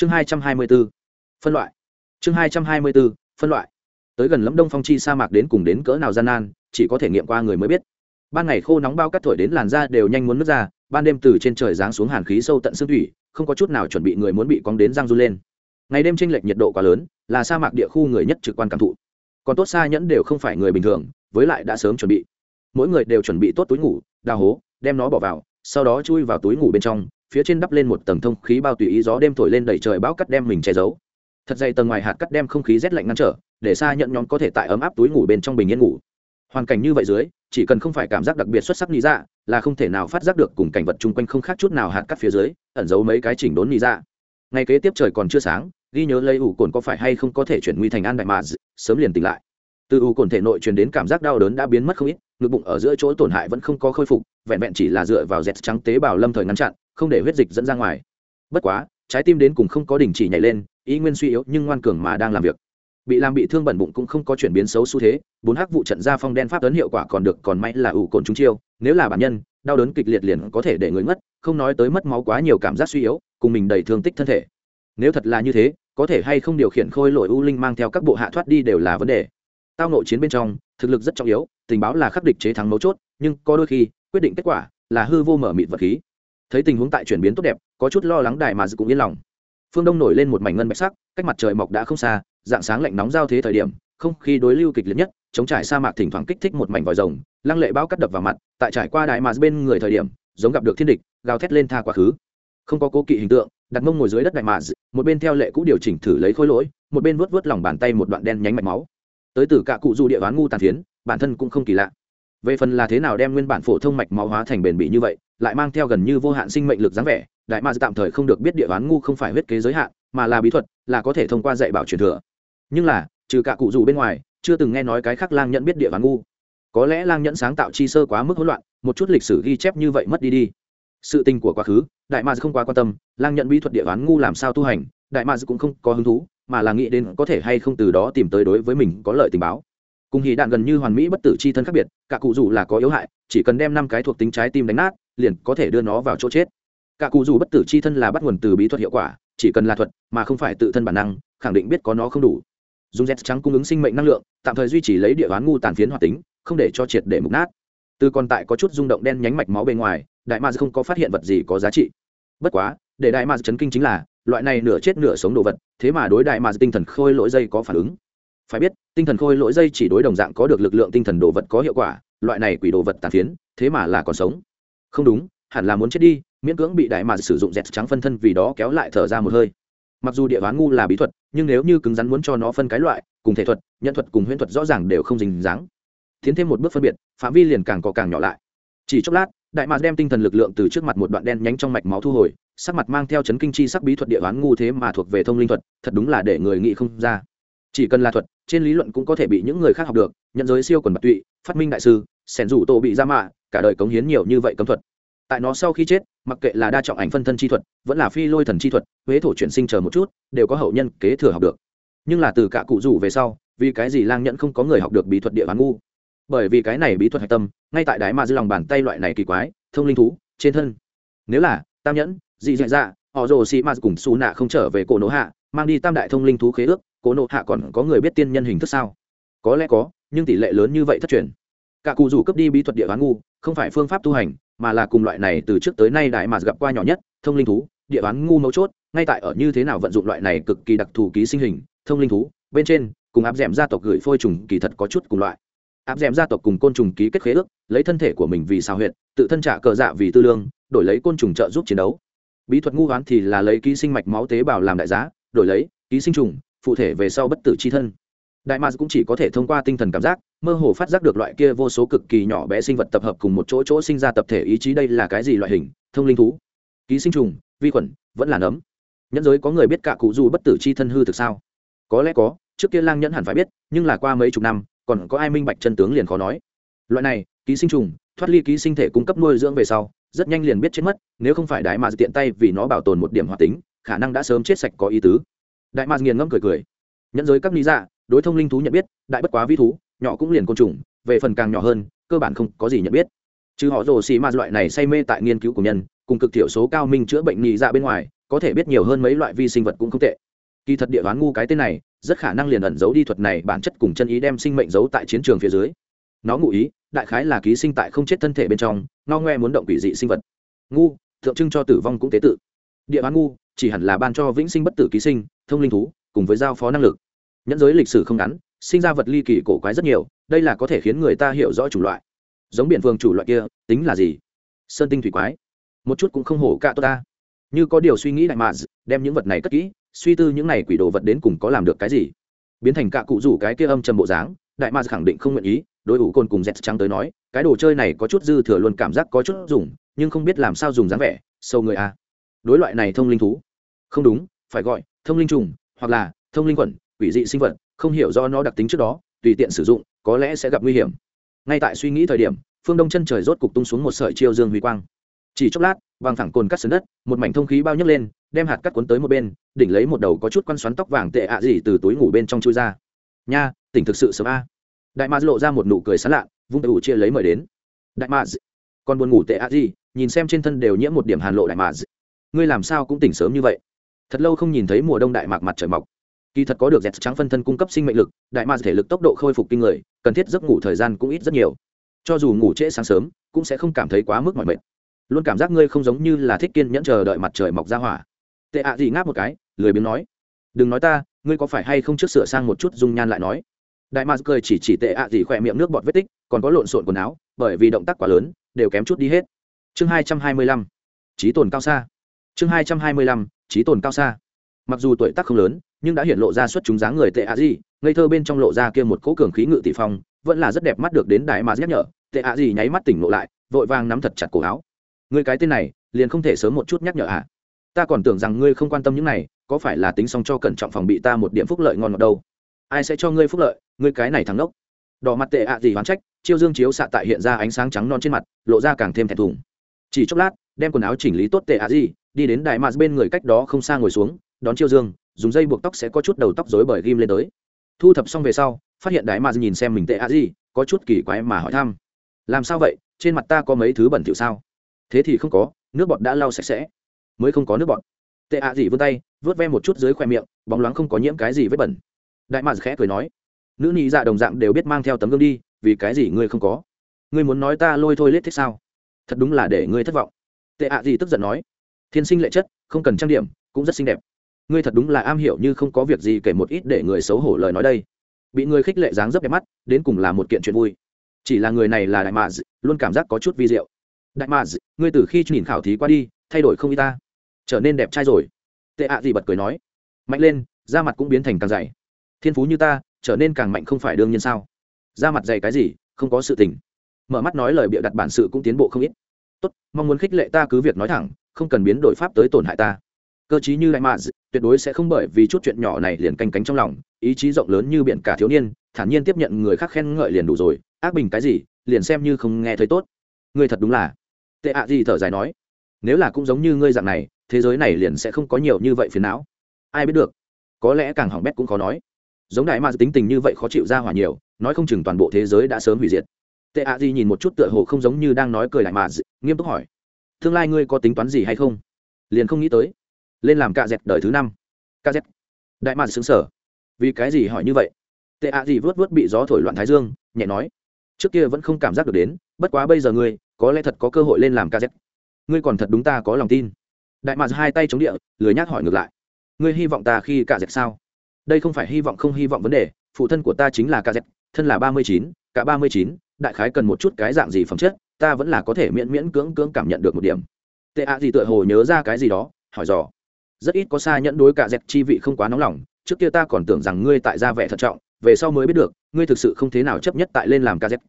chương hai trăm hai mươi b ố phân loại. Chương hai trăm hai mươi b ố phân loại. Tới gần lẫm đông phong chi sa mạc đến cùng đến cỡ nào gian nan, chỉ có thể nghiệm qua người mới biết. Ban ngày khô nóng bao cắt thổi đến làn da đều nhanh muốn nước ra, ban đêm từ trên trời giáng xuống hàn khí sâu tận xương thủy, không có chút nào chuẩn bị người muốn bị cóng đến răng run lên. Ngày đêm tranh lệch nhiệt độ quá lớn, là sa mạc địa khu người nhất trực quan cảm thụ. Còn tốt xa nhẫn đều không phải người bình thường, với lại đã sớm chuẩn bị. Mỗi người đều chuẩn bị tốt túi ngủ, đào hố, đem nó bỏ vào, sau đó chui vào túi ngủ bên trong phía trên đắp lên một tầng thông khí bao tùy ý gió đêm thổi lên đẩy trời bão cắt đem mình che giấu. Thật dày tầng ngoài hạt cắt đem không khí rét lạnh ngăn trở, để xa nhận nhóm có thể tại ấm áp túi ngủ bên trong bình yên ngủ. Hoàn cảnh như vậy dưới, chỉ cần không phải cảm giác đặc biệt xuất sắc lý ra, là không thể nào phát giác được cùng cảnh vật chung quanh không khác chút nào hạt cắt phía dưới, ẩn giấu mấy cái chỉnh đốn lý ra. Ngày kế tiếp trời còn chưa sáng, ghi nhớ lấy ủ cồn có phải hay không có thể chuyển nguy thành an đại mà sớm liền tỉnh lại. Từ ủ cồn thể nội truyền đến cảm giác đau đớn đã biến mất không ít, ngực bụng ở giữa chỗ tổn hại vẫn không có khôi phục, vẹn vẹn chỉ là dựa vào dẹt trắng tế bào lâm thời ngăn chặn không để huyết dịch dẫn ra ngoài. Bất quá, trái tim đến cùng không có đình chỉ nhảy lên, ý nguyên suy yếu nhưng ngoan cường mà đang làm việc. Bị làm bị thương bẩn bụng cũng không có chuyển biến xấu xu thế, bốn hắc vụ trận ra phong đen pháp tấn hiệu quả còn được, còn may là ủ cồn chúng chiêu, nếu là bản nhân, đau đớn kịch liệt liền có thể để người ngất, không nói tới mất máu quá nhiều cảm giác suy yếu, cùng mình đầy thương tích thân thể. Nếu thật là như thế, có thể hay không điều khiển khôi lội u linh mang theo các bộ hạ thoát đi đều là vấn đề. Tao nội chiến bên trong, thực lực rất trọng yếu, tình báo là khắc địch chế thắng mấu chốt, nhưng có đôi khi, quyết định kết quả là hư vô mở mịt vật khí thấy tình huống tại chuyển biến tốt đẹp, có chút lo lắng đại mà dự cũng yên lòng. Phương đông nổi lên một mảnh ngân bạch sắc, cách mặt trời mọc đã không xa, dạng sáng lạnh nóng giao thế thời điểm, không khí đối lưu kịch liệt nhất, chống trải sa mạc thỉnh thoảng kích thích một mảnh vòi rồng, lăng lệ bao cắt đập vào mặt, tại trải qua đại mà bên người thời điểm, giống gặp được thiên địch, gào thét lên tha quá khứ. Không có cố kỵ hình tượng, đặt mông ngồi dưới đất đại mà một bên theo lệ cũ điều chỉnh thử lấy khối lỗi, một bên vuốt vuốt lòng bàn tay một đoạn đen nhánh mạch máu. Tới từ cả cụ du địa ván ngu tàn phiến, bản thân cũng không kỳ lạ. Về phần là thế nào đem nguyên bản phổ thông mạch máu hóa thành bền bỉ như vậy lại mang theo gần như vô hạn sinh mệnh lực dáng vẻ, đại ma tạm thời không được biết địa ván ngu không phải huyết kế giới hạn, mà là bí thuật, là có thể thông qua dạy bảo truyền thừa. Nhưng là, trừ cả cụ dù bên ngoài, chưa từng nghe nói cái khác lang nhẫn biết địa ván ngu. Có lẽ lang nhẫn sáng tạo chi sơ quá mức hỗn loạn, một chút lịch sử ghi chép như vậy mất đi đi. Sự tình của quá khứ, đại ma không quá quan tâm, lang nhận bí thuật địa ván ngu làm sao tu hành, đại ma cũng không có hứng thú, mà là nghĩ đến có thể hay không từ đó tìm tới đối với mình có lợi tình báo. Cùng hì đạn gần như hoàn mỹ bất tử c h i thân khác biệt, cả cụ dù là có yếu hại, chỉ cần đem năm cái thuộc tính trái tim đánh nát liền có thể đưa nó vào chỗ chết. Cả cụ dù bất tử c h i thân là bắt nguồn từ bí thuật hiệu quả, chỉ cần là thuật mà không phải tự thân bản năng, khẳng định biết có nó không đủ. Dùng z trắng cung ứng sinh mệnh năng lượng, tạm thời duy trì lấy địa bán ngu tàn phiến hoạt tính, không để cho triệt để mục nát. Từ còn tại có chút rung động đen nhánh mạch máu bên ngoài, đại ma không có phát hiện vật gì có giá trị. Bất quá, để đại ma chấn kinh chính là, loại này nửa chết nửa sống đồ vật, thế mà đối đại ma tinh thần khôi lỗi dây có phản ứng. Phải biết, tinh thần khôi lỗi dây chỉ đối đồng dạng có được lực lượng tinh thần đồ vật có hiệu quả, loại này quỷ đồ vật tàn phiến, thế mà là còn sống không đúng, hẳn là muốn chết đi, miễn cưỡng bị đại mà sử dụng dẹt trắng phân thân vì đó kéo lại thở ra một hơi. Mặc dù địa ván ngu là bí thuật, nhưng nếu như cứng rắn muốn cho nó phân cái loại, cùng thể thuật nhận thuật cùng huyễn thuật rõ ràng đều không dình dáng. Tiến thêm một bước phân biệt, phạm vi liền càng có càng nhỏ lại. Chỉ chốc lát, đại mạc đem tinh thần lực lượng từ trước mặt một đoạn đen nhánh trong mạch máu thu hồi, sắc mặt mang theo chấn kinh chi sắc bí thuật địa đoán ngu thế mà thuộc về thông linh thuật, thật đúng là để người nghĩ không ra. Chỉ cần là thuật, trên lý luận cũng có thể bị những người khác học được, nhận giới siêu quần bạc tụy, phát minh đại sư sẻn rủ tổ bị ra mạ cả đời cống hiến nhiều như vậy cấm thuật. Tại nó sau khi chết, mặc kệ là đa trọng ảnh phân thân chi thuật, vẫn là phi lôi thần chi thuật, huế thổ chuyển sinh chờ một chút, đều có hậu nhân kế thừa học được. Nhưng là từ cả cụ rủ về sau, vì cái gì lang nhẫn không có người học được bí thuật địa bán ngu? Bởi vì cái này bí thuật hạch tâm, ngay tại đáy mà dư lòng bàn tay loại này kỳ quái, thông linh thú, trên thân. Nếu là, tam nhẫn, dị dạ dạ họ rồ sĩ m cùng xù nạ không trở về cổ nỗ hạ, mang đi tam đại thông linh thú khế ước, cổ nỗ hạ còn có người biết tiên nhân hình thức sao? Có lẽ có, nhưng tỷ lệ lớn như vậy thất truyền cả cụ rủ cấp đi bí thuật địa bán ngu, không phải phương pháp tu hành, mà là cùng loại này từ trước tới nay đại mà gặp qua nhỏ nhất, thông linh thú, địa bán ngu mấu chốt, ngay tại ở như thế nào vận dụng loại này cực kỳ đặc thù ký sinh hình, thông linh thú, bên trên, cùng áp d gia tộc gửi phôi trùng kỳ thật có chút cùng loại. Áp d gia tộc cùng côn trùng ký kết khế ước, lấy thân thể của mình vì sao huyệt, tự thân trả cờ dạ vì tư lương, đổi lấy côn trùng trợ giúp chiến đấu. Bí thuật ngu hoán thì là lấy ký sinh mạch máu tế bào làm đại giá, đổi lấy ký sinh trùng, phụ thể về sau bất tử c h i thân. Đại mars cũng chỉ có thể thông qua tinh thần cảm giác mơ hồ phát giác được loại kia vô số cực kỳ nhỏ bé sinh vật tập hợp cùng một chỗ chỗ sinh ra tập thể ý chí đây là cái gì loại hình, thông linh thú, ký sinh trùng, vi khuẩn, vẫn là nấm. Nhẫn giới có người biết cả cụ du bất tử chi thân hư thực sao? Có lẽ có, trước kia lang nhẫn hẳn phải biết, nhưng là qua mấy chục năm, còn có ai minh bạch chân tướng liền khó nói. Loại này, ký sinh trùng, thoát ly ký sinh thể cung cấp nuôi dưỡng về sau, rất nhanh liền biết chết mất, nếu không phải đại mà tiện tay vì nó bảo tồn một điểm hoạt tính, khả năng đã sớm chết sạch có ý tứ. Đại mạc nghiền ngẫm cười cười. Nhẫn giới các lý dạ đối thông linh thú nhận biết, đại bất quá vi thú nhỏ cũng liền côn trùng, về phần càng nhỏ hơn, cơ bản không có gì nhận biết. Chứ họ rồ xì ma loại này say mê tại nghiên cứu của nhân, cùng cực thiểu số cao minh chữa bệnh nhị dạ bên ngoài, có thể biết nhiều hơn mấy loại vi sinh vật cũng không tệ. Kỳ thật địa đoán ngu cái tên này, rất khả năng liền ẩn giấu đi thuật này bản chất cùng chân ý đem sinh mệnh giấu tại chiến trường phía dưới. Nó ngụ ý, đại khái là ký sinh tại không chết thân thể bên trong no ngoe muốn động quỷ dị sinh vật. Ngu, tượng trưng cho tử vong cũng tế tự. Địa đoán ngu, chỉ hẳn là ban cho vĩnh sinh bất tử ký sinh, thông linh thú, cùng với giao phó năng lực. Nhẫn giới lịch sử không ngắn sinh ra vật ly kỳ cổ quái rất nhiều, đây là có thể khiến người ta hiểu rõ chủng loại. Giống biển vương chủ loại kia, tính là gì? Sơn tinh thủy quái. Một chút cũng không hổ cả tôi ta. Như có điều suy nghĩ đại mà, đem những vật này cất kỹ, suy tư những này quỷ đồ vật đến cùng có làm được cái gì. Biến thành cả cụ rủ cái kia âm trầm bộ dáng, đại ma khẳng định không nguyện ý, đối ủ côn cùng dẹt trắng tới nói, cái đồ chơi này có chút dư thừa luôn cảm giác có chút dùng, nhưng không biết làm sao dùng dáng vẻ, sâu người a. Đối loại này thông linh thú. Không đúng, phải gọi thông linh trùng, hoặc là thông linh quẩn, quỷ dị sinh vật không hiểu do nó đặc tính trước đó, tùy tiện sử dụng, có lẽ sẽ gặp nguy hiểm. Ngay tại suy nghĩ thời điểm, phương đông chân trời rốt cục tung xuống một sợi chiêu dương huy quang. Chỉ chốc lát, vàng thẳng cồn cắt sườn đất, một mảnh thông khí bao nhấc lên, đem hạt cắt cuốn tới một bên, đỉnh lấy một đầu có chút quăn xoắn tóc vàng tệ ạ gì từ túi ngủ bên trong chui ra. Nha, tỉnh thực sự sớm a. Đại maz lộ ra một nụ cười sán lạ, vung tay ủ chia lấy mời đến. Đại maz còn buồn ngủ tệ ạ gì, nhìn xem trên thân đều nhiễm một điểm hàn lộ đại maz ngươi làm sao cũng tỉnh sớm như vậy. Thật lâu không nhìn thấy mùa đông đại mạc mặt trời mọc kỳ thật có được dẹt trắng phân thân cung cấp sinh mệnh lực, đại mạc thể lực tốc độ khôi phục kinh người, cần thiết giấc ngủ thời gian cũng ít rất nhiều. Cho dù ngủ trễ sáng sớm, cũng sẽ không cảm thấy quá mức mỏi mệt. Luôn cảm giác ngươi không giống như là thích kiên nhẫn chờ đợi mặt trời mọc ra hỏa. Tệ ạ gì ngáp một cái, lười biếng nói. Đừng nói ta, ngươi có phải hay không trước sửa sang một chút dung nhan lại nói. Đại mạc cười chỉ chỉ tệ ạ gì khỏe miệng nước bọt vết tích, còn có lộn xộn quần áo, bởi vì động tác quá lớn, đều kém chút đi hết. Chương hai trăm hai mươi lăm. Trí tồn cao xa. Chương hai trăm hai mươi lăm. Trí tồn cao xa. Mặc dù tuổi tác không lớn nhưng đã hiện lộ ra xuất chúng dáng người tệ a gì ngây thơ bên trong lộ ra kia một cỗ cường khí ngự tỷ phong, vẫn là rất đẹp mắt được đến đại mà nhắc nhở. Tệ a gì nháy mắt tỉnh lộ lại, vội vàng nắm thật chặt cổ áo. Người cái tên này, liền không thể sớm một chút nhắc nhở à? ta còn tưởng rằng ngươi không quan tâm những này, có phải là tính xong cho cẩn trọng phòng bị ta một điểm phúc lợi ngon ngọt đâu? Ai sẽ cho ngươi phúc lợi, ngươi cái này thắng đốc đỏ mặt tệ ạ gì hoán trách, chiêu dương chiếu xạ tại hiện ra ánh sáng trắng non trên mặt, lộ ra càng thêm thẹn thùng. Chỉ chốc lát, đem quần áo chỉnh lý tốt tệ ạ gì đi đến đại mạc bên người cách đó không xa ngồi xuống, đón chiêu dương dùng dây buộc tóc sẽ có chút đầu tóc rối bởi ghim lên tới. Thu thập xong về sau, phát hiện đại mạc nhìn xem mình tệ a gì có chút kỳ quái mà hỏi thăm. Làm sao vậy? Trên mặt ta có mấy thứ bẩn thỉu sao? Thế thì không có, nước bọt đã lau sạch sẽ. Mới không có nước bọt. Tệ ạ gì vươn tay vớt ve một chút dưới khoe miệng, bóng loáng không có nhiễm cái gì vết bẩn. Đại mạc khẽ cười nói, nữ nị dạ đồng dạng đều biết mang theo tấm gương đi, vì cái gì ngươi không có? Ngươi muốn nói ta lôi thôi lết thích sao? Thật đúng là để ngươi thất vọng. Tệ ạ gì tức giận nói, thiên sinh lệ chất, không cần trang điểm, cũng rất xinh đẹp ngươi thật đúng là am hiểu như không có việc gì kể một ít để người xấu hổ lời nói đây. Bị người khích lệ dáng dấp đẹp mắt, đến cùng là một kiện chuyện vui. Chỉ là người này là đại mạ luôn cảm giác có chút vi diệu. Đại mạ ngươi từ khi nhìn khảo thí qua đi, thay đổi không y ta. Trở nên đẹp trai rồi. Tệ ạ gì bật cười nói. Mạnh lên, da mặt cũng biến thành càng dày. Thiên phú như ta, trở nên càng mạnh không phải đương nhiên sao? Da mặt dày cái gì, không có sự tình. Mở mắt nói lời bịa đặt bản sự cũng tiến bộ không ít. Tốt, mong muốn khích lệ ta cứ việc nói thẳng, không cần biến đổi pháp tới tổn hại ta cơ chí như đại mạ tuyệt đối sẽ không bởi vì chút chuyện nhỏ này liền canh cánh trong lòng, ý chí rộng lớn như biển cả thiếu niên, thản nhiên tiếp nhận người khác khen ngợi liền đủ rồi, ác bình cái gì, liền xem như không nghe thấy tốt. Ngươi thật đúng là. Tệ ạ gì thở dài nói, nếu là cũng giống như ngươi dạng này, thế giới này liền sẽ không có nhiều như vậy phiền não. Ai biết được, có lẽ càng hỏng bét cũng khó nói. Giống đại ma tính tình như vậy khó chịu ra hỏa nhiều, nói không chừng toàn bộ thế giới đã sớm hủy diệt. Tệ ạ gì nhìn một chút tựa hồ không giống như đang nói cười đại mà nghiêm túc hỏi, tương lai ngươi có tính toán gì hay không? Liền không nghĩ tới lên làm cạ dẹt đời thứ năm. Cạ dẹt đại mạn xứng sở vì cái gì hỏi như vậy? Tệ ạ gì vớt vớt bị gió thổi loạn thái dương, nhẹ nói. Trước kia vẫn không cảm giác được đến, bất quá bây giờ ngươi, có lẽ thật có cơ hội lên làm ca z. Ngươi còn thật đúng ta có lòng tin. Đại mạn hai tay chống địa, lười nhác hỏi ngược lại. Ngươi hy vọng ta khi ca z sao? Đây không phải hy vọng không hy vọng vấn đề, phụ thân của ta chính là ca z, thân là ba mươi chín, cả ba mươi chín, đại khái cần một chút cái dạng gì phẩm chất, ta vẫn là có thể miễn miễn cưỡng cưỡng cảm nhận được một điểm. Tệ ạ gì tựa hồ nhớ ra cái gì đó, hỏi dò rất ít có xa nhẫn đối cả dẹp chi vị không quá nóng lòng, trước kia ta còn tưởng rằng ngươi tại gia vẻ thận trọng, về sau mới biết được, ngươi thực sự không thế nào chấp nhất tại lên làm ca dẹp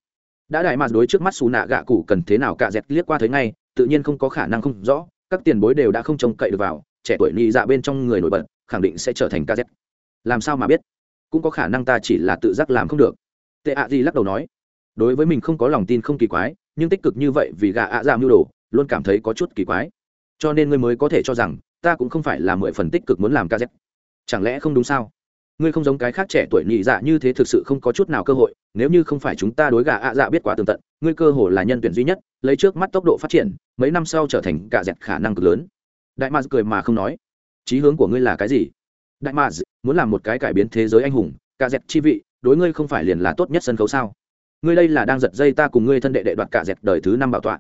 đã đại mạt đối trước mắt xù nạ gạ cụ cần thế nào cả dẹt liếc qua thấy ngay, tự nhiên không có khả năng không rõ, các tiền bối đều đã không trông cậy được vào, trẻ tuổi nhị dạ bên trong người nổi bật, khẳng định sẽ trở thành ca dẹt. Làm sao mà biết? Cũng có khả năng ta chỉ là tự giác làm không được. Tệ ạ gì lắc đầu nói, đối với mình không có lòng tin không kỳ quái, nhưng tích cực như vậy vì gạ ạ ra mưu đồ, luôn cảm thấy có chút kỳ quái. Cho nên ngươi mới có thể cho rằng ta cũng không phải là mười phần tích cực muốn làm ca dép. Chẳng lẽ không đúng sao? Ngươi không giống cái khác trẻ tuổi nhị dạ như thế thực sự không có chút nào cơ hội, nếu như không phải chúng ta đối gà ạ dạ biết quá tường tận, ngươi cơ hồ là nhân tuyển duy nhất, lấy trước mắt tốc độ phát triển, mấy năm sau trở thành cả dẹt khả năng cực lớn. Đại ma cười mà không nói. Chí hướng của ngươi là cái gì? Đại ma muốn làm một cái cải biến thế giới anh hùng cả dẹp chi vị, đối ngươi không phải liền là tốt nhất sân khấu sao? Ngươi đây là đang giật dây ta cùng ngươi thân đệ đệ đoạt cả dẹp đời thứ năm bảo tọa.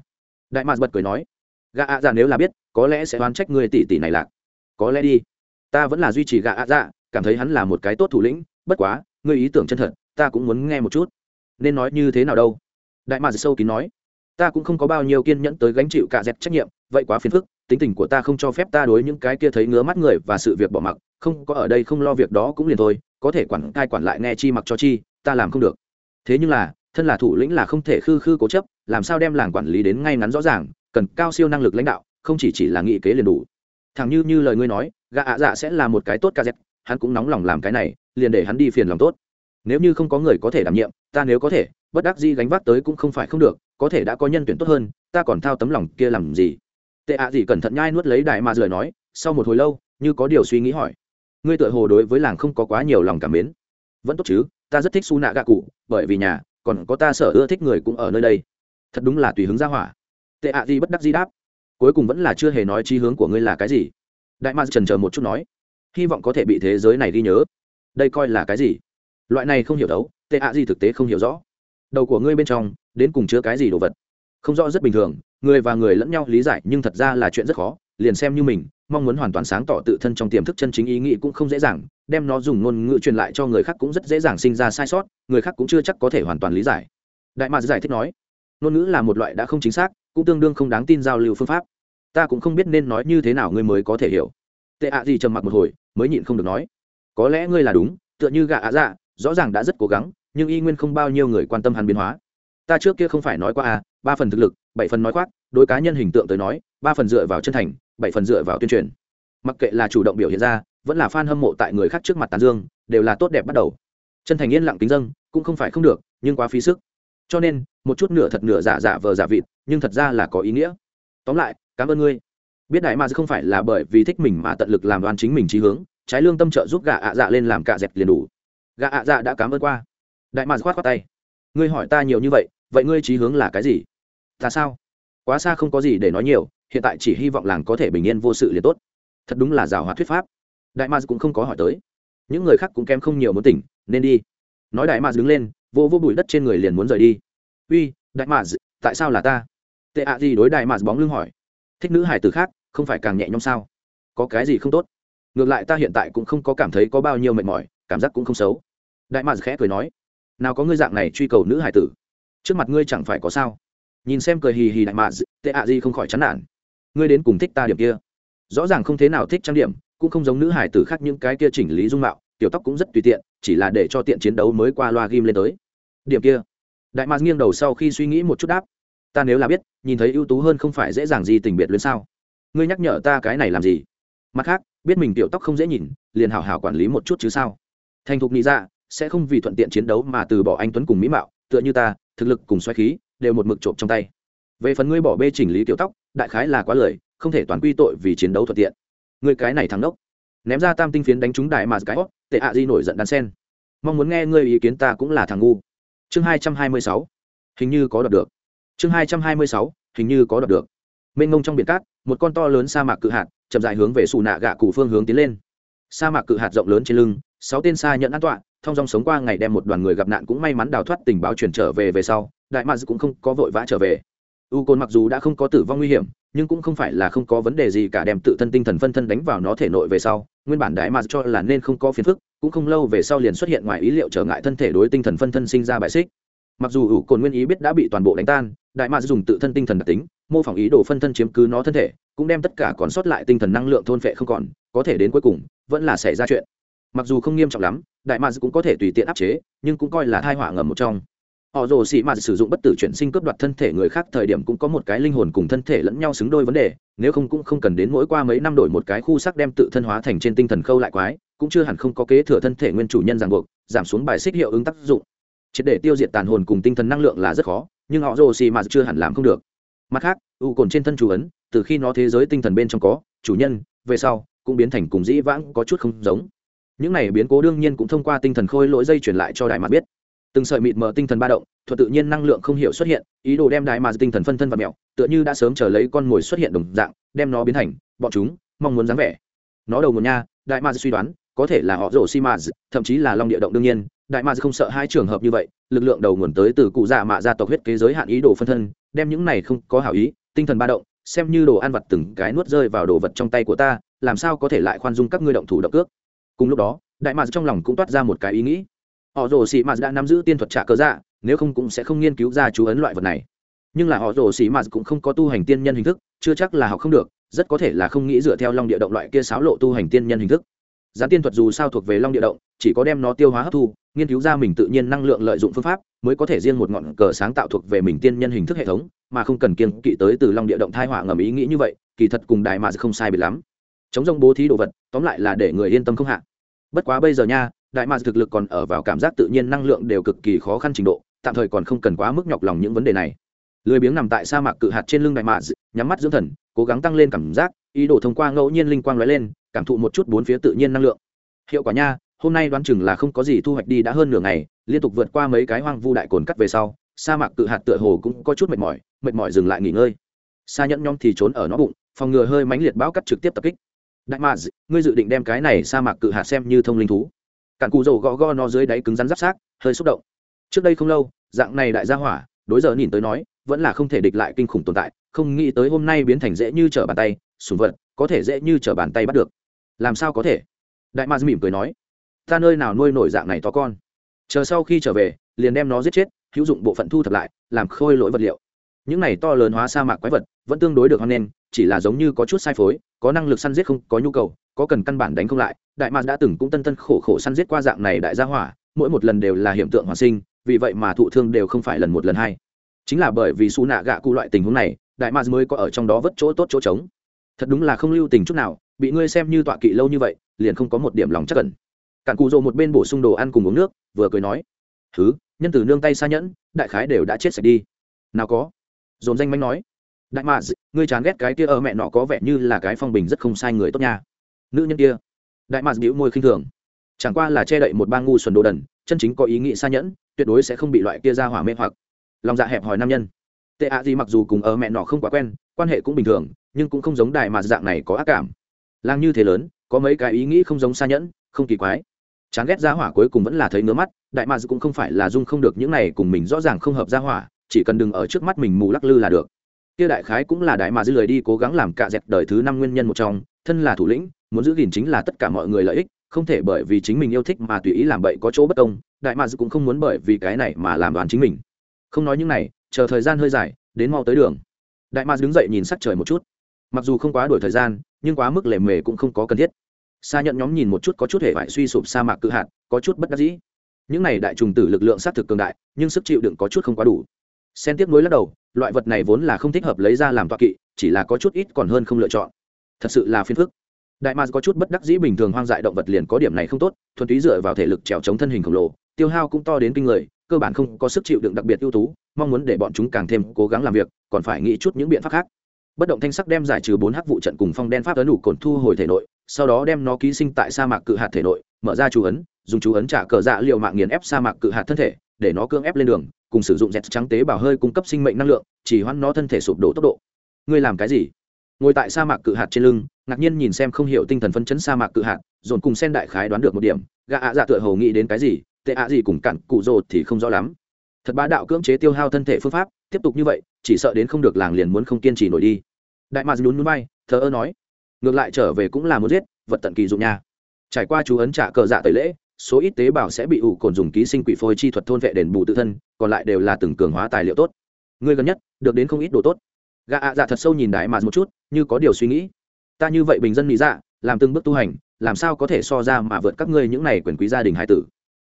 Đại ma bật cười nói gạ ạ dạ nếu là biết, có lẽ sẽ oán trách người tỷ tỷ này lạc. Có lẽ đi. Ta vẫn là duy trì gạ ạ dạ cảm thấy hắn là một cái tốt thủ lĩnh, bất quá, ngươi ý tưởng chân thật, ta cũng muốn nghe một chút. Nên nói như thế nào đâu? Đại mạc sâu kín nói. Ta cũng không có bao nhiêu kiên nhẫn tới gánh chịu cả dẹp trách nhiệm, vậy quá phiền phức, tính tình của ta không cho phép ta đối những cái kia thấy ngứa mắt người và sự việc bỏ mặc, không có ở đây không lo việc đó cũng liền thôi, có thể quản cai quản lại nghe chi mặc cho chi, ta làm không được. Thế nhưng là, thân là thủ lĩnh là không thể khư khư cố chấp, làm sao đem làng quản lý đến ngay ngắn rõ ràng cần cao siêu năng lực lãnh đạo, không chỉ chỉ là nghị kế liền đủ. Thằng như như lời ngươi nói, gã ạ dạ sẽ là một cái tốt ca dẹp hắn cũng nóng lòng làm cái này, liền để hắn đi phiền lòng tốt. Nếu như không có người có thể đảm nhiệm, ta nếu có thể, bất đắc di gánh vác tới cũng không phải không được, có thể đã có nhân tuyển tốt hơn, ta còn thao tấm lòng kia làm gì? Tệ ạ gì cẩn thận nhai nuốt lấy đại mà rời nói, sau một hồi lâu, như có điều suy nghĩ hỏi. Ngươi tựa hồ đối với làng không có quá nhiều lòng cảm mến. Vẫn tốt chứ, ta rất thích su nạ gạ cụ, bởi vì nhà, còn có ta sở ưa thích người cũng ở nơi đây. Thật đúng là tùy hứng ra hỏa tệ ạ gì bất đắc di đáp. Cuối cùng vẫn là chưa hề nói chi hướng của ngươi là cái gì. Đại ma trần chờ một chút nói. Hy vọng có thể bị thế giới này ghi nhớ. Đây coi là cái gì? Loại này không hiểu đấu, tệ ạ gì thực tế không hiểu rõ. Đầu của ngươi bên trong, đến cùng chứa cái gì đồ vật? Không rõ rất bình thường, người và người lẫn nhau lý giải nhưng thật ra là chuyện rất khó. Liền xem như mình, mong muốn hoàn toàn sáng tỏ tự thân trong tiềm thức chân chính ý nghĩ cũng không dễ dàng, đem nó dùng ngôn ngữ truyền lại cho người khác cũng rất dễ dàng sinh ra sai sót, người khác cũng chưa chắc có thể hoàn toàn lý giải. Đại mạc giải thích nói, ngôn ngữ là một loại đã không chính xác cũng tương đương không đáng tin giao lưu phương pháp. Ta cũng không biết nên nói như thế nào ngươi mới có thể hiểu. Tệ ạ gì trầm mặc một hồi, mới nhịn không được nói. Có lẽ ngươi là đúng, tựa như gạ ạ dạ rõ ràng đã rất cố gắng, nhưng y nguyên không bao nhiêu người quan tâm hắn biến hóa. Ta trước kia không phải nói qua à ba phần thực lực, bảy phần nói khoác, đối cá nhân hình tượng tới nói, ba phần dựa vào chân thành, bảy phần dựa vào tuyên truyền. Mặc kệ là chủ động biểu hiện ra, vẫn là f a n hâm mộ tại người khác trước mặt tàn dương, đều là tốt đẹp bắt đầu. Chân thành yên lặng kính dâng, cũng không phải không được, nhưng quá phí sức. Cho nên một chút nửa thật nửa giả giả vờ giả vịt, nhưng thật ra là có ý nghĩa. Tóm lại, cảm ơn ngươi. Biết đại ma không phải là bởi vì thích mình mà tận lực làm đoan chính mình trí hướng, trái lương tâm trợ giúp gà ạ dạ lên làm cạ dẹp liền đủ. Gà ạ dạ đã cảm ơn qua. Đại ma khoát khoát tay. Ngươi hỏi ta nhiều như vậy vậy ngươi trí hướng là cái gì? Ta sao? Quá xa không có gì để nói nhiều, hiện tại chỉ hy vọng làng có thể bình yên vô sự liền tốt. Thật đúng là rào hoạt thuyết pháp. Đại ma cũng không có hỏi tới. Những người khác cũng kém không nhiều muốn tỉnh, nên đi. Nói đại ma đứng lên vô vô bụi đất trên người liền muốn rời đi uy, đại ma tại sao là ta? Tệ ạ gì đối đại mạ bóng lưng hỏi. Thích nữ hải tử khác, không phải càng nhẹ nhõm sao? Có cái gì không tốt? Ngược lại ta hiện tại cũng không có cảm thấy có bao nhiêu mệt mỏi, cảm giác cũng không xấu. Đại mạ khẽ cười nói. Nào có ngươi dạng này truy cầu nữ hải tử? Trước mặt ngươi chẳng phải có sao? Nhìn xem cười hì hì đại mạ tệ ạ gì không khỏi chán nản. Ngươi đến cùng thích ta điểm kia. Rõ ràng không thế nào thích trang điểm, cũng không giống nữ hải tử khác những cái kia chỉnh lý dung mạo, tiểu tóc cũng rất tùy tiện, chỉ là để cho tiện chiến đấu mới qua loa ghim lên tới. Điểm kia đại mạc nghiêng đầu sau khi suy nghĩ một chút đáp, ta nếu là biết, nhìn thấy ưu tú hơn không phải dễ dàng gì tình biệt luyến sao? Ngươi nhắc nhở ta cái này làm gì? Mặt khác, biết mình tiểu tóc không dễ nhìn, liền hảo hảo quản lý một chút chứ sao? Thành thục nghĩ ra dạ, sẽ không vì thuận tiện chiến đấu mà từ bỏ anh tuấn cùng mỹ mạo, tựa như ta, thực lực cùng xoay khí, đều một mực trộm trong tay. Về phần ngươi bỏ bê chỉnh lý tiểu tóc, đại khái là quá lời không thể toàn quy tội vì chiến đấu thuận tiện. Ngươi cái này thắng đốc ném ra tam tinh phiến đánh trúng đại mà cái hót tệ ạ di nổi giận đan sen. Mong muốn nghe ngươi ý kiến ta cũng là thằng ngu chương hai trăm hai mươi sáu. Hình như có đọc được. Chương hai trăm hai mươi sáu, hình như có đọc được. Mênh mông trong biển cát, một con to lớn sa mạc cự hạt, chậm dài hướng về xù nạ gạ cụ phương hướng tiến lên. Sa mạc cự hạt rộng lớn trên lưng, sáu tên xa nhận an tọa thông dòng sống qua ngày đem một đoàn người gặp nạn cũng may mắn đào thoát tình báo chuyển trở về về sau, đại mads cũng không có vội vã trở về. U côn mặc dù đã không có tử vong nguy hiểm, nhưng cũng không phải là không có vấn đề gì cả, đem tự thân tinh thần phân thân đánh vào nó thể nội về sau nguyên bản đại mà cho là nên không có phiền phức, cũng không lâu về sau liền xuất hiện ngoài ý liệu trở ngại thân thể đối tinh thần phân thân sinh ra bại xích. Mặc dù ủ cồn nguyên ý biết đã bị toàn bộ đánh tan đại mà dùng tự thân tinh thần đặc tính, mô phỏng ý đồ phân thân chiếm cứ nó thân thể, cũng đem tất cả còn sót lại tinh thần năng lượng thôn phệ không còn, có thể đến cuối cùng, vẫn là xảy ra chuyện. Mặc dù không nghiêm trọng lắm đại mà cũng có thể tùy tiện áp chế, nhưng cũng coi là thai họa ngầm một trong họ rồ xì mà sử dụng bất tử chuyển sinh cướp đoạt thân thể người khác thời điểm cũng có một cái linh hồn cùng thân thể lẫn nhau xứng đôi vấn đề, nếu không cũng không cần đến mỗi qua mấy năm đổi một cái khu sắc đem tự thân hóa thành trên tinh thần khâu lại quái, cũng chưa hẳn không có kế thừa thân thể nguyên chủ nhân ràng buộc, giảm xuống bài xích hiệu ứng tác dụng. Triệt để tiêu diệt tàn hồn cùng tinh thần năng lượng là rất khó, nhưng họ rồ xì mà chưa hẳn làm không được. Mặt khác, u cồn trên thân chủ ấn, từ khi nó thế giới tinh thần bên trong có, chủ nhân, về sau, cũng biến thành cùng dĩ vãng có chút không giống. Những này biến cố đương nhiên cũng thông qua tinh thần khôi lỗi dây truyền lại cho đại mặt biết từng sợi mịt mờ tinh thần ba động, thuật tự nhiên năng lượng không hiểu xuất hiện, ý đồ đem đại mà tinh thần phân thân và mẹo, tựa như đã sớm chờ lấy con mồi xuất hiện đồng dạng, đem nó biến thành, bọn chúng, mong muốn dáng vẻ. Nó đầu một nha đại ma suy đoán, có thể là họ rổ xi mã thậm chí là long địa động đương nhiên đại ma không sợ hai trường hợp như vậy, lực lượng đầu nguồn tới từ cụ dạ mạ gia tộc huyết kế giới hạn ý đồ phân thân, đem những này không có hảo ý, tinh thần ba động, xem như đồ ăn vặt từng cái nuốt rơi vào đồ vật trong tay của ta, làm sao có thể lại khoan dung các ngươi động thủ động cước. Cùng lúc đó đại ma trong lòng cũng toát ra một cái ý nghĩ họ rồ xì mạt đã nắm giữ tiên thuật trả cơ dạ nếu không cũng sẽ không nghiên cứu ra chú ấn loại vật này. Nhưng là họ rồ xì mạt cũng không có tu hành tiên nhân hình thức, chưa chắc là học không được, rất có thể là không nghĩ dựa theo long địa động loại kia sáo lộ tu hành tiên nhân hình thức. Gián tiên thuật dù sao thuộc về long địa động, chỉ có đem nó tiêu hóa hấp thu, nghiên cứu ra mình tự nhiên năng lượng lợi dụng phương pháp, mới có thể riêng một ngọn cờ sáng tạo thuộc về mình tiên nhân hình thức hệ thống, mà không cần kiên kỵ tới từ long địa động thai họa ngầm ý nghĩ như vậy, kỳ thật cùng đại mà không sai biệt lắm. Chống rông bố thí đồ vật, tóm lại là để người yên tâm không hạ. Bất quá bây giờ nha đại mạc thực lực còn ở vào cảm giác tự nhiên năng lượng đều cực kỳ khó khăn trình độ, tạm thời còn không cần quá mức nhọc lòng những vấn đề này. Lười biếng nằm tại sa mạc cự hạt trên lưng đại mạc nhắm mắt dưỡng thần, cố gắng tăng lên cảm giác, ý đồ thông qua ngẫu nhiên linh quang lóe lên, cảm thụ một chút bốn phía tự nhiên năng lượng. Hiệu quả nha, hôm nay đoán chừng là không có gì thu hoạch đi đã hơn nửa ngày, liên tục vượt qua mấy cái hoang vu đại cồn cắt về sau, sa mạc cự hạt tựa hồ cũng có chút mệt mỏi mệt mỏi dừng lại nghỉ ngơi. Sa nhẫn nhom thì trốn ở nó bụng, phòng ngừa hơi mánh liệt bão cắt trực tiếp tập kích. Đại mạc ngươi dự định đem cái này sa mạc cự hạt xem như thông linh thú cạn cụ rổ gõ gõ nó dưới đáy cứng rắn giáp sát hơi xúc động. Trước đây không lâu, dạng này đại gia hỏa, đối giờ nhìn tới nói, vẫn là không thể địch lại kinh khủng tồn tại, không nghĩ tới hôm nay biến thành dễ như trở bàn tay sùng vật, có thể dễ như trở bàn tay bắt được. Làm sao có thể? Đại maz mỉm cười nói, ta nơi nào nuôi nổi dạng này to con? Chờ sau khi trở về, liền đem nó giết chết, hữu dụng bộ phận thu thập lại, làm khôi lỗi vật liệu. Những này to lớn hóa sa mạc quái vật, vẫn tương đối được hoan nghênh, chỉ là giống như có chút sai phối, có năng lực săn giết không có nhu cầu có cần căn bản đánh không lại, đại mạc đã từng cũng tân tân khổ khổ săn giết qua dạng này đại gia hỏa, mỗi một lần đều là hiện tượng hoàn sinh, vì vậy mà thụ thương đều không phải lần một lần hai. Chính là bởi vì xù nạ gạ cụ loại tình huống này, đại mạc mới có ở trong đó vất chỗ tốt chỗ trống. Thật đúng là không lưu tình chút nào, bị ngươi xem như tọa kỵ lâu như vậy, liền không có một điểm lòng chắc cẩn cản cụ rồ một bên bổ sung đồ ăn cùng uống nước, vừa cười nói thứ nhân từ nương tay xa nhẫn, đại khái đều đã chết sạch đi. Nào có. Dồn danh manh nói, đại mạc ngươi chán ghét cái kia ở mẹ nọ có vẻ như là cái phong bình rất không sai người tốt nha nữ nhân kia. Đại mạc bĩu môi khinh thường. Chẳng qua là che đậy một bang ngu xuẩn đồ đần, chân chính có ý nghĩ xa nhẫn, tuyệt đối sẽ không bị loại kia ra hỏa mê hoặc. Lòng dạ hẹp hòi nam nhân. Tệ ạ gì mặc dù cùng ở mẹ nọ không quá quen, quan hệ cũng bình thường, nhưng cũng không giống đại mạc dạng này có ác cảm. Lang như thế lớn, có mấy cái ý nghĩ không giống xa nhẫn, không kỳ quái. Chán ghét ra hỏa cuối cùng vẫn là thấy ngứa mắt, đại mạc cũng không phải là dung không được những này cùng mình rõ ràng không hợp ra hỏa, chỉ cần đừng ở trước mắt mình mù lắc lư là được kia đại khái cũng là đại mà dư lời đi cố gắng làm cạ dẹt đời thứ năm nguyên nhân một trong, thân là thủ lĩnh, muốn giữ gìn chính là tất cả mọi người lợi ích, không thể bởi vì chính mình yêu thích mà tùy ý làm bậy có chỗ bất công, đại mà dư cũng không muốn bởi vì cái này mà làm đoán chính mình. Không nói những này, chờ thời gian hơi dài, đến mau tới đường. Đại mà đứng dậy nhìn sắc trời một chút. Mặc dù không quá đổi thời gian, nhưng quá mức lề mề cũng không có cần thiết. Xa nhận nhóm nhìn một chút có chút hệ vải suy sụp sa mạc cự hạt, có chút bất đắc dĩ. Những này đại trùng tử lực lượng xác thực cường đại, nhưng sức chịu đựng có chút không quá đủ xen tiếp nối lắc đầu, loại vật này vốn là không thích hợp lấy ra làm toa kỵ, chỉ là có chút ít còn hơn không lựa chọn. Thật sự là phiền phức. Đại ma có chút bất đắc dĩ bình thường hoang dại động vật liền có điểm này không tốt, thuần túy dựa vào thể lực trèo chống thân hình khổng lồ, tiêu hao cũng to đến kinh người, cơ bản không có sức chịu đựng đặc biệt ưu tú, mong muốn để bọn chúng càng thêm cố gắng làm việc, còn phải nghĩ chút những biện pháp khác. Bất động thanh sắc đem giải trừ bốn hắc vụ trận cùng phong đen pháp ấn đủ cồn thu hồi thể nội, sau đó đem nó ký sinh tại sa mạc cự hạt thể nội, mở ra chú ấn, dùng chú ấn trả cờ dạ liệu mạng nghiền ép sa mạc cự hạt thân thể để nó cưỡng ép lên đường, cùng sử dụng dẹt trắng tế bào hơi cung cấp sinh mệnh năng lượng, chỉ hoãn nó thân thể sụp đổ tốc độ. Ngươi làm cái gì? Ngồi tại sa mạc cự hạt trên lưng, ngạc nhiên nhìn xem không hiểu tinh thần phân chấn sa mạc cự hạt, dồn cùng sen đại khái đoán được một điểm, gã ạ dạ tựa hầu nghĩ đến cái gì, tệ ạ gì cùng cặn cụ rồ thì không rõ lắm. Thật bá đạo cưỡng chế tiêu hao thân thể phương pháp, tiếp tục như vậy, chỉ sợ đến không được làng liền muốn không kiên trì nổi đi. Đại mạc nhún núi bay thờ ơ nói, ngược lại trở về cũng là muốn giết, vật tận kỳ dụng nha. Trải qua chú ấn trả cờ dạ tẩy lễ số ít tế bào sẽ bị ủ cồn dùng ký sinh quỷ phôi chi thuật thôn vệ đền bù tự thân, còn lại đều là từng cường hóa tài liệu tốt. Ngươi gần nhất, được đến không ít đồ tốt. Gạ ạ dạ thật sâu nhìn đại mà một chút, như có điều suy nghĩ. Ta như vậy bình dân nghĩ dạ làm từng bước tu hành, làm sao có thể so ra mà vượt các ngươi những này quyền quý gia đình hải tử?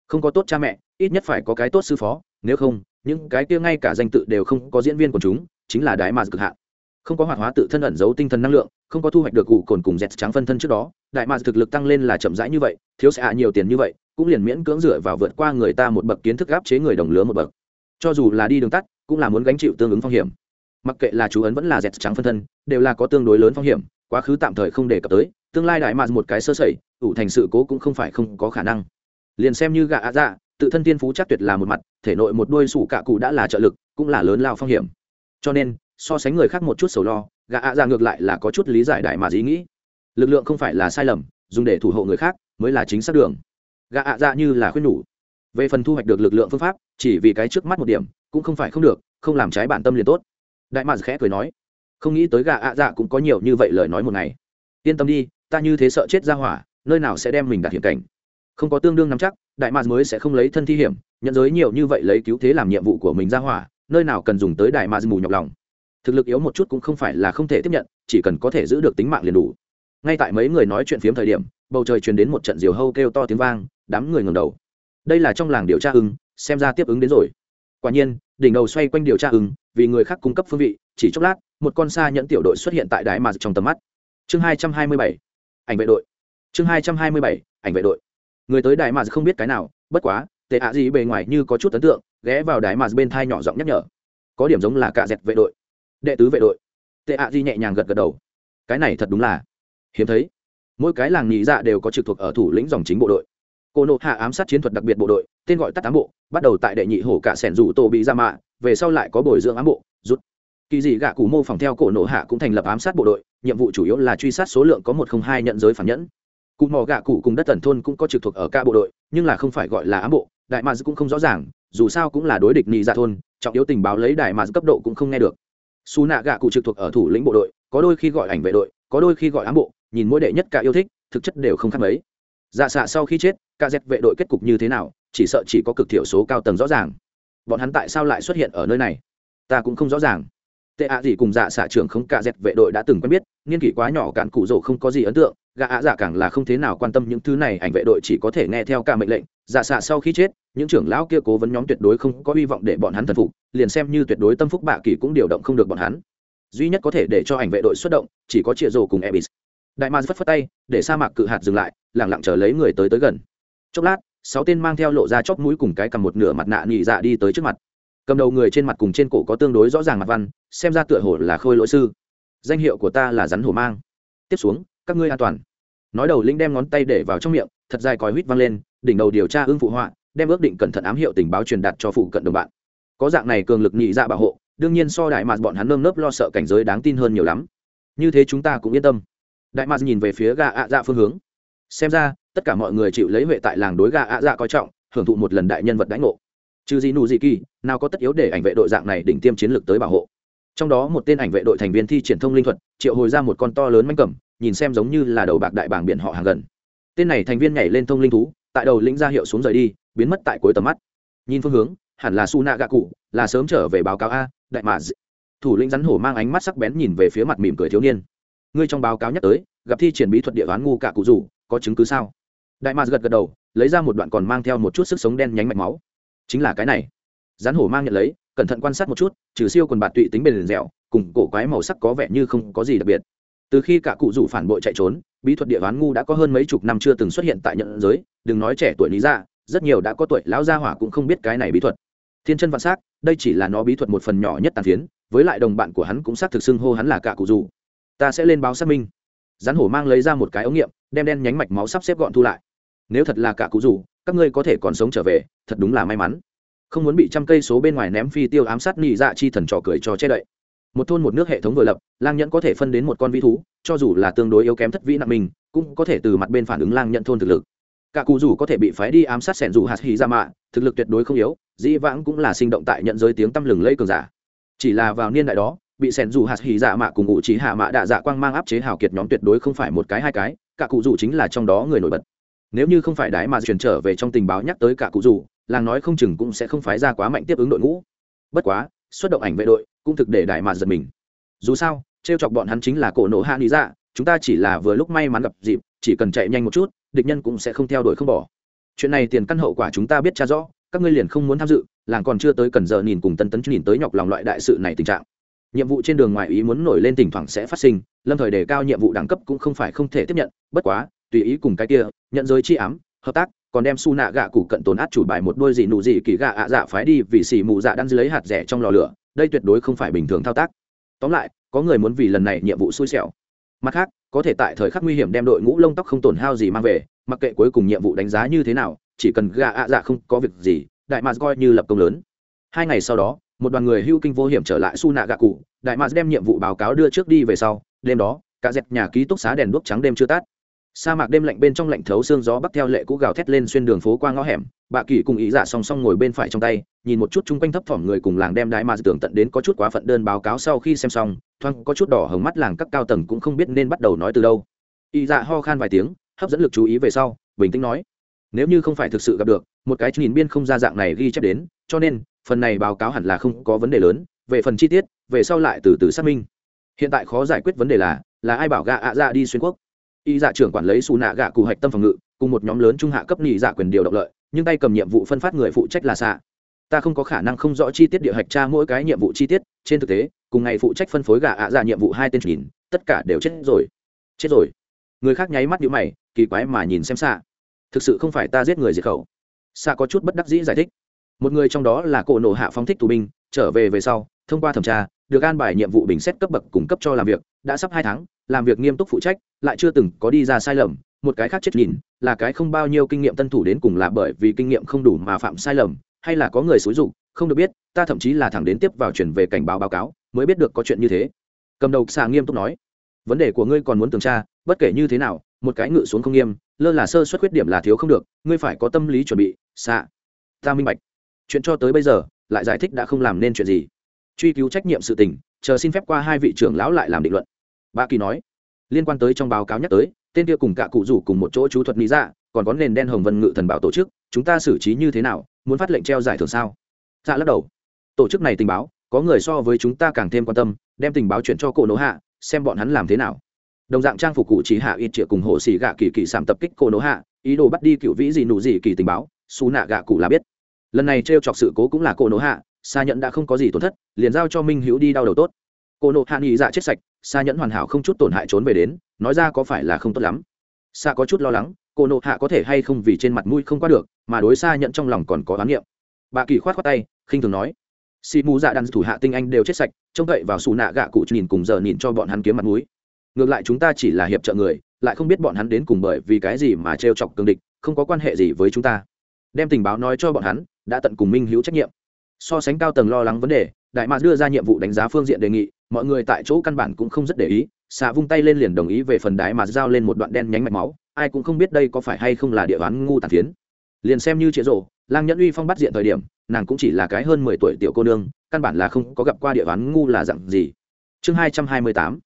Không có tốt cha mẹ, ít nhất phải có cái tốt sư phó, nếu không, những cái kia ngay cả danh tự đều không có diễn viên của chúng, chính là đại mà cực hạn. Không có hoạt hóa tự thân ẩn giấu tinh thần năng lượng, không có thu hoạch được cụ cồn cùng dẹt trắng phân thân trước đó đại mạc thực lực tăng lên là chậm rãi như vậy, thiếu sẽ hạ nhiều tiền như vậy, cũng liền miễn cưỡng dựa vào vượt qua người ta một bậc kiến thức gáp chế người đồng lứa một bậc. Cho dù là đi đường tắt, cũng là muốn gánh chịu tương ứng phong hiểm. Mặc kệ là chú ấn vẫn là dẹt trắng phân thân, đều là có tương đối lớn phong hiểm, quá khứ tạm thời không đề cập tới, tương lai đại mạc một cái sơ sẩy, ủ thành sự cố cũng không phải không có khả năng. Liền xem như gạ ạ dạ tự thân tiên phú chắc tuyệt là một mặt, thể nội một đôi sủ cạ cụ đã là trợ lực, cũng là lớn lao phong hiểm. Cho nên, so sánh người khác một chút sầu lo, gạ ạ dạ ngược lại là có chút lý giải đại mà dĩ nghĩ lực lượng không phải là sai lầm, dùng để thủ hộ người khác mới là chính xác đường. Gạ ạ dạ như là khuyên nhủ. Về phần thu hoạch được lực lượng phương pháp, chỉ vì cái trước mắt một điểm, cũng không phải không được, không làm trái bản tâm liền tốt. Đại mạc khẽ cười nói. Không nghĩ tới gạ ạ dạ cũng có nhiều như vậy lời nói một ngày. Yên tâm đi, ta như thế sợ chết ra hỏa, nơi nào sẽ đem mình đặt hiểm cảnh. Không có tương đương nắm chắc, đại mạc mới sẽ không lấy thân thi hiểm, nhận giới nhiều như vậy lấy cứu thế làm nhiệm vụ của mình ra hỏa, nơi nào cần dùng tới đại mạc mù nhọc lòng. Thực lực yếu một chút cũng không phải là không thể tiếp nhận, chỉ cần có thể giữ được tính mạng liền đủ ngay tại mấy người nói chuyện phiếm thời điểm, bầu trời truyền đến một trận diều hâu kêu to tiếng vang, đám người ngầm đầu. Đây là trong làng điều tra ứng xem ra tiếp ứng đến rồi. Quả nhiên, đỉnh đầu xoay quanh điều tra ứng vì người khác cung cấp phương vị, chỉ chốc lát, một con xa nhẫn tiểu đội xuất hiện tại đáy mà trong tầm mắt. Chương hai trăm hai mươi bảy, ảnh vệ đội. Chương hai trăm hai mươi bảy, ảnh vệ đội. Người tới đại mà không biết cái nào, bất quá, tệ ạ gì bề ngoài như có chút ấn tượng, ghé vào đại mà bên thai nhỏ giọng nhắc nhở. Có điểm giống là cạ dẹt vệ đội. Đệ tứ vệ đội. Tệ ạ gì nhẹ nhàng gật gật đầu. Cái này thật đúng là hiếm thấy. Mỗi cái làng nhị dạ đều có trực thuộc ở thủ lĩnh dòng chính bộ đội. Cô nộ hạ ám sát chiến thuật đặc biệt bộ đội, tên gọi tắt tám bộ, bắt đầu tại đệ nhị hổ cả sẻn rủ tổ bị ra mạ, về sau lại có bồi dưỡng ám bộ, rút. Kỳ dị gạ cù mô phỏng theo cổ nộ hạ cũng thành lập ám sát bộ đội, nhiệm vụ chủ yếu là truy sát số lượng có một không hai nhận giới phản nhẫn. Cụ mò gạ cụ cùng đất tần thôn cũng có trực thuộc ở ca bộ đội, nhưng là không phải gọi là ám bộ, đại mads cũng không rõ ràng, dù sao cũng là đối địch nị dạ thôn, trọng yếu tình báo lấy đại mads cấp độ cũng không nghe được. Su nạ gạ cụ trực thuộc ở thủ lĩnh bộ đội, có đôi khi gọi ảnh vệ đội, có đôi khi gọi ám bộ nhìn mỗi đệ nhất cả yêu thích, thực chất đều không khác mấy. Dạ xạ sau khi chết ca dẹp vệ đội kết cục như thế nào, chỉ sợ chỉ có cực thiểu số cao tầng rõ ràng. Bọn hắn tại sao lại xuất hiện ở nơi này? Ta cũng không rõ ràng. Tệ ạ gì cùng dạ xạ trưởng không ca dẹp vệ đội đã từng quen biết, nghiên kỷ quá nhỏ cạn cụ rổ không có gì ấn tượng gạ ạ dạ càng là không thế nào quan tâm những thứ này, ảnh vệ đội chỉ có thể nghe theo cả mệnh lệnh. Dạ xạ sau khi chết, những trưởng lão kia cố vấn nhóm tuyệt đối không có hy vọng để bọn hắn thần phục, liền xem như tuyệt đối tâm phúc bạ kỳ cũng điều động không được bọn hắn. Duy nhất có thể để cho ảnh vệ đội xuất động, chỉ có chịa rổ cùng ebis đại ma phất phất tay, để sa mạc cự hạt dừng lại lẳng lặng chờ lấy người tới tới gần. Chốc lát, sáu tên mang theo lộ ra chóp mũi cùng cái cầm một nửa mặt nạ nhị dạ đi tới trước mặt. Cầm đầu người trên mặt cùng trên cổ có tương đối rõ ràng mặt văn, xem ra tựa hồ là khôi lỗi sư. Danh hiệu của ta là rắn hổ mang. Tiếp xuống, các ngươi an toàn. Nói đầu linh đem ngón tay để vào trong miệng, thật dài còi huýt văng lên, đỉnh đầu điều tra ưng phụ họa, đem ước định cẩn thận ám hiệu tình báo truyền đạt cho phụ cận đồng bạn. Có dạng này cường lực nhị dạ bảo hộ, đương nhiên so đại mạt bọn hắn nơm nớp lo sợ cảnh giới đáng tin hơn nhiều lắm. Như thế chúng ta cũng yên tâm đại mạc nhìn về phía gà ạ dạ phương hướng. Xem ra, tất cả mọi người chịu lấy huệ tại làng đối gà ạ dạ coi trọng, hưởng thụ một lần đại nhân vật đánh ngộ. Trừ gì nụ gì kỳ, nào có tất yếu để ảnh vệ đội dạng này đỉnh tiêm chiến lược tới bảo hộ. Trong đó một tên ảnh vệ đội thành viên thi triển thông linh thuật, triệu hồi ra một con to lớn manh cầm, nhìn xem giống như là đầu bạc đại bảng biển họ hàng gần. Tên này thành viên nhảy lên thông linh thú, tại đầu lĩnh ra hiệu xuống rời đi, biến mất tại cuối tầm mắt. Nhìn phương hướng, hẳn là su nạ gạ cụ, là sớm trở về báo cáo a, đại mạc thủ lĩnh rắn hổ mang ánh mắt sắc bén nhìn về phía mặt mỉm cười thiếu niên ngươi trong báo cáo nhắc tới, gặp thi triển bí thuật địa đoán ngu cả cụ rủ, có chứng cứ sao? Đại mạc gật gật đầu, lấy ra một đoạn còn mang theo một chút sức sống đen nhánh mạch máu. Chính là cái này. Rắn hổ mang nhận lấy, cẩn thận quan sát một chút, trừ siêu quần bạt tụy tính bền dẻo, cùng cổ quái màu sắc có vẻ như không có gì đặc biệt. Từ khi cả cụ rủ phản bội chạy trốn, bí thuật địa đoán ngu đã có hơn mấy chục năm chưa từng xuất hiện tại nhận giới, đừng nói trẻ tuổi lý ra rất nhiều đã có tuổi, lão gia hỏa cũng không biết cái này bí thuật. Thiên chân vạn s á c đây chỉ là nó bí thuật một phần nhỏ nhất tàn phiến, với lại đồng bạn của hắn cũng xác thực xưng hô hắn là cả cụ rủ ta sẽ lên báo xác minh. Rắn hổ mang lấy ra một cái ống nghiệm, đem đen nhánh mạch máu sắp xếp gọn thu lại. Nếu thật là cả cụ rủ, các ngươi có thể còn sống trở về, thật đúng là may mắn. Không muốn bị trăm cây số bên ngoài ném phi tiêu ám sát nị dạ chi thần trò cười cho che đậy. Một thôn một nước hệ thống vừa lập, lang nhẫn có thể phân đến một con vĩ thú, cho dù là tương đối yếu kém thất vĩ nặng mình, cũng có thể từ mặt bên phản ứng lang nhận thôn thực lực. Cả cụ rủ có thể bị phái đi ám sát sẻn dù hạt hì ra mạ, thực lực tuyệt đối không yếu, dĩ vãng cũng là sinh động tại nhận giới tiếng tăm lừng lây cường giả. Chỉ là vào niên đại đó bị sẻn dù hạt hỉ dạ mạ cùng ngụ trí hạ mạ đạ dạ quang mang áp chế hào kiệt nhóm tuyệt đối không phải một cái hai cái, cả cụ dù chính là trong đó người nổi bật. Nếu như không phải đái mà truyền trở về trong tình báo nhắc tới cả cụ dù, làng nói không chừng cũng sẽ không phái ra quá mạnh tiếp ứng đội ngũ. Bất quá, xuất động ảnh vệ đội cũng thực để đại mà giật mình. Dù sao, trêu chọc bọn hắn chính là cổ nổ hạ lý dạ chúng ta chỉ là vừa lúc may mắn gặp dịp, chỉ cần chạy nhanh một chút, địch nhân cũng sẽ không theo đuổi không bỏ. Chuyện này tiền căn hậu quả chúng ta biết cha rõ, các ngươi liền không muốn tham dự, làng còn chưa tới cần giờ nhìn cùng tân tấn nhìn tới nhọc lòng loại đại sự này tình trạng nhiệm vụ trên đường ngoài ý muốn nổi lên thỉnh thoảng sẽ phát sinh, lâm thời đề cao nhiệm vụ đẳng cấp cũng không phải không thể tiếp nhận, bất quá, tùy ý cùng cái kia, nhận giới chi ám, hợp tác, còn đem su nạ gạ cụ cận tồn át chủ bài một đôi gì nụ gì kỳ gạ ạ dạ phái đi vì xì mù dạ đang lấy hạt rẻ trong lò lửa, đây tuyệt đối không phải bình thường thao tác. Tóm lại, có người muốn vì lần này nhiệm vụ xui xẻo. Mặt khác, có thể tại thời khắc nguy hiểm đem đội ngũ lông tóc không tổn hao gì mang về, mặc kệ cuối cùng nhiệm vụ đánh giá như thế nào, chỉ cần gạ ạ dạ không có việc gì, đại mars coi như lập công lớn. Hai ngày sau đó một đoàn người hưu kinh vô hiểm trở lại su nạ gạ cụ, đại mạc đem nhiệm vụ báo cáo đưa trước đi về sau, đêm đó, cả dẹp nhà ký túc xá đèn đuốc trắng đêm chưa tắt. Sa mạc đêm lạnh bên trong lạnh thấu xương gió bắc theo lệ cũ gào thét lên xuyên đường phố qua ngõ hẻm, bà kỳ cùng ý dạ song song ngồi bên phải trong tay, nhìn một chút chung quanh thấp thỏm người cùng làng đem đại mà tưởng tận đến có chút quá phận đơn báo cáo sau khi xem xong, thoáng có chút đỏ hồng mắt làng các cao tầng cũng không biết nên bắt đầu nói từ đâu. Ý dạ ho khan vài tiếng, hấp dẫn lực chú ý về sau, bình tĩnh nói, nếu như không phải thực sự gặp được, một cái nhìn biên không ra dạng này ghi chép đến, cho nên phần này báo cáo hẳn là không có vấn đề lớn, về phần chi tiết, về sau lại từ từ xác minh. Hiện tại khó giải quyết vấn đề là là ai bảo gạ ạ dạ đi xuyên quốc? Y dạ trưởng quản lấy xù nạ gạ cụ hạch tâm phòng ngự, cùng một nhóm lớn trung hạ cấp nhị dạ quyền điều động lợi, nhưng tay cầm nhiệm vụ phân phát người phụ trách là xạ. Ta không có khả năng không rõ chi tiết địa hạch tra mỗi cái nhiệm vụ chi tiết, trên thực tế, cùng ngày phụ trách phân phối gạ ạ dạ nhiệm vụ hai tên nhìn, tất cả đều chết rồi. Chết rồi. Người khác nháy mắt nhữ mày, kỳ quái mà nhìn xem xạ. Thực sự không phải ta giết người diệt khẩu. Xạ có chút bất đắc dĩ giải thích một người trong đó là cổ nổ hạ phóng thích tù binh, trở về về sau, thông qua thẩm tra, được an bài nhiệm vụ bình xét cấp bậc cung cấp cho làm việc, đã sắp hai tháng, làm việc nghiêm túc phụ trách, lại chưa từng có đi ra sai lầm. Một cái khác chết nhìn, là cái không bao nhiêu kinh nghiệm tân thủ đến cùng là bởi vì kinh nghiệm không đủ mà phạm sai lầm, hay là có người xúi dục, không được biết, ta thậm chí là thẳng đến tiếp vào chuyển về cảnh báo báo cáo, mới biết được có chuyện như thế. Cầm đầu xà nghiêm túc nói, vấn đề của ngươi còn muốn tường tra, bất kể như thế nào, một cái ngự xuống không nghiêm, lơ là sơ suất khuyết điểm là thiếu không được, ngươi phải có tâm lý chuẩn bị xạ ta minh bạch chuyện cho tới bây giờ, lại giải thích đã không làm nên chuyện gì. Truy cứu trách nhiệm sự tình, chờ xin phép qua hai vị trưởng lão lại làm định luận. Ba kỳ nói, liên quan tới trong báo cáo nhắc tới, tên kia cùng cả cụ rủ cùng một chỗ chú thuật lý dạ còn có nền đen hồng vân ngự thần bảo tổ chức, chúng ta xử trí như thế nào, muốn phát lệnh treo giải thưởng sao? Dạ lắc đầu. Tổ chức này tình báo, có người so với chúng ta càng thêm quan tâm, đem tình báo chuyển cho cổ nỗ hạ, xem bọn hắn làm thế nào. Đồng dạng trang phục cụ chỉ hạ ít triệu cùng hộ xì gạ kỳ kỳ sảm tập kích cổ nỗ hạ, ý đồ bắt đi cựu vĩ gì nụ gì kỳ tình báo xù nạ gạ cụ là biết lần này t r e o chọc sự cố cũng là cổ nộ hạ xa nhẫn đã không có gì tổn thất, liền giao cho minh hữu đi đau đầu tốt. Cô nộ hạ nghị dạ chết sạch xa nhẫn hoàn hảo không chút tổn hại trốn về đến, nói ra có phải là không tốt lắm. Xa có chút lo lắng cô nộ hạ có thể hay không vì trên mặt mũi không qua được, mà đối xa nhẫn trong lòng còn có oán niệm. Bà kỳ khoát khoát tay, khinh thường nói xì mù dạ đàn thủ hạ tinh anh đều chết sạch, trông cậy vào xù nạ gạ cụ nhìn cùng giờ nhìn cho bọn hắn kiếm mặt mũi. Ngược lại chúng ta chỉ là hiệp trợ người, lại không biết bọn hắn đến cùng bởi vì cái gì mà t chọc cường địch, không có quan hệ gì với chúng ta đem tình báo nói cho bọn hắn, đã tận cùng minh hữu trách nhiệm. So sánh cao tầng lo lắng vấn đề, đại mạc đưa ra nhiệm vụ đánh giá phương diện đề nghị, mọi người tại chỗ căn bản cũng không rất để ý xạ vung tay lên liền đồng ý về phần đái mà giao lên một đoạn đen nhánh mạch máu, ai cũng không biết đây có phải hay không là địa bán ngu tàn phiến. Liền xem như chế rộ lang nhẫn uy phong bắt diện thời điểm, nàng cũng chỉ là cái hơn mười tuổi tiểu cô nương, căn bản là không có gặp qua địa bán ngu là dặn gì. Chương hai trăm hai mươi tám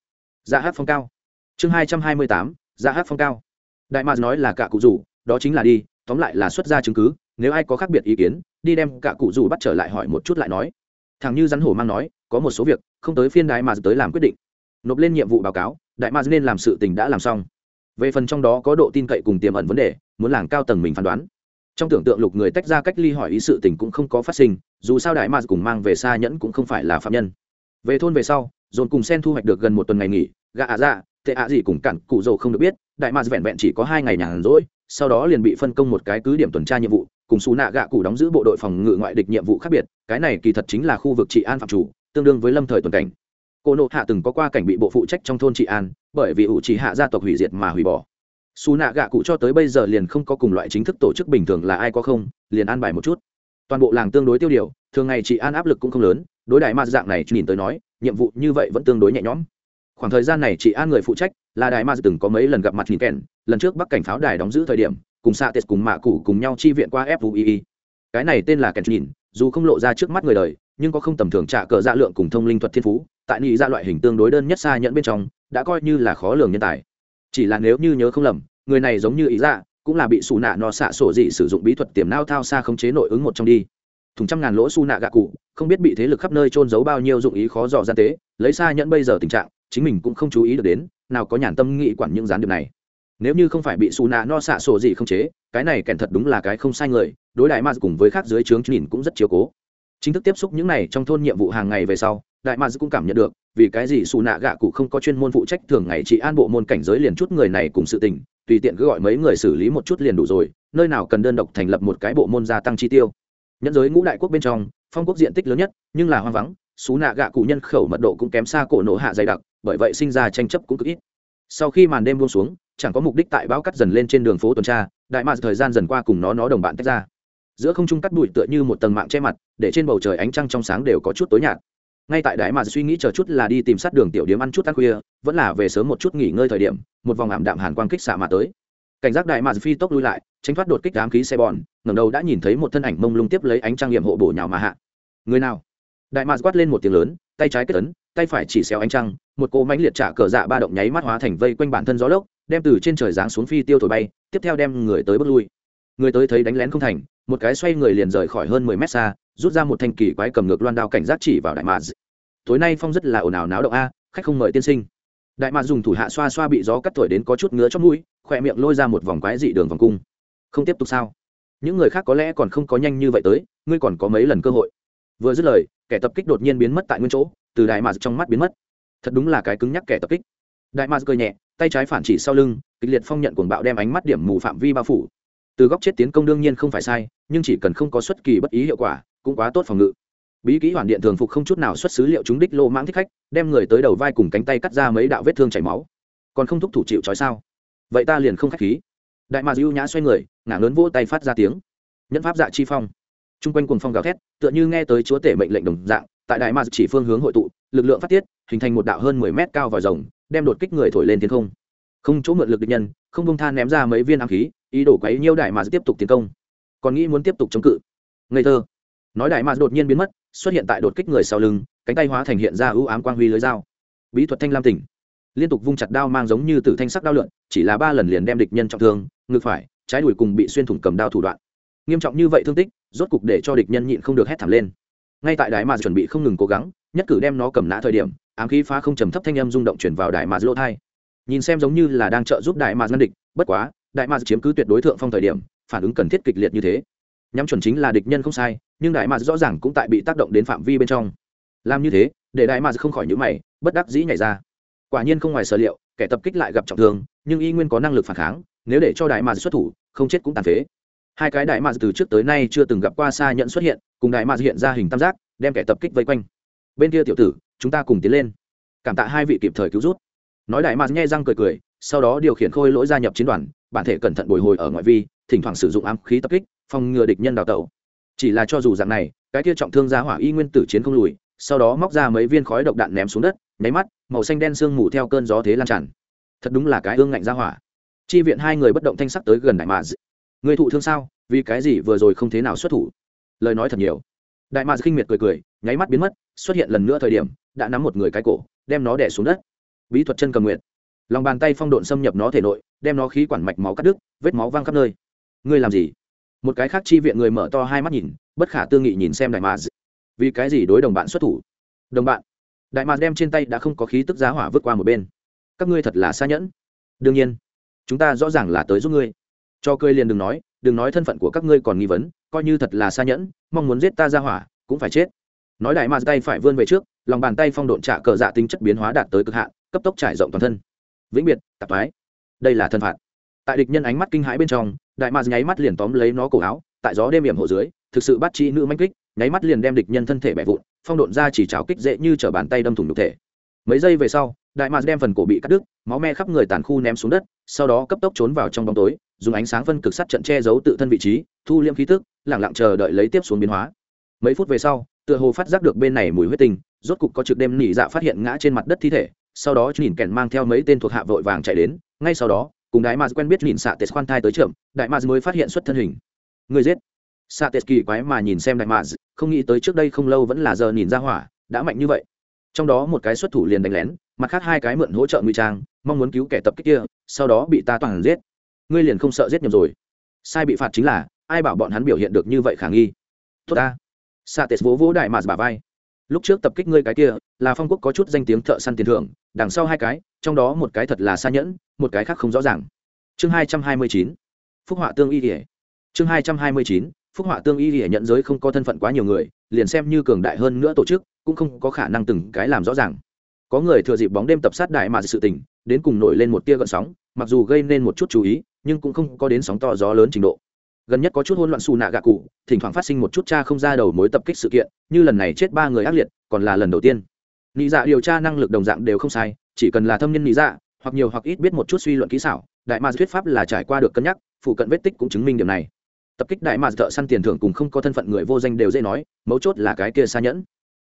dạ hát phong cao. Chương hai trăm hai mươi tám dạ hát phong cao. Đại mạc nói là cả cụ rủ, đó chính là đi, tóm lại là xuất ra chứng cứ nếu ai có khác biệt ý kiến, đi đem cả cụ dù bắt trở lại hỏi một chút lại nói. Thằng như rắn hổ mang nói, có một số việc, không tới phiên đại mà tới làm quyết định. Nộp lên nhiệm vụ báo cáo, đại mà nên làm sự tình đã làm xong. Về phần trong đó có độ tin cậy cùng tiềm ẩn vấn đề, muốn làng cao tầng mình phán đoán. Trong tưởng tượng lục người tách ra cách ly hỏi ý sự tình cũng không có phát sinh, dù sao đại mà cùng mang về xa nhẫn cũng không phải là phạm nhân. Về thôn về sau, dồn cùng sen thu hoạch được gần một tuần ngày nghỉ gạ ạ dạ tệ ạ gì cùng cặn cụ dầu không được biết, đại mà vẹn vẹn chỉ có hai ngày nhàn rỗi, sau đó liền bị phân công một cái cứ điểm tuần tra nhiệm vụ cùng xù nạ gạ cụ đóng giữ bộ đội phòng ngự ngoại địch nhiệm vụ khác biệt, cái này kỳ thật chính là khu vực trị an phạm chủ, tương đương với lâm thời tuần cảnh. Cô nộ hạ từng có qua cảnh bị bộ phụ trách trong thôn trị an, bởi vì ủ trì hạ gia tộc hủy diệt mà hủy bỏ. Xù nạ gạ cụ cho tới bây giờ liền không có cùng loại chính thức tổ chức bình thường là ai có không, liền an bài một chút. Toàn bộ làng tương đối tiêu điều, thường ngày trị an áp lực cũng không lớn, đối đại ma dạng này nhìn tới nói, nhiệm vụ như vậy vẫn tương đối nhẹ nhõm. Khoảng thời gian này chị an người phụ trách là đại ma từng có mấy lần gặp mặt nhìn kèn, lần trước bắc cảnh pháo đài đóng giữ thời điểm cùng xạ tết cùng mạ cụ cùng nhau chi viện qua fui cái này tên là kèn nhìn, dù không lộ ra trước mắt người đời, nhưng có không tầm thường trả cờ dạ lượng cùng thông linh thuật thiên phú, tại nghị ra dạ loại hình tương đối đơn nhất xa nhận bên trong, đã coi như là khó lường nhân tài. Chỉ là nếu như nhớ không lầm, người này giống như ý dạ cũng là bị xù nạ no xạ sổ dị sử dụng bí thuật tiềm nao thao xa khống chế nội ứng một trong đi. Thùng trăm ngàn lỗ xù nạ gạ cụ, không biết bị thế lực khắp nơi trôn giấu bao nhiêu dụng ý khó dò gian tế, lấy xa nhẫn bây giờ tình trạng, chính mình cũng không chú ý được đến, nào có nhàn tâm nghị quản những gián điệp này nếu như không phải bị xù nạ no xạ sổ gì không chế, cái này kèn thật đúng là cái không sai người, đối đại ma cùng với khác dưới trướng nhìn cũng rất chiếu cố. Chính thức tiếp xúc những này trong thôn nhiệm vụ hàng ngày về sau, đại ma cũng cảm nhận được, vì cái gì xù nạ gạ cụ không có chuyên môn phụ trách thường ngày chỉ an bộ môn cảnh giới liền chút người này cùng sự tình, tùy tiện cứ gọi mấy người xử lý một chút liền đủ rồi, nơi nào cần đơn độc thành lập một cái bộ môn gia tăng chi tiêu. Nhân giới ngũ đại quốc bên trong, phong quốc diện tích lớn nhất, nhưng là hoang vắng xú nạ gạ cụ nhân khẩu mật độ cũng kém xa cổ nổ hạ dày đặc, bởi vậy sinh ra tranh chấp cũng cực ít. Sau khi màn đêm buông xuống chẳng có mục đích tại bão cắt dần lên trên đường phố tuần tra, đại mạc thời gian dần qua cùng nó nó đồng bạn tách ra. Giữa không trung cắt bụi tựa như một tầng mạng che mặt, để trên bầu trời ánh trăng trong sáng đều có chút tối nhạt. Ngay tại đại mạc suy nghĩ chờ chút là đi tìm sát đường tiểu điếm ăn chút ăn khuya, vẫn là về sớm một chút nghỉ ngơi thời điểm, một vòng ảm đạm hàn quang kích xạ mà tới. Cảnh giác đại mạc phi tốc lui lại, tránh thoát đột kích đám khí xe bòn, ngẩng đầu đã nhìn thấy một thân ảnh mông lung tiếp lấy ánh trăng nghiệm hộ bổ nhào mà hạ. Người nào? Đại mạc quát lên một tiếng lớn, tay trái kết ấn, tay phải chỉ xéo ánh trăng, một cỗ mánh liệt trả cờ dạ ba động nháy mắt hóa thành vây quanh bản thân gió lốc đem từ trên trời giáng xuống phi tiêu thổi bay, tiếp theo đem người tới bước lui. Người tới thấy đánh lén không thành, một cái xoay người liền rời khỏi hơn mười mét xa, rút ra một thanh kỳ quái cầm ngược loan đao cảnh giác chỉ vào đại mạc tối nay phong rất là ồn ào náo động a, khách không mời tiên sinh. Đại mạc dùng thủ hạ xoa xoa bị gió cắt thổi đến có chút ngứa trong mũi, khỏe miệng lôi ra một vòng quái dị đường vòng cung. Không tiếp tục sao? Những người khác có lẽ còn không có nhanh như vậy tới, ngươi còn có mấy lần cơ hội. Vừa dứt lời, kẻ tập kích đột nhiên biến mất tại nguyên chỗ, từ đại mạc trong mắt biến mất. Thật đúng là cái cứng nhắc kẻ tập kích. Đại mạc cười nhẹ tay trái phản chỉ sau lưng, kịch liệt phong nhận cuồng bạo đem ánh mắt điểm mù phạm vi bao phủ. Từ góc chết tiến công đương nhiên không phải sai, nhưng chỉ cần không có xuất kỳ bất ý hiệu quả, cũng quá tốt phòng ngự. Bí kỹ hoàn điện thường phục không chút nào xuất xứ liệu chúng đích lô mãng thích khách, đem người tới đầu vai cùng cánh tay cắt ra mấy đạo vết thương chảy máu. Còn không thúc thủ chịu trói sao? Vậy ta liền không khách khí. Đại mạc ưu nhã xoay người, ngả lớn vỗ tay phát ra tiếng. Nhẫn pháp dạ chi phong. T r u n g quanh cùng phong gào thét, tựa như nghe tới chúa tể mệnh lệnh đồng dạng, tại đại mạc chỉ phương hướng hội tụ, lực lượng phát tiết, hình thành một đạo hơn mười mét cao vòi rồng đem đột kích người thổi lên thiên không. Không chỗ mượn lực địch nhân, không công tha ném ra mấy viên ám khí, ý đồ quấy nhiêu đại mạc tiếp tục tiến công. Còn nghĩ muốn tiếp tục chống cự. Ngây thơ. Nói đại mạc đột nhiên biến mất, xuất hiện tại đột kích người sau lưng, cánh tay hóa thành hiện ra ưu ám quang huy lưới dao. Bí thuật thanh lam tỉnh. Liên tục vung chặt đao mang giống như từ thanh sắc đao lượn, chỉ là ba lần liền đem địch nhân trọng thương ngược phải, trái đùi cùng bị xuyên thủng cầm đao thủ đoạn. Nghiêm trọng như vậy thương tích, rốt cục để cho địch nhân nhịn không được hét thảm lên. Ngay tại đại mà chuẩn bị không ngừng cố gắng, nhất cử đem nó cầm nã thời điểm ám khí phá không trầm thấp thanh âm rung động chuyển vào đại mạc lỗ thai. Nhìn xem giống như là đang trợ giúp đại mạc ngăn địch, bất quá, đại mạc chiếm cứ tuyệt đối thượng phong thời điểm, phản ứng cần thiết kịch liệt như thế. Nhắm chuẩn chính là địch nhân không sai, nhưng đại mạc rõ ràng cũng tại bị tác động đến phạm vi bên trong. Làm như thế, để đại mạc không khỏi nhữ mày, bất đắc dĩ nhảy ra. Quả nhiên không ngoài sở liệu, kẻ tập kích lại gặp trọng thương, nhưng y nguyên có năng lực phản kháng, nếu để cho đại mạc xuất thủ, không chết cũng tàn phế. Hai cái đại mạc từ trước tới nay chưa từng gặp qua xa nhận xuất hiện, cùng đại mạc hiện ra hình tam giác, đem kẻ tập kích vây quanh. Bên kia tiểu tử chúng ta cùng tiến lên. Cảm tạ hai vị kịp thời cứu rút nói đại mạt nghe răng cười cười, sau đó điều khiển khôi lỗi gia nhập chiến đoàn, bản thể cẩn thận bồi hồi ở ngoại vi, thỉnh thoảng sử dụng ám khí tập kích, phòng ngừa địch nhân đào tẩu. Chỉ là cho dù dạng này, cái kia trọng thương giá hỏa y nguyên tử chiến không lùi, sau đó móc ra mấy viên khói độc đạn ném xuống đất, nháy mắt, màu xanh đen sương mù theo cơn gió thế lan tràn. Thật đúng là cái ương ngạnh giá hỏa. Chi viện hai người bất động thanh sắc tới gần đại mạt người thụ thương sao? Vì cái gì vừa rồi không thế nào xuất thủ? Lời nói thật nhiều đại mạc khinh miệt cười cười, nháy mắt biến mất, xuất hiện lần nữa thời điểm, đã nắm một người cái cổ, đem nó đẻ xuống đất. Bí thuật chân cầm nguyện lòng bàn tay phong độn xâm nhập nó thể nội, đem nó khí quản mạch máu cắt đứt, vết máu văng khắp nơi. Ngươi làm gì? Một cái khác chi viện người mở to hai mắt nhìn, bất khả tư nghị nhìn xem đại mạc vì cái gì đối đồng bạn xuất thủ? Đồng bạn. Đại mạc đem trên tay đã không có khí tức giá hỏa vượt qua một bên. Các ngươi thật là xa nhẫn. Đương nhiên, chúng ta rõ ràng là tới giúp ngươi cho cười liền đừng nói đừng nói thân phận của các ngươi còn nghi vấn, coi như thật là xa nhẫn, mong muốn giết ta ra hỏa, cũng phải chết. Nói đại mạt tay phải vươn về trước, lòng bàn tay phong độn trả cờ dạ tính chất biến hóa đạt tới cực hạn, cấp tốc trải rộng toàn thân. Vĩnh biệt, tạp thoái. Đây là thân phạt. Tại địch nhân ánh mắt kinh hãi bên trong, đại mạt nháy mắt liền tóm lấy nó cổ áo, tại gió đêm hiểm hộ dưới, thực sự bắt chi nữ manh kích, nháy mắt liền đem địch nhân thân thể bẻ vụn, phong độn ra chỉ cháo kích dễ như t bàn tay đâm thủng nhục thể. Mấy giây về sau đại mạc đem phần cổ bị cắt đứt, máu me khắp người tàn khu ném xuống đất, sau đó cấp tốc trốn vào trong bóng tối, dùng ánh sáng phân cực sắt trận che giấu tự thân vị trí, thu liêm khí tức lẳng lặng chờ đợi lấy tiếp xuống biến hóa. Mấy phút về sau, tựa hồ phát giác được bên này mùi huyết tinh, rốt cục có trực đêm nỉ dạ phát hiện ngã trên mặt đất thi thể, sau đó nhìn kèn mang theo mấy tên thuộc hạ vội vàng chạy đến, ngay sau đó, cùng đại mạc quen biết nhìn xạ tệ khoan thai tới trưởng đại mạc mới phát hiện xuất thân hình. Người giết. Xạ tệ kỳ quái mà nhìn xem đại mạc không nghĩ tới trước đây không lâu vẫn là giờ nhìn ra hỏa, đã mạnh như vậy. Trong đó một cái xuất thủ liền đánh lén mặt khác hai cái mượn hỗ trợ nguy trang, mong muốn cứu kẻ tập kích kia, sau đó bị ta toàn giết. Ngươi liền không sợ giết nhầm rồi. Sai bị phạt chính là, ai bảo bọn hắn biểu hiện được như vậy khả nghi? Tốt ta. Sa tes vỗ vỗ đại mạt bà vai. Lúc trước tập kích ngươi cái kia, là phong quốc có chút danh tiếng thợ săn tiền thưởng, đằng sau hai cái, trong đó một cái thật là xa nhẫn, một cái khác không rõ ràng. Chương hai trăm hai mươi chín. Phúc họa tương y ỉa chương hai trăm hai mươi chín. Phúc họa tương y ỉa nhận giới không có thân phận quá nhiều người, liền xem như cường đại hơn nữa tổ chức, cũng không có khả năng từng cái làm rõ ràng có người thừa dịp bóng đêm tập sát đại mà sự tình, đến cùng nổi lên một tia gợn sóng, mặc dù gây nên một chút chú ý, nhưng cũng không có đến sóng to gió lớn trình độ. Gần nhất có chút hỗn loạn xù nạ gạ cụ, thỉnh thoảng phát sinh một chút cha không ra đầu mối tập kích sự kiện, như lần này chết ba người ác liệt, còn là lần đầu tiên. Nị dạ điều tra năng lực đồng dạng đều không sai, chỉ cần là thâm niên nị dạ hoặc nhiều hoặc ít biết một chút suy luận kỹ xảo, đại ma thuyết pháp là trải qua được cân nhắc, phụ cận vết tích cũng chứng minh điểm này. Tập kích đại ma thợ săn tiền thưởng cùng không có thân phận người vô danh đều dễ nói, mấu chốt là cái kia xa nhẫn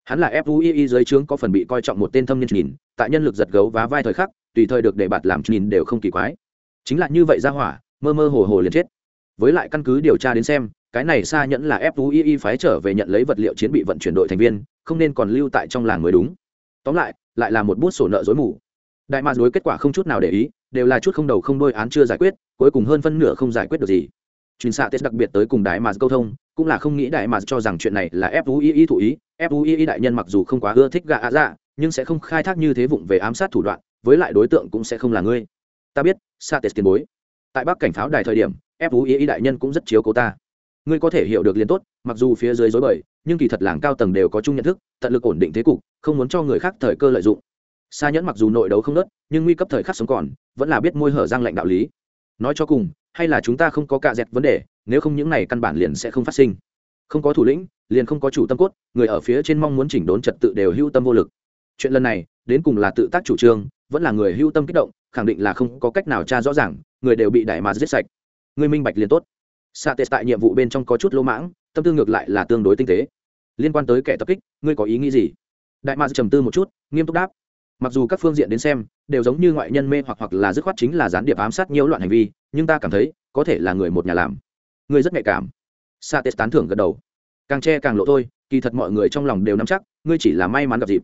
hắn là fui dưới trướng có phần bị coi trọng một tên thâm niên nhìn tại nhân lực giật gấu và vai thời khắc, tùy thời được để bạt làm nhìn đều không kỳ quái. Chính là như vậy ra hỏa, mơ mơ hồ hồ liền chết. Với lại căn cứ điều tra đến xem, cái này xa nhẫn là fui phái trở về nhận lấy vật liệu chiến bị vận chuyển đội thành viên, không nên còn lưu tại trong làng mới đúng. Tóm lại lại là một bút sổ nợ dối mù. Đại mạc đối kết quả không chút nào để ý, đều là chút không đầu không đôi án chưa giải quyết, cuối cùng hơn phân nửa không giải quyết được gì chuyên xạ tết đặc biệt tới cùng đại mà câu thông, cũng là không nghĩ đại mà cho rằng chuyện này là fui thụ ý. Fui đại nhân mặc dù không quá ưa thích gạ ạ dạ nhưng sẽ không khai thác như thế vụng về ám sát thủ đoạn, với lại đối tượng cũng sẽ không là ngươi. Ta biết, xạ tết tiền bối. Tại bắc cảnh pháo đài thời điểm fui đại nhân cũng rất chiếu cố ta. Ngươi có thể hiểu được liền tốt, mặc dù phía dưới dối bời, nhưng kỳ thật làng cao tầng đều có chung nhận thức, tận lực ổn định thế cục, không muốn cho người khác thời cơ lợi dụng. Xa nhẫn mặc dù nội đấu không nớt, nhưng nguy cấp thời khắc sống còn, vẫn là biết môi hở răng lệnh đạo lý. Nói cho cùng hay là chúng ta không có cạ dẹt vấn đề, nếu không những này căn bản liền sẽ không phát sinh. Không có thủ lĩnh, liền không có chủ tâm cốt, người ở phía trên mong muốn chỉnh đốn trật tự đều hưu tâm vô lực. Chuyện lần này, đến cùng là tự tác chủ trương, vẫn là người hưu tâm kích động, khẳng định là không có cách nào tra rõ ràng, người đều bị đại mà giết sạch. Người minh bạch liền tốt. Sa tệ tại nhiệm vụ bên trong có chút lỗ mãng, tâm tư ngược lại là tương đối tinh tế. Liên quan tới kẻ tập kích, ngươi có ý nghĩ gì? Đại mà trầm tư một chút, nghiêm túc đáp mặc dù các phương diện đến xem, đều giống như ngoại nhân mê hoặc hoặc là dứt khoát chính là gián điệp ám sát nhiễu loạn hành vi, nhưng ta cảm thấy, có thể là người một nhà làm. Người rất nhạy cảm. Sa tết tán thưởng gật đầu. Càng che càng lộ thôi, kỳ thật mọi người trong lòng đều nắm chắc, ngươi chỉ là may mắn gặp dịp.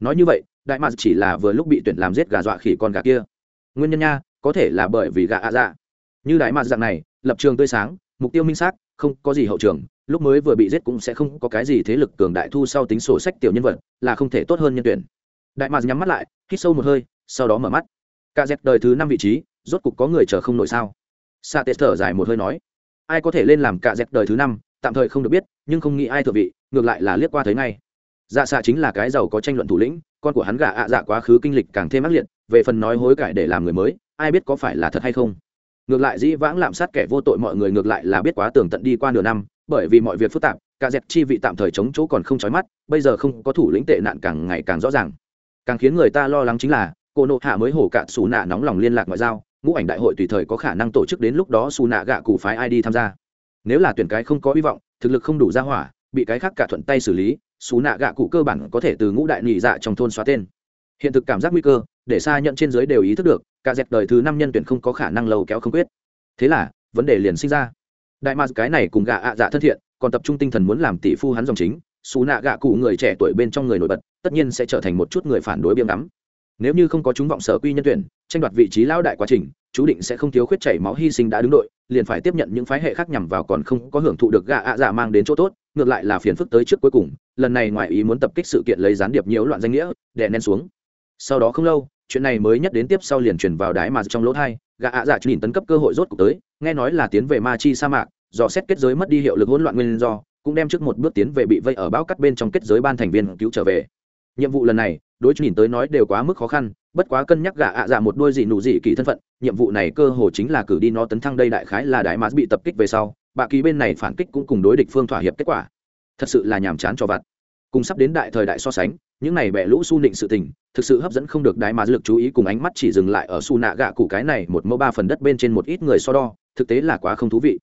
Nói như vậy, đại mạc chỉ là vừa lúc bị tuyển làm giết gà dọa khỉ con gà kia. Nguyên nhân nha, có thể là bởi vì gà ạ dạ. Như đại mạc dạng này, lập trường tươi sáng, mục tiêu minh xác, không có gì hậu trường, lúc mới vừa bị giết cũng sẽ không có cái gì thế lực cường đại thu sau tính sổ sách tiểu nhân vật, là không thể tốt hơn nhân tuyển đại mạc nhắm mắt lại, hít sâu một hơi, sau đó mở mắt. Ca dẹp đời thứ năm vị trí, rốt cục có người chờ không nổi sao? Sa tê thở dài một hơi nói. Ai có thể lên làm ca dẹp đời thứ năm, tạm thời không được biết, nhưng không nghĩ ai thừa vị, ngược lại là liếc qua thấy ngay. Dạ xạ chính là cái giàu có tranh luận thủ lĩnh, con của hắn gà ạ dạ quá khứ kinh lịch càng thêm ác liệt, về phần nói hối cải để làm người mới, ai biết có phải là thật hay không? Ngược lại dĩ vãng lạm sát kẻ vô tội mọi người ngược lại là biết quá tường tận đi qua nửa năm, bởi vì mọi việc phức tạp, cả dẹp chi vị tạm thời chống chỗ còn không trói mắt, bây giờ không có thủ lĩnh tệ nạn càng ngày càng rõ ràng càng khiến người ta lo lắng chính là, cô nộ hạ mới hổ cạn xù nạ nóng lòng liên lạc ngoại giao, ngũ ảnh đại hội tùy thời có khả năng tổ chức đến lúc đó xù nạ gạ cụ phái ai đi tham gia. Nếu là tuyển cái không có hy vọng, thực lực không đủ ra hỏa, bị cái khác cả thuận tay xử lý, xù nạ gạ cụ cơ bản có thể từ ngũ đại nhị dạ trong thôn xóa tên. Hiện thực cảm giác nguy cơ, để xa nhận trên giới đều ý thức được, cả dẹp đời thứ năm nhân tuyển không có khả năng lâu kéo không quyết. Thế là, vấn đề liền sinh ra. Đại mạc cái này cùng gạ ạ dạ thân thiện, còn tập trung tinh thần muốn làm tỷ phu hắn dòng chính xù nạ gạ cụ người trẻ tuổi bên trong người nổi bật, tất nhiên sẽ trở thành một chút người phản đối biếm đắm nếu như không có chúng vọng sở quy nhân tuyển, tranh đoạt vị trí lão đại quá trình, chú định sẽ không thiếu khuyết chảy máu hy sinh đã đứng đội, liền phải tiếp nhận những phái hệ khác nhằm vào còn không có hưởng thụ được gạ ạ dạ mang đến chỗ tốt, ngược lại là phiền phức tới trước cuối cùng, lần này ngoài ý muốn tập kích sự kiện lấy gián điệp nhiễu loạn danh nghĩa, đè nén xuống. Sau đó không lâu, chuyện này mới nhất đến tiếp sau liền chuyển vào đái mà trong lỗ thai, gạ ạ dạ nhìn tấn cấp cơ hội rốt cuộc tới, nghe nói là tiến về ma chi sa mạc do xét kết giới mất đi hiệu lực hỗn loạn nguyên do cũng đem trước một bước tiến về bị vây ở bão cắt bên trong kết giới ban thành viên cứu trở về. Nhiệm vụ lần này, đối nhìn tới nói đều quá mức khó khăn, bất quá cân nhắc gạ ạ dạ một đôi gì nụ gì kỳ thân phận, nhiệm vụ này cơ hồ chính là cử đi nó tấn thăng đây đại khái là đại mã bị tập kích về sau, bạ kỳ bên này phản kích cũng cùng đối địch phương thỏa hiệp kết quả. Thật sự là nhàm chán cho vặt. Cùng sắp đến đại thời đại so sánh, những này bẻ lũ su nịnh sự tình, thực sự hấp dẫn không được đại mã lực chú ý cùng ánh mắt chỉ dừng lại ở su nạ gạ cụ cái này một mẫu ba phần đất bên trên một ít người so đo, thực tế là quá không thú vị.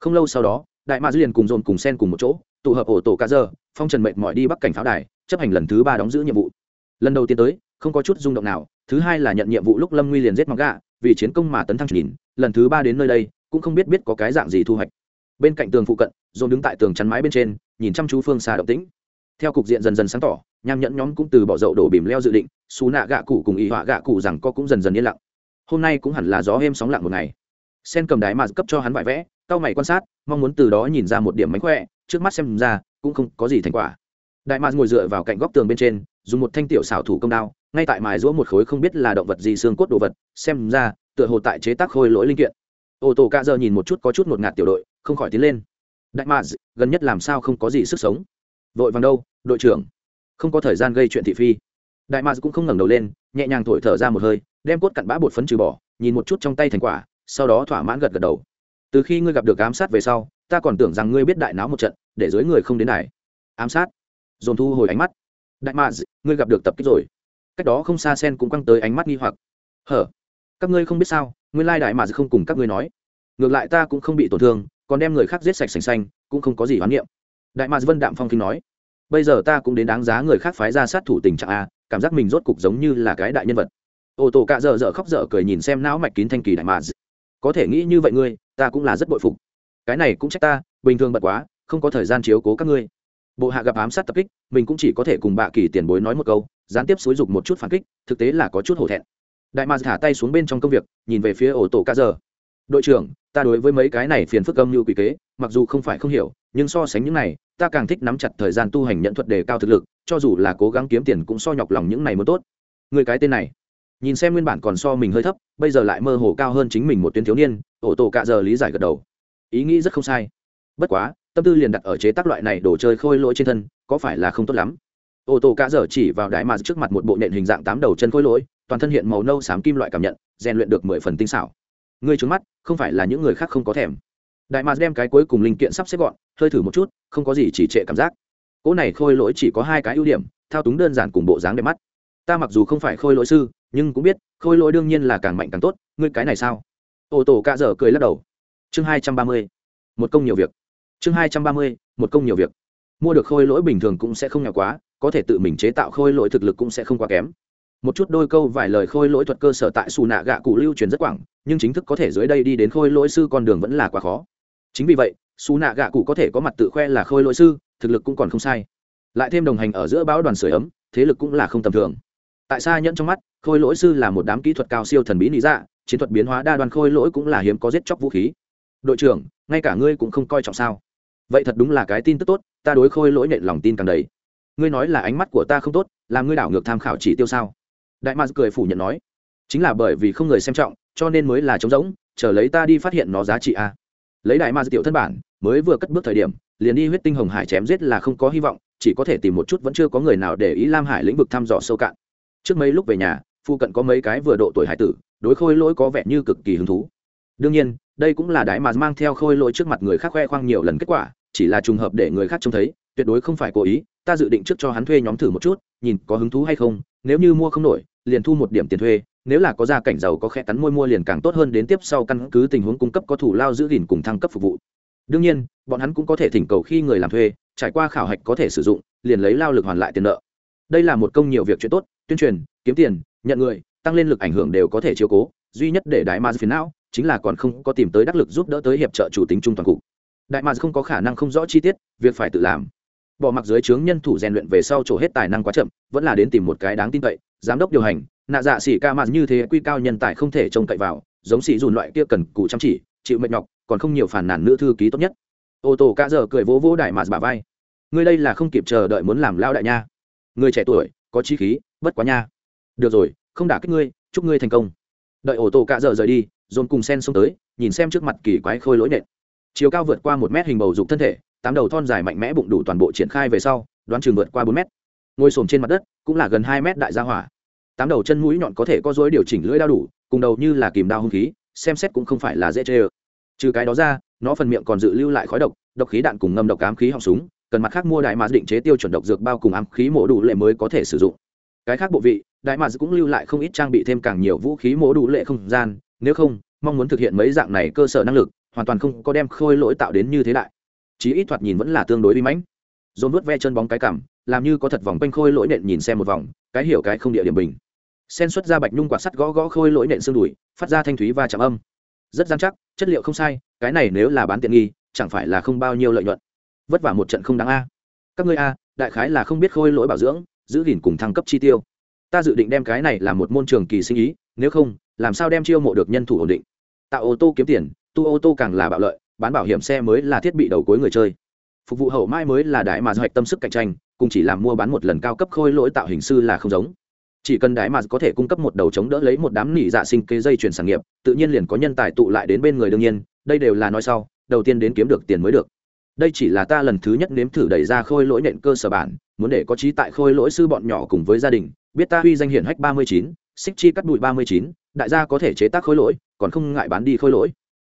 Không lâu sau đó đại mạc liền cùng dồn cùng sen cùng một chỗ, tụ hợp ổ tổ ca giờ, phong trần mệt mỏi đi bắc cảnh pháo đài, chấp hành lần thứ ba đóng giữ nhiệm vụ. Lần đầu tiên tới, không có chút rung động nào, thứ hai là nhận nhiệm vụ lúc lâm nguy liền giết mọc gạ vì chiến công mà tấn thăng nhìn lần thứ ba đến nơi đây, cũng không biết biết có cái dạng gì thu hoạch. Bên cạnh tường phụ cận, dồn đứng tại tường chắn mái bên trên, nhìn chăm chú phương xa động tĩnh. Theo cục diện dần dần sáng tỏ, nham nhẫn nhóm cũng từ bỏ dậu đổ bìm leo dự định xù nạ gạ cụ cùng ý họa gạ cụ rằng co cũng dần dần yên lặng. Hôm nay cũng hẳn là gió êm sóng lặng một ngày. Sen cầm đái mà cấp cho hắn vải vẽ cao mày quan sát, mong muốn từ đó nhìn ra một điểm mánh khỏe, trước mắt xem ra, cũng không có gì thành quả. Đại mạc ngồi dựa vào cạnh góc tường bên trên, dùng một thanh tiểu xảo thủ công đao, ngay tại mài giũa một khối không biết là động vật gì xương cốt đồ vật, xem ra, tựa hồ tại chế tác khôi lỗi linh kiện. Ô tô ca giờ nhìn một chút có chút một ngạt tiểu đội, không khỏi tiến lên. Đại mạc gần nhất làm sao không có gì sức sống? Vội vàng đâu, đội trưởng? Không có thời gian gây chuyện thị phi. Đại mạc cũng không ngẩng đầu lên, nhẹ nhàng thổi thở ra một hơi, đem cốt cặn bã bột phấn trừ bỏ, nhìn một chút trong tay thành quả, sau đó thỏa mãn gật gật đầu từ khi ngươi gặp được ám sát về sau, ta còn tưởng rằng ngươi biết đại náo một trận, để dưới người không đến này ám sát? Dồn thu hồi ánh mắt. Đại mạc ngươi gặp được tập kích rồi. Cách đó không xa sen cũng quăng tới ánh mắt nghi hoặc. Hở? Các ngươi không biết sao, nguyên lai đại mạc không cùng các ngươi nói. Ngược lại ta cũng không bị tổn thương, còn đem người khác giết sạch sành xanh, cũng không có gì hoán niệm. Đại mạc vân đạm phong kinh nói. Bây giờ ta cũng đến đáng giá người khác phái ra sát thủ tình trạng a, cảm giác mình rốt cục giống như là cái đại nhân vật. Ô tô cạ dở dở khóc dở cười nhìn xem não mạch kín thanh kỳ đại mà có thể nghĩ như vậy ngươi, ta cũng là rất bội phục. Cái này cũng trách ta, bình thường bật quá, không có thời gian chiếu cố các ngươi. Bộ hạ gặp ám sát tập kích, mình cũng chỉ có thể cùng bạ kỳ tiền bối nói một câu, gián tiếp xúi dục một chút phản kích, thực tế là có chút hổ thẹn. Đại mạc thả tay xuống bên trong công việc, nhìn về phía ổ tổ ca giờ đội trưởng, ta đối với mấy cái này phiền phức âm như quỷ kế, mặc dù không phải không hiểu, nhưng so sánh những này, ta càng thích nắm chặt thời gian tu hành nhận thuật đề cao thực lực, cho dù là cố gắng kiếm tiền cũng so nhọc lòng những này mới tốt. Người cái tên này nhìn xem nguyên bản còn so mình hơi thấp, bây giờ lại mơ hồ cao hơn chính mình một tuyến thiếu niên, ổ tổ cạ giờ lý giải gật đầu. Ý nghĩ rất không sai. Bất quá, tâm tư liền đặt ở chế tác loại này đồ chơi khôi lỗi trên thân, có phải là không tốt lắm? Ô tô cạ dở chỉ vào đại mà trước mặt một bộ nện hình dạng tám đầu chân khôi lỗi, toàn thân hiện màu nâu xám kim loại cảm nhận, rèn luyện được mười phần tinh xảo. Ngươi trứng mắt, không phải là những người khác không có thèm. Đại mà đem cái cuối cùng linh kiện sắp xếp gọn, hơi thử một chút, không có gì chỉ trệ cảm giác. Cỗ này khôi lỗi chỉ có hai cái ưu điểm, thao túng đơn giản cùng bộ dáng đẹp mắt. Ta mặc dù không phải khôi lỗi sư nhưng cũng biết, khôi lỗi đương nhiên là càng mạnh càng tốt, ngươi cái này sao? Ô tô cạ dở cười lắc đầu. Chương hai trăm ba mươi, một công nhiều việc. Chương hai trăm ba mươi, một công nhiều việc. Mua được khôi lỗi bình thường cũng sẽ không nghèo quá, có thể tự mình chế tạo khôi lỗi thực lực cũng sẽ không quá kém. Một chút đôi câu vài lời khôi lỗi thuật cơ sở tại xù nạ gạ cụ lưu truyền rất quảng, nhưng chính thức có thể dưới đây đi đến khôi lỗi sư con đường vẫn là quá khó. Chính vì vậy xù nạ gạ cụ có thể có mặt tự khoe là khôi lỗi sư, thực lực cũng còn không sai. Lại thêm đồng hành ở giữa bão đoàn sửa ấm, thế lực cũng là không tầm thường tại sao nhẫn trong mắt, khôi lỗi sư là một đám kỹ thuật cao siêu thần bí lý dạ chiến thuật biến hóa đa đoàn khôi lỗi cũng là hiếm có giết chóc vũ khí. Đội trưởng, ngay cả ngươi cũng không coi trọng sao? Vậy thật đúng là cái tin tức tốt, ta đối khôi lỗi nhện lòng tin càng đầy. Ngươi nói là ánh mắt của ta không tốt, làm ngươi đảo ngược tham khảo chỉ tiêu sao? Đại mạc cười phủ nhận nói. Chính là bởi vì không người xem trọng, cho nên mới là trống rỗng, chờ lấy ta đi phát hiện nó giá trị a. Lấy đại mạc tiểu thân bản, mới vừa cất bước thời điểm, liền đi huyết tinh hồng hải chém giết là không có hy vọng, chỉ có thể tìm một chút vẫn chưa có người nào để ý lam hải lĩnh vực thăm dò sâu cạn trước mấy lúc về nhà, phu cận có mấy cái vừa độ tuổi hải tử, đối khôi lỗi có vẻ như cực kỳ hứng thú. Đương nhiên, đây cũng là đái mà mang theo khôi lỗi trước mặt người khác khoe khoang nhiều lần kết quả, chỉ là trùng hợp để người khác trông thấy, tuyệt đối không phải cố ý, ta dự định trước cho hắn thuê nhóm thử một chút, nhìn có hứng thú hay không, nếu như mua không nổi, liền thu một điểm tiền thuê, nếu là có gia cảnh giàu có khẽ cắn môi mua liền càng tốt hơn đến tiếp sau căn cứ tình huống cung cấp có thủ lao giữ gìn cùng thăng cấp phục vụ. Đương nhiên, bọn hắn cũng có thể thỉnh cầu khi người làm thuê, trải qua khảo hạch có thể sử dụng, liền lấy lao lực hoàn lại tiền nợ. Đây là một công nhiều việc chuyện tốt tuyên truyền, kiếm tiền, nhận người, tăng lên lực ảnh hưởng đều có thể chiếu cố. Duy nhất để đại ma phiền não chính là còn không có tìm tới đắc lực giúp đỡ tới hiệp trợ chủ tính trung toàn cục. Đại ma không có khả năng không rõ chi tiết, việc phải tự làm. Bỏ mặc dưới trướng nhân thủ rèn luyện về sau chỗ hết tài năng quá chậm, vẫn là đến tìm một cái đáng tin cậy, giám đốc điều hành, nạ dạ xỉ ca mặt như thế quy cao nhân tài không thể trông cậy vào, giống xỉ dùn loại kia cần cụ chăm chỉ, chịu mệt nhọc, còn không nhiều phản nản nữ thư ký tốt nhất. Ô tô ca giờ cười vỗ vỗ đại mạt bà vai. Ngươi đây là không kịp chờ đợi muốn làm lao đại nha. Người trẻ tuổi có chi khí, bất quá nha. Được rồi, không đả kích ngươi, chúc ngươi thành công. Đợi ổ tổ cạ dợ rời đi, dồn cùng sen xông tới, nhìn xem trước mặt kỳ quái khôi lỗi nện. Chiều cao vượt qua một mét hình bầu dục thân thể, tám đầu thon dài mạnh mẽ bụng đủ toàn bộ triển khai về sau, đoán chừng vượt qua bốn mét. Ngồi sồn trên mặt đất, cũng là gần hai mét đại gia hỏa. Tám đầu chân mũi nhọn có thể có dối điều chỉnh lưỡi đao đủ, cùng đầu như là kìm đao hung khí, xem xét cũng không phải là dễ chê ơ trừ cái đó ra, nó phần miệng còn dự lưu lại khói độc độc khí đạn cùng ngâm độc ám khí họng súng cần mặt khác mua đại mã định chế tiêu chuẩn độc dược bao cùng ám khí mổ đủ lệ mới có thể sử dụng. Cái khác bộ vị, đại mã cũng lưu lại không ít trang bị thêm càng nhiều vũ khí mổ đủ lệ không gian, nếu không, mong muốn thực hiện mấy dạng này cơ sở năng lực, hoàn toàn không có đem khôi lỗi tạo đến như thế đại. Chí ít thoạt nhìn vẫn là tương đối uy mãnh. Dồn vớt ve chân bóng cái cảm, làm như có thật vòng quanh khôi lỗi nện nhìn xem một vòng, cái hiểu cái không địa điểm bình. Sen xuất ra bạch nhung quạt sắt gõ gõ khôi lỗi nện xương đùi, phát ra thanh thúy và chạm âm. Rất gian chắc, chất liệu không sai, cái này nếu là bán tiện nghi, chẳng phải là không bao nhiêu lợi nhuận vất vả một trận không đáng a. Các ngươi a, đại khái là không biết khôi lỗi bảo dưỡng, giữ gìn cùng thăng cấp chi tiêu. Ta dự định đem cái này làm một môn trường kỳ sinh ý, nếu không, làm sao đem chiêu mộ được nhân thủ ổn định? Tạo ô tô kiếm tiền, tu ô tô càng là bạo lợi, bán bảo hiểm xe mới là thiết bị đầu cuối người chơi. Phục vụ hậu mai mới là đại mà hoạch tâm sức cạnh tranh, cùng chỉ làm mua bán một lần cao cấp khôi lỗi tạo hình sư là không giống. Chỉ cần đại mà có thể cung cấp một đầu chống đỡ lấy một đám nỉ dạ sinh kế dây chuyển sản nghiệp, tự nhiên liền có nhân tài tụ lại đến bên người đương nhiên, đây đều là nói sau, đầu tiên đến kiếm được tiền mới được đây chỉ là ta lần thứ nhất nếm thử đẩy ra khôi lỗi nện cơ sở bản, muốn để có trí tại khôi lỗi sư bọn nhỏ cùng với gia đình, biết ta huy danh hiển hách ba mươi chín, xích chi cắt bụi ba mươi chín, đại gia có thể chế tác khôi lỗi, còn không ngại bán đi khôi lỗi.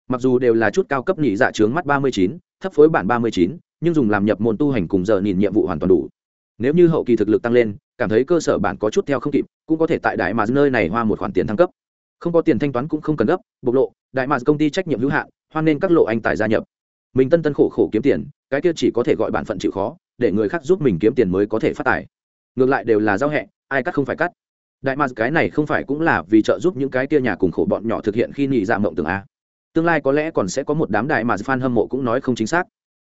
Mặc dù đều là chút cao cấp nhị dạ trướng mắt ba mươi chín, thấp phối bản ba mươi chín, nhưng dùng làm nhập môn tu hành cùng giờ nhìn nhiệm vụ hoàn toàn đủ. Nếu như hậu kỳ thực lực tăng lên, cảm thấy cơ sở bản có chút theo không kịp, cũng có thể tại đại mà nơi này hoa một khoản tiền thăng cấp. Không có tiền thanh toán cũng không cần gấp, bộc lộ, đại mà công ty trách nhiệm hữu hạn, hoan nên các lộ anh tài gia nhập mình tân tân khổ khổ kiếm tiền, cái kia chỉ có thể gọi bản phận chịu khó, để người khác giúp mình kiếm tiền mới có thể phát tài. Ngược lại đều là giao hẹ, ai cắt không phải cắt. Đại mạc cái này không phải cũng là vì trợ giúp những cái kia nhà cùng khổ bọn nhỏ thực hiện khi nghỉ dạ mộng tưởng a? Tương lai có lẽ còn sẽ có một đám đại mạc fan hâm mộ cũng nói không chính xác.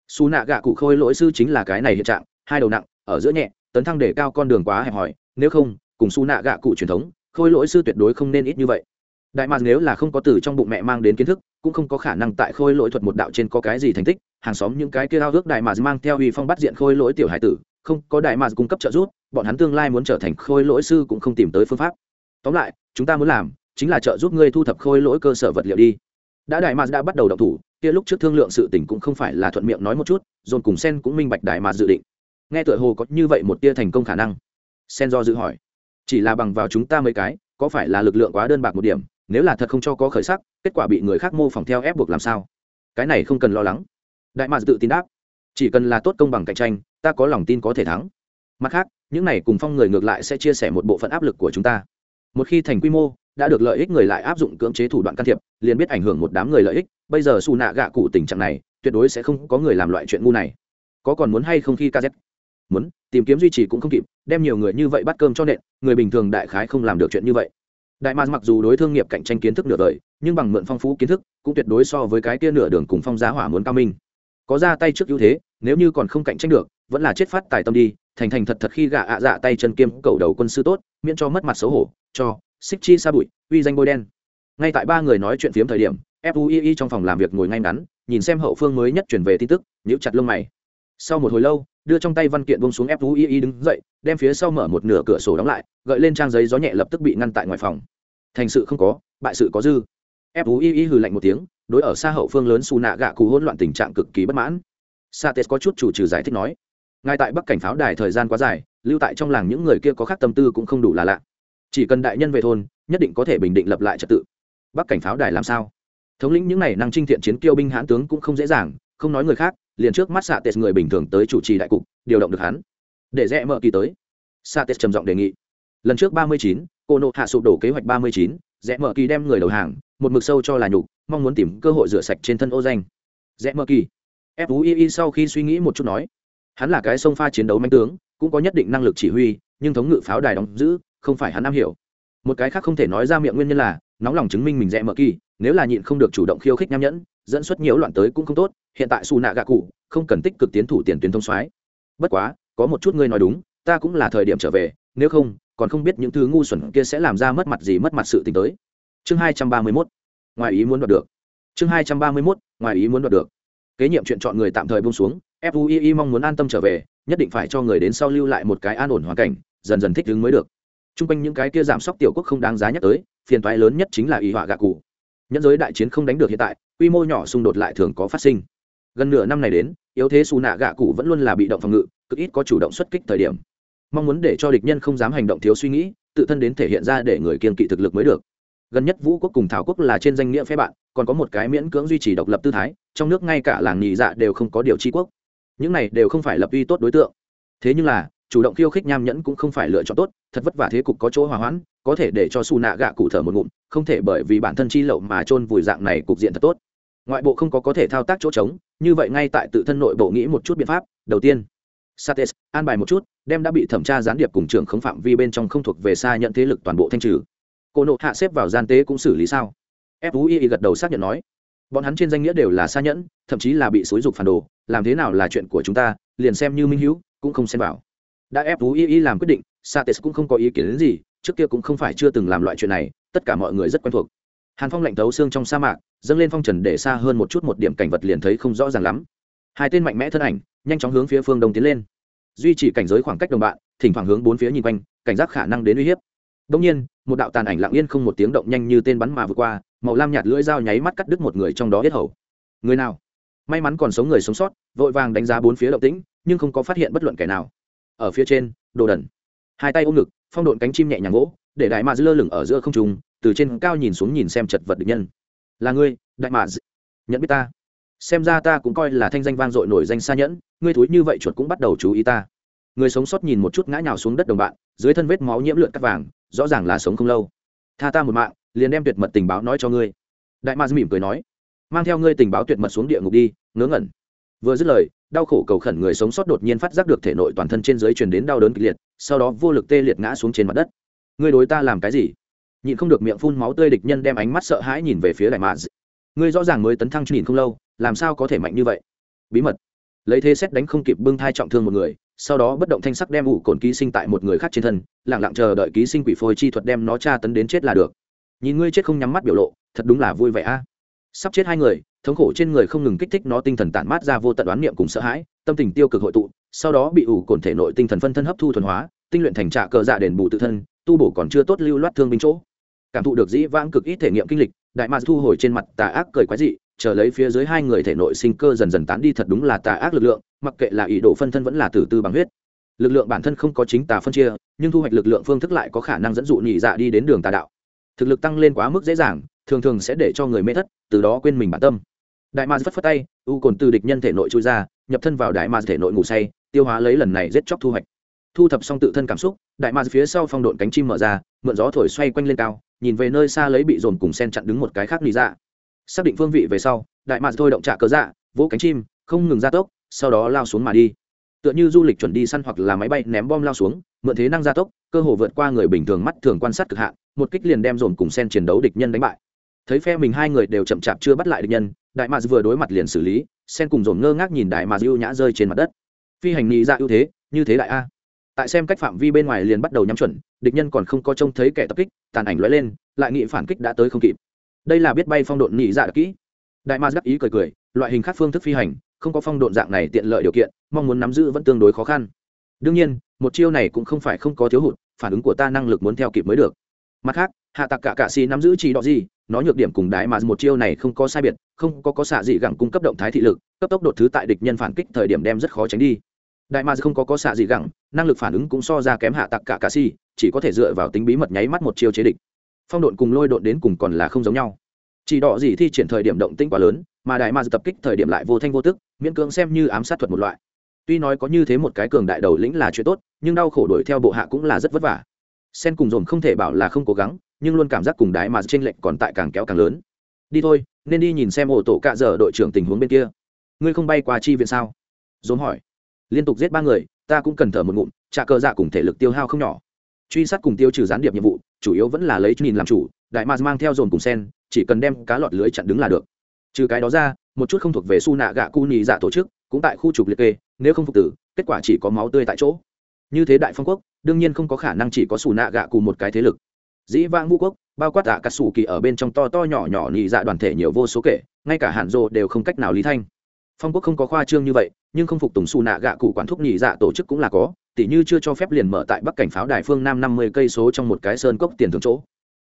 Xù nạ gạ cụ khôi lỗi sư chính là cái này hiện trạng, hai đầu nặng, ở giữa nhẹ, tấn thăng để cao con đường quá hẹp hòi, nếu không, cùng xù nạ gạ cụ truyền thống, khôi lỗi sư tuyệt đối không nên ít như vậy đại mạc nếu là không có từ trong bụng mẹ mang đến kiến thức, cũng không có khả năng tại khôi lỗi thuật một đạo trên có cái gì thành tích. Hàng xóm những cái kia ao ước đại mạc mang theo uy phong bắt diện khôi lỗi tiểu hải tử, không có đại mạc cung cấp trợ giúp, bọn hắn tương lai muốn trở thành khôi lỗi sư cũng không tìm tới phương pháp. Tóm lại, chúng ta muốn làm chính là trợ giúp ngươi thu thập khôi lỗi cơ sở vật liệu đi. Đã đại mạc đã bắt đầu động thủ, kia lúc trước thương lượng sự tình cũng không phải là thuận miệng nói một chút, dồn cùng sen cũng minh bạch đại mạc dự định. Nghe tựa hồ có như vậy một tia thành công khả năng. Sen do dự hỏi, chỉ là bằng vào chúng ta mấy cái, có phải là lực lượng quá đơn bạc một điểm nếu là thật không cho có khởi sắc, kết quả bị người khác mô phỏng theo ép buộc làm sao? Cái này không cần lo lắng. Đại mạc tự tin đáp. Chỉ cần là tốt công bằng cạnh tranh, ta có lòng tin có thể thắng. Mặt khác, những này cùng phong người ngược lại sẽ chia sẻ một bộ phận áp lực của chúng ta. Một khi thành quy mô, đã được lợi ích người lại áp dụng cưỡng chế thủ đoạn can thiệp, liền biết ảnh hưởng một đám người lợi ích. Bây giờ xù nạ gạ cụ tình trạng này, tuyệt đối sẽ không có người làm loại chuyện ngu này. Có còn muốn hay không khi kz muốn, tìm kiếm duy trì cũng không kịp, đem nhiều người như vậy bắt cơm cho nện, người bình thường đại khái không làm được chuyện như vậy đại mạc mặc dù đối thương nghiệp cạnh tranh kiến thức nửa đời, nhưng bằng mượn phong phú kiến thức, cũng tuyệt đối so với cái kia nửa đường cùng phong giá hỏa muốn cao minh. Có ra tay trước ưu thế, nếu như còn không cạnh tranh được, vẫn là chết phát tài tâm đi, thành thành thật thật khi gạ ạ dạ tay chân kiêm cầu đầu quân sư tốt, miễn cho mất mặt xấu hổ, cho xích chi sa bụi, uy danh bôi đen. Ngay tại ba người nói chuyện phiếm thời điểm fui trong phòng làm việc ngồi ngay ngắn, nhìn xem hậu phương mới nhất chuyển về tin tức, nhíu chặt lông mày. Sau một hồi lâu đưa trong tay văn kiện bông xuống fui đứng dậy, đem phía sau mở một nửa cửa sổ đóng lại, gợi lên trang giấy gió nhẹ lập tức bị ngăn tại ngoài phòng. Thành sự không có, bại sự có dư. Fui hừ lạnh một tiếng, đối ở xa hậu phương lớn xù nạ gạ cụ hỗn loạn tình trạng cực kỳ bất mãn. Sates có chút chủ trừ giải thích nói, ngay tại bắc cảnh pháo đài thời gian quá dài, lưu tại trong làng những người kia có khác tâm tư cũng không đủ là lạ. Chỉ cần đại nhân về thôn, nhất định có thể bình định lập lại trật tự. Bắc cảnh pháo đài làm sao? Thống lĩnh những n à y năng trinh thiện chiến kiêu binh hãn tướng cũng không dễ dàng, không nói người khác liền trước mắt xạ tết người bình thường tới chủ trì đại cục, điều động được hắn. Để rẽ mở kỳ tới. Xạ tết trầm giọng đề nghị. Lần trước ba mươi chín, cô nộ hạ sụp đổ kế hoạch ba mươi chín, rẽ mở kỳ đem người đầu hàng, một mực sâu cho là nhục, mong muốn tìm cơ hội rửa sạch trên thân ô danh. Rẽ mở kỳ. Fui sau khi suy nghĩ một chút nói, hắn là cái sông pha chiến đấu manh tướng, cũng có nhất định năng lực chỉ huy, nhưng thống ngự pháo đài đóng giữ, không phải hắn am hiểu. Một cái khác không thể nói ra miệng nguyên nhân là, nóng lòng chứng minh mình rẽ mở kỳ, nếu là nhịn không được chủ động khiêu khích nham nhẫn, dẫn xuất nhiều loạn tới cũng không tốt hiện tại xù nạ gạ cụ không cần tích cực tiến thủ tiền tuyến thông soái. Bất quá, có một chút ngươi nói đúng, ta cũng là thời điểm trở về, nếu không, còn không biết những thứ ngu xuẩn kia sẽ làm ra mất mặt gì mất mặt sự t tới. Chương hai trăm ba mươi mốt, ngoài ý muốn đoạt được. Chương hai trăm ba mươi mốt, ngoài ý muốn đoạt được. Kế nhiệm chuyện chọn người tạm thời bông xuống fui mong muốn an tâm trở về, nhất định phải cho người đến sau lưu lại một cái an ổn hoàn cảnh, dần dần thích ứng mới được. T r u n g quanh những cái kia giảm sóc tiểu quốc không đáng giá nhắc tới, phiền toái lớn nhất chính là ý họa gạ cụ. Nhân giới đại chiến không đánh được hiện tại, quy mô nhỏ xung đột lại thường có phát sinh gần nửa năm này đến, yếu thế xù nạ gạ cụ vẫn luôn là bị động phòng ngự, cực ít có chủ động xuất kích thời điểm. Mong muốn để cho địch nhân không dám hành động thiếu suy nghĩ, tự thân đến thể hiện ra để người kiên kỵ thực lực mới được. Gần nhất vũ quốc cùng thảo quốc là trên danh nghĩa phế bạn, còn có một cái miễn cưỡng duy trì độc lập tư thái, trong nước ngay cả làng nhị dạ đều không có điều tri quốc. Những này đều không phải lập uy tốt đối tượng. Thế nhưng là, chủ động khiêu khích nham nhẫn cũng không phải lựa chọn tốt, thật vất vả thế cục có chỗ hòa hoãn, có thể để cho xù nạ gạ cụ thở một ngụm, không thể bởi vì bản thân chi lậu mà chôn vùi dạng này cục diện thật tốt ngoại bộ không có có thể thao tác chỗ trống, như vậy ngay tại tự thân nội bộ nghĩ một chút biện pháp. Đầu tiên, sates, an bài một chút, đem đã bị thẩm tra gián điệp cùng trưởng không phạm vi bên trong không thuộc về xa nhận thế lực toàn bộ thanh trừ. Cô nộ hạ xếp vào gian tế cũng xử lý sao? Fui gật đầu xác nhận nói. Bọn hắn trên danh nghĩa đều là xa nhẫn, thậm chí là bị xúi dục phản đồ, làm thế nào là chuyện của chúng ta, liền xem như minh hữu, cũng không xem vào. Đã fui làm quyết định, sates cũng không có ý kiến gì, trước kia cũng không phải chưa từng làm loại chuyện này, tất cả mọi người rất quen thuộc hàn phong lạnh thấu xương trong sa mạc, dâng lên phong trần để xa hơn một chút một điểm cảnh vật liền thấy không rõ ràng lắm. Hai tên mạnh mẽ thân ảnh, nhanh chóng hướng phía phương đông tiến lên. Duy trì cảnh giới khoảng cách đồng bạn, thỉnh thoảng hướng bốn phía nhìn quanh, cảnh giác khả năng đến uy hiếp. Đông nhiên, một đạo tàn ảnh lặng yên không một tiếng động nhanh như tên bắn mà vượt qua, màu lam nhạt lưỡi dao nháy mắt cắt đứt một người trong đó hết hầu. Người nào? May mắn còn sống người sống sót, vội vàng đánh giá bốn phía động tĩnh, nhưng không có phát hiện bất luận kẻ nào. Ở phía trên, đồ đần. Hai tay ôm ngực, phong độn cánh chim nhẹ nhàng gỗ, để đại mạ lơ lửng ở giữa không trung từ trên cao nhìn xuống nhìn xem chật vật địch nhân. Là ngươi, đại mạ nhận biết ta? Xem ra ta cũng coi là thanh danh vang dội nổi danh xa nhẫn, ngươi thúi như vậy chuột cũng bắt đầu chú ý ta. Người sống sót nhìn một chút ngã nhào xuống đất đồng bạn, dưới thân vết máu nhiễm lượn cắt vàng, rõ ràng là sống không lâu. Tha ta một mạng, liền đem tuyệt mật tình báo nói cho ngươi. Đại ma mỉm cười nói, mang theo ngươi tình báo tuyệt mật xuống địa ngục đi, ngớ ngẩn. Vừa dứt lời, đau khổ cầu khẩn người sống sót đột nhiên phát giác được thể nội toàn thân trên dưới truyền đến đau đớn kịch liệt, sau đó vô lực tê liệt ngã xuống trên mặt đất. Ngươi đối ta làm cái gì? Nhịn không được miệng phun máu tươi địch nhân đem ánh mắt sợ hãi nhìn về phía đại mạ ngươi rõ ràng mới tấn thăng nhìn không lâu, làm sao có thể mạnh như vậy? Bí mật. Lấy thế xét đánh không kịp bưng thai trọng thương một người, sau đó bất động thanh sắc đem ủ cồn ký sinh tại một người khác trên thân lẳng lặng chờ đợi ký sinh quỷ phôi chi thuật đem nó tra tấn đến chết là được. Nhìn ngươi chết không nhắm mắt biểu lộ, thật đúng là vui vẻ a. Sắp chết hai người, thống khổ trên người không ngừng kích thích nó tinh thần tản mát ra vô tận đoán niệm cùng sợ hãi, tâm tình tiêu cực hội tụ, sau đó bị ủ cồn thể nội tinh thần phân thân hấp thu thuần hóa, tinh luyện thành trạ cờ dạ đền bù tự thân, tu bổ còn chưa tốt lưu loát thương binh chỗ cảm thụ được dĩ vãng cực ít thể nghiệm kinh lịch, đại mạc thu hồi trên mặt tà ác cười quái dị, chờ lấy phía dưới hai người thể nội sinh cơ dần dần tán đi thật đúng là tà ác lực lượng, mặc kệ là ý đồ phân thân vẫn là tử tư bằng huyết. Lực lượng bản thân không có chính tà phân chia, nhưng thu hoạch lực lượng phương thức lại có khả năng dẫn dụ nhị dạ đi đến đường tà đạo. Thực lực tăng lên quá mức dễ dàng, thường thường sẽ để cho người mê thất, từ đó quên mình bản tâm. Đại mạc phất phất tay, u cồn từ địch nhân thể nội chui ra, nhập thân vào đại mạc thể nội ngủ say, tiêu hóa lấy lần này giết chóc thu hoạch. Thu thập xong tự thân cảm xúc, đại mạc phía sau phong độn cánh chim mở ra, mượn gió thổi xoay quanh lên cao nhìn về nơi xa lấy bị dồn cùng sen chặn đứng một cái khác lý dạ. Xác định phương vị về sau, đại mạc thôi động trạ cớ dạ vỗ cánh chim, không ngừng gia tốc, sau đó lao xuống mà đi. Tựa như du lịch chuẩn đi săn hoặc là máy bay ném bom lao xuống, mượn thế năng gia tốc, cơ hồ vượt qua người bình thường mắt thường quan sát cực hạn, một kích liền đem dồn cùng sen chiến đấu địch nhân đánh bại. Thấy phe mình hai người đều chậm chạp chưa bắt lại địch nhân, đại mạc vừa đối mặt liền xử lý, sen cùng dồn ngơ ngác nhìn đại mạc ưu nhã rơi trên mặt đất. Phi hành nghĩ ra dạ ưu thế, như thế đại a tại xem cách phạm vi bên ngoài liền bắt đầu nhắm chuẩn, địch nhân còn không có trông thấy kẻ tập kích, tàn ảnh lóe lên, lại nghị phản kích đã tới không kịp. Đây là biết bay phong độn nhị dạ kỹ. Đại ma đắc ý cười cười, loại hình khác phương thức phi hành, không có phong độn dạng này tiện lợi điều kiện, mong muốn nắm giữ vẫn tương đối khó khăn. Đương nhiên, một chiêu này cũng không phải không có thiếu hụt, phản ứng của ta năng lực muốn theo kịp mới được. Mặt khác, hạ tặc cả cạ xì nắm giữ chỉ đọ gì, nó nhược điểm cùng đái mà một chiêu này không có sai biệt, không có có xạ gì gẳng cung cấp động thái thị lực, cấp tốc đột thứ tại địch nhân phản kích thời điểm đem rất khó tránh đi. Đại mà không có có xạ gì gẳng năng lực phản ứng cũng so ra kém hạ tặc cả cà si, chỉ có thể dựa vào tính bí mật nháy mắt một chiêu chế địch. Phong độn cùng lôi độn đến cùng còn là không giống nhau. Chỉ đỏ gì thi triển thời điểm động tĩnh quá lớn mà đại ma tập kích thời điểm lại vô thanh vô tức miễn cưỡng xem như ám sát thuật một loại. Tuy nói có như thế một cái cường đại đầu lĩnh là chuyện tốt nhưng đau khổ đuổi theo bộ hạ cũng là rất vất vả. Sen cùng dồn không thể bảo là không cố gắng nhưng luôn cảm giác cùng đái mà trên lệnh còn tại càng kéo càng lớn. Đi thôi nên đi nhìn xem ổ tổ cạ dở đội trưởng tình huống bên kia. Ngươi không bay qua chi viện sao? Dồn hỏi. Liên tục giết ba người ta cũng cần thở một ngụm, trả cờ dạ cùng thể lực tiêu hao không nhỏ. Truy sát cùng tiêu trừ gián điệp nhiệm vụ, chủ yếu vẫn là lấy nhìn làm chủ, đại mars mang theo dồn cùng sen, chỉ cần đem cá lọt lưới chặn đứng là được. Trừ cái đó ra, một chút không thuộc về su nạ gạ cu nhì dạ tổ chức, cũng tại khu trục liệt kê, nếu không phục tử, kết quả chỉ có máu tươi tại chỗ. Như thế đại phong quốc, đương nhiên không có khả năng chỉ có su nạ gạ cùng một cái thế lực. Dĩ vãng vũ quốc, bao quát tạ cắt xù kỳ ở bên trong to to nhỏ nhỏ nhị dạ đoàn thể nhiều vô số kể, ngay cả hạn rô đều không cách nào lý thanh phong quốc không có khoa trương như vậy, nhưng không phục tùng xù nạ gạ cụ quản thúc nhị dạ tổ chức cũng là có, tỉ như chưa cho phép liền mở tại bắc cảnh pháo đài phương nam năm mươi cây số trong một cái sơn cốc tiền thưởng chỗ.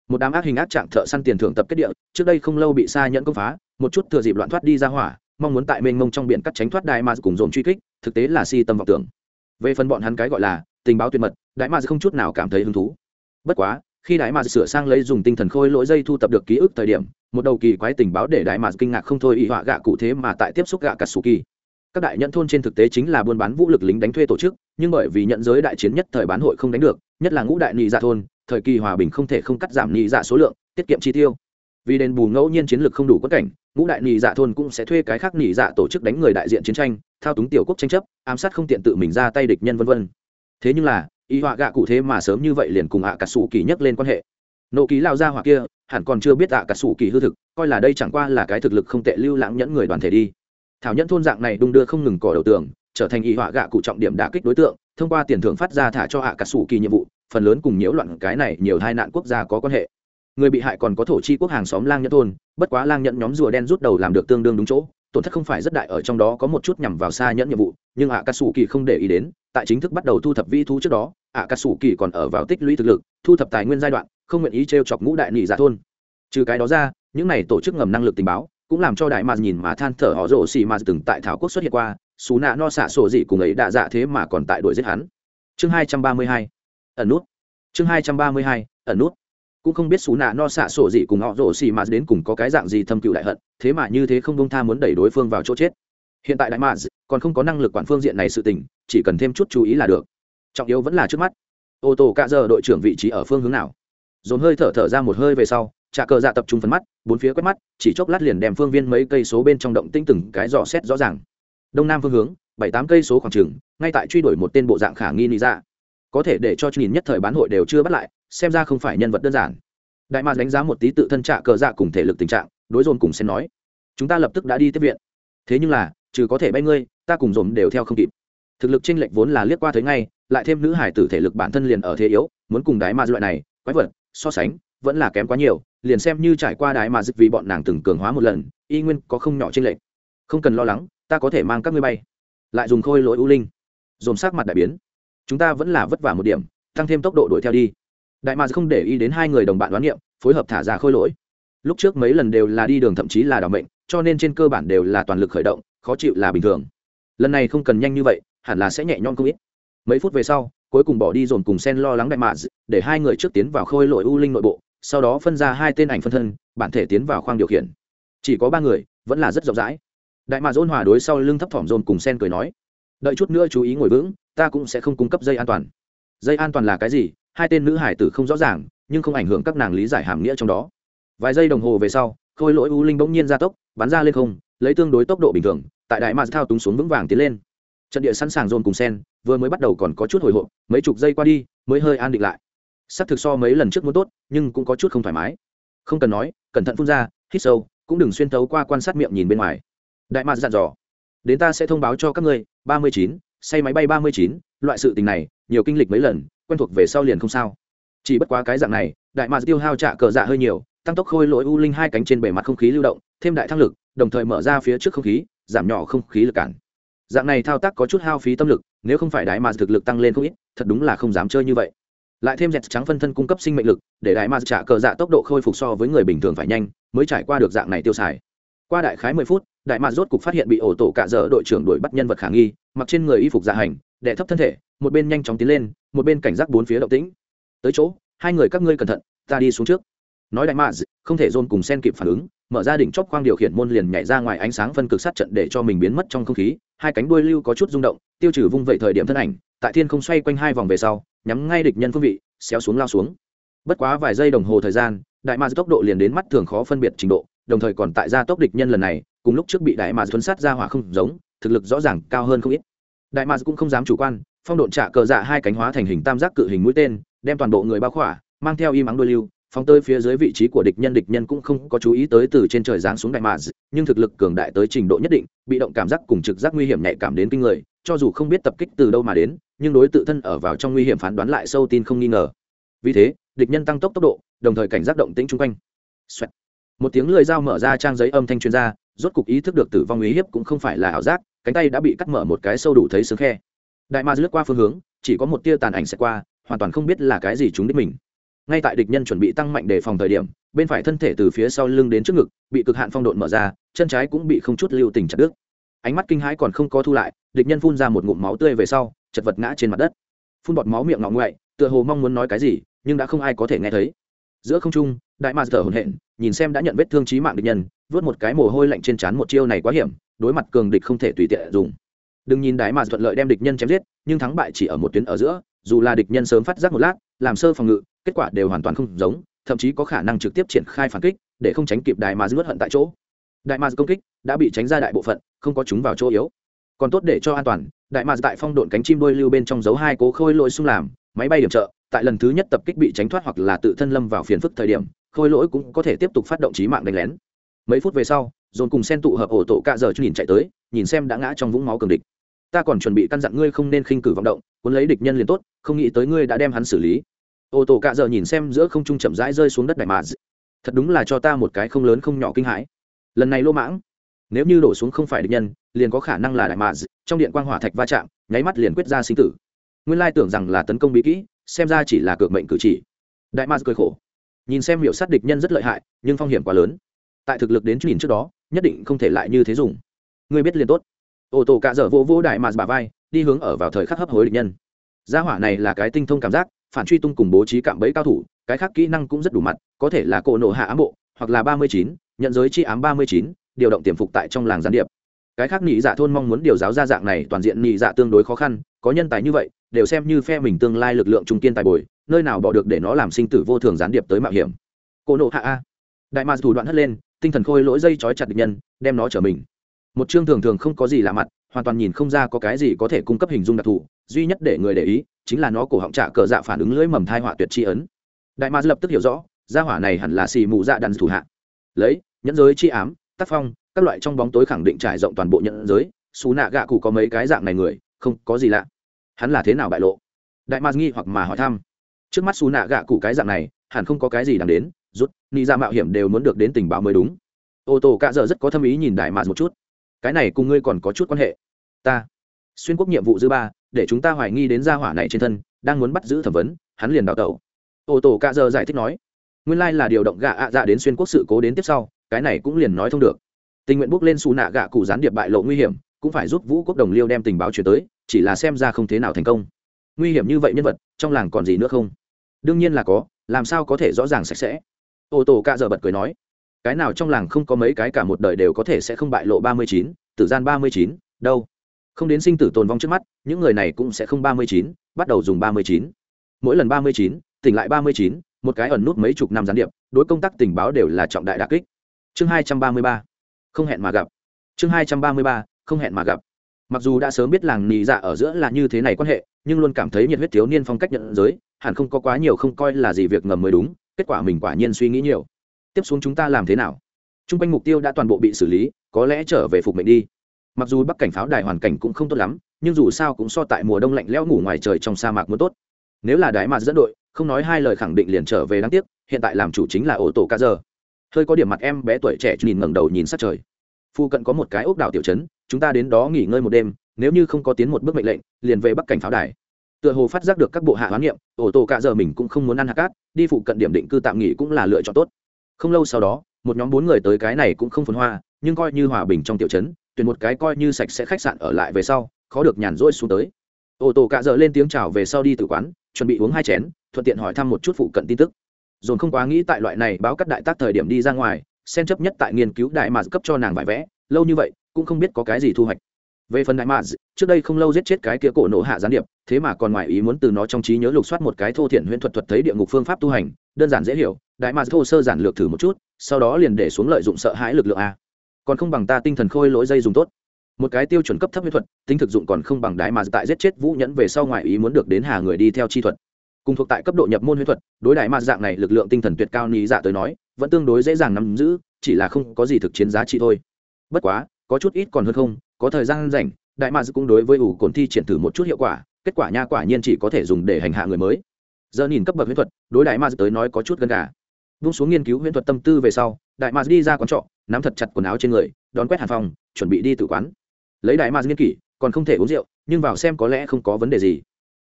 Một đám ác hình ác trạng thợ săn tiền thưởng tập kết địa, trước đây không lâu bị xa nhẫn công phá, một chút thừa dịp loạn thoát đi ra hỏa, mong muốn tại mênh mông trong biển cắt tránh thoát đại ma cùng dồn truy kích, thực tế là si tâm vọng tưởng. Về phần bọn hắn cái gọi là tình báo tuyệt mật, đại ma không chút nào cảm thấy hứng thú. Bất quá khi đại mạc sửa sang lấy dùng tinh thần khôi lỗi dây thu tập được ký ức thời điểm, một đầu kỳ quái tình báo để đại mạc kinh ngạc không thôi ý họa gạ cụ thế mà tại tiếp xúc gạ cả sù kỳ. Các đại nhận thôn trên thực tế chính là buôn bán vũ lực lính đánh thuê tổ chức, nhưng bởi vì nhận giới đại chiến nhất thời bán hội không đánh được, nhất là ngũ đại nhị dạ thôn, thời kỳ hòa bình không thể không cắt giảm nhị dạ số lượng, tiết kiệm chi tiêu. Vì đền bù ngẫu nhiên chiến lược không đủ quất cảnh, ngũ đại nhị dạ thôn cũng sẽ thuê cái khác nhị dạ tổ chức đánh người đại diện chiến tranh, thao túng tiểu quốc tranh chấp, ám sát không tiện tự mình ra tay địch nhân vân vân. Thế nhưng là y họa gạ cụ thế mà sớm như vậy liền cùng ạ cả sủ kỳ nhắc lên quan hệ. Nộ ký lao ra hỏa kia, hẳn còn chưa biết ạ cả sủ kỳ hư thực, coi là đây chẳng qua là cái thực lực không tệ lưu lãng nhẫn người đoàn thể đi. Thảo nhẫn thôn dạng này đung đưa không ngừng cỏ đầu tường, trở thành y họa gạ cụ trọng điểm đả kích đối tượng, thông qua tiền thưởng phát ra thả cho ạ cả sủ kỳ nhiệm vụ, phần lớn cùng nhiễu loạn cái này nhiều tai nạn quốc gia có quan hệ. Người bị hại còn có thổ chi quốc hàng xóm lang nhẫn thôn, bất quá lang nhẫn nhóm rùa đen rút đầu làm được tương đương đúng chỗ, tổn thất không phải rất đại ở trong đó có một chút nhằm vào xa nhẫn nhiệm vụ, nhưng ạ cà sủ kỳ không để ý đến, tại chính thức bắt đầu thu thập vi thú trước đó ạ cà sủ kỳ còn ở vào tích lũy thực lực, thu thập tài nguyên giai đoạn, không nguyện ý t r e o chọc ngũ đại nị giả thôn. Trừ cái đó ra, những này tổ chức ngầm năng lực tình báo, cũng làm cho đại mạc nhìn mà than thở họ rổ xì mà từng tại thảo quốc xuất hiện qua, xú nạ no xạ sổ dị cùng ấy đã dạ thế mà còn tại đuổi giết hắn. Chương hai trăm ba mươi hai, ẩn nút. Chương hai trăm ba mươi hai, ẩn nút. Cũng không biết xú nạ no xạ sổ gì cùng họ rổ xì mà đến cùng có cái dạng gì thâm cựu đại hận, thế mà như thế không bông tha muốn đẩy đối phương vào chỗ chết. Hiện tại đại mà còn không có năng lực quản phương diện này sự tình, chỉ cần thêm chút chú ý là được trọng yếu vẫn là trước mắt. Ô tô cạ giờ đội trưởng vị trí ở phương hướng nào? Dồn hơi thở thở ra một hơi về sau trà cờ dạ tập trung phấn mắt, bốn phía quét mắt, chỉ chốc lát liền đem phương viên mấy cây số bên trong động tinh từng cái dò xét rõ ràng. Đông nam phương hướng, bảy tám cây số khoảng trừng ngay tại truy đuổi một tên bộ dạng khả nghi lý ra dạ. có thể để cho nhìn nhất thời bán hội đều chưa bắt lại, xem ra không phải nhân vật đơn giản. Đại mạc đánh giá một tí tự thân trạ cờ dạ cùng thể lực tình trạng, đối dồn cùng xen nói, chúng ta lập tức đã đi tiếp viện. Thế nhưng là, trừ có thể bay ngươi, ta cùng dồn đều theo không kịp thực lực chênh lệch vốn là liếc qua thấy ngay, lại thêm nữ hải tử thể lực bản thân liền ở thế yếu, muốn cùng đái ma loại này, quái vật, so sánh, vẫn là kém quá nhiều, liền xem như trải qua đái ma dịch vì bọn nàng từng cường hóa một lần, y nguyên có không nhỏ chênh lệch. Không cần lo lắng, ta có thể mang các ngươi bay. Lại dùng khôi lỗi ưu linh. Dồn sát mặt đại biến. Chúng ta vẫn là vất vả một điểm, tăng thêm tốc độ đuổi theo đi. Đại ma không để ý đến hai người đồng bạn đoán niệm, phối hợp thả ra khôi lỗi. Lúc trước mấy lần đều là đi đường thậm chí là đảo mệnh, cho nên trên cơ bản đều là toàn lực khởi động, khó chịu là bình thường. Lần này không cần nhanh như vậy hẳn là sẽ nhẹ nhõm không ít. Mấy phút về sau, cuối cùng bỏ đi dồn cùng sen lo lắng đại mạ để hai người trước tiến vào khôi lội u linh nội bộ, sau đó phân ra hai tên ảnh phân thân, bản thể tiến vào khoang điều khiển. Chỉ có ba người, vẫn là rất rộng rãi. Đại mạ dôn hòa đối sau lưng thấp thỏm dồn cùng sen cười nói, đợi chút nữa chú ý ngồi vững, ta cũng sẽ không cung cấp dây an toàn. Dây an toàn là cái gì? Hai tên nữ hải tử không rõ ràng, nhưng không ảnh hưởng các nàng lý giải hàm nghĩa trong đó. Vài giây đồng hồ về sau, khôi lỗi u linh bỗng nhiên ra tốc, bắn ra lên không, lấy tương đối tốc độ bình thường, tại đại mạc thao túng xuống vững vàng tiến lên trận địa sẵn sàng dồn cùng sen, vừa mới bắt đầu còn có chút hồi hộp, mấy chục giây qua đi, mới hơi an định lại. S ắ c thực so mấy lần trước muốn tốt, nhưng cũng có chút không thoải mái. Không cần nói, cẩn thận phun ra, hít sâu, cũng đừng xuyên thấu qua quan sát miệng nhìn bên ngoài. Đại mạc dặn dò, đến ta sẽ thông báo cho các ngươi, ba mươi chín, say máy bay ba mươi chín, loại sự tình này, nhiều kinh lịch mấy lần, quen thuộc về sau liền không sao. Chỉ bất quá cái dạng này, đại mạc tiêu hao trả cờ dạ hơi nhiều, tăng tốc khôi lỗi u linh hai cánh trên bề mặt không khí lưu động, thêm đại thăng lực, đồng thời mở ra phía trước không khí, giảm nhỏ không khí lực cản dạng này thao tác có chút hao phí tâm lực, nếu không phải đại mà thực lực tăng lên không ít, thật đúng là không dám chơi như vậy. Lại thêm dẹt trắng phân thân cung cấp sinh mệnh lực, để đại mà trả cờ dạ tốc độ khôi phục so với người bình thường phải nhanh, mới trải qua được dạng này tiêu xài. Qua đại khái mười phút đại mạc rốt cục phát hiện bị ổ tổ cạ dở đội trưởng đuổi bắt nhân vật khả nghi, mặc trên người y phục dạ hành đệ thấp thân thể, một bên nhanh chóng tiến lên, một bên cảnh giác bốn phía động tĩnh. Tới chỗ, hai người các ngươi cẩn thận, ta đi xuống trước. Nói đại mạc không thể dồn cùng sen kịp phản ứng mở ra đỉnh chóp khoang điều khiển môn liền nhảy ra ngoài ánh sáng phân cực sát trận để cho mình biến mất trong không khí. Hai cánh đuôi lưu có chút rung động, tiêu trừ vung vẩy thời điểm thân ảnh, tại thiên không xoay quanh hai vòng về sau, nhắm ngay địch nhân phương vị, xéo xuống lao xuống. Bất quá vài giây đồng hồ thời gian, đại ma tốc độ liền đến mắt thường khó phân biệt trình độ, đồng thời còn tại gia tốc địch nhân lần này, cùng lúc trước bị đại ma thuấn sát ra hỏa không giống, thực lực rõ ràng cao hơn không ít. Đại ma cũng không dám chủ quan, phong độn trả cờ dạ hai cánh hóa thành hình tam giác cự hình mũi tên, đem toàn bộ người bao khỏa, mang theo y mắng đôi lưu phóng tới phía dưới vị trí của địch nhân địch nhân cũng không có chú ý tới từ trên trời giáng xuống đại mạc nhưng thực lực cường đại tới trình độ nhất định, bị động cảm giác cùng trực giác nguy hiểm nhạy cảm đến kinh người, cho dù không biết tập kích từ đâu mà đến, nhưng đối tự thân ở vào trong nguy hiểm phán đoán lại sâu tin không nghi ngờ. Vì thế, địch nhân tăng tốc tốc độ, đồng thời cảnh giác động tĩnh chung quanh. Xoẹt. một tiếng lưỡi dao mở ra trang giấy âm thanh chuyên gia rốt cục ý thức được tử vong uy hiếp cũng không phải là ảo giác, cánh tay đã bị cắt mở một cái sâu đủ thấy sướng khe. Đại ma lướt qua phương hướng, chỉ có một tia tàn ảnh sẽ qua, hoàn toàn không biết là cái gì chúng đích mình ngay tại địch nhân chuẩn bị tăng mạnh đề phòng thời điểm, bên phải thân thể từ phía sau lưng đến trước ngực, bị cực hạn phong độn mở ra, chân trái cũng bị không chút lưu tình chặt đứt. Ánh mắt kinh hãi còn không có thu lại, địch nhân phun ra một ngụm máu tươi về sau, chật vật ngã trên mặt đất. Phun bọt máu miệng ngọng ngoại, tựa hồ mong muốn nói cái gì, nhưng đã không ai có thể nghe thấy. Giữa không trung, đại mạc thở hổn hển, nhìn xem đã nhận vết thương trí mạng địch nhân, vớt một cái mồ hôi lạnh trên trán một chiêu này quá hiểm, đối mặt cường địch không thể tùy tiện dùng. Đừng nhìn đại mạc thuận lợi đem địch nhân chém giết, nhưng thắng bại chỉ ở một tuyến ở giữa dù là địch nhân sớm phát giác một lát, làm sơ phòng ngự, kết quả đều hoàn toàn không giống, thậm chí có khả năng trực tiếp triển khai phản kích, để không tránh kịp đại mà nuốt hận tại chỗ. Đại mà công kích đã bị tránh ra đại bộ phận, không có chúng vào chỗ yếu. Còn tốt để cho an toàn, đại mà tại phong độn cánh chim đôi lưu bên trong dấu hai cố khôi lỗi xung làm, máy bay điểm trợ, tại lần thứ nhất tập kích bị tránh thoát hoặc là tự thân lâm vào phiền phức thời điểm, khôi lỗi cũng có thể tiếp tục phát động trí mạng đánh lén. Mấy phút về sau, dồn cùng sen tụ hợp ổ tổ cạ giờ nhìn chạy tới, nhìn xem đã ngã trong vũng máu cường địch ta còn chuẩn bị căn dặn ngươi không nên khinh cử vọng động, cuốn lấy địch nhân liền tốt, không nghĩ tới ngươi đã đem hắn xử lý. Ô tô cạ dợ nhìn xem giữa không trung chậm rãi rơi xuống đất đại mà thật đúng là cho ta một cái không lớn không nhỏ kinh hãi. Lần này lô mãng, nếu như đổ xuống không phải địch nhân, liền có khả năng là đại mà trong điện quang hỏa thạch va chạm, nháy mắt liền quyết ra sinh tử. Nguyên lai tưởng rằng là tấn công bí kỹ, xem ra chỉ là cược mệnh cử chỉ. Đại ma cười khổ. Nhìn xem hiệu sát địch nhân rất lợi hại, nhưng phong hiểm quá lớn. Tại thực lực đến nhìn trước đó, nhất định không thể lại như thế dùng. Ngươi biết liền tốt ô tô cạ dở vô vô đại mạt bà vai, đi hướng ở vào thời khắc hấp hối địch nhân. Gia hỏa này là cái tinh thông cảm giác, phản truy tung cùng bố trí cạm bẫy cao thủ, cái khác kỹ năng cũng rất đủ mặt, có thể là cổ nổ hạ ám bộ, hoặc là ba mươi chín, nhận giới chi ám ba mươi chín, điều động tiềm phục tại trong làng gián điệp. Cái khác nhị dạ thôn mong muốn điều giáo ra dạng này, toàn diện nhị dạ tương đối khó khăn, có nhân tài như vậy, đều xem như phe mình tương lai lực lượng trung kiên tài bồi, nơi nào bỏ được để nó làm sinh tử vô thường gián điệp tới mạo hiểm. Cổ nộ hạ a. Đại ma thủ đoạn hất lên, tinh thần khôi lỗi dây trói chặt địch nhân, đem nó trở mình một chương thường thường không có gì lạ mặt, hoàn toàn nhìn không ra có cái gì có thể cung cấp hình dung đặc thù, duy nhất để người để ý chính là nó cổ họng trả cờ dạ phản ứng lưỡi mầm thai họa tuyệt tri ấn. Đại ma lập tức hiểu rõ, gia hỏa này hẳn là xì mù dạ đàn thủ hạ. Lấy, nhẫn giới chi ám, tác phong, các loại trong bóng tối khẳng định trải rộng toàn bộ nhẫn giới, xù nạ gạ cụ có mấy cái dạng này người, không có gì lạ. Hắn là thế nào bại lộ? Đại ma nghi hoặc mà hỏi thăm. Trước mắt xù nạ gạ cụ cái dạng này, hẳn không có cái gì đáng đến, rút ni ra dạ mạo hiểm đều muốn được đến tình báo mới đúng. Ô tô cạ dợ rất có tâm ý nhìn đại ma một chút cái này cùng ngươi còn có chút quan hệ. Ta. Xuyên quốc nhiệm vụ dư ba, để chúng ta hoài nghi đến gia hỏa này trên thân, đang muốn bắt giữ thẩm vấn, hắn liền đào tẩu. Ô tô cạ giờ giải thích nói, nguyên lai là điều động gạ ạ dạ đến xuyên quốc sự cố đến tiếp sau, cái này cũng liền nói thông được. Tình nguyện bước lên xù nạ gạ cụ gián điệp bại lộ nguy hiểm, cũng phải giúp vũ quốc đồng liêu đem tình báo chuyển tới, chỉ là xem ra không thế nào thành công. Nguy hiểm như vậy nhân vật, trong làng còn gì nữa không? Đương nhiên là có, làm sao có thể rõ ràng sạch sẽ? Ô tô cạ giờ bật cười nói cái nào trong làng không có mấy cái cả một đời đều có thể sẽ không bại lộ ba mươi chín, tử gian ba mươi chín, đâu. Không đến sinh tử tồn vong trước mắt, những người này cũng sẽ không ba mươi chín, bắt đầu dùng ba mươi chín. Mỗi lần ba mươi chín, tỉnh lại ba mươi chín, một cái ẩn nút mấy chục năm gián điệp, đối công tác tình báo đều là trọng đại đặc kích. Chương hai trăm ba mươi ba. Không hẹn mà gặp. Chương hai trăm ba mươi ba, không hẹn mà gặp. Mặc dù đã sớm biết làng nì dạ ở giữa là như thế này quan hệ, nhưng luôn cảm thấy nhiệt huyết thiếu niên phong cách nhận giới, hẳn không có quá nhiều không coi là gì việc ngầm mới đúng, kết quả mình quả nhiên suy nghĩ nhiều tiếp xuống chúng ta làm thế nào? T r u n g quanh mục tiêu đã toàn bộ bị xử lý, có lẽ trở về phục mệnh đi. Mặc dù bắc cảnh pháo đài hoàn cảnh cũng không tốt lắm, nhưng dù sao cũng so tại mùa đông lạnh lẽo ngủ ngoài trời trong sa mạc muốn tốt. Nếu là đái mà dẫn đội, không nói hai lời khẳng định liền trở về đáng tiếc, hiện tại làm chủ chính là ổ tổ ca giờ. Hơi có điểm mặt em bé tuổi trẻ nhìn ngẩng đầu nhìn sát trời. Phu cận có một cái ốc đảo tiểu trấn, chúng ta đến đó nghỉ ngơi một đêm, nếu như không có tiến một bước mệnh lệnh, liền về bắc cảnh pháo đài. Tựa hồ phát giác được các bộ hạ hoán niệm ổ tổ cạ giờ mình cũng không muốn ăn hạt cát, đi phụ cận điểm định cư tạm nghỉ cũng là lựa chọn tốt không lâu sau đó, một nhóm bốn người tới cái này cũng không phồn hoa, nhưng coi như hòa bình trong tiểu trấn, tuyển một cái coi như sạch sẽ khách sạn ở lại về sau, khó được nhàn rỗi xuống tới. Ô tổ cạ dợ lên tiếng chào về sau đi từ quán, chuẩn bị uống hai chén, thuận tiện hỏi thăm một chút phụ cận tin tức. Dồn không quá nghĩ tại loại này báo cắt đại tác thời điểm đi ra ngoài xen chấp nhất tại nghiên cứu đại mà cấp cho nàng vải vẽ, lâu như vậy, cũng không biết có cái gì thu hoạch về phần đại mạ, trước đây không lâu giết chết cái kia cổ nổ hạ gián điệp, thế mà còn ngoài ý muốn từ nó trong trí nhớ lục soát một cái thô thiện huyễn thuật thuật thấy địa ngục phương pháp tu hành, đơn giản dễ hiểu, đại mạ thô sơ giản lược thử một chút, sau đó liền để xuống lợi dụng sợ hãi lực lượng a. Còn không bằng ta tinh thần khôi lỗi dây dùng tốt. Một cái tiêu chuẩn cấp thấp huyễn thuật, tính thực dụng còn không bằng đại mà tại giết chết vũ nhẫn về sau ngoài ý muốn được đến hà người đi theo chi thuật. Cùng thuộc tại cấp độ nhập môn huyễn thuật, đối đại mà dạng này lực lượng tinh thần tuyệt cao ní dạ tới nói, vẫn tương đối dễ dàng nắm giữ, chỉ là không có gì thực chiến giá trị thôi. Bất quá, có chút ít còn hơn không có thời gian rảnh, đại mads cũng đối với ủ cồn thi triển thử một chút hiệu quả, kết quả nha quả nhiên chỉ có thể dùng để hành hạ người mới. Giờ nhìn cấp bậc huyễn thuật, đối đại mads tới nói có chút gần gà. Vung xuống nghiên cứu huyễn thuật tâm tư về sau, đại mads đi ra quán trọ, nắm thật chặt quần áo trên người, đón quét hàn phòng, chuẩn bị đi tự quán. Lấy đại mads nghiên kỷ, còn không thể uống rượu, nhưng vào xem có lẽ không có vấn đề gì.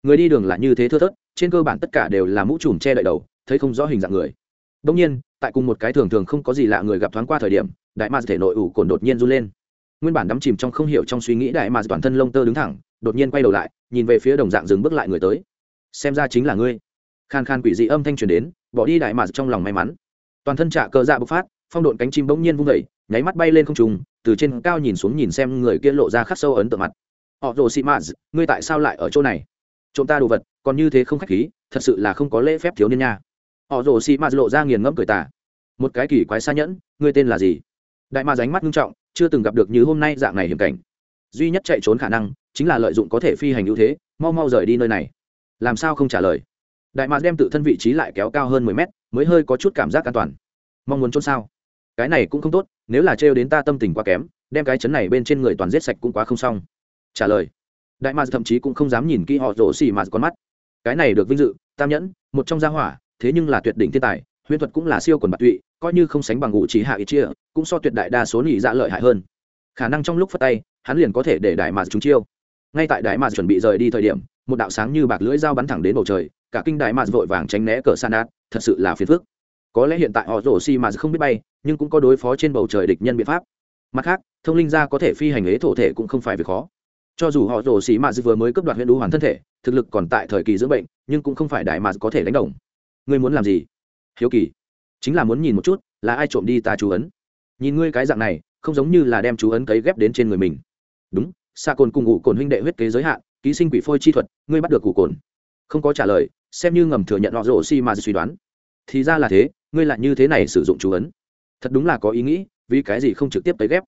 Người đi đường là như thế thưa thớt, trên cơ bản tất cả đều là mũ trùm che đậy đầu, thấy không rõ hình dạng người. Đông nhiên, tại cùng một cái thường thường không có gì lạ người gặp thoáng qua thời điểm, đại ma thể nội ủ cồn đột nhiên run lên nguyên bản đắm chìm trong không hiểu trong suy nghĩ đại mà toàn thân lông tơ đứng thẳng, đột nhiên quay đầu lại, nhìn về phía đồng dạng dừng bước lại người tới. Xem ra chính là ngươi. Khan khan quỷ dị âm thanh truyền đến, bỏ đi đại mà trong lòng may mắn. Toàn thân trạ cờ dạ bộc phát, phong độn cánh chim bỗng nhiên vung vẩy nháy mắt bay lên không trùng từ trên cao nhìn xuống nhìn xem người kia lộ ra khắc sâu ấn tượng mặt. Họ rồ xị mã ngươi tại sao lại ở chỗ này? Trộm ta đồ vật, còn như thế không khách khí, thật sự là không có lễ phép thiếu niên nha. Họ rồ xị mã lộ ra nghiền ngẫm cười tả một cái kỳ quái xa nhẫn, ngươi tên là gì? Đại ma ránh mắt nghiêm trọng chưa từng gặp được như hôm nay dạng này hiểm cảnh. Duy nhất chạy trốn khả năng chính là lợi dụng có thể phi hành ưu thế, mau mau rời đi nơi này. Làm sao không trả lời? Đại mạc đem tự thân vị trí lại kéo cao hơn mười mét, mới hơi có chút cảm giác an toàn. Mong muốn trốn sao? Cái này cũng không tốt, nếu là trêu đến ta tâm tình quá kém, đem cái chấn này bên trên người toàn giết sạch cũng quá không xong. Trả lời. Đại mạc thậm chí cũng không dám nhìn kỹ họ rổ xì mà con mắt. Cái này được vinh dự, tam nhẫn, một trong gia hỏa, thế nhưng là tuyệt đỉnh thiên tài huyễn thuật cũng là siêu quần bạc tụy, coi như không sánh bằng ngụ trí hạ ít chia, cũng so tuyệt đại đa số nhị dạ lợi hại hơn. Khả năng trong lúc phát tay, hắn liền có thể để đại mạc chúng chiêu. Ngay tại đại mạc chuẩn bị rời đi thời điểm, một đạo sáng như bạc lưỡi dao bắn thẳng đến bầu trời, cả kinh đại mạc vội vàng tránh né cờ san đạt thật sự là phiền phức. Có lẽ hiện tại họ rổ xi mà không biết bay, nhưng cũng có đối phó trên bầu trời địch nhân biện pháp. Mặt khác, thông linh gia có thể phi hành ế thổ thể cũng không phải việc khó. Cho dù họ rổ xi mà vừa mới cấp đoạt huyện đũ hoàn thân thể, thực lực còn tại thời kỳ dưỡng bệnh, nhưng cũng không phải đại mạc có thể đánh đồng. Ngươi muốn làm gì? Hiếu kỳ, chính là muốn nhìn một chút là ai trộm đi ta chú ấn. Nhìn ngươi cái dạng này, không giống như là đem chú ấn cấy ghép đến trên người mình. Đúng xa cồn cùng ngụ cồn huynh đệ huyết kế giới hạn, ký sinh quỷ phôi chi thuật, ngươi bắt được cụ cồn. Không có trả lời, xem như ngầm thừa nhận họ rổ xi mà suy đoán. Thì ra là thế, ngươi lại như thế này sử dụng chú ấn. Thật đúng là có ý nghĩ, vì cái gì không trực tiếp tới ghép?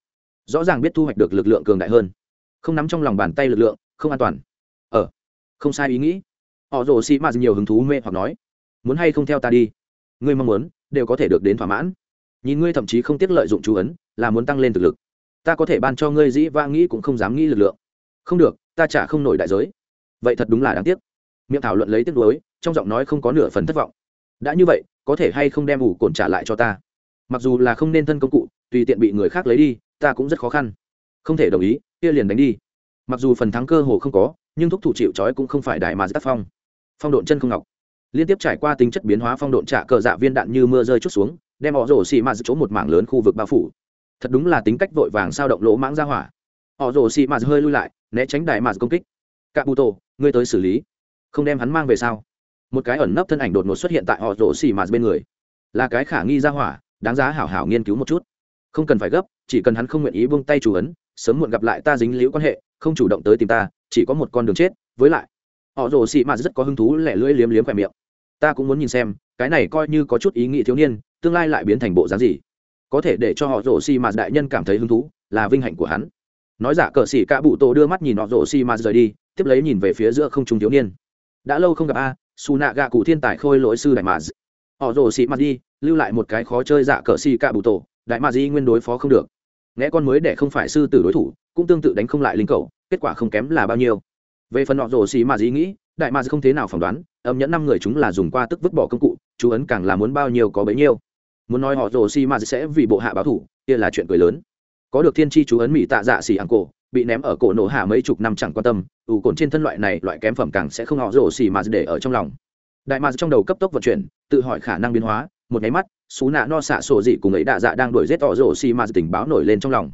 Rõ ràng biết thu hoạch được lực lượng cường đại hơn. Không nắm trong lòng bàn tay lực lượng, không an toàn. Ờ không sai ý nghĩ. Họ rồ xì mạt nhiều hứng thú mê hoặc nói, muốn hay không theo ta đi? Ngươi mong muốn, đều có thể được đến thỏa mãn. Nhìn ngươi thậm chí không tiếc lợi dụng chú ấn, là muốn tăng lên thực lực. Ta có thể ban cho ngươi dĩ vang nghĩ cũng không dám nghĩ lực lượng. Không được, ta trả không nổi đại giới. Vậy thật đúng là đáng tiếc. Miệng thảo luận lấy tiếc nuối, trong giọng nói không có nửa phần thất vọng. Đã như vậy, có thể hay không đem ủ cồn trả lại cho ta? Mặc dù là không nên thân công cụ, tùy tiện bị người khác lấy đi, ta cũng rất khó khăn. Không thể đồng ý, kia liền đánh đi. Mặc dù phần thắng cơ hồ không có, nhưng thúc thủ chịu trói cũng không phải đại mà tác phong. Phong độn chân không ngọc liên tiếp trải qua tính chất biến hóa phong độn trả cờ dạ viên đạn như mưa rơi chút xuống, đem họ rổ xì mà chỗ một mảng lớn khu vực bao phủ. Thật đúng là tính cách vội vàng sao động lỗ mãng ra hỏa. Họ rổ xì mà hơi lui lại, né tránh đại mà công kích. Cạ bù tổ ngươi tới xử lý. Không đem hắn mang về sao? Một cái ẩn nấp thân ảnh đột ngột xuất hiện tại họ rổ xì mà bên người. Là cái khả nghi ra hỏa, đáng giá hảo hảo nghiên cứu một chút. Không cần phải gấp, chỉ cần hắn không nguyện ý buông tay chủ ấn, sớm muộn gặp lại ta dính liễu quan hệ, không chủ động tới tìm ta, chỉ có một con đường chết. Với lại, họ rồ xị mạt rất có hứng thú lẻ lưỡi liếm liếm khỏe miệng ta cũng muốn nhìn xem, cái này coi như có chút ý nghĩ thiếu niên, tương lai lại biến thành bộ dáng gì. Có thể để cho họ rổ xi mạt đại nhân cảm thấy hứng thú, là vinh hạnh của hắn. Nói giả cờ xỉ cả bụ tổ đưa mắt nhìn họ rổ xi mạt rời đi, tiếp lấy nhìn về phía giữa không trung thiếu niên. Đã lâu không gặp a, su nạ gạ cụ thiên tài khôi lỗi sư đại mạt. Họ rổ xi mạt đi, lưu lại một cái khó chơi giả cờ xỉ cả bụ tổ, đại mạt di nguyên đối phó không được. Nghe con mới để không phải sư tử đối thủ, cũng tương tự đánh không lại linh cầu, kết quả không kém là bao nhiêu. Về phần họ rổ xì mà dĩ nghĩ đại ma không thế nào phỏng đoán, âm nhẫn năm người chúng là dùng qua tức vứt bỏ công cụ, chú ấn càng là muốn bao nhiêu có bấy nhiêu. Muốn nói họ rồ xì ma sẽ vì bộ hạ báo thủ, kia là chuyện cười lớn. Có được thiên tri chú ấn mỹ tạ dạ xì hàng cổ, bị ném ở cổ nổ hạ mấy chục năm chẳng quan tâm, ủ cồn trên thân loại này loại kém phẩm càng sẽ không họ rồ xì ma để ở trong lòng. Đại ma trong đầu cấp tốc vận chuyển, tự hỏi khả năng biến hóa, một nháy mắt, xú nạ no xạ sổ dị cùng ấy đạ dạ đang đuổi giết họ rồ xì ma tình báo nổi lên trong lòng.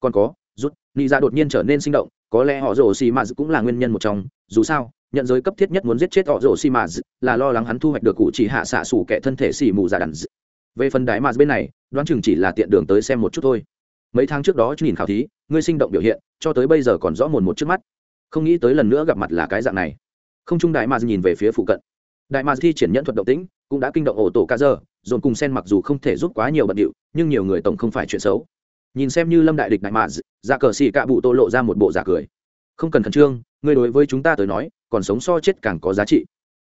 Còn có, rút, nị dạ đột nhiên trở nên sinh động, có lẽ họ rồ xì mà cũng là nguyên nhân một trong, dù sao nhận giới cấp thiết nhất muốn giết chết họ rồ xì mà là lo lắng hắn thu hoạch được cụ chỉ hạ xạ xủ kẻ thân thể xì mù già đàn về phần đại mà bên này, đoán chừng chỉ là tiện đường tới xem một chút thôi. Mấy tháng trước đó nhìn khảo thí, ngươi sinh động biểu hiện, cho tới bây giờ còn rõ mồn một trước mắt. Không nghĩ tới lần nữa gặp mặt là cái dạng này. Không trung đại mà nhìn về phía phụ cận. Đại mà thi triển nhận thuật động tĩnh, cũng đã kinh động ổ tổ ca dơ, dồn cùng sen mặc dù không thể giúp quá nhiều bận điệu, nhưng nhiều người tổng không phải chuyện xấu. Nhìn xem như lâm đại địch đại mà ra cờ xì cạ bụ tô lộ ra một bộ giả cười. Không cần khẩn trương, ngươi đối với chúng ta tới nói còn sống so chết càng có giá trị.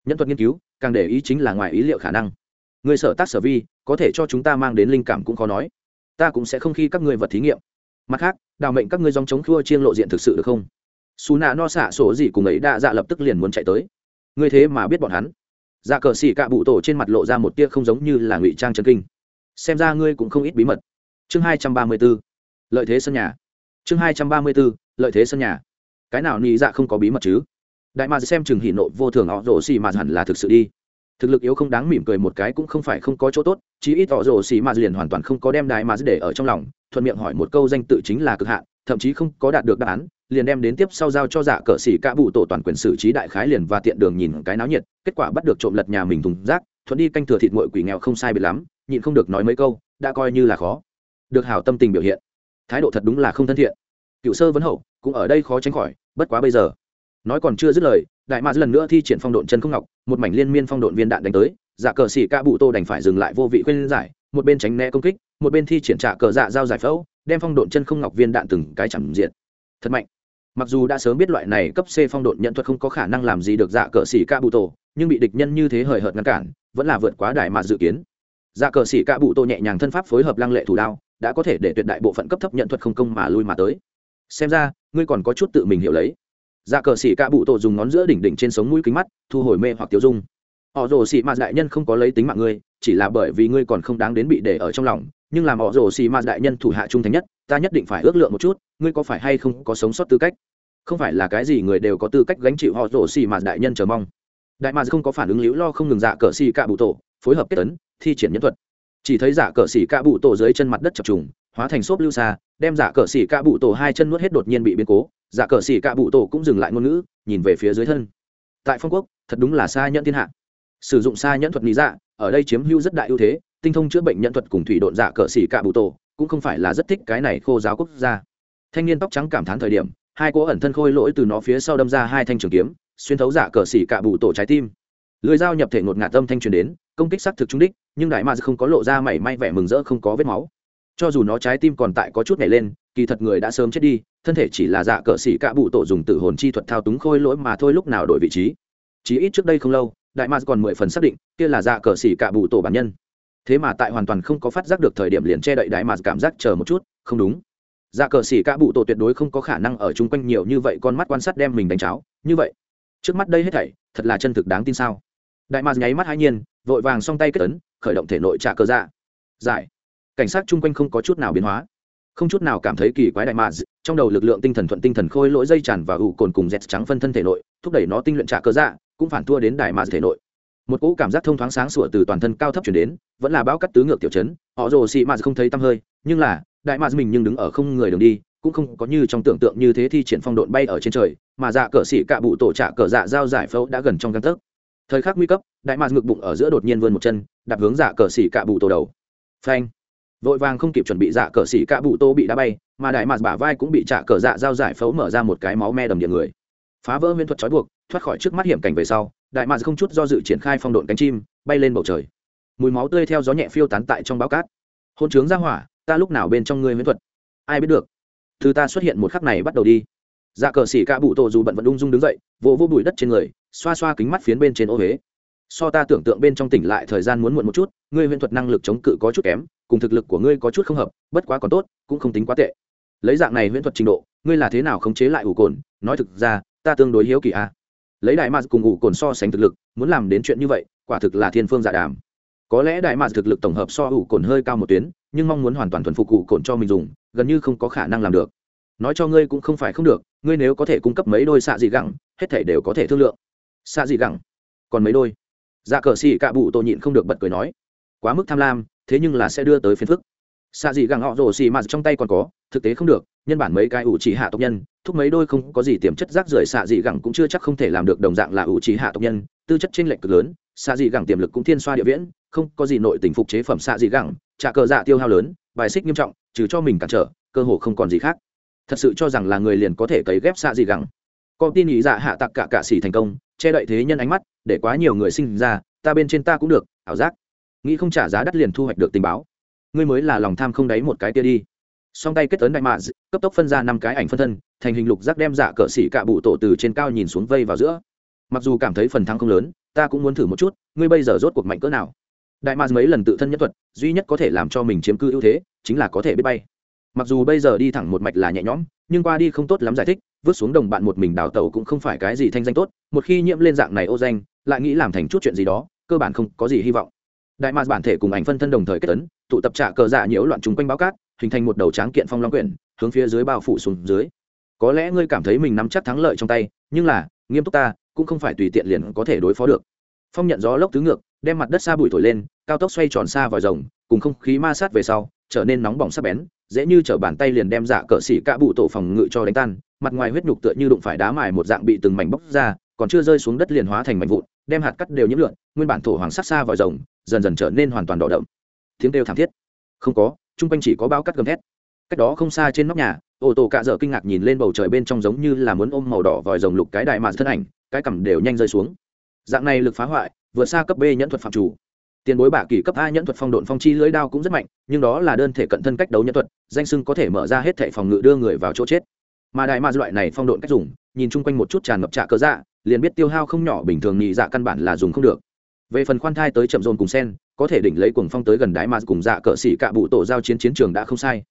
Nhân thuật nghiên cứu, càng để ý chính là ngoài ý liệu khả năng. Người sở tác sở vi, có thể cho chúng ta mang đến linh cảm cũng khó nói. Ta cũng sẽ không khi các ngươi vật thí nghiệm. Mặt khác, đào mệnh các ngươi dòng chống khua chiên lộ diện thực sự được không? Xù nạ no xạ sổ gì cùng ấy đã dạ lập tức liền muốn chạy tới. Ngươi thế mà biết bọn hắn. Dạ cờ xì cạ bụ tổ trên mặt lộ ra một tia không giống như là ngụy trang chân kinh. Xem ra ngươi cũng không ít bí mật. Chương hai trăm ba mươi b ố lợi thế sân nhà. Chương hai trăm ba mươi b ố lợi thế sân nhà. Cái nào nghĩ dạ không có bí mật chứ? Đại mà xem chừng hỉ nộ vô thường họ rổ xì mà hẳn là thực sự đi. Thực lực yếu không đáng mỉm cười một cái cũng không phải không có chỗ tốt, chí ít họ rổ xì mà liền hoàn toàn không có đem đại mà để ở trong lòng, thuận miệng hỏi một câu danh tự chính là cực hạn, thậm chí không có đạt được đáp án, liền đem đến tiếp sau giao cho giả cờ xỉ cả bụ tổ toàn quyền xử trí đại khái liền và tiện đường nhìn cái náo nhiệt, kết quả bắt được trộm lật nhà mình thùng rác, thuận đi canh thừa thịt mội quỷ nghèo không sai biệt lắm, nhịn không được nói mấy câu, đã coi như là khó. Được hảo tâm tình biểu hiện. Thái độ thật đúng là không thân thiện. Cựu sơ vấn hậu, cũng ở đây khó tránh khỏi, bất quá bây giờ nói còn chưa dứt lời, đại mạc lần nữa thi triển phong độn chân không ngọc, một mảnh liên miên phong độn viên đạn đánh tới dạ cờ xỉ ca bụ tô đành phải dừng lại vô vị khuyên giải, một bên tránh né công kích, một bên thi triển trả cờ dạ giao giải phẫu, đem phong độn chân không ngọc viên đạn từng cái chẳng diện thật mạnh. Mặc dù đã sớm biết loại này cấp c phong độn nhận thuật không có khả năng làm gì được dạ cờ xỉ ca bụ tô, nhưng bị địch nhân như thế hời hợt ngăn cản, vẫn là vượt quá đại mạc dự kiến. Dạ cờ xỉ ca bụ tô nhẹ nhàng thân pháp phối hợp lăng lệ thủ đao, đã có thể để tuyệt đại bộ phận cấp thấp nhận thuật không công mà lui mà tới. Xem ra, ngươi còn có chút tự mình hiểu lấy dạ cờ xỉ cạ bụ tổ dùng ngón giữa đỉnh đỉnh trên sống mũi kính mắt, thu hồi mê hoặc tiêu dung. Họ rồ xỉ mạt đại nhân không có lấy tính mạng ngươi, chỉ là bởi vì ngươi còn không đáng đến bị để ở trong lòng. Nhưng làm họ rồ xỉ mạt đại nhân thủ hạ trung thành nhất, ta nhất định phải ước lượng một chút, ngươi có phải hay không có sống sót tư cách? Không phải là cái gì người đều có tư cách gánh chịu họ rồ xỉ mạt đại nhân chờ mong. Đại mạt không có phản ứng liễu lo không ngừng dạ cờ xỉ cạ bụ tổ, phối hợp kết tấn thi triển nhân thuật. Chỉ thấy dạ cờ xỉ cạ bụ tổ dưới chân mặt đất chập trùng hóa thành xốp lưu xa, đem giả cờ xỉ cạ bụ tổ hai chân nuốt hết đột nhiên bị biến cố giả cờ xỉ cạ bụ tổ cũng dừng lại ngôn ngữ, nhìn về phía dưới thân. Tại phong quốc, thật đúng là xa nhẫn thiên hạ. Sử dụng xa nhẫn thuật lý dạ ở đây chiếm hưu rất đại ưu thế, tinh thông chữa bệnh nhẫn thuật cùng thủy độn giả cờ xỉ cạ bụ tổ, cũng không phải là rất thích cái này khô giáo quốc gia. Thanh niên tóc trắng cảm thán thời điểm, hai cỗ ẩn thân khôi lỗi từ nó phía sau đâm ra hai thanh trường kiếm, xuyên thấu giả cờ xỉ cạ bụ tổ trái tim. Lưới dao nhập thể ngột ngạt tâm thanh truyền đến, công kích xác thực trung đích, nhưng đại ma không có lộ ra mảy may vẻ mừng rỡ, không có vết máu cho dù nó trái tim còn tại có chút nhảy lên, kỳ thật người đã sớm chết đi, thân thể chỉ là dạ cờ xỉ cạ bụ tổ dùng tử hồn chi thuật thao túng khôi lỗi mà thôi lúc nào đổi vị trí. Chí ít trước đây không lâu, đại ma còn mười phần xác định, kia là dạ cờ xỉ cạ bụ tổ bản nhân. Thế mà tại hoàn toàn không có phát giác được thời điểm liền che đậy đại mars cảm giác chờ một chút, không đúng. Dạ cờ xỉ cạ bụ tổ tuyệt đối không có khả năng ở chung quanh nhiều như vậy con mắt quan sát đem mình đánh cháo, như vậy. Trước mắt đây hết thảy, thật là chân thực đáng tin sao? Đại ma nháy mắt hai nhiên, vội vàng song tay kết ấn, khởi động thể nội trả cơ dạ. Giải cảnh sát chung quanh không có chút nào biến hóa. Không chút nào cảm thấy kỳ quái đại mads trong đầu lực lượng tinh thần thuận tinh thần khôi lỗi dây tràn và ủ cồn cùng dẹt trắng phân thân thể nội, thúc đẩy nó tinh luyện trả cơ dạ cũng phản thua đến đại mads thể nội. Một cỗ cảm giác thông thoáng sáng sủa từ toàn thân cao thấp chuyển đến, vẫn là bão cắt tứ ngược tiểu chấn. Họ rồ xị mads không thấy tăm hơi, nhưng là, đại mads mình nhưng đứng ở không người đường đi, cũng không có như trong tưởng tượng như thế thi triển phong độn bay ở trên trời, mà dạ cờ xị cạ bụ tổ trả cờ dạ giao giải phẫu đã gần trong găng tấc. Thời khắc nguy cấp, đại mads ngực bụng ở giữa đột nhiên vươn một chân, đạp hướng dạ cờ xị cạ bụ tổ đầu. Phanh vội vàng không kịp chuẩn bị dạ cờ xỉ cạ bụ tô bị đá bay, mà đại mạt bả vai cũng bị trả cờ dạ giao giải phẫu mở ra một cái máu me đầm địa người. Phá vỡ nguyên thuật trói buộc, thoát khỏi trước mắt hiểm cảnh về sau, đại mạt không chút do dự triển khai phong độn cánh chim, bay lên bầu trời. Mùi máu tươi theo gió nhẹ phiêu tán tại trong bao cát. Hôn trướng ra hỏa, ta lúc nào bên trong ngươi nguyên thuật? Ai biết được? Từ ta xuất hiện một khắc này bắt đầu đi. Dạ cờ xỉ cả bụ tô dù bận vẫn ung dung đứng dậy, vỗ vỗ bụi đất trên người, xoa xoa kính mắt phiến bên trên ô huế so ta tưởng tượng bên trong tỉnh lại thời gian muốn muộn một chút, ngươi huyễn thuật năng lực chống cự có chút kém, cùng thực lực của ngươi có chút không hợp, bất quá còn tốt, cũng không tính quá tệ. Lấy dạng này huyễn thuật trình độ, ngươi là thế nào khống chế lại ủ cồn? Nói thực ra, ta tương đối hiếu kỳ a lấy đại mạc cùng ủ cồn so sánh thực lực, muốn làm đến chuyện như vậy, quả thực là thiên phương giả đàm. Có lẽ đại mạc thực lực tổng hợp so ủ cồn hơi cao một tuyến, nhưng mong muốn hoàn toàn thuần phục ủ cồn cho mình dùng, gần như không có khả năng làm được. Nói cho ngươi cũng không phải không được, ngươi nếu có thể cung cấp mấy đôi xạ dị gẳng, hết thể đều có thể thương lượng. Xạ dị gẳng? Còn mấy đôi? Dạ cờ xì cạ bụ tổ nhịn không được bật cười nói, quá mức tham lam, thế nhưng là sẽ đưa tới phiền phức. Xạ dị gẳng họ rồ xì mạt trong tay còn có, thực tế không được, nhân bản mấy cái ủ trì hạ tộc nhân, thúc mấy đôi không có gì tiềm chất rác rưởi xạ dị gẳng cũng chưa chắc không thể làm được đồng dạng là ủ trì hạ tộc nhân, tư chất trên lệnh cực lớn, xạ dị gẳng tiềm lực cũng thiên xoa địa viễn, không có gì nội tình phục chế phẩm xạ dị gẳng, trả cờ dạ tiêu hao lớn, bài xích nghiêm trọng, trừ cho mình cản trở, cơ hồ không còn gì khác. Thật sự cho rằng là người liền có thể cấy ghép xạ dị gẳng. Có tin ý dạ hạ tặc cả cạ xỉ thành công che đậy thế nhân ánh mắt, để quá nhiều người sinh ra, ta bên trên ta cũng được, ảo giác. Nghĩ không trả giá đắt liền thu hoạch được tình báo. Ngươi mới là lòng tham không đáy một cái kia đi. Song tay kết tấn đại mạ cấp tốc phân ra năm cái ảnh phân thân, thành hình lục giác đem dạ cờ xỉ cạ bụ tổ từ trên cao nhìn xuống vây vào giữa. Mặc dù cảm thấy phần thắng không lớn, ta cũng muốn thử một chút, ngươi bây giờ rốt cuộc mạnh cỡ nào? Đại mạ mấy lần tự thân nhất thuật, duy nhất có thể làm cho mình chiếm cư ưu thế, chính là có thể biết bay. Mặc dù bây giờ đi thẳng một mạch là nhẹ nhõm nhưng qua đi không tốt lắm giải thích, vứt xuống đồng bạn một mình đào tàu cũng không phải cái gì thanh danh tốt, một khi nhiễm lên dạng này ô danh, lại nghĩ làm thành chút chuyện gì đó, cơ bản không có gì hy vọng. Đại mạc bản thể cùng ảnh phân thân đồng thời kết tấn, tụ tập trả cờ dạ nhiễu loạn chung quanh báo cát, hình thành một đầu tráng kiện phong long quyển, hướng phía dưới bao phủ xuống dưới. Có lẽ ngươi cảm thấy mình nắm chắc thắng lợi trong tay, nhưng là, nghiêm túc ta, cũng không phải tùy tiện liền có thể đối phó được. Phong nhận gió lốc tứ ngược, đem mặt đất xa bụi thổi lên, cao tốc xoay tròn xa vòi rồng, cùng không khí ma sát về sau trở nên nóng bỏng sắc bén, dễ như chở bàn tay liền đem dạ cờ xỉ cả bụ tổ phòng ngự cho đánh tan, mặt ngoài huyết nhục tựa như đụng phải đá mài một dạng bị từng mảnh bóc ra, còn chưa rơi xuống đất liền hóa thành mảnh vụn, đem hạt cắt đều nhiễm lượn, nguyên bản thổ hoàng sắc xa vòi rồng, dần dần trở nên hoàn toàn đỏ đậm. Tiếng đều thảm thiết. Không có, chung quanh chỉ có bao cắt gầm thét. Cách đó không xa trên nóc nhà, ô tô cạ dở kinh ngạc nhìn lên bầu trời bên trong giống như là muốn ôm màu đỏ vòi rồng lục cái đại mạn thân ảnh, cái cằm đều nhanh rơi xuống. Dạng này lực phá hoại, vượt xa cấp b nhẫn thuật phạm chủ tiền bối bả kỳ cấp a nhẫn thuật phong độn phong chi lưỡi đao cũng rất mạnh, nhưng đó là đơn thể cận thân cách đấu nhẫn thuật, danh sưng có thể mở ra hết thể phòng ngự đưa người vào chỗ chết. Mà đại ma loại này phong độn cách dùng, nhìn chung quanh một chút tràn ngập trạ cớ dạ liền biết tiêu hao không nhỏ, bình thường nhị dạ căn bản là dùng không được. Về phần khoan thai tới chậm dồn cùng sen, có thể đỉnh lấy cuồng phong tới gần đái ma cùng dạ cỡ xỉ cạ bụ tổ giao chiến chiến trường đã không sai.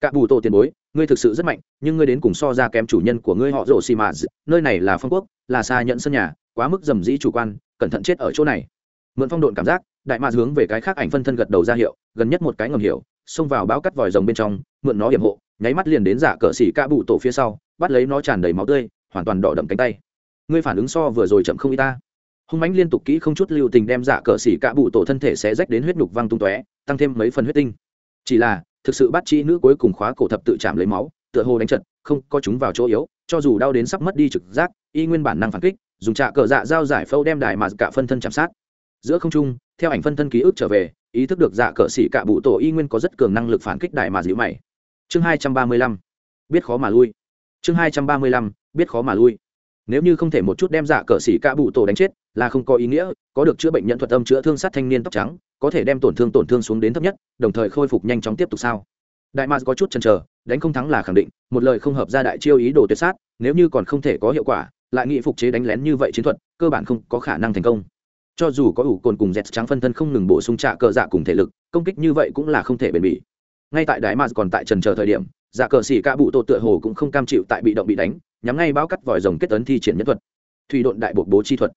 Cạ bụ tổ tiền bối, ngươi thực sự rất mạnh, nhưng ngươi đến cùng so ra kém chủ nhân của ngươi họ rổ xì mà nơi này là phong quốc, là xa nhận sân nhà, quá mức dầm dĩ chủ quan, cẩn thận chết ở chỗ này. Mượn phong độn cảm giác đại mạc hướng về cái khác ảnh phân thân gật đầu ra hiệu, gần nhất một cái ngầm hiểu, xông vào báo cắt vòi rồng bên trong, mượn nó hiểm hộ, nháy mắt liền đến giả cờ xỉ ca bụ tổ phía sau, bắt lấy nó tràn đầy máu tươi, hoàn toàn đỏ đậm cánh tay. Ngươi phản ứng so vừa rồi chậm không y ta. Hung mãnh liên tục kỹ không chút lưu tình đem giả cờ xỉ ca bụ tổ thân thể sẽ rách đến huyết nhục văng tung tóe, tăng thêm mấy phần huyết tinh. Chỉ là, thực sự bắt chi nữ cuối cùng khóa cổ thập tự chạm lấy máu, tựa hồ đánh trận, không có chúng vào chỗ yếu, cho dù đau đến sắp mất đi trực giác, y nguyên bản năng phản kích, dùng trạ cờ dạ dao giải phâu đem đài mà cả phân thân chạm sát. Giữa không trung theo ảnh phân thân ký ức trở về, ý thức được dạ cờ xỉ cả bụ tổ y nguyên có rất cường năng lực phản kích đại mà dịu mày. Chương hai trăm ba mươi lăm. Biết khó mà lui. Chương hai trăm ba mươi lăm. Biết khó mà lui. Nếu như không thể một chút đem dạ cờ xỉ cả bụ tổ đánh chết, là không có ý nghĩa, có được chữa bệnh nhận thuật âm chữa thương sát thanh niên tóc trắng, có thể đem tổn thương tổn thương xuống đến thấp nhất, đồng thời khôi phục nhanh chóng tiếp tục sao? Đại mars có chút chần chờ, đánh không thắng là khẳng định, một lời không hợp ra đại chiêu ý đồ tuyệt sát, nếu như còn không thể có hiệu quả, lại nghị phục chế đánh lén như vậy chiến thuật, cơ bản không có khả năng thành công cho dù có ủ cồn cùng dẹt trắng phân thân không ngừng bổ sung trạ cờ dạ cùng thể lực, công kích như vậy cũng là không thể bền bỉ. Ngay tại đại mars còn tại trần chờ thời điểm dạ cờ xỉ ca bụ tổ tựa hồ cũng không cam chịu tại bị động bị đánh, nhắm ngay bao cắt vòi rồng kết tấn thi triển nhất thuật. Thủy độn đại buộc bố chi thuật.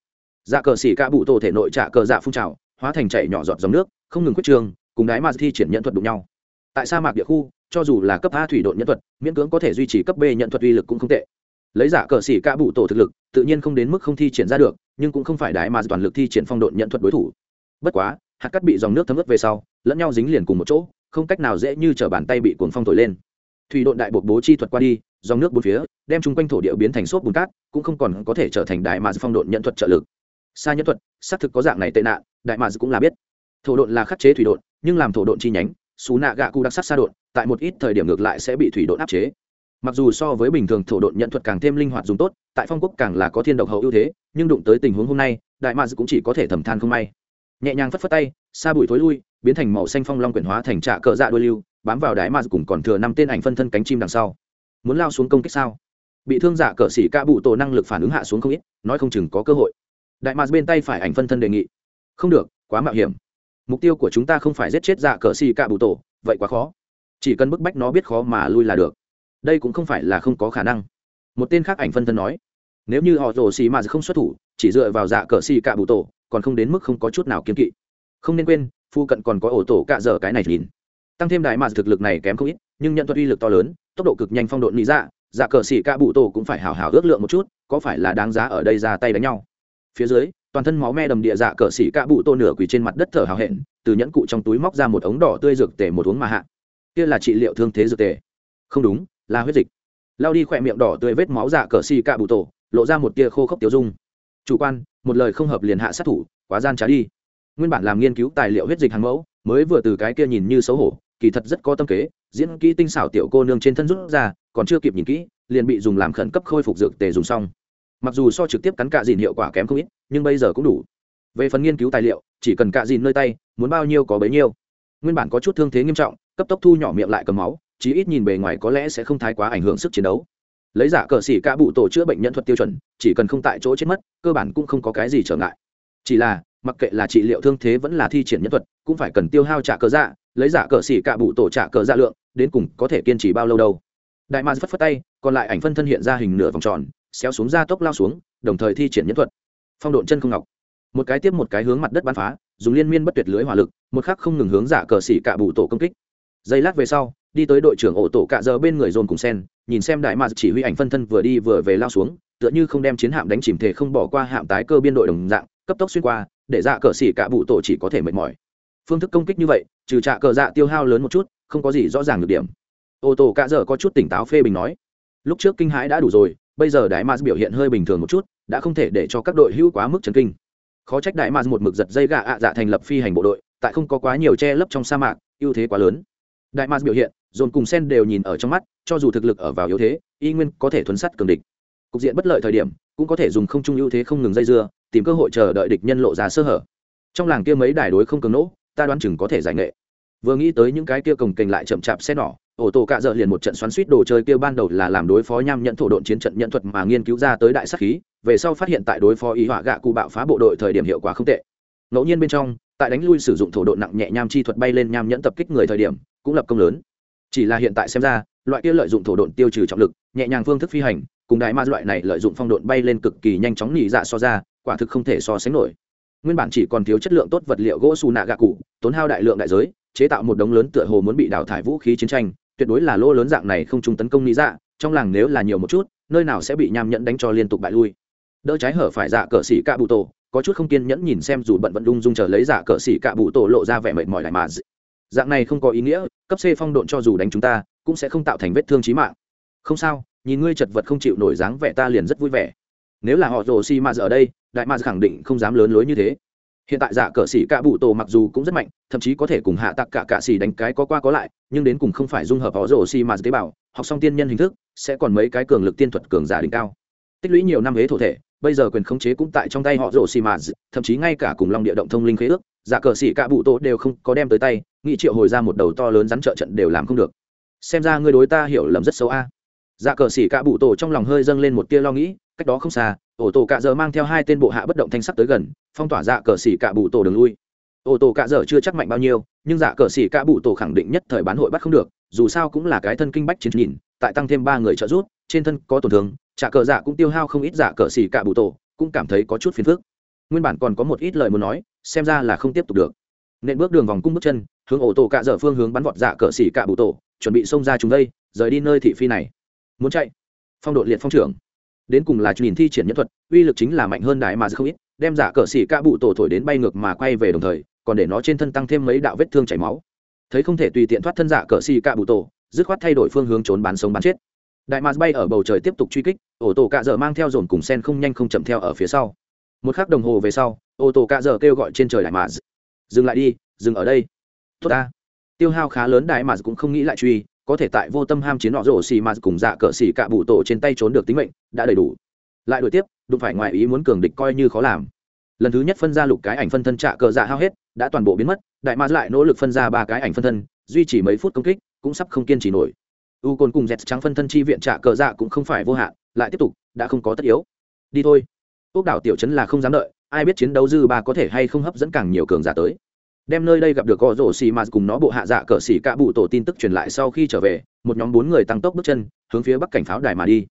Dạ cờ xỉ ca bụ tổ thể nội trạ cờ dạ phun trào, hóa thành chảy nhỏ giọt dòng nước, không ngừng quyết trường, cùng đái mars thi triển nhận thuật đụng nhau. Tại sa mạc địa khu, cho dù là cấp a thủy độn nhân thuật, miễn cưỡng có thể duy trì cấp b nhận thuật uy lực cũng không tệ. Lấy giả cờ xỉ ca bụ tổ thực lực, tự nhiên không đến mức không thi triển ra được nhưng cũng không phải đại mà toàn lực thi triển phong độn nhận thuật đối thủ. Bất quá, hạt cắt bị dòng nước thấm ướt về sau, lẫn nhau dính liền cùng một chỗ, không cách nào dễ như t bàn tay bị cuồng phong thổi lên. Thủy độn đại bộ bố chi thuật qua đi, dòng nước bốn phía, đem chung quanh thổ địa biến thành xốp bùn cát, cũng không còn có thể trở thành đại mà phong độn nhận thuật trợ lực. Xa nhân thuật, xác thực có dạng này tệ nạn đại mà cũng là biết. Thổ độn là khắc chế thủy độn, nhưng làm thổ độn chi nhánh, xú nạ gạ cụ đặc sắc xa độn, tại một ít thời điểm ngược lại sẽ bị thủy độn áp chế mặc dù so với bình thường thổ độn nhận thuật càng thêm linh hoạt dùng tốt, tại phong quốc càng là có thiên độc hậu ưu thế, nhưng đụng tới tình huống hôm nay, đại mads cũng chỉ có thể thầm than không may. Nhẹ nhàng phất phất tay xa bụi thối lui, biến thành màu xanh phong long quyển hóa thành trạ cờ dạ đôi lưu, bám vào đại mads cùng còn thừa năm tên ảnh phân thân cánh chim đằng sau. Muốn lao xuống công kích sao? Bị thương giả cờ xỉ ca bụ tổ năng lực phản ứng hạ xuống không ít, nói không chừng có cơ hội. Đại mads bên tay phải ảnh phân thân đề nghị. Không được, quá mạo hiểm. Mục tiêu của chúng ta không phải giết chết dạ cờ xì cạ bụ tổ, vậy quá khó. Chỉ cần bức bách nó biết khó mà lui là được đây cũng không phải là không có khả năng. Một tên khác ảnh phân thân nói, nếu như họ rồ xì mà không xuất thủ, chỉ dựa vào dạ cờ xì cạ bụ tổ, còn không đến mức không có chút nào kiên kỵ. Không nên quên, phu cận còn có ổ tổ cạ dở cái này nhìn. Tăng thêm đại mà thực lực này kém không ít, nhưng nhận thuật uy lực to lớn, tốc độ cực nhanh phong độ lý dạ dạ cờ xì cạ bụ tổ cũng phải hào hào ước lượng một chút, có phải là đáng giá ở đây ra tay đánh nhau. Phía dưới, toàn thân máu me đầm địa dạ cờ xỉ cạ bụ tô nửa quỳ trên mặt đất thở hào hẹn, từ nhẫn cụ trong túi móc ra một ống đỏ tươi dược tề một uống mà hạ. Kia là trị liệu thương thế dược tề. Không đúng là huyết dịch. Lao đi khỏe miệng đỏ tươi vết máu dạ cờ xì cạ bụ tổ, lộ ra một tia khô khốc tiêu dung. Chủ quan, một lời không hợp liền hạ sát thủ, quá gian trá đi. Nguyên bản làm nghiên cứu tài liệu huyết dịch hàng mẫu, mới vừa từ cái kia nhìn như xấu hổ, kỳ thật rất có tâm kế, diễn kỹ tinh xảo tiểu cô nương trên thân rút ra, còn chưa kịp nhìn kỹ, liền bị dùng làm khẩn cấp khôi phục dược tề dùng xong. Mặc dù so trực tiếp cắn cạ dìn hiệu quả kém không ít, nhưng bây giờ cũng đủ. Về phần nghiên cứu tài liệu, chỉ cần cạ dìn nơi tay, muốn bao nhiêu có bấy nhiêu. Nguyên bản có chút thương thế nghiêm trọng, cấp tốc thu nhỏ miệng lại cầm máu chí ít nhìn bề ngoài có lẽ sẽ không thái quá ảnh hưởng sức chiến đấu. Lấy giả cờ xỉ cả bụ tổ chữa bệnh nhân thuật tiêu chuẩn, chỉ cần không tại chỗ chết mất, cơ bản cũng không có cái gì trở ngại. Chỉ là, mặc kệ là trị liệu thương thế vẫn là thi triển nhân thuật, cũng phải cần tiêu hao trả cờ dạ lấy giả cờ xỉ cả bụ tổ trả cờ dạ lượng, đến cùng có thể kiên trì bao lâu đâu. Đại mars phất phất tay, còn lại ảnh phân thân hiện ra hình nửa vòng tròn, xéo xuống ra tốc lao xuống, đồng thời thi triển nhân thuật. Phong độn chân không ngọc. Một cái tiếp một cái hướng mặt đất bắn phá, dùng liên miên bất tuyệt lưới hỏa lực, một khắc không ngừng hướng giả cờ xỉ cả bụ tổ công kích. Giây lát về sau đi tới đội trưởng ổ tổ cạ giờ bên người dồn cùng sen, nhìn xem đại mạc chỉ huy ảnh phân thân vừa đi vừa về lao xuống, tựa như không đem chiến hạm đánh chìm thể không bỏ qua hạm tái cơ biên đội đồng dạng, cấp tốc xuyên qua, để dạ cờ xỉ cả bụ tổ chỉ có thể mệt mỏi. Phương thức công kích như vậy, trừ trạ cờ dạ tiêu hao lớn một chút, không có gì rõ ràng được điểm. Ô tô cạ giờ có chút tỉnh táo phê bình nói, lúc trước kinh hãi đã đủ rồi, bây giờ đại mars biểu hiện hơi bình thường một chút, đã không thể để cho các đội hữu quá mức chấn kinh. Khó trách đại mars một mực giật dây gạ ạ dạ thành lập phi hành bộ đội, tại không có quá nhiều che lấp trong sa mạc, ưu thế quá lớn. Đại mars biểu hiện dồn cùng sen đều nhìn ở trong mắt, cho dù thực lực ở vào yếu thế, y nguyên có thể thuấn sắt cường địch. Cục diện bất lợi thời điểm, cũng có thể dùng không trung ưu thế không ngừng dây dưa, tìm cơ hội chờ đợi địch nhân lộ ra sơ hở. Trong làng kia mấy đài đối không cường nỗ, ta đoán chừng có thể giải nghệ. Vừa nghĩ tới những cái kia cồng kềnh lại chậm chạp xét nỏ, ổ tổ cạ dợ liền một trận xoắn suýt đồ chơi kia ban đầu là làm đối phó nham nhận thổ độn chiến trận nhận thuật mà nghiên cứu ra tới đại sắc khí, về sau phát hiện tại đối phó ý họa gạ cụ bạo phá bộ đội thời điểm hiệu quả không tệ. Ngẫu nhiên bên trong, tại đánh lui sử dụng thổ độn nặng nhẹ nham chi thuật bay lên nham nhẫn tập kích người thời điểm, cũng lập công lớn chỉ là hiện tại xem ra, loại kia lợi dụng thổ độn tiêu trừ trọng lực, nhẹ nhàng phương thức phi hành, cùng đại ma loại này lợi dụng phong độn bay lên cực kỳ nhanh chóng nhị dạ so ra, quả thực không thể so sánh nổi. Nguyên bản chỉ còn thiếu chất lượng tốt vật liệu gỗ xù nạ gạ cụ, tốn hao đại lượng đại giới, chế tạo một đống lớn tựa hồ muốn bị đào thải vũ khí chiến tranh, tuyệt đối là lỗ lớn dạng này không chúng tấn công nhị dạ trong làng nếu là nhiều một chút, nơi nào sẽ bị nham nhẫn đánh cho liên tục bại lui. Đỡ trái hở phải dạ cờ xỉ cạ bụ tổ có chút không kiên nhẫn nhìn xem dù bận vận đung dung chờ lấy dạ cờ xỉ cạ bụ tổ lộ ra vẻ mệt mỏi lại mà dạng này không có ý nghĩa, cấp c phong độn cho dù đánh chúng ta, cũng sẽ không tạo thành vết thương trí mạng. Không sao, nhìn ngươi chật vật không chịu nổi dáng vẻ ta liền rất vui vẻ. Nếu là họ rồ xi mà ở đây, đại ma khẳng định không dám lớn lối như thế. Hiện tại giả cờ xỉ cạ bụ tổ mặc dù cũng rất mạnh, thậm chí có thể cùng hạ tặc cả cạ xỉ đánh cái có qua có lại, nhưng đến cùng không phải dung hợp họ rồ xi mà tế bào, học xong tiên nhân hình thức, sẽ còn mấy cái cường lực tiên thuật cường giả đỉnh cao. Tích lũy nhiều năm hế thổ thể, bây giờ quyền khống chế cũng tại trong tay họ rồ xi mà thậm chí ngay cả cùng long địa động thông linh khế ước giả cờ xỉ cạ bụ tổ đều không có đem tới tay nghị triệu hồi ra một đầu to lớn rắn trợ trận đều làm không được. Xem ra ngươi đối ta hiểu lầm rất xấu a. Dạ cờ xỉ cạ bụ tổ trong lòng hơi dâng lên một tia lo nghĩ, cách đó không xa ổ tổ cạ dở mang theo hai tên bộ hạ bất động thanh sắc tới gần, phong tỏa dạ cờ xỉ cạ bụ tổ đường lui. Ổ tổ cạ dở chưa chắc mạnh bao nhiêu, nhưng dạ cờ xỉ cạ bụ tổ khẳng định nhất thời bán hội bắt không được, dù sao cũng là cái thân kinh bách chiến nhìn, tại tăng thêm ba người trợ giúp, trên thân có tổn thương, trả cờ dạ cũng tiêu hao không ít dạ cờ xỉ cạ bụ tổ, cũng cảm thấy có chút phiền phức. Nguyên bản còn có một ít lời muốn nói xem ra là không tiếp tục được. Nên bước đường vòng cung bước chân, hướng ổ tổ cạ dở phương hướng bắn vọt dạ cờ xỉ cạ bụ tổ, chuẩn bị xông ra chúng đây, rời đi nơi thị phi này. Muốn chạy? Phong độ liệt phong trưởng. Đến cùng là nhìn thi triển nhân thuật, uy lực chính là mạnh hơn đại mà không ít, đem giả cờ xỉ cạ bụ tổ thổi đến bay ngược mà quay về đồng thời, còn để nó trên thân tăng thêm mấy đạo vết thương chảy máu. Thấy không thể tùy tiện thoát thân giả cờ xỉ cạ bụ tổ, dứt khoát thay đổi phương hướng trốn bán sống bán chết. Đại mà bay ở bầu trời tiếp tục truy kích, ổ tổ cạ dở mang theo dồn cùng sen không nhanh không chậm theo ở phía sau. Một khắc đồng hồ về sau ô tô cạ dở kêu gọi trên trời đại mà dừng lại đi, dừng ở đây. Tốt ta. Tiêu hao khá lớn đại mà cũng không nghĩ lại truy, có thể tại vô tâm ham chiến nọ rổ xì mà cùng dạ cờ xì cạ bụ tổ trên tay trốn được tính mệnh, đã đầy đủ. Lại đổi tiếp, đụng phải ngoại ý muốn cường địch coi như khó làm. Lần thứ nhất phân ra lục cái ảnh phân thân trạ cờ dạ hao hết, đã toàn bộ biến mất, đại mars lại nỗ lực phân ra ba cái ảnh phân thân, duy trì mấy phút công kích, cũng sắp không kiên trì nổi. U cồn cùng dẹt trắng phân thân chi viện trạ cờ dạ cũng không phải vô hạn, lại tiếp tục, đã không có tất yếu. Đi thôi. Ốc đảo tiểu trấn là không dám đợi ai biết chiến đấu dư ba có thể hay không hấp dẫn càng nhiều cường giả tới. Đem nơi đây gặp được gò rổ xì mà cùng nó bộ hạ dạ cờ xì cạ bụ tổ tin tức truyền lại sau khi trở về, một nhóm bốn người tăng tốc bước chân, hướng phía bắc cảnh pháo đài mà đi.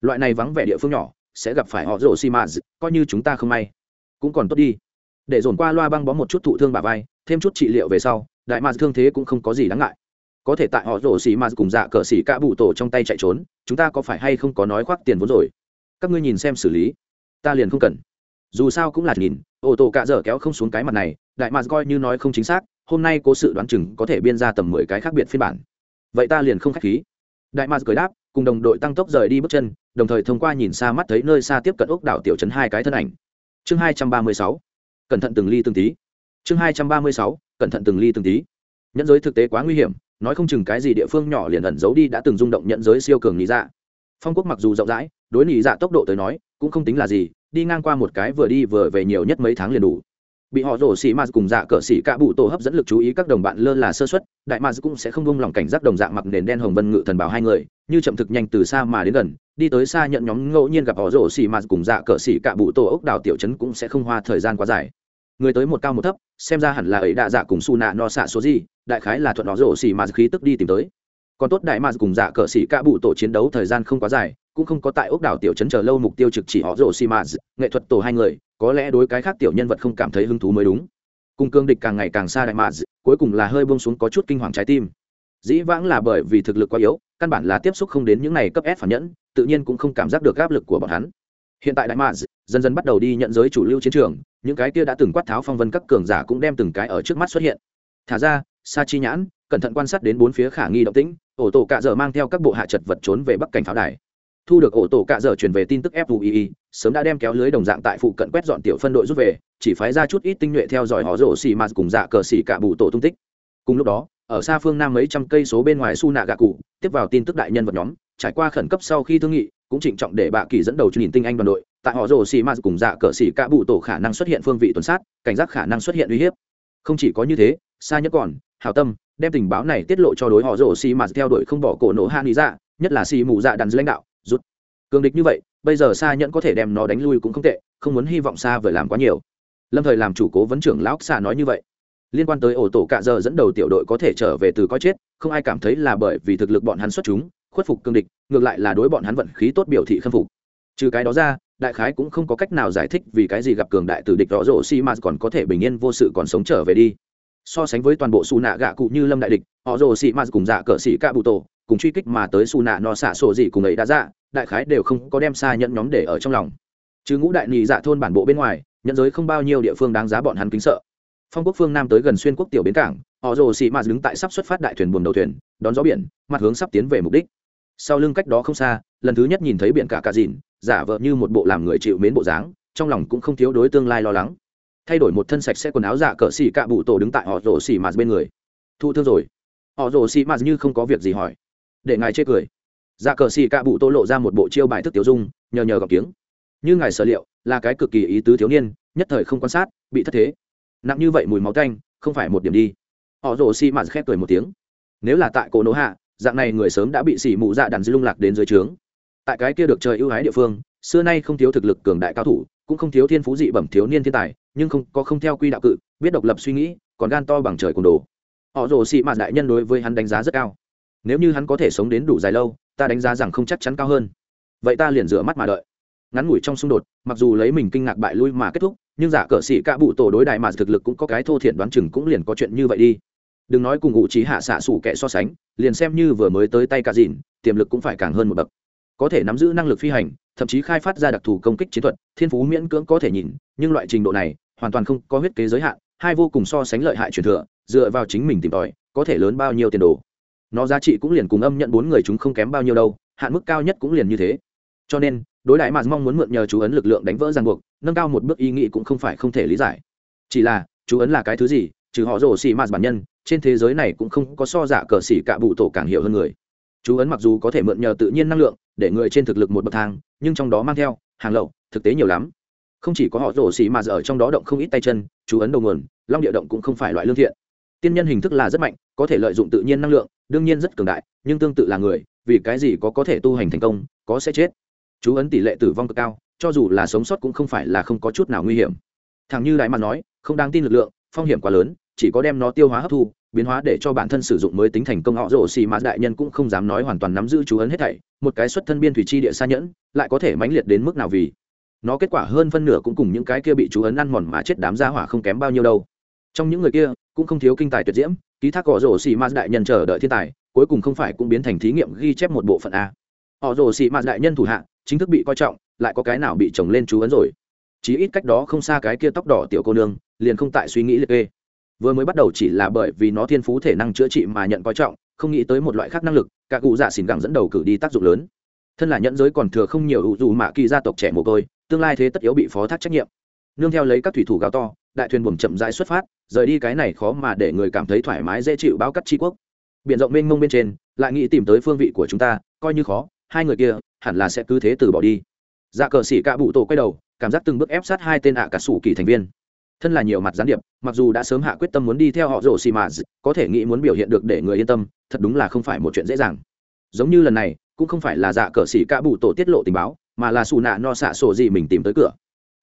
Loại này vắng vẻ địa phương nhỏ, sẽ gặp phải họ rổ xì mà, coi như chúng ta không may. Cũng còn tốt đi. Để dồn qua loa băng bó một chút thụ thương bà vai, thêm chút trị liệu về sau, đại mà thương thế cũng không có gì đáng ngại. Có thể tại họ rổ xì mà cùng dạ cờ xì cạ bụ tổ trong tay chạy trốn, chúng ta có phải hay không có nói khoác tiền vốn rồi? Các ngươi nhìn xem xử lý. Ta liền không cần dù sao cũng là nhìn, ô tô cạ dở kéo không xuống cái mặt này, đại mạc coi như nói không chính xác, hôm nay cố sự đoán chừng có thể biên ra tầm mười cái khác biệt phiên bản. Vậy ta liền không k h á c h khí. Đại mạc cười đáp, cùng đồng đội tăng tốc rời đi bước chân, đồng thời thông qua nhìn xa mắt thấy nơi xa tiếp cận ốc đảo tiểu trấn hai cái thân ảnh. Chương hai trăm ba mươi sáu, cẩn thận từng ly từng tí. Chương hai trăm ba mươi sáu, cẩn thận từng ly từng tí. Nhẫn giới thực tế quá nguy hiểm, nói không chừng cái gì địa phương nhỏ liền ẩn giấu đi đã từng rung động nhận giới siêu cường nghĩ dạ. Phong quốc mặc dù rộng rãi, đối nghĩ dạ tốc độ tới nói, cũng không tính là gì đi ngang qua một cái vừa đi vừa về nhiều nhất mấy tháng liền đủ. Bị họ rổ xì m cùng dạ cờ xì cả bụ tổ hấp dẫn lực chú ý các đồng bạn lơ là sơ xuất đại m cũng sẽ không bông lòng cảnh giác đồng dạng mặc nền đen hồng vân ngự thần bảo hai người, như chậm thực nhanh từ xa mà đến gần, đi tới xa nhận nhóm ngẫu nhiên gặp họ rổ xì m cùng dạ cờ xì cả bụ tổ ốc đào tiểu chấn cũng sẽ không hoa thời gian quá dài. Người tới một cao một thấp, xem ra hẳn là ấy đạ dạ cùng su nạ no xạ số gì đại khái là thuận họ rổ xì m khí tức đi tìm tới còn tốt đại m cùng dạ cờ sĩ ca bụ tổ chiến đấu thời gian không quá dài, cũng không có tại ốc đảo tiểu trấn chờ lâu mục tiêu trực chỉ họ rổ xi mã nghệ thuật tổ hai người, có lẽ đối cái khác tiểu nhân vật không cảm thấy hứng thú mới đúng. Cùng cương địch càng ngày càng xa đại mạ cuối cùng là hơi buông xuống có chút kinh hoàng trái tim. Dĩ vãng là bởi vì thực lực quá yếu, căn bản là tiếp xúc không đến những này cấp s phản nhẫn, tự nhiên cũng không cảm giác được áp lực của bọn hắn. Hiện tại đại mạ dần dần bắt đầu đi nhận giới chủ lưu chiến trường, những cái kia đã từng quát tháo phong vân các cường giả cũng đem từng cái ở trước mắt xuất hiện. Thả ra, sa chi nhãn, cẩn thận quan sát đến bốn phía khả nghi động tĩnh ổ tổ cạ dở mang theo các bộ hạ chật vật trốn về bắc cảnh pháo đài. Thu được ổ tổ cạ dở truyền về tin tức fui sớm đã đem kéo lưới đồng dạng tại phụ cận quét dọn tiểu phân đội rút về, chỉ phái ra chút ít tinh nhuệ theo dõi họ rổ xì mà cùng dạ cờ xì cả bù tổ tung tích. Cùng lúc đó, ở xa phương nam mấy trăm cây số bên ngoài su nạ gạ cụ, tiếp vào tin tức đại nhân vật nhóm, trải qua khẩn cấp sau khi thương nghị, cũng trịnh trọng để bạ kỳ dẫn đầu nhìn tinh anh đoàn đội, tại họ rổ xì mà cùng dạ cờ xì cả bụ tổ khả năng xuất hiện phương vị tuần sát, cảnh giác khả năng xuất hiện uy hiếp. Không chỉ có như thế, xa nhất còn hào tâm đem tình báo này tiết lộ cho đối họ rổ xì mà theo đuổi không bỏ cổ nổ hạ lý dạ nhất là xì mù dạ đàn lãnh đạo rút cường địch như vậy, bây giờ xa nhẫn có thể đem nó đánh lui cũng không tệ, không muốn hy vọng xa vời làm quá nhiều. Lâm thời làm chủ cố vấn trưởng lão xa nói như vậy. Liên quan tới ổ tổ cạ giờ dẫn đầu tiểu đội có thể trở về từ coi chết, không ai cảm thấy là bởi vì thực lực bọn hắn xuất chúng, khuất phục cương địch, ngược lại là đối bọn hắn vận khí tốt biểu thị khâm phục. Trừ cái đó ra, đại khái cũng không có cách nào giải thích vì cái gì gặp cường đại từ địch rõ rổ si mà còn có thể bình yên vô sự còn sống trở về đi so sánh với toàn bộ xù nạ gạ cụ như lâm đại địch, họ rồ xị m cùng dạ cờ xị ca bụ tổ, cùng truy kích mà tới xù nạ no xạ sổ gì cùng ấy đã dạ đại khái đều không có đem xa nhận nhóm để ở trong lòng. Chứ ngũ đại nị dạ thôn bản bộ bên ngoài, nhận giới không bao nhiêu địa phương đáng giá bọn hắn kính sợ. Phong quốc phương nam tới gần xuyên quốc tiểu bến cảng, họ rồ xị mạt đứng tại sắp xuất phát đại thuyền buồm đầu thuyền, đón gió biển, mặt hướng sắp tiến về mục đích. Sau lưng cách đó không xa, lần thứ nhất nhìn thấy biển cả cà dìn, giả vợ như một bộ làm người chịu mến bộ dáng, trong lòng cũng không thiếu đối tương lai lo lắng thay đổi một thân sạch sẽ quần áo dạ cỡ xì cạ bụ tổ đứng tại họ rồ xì mạt bên người. Thu thương rồi. Họ rồ xì mạt như không có việc gì hỏi. Để ngài chê cười. Dạ cờ xì cạ bụ tô lộ ra một bộ chiêu bài thức tiểu dung, nhờ nhờ gặp tiếng như ngài sở liệu, là cái cực kỳ ý tứ thiếu niên, nhất thời không quan sát, bị thất thế. Nặng như vậy mùi máu canh không phải một điểm đi. Họ rồ xì mạt khép cười một tiếng. Nếu là tại cổ nỗ hạ, dạng này người sớm đã bị xỉ mụ dạ đàn dư lung lạc đến dưới trướng. Tại cái kia được trời ưu ái địa phương, xưa nay không thiếu thực lực cường đại cao thủ, cũng không thiếu thiên phú dị bẩm thiếu niên thiên tài nhưng không, có không theo quy đạo cự, biết độc lập suy nghĩ, còn gan to bằng trời cùng đồ. Họ rồ xị mạt đại nhân đối với hắn đánh giá rất cao. Nếu như hắn có thể sống đến đủ dài lâu, ta đánh giá rằng không chắc chắn cao hơn. Vậy ta liền rửa mắt mà đợi. Ngắn ngủi trong xung đột, mặc dù lấy mình kinh ngạc bại lui mà kết thúc, nhưng giả cờ sĩ cả bụ tổ đối đại mà thực lực cũng có cái thô thiện đoán chừng cũng liền có chuyện như vậy đi. Đừng nói cùng ngụ trí hạ xạ sủ kẻ so sánh, liền xem như vừa mới tới tay cả dìn tiềm lực cũng phải càng hơn một bậc. Có thể nắm giữ năng lực phi hành, thậm chí khai phát ra đặc thù công kích chiến thuật, thiên phú miễn cưỡng có thể nhìn, nhưng loại trình độ này hoàn toàn không có huyết kế giới hạn, hai vô cùng so sánh lợi hại truyền thừa, dựa vào chính mình tìm tòi, có thể lớn bao nhiêu tiền đồ. Nó giá trị cũng liền cùng âm nhận bốn người chúng không kém bao nhiêu đâu, hạn mức cao nhất cũng liền như thế. Cho nên, đối đại mà mong muốn mượn nhờ chú ấn lực lượng đánh vỡ ràng buộc, nâng cao một bước ý nghĩ cũng không phải không thể lý giải. Chỉ là, chú ấn là cái thứ gì, trừ họ rổ xì mạt bản nhân, trên thế giới này cũng không có so giả cờ xỉ cả bụ tổ càng hiểu hơn người. Chú ấn mặc dù có thể mượn nhờ tự nhiên năng lượng, để người trên thực lực một bậc thang, nhưng trong đó mang theo, hàng lậu, thực tế nhiều lắm không chỉ có họ rổ xì mà ở trong đó động không ít tay chân, chú ấn đầu nguồn, long địa động cũng không phải loại lương thiện. Tiên nhân hình thức là rất mạnh, có thể lợi dụng tự nhiên năng lượng, đương nhiên rất cường đại, nhưng tương tự là người, vì cái gì có có thể tu hành thành công, có sẽ chết. Chú ấn tỷ lệ tử vong cực cao, cho dù là sống sót cũng không phải là không có chút nào nguy hiểm. Thằng như đại mặt nói, không đáng tin lực lượng, phong hiểm quá lớn, chỉ có đem nó tiêu hóa hấp thu, biến hóa để cho bản thân sử dụng mới tính thành công. Họ rổ xì mà đại nhân cũng không dám nói hoàn toàn nắm giữ chú ấn hết thảy, một cái xuất thân biên thủy chi địa xa nhẫn, lại có thể mãnh liệt đến mức nào vì nó kết quả hơn phân nửa cũng cùng những cái kia bị chú ấn ăn mòn mà chết đám gia hỏa không kém bao nhiêu đâu. Trong những người kia, cũng không thiếu kinh tài tuyệt diễm, ký thác cỏ rổ xì ma đại nhân chờ đợi thiên tài, cuối cùng không phải cũng biến thành thí nghiệm ghi chép một bộ phận a. Họ rổ xì ma đại nhân thủ hạ, chính thức bị coi trọng, lại có cái nào bị chồng lên chú ấn rồi. Chí ít cách đó không xa cái kia tóc đỏ tiểu cô nương, liền không tại suy nghĩ liệt kê. Vừa mới bắt đầu chỉ là bởi vì nó thiên phú thể năng chữa trị mà nhận coi trọng, không nghĩ tới một loại khác năng lực, cả cụ dạ xỉn gẳng dẫn đầu cử đi tác dụng lớn. Thân là nhẫn giới còn thừa không nhiều ủ dù mạ kỳ gia tộc trẻ mồ côi tương lai thế tất yếu bị phó thác trách nhiệm. Nương theo lấy các thủy thủ gào to, đại thuyền buồm chậm rãi xuất phát, rời đi cái này khó mà để người cảm thấy thoải mái dễ chịu bao cắt tri quốc. Biển rộng mênh mông bên trên, lại nghĩ tìm tới phương vị của chúng ta, coi như khó, hai người kia hẳn là sẽ cứ thế từ bỏ đi. Dạ cờ xỉ cạ bụ tổ quay đầu, cảm giác từng bước ép sát hai tên ạ cả sủ kỳ thành viên. Thân là nhiều mặt gián điệp, mặc dù đã sớm hạ quyết tâm muốn đi theo họ rổ xì mà, có thể nghĩ muốn biểu hiện được để người yên tâm, thật đúng là không phải một chuyện dễ dàng. Giống như lần này, cũng không phải là dạ cờ xỉ cạ bụ tổ tiết lộ tình báo mà là xù nạ no xạ sổ gì mình tìm tới cửa.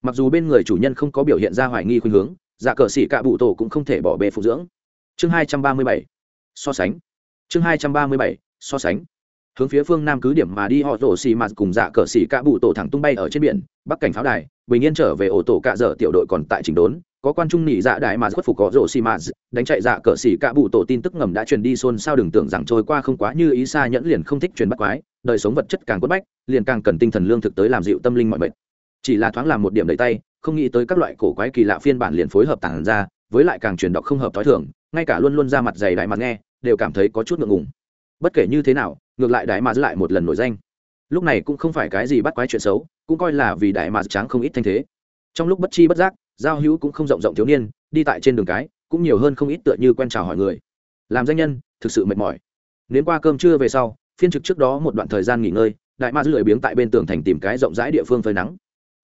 Mặc dù bên người chủ nhân không có biểu hiện ra hoài nghi khuynh hướng dạ cờ xỉ cạ bụ tổ cũng không thể bỏ bê phụ dưỡng. Chương hai trăm ba mươi bảy, so sánh. Chương hai trăm ba mươi bảy, so sánh. Hướng phía phương nam cứ điểm mà đi, họ rổ xì mạt cùng dạ cờ xỉ cạ bụ tổ thẳng tung bay ở trên biển, bắc cảnh pháo đài, bình yên trở về ổ tổ cạ dở tiểu đội còn tại chỉnh đốn có quan trung nhị dạ đại mà khuất phục có rổ xì mạt đánh chạy dạ cờ xỉ cả bụ tổ tin tức ngầm đã truyền đi xôn xao đừng tưởng rằng trôi qua không quá như ý xa nhẫn liền không thích truyền bắt quái, đời sống vật chất càng quất bách, liền càng cần tinh thần lương thực tới làm dịu tâm linh mọi bệnh chỉ là thoáng làm một điểm đầy tay, không nghĩ tới các loại cổ quái kỳ lạ phiên bản liền phối hợp tàng ra, với lại càng truyền đọc không hợp thói thường, ngay cả luôn luôn ra mặt dày đại mặt nghe, đều cảm thấy có chút ngượng ngùng. Bất kể như thế nào, ngược lại đại mà lại một lần nổi danh. Lúc này cũng không phải cái gì bắt quái chuyện xấu, cũng coi là vì đại mà tráng không ít thanh thế. Trong lúc bất chi bất giác giao hữu cũng không rộng rộng thiếu niên, đi tại trên đường cái, cũng nhiều hơn không ít tựa như quen chào hỏi người. Làm danh nhân, thực sự mệt mỏi. Nếu qua cơm trưa về sau, phiên trực trước đó một đoạn thời gian nghỉ ngơi, đại mạc lười biếng tại bên tường thành tìm cái rộng rãi địa phương phơi nắng.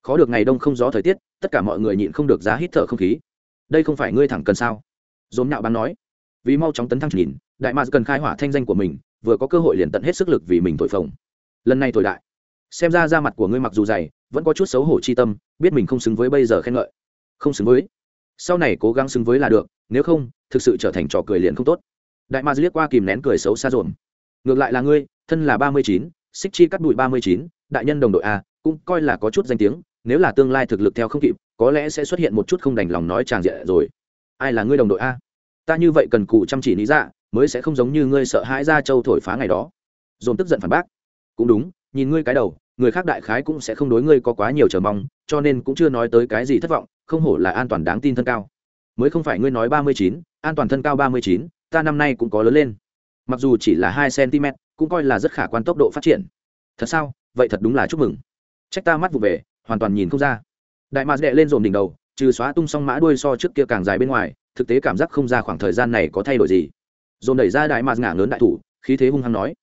Khó được ngày đông không gió thời tiết, tất cả mọi người nhịn không được giá hít thở không khí. Đây không phải ngươi thẳng cần sao? Dồn nhạo bán nói. Vì mau chóng tấn thăng nhìn, đại ma cần khai hỏa thanh danh của mình, vừa có cơ hội liền tận hết sức lực vì mình thổi phồng. Lần này thổi đại. Xem ra da mặt của ngươi mặc dù dày, vẫn có chút xấu hổ chi tâm, biết mình không xứng với bây giờ khen ngợi không xứng với. Sau này cố gắng xứng với là được, nếu không, thực sự trở thành trò cười liền không tốt. Đại ma liếc qua kìm nén cười xấu xa dồn ngược lại là ngươi, thân là ba mươi chín, xích chi cắt bụi ba mươi chín, đại nhân đồng đội a, cũng coi là có chút danh tiếng, nếu là tương lai thực lực theo không kịp, có lẽ sẽ xuất hiện một chút không đành lòng nói tràng diện rồi. Ai là ngươi đồng đội a? Ta như vậy cần cù chăm chỉ lý dạ mới sẽ không giống như ngươi sợ hãi ra châu thổi phá ngày đó. Dồn tức giận phản bác. Cũng đúng, nhìn ngươi cái đầu, người khác đại khái cũng sẽ không đối ngươi có quá nhiều chờ mong, cho nên cũng chưa nói tới cái gì thất vọng không hổ là an toàn đáng tin thân cao. Mới không phải ngươi nói ba mươi chín, an toàn thân cao ba mươi chín, ta năm nay cũng có lớn lên. Mặc dù chỉ là hai cm cũng coi là rất khả quan tốc độ phát triển. Thật sao? Vậy thật đúng là chúc mừng. Trách ta mắt vụ về, hoàn toàn nhìn không ra. Đại mạc đệ lên dồn đỉnh đầu, trừ xóa tung song mã đuôi so trước kia càng dài bên ngoài, thực tế cảm giác không ra khoảng thời gian này có thay đổi gì. Dồn đẩy ra đại mạc ngả lớn đại thủ, khí thế hung hăng nói,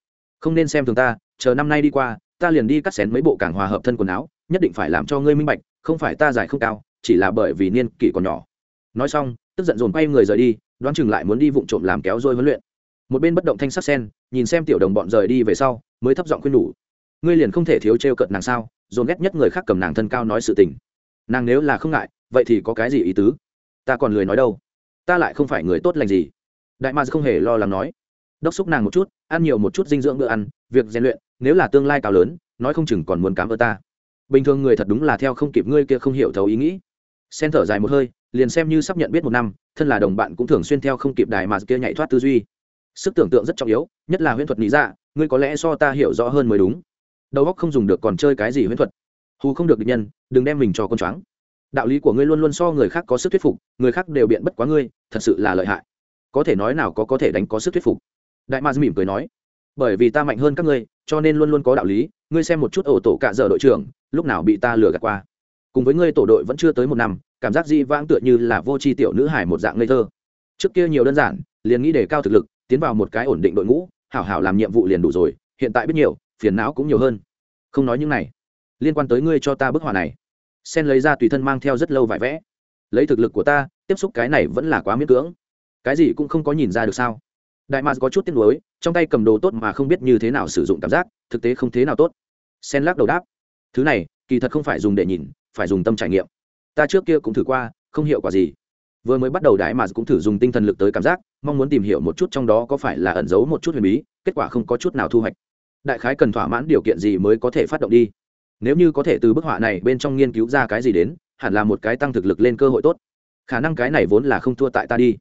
không nên xem thường ta, chờ năm nay đi qua, ta liền đi cắt xén mấy bộ càng hòa hợp thân quần áo, nhất định phải làm cho ngươi minh bạch, không phải ta dài không cao chỉ là bởi vì niên kỷ còn nhỏ. Nói xong, tức giận dồn quay người rời đi, đoán chừng lại muốn đi vụng trộm làm kéo dôi huấn luyện. Một bên bất động thanh sắc sen, nhìn xem tiểu đồng bọn rời đi về sau, mới thấp giọng khuyên nhủ. Ngươi liền không thể thiếu t r e o cợt nàng sao, dồn ghét nhất người khác cầm nàng thân cao nói sự tình. Nàng nếu là không ngại, vậy thì có cái gì ý tứ? Ta còn lười nói đâu. Ta lại không phải người tốt lành gì. Đại ma không hề lo lắng nói. Đốc xúc nàng một chút, ăn nhiều một chút dinh dưỡng bữa ăn, việc rèn luyện, nếu là tương lai cao lớn, nói không chừng còn muốn cám ơn ta. Bình thường người thật đúng là theo không kịp ngươi kia không hiểu thấu ý nghĩ sen thở dài một hơi, liền xem như sắp nhận biết một năm, thân là đồng bạn cũng thường xuyên theo không kịp đài mà kia nhảy thoát tư duy. Sức tưởng tượng rất trọng yếu, nhất là huyễn thuật lý dạ ngươi có lẽ so ta hiểu rõ hơn mới đúng. Đầu óc không dùng được còn chơi cái gì huyễn thuật. Hù không được định nhân, đừng đem mình cho con choáng. Đạo lý của ngươi luôn luôn so người khác có sức thuyết phục, người khác đều biện bất quá ngươi, thật sự là lợi hại. Có thể nói nào có có thể đánh có sức thuyết phục. Đại ma mỉm cười nói, bởi vì ta mạnh hơn các ngươi, cho nên luôn luôn có đạo lý, ngươi xem một chút ổ tổ cạ dở đội trưởng, lúc nào bị ta lừa gạt qua cùng với ngươi tổ đội vẫn chưa tới một năm, cảm giác di vãng tựa như là vô tri tiểu nữ hải một dạng ngây thơ. Trước kia nhiều đơn giản, liền nghĩ đề cao thực lực, tiến vào một cái ổn định đội ngũ, hảo hảo làm nhiệm vụ liền đủ rồi, hiện tại biết nhiều, phiền não cũng nhiều hơn. Không nói những này. Liên quan tới ngươi cho ta bức họa này. Sen lấy ra tùy thân mang theo rất lâu vải vẽ. Lấy thực lực của ta, tiếp xúc cái này vẫn là quá miễn cưỡng. Cái gì cũng không có nhìn ra được sao? Đại mạc có chút tiếc nuối, trong tay cầm đồ tốt mà không biết như thế nào sử dụng cảm giác, thực tế không thế nào tốt. Sen lắc đầu đáp. Thứ này, kỳ thật không phải dùng để nhìn phải dùng tâm trải nghiệm. Ta trước kia cũng thử qua, không hiệu quả gì. Vừa mới bắt đầu đái mà cũng thử dùng tinh thần lực tới cảm giác, mong muốn tìm hiểu một chút trong đó có phải là ẩn giấu một chút huyền bí, kết quả không có chút nào thu hoạch. Đại khái cần thỏa mãn điều kiện gì mới có thể phát động đi. Nếu như có thể từ bức họa này bên trong nghiên cứu ra cái gì đến, hẳn là một cái tăng thực lực lên cơ hội tốt. Khả năng cái này vốn là không thua tại ta đi.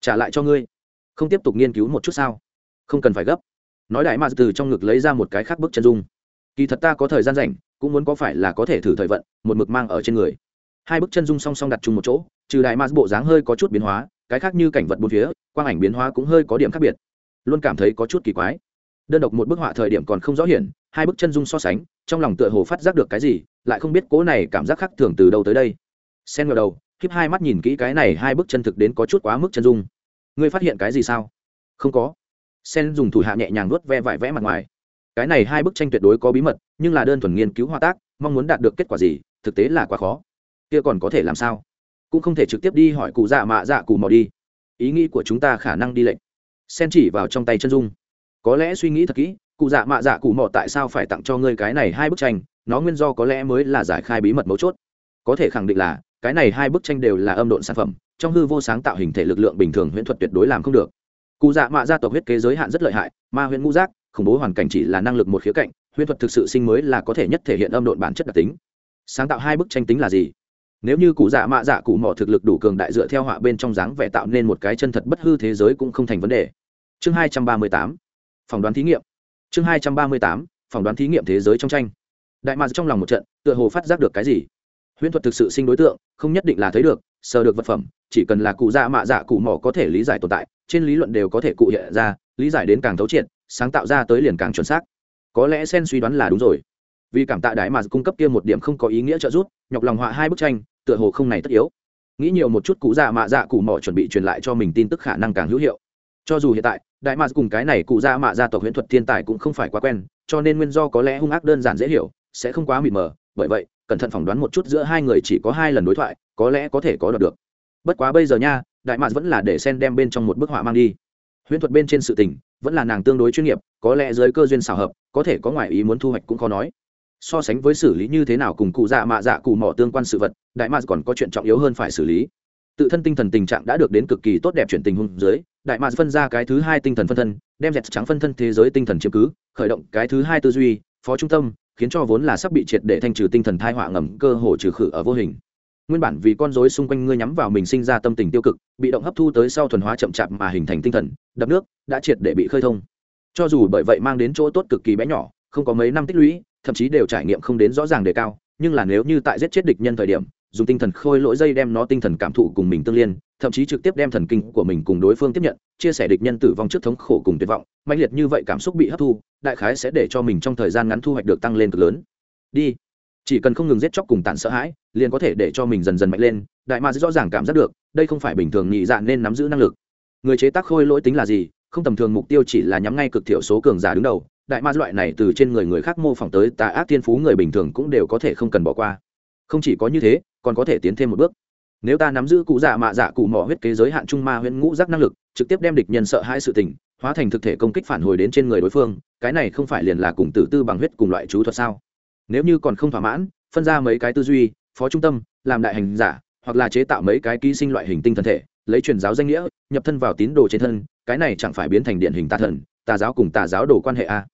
Trả lại cho ngươi. Không tiếp tục nghiên cứu một chút sao? Không cần phải gấp. Nói đại mà từ trong ngực lấy ra một cái khác bức chân dung. Kỳ thật ta có thời gian rảnh cũng muốn có phải là có thể thử thời vận, một mực mang ở trên người. Hai bức chân dung song song đặt chung một chỗ, trừ đại ma bộ dáng hơi có chút biến hóa, cái khác như cảnh vật bốn phía, quang ảnh biến hóa cũng hơi có điểm khác biệt. Luôn cảm thấy có chút kỳ quái. Đơn độc một bức họa thời điểm còn không rõ hiển, hai bức chân dung so sánh, trong lòng tựa hồ phát giác được cái gì, lại không biết cố này cảm giác khác thường từ đâu tới đây. Xen ngờ đầu, khiếp hai mắt nhìn kỹ cái này hai bức chân thực đến có chút quá mức chân dung ngươi phát hiện cái gì sao? Không có. Sen dùng thủ hạ nhẹ nhàng nuốt ve vải vẽ mặt ngoài cái này hai bức tranh tuyệt đối có bí mật, nhưng là đơn thuần nghiên cứu hòa tác, mong muốn đạt được kết quả gì, thực tế là quá khó. Kia còn có thể làm sao? Cũng không thể trực tiếp đi hỏi cụ dạ mạ dạ cụ mò đi. Ý nghĩ của chúng ta khả năng đi lệnh sen chỉ vào trong tay chân dung. Có lẽ suy nghĩ thật kỹ, cụ dạ mạ dạ cụ mò tại sao phải tặng cho ngươi cái này hai bức tranh? Nó nguyên do có lẽ mới là giải khai bí mật mấu chốt. Có thể khẳng định là, cái này hai bức tranh đều là âm độn sản phẩm, trong hư vô sáng tạo hình thể lực lượng bình thường huyễn thuật tuyệt đối làm không được. Cụ dạ mạ gia tộc huyết kế giới hạn rất lợi hại, ma huyễn ngũ giác khủng bố hoàn cảnh chỉ là năng lực một khía cạnh, huyễn thuật thực sự sinh mới là có thể nhất thể hiện âm độn bản chất đặc tính. Sáng tạo hai bức tranh tính là gì? Nếu như cụ dạ mạ dạ cụ mỏ thực lực đủ cường đại dựa theo họa bên trong dáng vẻ tạo nên một cái chân thật bất hư thế giới cũng không thành vấn đề. Chương hai trăm ba mươi tám, phỏng đoán thí nghiệm. Chương hai trăm ba mươi tám, phỏng đoán thí nghiệm thế giới trong tranh. Đại mạc trong lòng một trận, tựa hồ phát giác được cái gì? Huyễn thuật thực sự sinh đối tượng, không nhất định là thấy được, sờ được vật phẩm, chỉ cần là cụ dạ mạ dạ cụ mỏ có thể lý giải tồn tại trên lý luận đều có thể cụ hiện ra, lý giải đến càng thấu triệt, sáng tạo ra tới liền càng chuẩn xác. Có lẽ sen suy đoán là đúng rồi. Vì cảm tạ đại mà cung cấp kia một điểm không có ý nghĩa trợ giúp, nhọc lòng họa hai bức tranh, tựa hồ không này tất yếu. Nghĩ nhiều một chút cụ dạ mạ dạ cụ mỏ chuẩn bị truyền lại cho mình tin tức khả năng càng hữu hiệu. Cho dù hiện tại, đại mà cùng cái này cụ dạ mạ dạ tộc huyễn thuật thiên tài cũng không phải quá quen, cho nên nguyên do có lẽ hung ác đơn giản dễ hiểu, sẽ không quá mịt mờ. Bởi vậy, cẩn thận phỏng đoán một chút giữa hai người chỉ có hai lần đối thoại, có lẽ có thể có được. Bất quá bây giờ nha đại mạc vẫn là để sen đem bên trong một bức họa mang đi. Huyễn thuật bên trên sự tình, vẫn là nàng tương đối chuyên nghiệp, có lẽ dưới cơ duyên xảo hợp, có thể có ngoại ý muốn thu hoạch cũng khó nói. So sánh với xử lý như thế nào cùng cụ dạ mạ dạ cụ mỏ tương quan sự vật, đại mạc còn có chuyện trọng yếu hơn phải xử lý. Tự thân tinh thần tình trạng đã được đến cực kỳ tốt đẹp chuyển tình hung dưới, đại mạc phân ra cái thứ hai tinh thần phân thân, đem dẹt trắng phân thân thế giới tinh thần chiếm cứ, khởi động cái thứ hai tư duy, phó trung tâm, khiến cho vốn là sắp bị triệt để thanh trừ tinh thần thai họa ngầm, cơ hồ trừ khử ở vô hình nguyên bản vì con rối xung quanh ngươi nhắm vào mình sinh ra tâm tình tiêu cực, bị động hấp thu tới sau thuần hóa chậm chạp mà hình thành tinh thần, đập nước, đã triệt để bị khơi thông. Cho dù bởi vậy mang đến chỗ tốt cực kỳ bé nhỏ, không có mấy năm tích lũy, thậm chí đều trải nghiệm không đến rõ ràng đề cao, nhưng là nếu như tại giết chết địch nhân thời điểm, dùng tinh thần khôi lỗi dây đem nó tinh thần cảm thụ cùng mình tương liên, thậm chí trực tiếp đem thần kinh của mình cùng đối phương tiếp nhận, chia sẻ địch nhân tử vong trước thống khổ cùng tuyệt vọng mạnh liệt như vậy cảm xúc bị hấp thu, đại khái sẽ để cho mình trong thời gian ngắn thu hoạch được tăng lên cực lớn. Đi chỉ cần không ngừng giết chóc cùng tàn sợ hãi, liền có thể để cho mình dần dần mạnh lên, đại ma rõ ràng cảm giác được, đây không phải bình thường nhị dạ nên nắm giữ năng lực. Người chế tác khôi lỗi tính là gì? Không tầm thường mục tiêu chỉ là nhắm ngay cực thiểu số cường giả đứng đầu, đại ma loại này từ trên người người khác mô phỏng tới tà ác thiên phú người bình thường cũng đều có thể không cần bỏ qua. Không chỉ có như thế, còn có thể tiến thêm một bước. Nếu ta nắm giữ cụ dạ mạ dạ cụ mỏ huyết kế giới hạn trung ma huyễn ngũ giác năng lực, trực tiếp đem địch nhân sợ hai sự tình, hóa thành thực thể công kích phản hồi đến trên người đối phương, cái này không phải liền là cùng tử tư bằng huyết cùng loại chú thuật sao? Nếu như còn không thỏa mãn, phân ra mấy cái tư duy, phó trung tâm, làm đại hành giả, hoặc là chế tạo mấy cái ký sinh loại hình tinh thần thể, lấy truyền giáo danh nghĩa, nhập thân vào tín đồ trên thân, cái này chẳng phải biến thành điện hình tà thần, tà giáo cùng tà giáo đồ quan hệ a.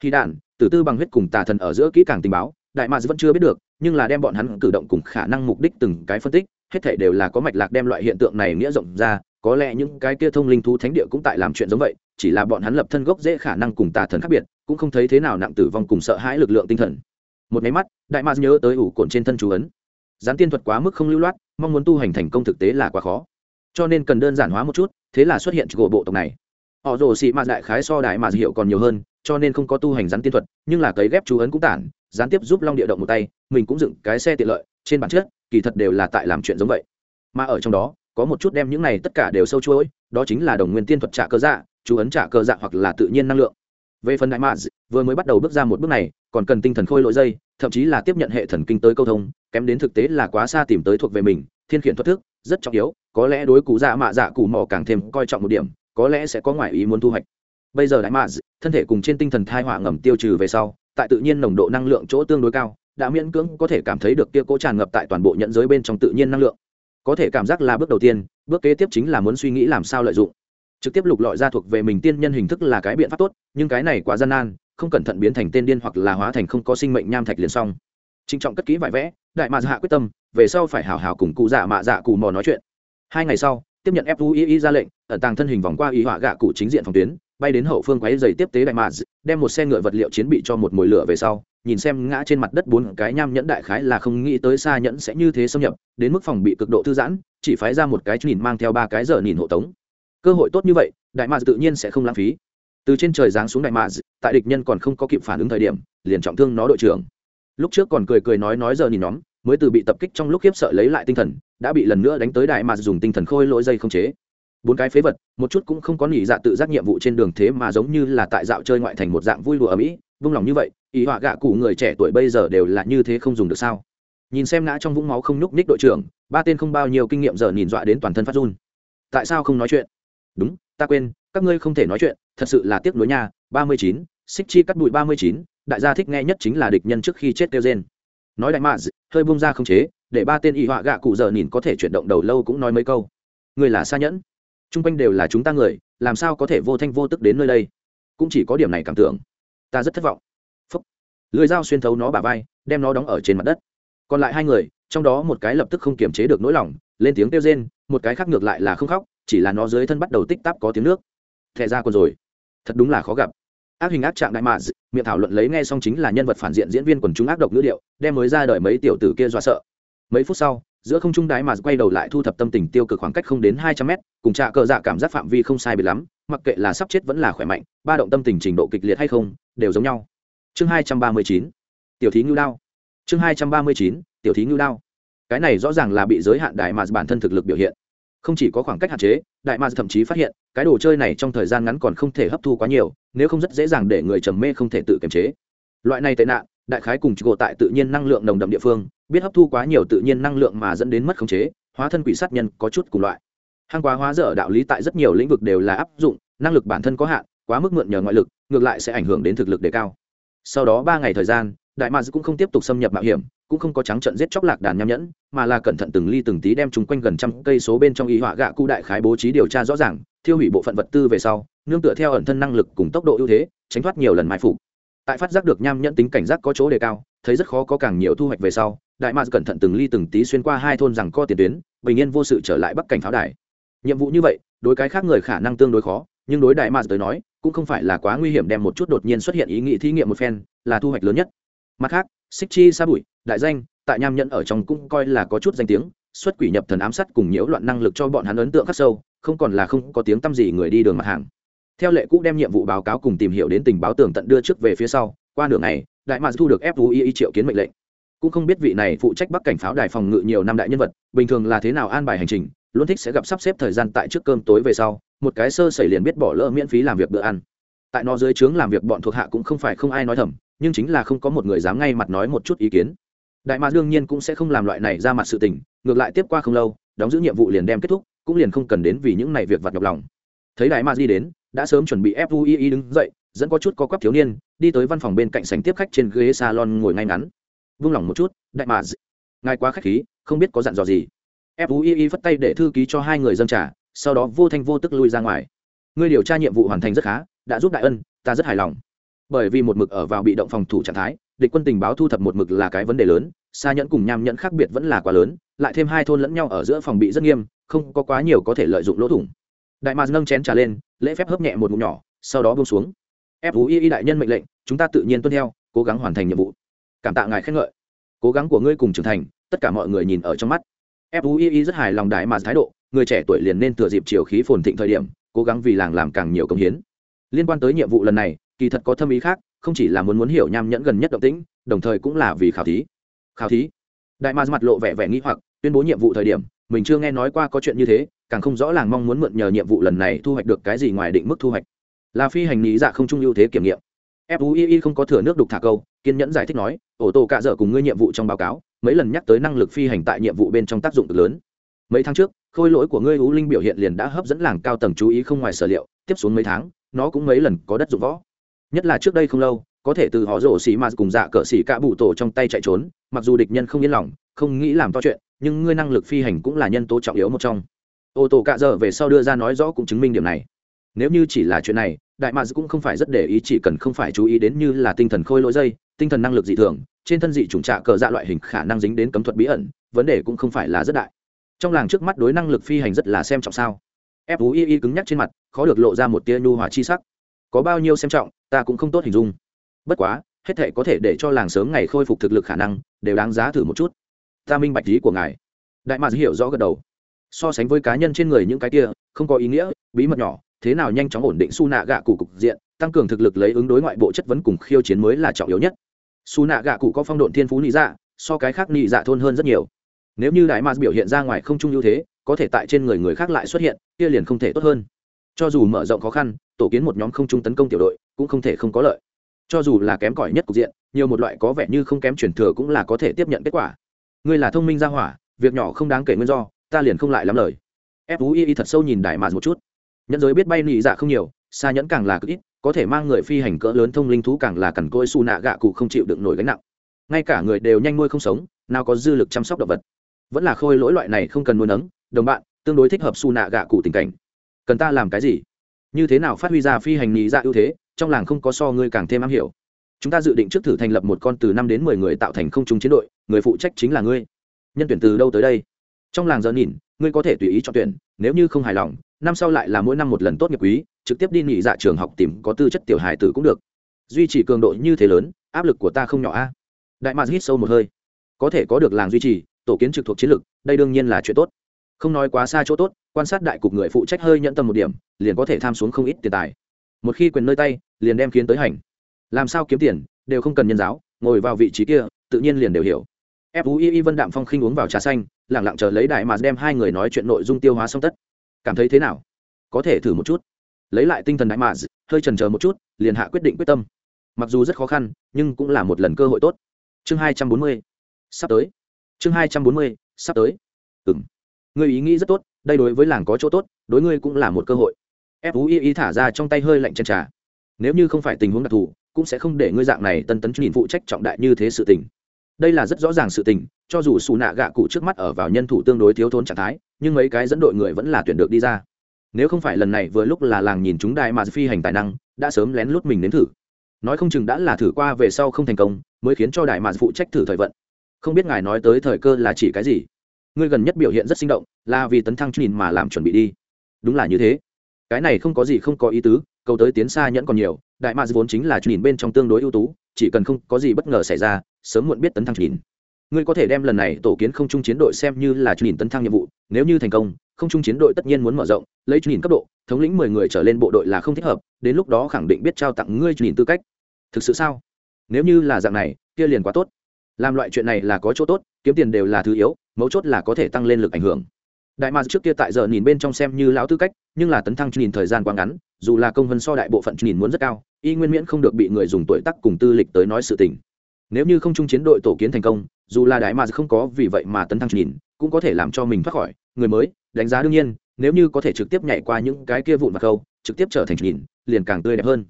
Khi đản tử tư bằng huyết cùng tà thần ở giữa kỹ càng tình báo, đại mads vẫn chưa biết được, nhưng là đem bọn hắn cử động cùng khả năng mục đích từng cái phân tích, hết thể đều là có mạch lạc đem loại hiện tượng này nghĩa rộng ra, có lẽ những cái kia thông linh thú thánh địa cũng tại làm chuyện giống vậy, chỉ là bọn hắn lập thân gốc dễ khả năng cùng tà thần khác biệt, cũng không thấy thế nào nặng tử vong cùng sợ hãi lực lượng tinh thần một máy mắt, đại ma nhớ tới ủ cồn trên thân chú ấn. Gián tiên thuật quá mức không lưu loát, mong muốn tu hành thành công thực tế là quá khó. Cho nên cần đơn giản hóa một chút, thế là xuất hiện gỗ bộ tộc này. Họ rồ xị mạt đại khái so đại ma hiệu còn nhiều hơn, cho nên không có tu hành gián tiên thuật, nhưng là cấy ghép chú ấn cũng tản, gián tiếp giúp long địa động một tay, mình cũng dựng cái xe tiện lợi, trên bản chất, kỳ thật đều là tại làm chuyện giống vậy. Mà ở trong đó, có một chút đem những này tất cả đều sâu chuỗi, đó chính là đồng nguyên tiên thuật trả cơ dạ chú ấn trả cơ dạ hoặc là tự nhiên năng lượng về phần đại mạ vừa mới bắt đầu bước ra một bước này, còn cần tinh thần khôi lỗi dây, thậm chí là tiếp nhận hệ thần kinh tới câu thông, kém đến thực tế là quá xa tìm tới thuộc về mình, thiên khiển thoát thức, rất trọng yếu, có lẽ đối cụ dạ mạ dạ cụ mỏ càng thêm coi trọng một điểm, có lẽ sẽ có ngoại ý muốn thu hoạch. Bây giờ đại mạ thân thể cùng trên tinh thần thai họa ngầm tiêu trừ về sau, tại tự nhiên nồng độ năng lượng chỗ tương đối cao, đã miễn cưỡng có thể cảm thấy được kia cố tràn ngập tại toàn bộ nhận giới bên trong tự nhiên năng lượng. Có thể cảm giác là bước đầu tiên, bước kế tiếp chính là muốn suy nghĩ làm sao lợi dụng trực tiếp lục lọi ra thuộc về mình tiên nhân hình thức là cái biện pháp tốt, nhưng cái này quá gian nan, không cẩn thận biến thành tên điên hoặc là hóa thành không có sinh mệnh nham thạch liền xong. Trịnh trọng cất kỹ vải vẽ, đại mạ dạ quyết tâm, về sau phải hào hào cùng cụ dạ mạ dạ cụ mò nói chuyện. Hai ngày sau, tiếp nhận fui ra lệnh, ẩn tàng thân hình vòng qua ý họa gạ cụ chính diện phòng tuyến, bay đến hậu phương quáy dày tiếp tế đại mạ dạ, đem một xe ngựa vật liệu chiến bị cho một mồi lửa về sau, nhìn xem ngã trên mặt đất bốn cái nham nhẫn đại khái là không nghĩ tới xa nhẫn sẽ như thế xâm nhập, đến mức phòng bị cực độ thư giãn, chỉ phái ra một cái nhìn mang theo ba cái giờ nhìn hộ tống cơ hội tốt như vậy, đại mạ tự nhiên sẽ không lãng phí. Từ trên trời giáng xuống đại mạ tại địch nhân còn không có kịp phản ứng thời điểm, liền trọng thương nó đội trưởng. Lúc trước còn cười cười nói nói giờ nhìn nhóm, mới từ bị tập kích trong lúc khiếp sợ lấy lại tinh thần, đã bị lần nữa đánh tới đại mạ dùng tinh thần khôi lỗi dây không chế. Bốn cái phế vật, một chút cũng không có nghỉ dạ tự giác nhiệm vụ trên đường thế mà giống như là tại dạo chơi ngoại thành một dạng vui đùa ở mỹ vung lòng như vậy, ý họa gạ cụ người trẻ tuổi bây giờ đều là như thế không dùng được sao? Nhìn xem ngã trong vũng máu không nhúc ních đội trưởng, ba tên không bao nhiêu kinh nghiệm giờ nhìn dọa đến toàn thân phát run. Tại sao không nói chuyện? Đúng, ta quên, các ngươi không thể nói chuyện, thật sự là tiếc nuối nha, ba mươi chín, xích chi cắt bụi ba mươi chín, đại gia thích nghe nhất chính là địch nhân trước khi chết kêu trên nói đại mạ hơi bung ra không chế, để ba tên y họa gạ cụ giờ nhìn có thể chuyển động đầu lâu cũng nói mấy câu. Người là xa nhẫn. Chung quanh đều là chúng ta người, làm sao có thể vô thanh vô tức đến nơi đây? Cũng chỉ có điểm này cảm tưởng. Ta rất thất vọng. Phúc. Lưới dao xuyên thấu nó bà vai, đem nó đóng ở trên mặt đất. Còn lại hai người, trong đó một cái lập tức không kiềm chế được nỗi lòng, lên tiếng kêu rên, một cái khác ngược lại là không khóc chỉ là nó dưới thân bắt đầu tích tắp có tiếng nước. Thẻ ra còn rồi. Thật đúng là khó gặp. Ác hình ác trạng đại mạ miệng thảo luận lấy nghe xong chính là nhân vật phản diện diễn viên quần chúng ác độc ngữ điệu, đem mới ra đời mấy tiểu tử kia dọa sợ. Mấy phút sau, giữa không trung đái mà quay đầu lại thu thập tâm tình tiêu cực khoảng cách không đến hai trăm mét, cùng trạ cờ dạ cảm giác phạm vi không sai biệt lắm, mặc kệ là sắp chết vẫn là khỏe mạnh, ba động tâm tình trình độ kịch liệt hay không, đều giống nhau. Chương hai trăm ba mươi chín, tiểu thí ngưu đao. Chương hai trăm ba mươi chín, tiểu thí ngưu đao. Cái này rõ ràng là bị giới hạn đại mà bản thân thực lực biểu hiện không chỉ có khoảng cách hạn chế, đại mà thậm chí phát hiện, cái đồ chơi này trong thời gian ngắn còn không thể hấp thu quá nhiều, nếu không rất dễ dàng để người trầm mê không thể tự kiềm chế. Loại này tệ nạn, đại khái cùng gộ tại tự nhiên năng lượng nồng đậm địa phương, biết hấp thu quá nhiều tự nhiên năng lượng mà dẫn đến mất khống chế, hóa thân quỷ sát nhân có chút cùng loại. Hàng quá hóa dở đạo lý tại rất nhiều lĩnh vực đều là áp dụng, năng lực bản thân có hạn, quá mức mượn nhờ ngoại lực, ngược lại sẽ ảnh hưởng đến thực lực đề cao. Sau đó ba ngày thời gian, đại mads cũng không tiếp tục xâm nhập mạo hiểm cũng không có trắng trận giết chóc lạc đàn nham nhẫn, mà là cẩn thận từng ly từng tí đem chúng quanh gần trăm cây số bên trong y họa gạ cụ đại khái bố trí điều tra rõ ràng, thiêu hủy bộ phận vật tư về sau, nương tựa theo ẩn thân năng lực cùng tốc độ ưu thế, tránh thoát nhiều lần mai phục. Tại phát giác được nham nhẫn tính cảnh giác có chỗ đề cao, thấy rất khó có càng nhiều thu hoạch về sau, đại mạc cẩn thận từng ly từng tí xuyên qua hai thôn rằng co tiền tuyến, bình yên vô sự trở lại bắc cảnh pháo đài. Nhiệm vụ như vậy, đối cái khác người khả năng tương đối khó, nhưng đối đại mạc tới nói, cũng không phải là quá nguy hiểm đem một chút đột nhiên xuất hiện ý nghĩ thí nghiệm một phen, là thu hoạch lớn nhất. Mặt khác xích chi sa bụi, đại danh tại nham nhẫn ở trong cũng coi là có chút danh tiếng, xuất quỷ nhập thần ám sát cùng nhiễu loạn năng lực cho bọn hắn ấn tượng khắc sâu, không còn là không có tiếng tăm gì người đi đường mặt hàng. Theo lệ cũ đem nhiệm vụ báo cáo cùng tìm hiểu đến tình báo tường tận đưa trước về phía sau, qua đường này đại mạc thu được fui triệu kiến mệnh lệnh. Cũng không biết vị này phụ trách bắc cảnh pháo đài phòng ngự nhiều năm đại nhân vật, bình thường là thế nào an bài hành trình, luôn thích sẽ gặp sắp xếp thời gian tại trước cơm tối về sau, một cái sơ xảy liền biết bỏ lỡ miễn phí làm việc bữa ăn. Tại nó dưới trướng làm việc bọn thuộc hạ cũng không phải không ai nói thầm nhưng chính là không có một người dám ngay mặt nói một chút ý kiến. Đại mạc đương nhiên cũng sẽ không làm loại này ra mặt sự tình, ngược lại tiếp qua không lâu, đóng giữ nhiệm vụ liền đem kết thúc, cũng liền không cần đến vì những này việc vặt nhọc lòng. Thấy đại mạc đi đến, đã sớm chuẩn bị fui đứng dậy, dẫn có chút có quắp thiếu niên, đi tới văn phòng bên cạnh sảnh tiếp khách trên ghế salon ngồi ngay ngắn. Vung lòng một chút, đại mạc ngài quá khách khí, không biết có dặn dò gì. Fui phất tay để thư ký cho hai người dân trả sau đó vô thanh vô tức lui ra ngoài. Ngươi điều tra nhiệm vụ hoàn thành rất khá, đã giúp đại ân, ta rất hài lòng bởi vì một mực ở vào bị động phòng thủ trạng thái, địch quân tình báo thu thập một mực là cái vấn đề lớn xa nhẫn cùng nham nhẫn khác biệt vẫn là quá lớn, lại thêm hai thôn lẫn nhau ở giữa phòng bị rất nghiêm, không có quá nhiều có thể lợi dụng lỗ thủng. Đại mạc nâng chén trà lên, lễ phép hấp nhẹ một ngụm nhỏ, sau đó buông xuống. Fui đại nhân mệnh lệnh, chúng ta tự nhiên tuân theo, cố gắng hoàn thành nhiệm vụ. Cảm tạ ngài khen ngợi. Cố gắng của ngươi cùng trưởng thành, tất cả mọi người nhìn ở trong mắt. Fui rất hài lòng đại mạc thái độ, người trẻ tuổi liền nên thừa dịp chiều khí phồn thịnh thời điểm, cố gắng vì làng làm càng nhiều công hiến. Liên quan tới nhiệm vụ lần này kỳ thật có thâm ý khác, không chỉ là muốn muốn hiểu nham nhẫn gần nhất động tĩnh, đồng thời cũng là vì khảo thí. Khảo thí? Đại ma mặt lộ vẻ vẻ nghĩ hoặc, tuyên bố nhiệm vụ thời điểm, mình chưa nghe nói qua có chuyện như thế, càng không rõ làng mong muốn mượn nhờ nhiệm vụ lần này thu hoạch được cái gì ngoài định mức thu hoạch. Là phi hành lý dạ không trung ưu thế kiểm nghiệm. Fui không có thừa nước đục thả câu, kiên nhẫn giải thích nói, ổ tổ cạ dở cùng ngươi nhiệm vụ trong báo cáo, mấy lần nhắc tới năng lực phi hành tại nhiệm vụ bên trong tác dụng cực lớn. Mấy tháng trước, khôi lỗi của ngươi u linh biểu hiện liền đã hấp dẫn làng cao tầng chú ý không ngoài sở liệu, tiếp xuống mấy tháng, nó cũng mấy lần có đất dụng võ nhất là trước đây không lâu, có thể từ họ rổ xì mà cùng dạ cỡ xì cả bụ tổ trong tay chạy trốn, mặc dù địch nhân không yên lòng, không nghĩ làm to chuyện, nhưng ngươi năng lực phi hành cũng là nhân tố trọng yếu một trong. Ô tô cạ dở về sau đưa ra nói rõ cũng chứng minh điểm này. Nếu như chỉ là chuyện này, đại mads cũng không phải rất để ý, chỉ cần không phải chú ý đến như là tinh thần khôi lỗi dây, tinh thần năng lực dị thường, trên thân dị chủng trạ cờ dạ loại hình khả năng dính đến cấm thuật bí ẩn, vấn đề cũng không phải là rất đại. Trong làng trước mắt đối năng lực phi hành rất là xem trọng sao? Fui cứng nhắc trên mặt, khó được lộ ra một tia nhu hòa chi sắc có bao nhiêu xem trọng, ta cũng không tốt hình dung. Bất quá, hết thể có thể để cho làng sớm ngày khôi phục thực lực khả năng, đều đáng giá thử một chút. Ta minh bạch lý của ngài. Đại mạc hiểu rõ gật đầu. So sánh với cá nhân trên người những cái kia, không có ý nghĩa, bí mật nhỏ, thế nào nhanh chóng ổn định su nạ gạ cụ cục diện, tăng cường thực lực lấy ứng đối ngoại bộ chất vấn cùng khiêu chiến mới là trọng yếu nhất. Su nạ gạ cụ có phong độn thiên phú nị dạ so cái khác nị dạ thôn hơn rất nhiều. Nếu như đại mạc biểu hiện ra ngoài không trung ưu thế, có thể tại trên người người khác lại xuất hiện, kia liền không thể tốt hơn cho dù mở rộng khó khăn, tổ kiến một nhóm không trung tấn công tiểu đội, cũng không thể không có lợi. Cho dù là kém cỏi nhất cục diện, nhiều một loại có vẻ như không kém chuyển thừa cũng là có thể tiếp nhận kết quả. Ngươi là thông minh ra hỏa, việc nhỏ không đáng kể nguyên do, ta liền không lại lắm lời. Fui thật sâu nhìn đại mạt một chút. Nhẫn giới biết bay nị dạ không nhiều, xa nhẫn càng là cực ít, có thể mang người phi hành cỡ lớn thông linh thú càng là cằn côi su nạ gạ cụ không chịu đựng nổi gánh nặng. Ngay cả người đều nhanh nuôi không sống, nào có dư lực chăm sóc động vật. Vẫn là khôi lỗi loại này không cần nuôi nấng, đồng bạn, tương đối thích hợp su nạ gạ cụ tình cảnh cần ta làm cái gì? Như thế nào phát huy ra phi hành nhị ra ưu thế, trong làng không có so ngươi càng thêm am hiểu. Chúng ta dự định trước thử thành lập một con từ năm đến mười người tạo thành không trung chiến đội, người phụ trách chính là ngươi. Nhân tuyển từ đâu tới đây? Trong làng giờ nhìn, ngươi có thể tùy ý chọn tuyển, nếu như không hài lòng, năm sau lại là mỗi năm một lần tốt nghiệp quý, trực tiếp đi nghỉ dạ trường học tìm có tư chất tiểu hài tử cũng được. Duy trì cường độ như thế lớn, áp lực của ta không nhỏ a. Đại mạc hít sâu một hơi. Có thể có được làng duy trì, tổ kiến trực thuộc chiến lược, đây đương nhiên là chuyện tốt không nói quá xa chỗ tốt, quan sát đại cục người phụ trách hơi nhận tâm một điểm, liền có thể tham xuống không ít tiền tài. Một khi quyền nơi tay, liền đem khiến tới hành. Làm sao kiếm tiền, đều không cần nhân giáo, ngồi vào vị trí kia, tự nhiên liền đều hiểu. Fui vân đạm phong khinh uống vào trà xanh lẳng lặng chờ lấy đại mà đem hai người nói chuyện nội dung tiêu hóa xong tất. Cảm thấy thế nào? Có thể thử một chút. Lấy lại tinh thần đại mà hơi trần chờ một chút, liền hạ quyết định quyết tâm. Mặc dù rất khó khăn, nhưng cũng là một lần cơ hội tốt. Chương hai trăm bốn mươi, sắp tới. Chương hai trăm bốn mươi, sắp tới. Ừng ngươi ý nghĩ rất tốt, đây đối với làng có chỗ tốt, đối ngươi cũng là một cơ hội. Fui ý thả ra trong tay hơi lạnh chân trà. Nếu như không phải tình huống đặc thù, cũng sẽ không để ngươi dạng này tân tấn nhìn phụ trách trọng đại như thế sự tình. Đây là rất rõ ràng sự tình, cho dù xù nạ gạ cụ trước mắt ở vào nhân thủ tương đối thiếu thốn trạng thái, nhưng mấy cái dẫn đội người vẫn là tuyển được đi ra. Nếu không phải lần này vừa lúc là làng nhìn chúng đại mà phi hành tài năng, đã sớm lén lút mình đến thử. Nói không chừng đã là thử qua về sau không thành công, mới khiến cho đại mà phụ trách thử thời vận. Không biết ngài nói tới thời cơ là chỉ cái gì? Ngươi gần nhất biểu hiện rất sinh động, là vì tấn thăng nhìn mà làm chuẩn bị đi. Đúng là như thế. Cái này không có gì không có ý tứ câu tới tiến xa nhẫn còn nhiều, đại mads vốn chính là nhìn bên trong tương đối ưu tú, chỉ cần không có gì bất ngờ xảy ra, sớm muộn biết tấn thăng nhìn ngươi có thể đem lần này tổ kiến không trung chiến đội xem như là nhìn tấn thăng nhiệm vụ, nếu như thành công, không trung chiến đội tất nhiên muốn mở rộng, lấy nhìn cấp độ, thống lĩnh mười người trở lên bộ đội là không thích hợp, đến lúc đó khẳng định biết trao tặng ngươi nhìn tư cách. Thực sự sao? Nếu như là dạng này, kia liền quá tốt. Làm loại chuyện này là có chỗ tốt, kiếm tiền đều là thứ yếu mấu chốt là có thể tăng lên lực ảnh hưởng. Đại mạc trước kia tại giờ nhìn bên trong xem như lão tư cách, nhưng là tấn thăng nhìn thời gian quá ngắn, dù là công vân so đại bộ phận nhìn muốn rất cao, y nguyên miễn không được bị người dùng tuổi tác cùng tư lịch tới nói sự tình. Nếu như không chung chiến đội tổ kiến thành công, dù là đại mạc không có vì vậy mà tấn thăng nhìn cũng có thể làm cho mình thoát khỏi. Người mới, đánh giá đương nhiên, nếu như có thể trực tiếp nhảy qua những cái kia vụn vặt câu, trực tiếp trở thành nhìn liền càng tươi đẹp hơn.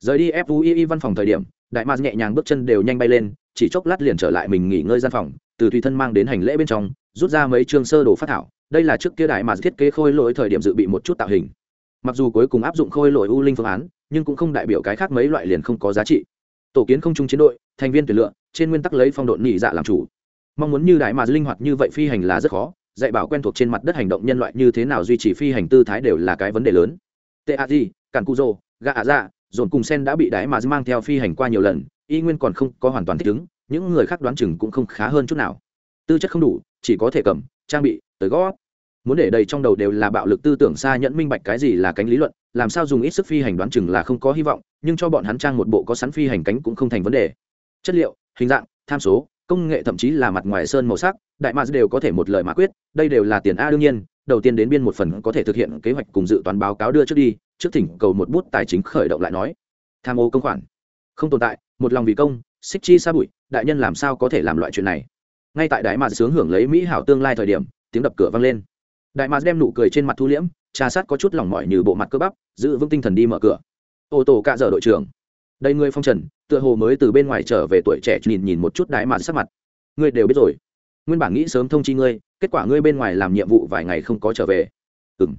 Rời đi fui văn phòng thời điểm, đại mạc nhẹ nhàng bước chân đều nhanh bay lên, chỉ chốc lát liền trở lại mình nghỉ ngơi gian phòng từ tùy thân mang đến hành lễ bên trong, rút ra mấy chương sơ đồ phát thảo. Đây là trước kia đại mà thiết kế khôi lỗi thời điểm dự bị một chút tạo hình. Mặc dù cuối cùng áp dụng khôi lỗi u linh phương án, nhưng cũng không đại biểu cái khác mấy loại liền không có giá trị. Tổ kiến không chung chiến đội, thành viên tuyển lựa, trên nguyên tắc lấy phong độn nhị dạ làm chủ. Mong muốn như đại mà linh hoạt như vậy phi hành là rất khó, dạy bảo quen thuộc trên mặt đất hành động nhân loại như thế nào duy trì phi hành tư thái đều là cái vấn đề lớn. Tad càn cu dô gà ạ dạ dồn cùng sen đã bị đại mà mang theo phi hành qua nhiều lần, y nguyên còn không có hoàn toàn thích ứng những người khác đoán chừng cũng không khá hơn chút nào. Tư chất không đủ, chỉ có thể cầm, trang bị, tới gót muốn để đầy trong đầu đều là bạo lực tư tưởng xa nhẫn minh bạch cái gì là cánh lý luận, làm sao dùng ít sức phi hành đoán chừng là không có hy vọng, nhưng cho bọn hắn trang một bộ có sẵn phi hành cánh cũng không thành vấn đề. Chất liệu, hình dạng, tham số, công nghệ thậm chí là mặt ngoài sơn màu sắc, đại mads đều có thể một lời mã quyết, đây đều là tiền a đương nhiên, đầu tiên đến biên một phần có thể thực hiện kế hoạch cùng dự toán báo cáo đưa trước đi, trước thỉnh cầu một bút tài chính khởi động lại nói. Tham ô công khoản. Không tồn tại, một lòng vì công xích chi xa bụi, đại nhân làm sao có thể làm loại chuyện này? Ngay tại đại mads sướng hưởng lấy mỹ hảo tương lai thời điểm, tiếng đập cửa vang lên. Đại mads đem nụ cười trên mặt thu liễm, trà sát có chút lỏng mỏi như bộ mặt cơ bắp, giữ vững tinh thần đi mở cửa. Ô tô cạ dở đội trưởng. Đây ngươi phong trần, tựa hồ mới từ bên ngoài trở về tuổi trẻ, nhìn nhìn một chút đại mạn sắc mặt. Ngươi đều biết rồi. Nguyên bản nghĩ sớm thông chi ngươi, kết quả ngươi bên ngoài làm nhiệm vụ vài ngày không có trở về. Ừng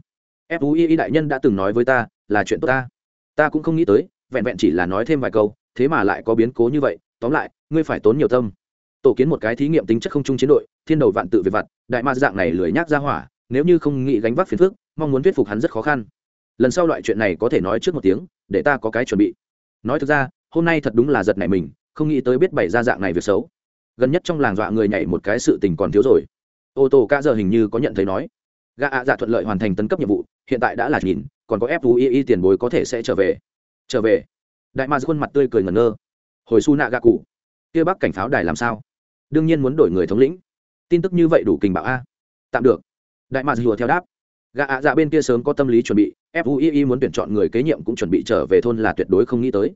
fui đại nhân đã từng nói với ta, là chuyện tốt ta. Ta cũng không nghĩ tới, vẹn vẹn chỉ là nói thêm vài câu, thế mà lại có biến cố như vậy tóm lại, ngươi phải tốn nhiều tâm. Tổ kiến một cái thí nghiệm tính chất không chung chiến đội, thiên đầu vạn tự về vặt, đại ma dạng này lười nhác ra hỏa, nếu như không nghĩ gánh vác phiền phức, mong muốn thuyết phục hắn rất khó khăn. Lần sau loại chuyện này có thể nói trước một tiếng, để ta có cái chuẩn bị. Nói thực ra, hôm nay thật đúng là giật này mình, không nghĩ tới biết bày ra dạng này việc xấu. Gần nhất trong làng dọa người nhảy một cái sự tình còn thiếu rồi. Ô tô ca giờ hình như có nhận thấy nói. Gã ạ dạ thuận lợi hoàn thành tấn cấp nhiệm vụ, hiện tại đã là nhìn, còn có fui tiền bối có thể sẽ trở về. Trở về. Đại ma khuôn mặt tươi cười ngẩn ngơ hồi su nạ gạ cụ. Kia bắc cảnh pháo đài làm sao? Đương nhiên muốn đổi người thống lĩnh. Tin tức như vậy đủ kình bạo a. Tạm được. Đại mạc rùa theo đáp. Gạ ạ dạ bên kia sớm có tâm lý chuẩn bị fui muốn tuyển chọn người kế nhiệm cũng chuẩn bị trở về thôn là tuyệt đối không nghĩ tới.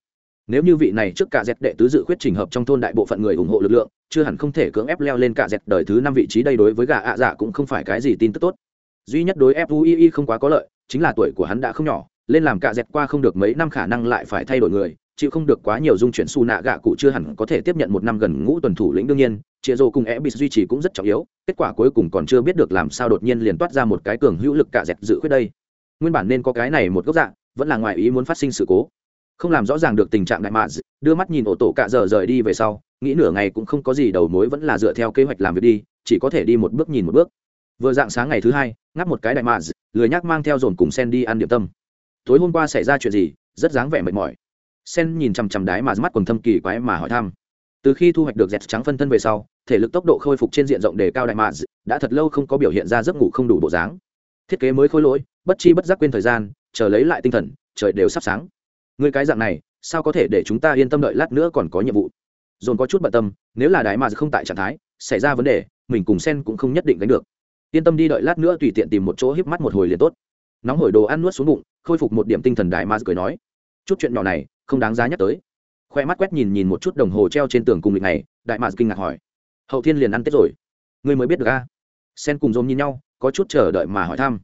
Nếu như vị này trước cả dẹt đệ tứ dự khuyết trình hợp trong thôn đại bộ phận người ủng hộ lực lượng, chưa hẳn không thể cưỡng ép leo lên cả dẹt đời thứ năm vị trí đây đối với gà ạ dạ cũng không phải cái gì tin tức tốt. Duy nhất đối fui không quá có lợi, chính là tuổi của hắn đã không nhỏ, lên làm cả dẹt qua không được mấy năm khả năng lại phải thay đổi người chịu không được quá nhiều dung chuyển su nạ gạ cụ chưa hẳn có thể tiếp nhận một năm gần ngũ tuần thủ lĩnh đương nhiên, chia rô cùng e bị duy trì cũng rất trọng yếu, kết quả cuối cùng còn chưa biết được làm sao đột nhiên liền toát ra một cái cường hữu lực cả dẹt dự khuyết đây. Nguyên bản nên có cái này một gốc dạng vẫn là ngoài ý muốn phát sinh sự cố. Không làm rõ ràng được tình trạng đại mạ đưa mắt nhìn ổ tổ cạ giờ rời đi về sau, nghĩ nửa ngày cũng không có gì đầu mối vẫn là dựa theo kế hoạch làm việc đi, chỉ có thể đi một bước nhìn một bước. Vừa dạng sáng ngày thứ hai, ngáp một cái đại mạ lười nhác mang theo dồn cùng sen đi ăn điểm tâm. Tối hôm qua xảy ra chuyện gì, rất dáng vẻ mệt mỏi sen nhìn chằm chằm đái mà mắt quần thâm kỳ quái mà hỏi thăm. Từ khi thu hoạch được dẹt trắng phân thân về sau, thể lực tốc độ khôi phục trên diện rộng đề cao đại mạ đã thật lâu không có biểu hiện ra giấc ngủ không đủ bộ dáng. Thiết kế mới khôi lỗi, bất chi bất giác quên thời gian, chờ lấy lại tinh thần, trời đều sắp sáng. Người cái dạng này, sao có thể để chúng ta yên tâm đợi lát nữa còn có nhiệm vụ? Dồn có chút bận tâm, nếu là đại mạ không tại trạng thái, xảy ra vấn đề, mình cùng sen cũng không nhất định đánh được. Yên tâm đi đợi lát nữa tùy tiện tìm một chỗ híp mắt một hồi liền tốt. Nóng hổi đồ ăn nuốt xuống bụng, khôi phục một điểm tinh thần đại ma cười nói. Chút chuyện nhỏ này không đáng giá nhắc tới. Khoe mắt quét nhìn nhìn một chút đồng hồ treo trên tường cùng lịch này, đại mạc kinh ngạc hỏi. Hậu thiên liền ăn tết rồi. Ngươi mới biết được a. Sen cùng dôm nhìn nhau, có chút chờ đợi mà hỏi thăm.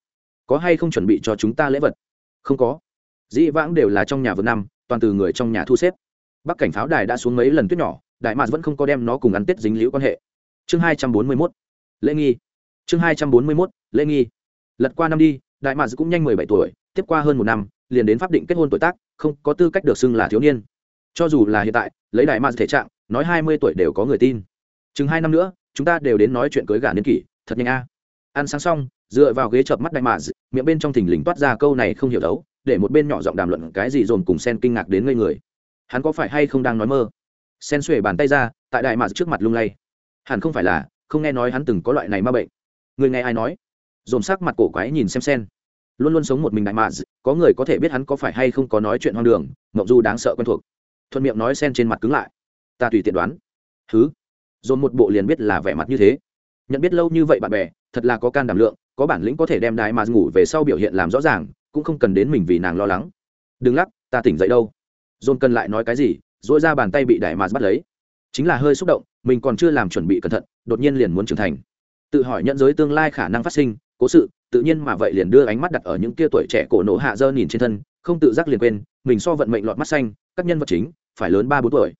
Có hay không chuẩn bị cho chúng ta lễ vật? Không có. Dĩ vãng đều là trong nhà vượt năm, toàn từ người trong nhà thu xếp. Bắc cảnh pháo đài đã xuống mấy lần tuyết nhỏ, đại mạc vẫn không có đem nó cùng ăn tết dính liễu quan hệ. Chương hai trăm bốn mươi mốt. Lễ nghi. Chương hai trăm bốn mươi mốt, lễ nghi. Lật qua năm đi, đại mạc cũng nhanh mười bảy tuổi tiếp qua hơn một năm, liền đến pháp định kết hôn tuổi tác, không có tư cách được xưng là thiếu niên. Cho dù là hiện tại, lấy đại mạc thể trạng, nói hai mươi tuổi đều có người tin. Chừng hai năm nữa, chúng ta đều đến nói chuyện cưới gả niên kỷ, thật nhanh a. Ăn sáng xong, dựa vào ghế chợp mắt đại mạc miệng bên trong thình lình toát ra câu này không hiểu đấu, để một bên nhỏ giọng đàm luận cái gì dồn cùng sen kinh ngạc đến ngây người. Hắn có phải hay không đang nói mơ? Sen xuể bàn tay ra, tại đại mạc trước mặt lung lay. Hẳn không phải là, không nghe nói hắn từng có loại này ma bệnh. Người nghe ai nói? Dồn sắc mặt cổ quái nhìn xem sen luôn luôn sống một mình đại mạ có người có thể biết hắn có phải hay không có nói chuyện hoang đường, mộng du đáng sợ quen thuộc. Thuận miệng nói sen trên mặt cứng lại. Ta tùy tiện đoán. Thứ dồn một bộ liền biết là vẻ mặt như thế. Nhận biết lâu như vậy bạn bè, thật là có can đảm lượng, có bản lĩnh có thể đem đại mà ngủ về sau biểu hiện làm rõ ràng, cũng không cần đến mình vì nàng lo lắng. Đừng lắc, ta tỉnh dậy đâu. Dồn cần lại nói cái gì dỗi ra bàn tay bị đại mà bắt lấy. Chính là hơi xúc động, mình còn chưa làm chuẩn bị cẩn thận, đột nhiên liền muốn trưởng thành. Tự hỏi nhận giới tương lai khả năng phát sinh, cố sự tự nhiên mà vậy liền đưa ánh mắt đặt ở những kia tuổi trẻ cổ nổ hạ dơ nhìn trên thân, không tự giác liền quên, mình so vận mệnh lọt mắt xanh, các nhân vật chính, phải lớn ba bốn tuổi.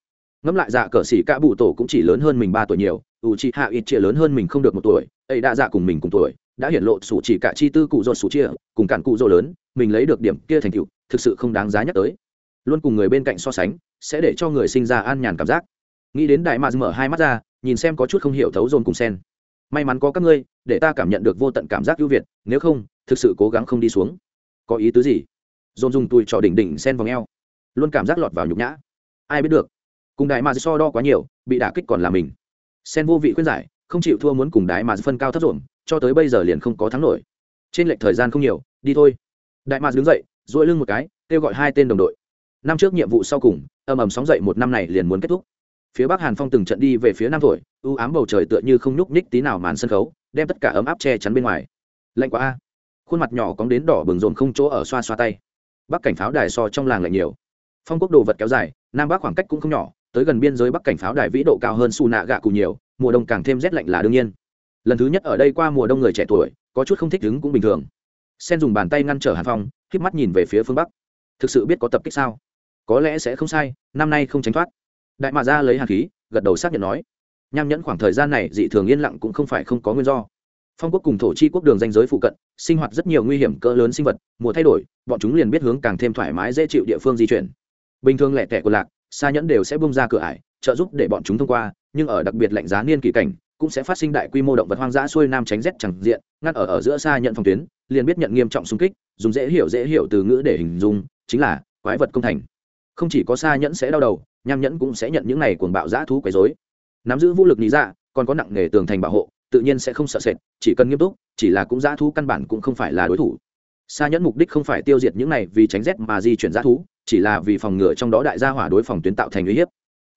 Ngẫm lại dạ cờ xỉ cả bụ tổ cũng chỉ lớn hơn mình ba tuổi nhiều, ủ chị hạ ít chia lớn hơn mình không được một tuổi, ấy đã dạ cùng mình cùng tuổi, đã hiện lộ sủ chỉ cả chi tư cụ dột sủ chia, cùng cản cụ dỗ lớn, mình lấy được điểm kia thành tựu, thực sự không đáng giá nhắc tới. Luôn cùng người bên cạnh so sánh, sẽ để cho người sinh ra an nhàn cảm giác. Nghĩ đến đại mạc mở hai mắt ra, nhìn xem có chút không hiểu thấu dồn cùng sen may mắn có các ngươi, để ta cảm nhận được vô tận cảm giác ưu việt, nếu không, thực sự cố gắng không đi xuống. Có ý tứ gì? Dồn dùng tùi trò đỉnh đỉnh sen vào ngheo luôn cảm giác lọt vào nhục nhã. Ai biết được? Cùng đại mà so đo quá nhiều, bị đả kích còn là mình. Sen vô vị khuyên giải, không chịu thua muốn cùng đại mà phân cao thấp rộn cho tới bây giờ liền không có thắng nổi. Trên lệch thời gian không nhiều, đi thôi. Đại mà đứng dậy dội lưng một cái, kêu gọi hai tên đồng đội. Năm trước nhiệm vụ sau cùng, ầm ầm sóng dậy một năm này liền muốn kết thúc phía bắc hàn phong từng trận đi về phía nam thổi ưu ám bầu trời tựa như không nhúc nhích tí nào màn sân khấu, đem tất cả ấm áp che chắn bên ngoài. Lạnh quá a. Khuôn mặt nhỏ cóng đến đỏ bừng rồn không chỗ ở xoa xoa tay. Bắc cảnh pháo đài so trong làng lại nhiều. Phong quốc đồ vật kéo dài, nam bắc khoảng cách cũng không nhỏ, tới gần biên giới bắc cảnh pháo đài vĩ độ cao hơn xù nạ gạ cù nhiều, mùa đông càng thêm rét lạnh là đương nhiên. Lần thứ nhất ở đây qua mùa đông người trẻ tuổi, có chút không thích đứng cũng bình thường. Sen dùng bàn tay ngăn trở hàn phong k mắt nhìn về phía phương bắc. Thực sự biết có tập kích sao? Có lẽ sẽ không sai, năm nay không tránh thoát đại mạ ra lấy hàn khí, gật đầu xác nhận nói, nham nhẫn khoảng thời gian này dị thường yên lặng cũng không phải không có nguyên do. Phong quốc cùng thổ chi quốc đường danh giới phụ cận, sinh hoạt rất nhiều nguy hiểm cỡ lớn sinh vật, mùa thay đổi, bọn chúng liền biết hướng càng thêm thoải mái dễ chịu địa phương di chuyển. Bình thường lẻ tẻ của lạc xa nhẫn đều sẽ bung ra cửa ải, trợ giúp để bọn chúng thông qua, nhưng ở đặc biệt lạnh giá niên kỳ cảnh, cũng sẽ phát sinh đại quy mô động vật hoang dã xuôi nam tránh rét chẳng diện, ngắt ở ở giữa xa nhận phòng tuyến, liền biết nhận nghiêm trọng xung kích, dùng dễ hiểu dễ hiểu từ ngữ để hình dung, chính là quái vật công thành. Không chỉ có xa nhẫn sẽ đau đầu nham nhẫn cũng sẽ nhận những này cuồng bạo dã thú quấy rối. Nắm giữ vũ lực lý dạ còn có nặng nghề tường thành bảo hộ, tự nhiên sẽ không sợ sệt, chỉ cần nghiêm túc, chỉ là cũng dã thú căn bản cũng không phải là đối thủ. Xa nhẫn mục đích không phải tiêu diệt những này vì tránh rét mà di chuyển dã thú, chỉ là vì phòng ngừa trong đó đại gia hỏa đối phòng tuyến tạo thành uy hiếp.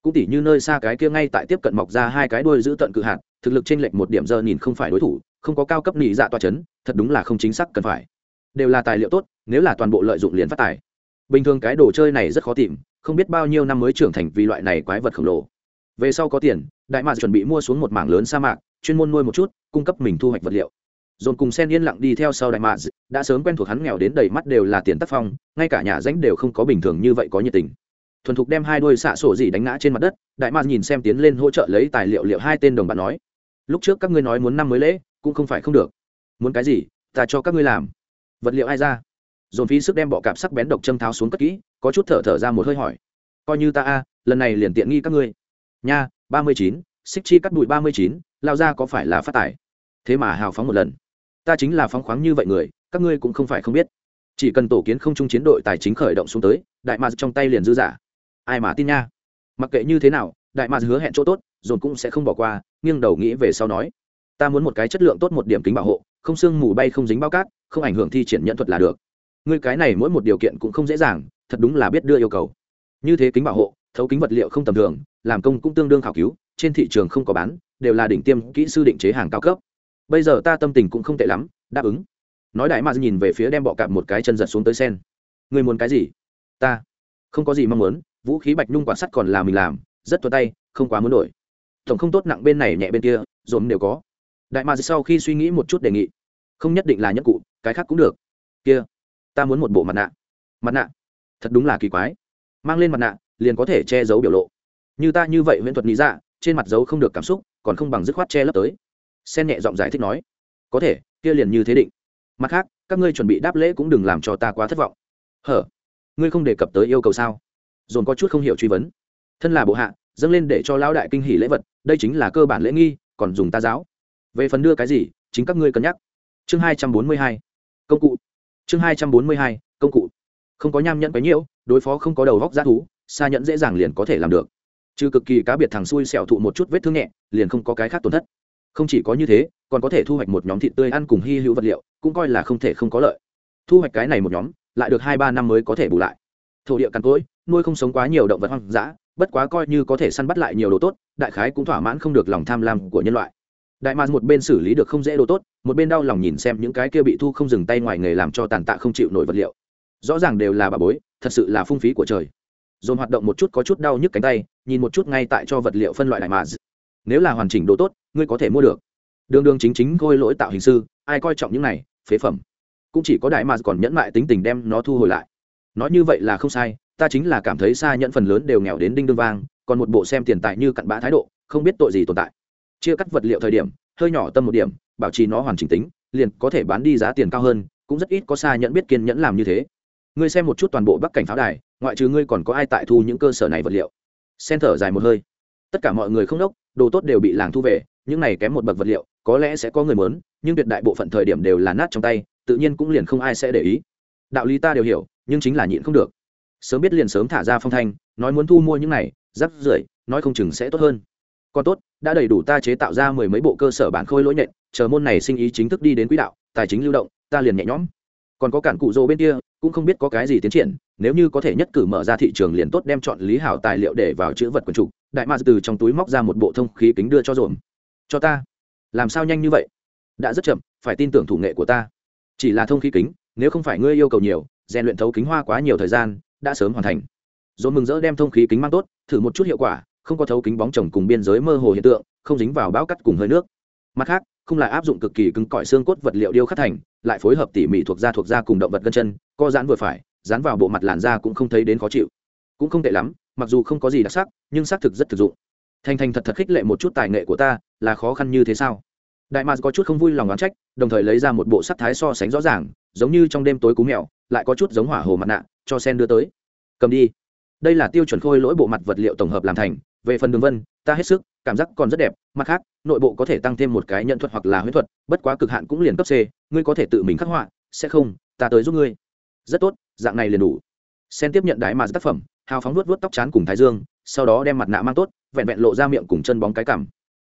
Cũng tỉ như nơi xa cái kia ngay tại tiếp cận mọc ra hai cái đuôi giữ tận cự hạt, thực lực trên lệch một điểm giờ nhìn không phải đối thủ, không có cao cấp nỉ dạ toa chấn, thật đúng là không chính xác cần phải. Đều là tài liệu tốt, nếu là toàn bộ lợi dụng liền phát tài. Bình thường cái đồ chơi này rất khó tìm không biết bao nhiêu năm mới trưởng thành vì loại này quái vật khổng lồ. Về sau có tiền, đại mạc chuẩn bị mua xuống một mảng lớn sa mạc, chuyên môn nuôi một chút, cung cấp mình thu hoạch vật liệu. Dồn cùng sen yên lặng đi theo sau đại mạc đã sớm quen thuộc hắn nghèo đến đầy mắt đều là tiền tác phong, ngay cả nhà ránh đều không có bình thường như vậy có nhiệt tình. Thuần thục đem hai đôi xạ sổ gì đánh ngã trên mặt đất, đại mạc nhìn xem tiến lên hỗ trợ lấy tài liệu liệu hai tên đồng bạn nói, lúc trước các ngươi nói muốn năm mới lễ, cũng không phải không được. Muốn cái gì, ta cho các ngươi làm. Vật liệu ai ra? Dồn phí sức đem bọ cạp sắc bén độc châm tháo xuống cất kỹ, có chút thở thở ra một hơi hỏi. Coi như ta a, lần này liền tiện nghi các ngươi. Nha, ba mươi chín, xích chi cắt bụi ba mươi chín, lao ra có phải là phát tài? Thế mà hào phóng một lần. Ta chính là phóng khoáng như vậy người, các ngươi cũng không phải không biết. Chỉ cần tổ kiến không trung chiến đội tài chính khởi động xuống tới, đại mạc trong tay liền dư giả. Ai mà tin nha? Mặc kệ như thế nào, đại mạc hứa hẹn chỗ tốt, dồn cũng sẽ không bỏ qua, nghiêng đầu nghĩ về sau nói. Ta muốn một cái chất lượng tốt một điểm kính bảo hộ, không sương mù bay không dính bao cát, không ảnh hưởng thi triển nhận thuật là được ngươi cái này mỗi một điều kiện cũng không dễ dàng, thật đúng là biết đưa yêu cầu. Như thế kính bảo hộ, thấu kính vật liệu không tầm thường, làm công cũng tương đương khảo cứu, trên thị trường không có bán, đều là đỉnh tiêm kỹ sư định chế hàng cao cấp. Bây giờ ta tâm tình cũng không tệ lắm, đáp ứng. Nói đại mà nhìn về phía đem bọ cạp một cái chân giật xuống tới sen. Người muốn cái gì? Ta. Không có gì mong muốn, vũ khí bạch nhung quả sắt còn là mình làm, rất thuận tay, không quá muốn đổi. Tổng không tốt nặng bên này nhẹ bên kia, dồn đều có. Đại mà sau khi suy nghĩ một chút đề nghị. Không nhất định là nhất cụ, cái khác cũng được. Kia ta muốn một bộ mặt nạ. Mặt nạ? Thật đúng là kỳ quái. Mang lên mặt nạ, liền có thể che giấu biểu lộ. Như ta như vậy huyễn thuật lý dạ trên mặt giấu không được cảm xúc, còn không bằng dứt khoát che lấp tới. Sen nhẹ giọng giải thích nói. Có thể, kia liền như thế định. Mặt khác, các ngươi chuẩn bị đáp lễ cũng đừng làm cho ta quá thất vọng. Hở? Ngươi không đề cập tới yêu cầu sao? Dồn có chút không hiểu truy vấn. Thân là bộ hạ, dâng lên để cho lão đại kinh hỷ lễ vật, đây chính là cơ bản lễ nghi, còn dùng ta giáo. Về phần đưa cái gì, chính các ngươi cân nhắc. Chương hai trăm bốn mươi hai. Công cụ chương hai trăm bốn mươi hai, công cụ. Không có nham nhẫn quấy nhiễu, đối phó không có đầu góc g thú, xa nhẫn dễ dàng liền có thể làm được. Trừ cực kỳ cá biệt thằng xui xẻo thụ một chút vết thương nhẹ, liền không có cái khác tổn thất. Không chỉ có như thế, còn có thể thu hoạch một nhóm thịt tươi ăn cùng hy hữu vật liệu, cũng coi là không thể không có lợi. Thu hoạch cái này một nhóm, lại được hai ba năm mới có thể bù lại. Thổ địa cằn cỗi, nuôi không sống quá nhiều động vật hoang dã, bất quá coi như có thể săn bắt lại nhiều đồ tốt, đại khái cũng thỏa mãn không được lòng tham lam của nhân loại đại mạc một bên xử lý được không dễ đồ tốt, một bên đau lòng nhìn xem những cái kia bị thu không dừng tay ngoài nghề làm cho tàn tạ không chịu nổi vật liệu. Rõ ràng đều là bà bối, thật sự là phung phí của trời. Dồn hoạt động một chút có chút đau nhức cánh tay, nhìn một chút ngay tại cho vật liệu phân loại đại mạc nếu là hoàn chỉnh đồ tốt, ngươi có thể mua được. Đường đường chính chính khôi lỗi tạo hình sư, ai coi trọng những này, phế phẩm. Cũng chỉ có đại mạc còn nhẫn mại tính tình đem nó thu hồi lại. Nói như vậy là không sai, ta chính là cảm thấy xa nhẫn phần lớn đều nghèo đến đinh đương vang, còn một bộ xem tiền tài như cặn bã thái độ, không biết tội gì tồn tại chia cắt vật liệu thời điểm, hơi nhỏ tâm một điểm, bảo trì nó hoàn chỉnh tính, liền có thể bán đi giá tiền cao hơn, cũng rất ít có xa nhận biết kiên nhẫn làm như thế. Ngươi xem một chút toàn bộ bắc cảnh pháo đài, ngoại trừ ngươi còn có ai tại thu những cơ sở này vật liệu? Sen thở dài một hơi. Tất cả mọi người không đốc, đồ tốt đều bị làng thu về, những này kém một bậc vật liệu, có lẽ sẽ có người mớn nhưng tuyệt đại bộ phận thời điểm đều là nát trong tay, tự nhiên cũng liền không ai sẽ để ý. Đạo lý ta đều hiểu, nhưng chính là nhịn không được. Sớm biết liền sớm thả ra phong thanh, nói muốn thu mua những này, rắc rưởi, nói không chừng sẽ tốt hơn còn tốt, đã đầy đủ ta chế tạo ra mười mấy bộ cơ sở bản khôi lỗi nhện chờ môn này sinh ý chính thức đi đến quỹ đạo, tài chính lưu động, ta liền nhẹ nhõm. Còn có cản cụ rô bên kia, cũng không biết có cái gì tiến triển, nếu như có thể nhất cử mở ra thị trường liền tốt đem chọn lý hảo tài liệu để vào chữ vật quần trục đại ma từ trong túi móc ra một bộ thông khí kính đưa cho dồn. Cho ta. Làm sao nhanh như vậy? Đã rất chậm, phải tin tưởng thủ nghệ của ta. Chỉ là thông khí kính, nếu không phải ngươi yêu cầu nhiều, rèn luyện thấu kính hoa quá nhiều thời gian, đã sớm hoàn thành. Dồn mừng rỡ đem thông khí kính mang tốt, thử một chút hiệu quả không có thấu kính bóng chồng cùng biên giới mơ hồ hiện tượng, không dính vào bão cắt cùng hơi nước. Mặt khác, không lại áp dụng cực kỳ cứng cỏi xương cốt vật liệu điêu khắc thành, lại phối hợp tỉ mỉ thuộc da thuộc da cùng động vật gân chân, co giãn vừa phải, dán vào bộ mặt làn da cũng không thấy đến khó chịu. Cũng không tệ lắm, mặc dù không có gì đặc sắc, nhưng xác thực rất thực dụng. Thành thành thật thật khích lệ một chút tài nghệ của ta, là khó khăn như thế sao? Đại mạc có chút không vui lòng đoán trách, đồng thời lấy ra một bộ sắc thái so sánh rõ ràng, giống như trong đêm tối cú mèo, lại có chút giống hỏa hồ mặt nạ, cho sen đưa tới. Cầm đi. Đây là tiêu chuẩn khôi lỗi bộ mặt vật liệu tổng hợp làm thành về phần đường vân, ta hết sức, cảm giác còn rất đẹp, mặt khác, nội bộ có thể tăng thêm một cái nhận thuật hoặc là huyết thuật, bất quá cực hạn cũng liền cấp c, ngươi có thể tự mình khắc họa, sẽ không, ta tới giúp ngươi. Rất tốt, dạng này liền đủ. Sen tiếp nhận đái mà tác phẩm, hào phóng nuốt vuốt tóc chán cùng thái dương, sau đó đem mặt nạ mang tốt, vẹn vẹn lộ ra miệng cùng chân bóng cái cảm.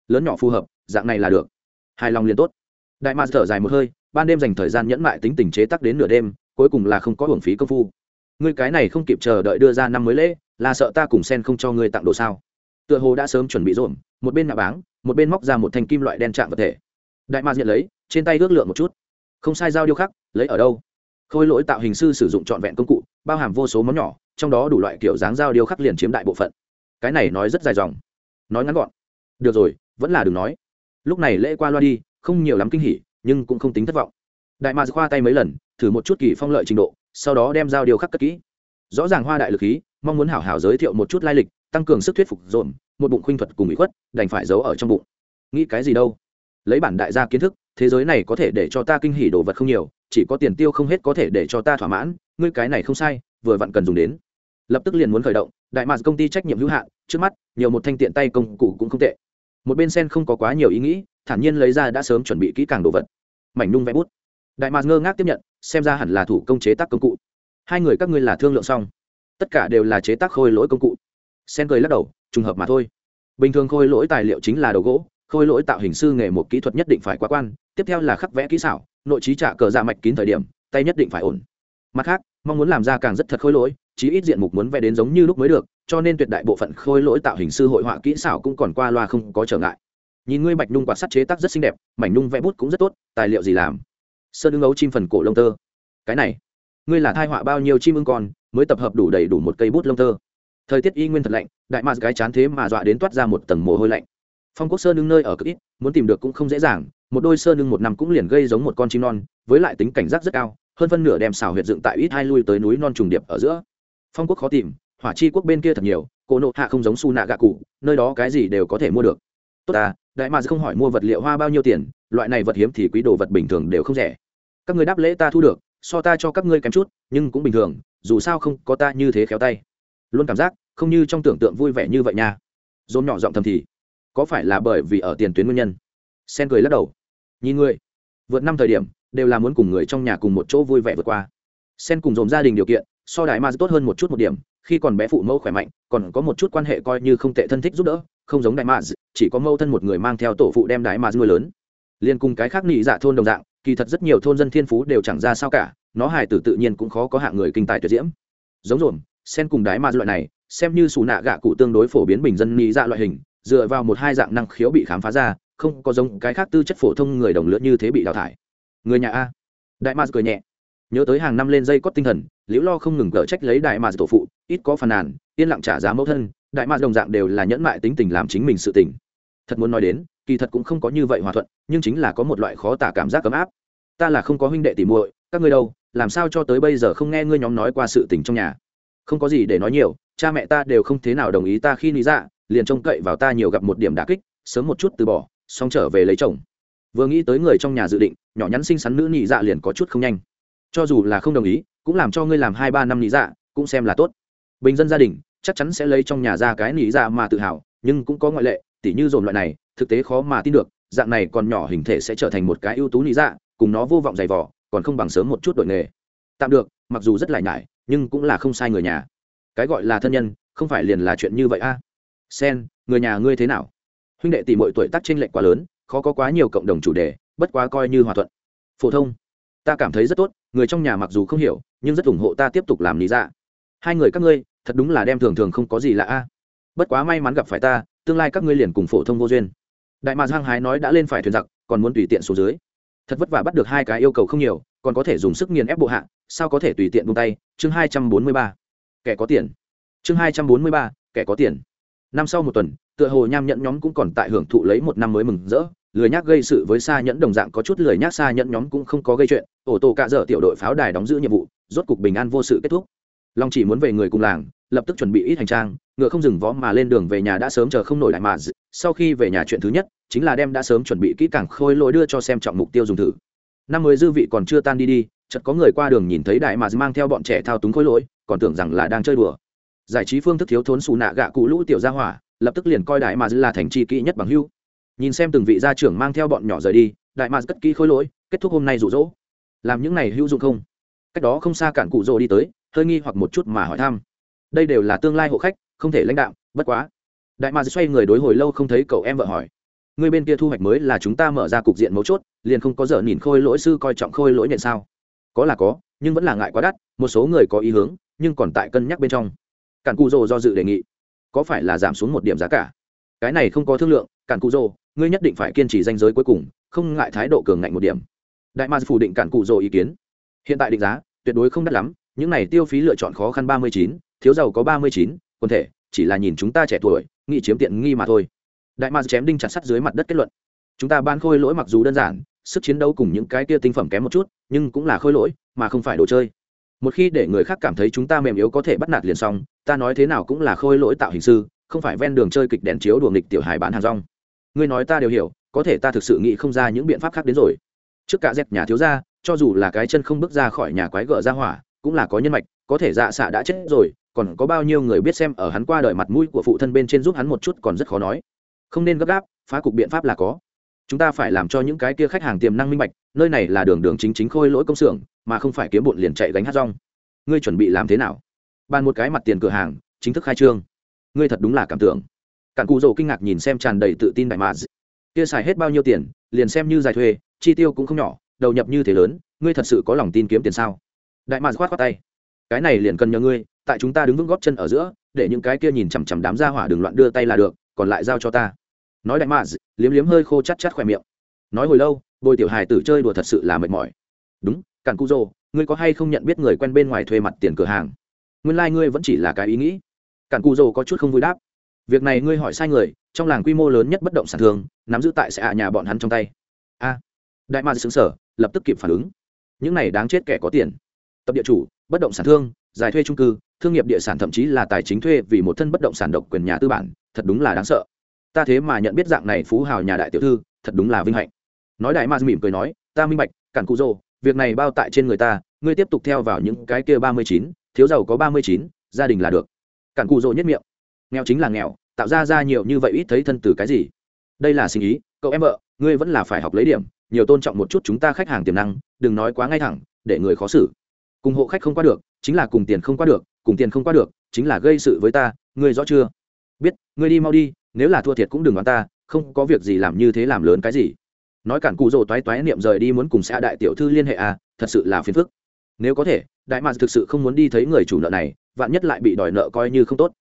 Lớn nhỏ phù hợp, dạng này là được. Hài lòng liền tốt. Đại ma thở dài một hơi, ban đêm dành thời gian nhẫn mại tính tình chế tắc đến nửa đêm, cuối cùng là không có hưởng phí công phu. Ngươi cái này không kịp chờ đợi đưa ra năm mới lễ, là sợ ta cùng sen không cho ngươi tặng đồ sao? Tựa hồ đã sớm chuẩn bị rộn một bên nạ báng, một bên móc ra một thanh kim loại đen chạm vật thể. Đại ma nhận lấy, trên tay ước lượng một chút. Không sai dao điêu khắc, lấy ở đâu? Khôi lỗi tạo hình sư sử dụng trọn vẹn công cụ, bao hàm vô số món nhỏ, trong đó đủ loại kiểu dáng dao điêu khắc liền chiếm đại bộ phận. Cái này nói rất dài dòng. Nói ngắn gọn. Được rồi, vẫn là đừng nói. Lúc này lễ qua loa đi, không nhiều lắm kinh hỉ, nhưng cũng không tính thất vọng. Đại mạc khoa tay mấy lần, thử một chút kỳ phong lợi trình độ, sau đó đem dao điêu khắc cất kỹ. Rõ ràng hoa đại lực khí, mong muốn hảo hảo giới thiệu một chút lai lịch tăng cường sức thuyết phục dồn, một bụng khuynh thuật cùng bị khuất, đành phải giấu ở trong bụng. Nghĩ cái gì đâu? Lấy bản đại gia kiến thức, thế giới này có thể để cho ta kinh hỉ đồ vật không nhiều, chỉ có tiền tiêu không hết có thể để cho ta thỏa mãn, ngươi cái này không sai, vừa vặn cần dùng đến. Lập tức liền muốn khởi động, đại mạc công ty trách nhiệm hữu hạn, trước mắt, nhiều một thanh tiện tay công cụ cũng không tệ. Một bên sen không có quá nhiều ý nghĩ, thản nhiên lấy ra đã sớm chuẩn bị kỹ càng đồ vật. Mảnh nung vẽ bút. Đại mạc ngơ ngác tiếp nhận, xem ra hẳn là thủ công chế tác công cụ. Hai người các ngươi là thương lượng xong. Tất cả đều là chế tác khôi lỗi công cụ sen cười lắc đầu, trùng hợp mà thôi. Bình thường khôi lỗi tài liệu chính là đồ gỗ, khôi lỗi tạo hình sư nghề một kỹ thuật nhất định phải quá quan, tiếp theo là khắc vẽ kỹ xảo, nội trí trả cờ dạ mạch kín thời điểm, tay nhất định phải ổn. Mặt khác, mong muốn làm ra càng rất thật khôi lỗi, chí ít diện mục muốn vẽ đến giống như lúc mới được, cho nên tuyệt đại bộ phận khôi lỗi tạo hình sư hội họa kỹ xảo cũng còn qua loa không có trở ngại. Nhìn ngươi bạch nhung quạt sắt chế tác rất xinh đẹp, mảnh nhung vẽ bút cũng rất tốt, tài liệu gì làm? Sơn ưng ấu chim phần cổ lông tơ. Cái này, ngươi là thai họa bao nhiêu chim ưng con, mới tập hợp đủ đầy đủ một cây bút lông tơ? Thời tiết y nguyên thật lạnh, đại mạc gái chán thế mà dọa đến toát ra một tầng mồ hôi lạnh. Phong quốc sơn nương nơi ở cực ít, muốn tìm được cũng không dễ dàng, một đôi sơn nương một năm cũng liền gây giống một con chim non, với lại tính cảnh giác rất cao, hơn phân nửa đem xào huyệt dựng tại ít hai lui tới núi non trùng điệp ở giữa. Phong quốc khó tìm, hỏa chi quốc bên kia thật nhiều, cô nộ hạ không giống su nạ gạ cụ, nơi đó cái gì đều có thể mua được. Tốt à đại mạc không hỏi mua vật liệu hoa bao nhiêu tiền, loại này vật hiếm thì quý đồ vật bình thường đều không rẻ. Các người đáp lễ ta thu được, so ta cho các ngươi kém chút, nhưng cũng bình thường, dù sao không có ta như thế khéo tay luôn cảm giác không như trong tưởng tượng vui vẻ như vậy nha. Dồn nhỏ giọng thầm thì, có phải là bởi vì ở tiền tuyến nguyên nhân? Sen cười lắc đầu. Nhìn ngươi vượt năm thời điểm, đều là muốn cùng người trong nhà cùng một chỗ vui vẻ vượt qua. Sen cùng dồn gia đình điều kiện, so đại ma tốt hơn một chút một điểm, khi còn bé phụ mẫu khỏe mạnh, còn có một chút quan hệ coi như không tệ thân thích giúp đỡ, không giống đại ma, chỉ có mâu thân một người mang theo tổ phụ đem đại ma nuôi lớn. Liên cùng cái khác nị dạ thôn đồng dạng, kỳ thật rất nhiều thôn dân thiên phú đều chẳng ra sao cả, nó hài tử tự nhiên cũng khó có hạng người kinh tài tuyệt diễm. Giống rộn sen cùng đái ma loại này, xem như xù nạ gạ cụ tương đối phổ biến bình dân nghĩ ra dạ loại hình, dựa vào một hai dạng năng khiếu bị khám phá ra, không có giống cái khác tư chất phổ thông người đồng lứa như thế bị đào thải. Người nhà a. Đại ma cười nhẹ. Nhớ tới hàng năm lên dây cót tinh thần, liễu lo không ngừng cở trách lấy đại ma tổ phụ, ít có phàn nàn, yên lặng trả giá mẫu thân, đại ma đồng dạng đều là nhẫn mại tính tình làm chính mình sự tình. Thật muốn nói đến, kỳ thật cũng không có như vậy hòa thuận, nhưng chính là có một loại khó tả cảm giác ấm áp. Ta là không có huynh đệ tỉ muội, các ngươi đâu, làm sao cho tới bây giờ không nghe ngươi nhóm nói qua sự tình trong nhà? Không có gì để nói nhiều, cha mẹ ta đều không thế nào đồng ý ta khi lý dạ liền trông cậy vào ta nhiều gặp một điểm đà kích, sớm một chút từ bỏ, xong trở về lấy chồng. Vừa nghĩ tới người trong nhà dự định, nhỏ nhắn xinh xắn nữ nhị dạ liền có chút không nhanh. Cho dù là không đồng ý, cũng làm cho ngươi làm hai ba năm nhị dạ cũng xem là tốt. Bình dân gia đình, chắc chắn sẽ lấy trong nhà ra cái nhị dạ mà tự hào, nhưng cũng có ngoại lệ, tỉ như dồn loại này, thực tế khó mà tin được, dạng này còn nhỏ hình thể sẽ trở thành một cái ưu tú nhị dạ cùng nó vô vọng dày vỏ còn không bằng sớm một chút đổi nghề. Tạm được, mặc dù rất lại nhải nhưng cũng là không sai người nhà. Cái gọi là thân nhân, không phải liền là chuyện như vậy a? Sen, người nhà ngươi thế nào? Huynh đệ tỷ mọi tuổi tác tranh lệch quá lớn, khó có quá nhiều cộng đồng chủ đề, bất quá coi như hòa thuận. Phổ thông, ta cảm thấy rất tốt, người trong nhà mặc dù không hiểu, nhưng rất ủng hộ ta tiếp tục làm lý dạ. Hai người các ngươi, thật đúng là đem thường thường không có gì lạ a. Bất quá may mắn gặp phải ta, tương lai các ngươi liền cùng phổ thông vô duyên. Đại mạc giang hái nói đã lên phải thuyền giặc, còn muốn tùy tiện xuống dưới. Thật vất vả bắt được hai cái yêu cầu không nhiều, còn có thể dùng sức nghiền ép bộ hạ sao có thể tùy tiện buông tay? Chương hai trăm bốn mươi ba. Kẻ có tiền. Chương hai trăm bốn mươi ba, kẻ có tiền. Năm sau một tuần, tựa hồ nham nhẫn nhóm cũng còn tại hưởng thụ lấy một năm mới mừng rỡ. Lười nhác gây sự với xa nhẫn đồng dạng có chút lười nhác xa nhẫn nhóm cũng không có gây chuyện. Ổ tổ cạ dở tiểu đội pháo đài đóng giữ nhiệm vụ, rốt cục bình an vô sự kết thúc. Long chỉ muốn về người cùng làng, lập tức chuẩn bị ít hành trang, ngựa không dừng vó mà lên đường về nhà đã sớm chờ không nổi lại mà sau khi về nhà chuyện thứ nhất, chính là đem đã sớm chuẩn bị kỹ càng khôi lỗi đưa cho xem trọng mục tiêu dùng thử. Năm mới dư vị còn chưa tan đi đi chợt có người qua đường nhìn thấy đại mà mang theo bọn trẻ thao túng khôi lỗi, còn tưởng rằng là đang chơi đùa. Giải trí phương thức thiếu thốn xù nạ gạ cụ lũ tiểu gia hỏa, lập tức liền coi đại mà là thành tri kỹ nhất bằng hưu nhìn xem từng vị gia trưởng mang theo bọn nhỏ rời đi, đại mà cất kỹ khôi lỗi, kết thúc hôm nay rụ rỗ. Làm những này hữu dụng không? Cách đó không xa cản cụ rồ đi tới, hơi nghi hoặc một chút mà hỏi thăm. Đây đều là tương lai hộ khách, không thể lãnh đạo, bất quá. Đại mà xoay người đối hồi lâu không thấy cậu em vợ hỏi. Người bên kia thu hoạch mới là chúng ta mở ra cục diện mấu chốt, liền không có giờ nhìn khôi lỗi sư coi trọng khôi lỗi nhận sao? Có là có, nhưng vẫn là ngại quá đắt, một số người có ý hướng, nhưng còn tại cân nhắc bên trong. Cản cụ rồ do dự đề nghị, có phải là giảm xuống một điểm giá cả? Cái này không có thương lượng, cản cụ rồ ngươi nhất định phải kiên trì danh giới cuối cùng, không ngại thái độ cường ngạnh một điểm. Đại ma phủ định cản cụ rồ ý kiến. Hiện tại định giá, tuyệt đối không đắt lắm, những này tiêu phí lựa chọn khó khăn ba mươi chín, thiếu giàu có ba mươi chín, quần thể, chỉ là nhìn chúng ta trẻ tuổi, nghĩ chiếm tiện nghi mà thôi. Đại ma chém đinh chặt sắt dưới mặt đất kết luận. Chúng ta ban khôi lỗi mặc dù đơn giản sức chiến đấu cùng những cái kia tinh phẩm kém một chút, nhưng cũng là khôi lỗi, mà không phải đồ chơi. Một khi để người khác cảm thấy chúng ta mềm yếu có thể bắt nạt liền xong, ta nói thế nào cũng là khôi lỗi tạo hình sư, không phải ven đường chơi kịch đèn chiếu đùa nghịch tiểu hài bán hàng rong. Ngươi nói ta đều hiểu, có thể ta thực sự nghĩ không ra những biện pháp khác đến rồi. Trước cả dẹp nhà thiếu gia, cho dù là cái chân không bước ra khỏi nhà quái gở ra hỏa, cũng là có nhân mạch, có thể dạ xạ đã chết rồi, còn có bao nhiêu người biết xem ở hắn qua đời mặt mũi của phụ thân bên trên giúp hắn một chút còn rất khó nói. Không nên gấp gáp, phá cục biện pháp là có chúng ta phải làm cho những cái kia khách hàng tiềm năng minh bạch, nơi này là đường đường chính chính khôi lỗi công xưởng, mà không phải kiếm bụn liền chạy gánh hát rong. Ngươi chuẩn bị làm thế nào? Bàn một cái mặt tiền cửa hàng, chính thức khai trương. Ngươi thật đúng là cảm tưởng. Cản cụ rồ kinh ngạc nhìn xem tràn đầy tự tin đại mà kia xài hết bao nhiêu tiền, liền xem như giải thuê, chi tiêu cũng không nhỏ, đầu nhập như thế lớn, ngươi thật sự có lòng tin kiếm tiền sao? Đại mà khoát khoát tay. Cái này liền cần nhờ ngươi, tại chúng ta đứng vững góp chân ở giữa, để những cái kia nhìn chằm chằm đám ra hỏa đường loạn đưa tay là được, còn lại giao cho ta nói đại mà liếm liếm hơi khô chắt chắt khỏe miệng. Nói hồi lâu, bồi tiểu hài tử chơi đùa thật sự là mệt mỏi. Đúng, cản cu rồ ngươi có hay không nhận biết người quen bên ngoài thuê mặt tiền cửa hàng? Nguyên lai、like、ngươi vẫn chỉ là cái ý nghĩ. Cản cu rồ có chút không vui đáp. Việc này ngươi hỏi sai người, trong làng quy mô lớn nhất bất động sản thường, nắm giữ tại sẽ hạ nhà bọn hắn trong tay. A. Đại ma xứng sở lập tức kịp phản ứng. Những này đáng chết kẻ có tiền. Tập địa chủ, bất động sản thương, giải thuê trung cư, thương nghiệp địa sản thậm chí là tài chính thuê vì một thân bất động sản độc quyền nhà tư bản, thật đúng là đáng sợ ta thế mà nhận biết dạng này phú hào nhà đại tiểu thư, thật đúng là vinh hạnh. Nói đại ma mỉm cười nói, ta minh bạch, cản cụ rồ, việc này bao tại trên người ta, ngươi tiếp tục theo vào những cái kia ba mươi chín, thiếu giàu có ba mươi chín, gia đình là được. Cản cụ rồ nhất miệng. Nghèo chính là nghèo, tạo ra ra nhiều như vậy ít thấy thân từ cái gì? Đây là sinh ý, cậu em vợ, ngươi vẫn là phải học lấy điểm, nhiều tôn trọng một chút chúng ta khách hàng tiềm năng, đừng nói quá ngay thẳng, để người khó xử. Cùng hộ khách không qua được, chính là cùng tiền không qua được, cùng tiền không qua được, chính là gây sự với ta, ngươi rõ chưa? Biết, ngươi đi mau đi nếu là thua thiệt cũng đừng đoán ta, không có việc gì làm như thế làm lớn cái gì. Nói cản cụ rồ toái toái niệm rời đi muốn cùng xã đại tiểu thư liên hệ à thật sự là phiền phức. Nếu có thể, đại mạc thực sự không muốn đi thấy người chủ nợ này, vạn nhất lại bị đòi nợ coi như không tốt.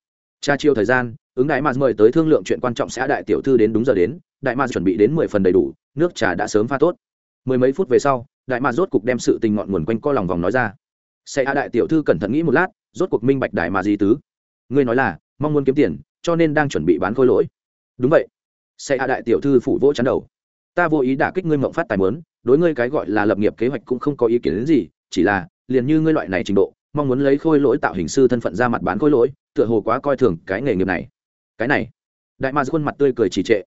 Tra chiêu thời gian, ứng đại mạc mời tới thương lượng chuyện quan trọng xã đại tiểu thư đến đúng giờ đến, đại mạc chuẩn bị đến mười phần đầy đủ, nước trà đã sớm pha tốt. Mười mấy phút về sau, đại mạc rốt cục đem sự tình ngọn nguồn quanh co lòng vòng nói ra. Sẽ đại tiểu thư cẩn thận nghĩ một lát, rốt cuộc minh bạch đại mạc gì tứ. Ngươi nói là, mong muốn kiếm tiền cho nên đang chuẩn bị bán khôi lỗi. Đúng vậy. Sẽ đại tiểu thư phủ vỗ chắn đầu. Ta vô ý đả kích ngươi mộng phát tài mớn, đối ngươi cái gọi là lập nghiệp kế hoạch cũng không có ý kiến đến gì, chỉ là, liền như ngươi loại này trình độ, mong muốn lấy khôi lỗi tạo hình sư thân phận ra mặt bán khôi lỗi, tựa hồ quá coi thường cái nghề nghiệp này. Cái này. Đại ma khuôn mặt tươi cười trì trệ.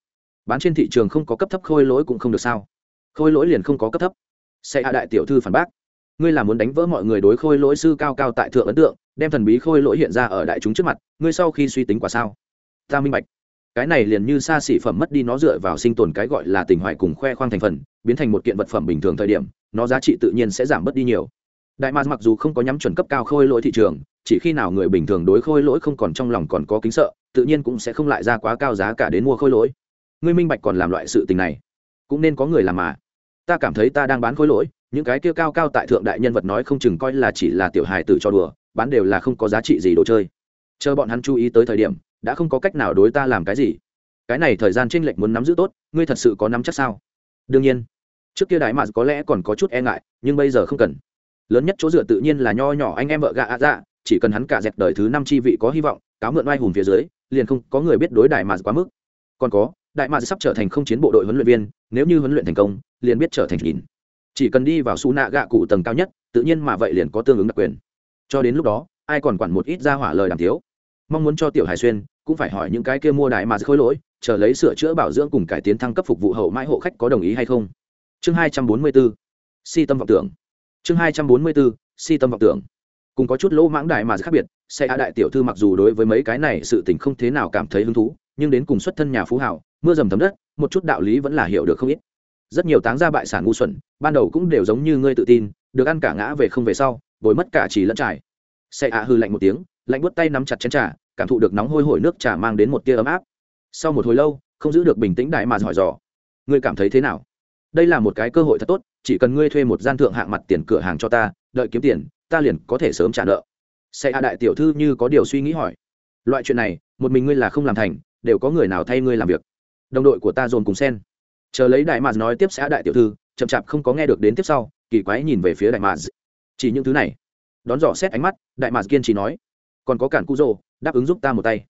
Bán trên thị trường không có cấp thấp khôi lỗi cũng không được sao. Khôi lỗi liền không có cấp thấp. Sẽ hạ đại tiểu thư phản bác. Ngươi là muốn đánh vỡ mọi người đối khôi lỗi sư cao cao tại thượng ấn tượng, đem thần bí khôi lỗi hiện ra ở đại chúng trước mặt, ngươi sau khi suy tính quả sao? Ta minh bạch. Cái này liền như xa xỉ phẩm mất đi nó dựa vào sinh tồn cái gọi là tình hoài cùng khoe khoang thành phần, biến thành một kiện vật phẩm bình thường thời điểm, nó giá trị tự nhiên sẽ giảm bớt đi nhiều. Đại mạc mặc dù không có nhắm chuẩn cấp cao khôi lỗi thị trường, chỉ khi nào người bình thường đối khôi lỗi không còn trong lòng còn có kính sợ, tự nhiên cũng sẽ không lại ra quá cao giá cả đến mua khôi lỗi. Ngươi minh bạch còn làm loại sự tình này, cũng nên có người làm mà. Ta cảm thấy ta đang bán khôi lỗi, những cái kia cao cao tại thượng đại nhân vật nói không chừng coi là chỉ là tiểu hài tử cho đùa, bán đều là không có giá trị gì đồ chơi. Chờ bọn hắn chú ý tới thời điểm đã không có cách nào đối ta làm cái gì. Cái này thời gian tranh lệch muốn nắm giữ tốt, ngươi thật sự có nắm chắc sao? Đương nhiên. Trước kia đại mạc có lẽ còn có chút e ngại, nhưng bây giờ không cần. Lớn nhất chỗ dựa tự nhiên là nho nhỏ anh em vợ gạ ạ dạ chỉ cần hắn cả dẹp đời thứ năm chi vị có hy vọng, cáo mượn oai hùng phía dưới, liền không có người biết đối đại mạc quá mức. Còn có, đại mạc sắp trở thành không chiến bộ đội huấn luyện viên, nếu như huấn luyện thành công, liền biết trở thành nhìn chỉ cần đi vào su nạ gạ cụ tầng cao nhất, tự nhiên mà vậy liền có tương ứng đặc quyền. Cho đến lúc đó, ai còn quản một ít ra hỏa lời đàm thiếu mong muốn cho tiểu hải xuyên cũng phải hỏi những cái kia mua đại mà khôi lỗi, chờ lấy sửa chữa bảo dưỡng cùng cải tiến thăng cấp phục vụ hậu mãi hộ khách có đồng ý hay không. Chương hai trăm bốn mươi bốn, si tâm vọng tưởng. Chương hai trăm bốn mươi bốn, si tâm vọng tưởng. Cùng có chút lỗ mãng đại mà khác biệt, xe a đại tiểu thư mặc dù đối với mấy cái này sự tình không thế nào cảm thấy hứng thú, nhưng đến cùng xuất thân nhà phú hảo, mưa dầm thấm đất, một chút đạo lý vẫn là hiểu được không ít. Rất nhiều táng gia bại sản ngu xuẩn, ban đầu cũng đều giống như ngươi tự tin, được ăn cả ngã về không về sau, bồi mất cả chỉ lẫn trải. Xe a hư lạnh một tiếng lạnh buốt tay nắm chặt chén trà cảm thụ được nóng hôi hổi nước trà mang đến một tia ấm áp. Sau một hồi lâu không giữ được bình tĩnh đại mà hỏi dò ngươi cảm thấy thế nào? Đây là một cái cơ hội thật tốt chỉ cần ngươi thuê một gian thượng hạng mặt tiền cửa hàng cho ta đợi kiếm tiền ta liền có thể sớm trả nợ. Xe a đại tiểu thư như có điều suy nghĩ hỏi loại chuyện này một mình ngươi là không làm thành đều có người nào thay ngươi làm việc? Đồng đội của ta dồn cùng sen chờ lấy đại mạt nói tiếp sẽ đại tiểu thư chậm chạp không có nghe được đến tiếp sau kỳ quái nhìn về phía đại mạt, chỉ những thứ này. Đón dò xét ánh mắt đại mạt kiên trì nói còn có cản cu rô, đáp ứng giúp ta một tay.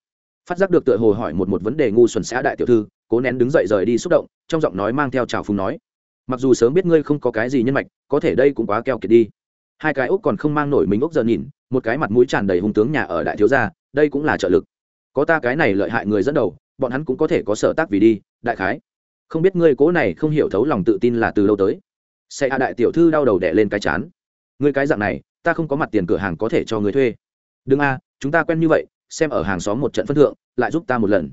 Phát giác được tựa hồ hỏi một một vấn đề ngu xuẩn xã đại tiểu thư, cố nén đứng dậy rời đi xúc động, trong giọng nói mang theo trào phúng nói, mặc dù sớm biết ngươi không có cái gì nhân mạch, có thể đây cũng quá keo kiệt đi. Hai cái úc còn không mang nổi mình úc giờ nhìn, một cái mặt mũi tràn đầy hung tướng nhà ở đại thiếu gia, đây cũng là trợ lực. Có ta cái này lợi hại người dẫn đầu, bọn hắn cũng có thể có sở tác vì đi, đại khái. Không biết ngươi cố này không hiểu thấu lòng tự tin là từ đâu tới. Xe a đại tiểu thư đau đầu đẻ lên cái chán. Ngươi cái dạng này, ta không có mặt tiền cửa hàng có thể cho ngươi thuê đừng a, chúng ta quen như vậy, xem ở hàng xóm một trận phân thượng, lại giúp ta một lần.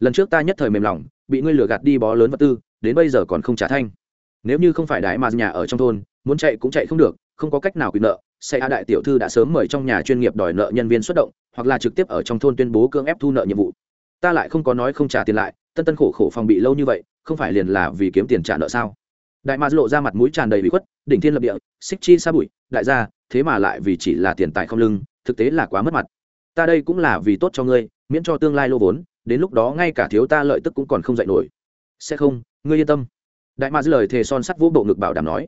Lần trước ta nhất thời mềm lòng, bị ngươi lừa gạt đi bó lớn vật tư, đến bây giờ còn không trả thanh. Nếu như không phải đại mà nhà ở trong thôn, muốn chạy cũng chạy không được, không có cách nào quyền nợ xe a đại tiểu thư đã sớm mời trong nhà chuyên nghiệp đòi nợ nhân viên xuất động, hoặc là trực tiếp ở trong thôn tuyên bố cưỡng ép thu nợ nhiệm vụ. Ta lại không có nói không trả tiền lại, tân tân khổ khổ phòng bị lâu như vậy, không phải liền là vì kiếm tiền trả nợ sao? Đại ma lộ ra mặt mũi tràn đầy bị khuất, đỉnh thiên lập địa, xích chi sa bụi, đại gia, thế mà lại vì chỉ là tiền tài không lưng thực tế là quá mất mặt. Ta đây cũng là vì tốt cho ngươi, miễn cho tương lai lô vốn, đến lúc đó ngay cả thiếu ta lợi tức cũng còn không dạy nổi. Sẽ không, ngươi yên tâm. Đại ma dư lời thề son sắt vũ bộ ngực bảo đảm nói.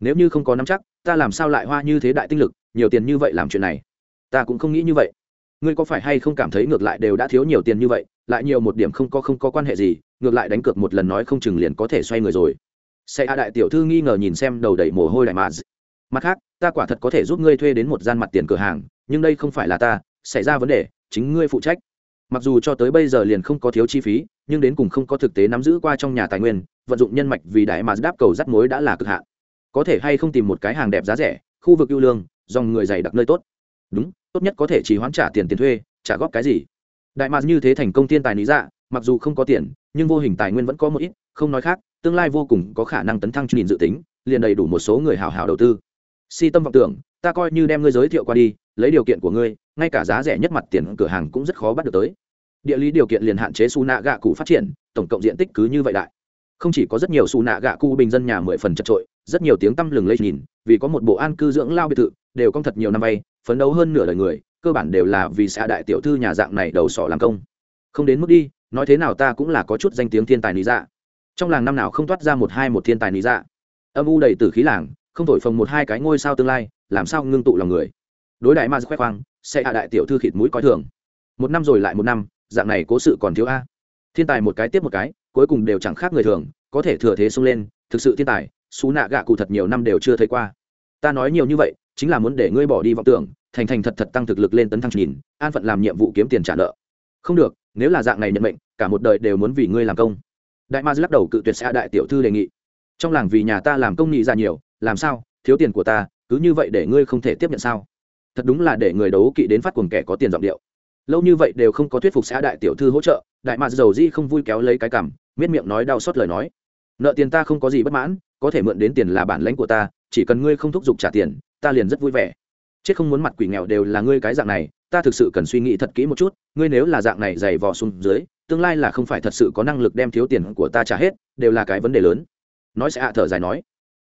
Nếu như không có nắm chắc, ta làm sao lại hoa như thế đại tinh lực, nhiều tiền như vậy làm chuyện này? Ta cũng không nghĩ như vậy. Ngươi có phải hay không cảm thấy ngược lại đều đã thiếu nhiều tiền như vậy, lại nhiều một điểm không có không có quan hệ gì, ngược lại đánh cược một lần nói không chừng liền có thể xoay người rồi. Sẽ a đại tiểu thư nghi ngờ nhìn xem đầu đầy mồ hôi đại mà mặt khác, ta quả thật có thể giúp ngươi thuê đến một gian mặt tiền cửa hàng, nhưng đây không phải là ta, xảy ra vấn đề, chính ngươi phụ trách. Mặc dù cho tới bây giờ liền không có thiếu chi phí, nhưng đến cùng không có thực tế nắm giữ qua trong nhà tài nguyên, vận dụng nhân mạch vì đại mà đáp cầu rắt mối đã là cực hạn. Có thể hay không tìm một cái hàng đẹp giá rẻ, khu vực ưu lương, dòng người dày đặc nơi tốt. Đúng, tốt nhất có thể chỉ hoán trả tiền tiền thuê, trả góp cái gì? Đại mà như thế thành công tiên tài lý dạ mặc dù không có tiền, nhưng vô hình tài nguyên vẫn có một ít, không nói khác, tương lai vô cùng có khả năng tấn thăng nhìn dự tính, liền đầy đủ một số người hào hào đầu tư si tâm vọng tưởng, ta coi như đem ngươi giới thiệu qua đi, lấy điều kiện của ngươi, ngay cả giá rẻ nhất mặt tiền cửa hàng cũng rất khó bắt được tới. Địa lý điều kiện liền hạn chế su nạ gạ cụ phát triển, tổng cộng diện tích cứ như vậy đại. Không chỉ có rất nhiều su nạ gạ cụ bình dân nhà mười phần chật trội, rất nhiều tiếng tăm lừng lây nhìn, vì có một bộ an cư dưỡng lao biệt thự, đều công thật nhiều năm vay, phấn đấu hơn nửa đời người, cơ bản đều là vì xã đại tiểu thư nhà dạng này đầu sỏ làm công. Không đến mức đi, nói thế nào ta cũng là có chút danh tiếng thiên tài lý dạ. Trong làng năm nào không toát ra một hai một thiên tài lý dạ. Âm u đầy t khí làng không thổi phồng một hai cái ngôi sao tương lai, làm sao ngưng tụ lòng người? Đối đại ma khoe khoang, sẽ hạ đại tiểu thư khịt mũi coi thường. Một năm rồi lại một năm, dạng này cố sự còn thiếu a. Thiên tài một cái tiếp một cái, cuối cùng đều chẳng khác người thường, có thể thừa thế xông lên, thực sự thiên tài, xú nạ gạ cụ thật nhiều năm đều chưa thấy qua. Ta nói nhiều như vậy, chính là muốn để ngươi bỏ đi vọng tưởng, thành thành thật thật tăng thực lực lên tấn thăng nhìn an phận làm nhiệm vụ kiếm tiền trả nợ. Không được, nếu là dạng này nhận mệnh, cả một đời đều muốn vì ngươi làm công. Đại ma lắc đầu cự tuyệt xã đại tiểu thư đề nghị. Trong làng vì nhà ta làm công nghị ra nhiều làm sao, thiếu tiền của ta, cứ như vậy để ngươi không thể tiếp nhận sao? Thật đúng là để người đấu kỵ đến phát cuồng kẻ có tiền giọng điệu. Lâu như vậy đều không có thuyết phục xã đại tiểu thư hỗ trợ, đại mạc dầu di không vui kéo lấy cái cằm, miết miệng nói đau xót lời nói. Nợ tiền ta không có gì bất mãn, có thể mượn đến tiền là bản lãnh của ta, chỉ cần ngươi không thúc giục trả tiền, ta liền rất vui vẻ. Chết không muốn mặt quỷ nghèo đều là ngươi cái dạng này, ta thực sự cần suy nghĩ thật kỹ một chút, ngươi nếu là dạng này dày vò xuống dưới, tương lai là không phải thật sự có năng lực đem thiếu tiền của ta trả hết, đều là cái vấn đề lớn. Nói sẽ hạ thở dài nói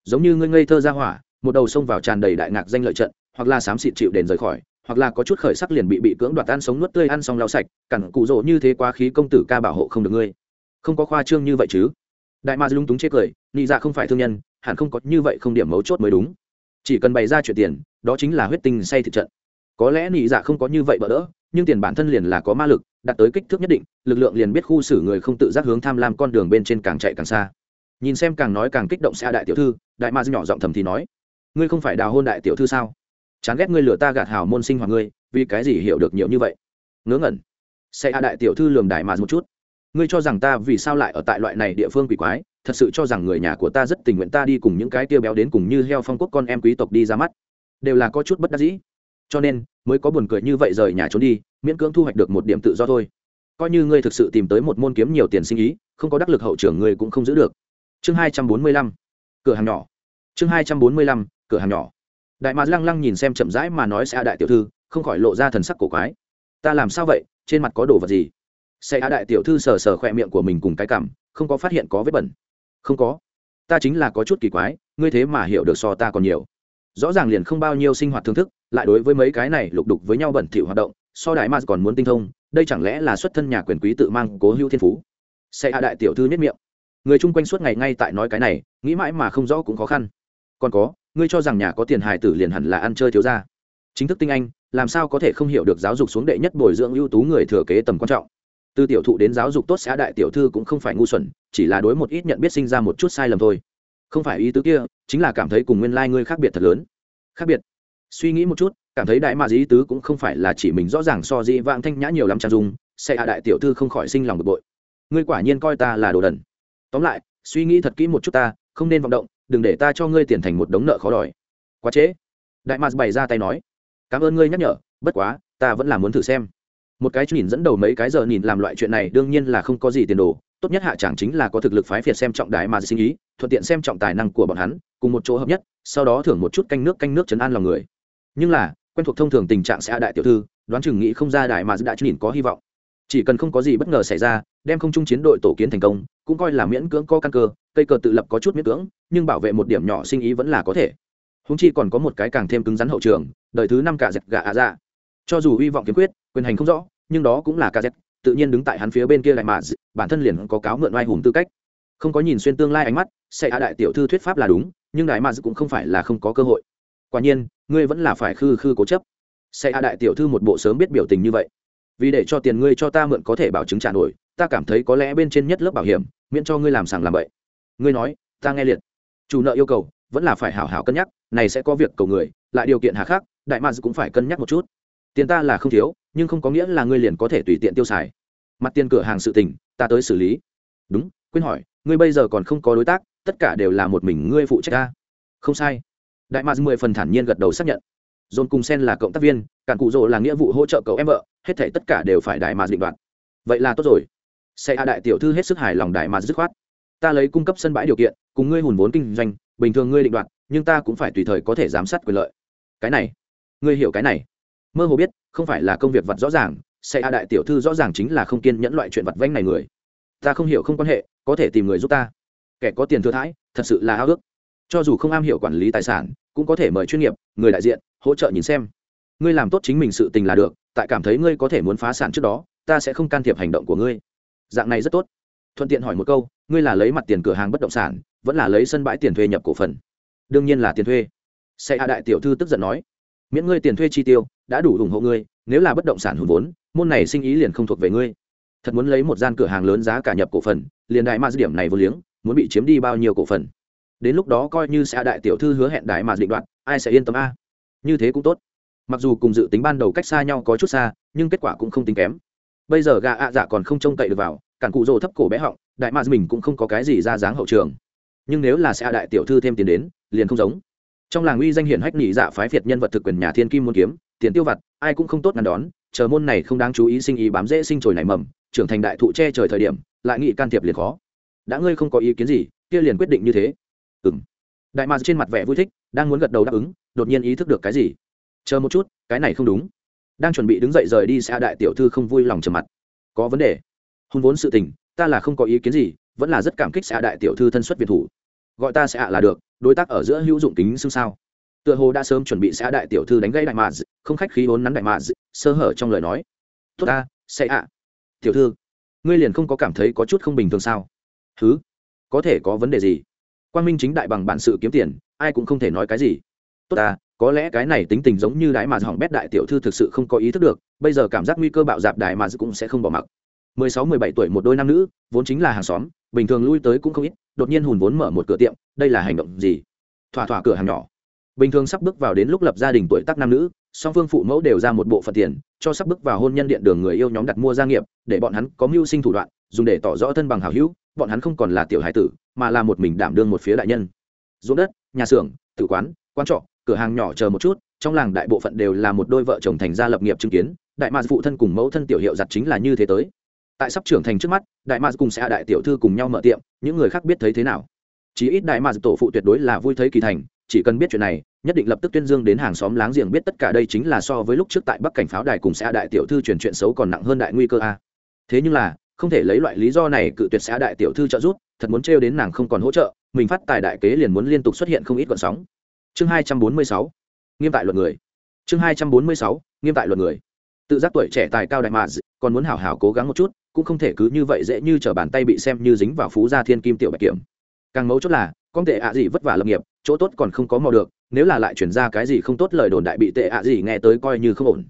giống như ngươi ngây thơ ra hỏa, một đầu xông vào tràn đầy đại ngạc danh lợi trận, hoặc là xám xịt chịu đền rời khỏi, hoặc là có chút khởi sắc liền bị bị cưỡng đoạt ăn sống nuốt tươi ăn xong lau sạch cẳng cụ rỗ như thế quá khí công tử ca bảo hộ không được ngươi. Không có khoa trương như vậy chứ? Đại ma lung túng chê cười, nị dạ không phải thương nhân, hẳn không có như vậy không điểm mấu chốt mới đúng. Chỉ cần bày ra chuyện tiền, đó chính là huyết tinh say thực trận. Có lẽ nị dạ không có như vậy bỡ đỡ, nhưng tiền bản thân liền là có ma lực, đạt tới kích thước nhất định, lực lượng liền biết khu xử người không tự giác hướng tham lam con đường bên trên càng chạy càng xa nhìn xem càng nói càng kích động xa đại tiểu thư, đại ma nhỏ giọng thầm thì nói, ngươi không phải đào hôn đại tiểu thư sao? Chán ghét ngươi lừa ta gạt hảo môn sinh hoạt ngươi, vì cái gì hiểu được nhiều như vậy? Ngớ ngẩn. Xe a đại tiểu thư lườm đại mà một chút, ngươi cho rằng ta vì sao lại ở tại loại này địa phương quỷ quái, thật sự cho rằng người nhà của ta rất tình nguyện ta đi cùng những cái tiêu béo đến cùng như heo phong quốc con em quý tộc đi ra mắt, đều là có chút bất đắc dĩ. Cho nên, mới có buồn cười như vậy rời nhà trốn đi, miễn cưỡng thu hoạch được một điểm tự do thôi. Coi như ngươi thực sự tìm tới một môn kiếm nhiều tiền sinh ý, không có đắc lực hậu trưởng ngươi cũng không giữ được chương hai trăm bốn mươi lăm, cửa hàng nhỏ. Chương hai trăm bốn mươi lăm, cửa hàng nhỏ. Đại mạc lăng lăng nhìn xem chậm rãi mà nói sẽ đại tiểu thư, không khỏi lộ ra thần sắc cổ quái. Ta làm sao vậy? Trên mặt có đồ vật gì? Sẽ đại tiểu thư sờ sờ khỏe miệng của mình cùng cái cảm, không có phát hiện có vết bẩn. Không có. Ta chính là có chút kỳ quái, ngươi thế mà hiểu được so ta còn nhiều. Rõ ràng liền không bao nhiêu sinh hoạt thưởng thức, lại đối với mấy cái này lục đục với nhau bẩn thỉu hoạt động, so đại mạc còn muốn tinh thông, đây chẳng lẽ là xuất thân nhà quyền quý tự mang cố hữu thiên phú? Sẽ đại tiểu thư nhất miệng người chung quanh suốt ngày ngay tại nói cái này, nghĩ mãi mà không rõ cũng khó khăn. Còn có, ngươi cho rằng nhà có tiền hài tử liền hẳn là ăn chơi thiếu ra chính thức tinh anh, làm sao có thể không hiểu được giáo dục xuống đệ nhất bồi dưỡng ưu tú người thừa kế tầm quan trọng. Từ tiểu thụ đến giáo dục tốt xã đại tiểu thư cũng không phải ngu xuẩn, chỉ là đối một ít nhận biết sinh ra một chút sai lầm thôi. Không phải ý tứ kia, chính là cảm thấy cùng nguyên lai、like、ngươi khác biệt thật lớn. Khác biệt. Suy nghĩ một chút, cảm thấy đại mà ý tứ cũng không phải là chỉ mình rõ ràng so dĩ vãng thanh nhã nhiều lắm trang dung sẽ hạ đại tiểu thư không khỏi sinh lòng bực bội. Ngươi quả nhiên coi ta là đồ đần tóm lại, suy nghĩ thật kỹ một chút ta, không nên vọng động, đừng để ta cho ngươi tiền thành một đống nợ khó đòi. Quá trễ. Đại mạc bày ra tay nói. Cảm ơn ngươi nhắc nhở, bất quá, ta vẫn là muốn thử xem. Một cái nhìn dẫn đầu mấy cái giờ nhìn làm loại chuyện này đương nhiên là không có gì tiền đồ, tốt nhất hạ chẳng chính là có thực lực phái phiệt xem trọng đại mà sinh ý, thuận tiện xem trọng tài năng của bọn hắn, cùng một chỗ hợp nhất, sau đó thưởng một chút canh nước canh nước chấn an lòng người. Nhưng là, quen thuộc thông thường tình trạng sẽ đại tiểu thư, đoán chừng nghĩ không ra đại mà đã nhìn có hy vọng chỉ cần không có gì bất ngờ xảy ra, đem không trung chiến đội tổ kiến thành công, cũng coi là miễn cưỡng có căn cơ, cây cờ tự lập có chút miễn cưỡng, nhưng bảo vệ một điểm nhỏ sinh ý vẫn là có thể. Húng chi còn có một cái càng thêm cứng rắn hậu trường, đời thứ năm cả dẹp gà ạ dạ. Cho dù hy vọng kiếm quyết, quyền hành không rõ, nhưng đó cũng là cả dẹp tự nhiên đứng tại hắn phía bên kia lại mà bản thân liền có cáo mượn oai hùng tư cách. Không có nhìn xuyên tương lai ánh mắt, sẽ hạ đại tiểu thư thuyết pháp là đúng, nhưng đại mà cũng không phải là không có cơ hội. Quả nhiên, ngươi vẫn là phải khư khư cố chấp. Sẽ hạ đại tiểu thư một bộ sớm biết biểu tình như vậy vì để cho tiền ngươi cho ta mượn có thể bảo chứng trả nổi, ta cảm thấy có lẽ bên trên nhất lớp bảo hiểm, miễn cho ngươi làm sàng làm bậy. Ngươi nói, ta nghe liệt. Chủ nợ yêu cầu, vẫn là phải hảo hảo cân nhắc, này sẽ có việc cầu người, lại điều kiện hà khắc, đại mads cũng phải cân nhắc một chút. Tiền ta là không thiếu, nhưng không có nghĩa là ngươi liền có thể tùy tiện tiêu xài. Mặt tiền cửa hàng sự tình, ta tới xử lý. Đúng, quên hỏi, ngươi bây giờ còn không có đối tác, tất cả đều là một mình ngươi phụ trách ta. Không sai. Đại mads mười phần thản nhiên gật đầu xác nhận dồn cùng sen là cộng tác viên, cản cụ rỗ là nghĩa vụ hỗ trợ cậu em vợ, hết thể tất cả đều phải đại mà định đoạt. Vậy là tốt rồi. Xe a đại tiểu thư hết sức hài lòng đại mà dứt khoát. Ta lấy cung cấp sân bãi điều kiện, cùng ngươi hùn vốn kinh doanh, bình thường ngươi định đoạt, nhưng ta cũng phải tùy thời có thể giám sát quyền lợi. Cái này, ngươi hiểu cái này. Mơ hồ biết, không phải là công việc vật rõ ràng xe a đại tiểu thư rõ ràng chính là không kiên nhẫn loại chuyện vật vanh này người. Ta không hiểu không quan hệ, có thể tìm người giúp ta. Kẻ có tiền thừa thãi, thật sự là ao ước. Cho dù không am hiểu quản lý tài sản, cũng có thể mời chuyên nghiệp, người đại diện hỗ trợ nhìn xem. Ngươi làm tốt chính mình sự tình là được, tại cảm thấy ngươi có thể muốn phá sản trước đó, ta sẽ không can thiệp hành động của ngươi. Dạng này rất tốt. Thuận tiện hỏi một câu, ngươi là lấy mặt tiền cửa hàng bất động sản, vẫn là lấy sân bãi tiền thuê nhập cổ phần? Đương nhiên là tiền thuê. Xe hạ đại tiểu thư tức giận nói. Miễn ngươi tiền thuê chi tiêu, đã đủ ủng hộ ngươi, nếu là bất động sản hùn vốn, môn này sinh ý liền không thuộc về ngươi. Thật muốn lấy một gian cửa hàng lớn giá cả nhập cổ phần, liền đại ma điểm này vô liếng, muốn bị chiếm đi bao nhiêu cổ phần? Đến lúc đó coi như sẽ đại tiểu thư hứa hẹn đại mà định đoạt, ai sẽ yên tâm a? Như thế cũng tốt. Mặc dù cùng dự tính ban đầu cách xa nhau có chút xa, nhưng kết quả cũng không tính kém. Bây giờ gà ạ dạ còn không trông cậy được vào, cản cụ rồ thấp cổ bé họng, đại mạc mình cũng không có cái gì ra dáng hậu trường. Nhưng nếu là xe đại tiểu thư thêm tiền đến, liền không giống. Trong làng uy danh hiển hách nhị dạ phái việt nhân vật thực quyền nhà thiên kim muốn kiếm, tiền tiêu vặt, ai cũng không tốt ngăn đón, chờ môn này không đáng chú ý sinh ý bám dễ sinh trồi nảy mầm, trưởng thành đại thụ che trời thời điểm, lại nghị can thiệp liền khó. Đã ngươi không có ý kiến gì, kia liền quyết định như thế. Ừ m đại mạc trên mặt vẻ vui thích, đang muốn gật đầu đáp ứng, đột nhiên ý thức được cái gì. Chờ một chút, cái này không đúng. Đang chuẩn bị đứng dậy rời đi xa đại tiểu thư không vui lòng trầm mặt. Có vấn đề. Hôn vốn sự tình, ta là không có ý kiến gì, vẫn là rất cảm kích xã đại tiểu thư thân xuất việt thủ. Gọi ta sẽ ạ là được, đối tác ở giữa hữu dụng kính xưng sao. Tựa hồ đã sớm chuẩn bị xã đại tiểu thư đánh gãy đại mạc không khách khí vốn nắn đại mạc sơ hở trong lời nói. Tốt ta, sẽ ạ. Tiểu thư, ngươi liền không có cảm thấy có chút không bình thường sao? Thứ có thể có vấn đề gì? Quan minh chính đại bằng bản sự kiếm tiền, ai cũng không thể nói cái gì. Tốt ta, có lẽ cái này tính tình giống như đại mà hỏng bét đại tiểu thư thực sự không có ý thức được, bây giờ cảm giác nguy cơ bạo dạp đại mà cũng sẽ không bỏ mặc. Mười sáu, mười bảy tuổi một đôi nam nữ, vốn chính là hàng xóm, bình thường lui tới cũng không ít, đột nhiên hùn vốn mở một cửa tiệm, đây là hành động gì? Thỏa thỏa cửa hàng nhỏ. Bình thường sắp bước vào đến lúc lập gia đình tuổi tác nam nữ, song phương phụ mẫu đều ra một bộ phận tiền, cho sắp bước vào hôn nhân điện đường người yêu nhóm đặt mua gia nghiệp, để bọn hắn có mưu sinh thủ đoạn, dùng để tỏ rõ thân bằng hào hữu, bọn hắn không còn là tiểu hải tử mà là một mình đảm đương một phía đại nhân. Ruộng đất, nhà xưởng tự quán quan trọ, cửa hàng nhỏ chờ một chút, trong làng đại bộ phận đều là một đôi vợ chồng thành gia lập nghiệp chứng kiến, đại mạc phụ thân cùng mẫu thân tiểu hiệu giặt chính là như thế tới. Tại sắp trưởng thành trước mắt, đại mạc cùng sẽ đại tiểu thư cùng nhau mở tiệm, những người khác biết thấy thế nào. Chí ít đại mạc tổ phụ tuyệt đối là vui thấy kỳ thành, chỉ cần biết chuyện này, nhất định lập tức tuyên dương đến hàng xóm láng giềng biết tất cả đây chính là so với lúc trước tại bắc cảnh pháo đài cùng xã đại tiểu thư truyền chuyện xấu còn nặng hơn đại nguy cơ a. Thế nhưng là không thể lấy loại lý do này cự tuyệt xã đại tiểu thư trợ giúp, thật muốn trêu đến nàng không còn hỗ trợ, mình phát tài đại kế liền muốn liên tục xuất hiện không ít gọn sóng. Chương hai trăm bốn mươi sáu, nghiêm tại luật người. Chương hai trăm bốn mươi sáu, nghiêm tại luật người. Tự giác tuổi trẻ tài cao đại mạn còn muốn hảo hảo cố gắng một chút, cũng không thể cứ như vậy dễ như t bàn tay bị xem như dính vào phú gia thiên kim tiểu bạch kiểm. Càng mấu chốt là, con tệ ạ gì vất vả lập nghiệp, chỗ tốt còn không có mò được, nếu là lại chuyển ra cái gì không tốt lời đồn đại bị tệ ạ gì nghe tới coi như không ổn.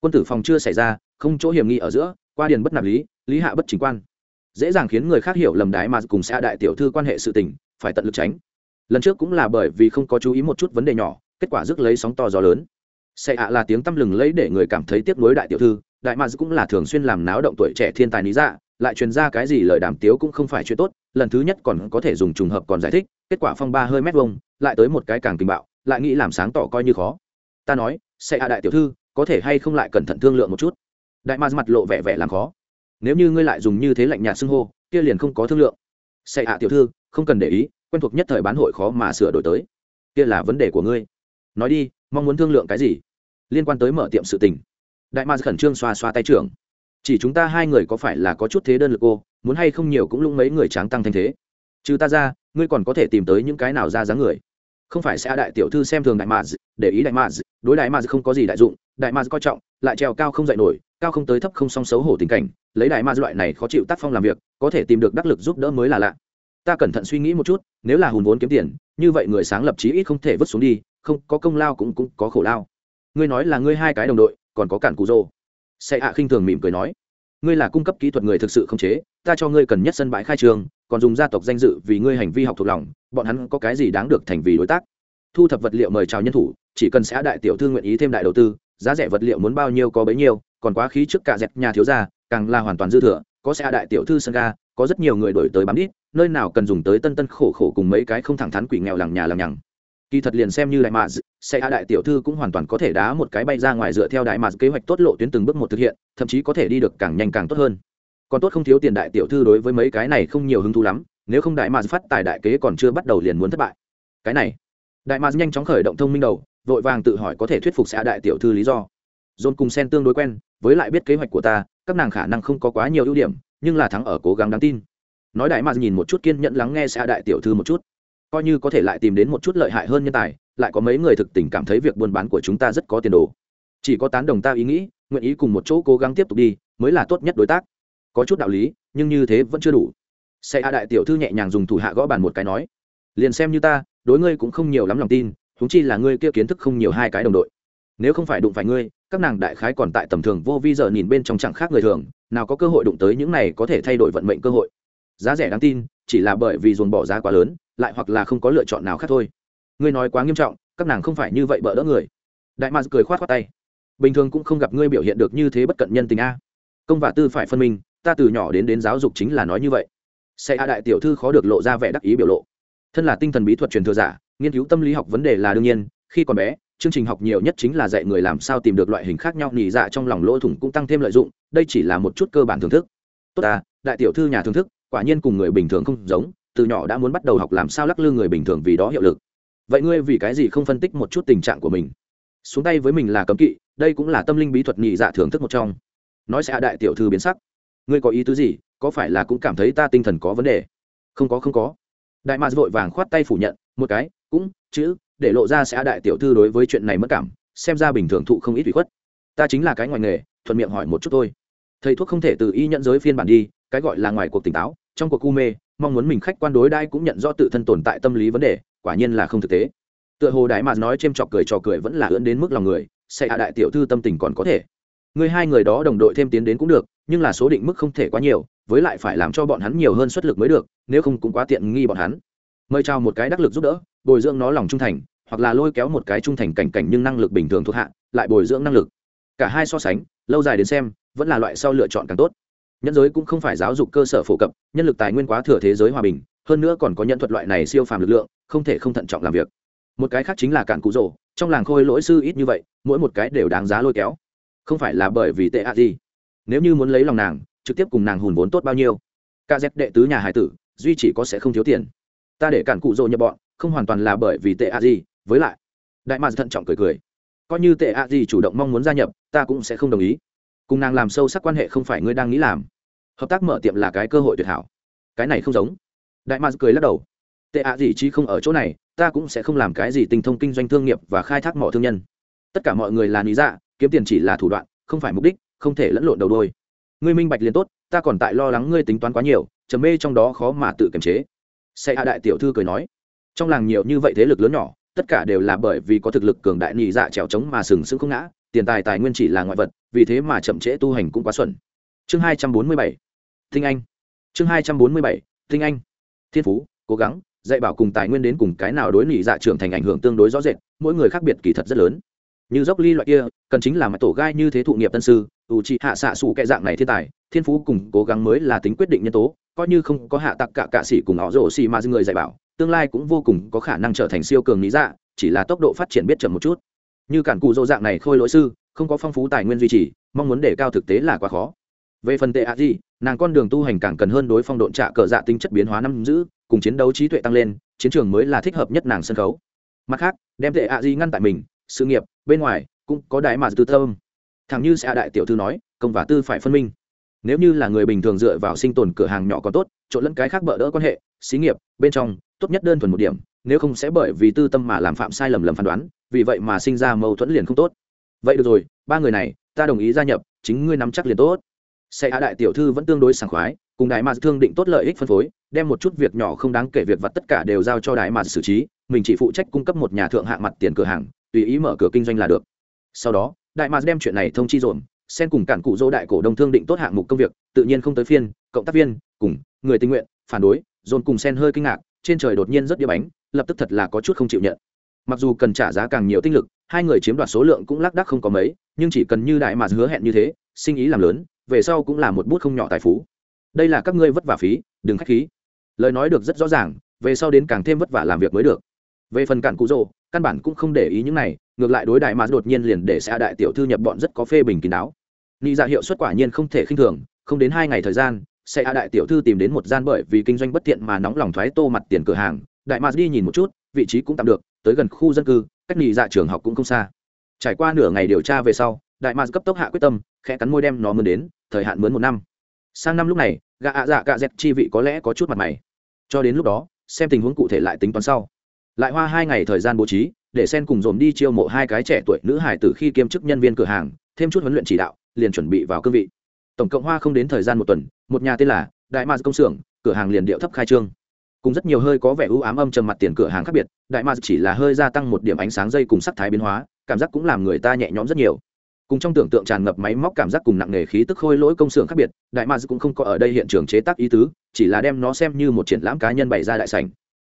Quân tử phòng chưa xảy ra, không chỗ hiểm nghi ở giữa, qua điền bất nạp lý lý hạ bất chính quan. Dễ dàng khiến người khác hiểu lầm đái mà cùng xã đại tiểu thư quan hệ sự tình, phải tận lực tránh. Lần trước cũng là bởi vì không có chú ý một chút vấn đề nhỏ, kết quả rước lấy sóng to gió lớn. Xe ạ là tiếng tăm lừng lấy để người cảm thấy tiếc nuối đại tiểu thư, đại mà cũng là thường xuyên làm náo động tuổi trẻ thiên tài lý dạ lại truyền ra cái gì lời đàm tiếu cũng không phải chuyện tốt, lần thứ nhất còn có thể dùng trùng hợp còn giải thích, kết quả phong ba hơi mét vông lại tới một cái càng kinh bạo, lại nghĩ làm sáng tỏ coi như khó. Ta nói xe ạ đại tiểu thư, có thể hay không lại cẩn thận thương lượng một chút? Đại ma mặt lộ vẻ vẻ làm khó nếu như ngươi lại dùng như thế lạnh nhạt xưng hô, kia liền không có thương lượng. Sẽ hạ tiểu thư, không cần để ý, quen thuộc nhất thời bán hội khó mà sửa đổi tới. Kia là vấn đề của ngươi. Nói đi, mong muốn thương lượng cái gì? Liên quan tới mở tiệm sự tình. Đại ma khẩn trương xoa xoa tay trưởng. Chỉ chúng ta hai người có phải là có chút thế đơn lực cô muốn hay không nhiều cũng lũng mấy người tráng tăng thanh thế. Trừ ta ra, ngươi còn có thể tìm tới những cái nào ra dáng người. Không phải sẽ đại tiểu thư xem thường đại ma để ý đại ma đối đại ma không có gì đại dụng đại ma coi trọng, lại treo cao không dạy nổi, cao không tới thấp không song xấu hổ tình cảnh, lấy đại ma loại này khó chịu tác phong làm việc, có thể tìm được đắc lực giúp đỡ mới là lạ. Ta cẩn thận suy nghĩ một chút, nếu là hùn vốn kiếm tiền, như vậy người sáng lập chí ít không thể vứt xuống đi, không, có công lao cũng cũng có khổ lao. Ngươi nói là ngươi hai cái đồng đội, còn có cản cụ rô. Sẽ hạ khinh thường mỉm cười nói, ngươi là cung cấp kỹ thuật người thực sự không chế, ta cho ngươi cần nhất sân bãi khai trường, còn dùng gia tộc danh dự vì ngươi hành vi học thuộc lòng, bọn hắn có cái gì đáng được thành vì đối tác? Thu thập vật liệu mời chào nhân thủ, chỉ cần xã đại tiểu thư nguyện ý thêm đại đầu tư giá rẻ vật liệu muốn bao nhiêu có bấy nhiêu, còn quá khí trước cả dẹp nhà thiếu gia, càng là hoàn toàn dư thừa, có xe đại tiểu thư sân ga, có rất nhiều người đổi tới bám đít, nơi nào cần dùng tới tân tân khổ khổ cùng mấy cái không thẳng thắn quỷ nghèo làng nhà làng nhằng. Kỳ thật liền xem như đại mạc sẽ hạ đại tiểu thư cũng hoàn toàn có thể đá một cái bay ra ngoài dựa theo đại mạc kế hoạch tốt lộ tuyến từng bước một thực hiện, thậm chí có thể đi được càng nhanh càng tốt hơn. Còn tốt không thiếu tiền đại tiểu thư đối với mấy cái này không nhiều hứng thú lắm, nếu không đại mạc phát tài đại kế còn chưa bắt đầu liền muốn thất bại. Cái này, đại mạc nhanh chóng khởi động thông minh đầu vội vàng tự hỏi có thể thuyết phục xã đại tiểu thư lý do. Dồn cùng sen tương đối quen, với lại biết kế hoạch của ta, các nàng khả năng không có quá nhiều ưu điểm, nhưng là thắng ở cố gắng đáng tin. Nói đại mạc nhìn một chút kiên nhẫn lắng nghe xã đại tiểu thư một chút. Coi như có thể lại tìm đến một chút lợi hại hơn nhân tài, lại có mấy người thực tình cảm thấy việc buôn bán của chúng ta rất có tiền đồ. Chỉ có tán đồng ta ý nghĩ, nguyện ý cùng một chỗ cố gắng tiếp tục đi, mới là tốt nhất đối tác. Có chút đạo lý, nhưng như thế vẫn chưa đủ. Xe a đại tiểu thư nhẹ nhàng dùng thủ hạ gõ bàn một cái nói, liền xem như ta, đối ngươi cũng không nhiều lắm lòng tin chúng chi là ngươi kia kiến thức không nhiều hai cái đồng đội. Nếu không phải đụng phải ngươi, các nàng đại khái còn tại tầm thường vô vi giờ nhìn bên trong chẳng khác người thường, nào có cơ hội đụng tới những này có thể thay đổi vận mệnh cơ hội. Giá rẻ đáng tin, chỉ là bởi vì dồn bỏ giá quá lớn, lại hoặc là không có lựa chọn nào khác thôi. Ngươi nói quá nghiêm trọng, các nàng không phải như vậy bỡ đỡ người. Đại mạc cười khoát khoát tay. Bình thường cũng không gặp ngươi biểu hiện được như thế bất cận nhân tình a. Công và tư phải phân minh, ta từ nhỏ đến đến giáo dục chính là nói như vậy. Sẽ a đại tiểu thư khó được lộ ra vẻ đắc ý biểu lộ. Thân là tinh thần bí thuật truyền thừa giả nghiên cứu tâm lý học vấn đề là đương nhiên, khi còn bé, chương trình học nhiều nhất chính là dạy người làm sao tìm được loại hình khác nhau, nhị dạ trong lòng lỗ thủng cũng tăng thêm lợi dụng, đây chỉ là một chút cơ bản thưởng thức. Tốt à đại tiểu thư nhà thưởng thức, quả nhiên cùng người bình thường không giống, từ nhỏ đã muốn bắt đầu học làm sao lắc lư người bình thường vì đó hiệu lực. Vậy ngươi vì cái gì không phân tích một chút tình trạng của mình? Xuống tay với mình là cấm kỵ, đây cũng là tâm linh bí thuật nhị dạ thưởng thức một trong. Nói sẽ đại tiểu thư biến sắc. Ngươi có ý tứ gì? Có phải là cũng cảm thấy ta tinh thần có vấn đề? Không có không có. Đại mạc vội vàng khoát tay phủ nhận, một cái cũng chữ để lộ ra sẽ đại tiểu thư đối với chuyện này mất cảm, xem ra bình thường thụ không ít ủy khuất. Ta chính là cái ngoài nghề, thuận miệng hỏi một chút thôi. Thầy thuốc không thể từ y nhận giới phiên bản đi, cái gọi là ngoài cuộc tỉnh táo, trong cuộc cu mê, mong muốn mình khách quan đối đai cũng nhận rõ tự thân tồn tại tâm lý vấn đề, quả nhiên là không thực tế. Tựa hồ đại mà nói c h trọc cười trò cười vẫn là ưỡn đến mức lòng người, sẽ hạ đại tiểu thư tâm tình còn có thể. Người hai người đó đồng đội thêm tiến đến cũng được, nhưng là số định mức không thể quá nhiều, với lại phải làm cho bọn hắn nhiều hơn suất lực mới được, nếu không cũng quá tiện nghi bọn hắn. Mời chào một cái đắc lực giúp đỡ bồi dưỡng nó lòng trung thành, hoặc là lôi kéo một cái trung thành cảnh cảnh nhưng năng lực bình thường thuộc hạ, lại bồi dưỡng năng lực. Cả hai so sánh, lâu dài đến xem, vẫn là loại sau lựa chọn càng tốt. Nhân giới cũng không phải giáo dục cơ sở phổ cập, nhân lực tài nguyên quá thừa thế giới hòa bình, hơn nữa còn có nhân thuật loại này siêu phàm lực lượng, không thể không thận trọng làm việc. Một cái khác chính là cản cụ rồ, trong làng khôi lỗi sư ít như vậy, mỗi một cái đều đáng giá lôi kéo. Không phải là bởi vì tệ ạ gì. Nếu như muốn lấy lòng nàng, trực tiếp cùng nàng hùn vốn tốt bao nhiêu. Ca dép đệ tứ nhà hải tử, duy chỉ có sẽ không thiếu tiền. Ta để cản cụ rồ nhập bọn không hoàn toàn là bởi vì tệ A gì với lại, đại mạc thận trọng cười cười. Coi như tệ A gì chủ động mong muốn gia nhập, ta cũng sẽ không đồng ý. Cùng nàng làm sâu sắc quan hệ không phải ngươi đang nghĩ làm. Hợp tác mở tiệm là cái cơ hội tuyệt hảo. Cái này không giống. Đại mạc cười lắc đầu. Tệ A gì chi không ở chỗ này, ta cũng sẽ không làm cái gì tinh thông kinh doanh thương nghiệp và khai thác mỏ thương nhân. Tất cả mọi người là lý dạ kiếm tiền chỉ là thủ đoạn, không phải mục đích, không thể lẫn lộn đầu đôi. Ngươi minh bạch liền tốt, ta còn tại lo lắng ngươi tính toán quá nhiều, trầm mê trong đó khó mà tự kiềm chế. Xe hạ đại tiểu thư cười nói trong làng nhiều như vậy thế lực lớn nhỏ, tất cả đều là bởi vì có thực lực cường đại nhị dạ trèo trống mà sừng sững không ngã, tiền tài tài nguyên chỉ là ngoại vật, vì thế mà chậm trễ tu hành cũng quá xuẩn. Chương hai trăm bốn mươi bảy tinh anh. Chương hai trăm bốn mươi bảy tinh anh. Thiên phú, cố gắng, dạy bảo cùng tài nguyên đến cùng cái nào đối nhị dạ trưởng thành ảnh hưởng tương đối rõ rệt, mỗi người khác biệt kỳ thật rất lớn. Như dốc ly loại kia, cần chính là mặt tổ gai như thế thụ nghiệp tân sư, ủ trị hạ xạ xù kệ dạng này thiên tài, thiên phú cùng cố gắng mới là tính quyết định nhân tố, coi như không có hạ tặc cả cạ sĩ cùng họ rổ xì mà người dạy bảo tương lai cũng vô cùng có khả năng trở thành siêu cường lý dạ chỉ là tốc độ phát triển biết chậm một chút. Như cản cụ dỗ dạng này khôi lỗi sư, không có phong phú tài nguyên duy trì, mong muốn để cao thực tế là quá khó. Về phần tệ ạ gì, nàng con đường tu hành càng cần hơn đối phong độn trạ cờ dạ tính chất biến hóa năm giữ, cùng chiến đấu trí tuệ tăng lên, chiến trường mới là thích hợp nhất nàng sân khấu. Mặt khác, đem tệ ạ gì ngăn tại mình, sự nghiệp, bên ngoài, cũng có đại mà tư tâm. Thằng như sẽ đại tiểu thư nói, công và tư phải phân minh. Nếu như là người bình thường dựa vào sinh tồn cửa hàng nhỏ có tốt, trộn lẫn cái khác bỡ đỡ quan hệ, xí nghiệp, bên trong tốt nhất đơn thuần một điểm, nếu không sẽ bởi vì tư tâm mà làm phạm sai lầm lầm phán đoán, vì vậy mà sinh ra mâu thuẫn liền không tốt. Vậy được rồi, ba người này, ta đồng ý gia nhập, chính ngươi nắm chắc liền tốt. Xe hạ đại tiểu thư vẫn tương đối sảng khoái, cùng đại mạc thương định tốt lợi ích phân phối, đem một chút việc nhỏ không đáng kể việc vặt tất cả đều giao cho đại mạc xử trí, mình chỉ phụ trách cung cấp một nhà thượng hạng mặt tiền cửa hàng, tùy ý mở cửa kinh doanh là được. Sau đó, đại mạc đem chuyện này thông chi dồn sen cùng cản cụ dỗ đại cổ đông thương định tốt hạng mục công việc, tự nhiên không tới phiên, cộng tác viên, cùng người tình nguyện, phản đối, dồn cùng sen hơi kinh ngạc trên trời đột nhiên rất đĩa bánh, lập tức thật là có chút không chịu nhận. Mặc dù cần trả giá càng nhiều tinh lực, hai người chiếm đoạt số lượng cũng lác đác không có mấy, nhưng chỉ cần như đại mà hứa hẹn như thế, sinh ý làm lớn, về sau cũng là một bút không nhỏ tài phú. Đây là các ngươi vất vả phí, đừng k h á c h khí. Lời nói được rất rõ ràng, về sau đến càng thêm vất vả làm việc mới được. Về phần cạn cụ rỗ căn bản cũng không để ý những này, ngược lại đối đại mà đột nhiên liền để xa đại tiểu thư nhập bọn rất có phê bình kín đáo. Nghĩ ra dạ hiệu suất quả nhiên không thể khinh thường, không đến hai ngày thời gian sẽ đại tiểu thư tìm đến một gian bởi vì kinh doanh bất tiện mà nóng lòng thoái tô mặt tiền cửa hàng. Đại mars đi nhìn một chút, vị trí cũng tạm được, tới gần khu dân cư, cách nghỉ dạ trường học cũng không xa. Trải qua nửa ngày điều tra về sau, đại mars cấp tốc hạ quyết tâm, khẽ cắn môi đem nó mướn đến, thời hạn mướn một năm. Sang năm lúc này gạ ạ dạ gạ dẹt chi vị có lẽ có chút mặt mày. Cho đến lúc đó, xem tình huống cụ thể lại tính toán sau. Lại hoa hai ngày thời gian bố trí, để sen cùng dồn đi chiêu mộ hai cái trẻ tuổi nữ hải từ khi kiêm chức nhân viên cửa hàng, thêm chút huấn luyện chỉ đạo, liền chuẩn bị vào cương vị tổng cộng hoa không đến thời gian một tuần, một nhà tên là đại mars công xưởng, cửa hàng liền điệu thấp khai trương. Cùng rất nhiều hơi có vẻ ưu ám âm trầm mặt tiền cửa hàng khác biệt, đại mars chỉ là hơi gia tăng một điểm ánh sáng dây cùng sắc thái biến hóa, cảm giác cũng làm người ta nhẹ nhõm rất nhiều. Cùng trong tưởng tượng tràn ngập máy móc cảm giác cùng nặng nề khí tức khôi lỗi công xưởng khác biệt, đại mars cũng không có ở đây hiện trường chế tác ý tứ, chỉ là đem nó xem như một triển lãm cá nhân bày ra đại sảnh.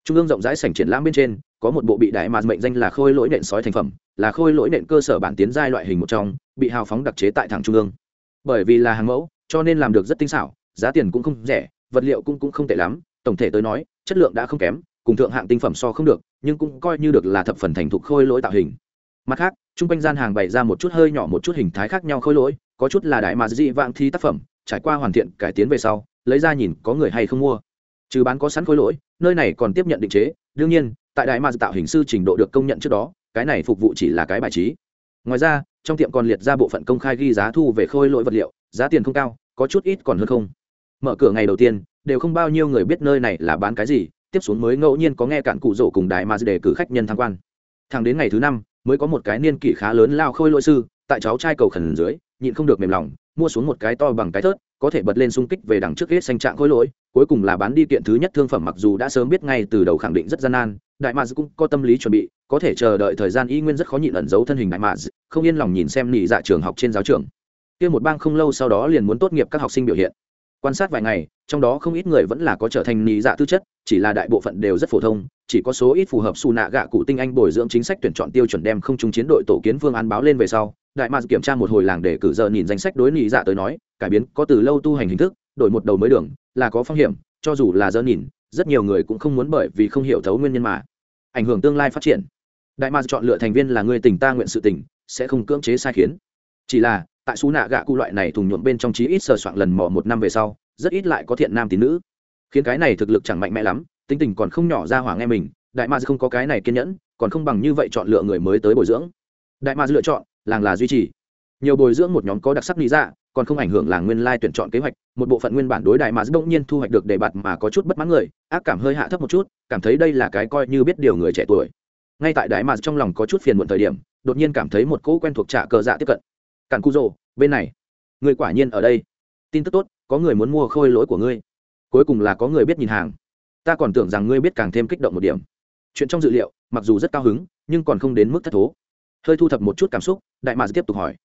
Trung ương rộng rãi sảnh triển lãm bên trên, có một bộ bị đại mars mệnh danh là khôi lỗi nện sói thành phẩm, là khôi lỗi nện cơ sở bản tiến giai loại hình một trong, bị hào phóng đặc chế tại thẳng trung ương bởi vì là hàng mẫu, cho nên làm được rất tinh xảo, giá tiền cũng không rẻ, vật liệu cũng cũng không tệ lắm, tổng thể tới nói, chất lượng đã không kém, cùng thượng hạng tinh phẩm so không được, nhưng cũng coi như được là thập phần thành thục khôi lỗi tạo hình. Mặt khác, chung quanh gian hàng bày ra một chút hơi nhỏ một chút hình thái khác nhau khôi lỗi, có chút là đại mà dị vãng thi tác phẩm, trải qua hoàn thiện, cải tiến về sau, lấy ra nhìn có người hay không mua. Trừ bán có sẵn khối lỗi, nơi này còn tiếp nhận định chế, đương nhiên, tại đại mà tạo hình sư trình độ được công nhận trước đó, cái này phục vụ chỉ là cái bài trí. Ngoài ra trong tiệm còn liệt ra bộ phận công khai ghi giá thu về khôi lỗi vật liệu, giá tiền không cao, có chút ít còn hơn không. Mở cửa ngày đầu tiên, đều không bao nhiêu người biết nơi này là bán cái gì, tiếp xuống mới ngẫu nhiên có nghe cạn cụ rổ cùng đại mà để cử khách nhân tham quan. Thẳng đến ngày thứ năm, mới có một cái niên kỷ khá lớn lao khôi lỗi sư, tại cháu trai cầu khẩn dưới, nhịn không được mềm lòng, mua xuống một cái to bằng cái thớt có thể bật lên xung kích về đằng trước hết xanh trạng khối lỗi, cuối cùng là bán đi kiện thứ nhất thương phẩm mặc dù đã sớm biết ngay từ đầu khẳng định rất gian nan, đại mads cũng có tâm lý chuẩn bị, có thể chờ đợi thời gian y nguyên rất khó nhịn ẩn giấu thân hình đại mads không yên lòng nhìn xem nỉ dạ trường học trên giáo trường. Kia một bang không lâu sau đó liền muốn tốt nghiệp các học sinh biểu hiện. Quan sát vài ngày, trong đó không ít người vẫn là có trở thành nỉ dạ tư chất, chỉ là đại bộ phận đều rất phổ thông, chỉ có số ít phù hợp xù nạ gạ cụ tinh anh bồi dưỡng chính sách tuyển chọn tiêu chuẩn đem không trung chiến đội tổ kiến phương án báo lên về sau đại mạc kiểm tra một hồi làng để cử giờ nhìn danh sách đối nhị dạ tới nói, cải biến có từ lâu tu hành hình thức, đổi một đầu mới đường, là có phong hiểm, cho dù là giờ nhìn, rất nhiều người cũng không muốn bởi vì không hiểu thấu nguyên nhân mà ảnh hưởng tương lai phát triển. Đại mạc chọn lựa thành viên là người tình ta nguyện sự tình, sẽ không cưỡng chế sai khiến. Chỉ là, tại xú nạ gạ cụ loại này thùng nhuộm bên trong chí ít sờ soạn lần mò một năm về sau, rất ít lại có thiện nam tín nữ. Khiến cái này thực lực chẳng mạnh mẽ lắm, tính tình còn không nhỏ ra hỏa nghe mình, đại ma không có cái này kiên nhẫn, còn không bằng như vậy chọn lựa người mới tới bồi dưỡng. Đại ma lựa chọn làng là duy trì. Nhiều bồi dưỡng một nhóm có đặc sắc lý dạ còn không ảnh hưởng làng nguyên lai tuyển chọn kế hoạch, một bộ phận nguyên bản đối đại mà bỗng nhiên thu hoạch được đề bạt mà có chút bất mãn người, ác cảm hơi hạ thấp một chút, cảm thấy đây là cái coi như biết điều người trẻ tuổi. Ngay tại đại mà trong lòng có chút phiền muộn thời điểm, đột nhiên cảm thấy một cỗ quen thuộc trả cờ dạ tiếp cận. Cản cu rồ bên này. Người quả nhiên ở đây. Tin tức tốt, có người muốn mua khôi lỗi của ngươi. Cuối cùng là có người biết nhìn hàng. Ta còn tưởng rằng ngươi biết càng thêm kích động một điểm. Chuyện trong dự liệu, mặc dù rất cao hứng, nhưng còn không đến mức thất thố hơi thu thập một chút cảm xúc, đại mạc tiếp tục hỏi,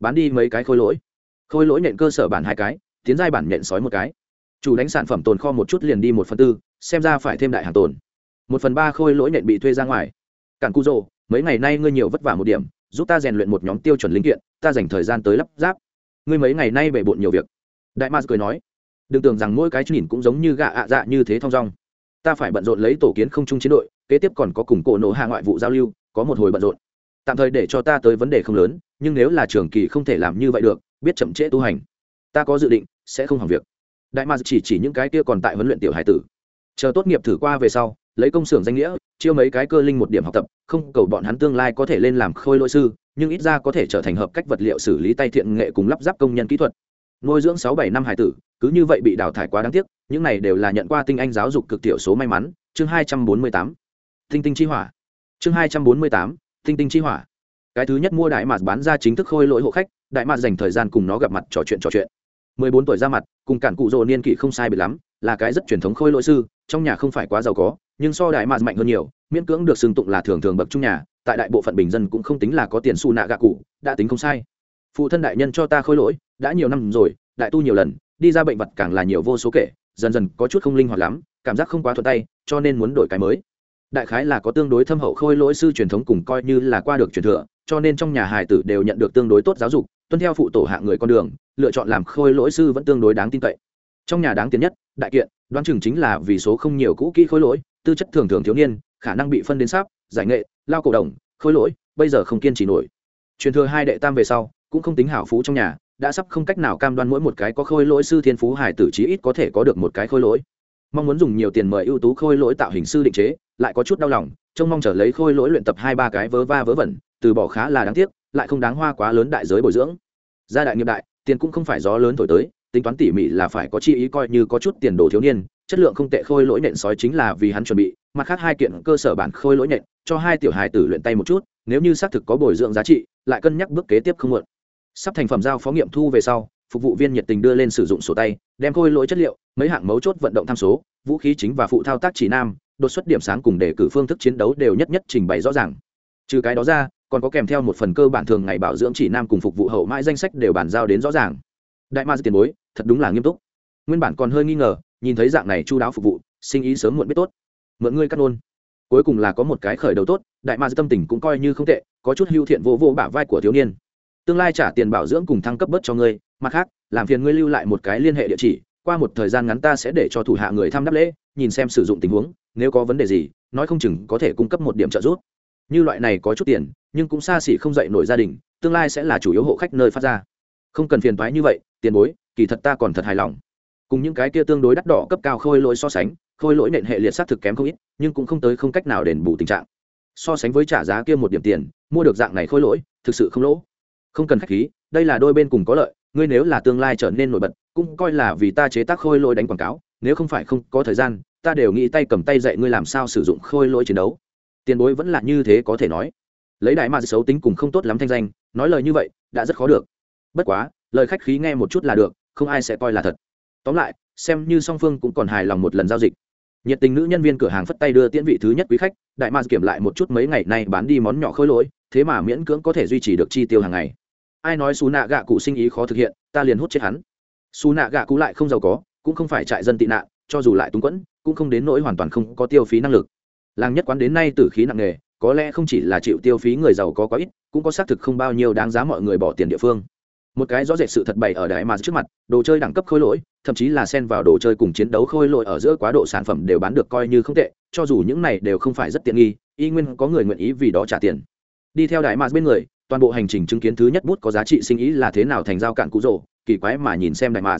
bán đi mấy cái khôi lỗi? Khôi lỗi nện cơ sở bản hai cái, tiến giai bản nện sói một cái. Chủ đánh sản phẩm tồn kho một chút liền đi một phần tư, xem ra phải thêm đại hàng tồn. Một phần ba khôi lỗi nện bị thuê ra ngoài. Cản cu rộ mấy ngày nay ngươi nhiều vất vả một điểm, giúp ta rèn luyện một nhóm tiêu chuẩn linh kiện, ta dành thời gian tới lắp ráp. Ngươi mấy ngày nay bể bộn nhiều việc. Đại mars cười nói, đừng tưởng rằng mỗi cái nhìn cũng giống như gạ ạ dạ như thế thong dong. Ta phải bận rộn lấy tổ kiến không chung chiến đội, kế tiếp còn có cùng cổ nổ hạ ngoại vụ giao lưu, có một hồi bận rộn tạm thời để cho ta tới vấn đề không lớn, nhưng nếu là trường kỳ không thể làm như vậy được, biết chậm trễ tu hành. Ta có dự định, sẽ không hỏng việc. Đại ma chỉ chỉ những cái kia còn tại huấn luyện tiểu hải tử. Chờ tốt nghiệp thử qua về sau, lấy công xưởng danh nghĩa, chiêu mấy cái cơ linh một điểm học tập, không cầu bọn hắn tương lai có thể lên làm khôi lỗi sư, nhưng ít ra có thể trở thành hợp cách vật liệu xử lý tay thiện nghệ cùng lắp ráp công nhân kỹ thuật. Nuôi dưỡng sáu bảy năm hải tử, cứ như vậy bị đào thải quá đáng tiếc, những này đều là nhận qua tinh anh giáo dục cực tiểu số may mắn. Chương hai trăm bốn mươi tám. Tinh tinh chi hỏa. Chương hai trăm bốn mươi tám tinh tinh chi hỏa. Cái thứ nhất mua đại mạt bán ra chính thức khôi lỗi hộ khách, đại mạt dành thời gian cùng nó gặp mặt trò chuyện trò chuyện. Mười bốn tuổi ra mặt, cùng cản cụ rồ niên kỷ không sai bị lắm, là cái rất truyền thống khôi lỗi sư, trong nhà không phải quá giàu có, nhưng so đại mạt mạnh hơn nhiều, miễn cưỡng được xưng tụng là thường thường bậc trung nhà, tại đại bộ phận bình dân cũng không tính là có tiền xu nạ gạ cụ, đã tính không sai. Phụ thân đại nhân cho ta khôi lỗi, đã nhiều năm rồi, đại tu nhiều lần, đi ra bệnh vật càng là nhiều vô số kể, dần dần có chút không linh hoạt lắm, cảm giác không quá thuận tay, cho nên muốn đổi cái mới đại khái là có tương đối thâm hậu khôi lỗi sư truyền thống cùng coi như là qua được truyền thừa, cho nên trong nhà hài tử đều nhận được tương đối tốt giáo dục, tuân theo phụ tổ hạ người con đường, lựa chọn làm khôi lỗi sư vẫn tương đối đáng tin cậy. Trong nhà đáng tiền nhất, đại kiện, đoán chừng chính là vì số không nhiều cũ kỹ khôi lỗi, tư chất thường thường thiếu niên, khả năng bị phân đến sáp, giải nghệ, lao cổ đồng khôi lỗi, bây giờ không kiên trì nổi. Truyền thừa hai đệ tam về sau, cũng không tính hảo phú trong nhà, đã sắp không cách nào cam đoan mỗi một cái có khôi lỗi sư thiên phú hải tử chí ít có thể có được một cái khôi lỗi mong muốn dùng nhiều tiền mời ưu tú khôi lỗi tạo hình sư định chế, lại có chút đau lòng, trông mong trở lấy khôi lỗi luyện tập hai ba cái vớ va vớ vẩn, từ bỏ khá là đáng tiếc, lại không đáng hoa quá lớn đại giới bồi dưỡng. Gia đại nghiệp đại, tiền cũng không phải gió lớn thổi tới, tính toán tỉ mỉ là phải có chi ý coi như có chút tiền đồ thiếu niên, chất lượng không tệ khôi lỗi nện sói chính là vì hắn chuẩn bị, mặt khác hai kiện cơ sở bản khôi lỗi nện, cho hai tiểu hài tử luyện tay một chút, nếu như xác thực có bồi dưỡng giá trị, lại cân nhắc bước kế tiếp không muộn. Sắp thành phẩm giao phó nghiệm thu về sau phục vụ viên nhiệt tình đưa lên sử dụng sổ tay, đem khôi lỗi chất liệu, mấy hạng mấu chốt vận động tham số, vũ khí chính và phụ thao tác chỉ nam, đột xuất điểm sáng cùng đề cử phương thức chiến đấu đều nhất nhất trình bày rõ ràng. Trừ cái đó ra, còn có kèm theo một phần cơ bản thường ngày bảo dưỡng chỉ nam cùng phục vụ hậu mãi danh sách đều bàn giao đến rõ ràng. Đại ma tiền bối, thật đúng là nghiêm túc. Nguyên bản còn hơi nghi ngờ, nhìn thấy dạng này chu đáo phục vụ, sinh ý sớm muộn biết tốt. Mượn ngươi cắt nôn cuối cùng là có một cái khởi đầu tốt, đại ma tâm tình cũng coi như không tệ, có chút hưu thiện vô vô bả vai của thiếu niên. Tương lai trả tiền bảo dưỡng cùng thăng cấp bớt cho ngươi mặt khác, làm phiền ngươi lưu lại một cái liên hệ địa chỉ, qua một thời gian ngắn ta sẽ để cho thủ hạ người thăm đáp lễ, nhìn xem sử dụng tình huống, nếu có vấn đề gì, nói không chừng có thể cung cấp một điểm trợ giúp. Như loại này có chút tiền, nhưng cũng xa xỉ không dậy nổi gia đình, tương lai sẽ là chủ yếu hộ khách nơi phát ra. Không cần phiền thoái như vậy, tiền bối, kỳ thật ta còn thật hài lòng. Cùng những cái kia tương đối đắt đỏ cấp cao khôi lỗi so sánh, khôi lỗi nện hệ liệt xác thực kém không ít, nhưng cũng không tới không cách nào đền bù tình trạng. So sánh với trả giá kia một điểm tiền, mua được dạng này khôi lỗi, thực sự không lỗ. Không cần khách khí, đây là đôi bên cùng có lợi ngươi nếu là tương lai trở nên nổi bật, cũng coi là vì ta chế tác khôi lỗi đánh quảng cáo, nếu không phải không có thời gian, ta đều nghĩ tay cầm tay dạy ngươi làm sao sử dụng khôi lỗi chiến đấu. Tiền bối vẫn là như thế có thể nói. Lấy đại ma xấu tính cùng không tốt lắm thanh danh, nói lời như vậy, đã rất khó được. Bất quá, lời khách khí nghe một chút là được, không ai sẽ coi là thật. Tóm lại, xem như song phương cũng còn hài lòng một lần giao dịch. Nhiệt tình nữ nhân viên cửa hàng phất tay đưa tiễn vị thứ nhất quý khách, đại ma kiểm lại một chút mấy ngày nay bán đi món nhỏ khôi lỗi, thế mà miễn cưỡng có thể duy trì được chi tiêu hàng ngày ai nói xù nạ gạ cụ sinh ý khó thực hiện, ta liền hút chết hắn. Xù nạ gạ cụ lại không giàu có, cũng không phải trại dân tị nạn, cho dù lại túng quẫn, cũng không đến nỗi hoàn toàn không có tiêu phí năng lực. Làng nhất quán đến nay tử khí nặng nề, có lẽ không chỉ là chịu tiêu phí người giàu có quá ít, cũng có xác thực không bao nhiêu đáng giá mọi người bỏ tiền địa phương. Một cái rõ rệt sự thật bày ở đại mà trước mặt, đồ chơi đẳng cấp khôi lỗi, thậm chí là xen vào đồ chơi cùng chiến đấu khôi lỗi ở giữa quá độ sản phẩm đều bán được coi như không tệ, cho dù những này đều không phải rất tiện nghi, y nguyên có người nguyện ý vì đó trả tiền. Đi theo đại mà bên người toàn bộ hành trình chứng kiến thứ nhất bút có giá trị sinh ý là thế nào thành giao cạn cụ rồ, kỳ quái mà nhìn xem đại mà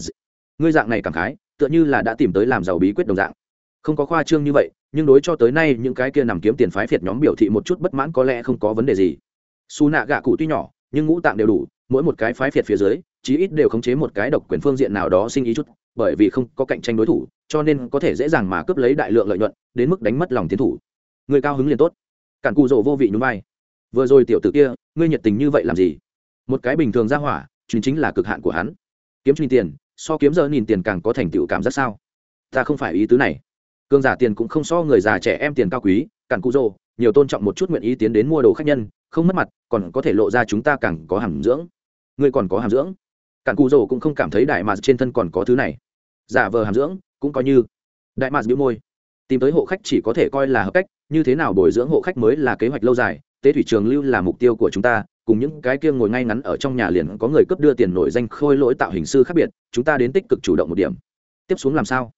ngươi dạng này cảm khái, tựa như là đã tìm tới làm giàu bí quyết đồng dạng. Không có khoa trương như vậy, nhưng đối cho tới nay những cái kia nằm kiếm tiền phái phiệt nhóm biểu thị một chút bất mãn có lẽ không có vấn đề gì. Su nạ gạ cụ tuy nhỏ, nhưng ngũ tạng đều đủ, mỗi một cái phái phiệt phía dưới, chí ít đều khống chế một cái độc quyền phương diện nào đó sinh ý chút, bởi vì không có cạnh tranh đối thủ, cho nên có thể dễ dàng mà cướp lấy đại lượng lợi nhuận, đến mức đánh mất lòng tiến thủ. Người cao hứng liền tốt. Cản cụ rộ vô vị nhún vai vừa rồi tiểu tử kia, ngươi nhiệt tình như vậy làm gì? Một cái bình thường ra hỏa, chính chính là cực hạn của hắn. Kiếm truyền tiền, so kiếm giờ nhìn tiền càng có thành tựu cảm giác sao? Ta không phải ý tứ này. Cương giả tiền cũng không so người già trẻ em tiền cao quý càng cụ rồ, nhiều tôn trọng một chút nguyện ý tiến đến mua đồ khách nhân, không mất mặt, còn có thể lộ ra chúng ta càng có hàm dưỡng. Ngươi còn có hàm dưỡng? Càng cụ rồ cũng không cảm thấy đại mạc trên thân còn có thứ này. Giả vờ hàm dưỡng, cũng coi như. Đại mạc đĩu môi. Tìm tới hộ khách chỉ có thể coi là hợp cách, như thế nào bồi dưỡng hộ khách mới là kế hoạch lâu dài tế thủy trường lưu là mục tiêu của chúng ta, cùng những cái kia ngồi ngay ngắn ở trong nhà liền có người cấp đưa tiền nổi danh khôi lỗi tạo hình sư khác biệt, chúng ta đến tích cực chủ động một điểm. Tiếp xuống làm sao?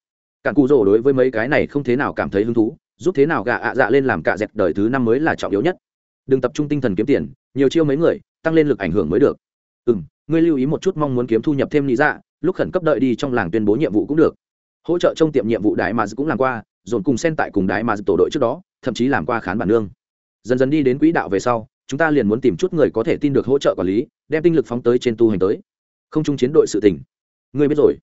Cạn cụ rồ đối với mấy cái này không thế nào cảm thấy hứng thú, giúp thế nào gạ ạ dạ lên làm cạ dẹt đời thứ năm mới là trọng yếu nhất. Đừng tập trung tinh thần kiếm tiền, nhiều chiêu mấy người, tăng lên lực ảnh hưởng mới được. Ừ m ngươi lưu ý một chút mong muốn kiếm thu nhập thêm lý dạ lúc khẩn cấp đợi đi trong làng tuyên bố nhiệm vụ cũng được. Hỗ trợ trong tiệm nhiệm vụ đại mà cũng làm qua, dồn cùng xen tại cùng đại mà tổ đội trước đó, thậm chí làm qua khán bản nương dần dần đi đến quỹ đạo về sau, chúng ta liền muốn tìm chút người có thể tin được hỗ trợ quản lý, đem tinh lực phóng tới trên tu hành tới. Không chung chiến đội sự tình. Ngươi biết rồi.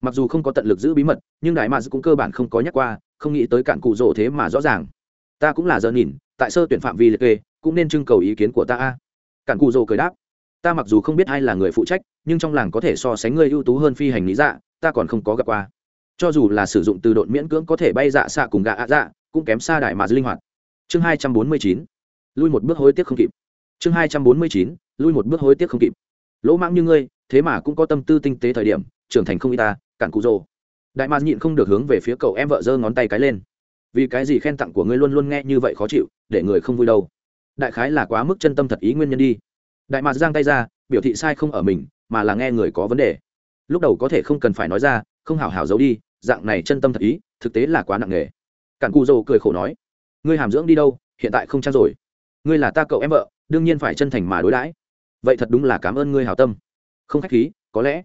Mặc dù không có tận lực giữ bí mật, nhưng đại mads cũng cơ bản không có nhắc qua, không nghĩ tới cạn cụ rỗ thế mà rõ ràng. Ta cũng là giờ nhìn, tại sơ tuyển phạm vi liệt kê, cũng nên trưng cầu ý kiến của ta a. Cạn cụ rỗ cười đáp. Ta mặc dù không biết ai là người phụ trách, nhưng trong làng có thể so sánh người ưu tú hơn phi hành lý dạ ta còn không có gặp qua. Cho dù là sử dụng từ độn miễn cưỡng có thể bay dạ xạ cùng gạ ạ dạ cũng kém xa đại mà linh hoạt chương hai trăm bốn mươi chín, lui một bước hối tiếc không kịp. Chương hai trăm bốn mươi chín, lui một bước hối tiếc không kịp. Lỗ mãng như ngươi, thế mà cũng có tâm tư tinh tế thời điểm, trưởng thành không y ta, cản cụ rồ. Đại mạt nhịn không được hướng về phía cậu em vợ giơ ngón tay cái lên. Vì cái gì khen tặng của ngươi luôn luôn nghe như vậy khó chịu, để người không vui đâu? Đại khái là quá mức chân tâm thật ý nguyên nhân đi. Đại mạt giang tay ra, biểu thị sai không ở mình, mà là nghe người có vấn đề. Lúc đầu có thể không cần phải nói ra, không hào hào giấu đi, dạng này chân tâm thật ý, thực tế là quá nặng nề. Cản cụ rồ cười khổ nói ngươi hàm dưỡng đi đâu, hiện tại không trang rồi. Ngươi là ta cậu em vợ, đương nhiên phải chân thành mà đối đãi. Vậy thật đúng là cảm ơn ngươi hào tâm. Không khách khí, có lẽ.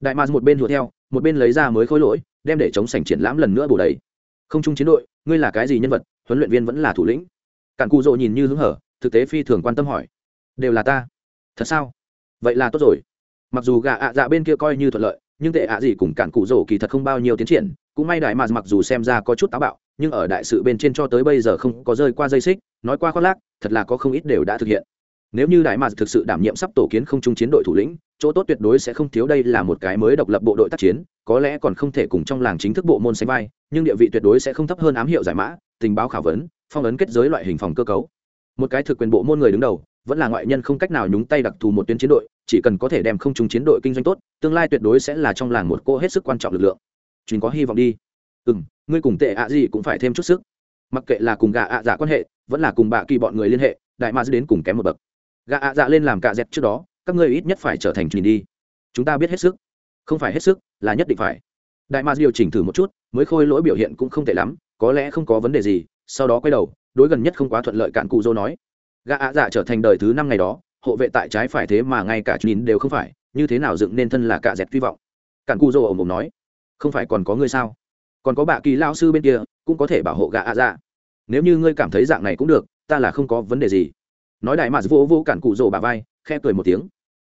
Đại mạc một bên hùa theo, một bên lấy ra mới khối lỗi, đem để chống sảnh triển lãm lần nữa bổ đầy. Không chung chiến đội, ngươi là cái gì nhân vật, huấn luyện viên vẫn là thủ lĩnh? Cản cụ rộ nhìn như hứng hở, thực tế phi thường quan tâm hỏi. Đều là ta. Thật sao? Vậy là tốt rồi. Mặc dù gà ạ dạ bên kia coi như thuận lợi, nhưng tệ ạ gì cùng cản cụ rổ kỳ thật không bao nhiêu tiến triển, cũng may đại mà mặc dù xem ra có chút táo bạo nhưng ở đại sự bên trên cho tới bây giờ không có rơi qua dây xích, nói qua khoác lác, thật là có không ít đều đã thực hiện. Nếu như đại mà thực sự đảm nhiệm sắp tổ kiến không trung chiến đội thủ lĩnh, chỗ tốt tuyệt đối sẽ không thiếu đây là một cái mới độc lập bộ đội tác chiến, có lẽ còn không thể cùng trong làng chính thức bộ môn sánh vai, nhưng địa vị tuyệt đối sẽ không thấp hơn ám hiệu giải mã, tình báo khảo vấn, phong ấn kết giới loại hình phòng cơ cấu. Một cái thực quyền bộ môn người đứng đầu, vẫn là ngoại nhân không cách nào nhúng tay đặc thù một tuyến chiến đội, chỉ cần có thể đem không trung chiến đội kinh doanh tốt, tương lai tuyệt đối sẽ là trong làng một cô hết sức quan trọng lực lượng. Chúng có hy vọng đi. Ừ ngươi cùng tệ ạ gì cũng phải thêm chút sức. Mặc kệ là cùng gà ạ à dạ quan hệ, vẫn là cùng bạ kỳ bọn người liên hệ, đại ma đến cùng kém một bậc. Gạ ạ dạ lên làm cạ dẹt trước đó, các ngươi ít nhất phải trở thành truyền đi. Chúng ta biết hết sức. Không phải hết sức, là nhất định phải. Đại ma điều chỉnh thử một chút, mới khôi lỗi biểu hiện cũng không tệ lắm, có lẽ không có vấn đề gì, sau đó quay đầu, đối gần nhất không quá thuận lợi cạn cụ dô nói. Gạ ạ dạ trở thành đời thứ năm ngày đó, hộ vệ tại trái phải thế mà ngay cả nhìn đều không phải, như thế nào dựng nên thân là cạ dẹt hy vọng? Cạn cụ dô ồm ồm nói. Không phải còn có ngươi sao? Còn có bà kỳ lao sư bên kia, cũng có thể bảo hộ gạ ạ dạ. Nếu như ngươi cảm thấy dạng này cũng được, ta là không có vấn đề gì. Nói đại mạt vô vô cản cụ rồ bà vai khe cười một tiếng.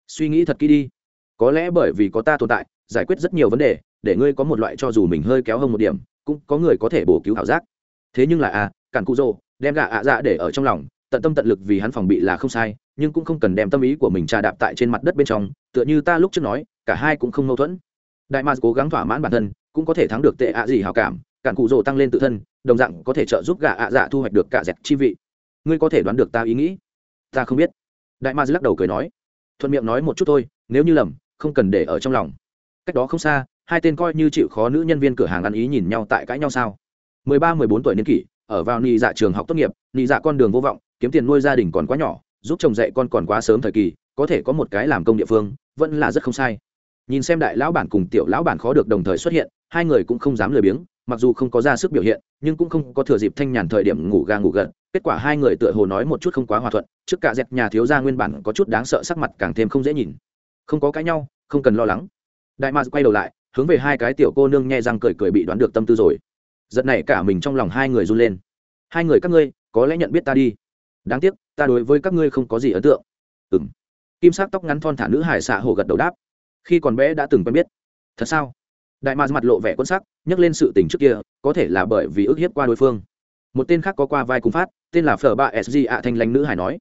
Suy nghĩ thật kỹ đi. Có lẽ bởi vì có ta tồn tại, giải quyết rất nhiều vấn đề, để ngươi có một loại cho dù mình hơi kéo hơn một điểm, cũng có người có thể bổ cứu ảo giác. Thế nhưng là à cản cụ rồ, đem gạ ạ dạ để ở trong lòng, tận tâm tận lực vì hắn phòng bị là không sai, nhưng cũng không cần đem tâm ý của mình trà đạp tại trên mặt đất bên trong, tựa như ta lúc trước nói, cả hai cũng không mâu thuẫn đại mạc cố gắng thỏa mãn bản thân, cũng có thể thắng được tệ ạ gì hào cảm, cản cụ rồ tăng lên tự thân, đồng dạng có thể trợ giúp gạ ạ dạ thu hoạch được cả dẹp chi vị. Ngươi có thể đoán được ta ý nghĩ? Ta không biết. Đại ma lắc đầu cười nói. Thuận miệng nói một chút thôi, nếu như lầm, không cần để ở trong lòng. Cách đó không xa, hai tên coi như chịu khó nữ nhân viên cửa hàng ăn ý nhìn nhau tại cãi nhau sao? Mười ba, mười bốn tuổi niên kỷ, ở vào nị dạ trường học tốt nghiệp, nị dạ con đường vô vọng, kiếm tiền nuôi gia đình còn quá nhỏ, giúp chồng dạy con còn quá sớm thời kỳ, có thể có một cái làm công địa phương, vẫn là rất không sai nhìn xem đại lão bản cùng tiểu lão bản khó được đồng thời xuất hiện, hai người cũng không dám lười biếng, mặc dù không có ra sức biểu hiện, nhưng cũng không có thừa dịp thanh nhàn thời điểm ngủ ga ngủ gật, kết quả hai người tựa hồ nói một chút không quá hòa thuận, trước cả dẹp nhà thiếu gia nguyên bản có chút đáng sợ sắc mặt càng thêm không dễ nhìn. Không có cãi nhau, không cần lo lắng. Đại mạc quay đầu lại, hướng về hai cái tiểu cô nương nhẹ răng cười cười bị đoán được tâm tư rồi. Giật này cả mình trong lòng hai người run lên. Hai người các ngươi, có lẽ nhận biết ta đi. Đáng tiếc, ta đối với các ngươi không có gì ấn tượng. Ừ m kim sắc tóc ngắn thon thả nữ hải xạ hồ gật đầu đáp khi còn bé đã từng quen biết. Thật sao? Đại mạc mặt lộ vẻ quân sắc, nhắc lên sự tình trước kia, có thể là bởi vì ức hiếp qua đối phương. Một tên khác có qua vai cùng phát, tên là phở ba sg ạ, thanh lãnh nữ hải nói.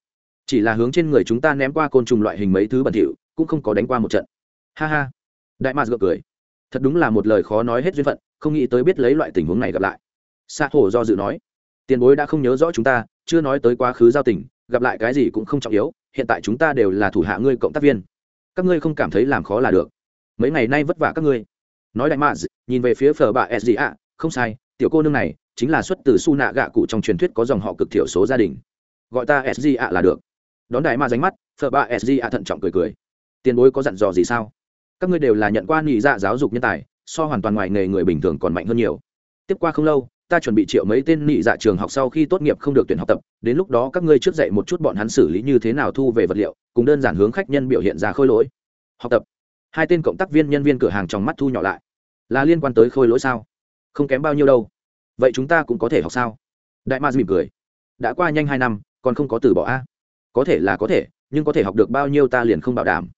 Chỉ là hướng trên người chúng ta ném qua côn trùng loại hình mấy thứ bẩn thỉu, cũng không có đánh qua một trận. Ha ha. Đại mạc gượng cười. Thật đúng là một lời khó nói hết duyên phận, không nghĩ tới biết lấy loại tình huống này gặp lại. Sa hổ do dự nói. Tiền bối đã không nhớ rõ chúng ta, chưa nói tới quá khứ giao tình, gặp lại cái gì cũng không trọng yếu, hiện tại chúng ta đều là thủ hạ ngươi cộng tác viên các ngươi không cảm thấy làm khó là được. Mấy ngày nay vất vả các ngươi. Nói đại mạ nhìn về phía phở bà s ạ không sai, tiểu cô nương này chính là xuất từ su nạ gạ cụ trong truyền thuyết có dòng họ cực thiểu số gia đình. Gọi ta s ạ là được. Đón đại mạ ránh mắt, phở bà s ạ thận trọng cười cười. Tiền bối có dặn dò gì sao? Các ngươi đều là nhận qua nghỉ dạ giáo dục nhân tài, so hoàn toàn ngoài nghề người bình thường còn mạnh hơn nhiều. Tiếp qua không lâu ta chuẩn bị triệu mấy tên nị dạ trường học sau khi tốt nghiệp không được tuyển học tập, đến lúc đó các ngươi trước dạy một chút bọn hắn xử lý như thế nào thu về vật liệu, cùng đơn giản hướng khách nhân biểu hiện ra khôi lỗi. Học tập. Hai tên cộng tác viên nhân viên cửa hàng trong mắt thu nhỏ lại. Là liên quan tới khôi lỗi sao? Không kém bao nhiêu đâu. Vậy chúng ta cũng có thể học sao? Đại ma mỉm cười. Đã qua nhanh hai năm, còn không có từ bỏ a? Có thể là có thể, nhưng có thể học được bao nhiêu ta liền không bảo đảm.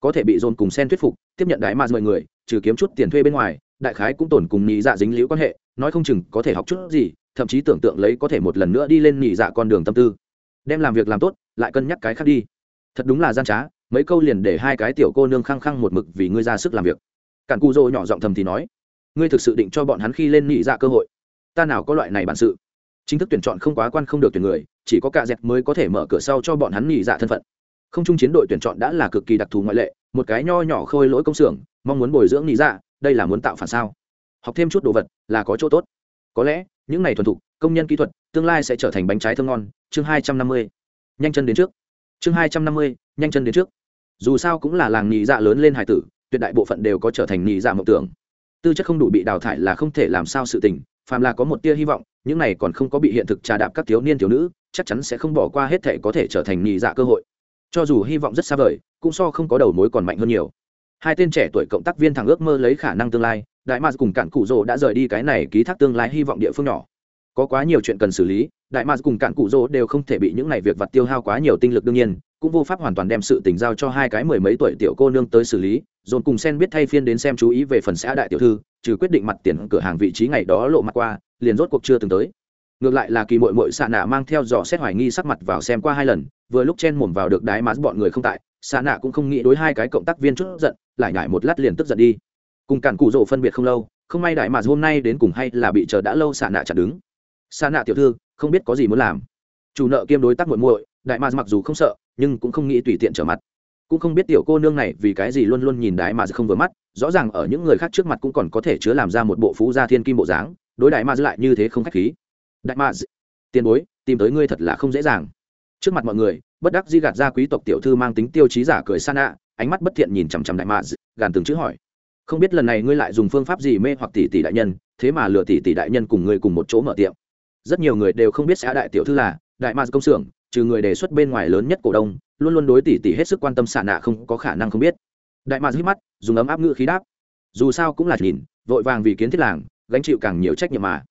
Có thể bị dồn cùng sen thuyết phục, tiếp nhận đại ma mười người, trừ kiếm chút tiền thuê bên ngoài, đại khái cũng tổn cùng nhị dạ dính liễu quan hệ nói không chừng có thể học chút gì, thậm chí tưởng tượng lấy có thể một lần nữa đi lên nhị dạ con đường tâm tư. Đem làm việc làm tốt, lại cân nhắc cái khác đi. Thật đúng là gian trá, mấy câu liền để hai cái tiểu cô nương khăng khăng một mực vì ngươi ra sức làm việc. Cản cu dô nhỏ giọng thầm thì nói, ngươi thực sự định cho bọn hắn khi lên nhị dạ cơ hội? Ta nào có loại này bản sự? Chính thức tuyển chọn không quá quan không được tuyển người, chỉ có cả dẹp mới có thể mở cửa sau cho bọn hắn nhị dạ thân phận. Không chung chiến đội tuyển chọn đã là cực kỳ đặc thù ngoại lệ, một cái nho nhỏ khôi lỗi công xưởng, mong muốn bồi dưỡng nhị dạ đây là muốn tạo phản sao? Học thêm chút đồ vật là có chỗ tốt. Có lẽ, những này thuần thục, công nhân kỹ thuật, tương lai sẽ trở thành bánh trái thơm ngon. Chương hai trăm năm mươi. Nhanh chân đến trước. Chương hai trăm năm mươi, nhanh chân đến trước. Dù sao cũng là làng nhị dạ lớn lên hải tử, tuyệt đại bộ phận đều có trở thành nhị dạ mộng tưởng. Tư chất không đủ bị đào thải là không thể làm sao sự tình, phàm là có một tia hy vọng, những này còn không có bị hiện thực trà đạp các thiếu niên thiếu nữ, chắc chắn sẽ không bỏ qua hết thể có thể trở thành nhị dạ cơ hội. Cho dù hy vọng rất xa vời, cũng so không có đầu mối còn mạnh hơn nhiều. Hai tên trẻ tuổi cộng tác viên thằng ước mơ lấy khả năng tương lai đại mars cùng cạn cụ rỗ đã rời đi cái này ký thác tương lai hy vọng địa phương nhỏ. Có quá nhiều chuyện cần xử lý, đại mars cùng cạn cụ rỗ đều không thể bị những này việc vặt tiêu hao quá nhiều tinh lực đương nhiên, cũng vô pháp hoàn toàn đem sự tình giao cho hai cái mười mấy tuổi tiểu cô nương tới xử lý, dồn cùng sen biết thay phiên đến xem chú ý về phần xã đại tiểu thư, trừ quyết định mặt tiền cửa hàng vị trí ngày đó lộ mặt qua, liền rốt cuộc chưa từng tới. Ngược lại là kỳ mội mội xạ nạ mang theo dò xét hoài nghi sắc mặt vào xem qua hai lần, vừa lúc chen mồm vào được đái mát bọn người không tại xạ nạ cũng không nghĩ đối hai cái cộng tác viên chút giận, lại nhải một lát liền tức giận đi cùng cản cụ rỗ phân biệt không lâu, không may đại mà hôm nay đến cùng hay là bị chờ đã lâu xạ nạ chặn đứng. Xạ nạ tiểu thư, không biết có gì muốn làm. Chủ nợ kiêm đối tác muội muội, đại mà mặc dù không sợ, nhưng cũng không nghĩ tùy tiện trở mặt. Cũng không biết tiểu cô nương này vì cái gì luôn luôn nhìn đại mà không vừa mắt, rõ ràng ở những người khác trước mặt cũng còn có thể chứa làm ra một bộ phú gia thiên kim bộ dáng, đối đại mà lại như thế không khách khí. Đại mà, tiền bối, tìm tới ngươi thật là không dễ dàng. Trước mặt mọi người, bất đắc di gạt ra quý tộc tiểu thư mang tính tiêu chí giả cười san ạ ánh mắt bất thiện nhìn chằm chằm đại mà, gàn từng chữ hỏi không biết lần này ngươi lại dùng phương pháp gì mê hoặc tỷ tỷ đại nhân, thế mà lừa tỷ tỷ đại nhân cùng ngươi cùng một chỗ mở tiệm. Rất nhiều người đều không biết xã đại tiểu thư là đại ma công xưởng, trừ người đề xuất bên ngoài lớn nhất cổ đông, luôn luôn đối tỷ tỷ hết sức quan tâm xả nạ không có khả năng không biết. Đại ma hít mắt, dùng ấm áp ngữ khí đáp. Dù sao cũng là nhìn, vội vàng vì kiến thiết làng, gánh chịu càng nhiều trách nhiệm mà.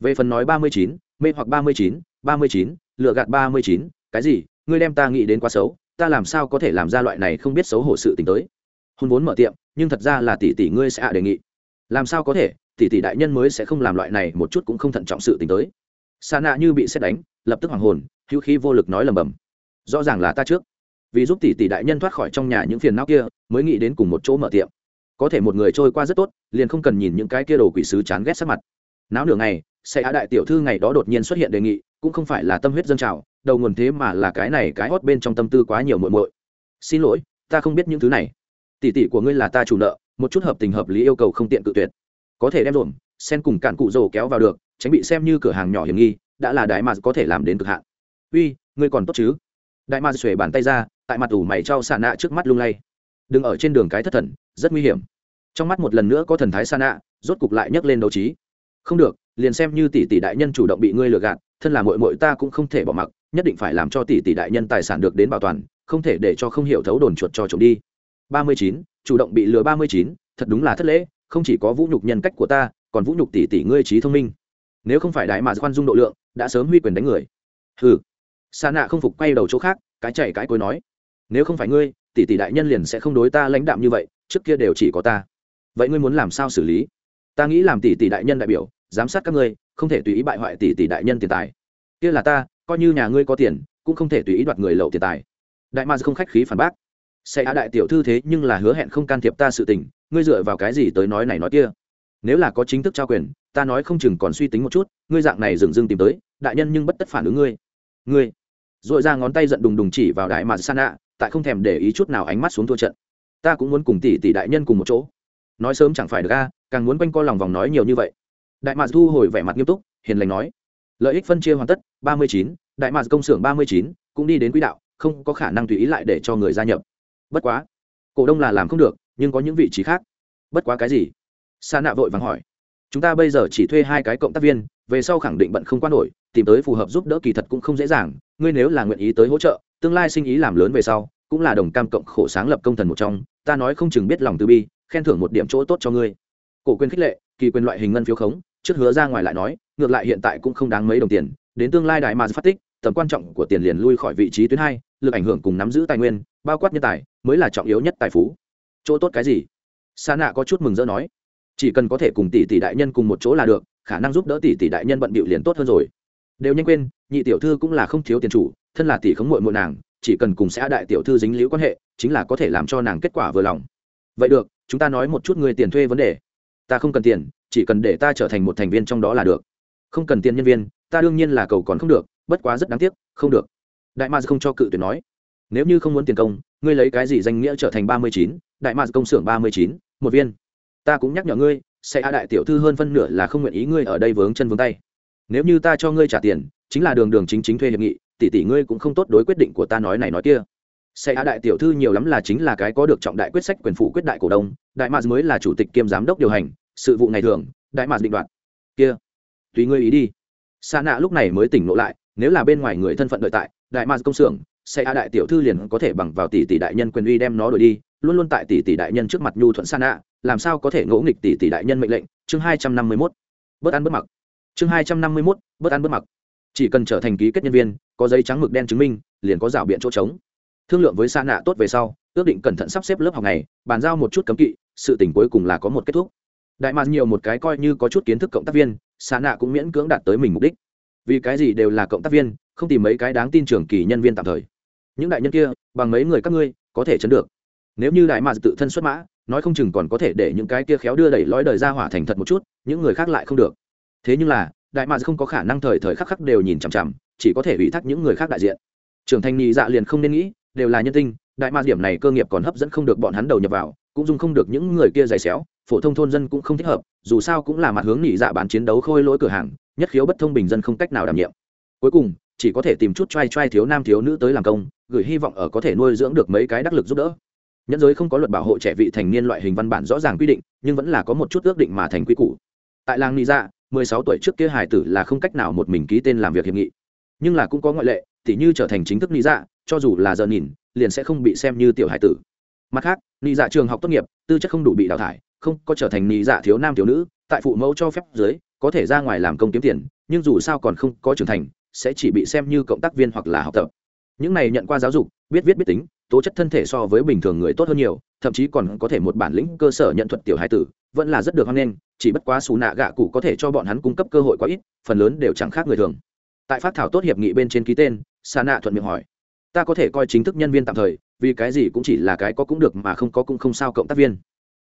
Về phần nói ba mươi chín, mê hoặc ba mươi chín, ba mươi chín lựa gạt ba mươi chín, cái gì, ngươi đem ta nghĩ đến quá xấu, ta làm sao có thể làm ra loại này không biết xấu hổ sự t tới. Hôn vốn mở tiệm nhưng thật ra là tỷ tỷ ngươi sẽ ạ đề nghị. Làm sao có thể? Tỷ tỷ đại nhân mới sẽ không làm loại này, một chút cũng không thận trọng sự t tới. Xa nạ như bị xét đánh, lập tức hoàng hồn, hữu khí vô lực nói lầm bầm rõ ràng là ta trước. Vì giúp tỷ tỷ đại nhân thoát khỏi trong nhà những phiền não kia, mới nghĩ đến cùng một chỗ mở tiệm. Có thể một người trôi qua rất tốt, liền không cần nhìn những cái kia đồ quỷ sứ chán ghét sắc mặt. Náo nửa ngày, sẽ á đại tiểu thư ngày đó đột nhiên xuất hiện đề nghị, cũng không phải là tâm huyết dân trào, đầu nguồn thế mà là cái này cái hót bên trong tâm tư quá nhiều muội muội. Xin lỗi, ta không biết những thứ này tỷ tỷ của ngươi là ta chủ nợ, một chút hợp tình hợp lý yêu cầu không tiện cự tuyệt. Có thể đem rộm sen cùng cạn cụ rồ kéo vào được, tránh bị xem như cửa hàng nhỏ hiểm nghi, đã là đại mà có thể làm đến cực hạn. Uy, ngươi còn tốt chứ? Đại mà xuề bàn tay ra, tại mặt ủ mày trao xà nạ trước mắt lung lay. Đừng ở trên đường cái thất thần, rất nguy hiểm. Trong mắt một lần nữa có thần thái xa nạ rốt cục lại nhấc lên đấu trí. Không được, liền xem như tỷ tỷ đại nhân chủ động bị ngươi lừa gạt, thân là mội mội ta cũng không thể bỏ mặc, nhất định phải làm cho tỷ tỷ đại nhân tài sản được đến bảo toàn, không thể để cho không hiểu thấu đồn chuột cho trộm đi ba mươi chín chủ động bị lừa ba mươi chín thật đúng là thất lễ không chỉ có vũ nhục nhân cách của ta còn vũ nhục tỷ tỷ ngươi trí thông minh. Nếu không phải đại mà khoan dung độ lượng đã sớm huy quyền đánh người. Hừ, xa nạ không phục quay đầu chỗ khác cái chạy cái cối nói. Nếu không phải ngươi tỷ tỷ đại nhân liền sẽ không đối ta lãnh đạm như vậy trước kia đều chỉ có ta. Vậy ngươi muốn làm sao xử lý? Ta nghĩ làm tỷ tỷ đại nhân đại biểu giám sát các ngươi không thể tùy ý bại hoại tỷ tỷ đại nhân tiền tài. Kia là ta coi như nhà ngươi có tiền cũng không thể tùy ý đoạt người lậu tiền tài. Đại ma không khách khí phản bác sẽ hạ đại tiểu thư thế nhưng là hứa hẹn không can thiệp ta sự tình, ngươi dựa vào cái gì tới nói này nói kia? Nếu là có chính thức trao quyền, ta nói không chừng còn suy tính một chút, ngươi dạng này dừng dưng tìm tới, đại nhân nhưng bất tất phản ứng ngươi. Ngươi. Dội ra ngón tay giận đùng đùng chỉ vào đại mà san ạ tại không thèm để ý chút nào ánh mắt xuống thua trận. Ta cũng muốn cùng tỷ tỷ đại nhân cùng một chỗ. Nói sớm chẳng phải được a, càng muốn quanh co lòng vòng nói nhiều như vậy. Đại mà thu hồi vẻ mặt nghiêm túc, hiền lành nói. Lợi ích phân chia hoàn tất, ba mươi chín, đại mà công xưởng ba mươi chín, cũng đi đến quỹ đạo, không có khả năng tùy ý lại để cho người gia nhập bất quá, cổ đông là làm không được, nhưng có những vị trí khác. Bất quá cái gì? Sa nạ vội vàng hỏi. Chúng ta bây giờ chỉ thuê hai cái cộng tác viên, về sau khẳng định bận không quan nổi, tìm tới phù hợp giúp đỡ kỳ thật cũng không dễ dàng, ngươi nếu là nguyện ý tới hỗ trợ, tương lai sinh ý làm lớn về sau, cũng là đồng cam cộng khổ sáng lập công thần một trong, ta nói không chừng biết lòng từ bi, khen thưởng một điểm chỗ tốt cho ngươi. Cổ quyền khích lệ, kỳ quyền loại hình ngân phiếu khống, trước hứa ra ngoài lại nói, ngược lại hiện tại cũng không đáng mấy đồng tiền, đến tương lai đại mà phát tích, tầm quan trọng của tiền liền lui khỏi vị trí tuyến hai, lực ảnh hưởng cùng nắm giữ tài nguyên bao quát nhân tài, mới là trọng yếu nhất tài phú. Chỗ tốt cái gì? Sa nạ có chút mừng rỡ nói. Chỉ cần có thể cùng tỷ tỷ đại nhân cùng một chỗ là được, khả năng giúp đỡ tỷ tỷ đại nhân bận bịu liền tốt hơn rồi. Đều nhanh quên, nhị tiểu thư cũng là không thiếu tiền chủ, thân là tỷ khống muội muội nàng, chỉ cần cùng sẽ đại tiểu thư dính liễu quan hệ, chính là có thể làm cho nàng kết quả vừa lòng. Vậy được, chúng ta nói một chút người tiền thuê vấn đề. Ta không cần tiền, chỉ cần để ta trở thành một thành viên trong đó là được. Không cần tiền nhân viên, ta đương nhiên là cầu còn không được, bất quá rất đáng tiếc, không được. Đại ma không cho cự tuyệt nói nếu như không muốn tiền công, ngươi lấy cái gì danh nghĩa trở thành ba mươi chín, đại mạc công xưởng ba mươi chín, một viên. Ta cũng nhắc nhở ngươi, sẽ a đại tiểu thư hơn phân nửa là không nguyện ý ngươi ở đây vướng chân vướng tay. Nếu như ta cho ngươi trả tiền, chính là đường đường chính chính thuê hiệp nghị, tỷ tỷ ngươi cũng không tốt đối quyết định của ta nói này nói kia. Sẽ a đại tiểu thư nhiều lắm là chính là cái có được trọng đại quyết sách quyền phụ quyết đại cổ đông, đại mạc mới là chủ tịch kiêm giám đốc điều hành, sự vụ ngày thường, đại mạc định đoạt. Kia, tùy ngươi ý đi. Xa nạ lúc này mới tỉnh lộ lại, nếu là bên ngoài người thân phận đợi tại, đại mạc công xưởng sẽ a đại tiểu thư liền có thể bằng vào tỷ tỷ đại nhân quyền uy đem nó đổi đi, luôn luôn tại tỷ tỷ đại nhân trước mặt nhu thuận san nạ làm sao có thể ngỗ nghịch tỷ tỷ đại nhân mệnh lệnh? Chương hai trăm năm mươi mốt. Bớt ăn bớt mặc. Chương hai trăm năm mươi mốt bớt ăn bớt mặc. Chỉ cần trở thành ký kết nhân viên, có giấy trắng mực đen chứng minh, liền có rào biện chỗ trống. Thương lượng với san nạ tốt về sau, ước định cẩn thận sắp xếp lớp học này, bàn giao một chút cấm kỵ, sự tình cuối cùng là có một kết thúc. Đại mạc nhiều một cái coi như có chút kiến thức cộng tác viên xa nạ cũng miễn cưỡng đạt tới mình mục đích. Vì cái gì đều là cộng tác viên, không tìm mấy cái đáng tin trưởng kỳ nhân viên tạm thời những đại nhân kia, bằng mấy người các ngươi, có thể chấn được. Nếu như đại mạc tự thân xuất mã, nói không chừng còn có thể để những cái kia khéo đưa đẩy lõi đời ra hỏa thành thật một chút, những người khác lại không được. Thế nhưng là, đại mạc không có khả năng thời thời khắc khắc đều nhìn chằm chằm, chỉ có thể ủy thác những người khác đại diện. Trưởng thành nhị dạ liền không nên nghĩ, đều là nhân tinh, đại ma điểm này cơ nghiệp còn hấp dẫn không được bọn hắn đầu nhập vào, cũng dùng không được những người kia giày xéo, phổ thông thôn dân cũng không thích hợp, dù sao cũng là mặt hướng nhị dạ bán chiến đấu khôi lỗi cửa hàng, nhất khiếu bất thông bình dân không cách nào đảm nhiệm. Cuối cùng chỉ có thể tìm chút t r a i t r a i thiếu nam thiếu nữ tới làm công, gửi hy vọng ở có thể nuôi dưỡng được mấy cái đắc lực giúp đỡ. Nhẫn giới không có luật bảo hộ trẻ vị thành niên loại hình văn bản rõ ràng quy định, nhưng vẫn là có một chút ước định mà thành quy củ. Tại làng nị dạ mười sáu tuổi trước kia hải tử là không cách nào một mình ký tên làm việc hiệp nghị. Nhưng là cũng có ngoại lệ t h như trở thành chính thức nị dạ cho dù là giờ nhìn, liền sẽ không bị xem như tiểu hải tử. Mặt khác nị dạ trường học tốt nghiệp, tư chất không đủ bị đào thải, không có trở thành nị dạ thiếu nam thiếu nữ, tại phụ mẫu cho phép dưới, có thể ra ngoài làm công kiếm tiền, nhưng dù sao còn không có trưởng thành sẽ chỉ bị xem như cộng tác viên hoặc là học tập. Những này nhận qua giáo dục, biết viết biết tính, tố chất thân thể so với bình thường người tốt hơn nhiều, thậm chí còn có thể một bản lĩnh cơ sở nhận thuật tiểu hai tử, vẫn là rất được hoan nghênh, chỉ bất quá xù nạ gạ cụ có thể cho bọn hắn cung cấp cơ hội quá ít, phần lớn đều chẳng khác người thường. Tại phát thảo tốt hiệp nghị bên trên ký tên, sa nạ thuận miệng hỏi, ta có thể coi chính thức nhân viên tạm thời, vì cái gì cũng chỉ là cái có cũng được mà không có cũng không sao cộng tác viên.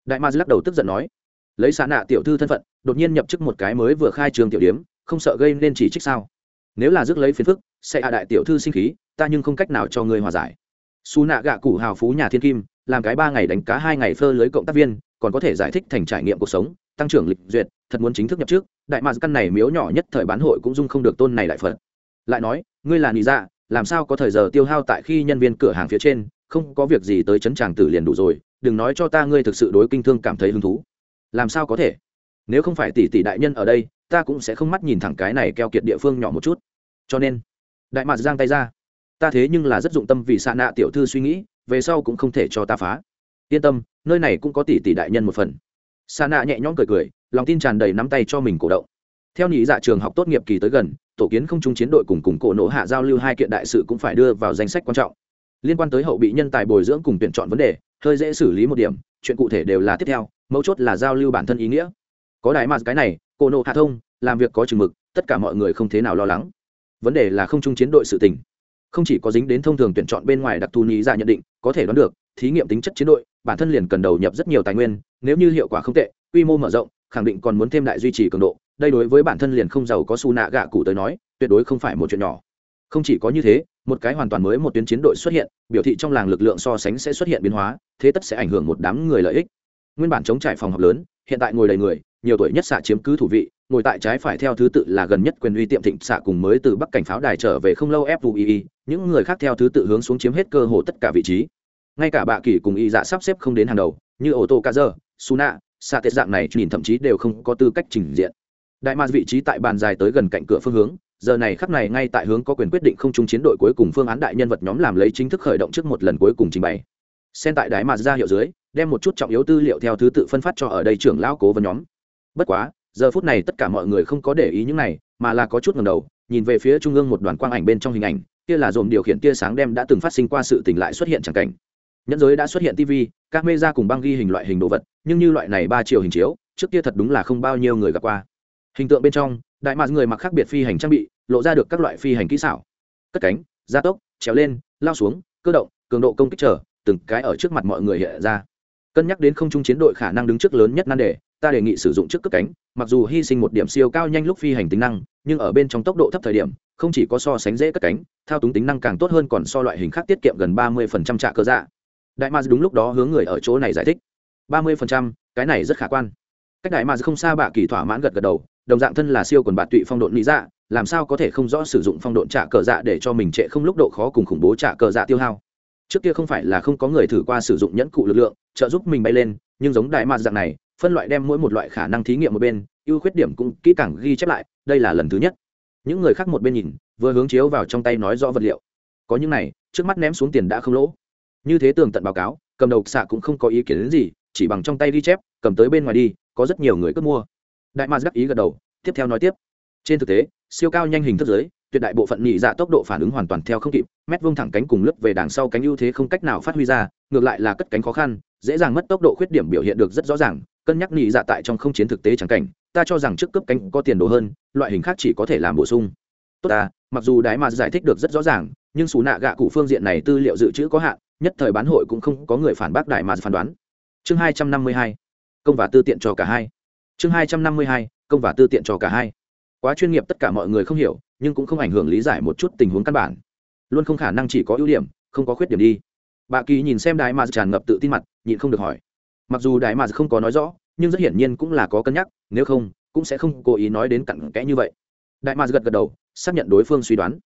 Đại ma lắc đầu tức giận nói, lấy xạ nạ tiểu thư thân phận, đột nhiên nhập chức một cái mới vừa khai trường tiểu điếm không sợ gây nên chỉ trích sao? Nếu là rước lấy phiền phức, sẽ hạ đại tiểu thư sinh khí, ta nhưng không cách nào cho ngươi hòa giải. Xù nạ gạ cụ hào phú nhà thiên kim, làm cái ba ngày đánh cá hai ngày phơ lưới cộng tác viên, còn có thể giải thích thành trải nghiệm cuộc sống, tăng trưởng lịch duyệt, thật muốn chính thức nhập trước, đại mạc căn này miếu nhỏ nhất thời bán hội cũng dung không được tôn này đại phật. Lại nói, ngươi là nị dạ làm sao có thời giờ tiêu hao tại khi nhân viên cửa hàng phía trên, không có việc gì tới chấn tràng tử liền đủ rồi, đừng nói cho ta ngươi thực sự đối kinh thương cảm thấy hứng thú. Làm sao có thể? Nếu không phải tỷ tỷ đại nhân ở đây, ta cũng sẽ không mắt nhìn thẳng cái này keo kiệt địa phương nhỏ một chút cho nên đại mạc giang tay ra ta thế nhưng là rất dụng tâm vì xạ nạ tiểu thư suy nghĩ về sau cũng không thể cho ta phá yên tâm nơi này cũng có tỷ tỷ đại nhân một phần xạ nạ nhẹ nhõm cười cười lòng tin tràn đầy nắm tay cho mình cổ động theo nhị dạ trường học tốt nghiệp kỳ tới gần tổ kiến không trung chiến đội cùng cùng cổ nổ hạ giao lưu hai kiện đại sự cũng phải đưa vào danh sách quan trọng liên quan tới hậu bị nhân tài bồi dưỡng cùng tuyển chọn vấn đề hơi dễ xử lý một điểm chuyện cụ thể đều là tiếp theo mấu chốt là giao lưu bản thân ý nghĩa có đại mạt cái này cổ nộ hạ thông làm việc có chừng mực tất cả mọi người không thế nào lo lắng vấn đề là không chung chiến đội sự tình. Không chỉ có dính đến thông thường tuyển chọn bên ngoài đặc thù nhí ra nhận định, có thể đoán được, thí nghiệm tính chất chiến đội, bản thân liền cần đầu nhập rất nhiều tài nguyên, nếu như hiệu quả không tệ, quy mô mở rộng, khẳng định còn muốn thêm đại duy trì cường độ. Đây đối với bản thân liền không giàu có su nạ gạ cụ tới nói, tuyệt đối không phải một chuyện nhỏ. Không chỉ có như thế, một cái hoàn toàn mới một tuyến chiến đội xuất hiện, biểu thị trong làng lực lượng so sánh sẽ xuất hiện biến hóa, thế tất sẽ ảnh hưởng một đám người lợi ích. Nguyên bản chống trải phòng học lớn, hiện tại ngồi đầy người, nhiều tuổi nhất xạ chiếm cứ thủ vị ngồi tại trái phải theo thứ tự là gần nhất quyền uy tiệm thịnh xạ cùng mới từ bắc cảnh pháo đài trở về không lâu fui những người khác theo thứ tự hướng xuống chiếm hết cơ hồ tất cả vị trí. Ngay cả bạ kỳ cùng y dạ sắp xếp không đến hàng đầu, như ô tô ca dơ suna xạ tết dạng này nhìn thậm chí đều không có tư cách trình diện. Đại ma vị trí tại bàn dài tới gần cạnh cửa phương hướng, giờ này khắp này ngay tại hướng có quyền quyết định không chung chiến đội cuối cùng phương án đại nhân vật nhóm làm lấy chính thức khởi động trước một lần cuối cùng trình bày. Xen tại đại ma ra hiệu dưới, đem một chút trọng yếu tư liệu theo thứ tự phân phát cho ở đây trưởng lão cố vấn nhóm. Bất quá giờ phút này tất cả mọi người không có để ý những này, mà là có chút ngầm đầu, nhìn về phía trung ương một đoàn quang ảnh bên trong hình ảnh, kia là dồn điều khiển tia sáng đem đã từng phát sinh qua sự tỉnh lại xuất hiện chẳng cảnh. Nhẫn giới đã xuất hiện tv các mê ra cùng băng ghi hình loại hình đồ vật, nhưng như loại này ba chiều hình chiếu, trước kia thật đúng là không bao nhiêu người gặp qua. Hình tượng bên trong, đại mạc người mặc khác biệt phi hành trang bị, lộ ra được các loại phi hành kỹ xảo. Cất cánh, gia tốc, trèo lên, lao xuống, cơ động, cường độ công kích trở từng cái ở trước mặt mọi người hiện ra. Cân nhắc đến không trung chiến đội khả năng đứng trước lớn nhất nan đề ta đề nghị sử dụng trước cất cánh, mặc dù hy sinh một điểm siêu cao nhanh lúc phi hành tính năng, nhưng ở bên trong tốc độ thấp thời điểm, không chỉ có so sánh dễ cất cánh, thao túng tính năng càng tốt hơn còn so loại hình khác tiết kiệm gần ba mươi phần trăm trạ cơ dạ. Đại ma đúng lúc đó hướng người ở chỗ này giải thích. ba mươi phần trăm, cái này rất khả quan. Cách đại ma không xa bạ kỳ thỏa mãn gật gật đầu, đồng dạng thân là siêu quần bạn tụy phong độn lý dạ làm sao có thể không rõ sử dụng phong độn trả cờ dạ để cho mình trệ không lúc độ khó cùng khủng bố trả cờ dạ tiêu hao. Trước kia không phải là không có người thử qua sử dụng nhẫn cụ lực lượng, trợ giúp mình bay lên, nhưng giống đại mạc dạng này phân loại đem mỗi một loại khả năng thí nghiệm một bên, ưu khuyết điểm cũng kỹ càng ghi chép lại, đây là lần thứ nhất. Những người khác một bên nhìn, vừa hướng chiếu vào trong tay nói rõ vật liệu. Có những này, trước mắt ném xuống tiền đã không lỗ. Như thế tường tận báo cáo, cầm đầu xạ cũng không có ý kiến đến gì, chỉ bằng trong tay ghi chép, cầm tới bên ngoài đi, có rất nhiều người cướp mua. Đại mars đắc ý gật đầu, tiếp theo nói tiếp. Trên thực tế, siêu cao nhanh hình thức giới, tuyệt đại bộ phận nhị dạ tốc độ phản ứng hoàn toàn theo không kịp, mét vông thẳng cánh cùng lướt về đằng sau cánh ưu thế không cách nào phát huy ra, ngược lại là cất cánh khó khăn, dễ dàng mất tốc độ khuyết điểm biểu hiện được rất rõ ràng cân nhắc nhị dạ tại trong không chiến thực tế chẳng cảnh, ta cho rằng trước cấp cánh có tiền đồ hơn, loại hình khác chỉ có thể làm bổ sung. Tốt ta, mặc dù đái mà giải thích được rất rõ ràng, nhưng xù nạ gạ cụ phương diện này tư liệu dự trữ có hạn, nhất thời bán hội cũng không có người phản bác đại mà phán đoán. Chương hai trăm năm mươi hai, công và tư tiện cho cả hai. Chương hai trăm năm mươi hai, công và tư tiện cho cả hai. Quá chuyên nghiệp tất cả mọi người không hiểu, nhưng cũng không ảnh hưởng lý giải một chút tình huống căn bản. Luôn không khả năng chỉ có ưu điểm, không có khuyết điểm đi. Bà kỳ nhìn xem đại mà tràn ngập tự tin mặt, nhịn không được hỏi mặc dù đại mà không có nói rõ, nhưng rất hiển nhiên cũng là có cân nhắc, nếu không, cũng sẽ không cố ý nói đến cặn kẽ như vậy. Đại mà gật gật đầu, xác nhận đối phương suy đoán.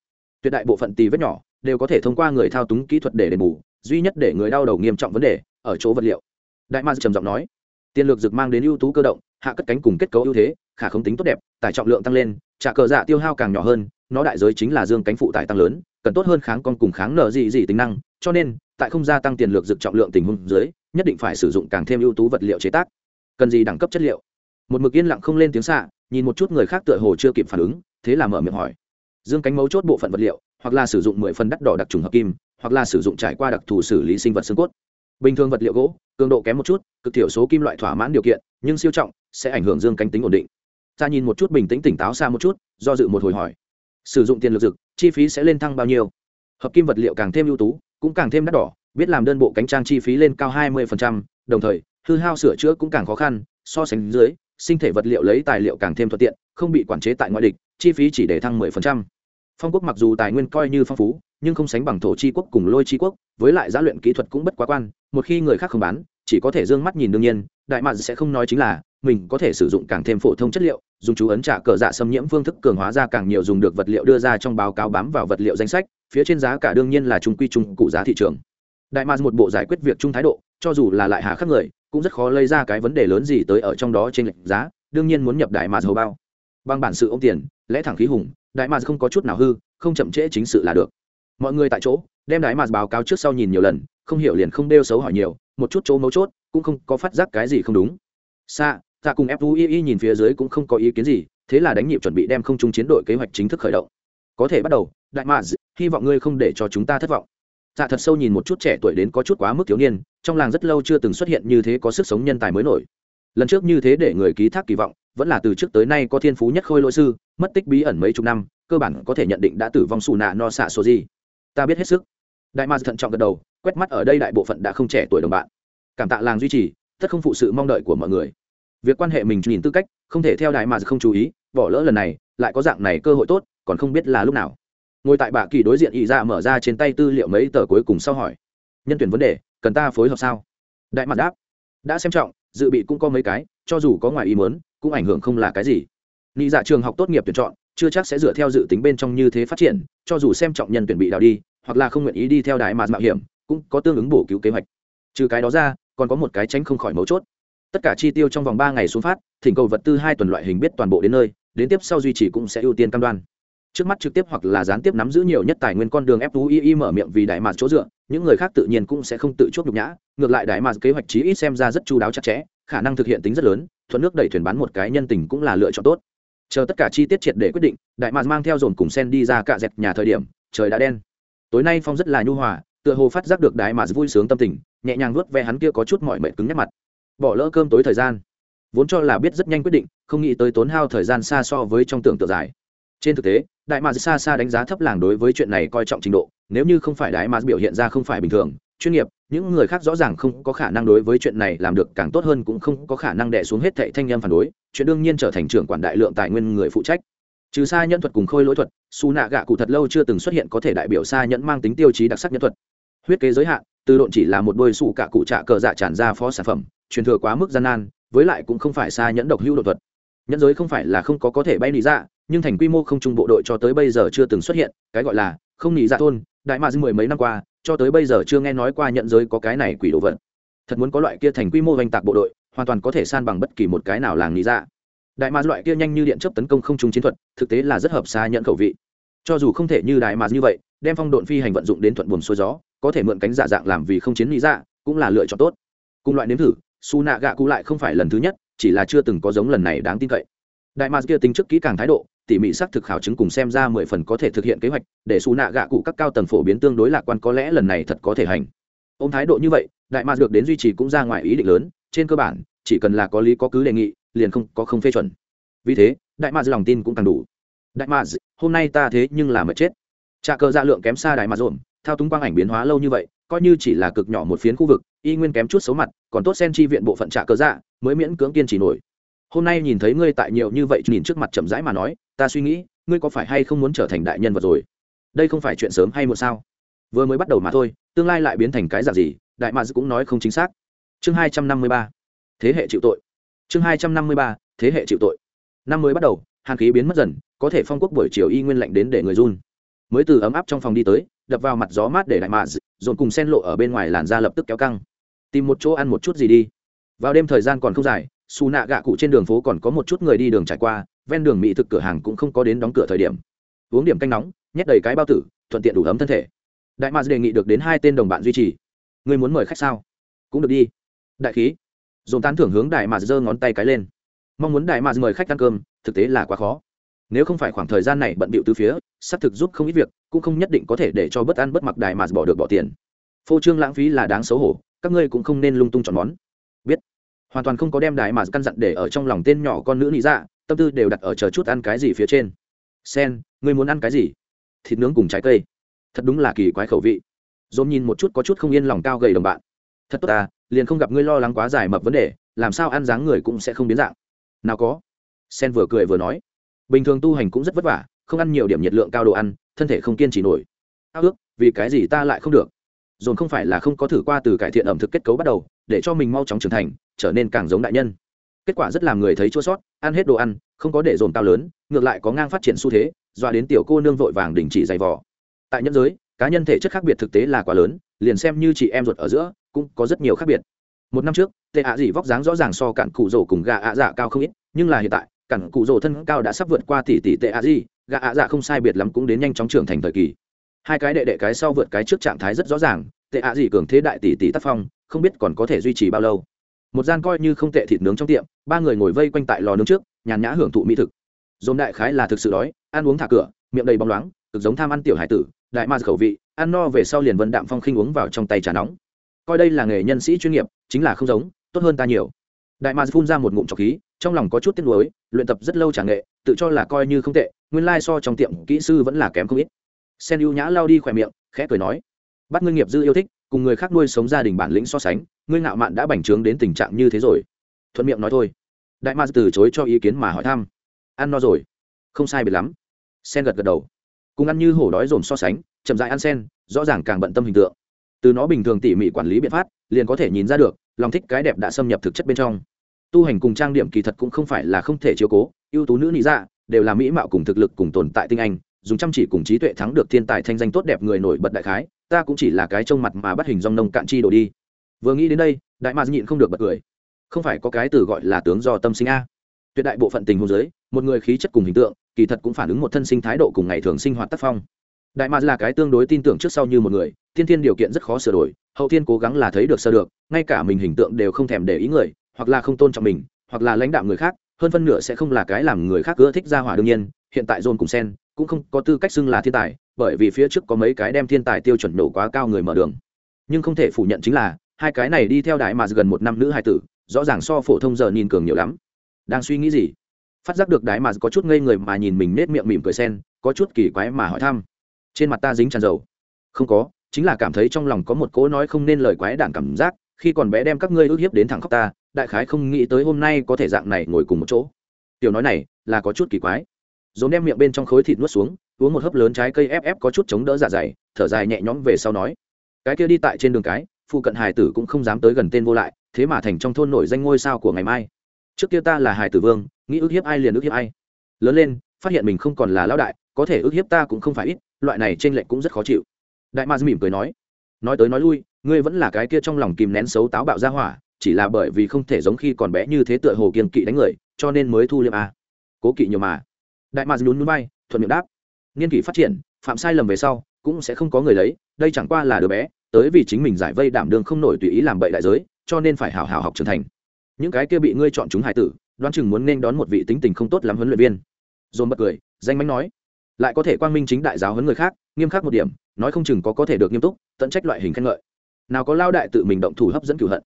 Tuyệt đại bộ phận tì vết nhỏ đều có thể thông qua người thao túng kỹ thuật để đền bù, duy nhất để người đau đầu nghiêm trọng vấn đề ở chỗ vật liệu. Đại ma trầm giọng nói tiền lược dược mang đến ưu tú cơ động, hạ cất cánh cùng kết cấu ưu thế, khả không tính tốt đẹp, tải trọng lượng tăng lên, trả cờ dạ tiêu hao càng nhỏ hơn, nó đại giới chính là dương cánh phụ tải tăng lớn, cần tốt hơn kháng con cùng kháng nợ dị dị tính năng, cho nên, tại không gia tăng tiền lược dược trọng lượng tình huống dưới nhất định phải sử dụng càng thêm ưu tú vật liệu chế tác. Cần gì đẳng cấp chất liệu? Một mực yên lặng không lên tiếng xạ, nhìn một chút người khác tựa hồ chưa kịp phản ứng, thế là mở miệng hỏi. Dương cánh mấu chốt bộ phận vật liệu, hoặc là sử dụng mười phần đắt đỏ đặc trùng hợp kim, hoặc là sử dụng trải qua đặc thù xử lý sinh vật xương cốt. Bình thường vật liệu gỗ, cường độ kém một chút, cực thiểu số kim loại thỏa mãn điều kiện, nhưng siêu trọng, sẽ ảnh hưởng dương cánh tính ổn định. Ta nhìn một chút bình tĩnh tỉnh táo xa một chút, do dự một hồi hỏi. Sử dụng tiền lực dực, chi phí sẽ lên thăng bao nhiêu? Hợp kim vật liệu càng thêm ưu tú, cũng càng thêm đắt đỏ biết làm đơn bộ cánh trang chi phí lên cao 20%, đồng thời hư hao sửa chữa cũng càng khó khăn so sánh dưới sinh thể vật liệu lấy tài liệu càng thêm thuận tiện không bị quản chế tại ngoại địch chi phí chỉ để thăng 10%. phong quốc mặc dù tài nguyên coi như phong phú nhưng không sánh bằng thổ chi quốc cùng lôi chi quốc với lại giá luyện kỹ thuật cũng bất quá quan một khi người khác không bán chỉ có thể d ư ơ n g mắt nhìn đương nhiên đại mạn sẽ không nói chính là mình có thể sử dụng càng thêm phổ thông chất liệu dùng chú ấn trả cờ dạ xâm nhiễm phương thức cường hóa ra càng nhiều dùng được vật liệu đưa ra trong báo cáo bám vào vật liệu danh sách phía trên giá cả đương nhiên là trung quy trung cụ giá thị trường đại mạn một bộ giải quyết việc chung thái độ, cho dù là lại hà khắc người, cũng rất khó lấy ra cái vấn đề lớn gì tới ở trong đó trên lệnh giá, đương nhiên muốn nhập đại mạn hầu bao. Bằng bản sự ô tiền, lẽ thẳng khí hùng, đại mạn không có chút nào hư, không chậm trễ chính sự là được. Mọi người tại chỗ, đem Đại mạt báo cáo trước sau nhìn nhiều lần, không hiểu liền không đeo xấu hỏi nhiều, một chút chỗ mấu chốt, cũng không có phát giác cái gì không đúng. Xa ta cùng fui nhìn phía dưới cũng không có ý kiến gì, thế là đánh nhịp chuẩn bị đem không trung chiến đội kế hoạch chính thức khởi động. Có thể bắt đầu, đại mạt hy vọng ngươi không để cho chúng ta thất vọng dạ thật sâu nhìn một chút trẻ tuổi đến có chút quá mức thiếu niên, trong làng rất lâu chưa từng xuất hiện như thế có sức sống nhân tài mới nổi. Lần trước như thế để người ký thác kỳ vọng, vẫn là từ trước tới nay có thiên phú nhất khôi lỗi sư, mất tích bí ẩn mấy chục năm, cơ bản có thể nhận định đã tử vong xù nạ no xạ số gì. Ta biết hết sức. Đại ma thận trọng gật đầu, quét mắt ở đây đại bộ phận đã không trẻ tuổi đồng bạn. Cảm tạ làng duy trì, tất không phụ sự mong đợi của mọi người. Việc quan hệ mình nhìn tư cách, không thể theo đại ma không chú ý, bỏ lỡ lần này, lại có dạng này cơ hội tốt, còn không biết là lúc nào ngồi tại bạ kỳ đối diện ý ra dạ mở ra trên tay tư liệu mấy tờ cuối cùng sau hỏi. Nhân tuyển vấn đề, cần ta phối hợp sao? Đại mặt đáp. Đã xem trọng, dự bị cũng có mấy cái, cho dù có ngoài ý muốn, cũng ảnh hưởng không là cái gì. Nghĩ dạ trường học tốt nghiệp tuyển chọn, chưa chắc sẽ dựa theo dự tính bên trong như thế phát triển, cho dù xem trọng nhân tuyển bị đào đi, hoặc là không nguyện ý đi theo đại mặt mạo hiểm, cũng có tương ứng bổ cứu kế hoạch. Trừ cái đó ra, còn có một cái tránh không khỏi mấu chốt. Tất cả chi tiêu trong vòng ba ngày xuống phát, thỉnh cầu vật tư hai tuần loại hình biết toàn bộ đến nơi, đến tiếp sau duy trì cũng sẽ ưu tiên cam đoan trước mắt trực tiếp hoặc là gián tiếp nắm giữ nhiều nhất tài nguyên con đường fui mở miệng vì đại mạt chỗ dựa, những người khác tự nhiên cũng sẽ không tự chuốc nhục nhã, ngược lại đại mạt kế hoạch chí ít xem ra rất chu đáo chặt chẽ, khả năng thực hiện tính rất lớn, thuận nước đẩy thuyền bán một cái nhân tình cũng là lựa chọn tốt. Chờ tất cả chi tiết triệt để quyết định, đại mạc mang theo dồn cùng sen đi ra cạ dẹp nhà thời điểm, trời đã đen. Tối nay phong rất là nhu hòa, tựa hồ phát giác được đại mạc vui sướng tâm tình, nhẹ nhàng vuốt ve hắn kia có chút mọi mệt cứng nhắc mặt. Bỏ lỡ cơm tối thời gian. Vốn cho là biết rất nhanh quyết định, không nghĩ tới tốn hao thời gian xa so với trong tưởng tượng dài trên thực tế, đại mạc xa xa đánh giá thấp làng đối với chuyện này coi trọng trình độ, nếu như không phải đại mạc biểu hiện ra không phải bình thường, chuyên nghiệp, những người khác rõ ràng không có khả năng đối với chuyện này làm được, càng tốt hơn cũng không có khả năng đẻ xuống hết thệ thanh em phản đối, chuyện đương nhiên trở thành trưởng quản đại lượng tài nguyên người phụ trách. Trừ xa nhân thuật cùng khôi lỗi thuật, su nạ gạ cụ thật lâu chưa từng xuất hiện có thể đại biểu xa nhẫn mang tính tiêu chí đặc sắc nhân thuật. Huyết kế giới hạn, từ độn chỉ là một đôi sụ cả cụ trạ cờ dạ tràn ra phó sản phẩm, truyền thừa quá mức gian nan, với lại cũng không phải xa nhẫn độc hữu đột thuật. Nhẫn giới không phải là không có có thể bay lý ra nhưng thành quy mô không trung bộ đội cho tới bây giờ chưa từng xuất hiện, cái gọi là không nghỉ ra thôn, đại mạc mười mấy năm qua, cho tới bây giờ chưa nghe nói qua nhận giới có cái này quỷ đồ vật. Thật muốn có loại kia thành quy mô oanh tạc bộ đội, hoàn toàn có thể san bằng bất kỳ một cái nào làng lý ra dạ. đại mạc loại kia nhanh như điện chấp tấn công không trung chiến thuật, thực tế là rất hợp xa nhận khẩu vị. Cho dù không thể như đại mạc như vậy, đem phong độn phi hành vận dụng đến thuận buồm xuôi gió, có thể mượn cánh giả dạng làm vì không chiến lý ra dạ, cũng là lựa chọn tốt. Cùng loại nếm thử, su nạ gạ cũ lại không phải lần thứ nhất, chỉ là chưa từng có giống lần này đáng tin cậy đại mạc kia tính trước kỹ càng thái độ, tỉ mỉ xác thực khảo chứng cùng xem ra mười phần có thể thực hiện kế hoạch, để xù nạ gạ cụ các cao tầng phổ biến tương đối lạc quan có lẽ lần này thật có thể hành. Ô m thái độ như vậy, đại mạc được đến duy trì cũng ra ngoài ý định lớn, trên cơ bản, chỉ cần là có lý có cứ đề nghị, liền không có không phê chuẩn. Vì thế, đại mạc lòng tin cũng càng đủ. Đại mạc hôm nay ta thế nhưng là mệt chết. Trà cờ dạ lượng kém xa đại mạc rộn thao túng quang ảnh biến hóa lâu như vậy, coi như chỉ là cực nhỏ một phiến khu vực, y nguyên kém chút xấu mặt, còn tốt sen chi viện bộ phận trà cờ dạ mới miễn cưỡng kiên trì nổi hôm nay nhìn thấy ngươi tại nhiều như vậy nhìn trước mặt chậm rãi mà nói, ta suy nghĩ, ngươi có phải hay không muốn trở thành đại nhân vật rồi? Đây không phải chuyện sớm hay muộn sao? Vừa mới bắt đầu mà thôi, tương lai lại biến thành cái dạng gì? Đại mads cũng nói không chính xác. Chương hai trăm năm mươi ba. Thế hệ chịu tội. Chương hai trăm năm mươi ba. Thế hệ chịu tội. Năm mới bắt đầu, hàn khí biến mất dần, có thể phong quốc buổi chiều y nguyên lạnh đến để người run. Mới từ ấm áp trong phòng đi tới, đập vào mặt gió mát để đại mads dồn cùng sen lộ ở bên ngoài làn da lập tức kéo căng. Tìm một chỗ ăn một chút gì đi. Vào đêm thời gian còn không dài xù nạ gạ cụ trên đường phố còn có một chút người đi đường trải qua, ven đường mỹ thực cửa hàng cũng không có đến đóng cửa thời điểm. Uống điểm canh nóng, nhét đầy cái bao tử, thuận tiện đủ ấm thân thể. Đại mads đề nghị được đến hai tên đồng bạn duy trì. Người muốn mời khách sao? Cũng được đi. Đại khí. Dồn tán thưởng hướng đại mads giơ ngón tay cái lên. Mong muốn đại mads mời khách ăn cơm, thực tế là quá khó. Nếu không phải khoảng thời gian này bận bịu từ phía, xác thực giúp không ít việc, cũng không nhất định có thể để cho bất ăn bất mặc đại mads bỏ được bỏ tiền. Phô trương lãng phí là đáng xấu hổ, các ngươi cũng không nên lung tung chọn món hoàn toàn không có đem đại mà căn dặn để ở trong lòng tên nhỏ con nữ nị dạ tâm tư đều đặt ở chờ chút ăn cái gì phía trên. Sen, ngươi muốn ăn cái gì? Thịt nướng cùng trái cây. Thật đúng là kỳ quái khẩu vị. Dồn nhìn một chút có chút không yên lòng cao gầy đồng bạn. Thật tốt ta, liền không gặp ngươi lo lắng quá dài mập vấn đề, làm sao ăn dáng người cũng sẽ không biến dạng. Nào có. Sen vừa cười vừa nói. Bình thường tu hành cũng rất vất vả, không ăn nhiều điểm nhiệt lượng cao đồ ăn, thân thể không kiên trì nổi. Ao ước, vì cái gì ta lại không được? Dồn không phải là không có thử qua từ cải thiện ẩm thực kết cấu bắt đầu, để cho mình mau chóng trưởng thành trở nên càng giống đại nhân. Kết quả rất làm người thấy chua sót, ăn hết đồ ăn, không có để dồn cao lớn, ngược lại có ngang phát triển xu thế dọa đến tiểu cô nương vội vàng đình chỉ giày vò. Tại nhân giới, cá nhân thể chất khác biệt thực tế là quá lớn, liền xem như chị em ruột ở giữa, cũng có rất nhiều khác biệt. Một năm trước tệ ạ dị vóc dáng rõ ràng so cạn cụ rổ cùng gà ạ dạ cao không ít, nhưng là hiện tại cạn cụ rổ thân cao đã sắp vượt qua tỷ tỷ tệ ạ dị, gà ạ dạ không sai biệt lắm cũng đến nhanh chóng trưởng thành thời kỳ. Hai cái đệ đệ cái sau vượt cái trước trạng thái rất rõ ràng tệ ạ dị cường thế đại tỷ tỷ tác phong, không biết còn có thể duy trì bao lâu một gian coi như không tệ thịt nướng trong tiệm, ba người ngồi vây quanh tại lò nướng trước, nhàn nhã hưởng thụ mỹ thực. Dồn đại khái là thực sự đói, ăn uống thả cửa, miệng đầy bóng loáng, cực giống tham ăn tiểu hải tử, đại ma khẩu vị, ăn no về sau liền vân đạm phong khinh uống vào trong tay trà nóng. Coi đây là nghề nhân sĩ chuyên nghiệp, chính là không giống, tốt hơn ta nhiều. Đại ma phun ra một ngụm trọc khí, trong lòng có chút tiếc nuối, luyện tập rất lâu trả nghệ, tự cho là coi như không tệ, nguyên lai so trong tiệm kỹ sư vẫn là kém không ít. Sen ưu nhã lao đi khỏe miệng, khẽ cười nói, bắt ngươi nghiệp dư yêu thích cùng người khác nuôi sống gia đình bản lĩnh so sánh, ngươi ngạo mạn đã bành trướng đến tình trạng như thế rồi. Thuận miệng nói thôi. Đại ma từ chối cho ý kiến mà hỏi thăm. Ăn no rồi. Không sai biệt lắm. Sen gật gật đầu. Cùng ăn như hổ đói dồn so sánh, chậm dại ăn sen, rõ ràng càng bận tâm hình tượng. Từ nó bình thường tỉ mỉ quản lý biện pháp, liền có thể nhìn ra được, lòng thích cái đẹp đã xâm nhập thực chất bên trong. Tu hành cùng trang điểm kỳ thật cũng không phải là không thể chiếu cố, ưu tú nữ lý dạ đều là mỹ mạo cùng thực lực cùng tồn tại tinh anh dùng chăm chỉ cùng trí tuệ thắng được thiên tài thanh danh tốt đẹp người nổi bật đại khái, ta cũng chỉ là cái trông mặt mà bắt hình dong nông cạn chi đổ đi. Vừa nghĩ đến đây, đại mạc nhịn không được bật cười. Không phải có cái từ gọi là tướng do tâm sinh a. Tuyệt đại bộ phận tình huống giới một người khí chất cùng hình tượng, kỳ thật cũng phản ứng một thân sinh thái độ cùng ngày thường sinh hoạt tác phong. Đại mạc là cái tương đối tin tưởng trước sau như một người, thiên thiên điều kiện rất khó sửa đổi, hậu thiên cố gắng là thấy được sơ được, ngay cả mình hình tượng đều không thèm để ý người, hoặc là không tôn trọng mình, hoặc là lãnh đạo người khác, hơn phân nửa sẽ không là cái làm người khác ưa thích ra hỏa đương nhiên, hiện tại dồn cùng sen cũng không có tư cách xưng là thiên tài, bởi vì phía trước có mấy cái đem thiên tài tiêu chuẩn nổ quá cao người mở đường. Nhưng không thể phủ nhận chính là, hai cái này đi theo đại mà gần một năm nữ hai tử, rõ ràng so phổ thông giờ nhìn cường nhiều lắm. Đang suy nghĩ gì? Phát giác được đại mà có chút ngây người mà nhìn mình nết miệng mỉm cười sen, có chút kỳ quái mà hỏi thăm. Trên mặt ta dính tràn dầu. Không có, chính là cảm thấy trong lòng có một cỗ nói không nên lời quái đản cảm giác, khi còn bé đem các ngươi ức hiếp đến thẳng khóc ta, đại khái không nghĩ tới hôm nay có thể dạng này ngồi cùng một chỗ. Tiểu nói này, là có chút kỳ quái dồn đem miệng bên trong khối thịt nuốt xuống, uống một hớp lớn trái cây ép ép có chút chống đỡ dạ dày, thở dài nhẹ nhõm về sau nói, cái kia đi tại trên đường cái, phụ cận hải tử cũng không dám tới gần tên vô lại, thế mà thành trong thôn nổi danh ngôi sao của ngày mai. Trước kia ta là hải tử vương, nghĩ ức hiếp ai liền ức hiếp ai. Lớn lên, phát hiện mình không còn là lão đại, có thể ức hiếp ta cũng không phải ít, loại này trên lệnh cũng rất khó chịu. Đại ma mỉm cười nói nói tới nói lui, ngươi vẫn là cái kia trong lòng kìm nén xấu táo bạo ra hỏa, chỉ là bởi vì không thể giống khi còn bé như thế tựa hồ kiên kỵ đánh người, cho nên mới thu liêm a. Cố kỵ nhiều mà đại ma nhún núi bay thuận miệng đáp. Niên kỷ phát triển, phạm sai lầm về sau, cũng sẽ không có người lấy, đây chẳng qua là đứa bé, tới vì chính mình giải vây đảm đường không nổi tùy ý làm bậy đại giới, cho nên phải hào hào học trưởng thành. Những cái kia bị ngươi chọn chúng hải tử, đoán chừng muốn nên đón một vị tính tình không tốt lắm huấn luyện viên. Dồn bật cười, danh mánh nói, lại có thể quang minh chính đại giáo huấn người khác, nghiêm khắc một điểm, nói không chừng có có thể được nghiêm túc, tận trách loại hình khen ngợi. Nào có lao đại tự mình động thủ hấp dẫn cửu hận.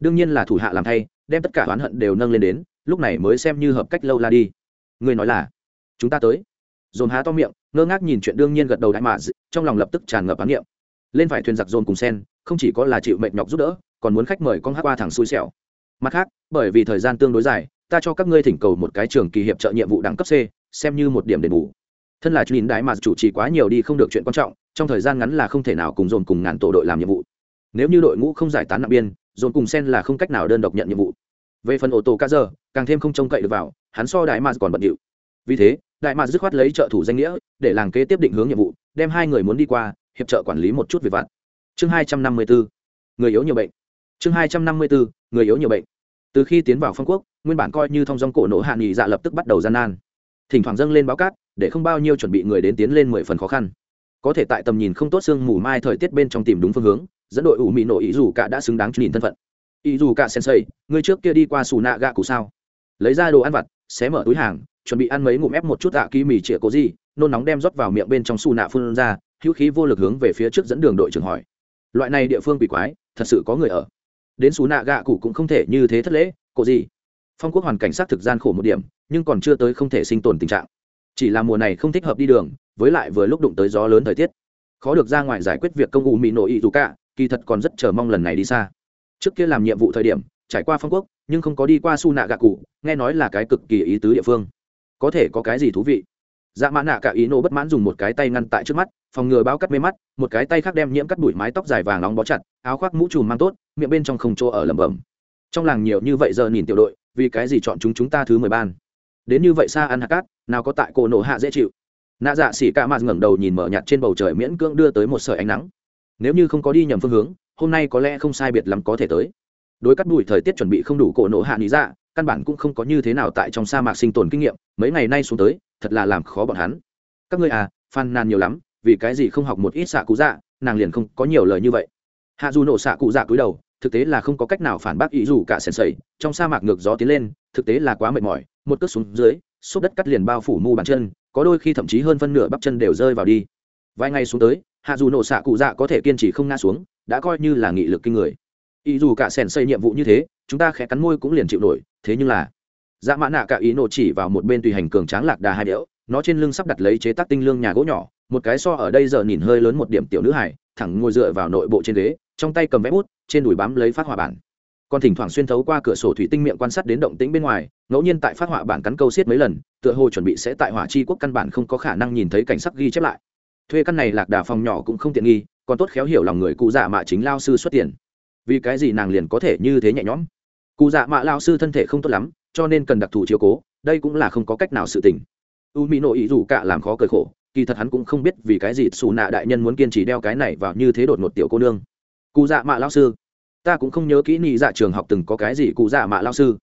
Đương nhiên là thủ hạ làm thay, đem tất cả oán hận đều nâng lên đến, lúc này mới xem như hợp cách lâu la đi. Người nói là chúng ta tới. Dồn há to miệng, ngơ ngác nhìn chuyện đương nhiên gật đầu đại mạ trong lòng lập tức tràn ngập án niệm. Lên phải thuyền giặc dồn cùng sen, không chỉ có là chịu mệt nhọc giúp đỡ, còn muốn khách mời con hát qua thẳng xui xẻo. Mặt khác, bởi vì thời gian tương đối dài, ta cho các ngươi thỉnh cầu một cái trường kỳ hiệp trợ nhiệm vụ đẳng cấp c, xem như một điểm đền bù. Thân là nhìn đại mà chủ trì quá nhiều đi không được chuyện quan trọng, trong thời gian ngắn là không thể nào cùng dồn cùng ngàn tổ đội làm nhiệm vụ. Nếu như đội ngũ không giải tán nặng biên, dồn cùng sen là không cách nào đơn độc nhận nhiệm vụ. Về phần ô tô ca giờ càng thêm không trông cậy được vào, hắn so đại mà còn bận điệu. Vì thế đại mạc dứt khoát lấy trợ thủ danh nghĩa, để làng kế tiếp định hướng nhiệm vụ, đem hai người muốn đi qua, hiệp trợ quản lý một chút việc vặt. Chương hai trăm năm mươi bốn, người yếu nhiều bệnh. Chương hai trăm năm mươi bốn, người yếu nhiều bệnh. Từ khi tiến vào phong quốc, nguyên bản coi như thong dong cổ nổ hạ nghị dạ lập tức bắt đầu gian nan. Thỉnh thoảng dâng lên báo cát, để không bao nhiêu chuẩn bị người đến tiến lên mười phần khó khăn. Có thể tại tầm nhìn không tốt sương mù mai thời tiết bên trong tìm đúng phương hướng, dẫn đội ủ mị nổ ý dù cả đã xứng đáng nhìn thân phận. Ý dù cả sensei, người trước kia đi qua xù nạ gạ cụ sao? Lấy ra đồ ăn vặt, xé mở túi hàng chuẩn bị ăn mấy ngụm ép một chút tạ kỳ mì chĩa cố gì, nôn nóng đem rót vào miệng bên trong xù nạ phun ra, hữu khí vô lực hướng về phía trước dẫn đường đội trưởng hỏi. Loại này địa phương quỷ quái, thật sự có người ở. Đến xù nạ gạ cụ cũng không thể như thế thất lễ cố gì. Phong quốc hoàn cảnh xác thực gian khổ một điểm, nhưng còn chưa tới không thể sinh tồn tình trạng. Chỉ là mùa này không thích hợp đi đường, với lại vừa lúc đụng tới gió lớn thời tiết. Khó được ra ngoài giải quyết việc công u mỹ nội ý dù cả, kỳ thật còn rất chờ mong lần này đi xa. Trước kia làm nhiệm vụ thời điểm, trải qua phong quốc, nhưng không có đi qua su nạ gạ cụ, nghe nói là cái cực kỳ ý tứ địa phương có thể có cái gì thú vị. Dạ mã nạ cả ý nô bất mãn dùng một cái tay ngăn tại trước mắt, phòng ngừa bao cắt mê mắt, một cái tay khác đem nhiễm cắt bụi mái tóc dài vàng nóng bó chặt, áo khoác mũ trùm mang tốt, miệng bên trong không chỗ ở lẩm bẩm. Trong làng nhiều như vậy giờ nhìn tiểu đội, vì cái gì chọn chúng chúng ta thứ mười ban? Đến như vậy xa ăn hạt cát, nào có tại cổ nổ hạ dễ chịu. Nạ dạ xỉ ca mạt ngẩng đầu nhìn mở nhạt trên bầu trời miễn cưỡng đưa tới một sợi ánh nắng. Nếu như không có đi nhầm phương hướng, hôm nay có lẽ không sai biệt lắm có thể tới. Đối cắt đùi thời tiết chuẩn bị không đủ cổ nổ hạ lý dạ căn bản cũng không có như thế nào tại trong sa mạc sinh tồn kinh nghiệm, mấy ngày nay xuống tới, thật là làm khó bọn hắn. Các ngươi à phàn nàn nhiều lắm, vì cái gì không học một ít xạ cụ dạ nàng liền không có nhiều lời như vậy. Hạ dù nổ xạ cụ dạ cúi đầu, thực tế là không có cách nào phản bác ý dù cả sèn sầy, trong sa mạc ngược gió tiến lên, thực tế là quá mệt mỏi, một cước xuống dưới xúc đất cắt liền bao phủ mu bàn chân, có đôi khi thậm chí hơn phân nửa bắp chân đều rơi vào đi. Vài ngày xuống tới, hạ dù nổ xạ cụ dạ có thể kiên trì không ngã xuống, đã coi như là nghị lực kinh người. Ý dù cả sèn xây nhiệm vụ như thế chúng ta khẽ cắn môi cũng liền chịu nổi, thế nhưng là dạ mã nạ cả ý nổ chỉ vào một bên tùy hành cường tráng lạc đà hai đẽo nó trên lưng sắp đặt lấy chế tác tinh lương nhà gỗ nhỏ, một cái so ở đây giờ nhìn hơi lớn một điểm tiểu nữ hải thẳng ngồi dựa vào nội bộ trên ghế, trong tay cầm vẽ bút, trên đùi bám lấy phát họa bản. Còn thỉnh thoảng xuyên thấu qua cửa sổ thủy tinh miệng quan sát đến động tĩnh bên ngoài, ngẫu nhiên tại phát họa bản cắn câu xiết mấy lần, tựa hồ chuẩn bị sẽ tại hỏa chi quốc căn bản không có khả năng nhìn thấy cảnh sắc ghi chép lại. Thuê căn này lạc đà phòng nhỏ cũng không tiện nghi, còn tốt khéo hiểu lòng người cụ dạ mạ chính lao sư xuất tiền. Vì cái gì nàng liền có thể như thế nhẹ nhõm? Cụ dạ mạ lao sư thân thể không tốt lắm, cho nên cần đặc thù chiếu cố, đây cũng là không có cách nào sự tình. U mỹ nội ý dù cả làm khó cười khổ, kỳ thật hắn cũng không biết vì cái gì xù nạ đại nhân muốn kiên trì đeo cái này vào như thế đột ngột tiểu cô nương. Cụ dạ mạ lao sư, ta cũng không nhớ kỹ nị dạ trường học từng có cái gì cụ dạ mạ lao sư.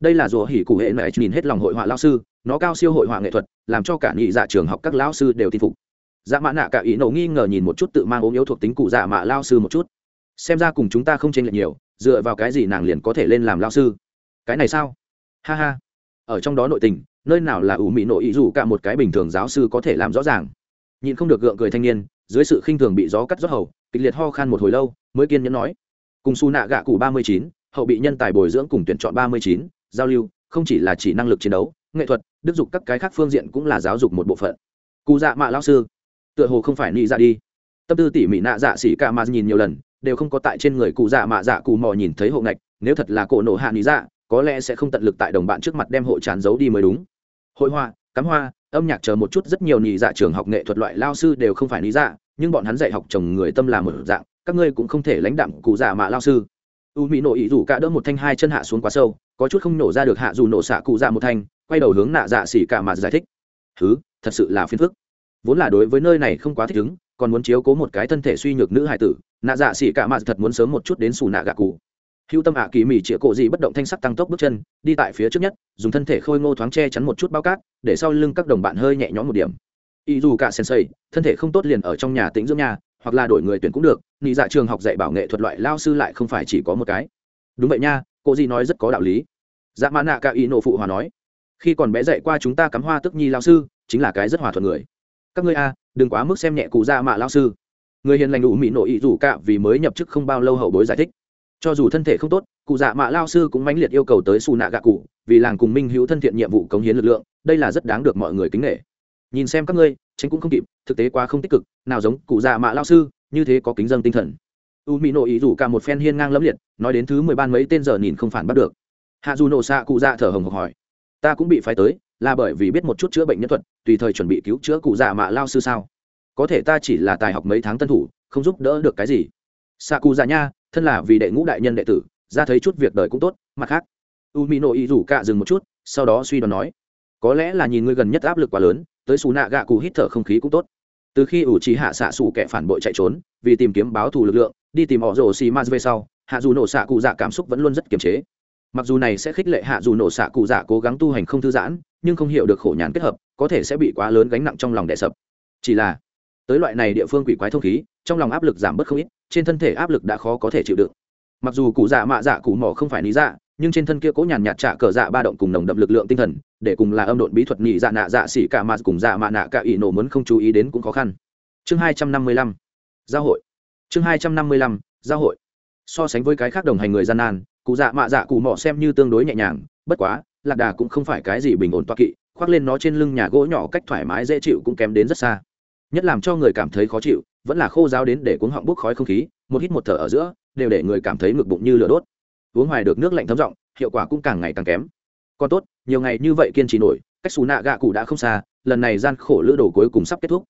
Đây là rùa hỉ cụ hệ mẹ, nhìn hết lòng hội họa lao sư, nó cao siêu hội họa nghệ thuật, làm cho cả nị dạ trường học các lão sư đều tin phục. Dạ mạ nạ cả ý nổ nghi ngờ nhìn một chút tự mang ốm yếu thuộc tính cụ dạ mạ lao sư một chút. Xem ra cùng chúng ta không tranh lệch nhiều dựa vào cái gì nàng liền có thể lên làm lao sư? Cái này sao? Ha ha. Ở trong đó nội tình, nơi nào là ủ mị nội ý dù cả một cái bình thường giáo sư có thể làm rõ ràng. Nhìn không được gượng cười thanh niên, dưới sự khinh thường bị gió cắt rót hầu, kịch liệt ho khan một hồi lâu, mới kiên nhẫn nói. Cùng su nạ gạ cụ ba mươi chín, hậu bị nhân tài bồi dưỡng cùng tuyển chọn ba mươi chín, giao lưu, không chỉ là chỉ năng lực chiến đấu, nghệ thuật, đức dục các cái khác phương diện cũng là giáo dục một bộ phận. Cụ dạ mạ lao sư, tựa hồ không phải nghĩ dạ đi. Tâm tư tỉ mỉ nạ dạ xỉ ca mà nhìn nhiều lần đều không có tại trên người cụ dạ mạ dạ cụ mò nhìn thấy hộ ngạch, nếu thật là cổ nổ hạ lý dạ có lẽ sẽ không tận lực tại đồng bạn trước mặt đem hộ tràn giấu đi mới đúng. Hội họa, cắm hoa, âm nhạc chờ một chút rất nhiều nhị dạ trường học nghệ thuật loại lao sư đều không phải lý dạ nhưng bọn hắn dạy học chồng người tâm là một dạng, các ngươi cũng không thể lãnh đạm cụ dạ mạ lao sư. U mỹ nổ ý rủ cả đỡ một thanh hai chân hạ xuống quá sâu, có chút không nổ ra được hạ dù nổ xạ cụ dạ một thanh, quay đầu hướng nạ dạ xỉ cả mà giải thích. Thứ thật sự là phiền phức. Vốn là đối với nơi này không quá thích ứng, còn muốn chiếu cố một cái thân thể suy nhược nữ hải tử nạ dạ xỉ cả mạ thật muốn sớm một chút đến xù nạ gạ cụ. Hữu tâm ạ kỳ mỉ chĩa cổ gì bất động thanh sắc tăng tốc bước chân, đi tại phía trước nhất, dùng thân thể khôi ngô thoáng che chắn một chút bao cát, để sau lưng các đồng bạn hơi nhẹ nhõm một điểm. Ý dù cả sensei, thân thể không tốt liền ở trong nhà tĩnh dưỡng nhà, hoặc là đổi người tuyển cũng được, nị dạ trường học dạy bảo nghệ thuật loại lao sư lại không phải chỉ có một cái. Đúng vậy nha, cô gì nói rất có đạo lý. Dạ mã nạ cả ý nộ phụ hòa nói, khi còn bé dạy qua chúng ta cắm hoa tức nhi lao sư, chính là cái rất hòa thuận người. Các ngươi a, đừng quá mức xem nhẹ cụ dạ mạ lao sư người hiền lành ủ mỹ nội ý rủ cả vì mới nhập chức không bao lâu hậu bối giải thích. Cho dù thân thể không tốt, cụ dạ mạ lao sư cũng mãnh liệt yêu cầu tới xù nạ gạ cụ, vì làng cùng minh hữu thân thiện nhiệm vụ cống hiến lực lượng, đây là rất đáng được mọi người kính nghệ nhìn xem các ngươi, tránh cũng không kịp, thực tế quá không tích cực, nào giống cụ dạ mạ lao sư, như thế có kính dân tinh thần. U mỹ nội ý rủ cả một phen hiên ngang lẫm liệt, nói đến thứ mười ban mấy tên giờ nhìn không phản bắt được. Hạ dù nổ xạ cụ dạ thở hồng hộc hỏi, ta cũng bị phái tới, là bởi vì biết một chút chữa bệnh nhân thuật, tùy thời chuẩn bị cứu chữa cụ dạ mạ lao sư sao? Có thể ta chỉ là tài học mấy tháng tân thủ, không giúp đỡ được cái gì. Xạ cụ già nha, thân là vì đệ ngũ đại nhân đệ tử, ra thấy chút việc đời cũng tốt, mặt khác. U mỹ nội ý rủ cả dừng một chút, sau đó suy đoán nói, có lẽ là nhìn ngươi gần nhất áp lực quá lớn, tới xù nạ gạ cụ hít thở không khí cũng tốt. Từ khi ủ trí hạ xạ xù kẻ phản bội chạy trốn, vì tìm kiếm báo thù lực lượng, đi tìm họ rồ xì ma về sau, hạ dù nổ xạ cụ dạ cảm xúc vẫn luôn rất kiềm chế. Mặc dù này sẽ khích lệ hạ dù nổ xạ cụ dạ cố gắng tu hành không thư giãn, nhưng không hiểu được khổ nhàn kết hợp, có thể sẽ bị quá lớn gánh nặng trong lòng đẻ sập. Chỉ là tới loại này địa phương quỷ quái thông khí, trong lòng áp lực giảm bớt không ít, trên thân thể áp lực đã khó có thể chịu đựng. Mặc dù cụ dạ mạ dạ cụ mỏ không phải lý dạ nhưng trên thân kia cố nhàn nhạt trả cờ dạ ba động cùng nồng đậm lực lượng tinh thần, để cùng là âm độn bí thuật nhị dạ nạ dạ xỉ cả mà cùng dạ mạ nạ cả ỷ nổ muốn không chú ý đến cũng khó khăn. Chương hai trăm năm mươi lăm. Giao hội. Chương hai trăm năm mươi lăm, giao hội. So sánh với cái khác đồng hành người gian nan, cụ dạ mạ dạ cụ mỏ xem như tương đối nhẹ nhàng, bất quá, lạc đà cũng không phải cái gì bình ổn toa kỵ, khoác lên nó trên lưng nhà gỗ nhỏ cách thoải mái dễ chịu cũng kém đến rất xa nhất làm cho người cảm thấy khó chịu, vẫn là khô giáo đến để cuống họng bốc khói không khí, một hít một thở ở giữa, đều để người cảm thấy ngực bụng như lửa đốt. Uống hoài được nước lạnh thấm rộng hiệu quả cũng càng ngày càng kém. Còn tốt, nhiều ngày như vậy kiên trì nổi, cách xù nạ gạ cụ đã không xa, lần này gian khổ lữ đồ cuối cùng sắp kết thúc.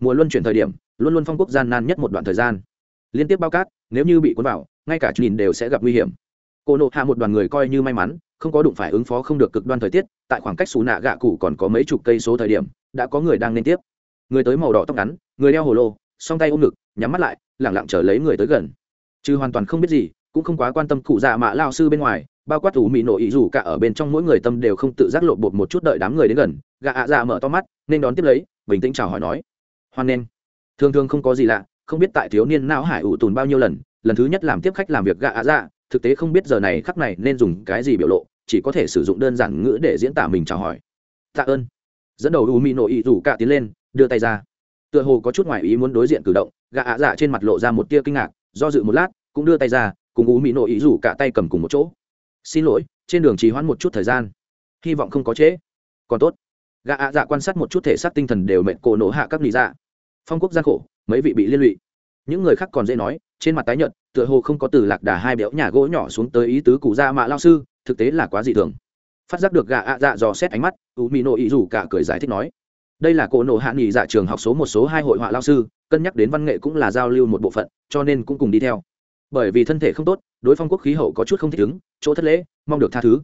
Mùa luân chuyển thời điểm, luôn luôn phong quốc gian nan nhất một đoạn thời gian. Liên tiếp bao cát, nếu như bị cuốn vào, ngay cả nhìn đều sẽ gặp nguy hiểm. Cô nộ hạ một đoàn người coi như may mắn, không có đụng phải ứng phó không được cực đoan thời tiết, tại khoảng cách xù nạ gạ cụ còn có mấy chục cây số thời điểm, đã có người đang liên tiếp người tới màu đỏ tóc ngắn, người đeo hồ lô, song tay ôm ngực, nhắm mắt lại, lẳng lặng chờ lấy người tới gần. Chứ hoàn toàn không biết gì, cũng không quá quan tâm cụ dạ mạ lao sư bên ngoài, bao quát ủ mị nổ ý dù cả ở bên trong mỗi người tâm đều không tự giác lộ bột một chút đợi đám người đến gần. Gạ ạ dạ mở to mắt, nên đón tiếp lấy, bình tĩnh chào hỏi nói. Hoan nghênh. Thường thường không có gì lạ, không biết tại thiếu niên não hải ủ tùn bao nhiêu lần lần thứ nhất làm tiếp khách làm việc gạ ạ dạ thực tế không biết giờ này khắc này nên dùng cái gì biểu lộ, chỉ có thể sử dụng đơn giản ngữ để diễn tả mình chào hỏi. Tạ ơn. Dẫn đầu u mỹ nổ ý rủ cả tiến lên đưa tay ra. Tựa hồ có chút ngoại ý muốn đối diện cử động, gã ạ dạ trên mặt lộ ra một tia kinh ngạc, do dự một lát, cũng đưa tay ra, cùng u mỹ nội ý rủ cả tay cầm cùng một chỗ. Xin lỗi, trên đường trì hoãn một chút thời gian. Hy vọng không có trễ. Còn tốt. Gã ạ dạ quan sát một chút thể xác tinh thần đều mệt cổ nổ hạ các lý dạ. Phong quốc gian khổ, mấy vị bị liên lụy. Những người khác còn dễ nói, trên mặt tái nhợt, tựa hồ không có từ lạc đà hai béo nhà gỗ nhỏ xuống tới ý tứ cụ gia mạ lao sư, thực tế là quá dị thường. Phát giác được gã ạ dạ dò xét ánh mắt u mỹ nội ý rủ cả cười giải thích nói đây là cổ nộ hạ nghỉ dạ trường học số một số hai hội họa lao sư, cân nhắc đến văn nghệ cũng là giao lưu một bộ phận, cho nên cũng cùng đi theo. Bởi vì thân thể không tốt, đối phong quốc khí hậu có chút không thích ứng, chỗ thất lễ, mong được tha thứ.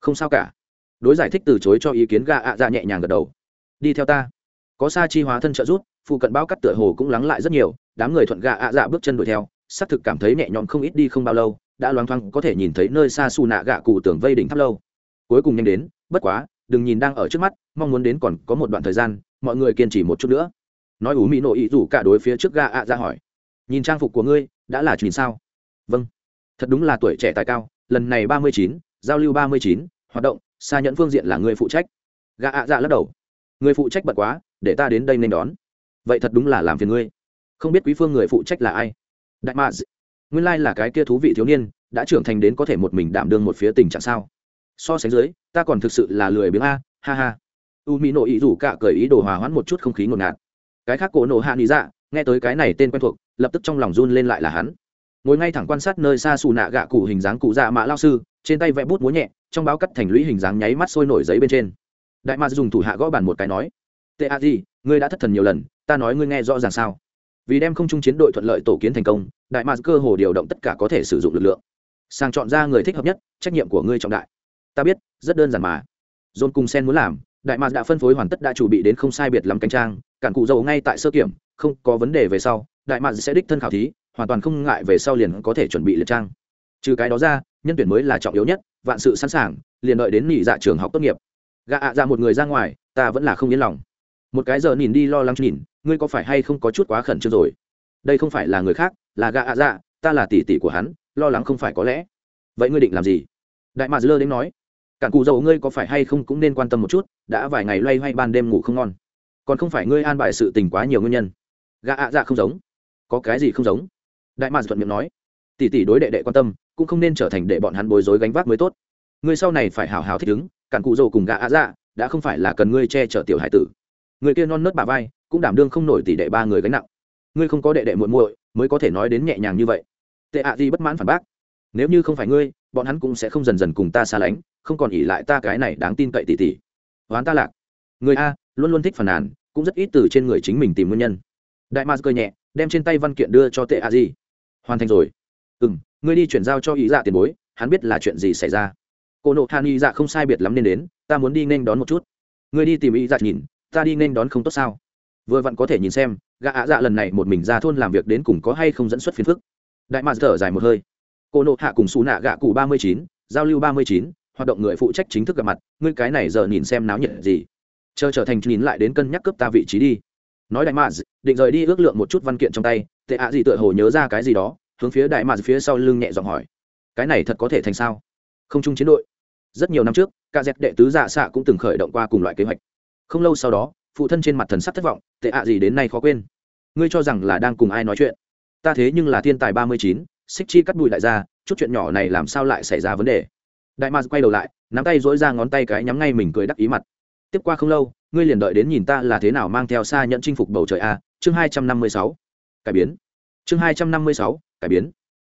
Không sao cả. Đối giải thích từ chối cho ý kiến gà ạ dạ nhẹ nhàng gật đầu. Đi theo ta. Có sa chi hóa thân trợ rút phụ cận bao cắt tựa hồ cũng lắng lại rất nhiều, đám người thuận gà ạ dạ bước chân đuổi theo, xác thực cảm thấy nhẹ nhõm không ít đi không bao lâu, đã loáng thoáng có thể nhìn thấy nơi xa xù nạ gạ cụ tường vây đỉnh tháp lâu. Cuối cùng nhanh đến, bất quá đừng nhìn đang ở trước mắt, mong muốn đến còn có một đoạn thời gian, mọi người kiên trì một chút nữa. Nói ủ mỹ nội ý rủ cả đối phía trước ga ạ ra hỏi. Nhìn trang phục của ngươi, đã là chuyện sao? Vâng. Thật đúng là tuổi trẻ tài cao, lần này ba mươi chín, giao lưu ba mươi chín, hoạt động xa nhẫn phương diện là người phụ trách. Gã ạ dạ lắc đầu. Người phụ trách bật quá, để ta đến đây nên đón. Vậy thật đúng là làm phiền ngươi. Không biết quý phương người phụ trách là ai? Đại mạ nguyên lai là cái kia thú vị thiếu niên, đã trưởng thành đến có thể một mình đảm đương một phía tình trạng sao? So sánh dưới, ta còn thực sự là lười biếng a, ha ha. U mỹ nội ý rủ cả cởi ý đồ hòa hoãn một chút không khí ngột ngạt. Cái khác cổ nổ hạ lý dạ nghe tới cái này tên quen thuộc, lập tức trong lòng run lên lại là hắn. Ngồi ngay thẳng quan sát nơi xa xù nạ gạ cụ hình dáng cụ dạ mạ lao sư, trên tay vẽ bút múa nhẹ, trong báo cắt thành lũy hình dáng nháy mắt sôi nổi giấy bên trên. Đại mạc dùng thủ hạ gõ bàn một cái nói, tệ a gì, ngươi đã thất thần nhiều lần, ta nói ngươi nghe rõ ràng sao? Vì đem không trung chiến đội thuận lợi tổ kiến thành công, đại mạc cơ hồ điều động tất cả có thể sử dụng lực lượng. Sàng chọn ra người thích hợp nhất, trách nhiệm của ngươi trọng đại ta biết, rất đơn giản mà. John cùng sen muốn làm, đại mạc đã phân phối hoàn tất đã chuẩn bị đến không sai biệt lắm canh trang, cản cụ dầu ngay tại sơ kiểm, không có vấn đề về sau, đại mạc sẽ đích thân khảo thí, hoàn toàn không ngại về sau liền có thể chuẩn bị liệt trang. Trừ cái đó ra, nhân tuyển mới là trọng yếu nhất, vạn sự sẵn sàng, liền đợi đến nghỉ dạ trường học tốt nghiệp. Gạ ạ ra một người ra ngoài, ta vẫn là không yên lòng. Một cái giờ nhìn đi lo lắng nhìn, ngươi có phải hay không có chút quá khẩn trương rồi? Đây không phải là người khác, là gạ ạ dạ ta là tỷ tỷ của hắn, lo lắng không phải có lẽ. Vậy ngươi định làm gì? Đại mạc lơ đến nói cản cụ dầu ngươi có phải hay không cũng nên quan tâm một chút, đã vài ngày loay hoay ban đêm ngủ không ngon. Còn không phải ngươi an bài sự tình quá nhiều nguyên nhân. Gã ạ dạ không giống. Có cái gì không giống? Đại mạc thuận miệng nói. Tỷ tỷ đối đệ đệ quan tâm, cũng không nên trở thành để bọn hắn bối rối gánh vác mới tốt. Ngươi sau này phải hào hào thích ứng cản cụ dầu cùng gã ạ dạ đã không phải là cần ngươi che chở tiểu hải tử. Người kia non nớt bà vai, cũng đảm đương không nổi tỷ đệ ba người gánh nặng. Ngươi không có đệ đệ muội muội, mới có thể nói đến nhẹ nhàng như vậy. Tệ ạ gì bất mãn phản bác nếu như không phải ngươi, bọn hắn cũng sẽ không dần dần cùng ta xa lánh, không còn ỉ lại ta cái này đáng tin cậy tỉ tỉ. Hoán ta lạc. Người a, luôn luôn thích phản nàn, cũng rất ít từ trên người chính mình tìm nguyên nhân. Đại mars cười nhẹ, đem trên tay văn kiện đưa cho tệ a di. Hoàn thành rồi. Ừ m ngươi đi chuyển giao cho ý dạ tiền bối, hắn biết là chuyện gì xảy ra. Cô nộ than ý dạ không sai biệt lắm nên đến, ta muốn đi nên đón một chút. Ngươi đi tìm ý dạ nhìn, ta đi nên đón không tốt sao? Vừa vặn có thể nhìn xem, gã ạ dạ lần này một mình ra thôn làm việc đến cùng có hay không dẫn xuất phiền phức. Đại mars thở dài một hơi cô nộ hạ cùng xù nạ gạ cụ ba mươi chín, giao lưu ba mươi chín, hoạt động người phụ trách chính thức gặp mặt, ngươi cái này giờ nhìn xem náo nhiệt gì. Chờ trở thành nhìn lại đến cân nhắc cướp ta vị trí đi. Nói đại mạc định rời đi ước lượng một chút văn kiện trong tay, tệ ạ gì tựa hồ nhớ ra cái gì đó, hướng phía đại mạc phía sau lưng nhẹ giọng hỏi. Cái này thật có thể thành sao? Không chung chiến đội. Rất nhiều năm trước ca dẹp đệ tứ dạ xạ cũng từng khởi động qua cùng loại kế hoạch. Không lâu sau đó, phụ thân trên mặt thần sắc thất vọng, tệ ạ gì đến nay khó quên. Ngươi cho rằng là đang cùng ai nói chuyện? Ta thế nhưng là thiên tài ba mươi chín xích chi cắt bụi đại gia chút chuyện nhỏ này làm sao lại xảy ra vấn đề? Đại mars quay đầu lại, nắm tay dỗi ra ngón tay cái nhắm ngay mình cười đắc ý mặt. Tiếp qua không lâu, ngươi liền đợi đến nhìn ta là thế nào mang theo xa nhận chinh phục bầu trời a, chương hai trăm năm mươi sáu. Cải biến. Chương hai trăm năm mươi sáu, cải biến.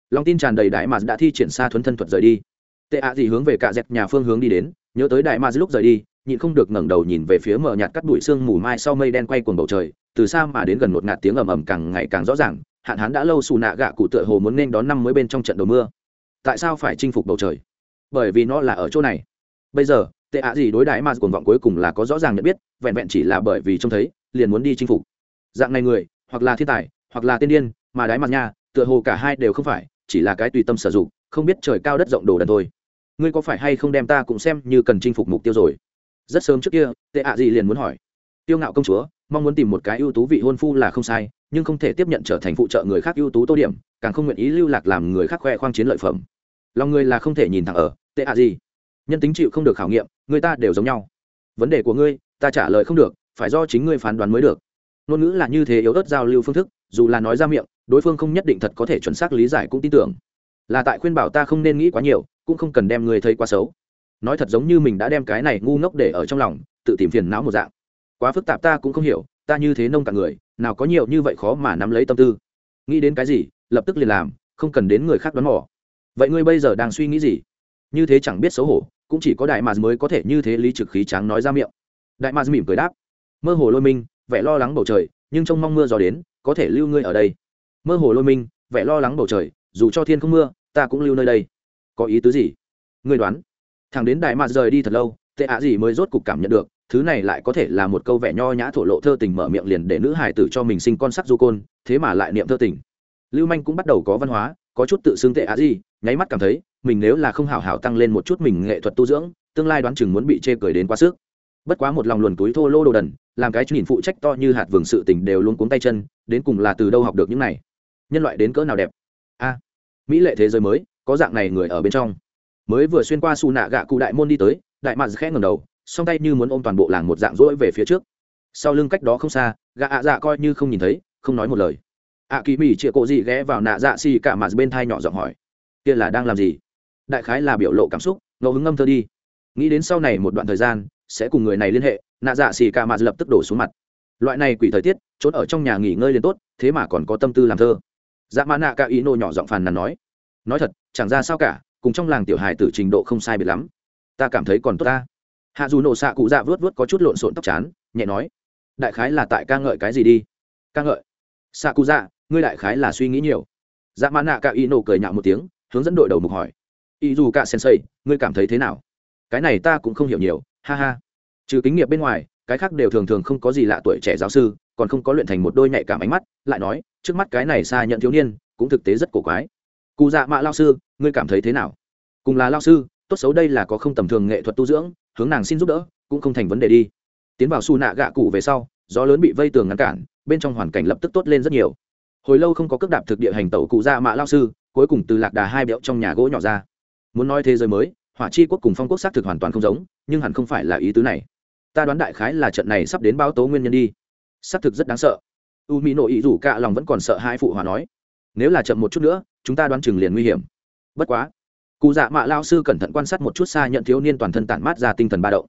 Lòng tin tràn đầy đại mars đã thi triển xa thuấn thân thuật rời đi. Tệ ạ gì hướng về cả dẹp nhà phương hướng đi đến, nhớ tới đại mars lúc rời đi, nhịn không được ngẩng đầu nhìn về phía mở nhạt cắt bụi sương mù mai sau mây đen quay cuồng bầu trời, từ xa mà đến gần một ngạt tiếng ầm ầm càng ngày càng rõ ràng hạn hán đã lâu xù nạ gạ cụ tựa hồ muốn nên đón năm mới bên trong trận đầu mưa. Tại sao phải chinh phục bầu trời? Bởi vì nó là ở chỗ này. Bây giờ, tệ ạ gì đối đãi mà cuồng vọng cuối cùng là có rõ ràng nhận biết, vẹn vẹn chỉ là bởi vì trông thấy, liền muốn đi chinh phục. Dạng này người, hoặc là thiên tài, hoặc là tiên điên, mà đái mặt nha, tựa hồ cả hai đều không phải, chỉ là cái tùy tâm sử dụng, không biết trời cao đất rộng đồ đần thôi. Ngươi có phải hay không đem ta cũng xem như cần chinh phục mục tiêu rồi? Rất sớm trước kia, tệ ạ gì liền muốn hỏi. Tiêu ngạo công chúa, mong muốn tìm một cái ưu tú vị hôn phu là không sai nhưng không thể tiếp nhận trở thành phụ trợ người khác ưu tú tô điểm, càng không nguyện ý lưu lạc làm người khác khoe khoang chiến lợi phẩm. Lòng người là không thể nhìn thẳng ở, tệ ạ gì? Nhân tính chịu không được khảo nghiệm, người ta đều giống nhau. Vấn đề của ngươi, ta trả lời không được, phải do chính ngươi phán đoán mới được. Ngôn ngữ là như thế yếu ớt giao lưu phương thức, dù là nói ra miệng, đối phương không nhất định thật có thể chuẩn xác lý giải cũng tin tưởng. Là tại khuyên bảo ta không nên nghĩ quá nhiều, cũng không cần đem người thấy quá xấu. Nói thật giống như mình đã đem cái này ngu ngốc để ở trong lòng, tự tìm phiền não một dạng. Quá phức tạp ta cũng không hiểu, ta như thế nông cả người nào có nhiều như vậy khó mà nắm lấy tâm tư. Nghĩ đến cái gì, lập tức liền làm, không cần đến người khác đoán mò. Vậy ngươi bây giờ đang suy nghĩ gì? Như thế chẳng biết xấu hổ, cũng chỉ có đại mạc mới có thể như thế lý trực khí tráng nói ra miệng. Đại mạc mỉm cười đáp. Mơ hồ lôi minh, vẻ lo lắng bầu trời, nhưng trong mong mưa gió đến, có thể lưu ngươi ở đây. Mơ hồ lôi minh, vẻ lo lắng bầu trời, dù cho thiên không mưa, ta cũng lưu nơi đây. Có ý tứ gì? Ngươi đoán. Thằng đến đại mạc rời đi thật lâu, tệ ạ gì mới rốt cục cảm nhận được thứ này lại có thể là một câu vẻ nho nhã thổ lộ thơ tình mở miệng liền để nữ hải tử cho mình sinh con sắc du côn, thế mà lại niệm thơ tình. Lưu manh cũng bắt đầu có văn hóa, có chút tự xưng tệ á gì, nháy mắt cảm thấy, mình nếu là không hảo hảo tăng lên một chút mình nghệ thuật tu dưỡng, tương lai đoán chừng muốn bị chê cười đến quá sức. Bất quá một lòng luồn túi thô lô đồ đần, làm cái nhìn phụ trách to như hạt vừng sự tình đều luôn cuống tay chân, đến cùng là từ đâu học được những này? Nhân loại đến cỡ nào đẹp? A, mỹ lệ thế giới mới, có dạng này người ở bên trong. Mới vừa xuyên qua xù nạ gạ cụ đại môn đi tới, đại mạn khẽ ngầm đầu song tay như muốn ôm toàn bộ làng một dạng rỗi về phía trước. Sau lưng cách đó không xa, gã ạ dạ coi như không nhìn thấy, không nói một lời. Ạ kỳ mỹ chĩa cộ gì ghé vào nạ dạ xì cả mặt bên thai nhỏ giọng hỏi, kia là đang làm gì? Đại khái là biểu lộ cảm xúc, ngẫu hứng ngâm thơ đi. Nghĩ đến sau này một đoạn thời gian, sẽ cùng người này liên hệ, nạ dạ xì cả mặt lập tức đổ xuống mặt. Loại này quỷ thời tiết trốn ở trong nhà nghỉ ngơi liền tốt, thế mà còn có tâm tư làm thơ. Dạ mã nạ cả ý nô nhỏ giọng phàn nàn nói nói thật, chẳng ra sao cả, cùng trong làng tiểu hài tử trình độ không sai biệt lắm. Ta cảm thấy còn tốt ta hạ dù nổ xạ cụ dạ vớt vớt có chút lộn xộn tóc chán, nhẹ nói, đại khái là tại ca ngợi cái gì đi? Ca ngợi? Xạ cụ dạ ngươi đại khái là suy nghĩ nhiều. Dạ mã nạ cả y nổ cười nhạo một tiếng, hướng dẫn đội đầu mục hỏi, y dù cả sensei ngươi cảm thấy thế nào? Cái này ta cũng không hiểu nhiều, ha ha. Trừ kinh nghiệm bên ngoài, cái khác đều thường thường không có gì lạ tuổi trẻ giáo sư, còn không có luyện thành một đôi nhạy cảm ánh mắt, lại nói, trước mắt cái này xa nhận thiếu niên, cũng thực tế rất cổ quái. Cụ dạ mạ lao sư, ngươi cảm thấy thế nào? Cùng là lao sư, tốt xấu đây là có không tầm thường nghệ thuật tu dưỡng hướng nàng xin giúp đỡ, cũng không thành vấn đề đi. Tiến vào xù nạ gạ cụ về sau, gió lớn bị vây tường ngăn cản, bên trong hoàn cảnh lập tức tốt lên rất nhiều. Hồi lâu không có cước đạp thực địa hành tẩu cụ dạ mạ lao sư, cuối cùng từ lạc đà hai bẹo trong nhà gỗ nhỏ ra. Muốn nói thế giới mới, hỏa chi quốc cùng phong quốc xác thực hoàn toàn không giống, nhưng hẳn không phải là ý tứ này. Ta đoán đại khái là trận này sắp đến báo tố nguyên nhân đi. Xác thực rất đáng sợ. U mỹ nội ý rủ cạ lòng vẫn còn sợ hai phụ hòa nói. Nếu là chậm một chút nữa, chúng ta đoán chừng liền nguy hiểm. Bất quá cụ dạ mạ lao sư cẩn thận quan sát một chút xa nhận thiếu niên toàn thân tản mát ra tinh thần ba động.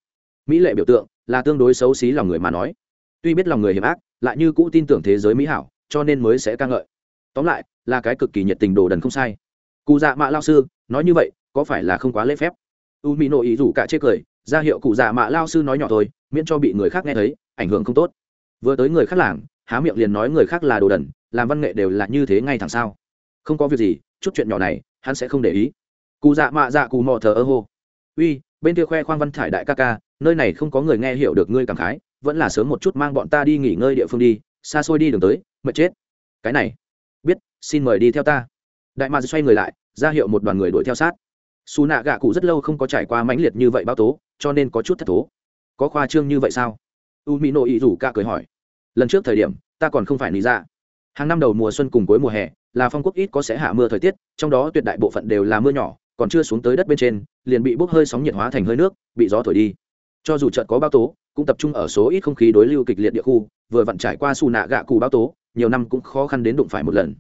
Mỹ lệ biểu tượng, là tương đối xấu xí lòng người mà nói. Tuy biết lòng người hiểm ác, lại như cũ tin tưởng thế giới mỹ hảo, cho nên mới sẽ ca ngợi. Tóm lại, là cái cực kỳ nhiệt tình đồ đần không sai. Cụ dạ mạ lao sư, nói như vậy, có phải là không quá lễ phép? U mỹ nội ý rủ cả chê cười, ra hiệu cụ dạ mạ lao sư nói nhỏ thôi, miễn cho bị người khác nghe thấy, ảnh hưởng không tốt. Vừa tới người khác làng, há miệng liền nói người khác là đồ đần, làm văn nghệ đều là như thế ngay thẳng sao? Không có việc gì, chút chuyện nhỏ này, hắn sẽ không để ý cụ dạ mạ dạ cụ mò thờ ơ hô. Uy, bên kia khoe khoang văn thải đại ca ca, nơi này không có người nghe hiểu được ngươi cảm khái, vẫn là sớm một chút mang bọn ta đi nghỉ ngơi địa phương đi, xa xôi đi đường tới, mệt chết. Cái này, biết, xin mời đi theo ta. Đại mạ xoay người lại, ra hiệu một đoàn người đuổi theo sát. Xù nạ gạ cụ rất lâu không có trải qua mãnh liệt như vậy báo tố, cho nên có chút thất thố. Có khoa trương như vậy sao? U mỹ nội ý rủ ca cười hỏi. Lần trước thời điểm, ta còn không phải lý ra dạ. hàng năm đầu mùa xuân cùng cuối mùa hè, là phong quốc ít có sẽ hạ mưa thời tiết, trong đó tuyệt đại bộ phận đều là mưa nhỏ còn chưa xuống tới đất bên trên, liền bị bốc hơi sóng nhiệt hóa thành hơi nước, bị gió thổi đi. Cho dù trận có bao tố, cũng tập trung ở số ít không khí đối lưu kịch liệt địa khu, vừa vặn trải qua xù nạ gạ cụ bao tố, nhiều năm cũng khó khăn đến đụng phải một lần.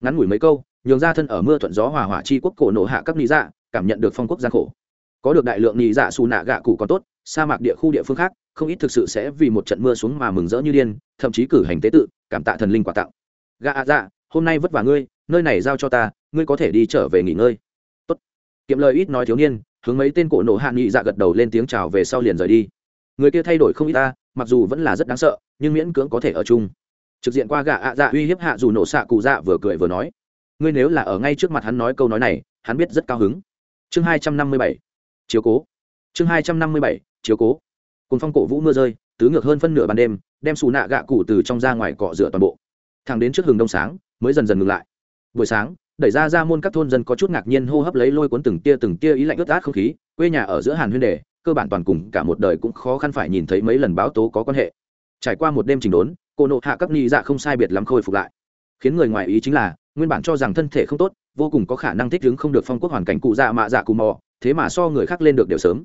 Ngắn ngủi mấy câu, nhường ra thân ở mưa thuận gió hòa hỏa chi quốc cổ nổ hạ các lý dạ cảm nhận được phong quốc gian khổ. Có được đại lượng lý dạ xù nạ gạ cụ còn tốt, sa mạc địa khu địa phương khác, không ít thực sự sẽ vì một trận mưa xuống mà mừng rỡ như điên, thậm chí cử hành tế tự, cảm tạ thần linh quà tặng. Gạ dạ hôm nay vất vả ngươi, nơi này giao cho ta, ngươi có thể đi trở về nghỉ ngơi kiệm lời ít nói thiếu niên, hướng mấy tên cổ nổ hạ nghị dạ gật đầu lên tiếng chào về sau liền rời đi. Người kia thay đổi không ít ta, mặc dù vẫn là rất đáng sợ, nhưng miễn cưỡng có thể ở chung. Trực diện qua gạ ạ dạ uy hiếp hạ dù nổ xạ cụ dạ vừa cười vừa nói, ngươi nếu là ở ngay trước mặt hắn nói câu nói này, hắn biết rất cao hứng. Chương hai trăm năm mươi bảy, chiếu cố. Chương hai trăm năm mươi bảy, chiếu cố. Cồn phong cổ vũ mưa rơi, tứ ngược hơn phân nửa ban đêm, đem xù nạ gạ cụ từ trong ra ngoài cọ rửa toàn bộ. Thẳng đến trước hừng đông sáng, mới dần dần ngừng lại. Buổi sáng đẩy ra ra môn các thôn dân có chút ngạc nhiên hô hấp lấy lôi cuốn từng tia từng tia ý lạnh ướt át không khí, quê nhà ở giữa hàn huyên đề, cơ bản toàn cùng cả một đời cũng khó khăn phải nhìn thấy mấy lần báo tố có quan hệ. Trải qua một đêm trình đốn, cô nộ hạ các ni dạ không sai biệt lắm khôi phục lại. Khiến người ngoài ý chính là, nguyên bản cho rằng thân thể không tốt, vô cùng có khả năng thích ứng không được phong quốc hoàn cảnh cụ dạ mạ dạ cù mò, thế mà so người khác lên được đều sớm.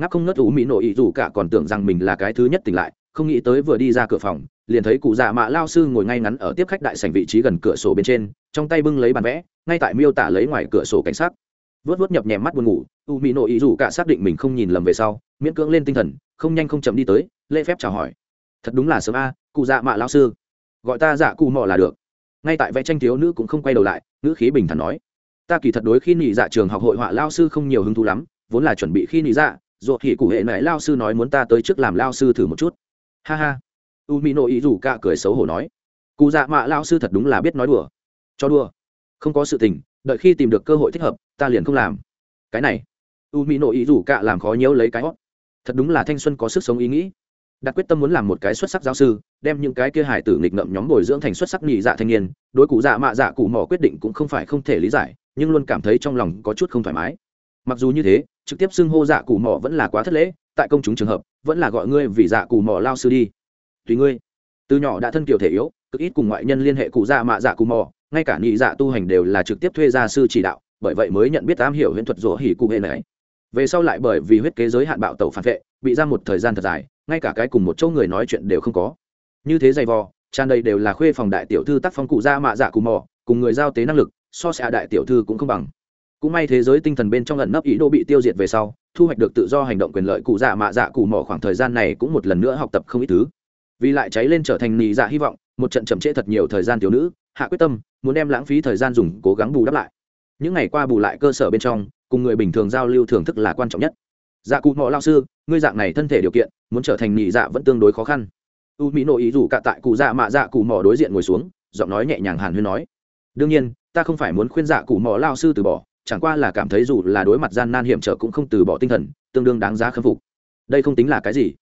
Ngáp không ngất ú mỹ nội ý dù cả còn tưởng rằng mình là cái thứ nhất tỉnh lại, không nghĩ tới vừa đi ra cửa phòng liền thấy cụ dạ mạ lao sư ngồi ngay ngắn ở tiếp khách đại sảnh vị trí gần cửa sổ bên trên, trong tay bưng lấy bàn vẽ, ngay tại miêu tả lấy ngoài cửa sổ cảnh sát vớt vớt nhập nhèm mắt buồn ngủ, u mỹ nội ý dù cả xác định mình không nhìn lầm về sau, miễn cưỡng lên tinh thần, không nhanh không chậm đi tới, lễ phép chào hỏi. Thật đúng là sớm a, cụ dạ mạ lao sư. Gọi ta dạ cụ mò là được. Ngay tại vẽ tranh thiếu nữ cũng không quay đầu lại nữ khí bình thản nói. Ta kỳ thật đối khi nhị dạ trường học hội họa lao sư không nhiều hứng thú lắm, vốn là chuẩn bị khi nhị dạ ruột thì cụ hệ mẹ lao sư nói muốn ta tới trước làm lao sư thử một chút. Ha ha u mỹ nội ý dù cả cười xấu hổ nói, cụ dạ mạ lao sư thật đúng là biết nói đùa. Cho đùa. Không có sự tình, đợi khi tìm được cơ hội thích hợp, ta liền không làm. Cái này, u mỹ nội ý dù cả làm khó nhớ lấy cái hót thật đúng là thanh xuân có sức sống ý nghĩ. Đặt quyết tâm muốn làm một cái xuất sắc giáo sư, đem những cái kia hải tử nghịch ngợm nhóm bồi dưỡng thành xuất sắc nhị dạ thanh niên, đối cụ dạ mạ dạ cụ mỏ quyết định cũng không phải không thể lý giải, nhưng luôn cảm thấy trong lòng có chút không thoải mái. Mặc dù như thế, trực tiếp xưng hô dạ cụ mỏ vẫn là quá thất lễ, tại công chúng trường hợp, vẫn là gọi ngươi vì dạ cụ mỏ lao sư đi tùy ngươi. Từ nhỏ đã thân kiểu thể yếu cực ít cùng ngoại nhân liên hệ cụ dạ mạ dạ cụ mò, ngay cả nhị dạ tu hành đều là trực tiếp thuê gia sư chỉ đạo bởi vậy mới nhận biết am hiểu huyễn thuật rỗ hỉ cụ hệ này. Về sau lại bởi vì huyết kế giới hạn bạo tẩu phản vệ bị ra một thời gian thật dài ngay cả cái cùng một chỗ người nói chuyện đều không có. Như thế dày vò tràn đầy đều là khuê phòng đại tiểu thư tác phong cụ gia mạ dạ cụ mò cùng người giao tế năng lực so xạ đại tiểu thư cũng không bằng. Cũng may thế giới tinh thần bên trong ẩn nấp ý đồ bị tiêu diệt về sau thu hoạch được tự do hành động quyền lợi cụ dạ mạ dạ cụ mò khoảng thời gian này cũng một lần nữa học tập không ít thứ vì lại cháy lên trở thành nì dạ hy vọng, một trận chậm trễ thật nhiều thời gian thiếu nữ, hạ quyết tâm, muốn đem lãng phí thời gian dùng cố gắng bù đắp lại. Những ngày qua bù lại cơ sở bên trong, cùng người bình thường giao lưu thưởng thức là quan trọng nhất. Dạ cụ mò lao sư, ngươi dạng này thân thể điều kiện, muốn trở thành nhị dạ vẫn tương đối khó khăn. U mỹ nội ý rủ cả tại cụ dạ mạ dạ cụ mò đối diện ngồi xuống, giọng nói nhẹ nhàng hàn huyên nói. Đương nhiên, ta không phải muốn khuyên dạ cụ mò lao sư từ bỏ, chẳng qua là cảm thấy dù là đối mặt gian nan hiểm trở cũng không từ bỏ tinh thần, tương đương đáng giá khâm phục. Đây không tính là cái gì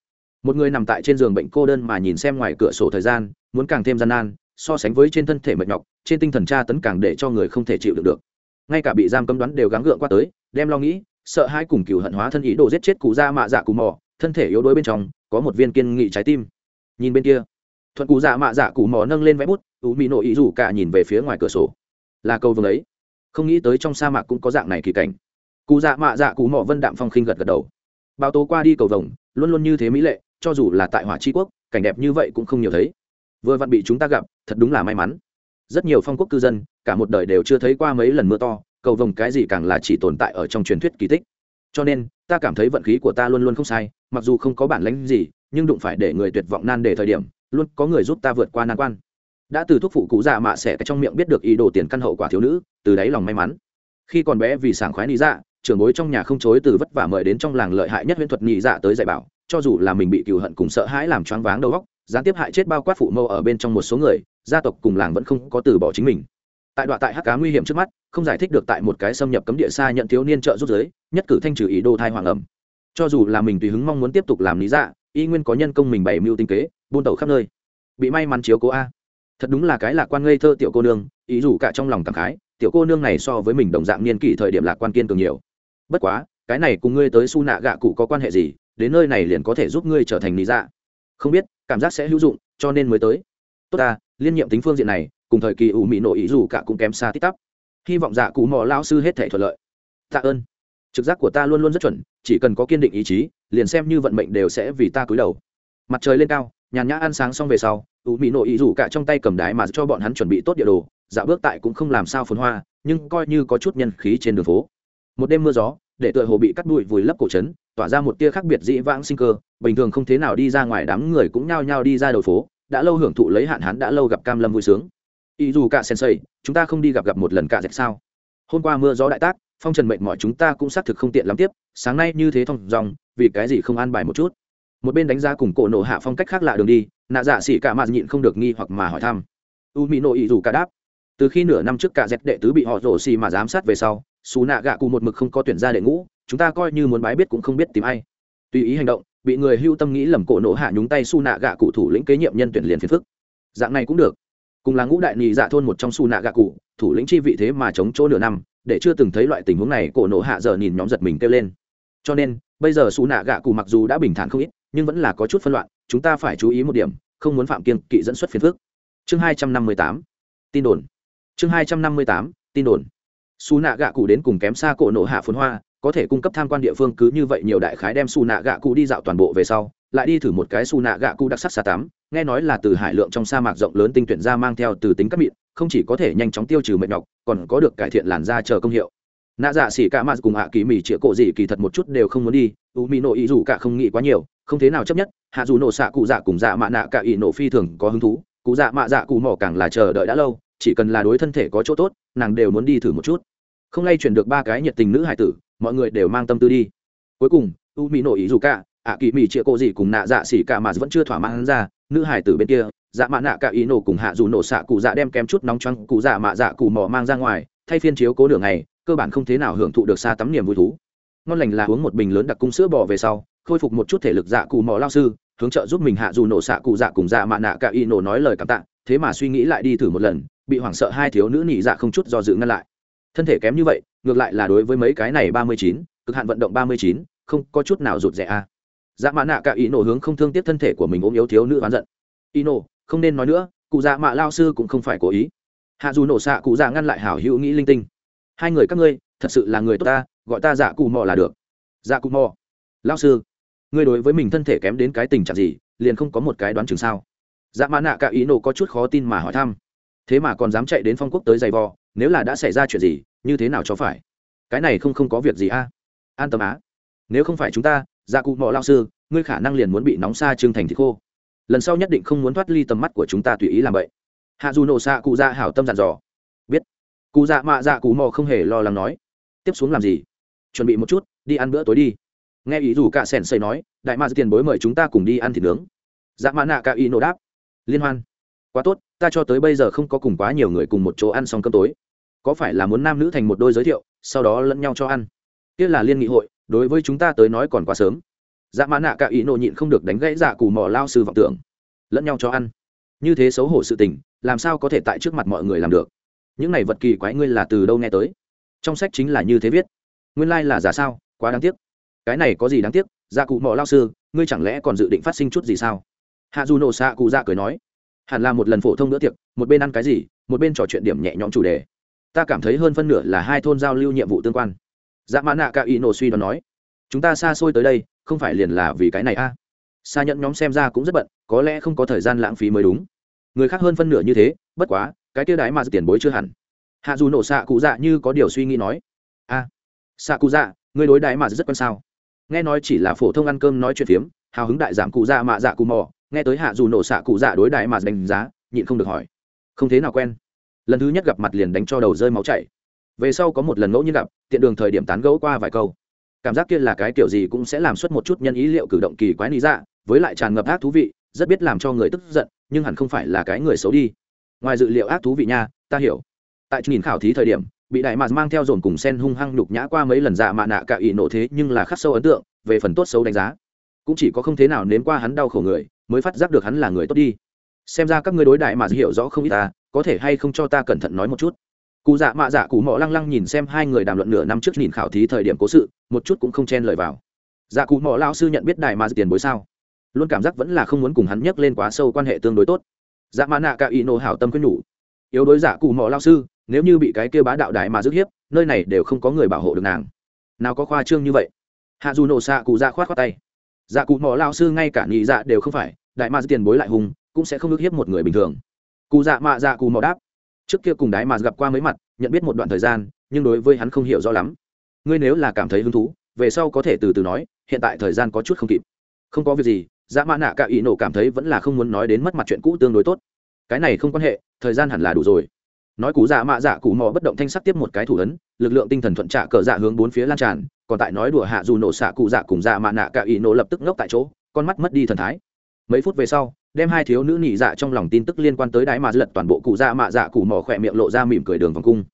một người nằm tại trên giường bệnh cô đơn mà nhìn xem ngoài cửa sổ thời gian, muốn càng thêm gian nan, so sánh với trên thân thể mệt nhọc, trên tinh thần tra tấn càng để cho người không thể chịu được được. Ngay cả bị giam cấm đoán đều gắng gượng qua tới, đem lo nghĩ, sợ hai cùng cựu hận hóa thân ý đồ giết chết cụ da mạ dạ cụ mò, thân thể yếu đuối bên trong, có một viên kiên nghị trái tim. Nhìn bên kia, thuận cụ dạ mạ dạ cụ mò nâng lên vẽ bút tú mỹ nội ý rủ cả nhìn về phía ngoài cửa sổ. Là câu vương ấy. Không nghĩ tới trong sa mạc cũng có dạng này kỳ cảnh. Cụ dạ mạ dạ cụ mò vân đạm phong khinh gật gật đầu. Bao tố qua đi cầu vồng, luôn luôn như thế mỹ lệ cho dù là tại hỏa tri quốc, cảnh đẹp như vậy cũng không nhiều thấy. Vừa vặn bị chúng ta gặp, thật đúng là may mắn. Rất nhiều phong quốc cư dân, cả một đời đều chưa thấy qua mấy lần mưa to, cầu vồng cái gì càng là chỉ tồn tại ở trong truyền thuyết kỳ tích. Cho nên, ta cảm thấy vận khí của ta luôn luôn không sai, mặc dù không có bản lãnh gì, nhưng đụng phải để người tuyệt vọng nan để thời điểm, luôn có người giúp ta vượt qua nan quan. Đã từ thuốc phụ cụ già mạ xẻ trong miệng biết được ý đồ tiền căn hậu quả thiếu nữ, từ đáy lòng may mắn. Khi còn bé vì sảng khoái lý dạ trưởng bối trong nhà không chối từ vất vả mời đến trong làng lợi hại nhất huyễn thuật nhị dạ tới dạy bảo cho dù là mình bị cựu hận cùng sợ hãi làm choáng váng đầu óc, gián tiếp hại chết bao quát phụ mâu ở bên trong một số người, gia tộc cùng làng vẫn không có từ bỏ chính mình. Tại đoạn tại hắc cá nguy hiểm trước mắt, không giải thích được tại một cái xâm nhập cấm địa xa nhận thiếu niên trợ rút giới, nhất cử thanh trừ ý đồ thai hoàng ẩm. Cho dù là mình tùy hứng mong muốn tiếp tục làm lý dạ y nguyên có nhân công mình bày mưu tinh kế, buôn tẩu khắp nơi. Bị may mắn chiếu cố a. Thật đúng là cái lạc quan ngây thơ tiểu cô nương, ý dù cả trong lòng cảm khái, tiểu cô nương này so với mình đồng dạng niên kỷ thời điểm lạc quan kiên cường nhiều. Bất quá, cái này cùng ngươi tới su nạ gạ cụ có quan hệ gì đến nơi này liền có thể giúp ngươi trở thành lý dạ. Không biết, cảm giác sẽ hữu dụng, cho nên mới tới. Tốt ta, liên nhiệm tính phương diện này, cùng thời kỳ ủ mị nội ý dù cả cũng kém xa tích tắp. Hy vọng dạ cụ mò lao sư hết thể thuận lợi. Tạ ơn. Trực giác của ta luôn luôn rất chuẩn, chỉ cần có kiên định ý chí, liền xem như vận mệnh đều sẽ vì ta cúi đầu. Mặt trời lên cao, nhàn nhã ăn sáng xong về sau, ủ mị nội ý dù cả trong tay cầm đái mà cho bọn hắn chuẩn bị tốt địa đồ dạ bước tại cũng không làm sao phồn hoa, nhưng coi như có chút nhân khí trên đường phố. Một đêm mưa gió để tựa hồ bị cắt bụi vùi lấp cổ trấn, tỏa ra một tia khác biệt dĩ vãng sinh cơ, bình thường không thế nào đi ra ngoài đám người cũng nhao nhao đi ra đầu phố, đã lâu hưởng thụ lấy hạn hán đã lâu gặp cam lâm vui sướng. Ý dù cả sensei, chúng ta không đi gặp gặp một lần cả dẹp sao? Hôm qua mưa gió đại tác, phong trần mệnh mọi chúng ta cũng xác thực không tiện lắm tiếp, sáng nay như thế thông dòng, vì cái gì không an bài một chút? Một bên đánh giá cùng cổ nổ hạ phong cách khác lạ đường đi, nạ dạ xỉ cả mạt nhịn không được nghi hoặc mà hỏi thăm. U mỹ nộ ý dù cả đáp, từ khi nửa năm trước cả dẹp đệ tứ bị họ rổ xì mà giám sát về sau xù nạ gạ cụ một mực không có tuyển ra đệ ngũ, chúng ta coi như muốn bái biết cũng không biết tìm ai. Tùy ý hành động, bị người hưu tâm nghĩ lầm cổ nổ hạ nhúng tay su nạ gạ cụ thủ lĩnh kế nhiệm nhân tuyển liền phiền phức. Dạng này cũng được. Cùng là ngũ đại nhị dạ thôn một trong su nạ gạ cụ, thủ lĩnh chi vị thế mà chống chỗ nửa năm, để chưa từng thấy loại tình huống này, cổ nổ hạ giờ nhìn nhóm giật mình kêu lên. Cho nên, bây giờ su nạ gạ cụ mặc dù đã bình thản không ít, nhưng vẫn là có chút phân loạn, chúng ta phải chú ý một điểm, không muốn phạm kiên kỵ dẫn xuất phiền phức. Chương hai trăm năm mươi tám, tin đồn. Chương hai trăm năm mươi tám, tin đồn su nạ gạ cụ đến cùng kém xa cổ nổ hạ phồn hoa, có thể cung cấp tham quan địa phương cứ như vậy nhiều đại khái đem su nạ gạ cụ đi dạo toàn bộ về sau, lại đi thử một cái su nạ gạ cụ đặc sắc xa tắm, nghe nói là từ hải lượng trong sa mạc rộng lớn tinh tuyển ra mang theo từ tính cắt mịn, không chỉ có thể nhanh chóng tiêu trừ mệt nhọc, còn có được cải thiện làn da chờ công hiệu. Nạ dạ xỉ cả mặt cùng hạ kỳ mì chĩa cổ gì kỳ thật một chút đều không muốn đi, u mỹ nộ ý dù cả không nghĩ quá nhiều, không thế nào chấp nhất, hạ dù nổ xạ cụ dạ cùng dạ mạ nạ cả ý nổ phi thường có hứng thú, cụ dạ mạ dạ cụ mỏ càng là chờ đợi đã lâu, chỉ cần là đối thân thể có chỗ tốt, nàng đều muốn đi thử một chút không lay chuyển được ba cái nhiệt tình nữ hải tử, mọi người đều mang tâm tư đi. Cuối cùng, u mỹ nổ ý dù cả, ạ kỳ mỹ chĩa cô gì cùng nạ dạ xỉ cả mà vẫn chưa thỏa mãn ra, nữ hải tử bên kia dạ mạ nạ cả ý nổ cùng hạ dù nổ xạ cụ dạ đem kém chút nóng trăng cụ dạ mạ dạ cụ mò mang ra ngoài, thay phiên chiếu cố đường này cơ bản không thế nào hưởng thụ được xa tắm niềm vui thú. Ngon lành là uống một bình lớn đặc cung sữa bò về sau, khôi phục một chút thể lực dạ cụ mò lao sư, hướng trợ giúp mình hạ dù nổ xạ cụ dạ cùng dạ mạ nạ cả ý nổ nói lời cảm tạ, thế mà suy nghĩ lại đi thử một lần, bị hoảng sợ hai thiếu nữ nhị dạ không chút do dự ngăn lại thân thể kém như vậy, ngược lại là đối với mấy cái này ba mươi chín, cực hạn vận động ba mươi chín, không có chút nào rụt rẻ a à. dạ mã nạ cả ý nổ hướng không thương tiếc thân thể của mình ốm yếu thiếu nữ oán giận. Ý nổ, không nên nói nữa, cụ dạ mạ lao sư cũng không phải cố ý. Hạ dù nổ xạ cụ dạ ngăn lại hảo hữu nghĩ linh tinh. Hai người các ngươi, thật sự là người tốt ta, gọi ta dạ cụ mò là được. Dạ cụ mò. Lao sư, ngươi đối với mình thân thể kém đến cái tình trạng gì, liền không có một cái đoán chừng sao? Dạ mã nạ cả ý nổ có chút khó tin mà hỏi thăm. Thế mà còn dám chạy đến phong quốc tới giày vò nếu là đã xảy ra chuyện gì, như thế nào cho phải? Cái này không không có việc gì a. An tâm á. Nếu không phải chúng ta dạ cụ mọ lao sư, ngươi khả năng liền muốn bị nóng xa trương thành thịt khô. Lần sau nhất định không muốn thoát ly tầm mắt của chúng ta tùy ý làm vậy. Hạ dù nổ xạ cụ dạ hảo tâm dặn dò. Biết. Cụ dạ mạ dạ cụ mò không hề lo lắng nói. Tiếp xuống làm gì? Chuẩn bị một chút, đi ăn bữa tối đi. Nghe ý dù cả sèn xây nói, đại mạ tiền bối mời chúng ta cùng đi ăn thịt nướng. Dạ mạ nạ cả ý nổ đáp. Liên hoan quá tốt, ta cho tới bây giờ không có cùng quá nhiều người cùng một chỗ ăn xong cơm tối. Có phải là muốn nam nữ thành một đôi giới thiệu, sau đó lẫn nhau cho ăn? Kia là liên nghị hội, đối với chúng ta tới nói còn quá sớm. Dạ mã nạ cả ý nộ nhịn không được đánh gãy dạ cù mò lao sư vọng tưởng. Lẫn nhau cho ăn. Như thế xấu hổ sự tình, làm sao có thể tại trước mặt mọi người làm được? Những này vật kỳ quái ngươi là từ đâu nghe tới? Trong sách chính là như thế viết. Nguyên lai、like、là giả sao, quá đáng tiếc. Cái này có gì đáng tiếc? Dạ cụ mò lao sư, ngươi chẳng lẽ còn dự định phát sinh chút gì sao? Hạ dù nổ xạ cụ dạ cười nói hẳn là một lần phổ thông bữa tiệc một bên ăn cái gì một bên trò chuyện điểm nhẹ nhõm chủ đề. Ta cảm thấy hơn phân nửa là hai thôn giao lưu nhiệm vụ tương quan. Dạ mã nạ ca ý nổ suy đoán nói chúng ta xa xôi tới đây không phải liền là vì cái này a à. xa nhẫn nhóm xem ra cũng rất bận có lẽ không có thời gian lãng phí mới đúng. Người khác hơn phân nửa như thế bất quá cái tiêu đái mà tiền bối chưa hẳn. Hạ dù nổ xạ cụ dạ như có điều suy nghĩ nói a à, xạ cụ dạ người đối đái mà rất quan sao? Nghe nói chỉ là phổ thông ăn cơm nói chuyện phiếm hào hứng đại giảm cụ dạ mạ dạ cụ mò nghe tới hạ dù nổ xạ cụ dạ đối đại mà đánh giá, nhịn không được hỏi. Không thế nào quen. Lần thứ nhất gặp mặt liền đánh cho đầu rơi máu chảy. Về sau có một lần ngẫu nhiên gặp, tiện đường thời điểm tán gẫu qua vài câu. Cảm giác kia là cái kiểu gì cũng sẽ làm xuất một chút nhân ý liệu cử động kỳ quái lý dạ với lại tràn ngập ác thú vị, rất biết làm cho người tức giận, nhưng hẳn không phải là cái người xấu đi. Ngoài dự liệu ác thú vị nha, ta hiểu. Tại nhìn khảo thí thời điểm, bị đại mạc mang theo dồn cùng sen hung hăng nhục nhã qua mấy lần dạ mạ nạ cả ỷ nộ thế nhưng là khắc sâu ấn tượng, về phần tốt xấu đánh giá. Cũng chỉ có không thế nào nếm qua hắn đau khổ người mới phát giác được hắn là người tốt đi. Xem ra các ngươi đối đại mà hiểu rõ không ít ta có thể hay không cho ta cẩn thận nói một chút? Cụ dạ mạ dạ cụ mọ lăng lăng nhìn xem hai người đàm luận nửa năm trước nhìn khảo thí thời điểm cố sự, một chút cũng không chen lời vào. Dạ cụ mọ lao sư nhận biết đại mà tiền bối sao? Luôn cảm giác vẫn là không muốn cùng hắn nhắc lên quá sâu quan hệ tương đối tốt. Dạ mã nạ cả y nô hảo tâm khuyên nhủ. Yếu đối dạ cụ mọ lao sư, nếu như bị cái kia bá đạo đại mà dứt hiếp, nơi này đều không có người bảo hộ được nàng. Nào có khoa trương như vậy. Hạ dù nổ xạ cụ dạ khoát khoát tay. Dạ cụ mọ lao sư ngay cả nhị dạ đều không phải đại mà tiền bối lại hùng, cũng sẽ không ước hiếp một người bình thường. Cụ dạ mạ dạ cù mọ đáp. Trước kia cùng đái Ma gặp qua mấy mặt, nhận biết một đoạn thời gian, nhưng đối với hắn không hiểu rõ lắm. Ngươi nếu là cảm thấy hứng thú, về sau có thể từ từ nói, hiện tại thời gian có chút không kịp. Không có việc gì Dạ mã nạ cả ý nổ cảm thấy vẫn là không muốn nói đến mất mặt chuyện cũ tương đối tốt. Cái này không quan hệ, thời gian hẳn là đủ rồi. Nói cú dạ mạ dạ cụ mò bất động thanh sắc tiếp một cái thủ ấn, lực lượng tinh thần thuận trả cờ dạ hướng bốn phía lan tràn, còn tại nói đùa hạ dù nổ xạ cụ dạ cùng dạ mạ nạ cả ý nổ lập tức ngốc tại chỗ, con mắt mất đi thần thái mấy phút về sau, đem hai thiếu nữ nhị dạ trong lòng tin tức liên quan tới đái mà lật toàn bộ cụ dạ mạ dạ cụ mỏ khỏe miệng lộ ra mỉm cười đường vòng cung.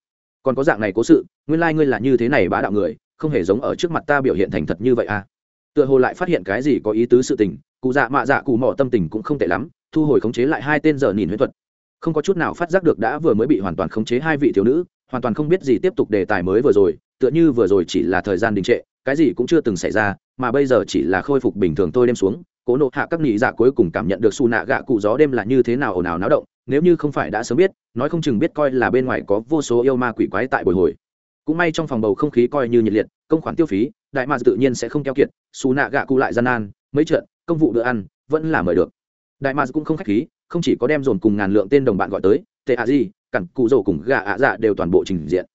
Còn có dạng này cố sự, nguyên lai、like、ngươi là như thế này bá đạo người, không hề giống ở trước mặt ta biểu hiện thành thật như vậy à? Tựa hồ lại phát hiện cái gì có ý tứ sự tình, cụ dạ mạ dạ cụ mỏ tâm tình cũng không tệ lắm, thu hồi khống chế lại hai tên giờ nhìn huyễn thuật. Không có chút nào phát giác được đã vừa mới bị hoàn toàn khống chế hai vị thiếu nữ, hoàn toàn không biết gì tiếp tục đề tài mới vừa rồi, tựa như vừa rồi chỉ là thời gian đình trệ, cái gì cũng chưa từng xảy ra mà bây giờ chỉ là khôi phục bình thường tôi đêm xuống, cố nộ hạ các nghị dạ cuối cùng cảm nhận được xù nạ gạ cụ gió đêm là như thế nào ồn ào náo động, nếu như không phải đã sớm biết, nói không chừng biết coi là bên ngoài có vô số yêu ma quỷ quái tại bồi hồi. Cũng may trong phòng bầu không khí coi như nhiệt liệt, công khoản tiêu phí, đại ma tự nhiên sẽ không keo kiệt, xù nạ gạ cụ lại gian nan, mấy trận, công vụ bữa ăn, vẫn là mời được. Đại ma cũng không khách khí, không chỉ có đem dồn cùng ngàn lượng tên đồng bạn gọi tới, tệ ạ gì cặn cụ rổ cùng gạ ạ dạ đều toàn bộ trình diện.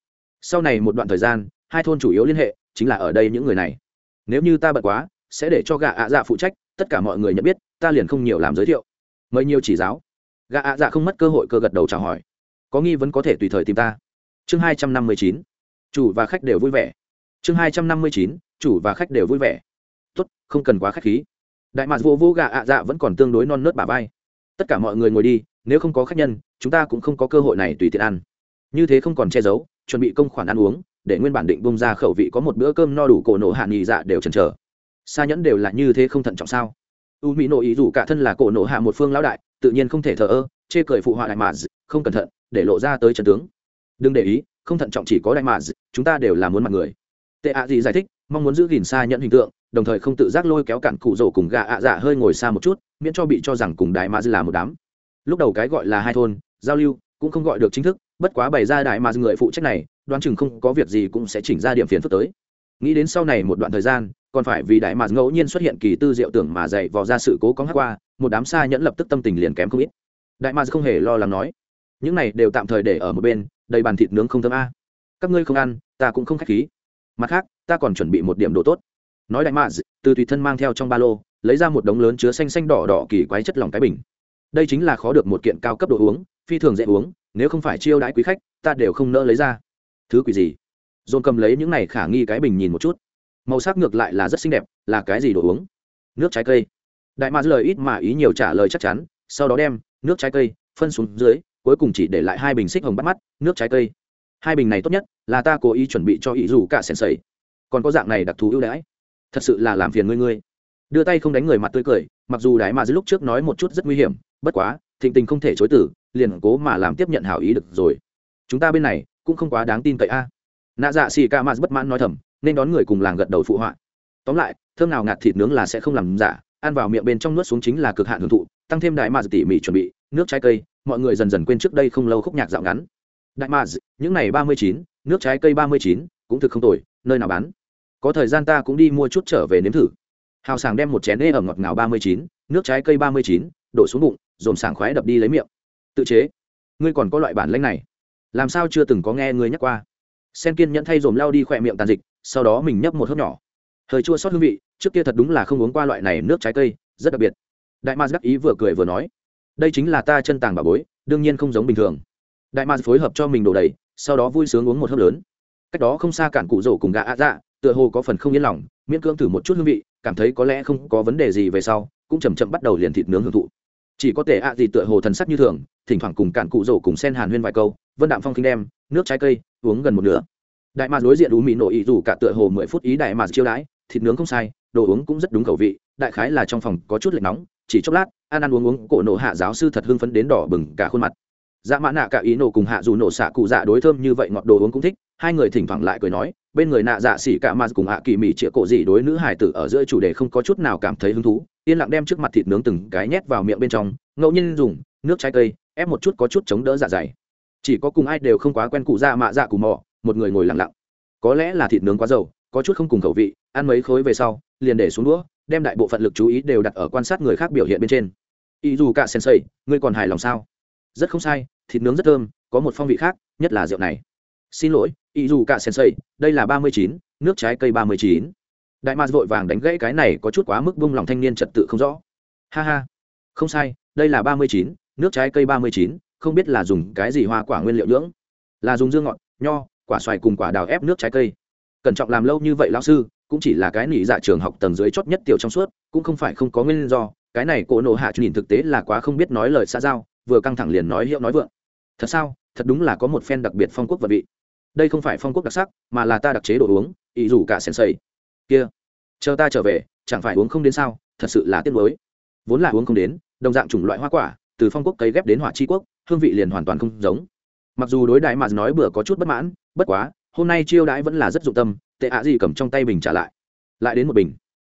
Sau này một đoạn thời gian, hai thôn chủ yếu liên hệ chính là ở đây những người này nếu như ta bận quá, sẽ để cho gạ ạ dạ phụ trách, tất cả mọi người nhận biết, ta liền không nhiều làm giới thiệu. Mời nhiều chỉ giáo. Gạ ạ dạ không mất cơ hội cơ gật đầu chào hỏi. Có nghi vấn có thể tùy thời tìm ta. Chương hai trăm năm mươi chín. Chủ và khách đều vui vẻ. Chương hai trăm năm mươi chín. Chủ và khách đều vui vẻ. Tốt, không cần quá khách khí. Đại mạc vô vô gạ ạ dạ vẫn còn tương đối non nớt bà vai. Tất cả mọi người ngồi đi, nếu không có khách nhân, chúng ta cũng không có cơ hội này tùy tiện ăn. Như thế không còn che giấu, chuẩn bị công khoản ăn uống để nguyên bản định bung ra khẩu vị có một bữa cơm no đủ cổ nổ hạ nghỉ dạ đều chần chờ. Xa nhẫn đều là như thế không thận trọng sao? U mỹ nội ý dù cả thân là cổ nổ hạ một phương lão đại, tự nhiên không thể thờ ơ, chê cười phụ họa đại mà không cẩn thận, để lộ ra tới trần tướng. Đừng để ý, không thận trọng chỉ có đại mà chúng ta đều là muốn mặt người. Tệ ạ gì giải thích, mong muốn giữ gìn xa nhận hình tượng, đồng thời không tự giác lôi kéo cản cụ rổ cùng gà ạ dạ hơi ngồi xa một chút, miễn cho bị cho rằng cùng đại mà là một đám. Lúc đầu cái gọi là hai thôn, giao lưu, cũng không gọi được chính thức bất quá bày ra đại mà người phụ trách này, đoán chừng không có việc gì cũng sẽ chỉnh ra điểm phiền phức tới. Nghĩ đến sau này một đoạn thời gian, còn phải vì đại mà ngẫu nhiên xuất hiện kỳ tư diệu tưởng mà dạy vò ra sự cố có hát qua, một đám xa nhẫn lập tức tâm tình liền kém không ít. Đại mà không hề lo lắng nói, những này đều tạm thời để ở một bên, đầy bàn thịt nướng không thơm a. Các ngươi không ăn, ta cũng không khách khí. Mặt khác, ta còn chuẩn bị một điểm đồ tốt. Nói đại mà, từ tùy thân mang theo trong ba lô, lấy ra một đống lớn chứa xanh xanh đỏ đỏ kỳ quái chất lỏng cái bình. Đây chính là khó được một kiện cao cấp đồ uống, phi thường dễ uống nếu không phải chiêu đãi quý khách, ta đều không nỡ lấy ra. Thứ quỷ gì? Dồn cầm lấy những này khả nghi cái bình nhìn một chút. Màu sắc ngược lại là rất xinh đẹp, là cái gì đồ uống? Nước trái cây. Đại mạc lời ít mà ý nhiều trả lời chắc chắn, sau đó đem nước trái cây phân xuống dưới, cuối cùng chỉ để lại hai bình xích hồng bắt mắt, nước trái cây. Hai bình này tốt nhất là ta cố ý chuẩn bị cho ý dù cả sèn sầy. Còn có dạng này đặc thù ưu đãi. Thật sự là làm phiền ngươi ngươi. Đưa tay không đánh người mặt tươi cười, mặc dù đại mạc lúc trước nói một chút rất nguy hiểm, bất quá thịnh tình không thể chối tử, liền cố mà làm tiếp nhận hảo ý được rồi. Chúng ta bên này cũng không quá đáng tin cậy a. Nạ dạ xì ca mạt bất mãn nói thầm, nên đón người cùng làng gật đầu phụ họa. Tóm lại, thơm nào ngạt thịt nướng là sẽ không làm giả, ăn vào miệng bên trong nuốt xuống chính là cực hạn hưởng thụ, tăng thêm đại mạt tỉ mỉ chuẩn bị, nước trái cây, mọi người dần dần quên trước đây không lâu khúc nhạc dạo ngắn. Đại mạt những này ba mươi chín, nước trái cây ba mươi chín, cũng thực không tồi, nơi nào bán. Có thời gian ta cũng đi mua chút trở về nếm thử. Hào sảng đem một chén ê ẩm ngọt ngào ba mươi chín, nước trái cây ba mươi chín đổ xuống bụng, dồn sảng khoái đập đi lấy miệng. Tự chế, ngươi còn có loại bản lãnh này. Làm sao chưa từng có nghe ngươi nhắc qua? Sen kiên nhẫn thay dồn lao đi khỏe miệng tàn dịch, sau đó mình nhấp một hớp nhỏ. Hơi chua sót hương vị, trước kia thật đúng là không uống qua loại này nước trái cây, rất đặc biệt. Đại ma đắc ý vừa cười vừa nói, đây chính là ta chân tàng bà bối, đương nhiên không giống bình thường. Đại ma phối hợp cho mình đổ đầy, sau đó vui sướng uống một hớp lớn. Cách đó không xa cản cụ rổ cùng gà ạ dạ tựa hồ có phần không yên lòng, miễn cưỡng thử một chút hương vị, cảm thấy có lẽ không có vấn đề gì về sau, cũng chầm chậm bắt đầu liền thịt nướng hưởng thụ chỉ có thể ạ gì tựa hồ thần sắc như thường, thỉnh thoảng cùng cản cụ rổ cùng sen hàn huyên vài câu, vân đạm phong kinh đem nước trái cây uống gần một nửa. Đại mạc đối diện ú mỹ nội ý dù cả tựa hồ mười phút ý đại mạc chiêu đãi, thịt nướng không sai, đồ uống cũng rất đúng khẩu vị, đại khái là trong phòng có chút lạnh nóng, chỉ chốc lát, ăn ăn uống uống, cổ nộ hạ giáo sư thật hưng phấn đến đỏ bừng cả khuôn mặt. Dạ mã nạ cả ý nổ cùng hạ dù nổ xạ cụ dạ đối thơm như vậy ngọt đồ uống cũng thích hai người thỉnh thoảng lại cười nói, bên người nạ dạ xỉ cả mà cùng hạ kỳ mỹ chĩa cổ gì đối nữ hải tử ở giữa chủ đề không có chút nào cảm thấy hứng thú, yên lặng đem trước mặt thịt nướng từng cái nhét vào miệng bên trong, ngẫu nhiên dùng, nước trái cây, ép một chút có chút chống đỡ dạ dày. Chỉ có cùng ai đều không quá quen cụ dạ mạ dạ cùng mò một người ngồi lặng lặng. Có lẽ là thịt nướng quá dầu, có chút không cùng khẩu vị, ăn mấy khối về sau, liền để xuống đũa, đem đại bộ phận lực chú ý đều đặt ở quan sát người khác biểu hiện bên trên. Ý dù cả sensei, ngươi còn hài lòng sao? Rất không sai, thịt nướng rất thơm, có một phong vị khác, nhất là rượu này xin lỗi ý dù cả sensei, đây là ba mươi chín, nước trái cây ba mươi chín. Đại mạc vội vàng đánh gãy cái này có chút quá mức vung lòng thanh niên trật tự không rõ. Ha ha. Không sai, đây là ba mươi chín, nước trái cây ba mươi chín, không biết là dùng cái gì hoa quả nguyên liệu nhưỡng. Là dùng dương ngọt, nho, quả xoài cùng quả đào ép nước trái cây. Cẩn trọng làm lâu như vậy lão sư, cũng chỉ là cái nỉ dạ trường học tầng dưới chót nhất tiểu trong suốt, cũng không phải không có nguyên do, cái này cổ nộ hạ nhìn thực tế là quá không biết nói lời xã giao, vừa căng thẳng liền nói hiệu nói vượng. Thật sao? Thật đúng là có một phen đặc biệt phong quốc vật vị đây không phải phong quốc đặc sắc, mà là ta đặc chế đồ uống ý dù cả sèn sầy kia, chờ ta trở về, chẳng phải uống không đến sao, thật sự là tiếc mới vốn là uống không đến, đồng dạng chủng loại hoa quả, từ phong quốc cấy ghép đến hỏa chi quốc, hương vị liền hoàn toàn không giống. Mặc dù đối đại mà nói bữa có chút bất mãn, bất quá, hôm nay chiêu đãi vẫn là rất dụng tâm, tệ ạ gì cầm trong tay bình trả lại. Lại đến một bình.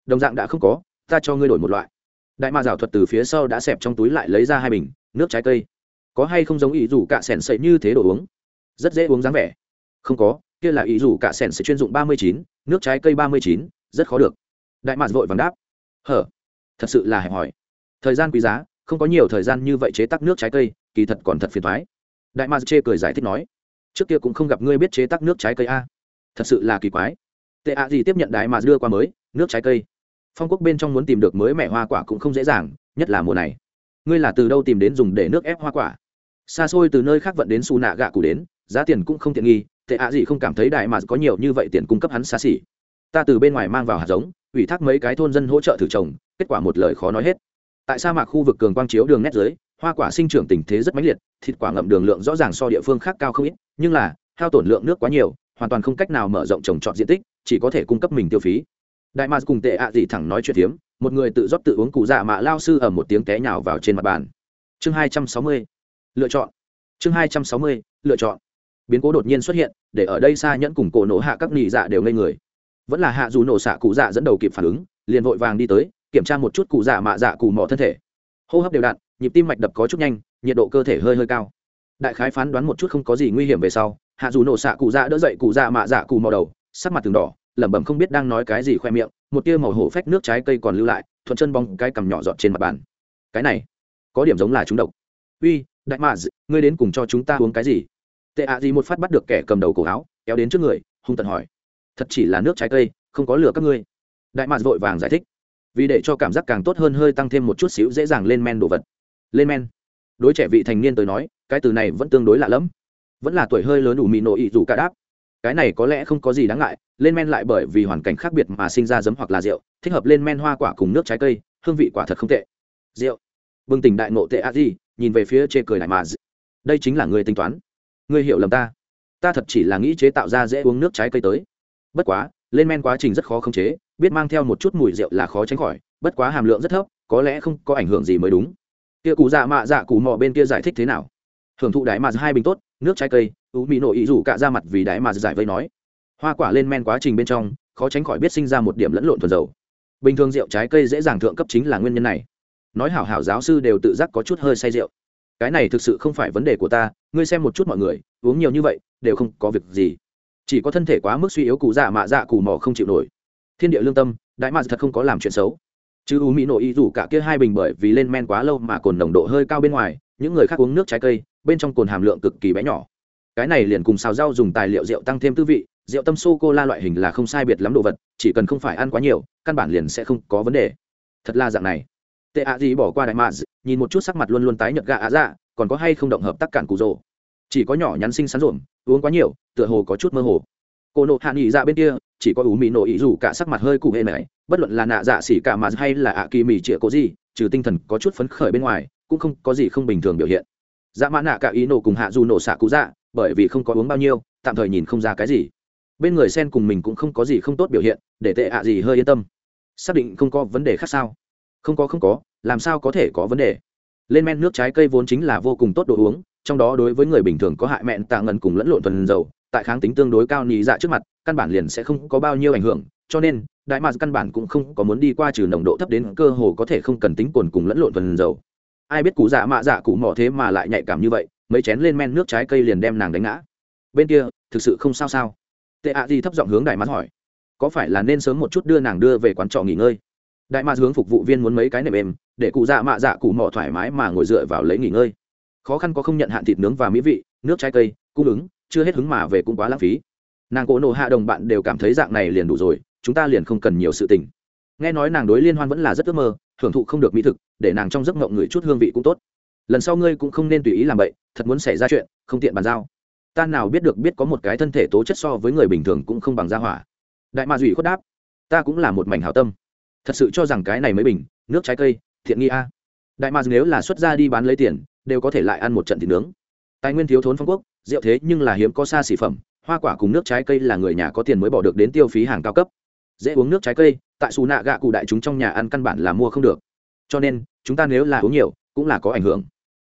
Đồng dạng đã không có, ta cho ngươi đổi một loại. Đại ma rào thuật từ phía sau đã xẹp trong túi lại lấy ra hai bình, nước trái cây. Có hay không giống ý dù cả sẻn sậy như thế đồ uống? Rất dễ uống dáng vẻ không có, kia là ý rủ cả sẻn sẽ chuyên dụng ba mươi chín, nước trái cây ba mươi chín, rất khó được. Đại mạc vội vàng đáp. Hở, thật sự là hẹp hòi. Thời gian quý giá, không có nhiều thời gian như vậy chế tắc nước trái cây, kỳ thật còn thật phiền thoái. Đại mạc chê cười giải thích nói, trước kia cũng không gặp ngươi biết chế tắc nước trái cây a. Thật sự là kỳ quái. Tệ ạ gì tiếp nhận đại mạc đưa qua mới, nước trái cây. Phong quốc bên trong muốn tìm được mới mẻ hoa quả cũng không dễ dàng, nhất là mùa này. Ngươi là từ đâu tìm đến dùng để nước ép hoa quả? Xa xôi từ nơi khác vận đến xù nạ gạ cụ đến, giá tiền cũng không tiện nghi tệ ạ gì không cảm thấy đại mà có nhiều như vậy tiền cung cấp hắn xa xỉ. Ta từ bên ngoài mang vào hạt giống, ủy thác mấy cái thôn dân hỗ trợ thử trồng, kết quả một lời khó nói hết. Tại sa mạc khu vực cường quang chiếu đường nét dưới, hoa quả sinh trưởng tình thế rất mãnh liệt, thịt quả ngậm đường lượng rõ ràng so địa phương khác cao không ít, nhưng là, hao tổn lượng nước quá nhiều, hoàn toàn không cách nào mở rộng trồng trọt diện tích, chỉ có thể cung cấp mình tiêu phí. Đại mạc cùng tệ ạ gì thẳng nói chuyện hiếm một người tự rót tự uống cụ dạ mạ lao sư ở một tiếng té nhào vào trên mặt bàn. Chương hai trăm sáu mươi, lựa chọn. Chương hai trăm sáu mươi, lựa chọn biến cố đột nhiên xuất hiện, để ở đây xa nhẫn cùng cổ nổ hạ các nị dạ đều ngây người. Vẫn là hạ dù nổ xạ cụ dạ dẫn đầu kịp phản ứng, liền vội vàng đi tới, kiểm tra một chút cụ dạ mạ dạ cụ mỏ thân thể. Hô hấp đều đặn, nhịp tim mạch đập có chút nhanh, nhiệt độ cơ thể hơi hơi cao. Đại khái phán đoán một chút không có gì nguy hiểm về sau, hạ dù nổ xạ cụ dạ đỡ dậy cụ dạ mạ dạ cụ mỏ đầu, sắc mặt từng đỏ, lẩm bẩm không biết đang nói cái gì khoe miệng, một tia màu hổ phách nước trái cây còn lưu lại, thuận chân bong cái cằm nhỏ dọn trên mặt bàn. Cái này, có điểm giống là chúng độc. Uy, đại mạ ngươi đến cùng cho chúng ta uống cái gì? Tệ ạ gì một phát bắt được kẻ cầm đầu cổ áo, kéo đến trước người, hung tận hỏi. Thật chỉ là nước trái cây, không có lửa các ngươi. Đại mạc vội vàng giải thích. Vì để cho cảm giác càng tốt hơn hơi tăng thêm một chút xíu dễ dàng lên men đồ vật. Lên men. Đối trẻ vị thành niên tới nói, cái từ này vẫn tương đối lạ lẫm. Vẫn là tuổi hơi lớn đủ mị nộ ị dù cả đáp. Cái này có lẽ không có gì đáng ngại, lên men lại bởi vì hoàn cảnh khác biệt mà sinh ra giấm hoặc là rượu, thích hợp lên men hoa quả cùng nước trái cây, hương vị quả thật không tệ. Rượu. Bừng tỉnh đại ngộ tệ a di nhìn về phía chê cười đại mà. Đây chính là người tính toán ngươi hiểu lầm ta. Ta thật chỉ là nghĩ chế tạo ra dễ uống nước trái cây tới. Bất quá, lên men quá trình rất khó khống chế, biết mang theo một chút mùi rượu là khó tránh khỏi, bất quá hàm lượng rất thấp, có lẽ không có ảnh hưởng gì mới đúng. Kia cụ dạ mạ dạ cụ mò bên kia giải thích thế nào? Hưởng thụ đại mà dạ hai bình tốt, nước trái cây, ú mỹ nội ý rủ cả ra mặt vì đại mà dạ giải vây nói. Hoa quả lên men quá trình bên trong, khó tránh khỏi biết sinh ra một điểm lẫn lộn thuần dầu. Bình thường rượu trái cây dễ dàng thượng cấp chính là nguyên nhân này. Nói hảo hảo giáo sư đều tự giác có chút hơi say rượu cái này thực sự không phải vấn đề của ta, ngươi xem một chút mọi người, uống nhiều như vậy, đều không có việc gì. Chỉ có thân thể quá mức suy yếu cụ dạ mạ dạ cù mò không chịu nổi. Thiên địa lương tâm, đại mạ thật không có làm chuyện xấu. Chứ u mỹ nội y rủ cả kia hai bình bởi vì lên men quá lâu mà cồn nồng độ hơi cao bên ngoài, những người khác uống nước trái cây, bên trong cồn hàm lượng cực kỳ bé nhỏ. Cái này liền cùng xào rau dùng tài liệu rượu tăng thêm tư vị, rượu tâm sô cô la loại hình là không sai biệt lắm đồ vật, chỉ cần không phải ăn quá nhiều, căn bản liền sẽ không có vấn đề. Thật là dạng này tệ ạ gì bỏ qua đại mạ nhìn một chút sắc mặt luôn luôn tái nhợt gạ ạ dạ còn có hay không động hợp tác cản cụ rồ. Chỉ có nhỏ nhắn sinh sắn rộm uống quá nhiều, tựa hồ có chút mơ hồ. Cô nộ hạ nghỉ dạ bên kia, chỉ có ủ mì nổ ý dù cả sắc mặt hơi cụ hệ này bất luận là nạ dạ xỉ cả mà hay là ạ kỳ mì trịa có gì, trừ tinh thần có chút phấn khởi bên ngoài, cũng không có gì không bình thường biểu hiện. Dạ mã nạ cả ý nổ cùng hạ dù nổ xạ cụ dạ bởi vì không có uống bao nhiêu, tạm thời nhìn không ra cái gì. Bên người sen cùng mình cũng không có gì không tốt biểu hiện, để tệ ạ gì hơi yên tâm. Xác định không có vấn đề khác sao? Không có không có, làm sao có thể có vấn đề? Lên men nước trái cây vốn chính là vô cùng tốt đồ uống, trong đó đối với người bình thường có hại mẹn tạ ngần cùng lẫn lộn thuần dầu, tại kháng tính tương đối cao nhị dạ trước mặt, căn bản liền sẽ không có bao nhiêu ảnh hưởng, cho nên, đại mạc căn bản cũng không có muốn đi qua trừ nồng độ thấp đến cơ hồ có thể không cần tính cồn cùng lẫn lộn thuần dầu. Ai biết cụ dạ mạ dạ cụ mỏ thế mà lại nhạy cảm như vậy, mấy chén lên men nước trái cây liền đem nàng đánh ngã. Bên kia, thực sự không sao sao? Tệ ạ gì thấp giọng hướng đại mạc hỏi, có phải là nên sớm một chút đưa nàng đưa về quán trọ nghỉ ngơi? Đại mạc hướng phục vụ viên muốn mấy cái nệm êm, để cụ dạ mạ dạ cụ mỏ thoải mái mà ngồi dựa vào lấy nghỉ ngơi. Khó khăn có không nhận hạn thịt nướng và mỹ vị, nước trái cây, cung ứng, chưa hết hứng mà về cũng quá lãng phí. Nàng cổ nộ hạ đồng bạn đều cảm thấy dạng này liền đủ rồi, chúng ta liền không cần nhiều sự tình. Nghe nói nàng đối liên hoan vẫn là rất ước mơ, hưởng thụ không được mỹ thực, để nàng trong giấc ngộng người chút hương vị cũng tốt. Lần sau ngươi cũng không nên tùy ý làm vậy thật muốn xảy ra chuyện, không tiện bàn giao. Ta nào biết được biết có một cái thân thể tố chất so với người bình thường cũng không bằng gia hỏa. Đại ma duy khuất đáp, ta cũng là một mảnh hảo tâm thật sự cho rằng cái này mới bình, nước trái cây, thiện nghi a. Đại ma nếu là xuất ra đi bán lấy tiền, đều có thể lại ăn một trận thịt nướng. Tài nguyên thiếu thốn phong quốc, rượu thế nhưng là hiếm có xa xỉ phẩm, hoa quả cùng nước trái cây là người nhà có tiền mới bỏ được đến tiêu phí hàng cao cấp. Dễ uống nước trái cây, tại xù nạ gạ cụ đại chúng trong nhà ăn căn bản là mua không được. Cho nên, chúng ta nếu là uống nhiều, cũng là có ảnh hưởng.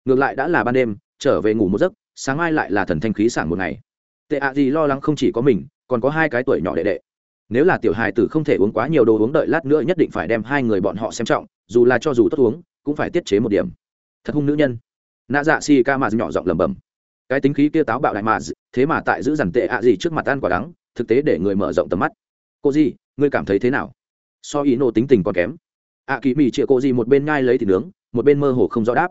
Ngược lại đã là ban đêm, trở về ngủ một giấc, sáng mai lại là thần thanh khí sảng một ngày. Tệ ạ gì lo lắng không chỉ có mình, còn có hai cái tuổi nhỏ đệ đệ nếu là tiểu hài tử không thể uống quá nhiều đồ uống đợi lát nữa nhất định phải đem hai người bọn họ xem trọng, dù là cho dù tốt uống, cũng phải tiết chế một điểm. Thật hung nữ nhân. Nạ dạ si ca mà nhỏ giọng lẩm bẩm. Cái tính khí kia táo bạo đại mà thế mà tại giữ dằn tệ ạ gì trước mặt ăn quả đắng, thực tế để người mở rộng tầm mắt. Cô gì ngươi cảm thấy thế nào? So ý nô tính tình còn kém. Ạ kỳ mì chịa cô gì một bên ngai lấy thì nướng, một bên mơ hồ không rõ đáp.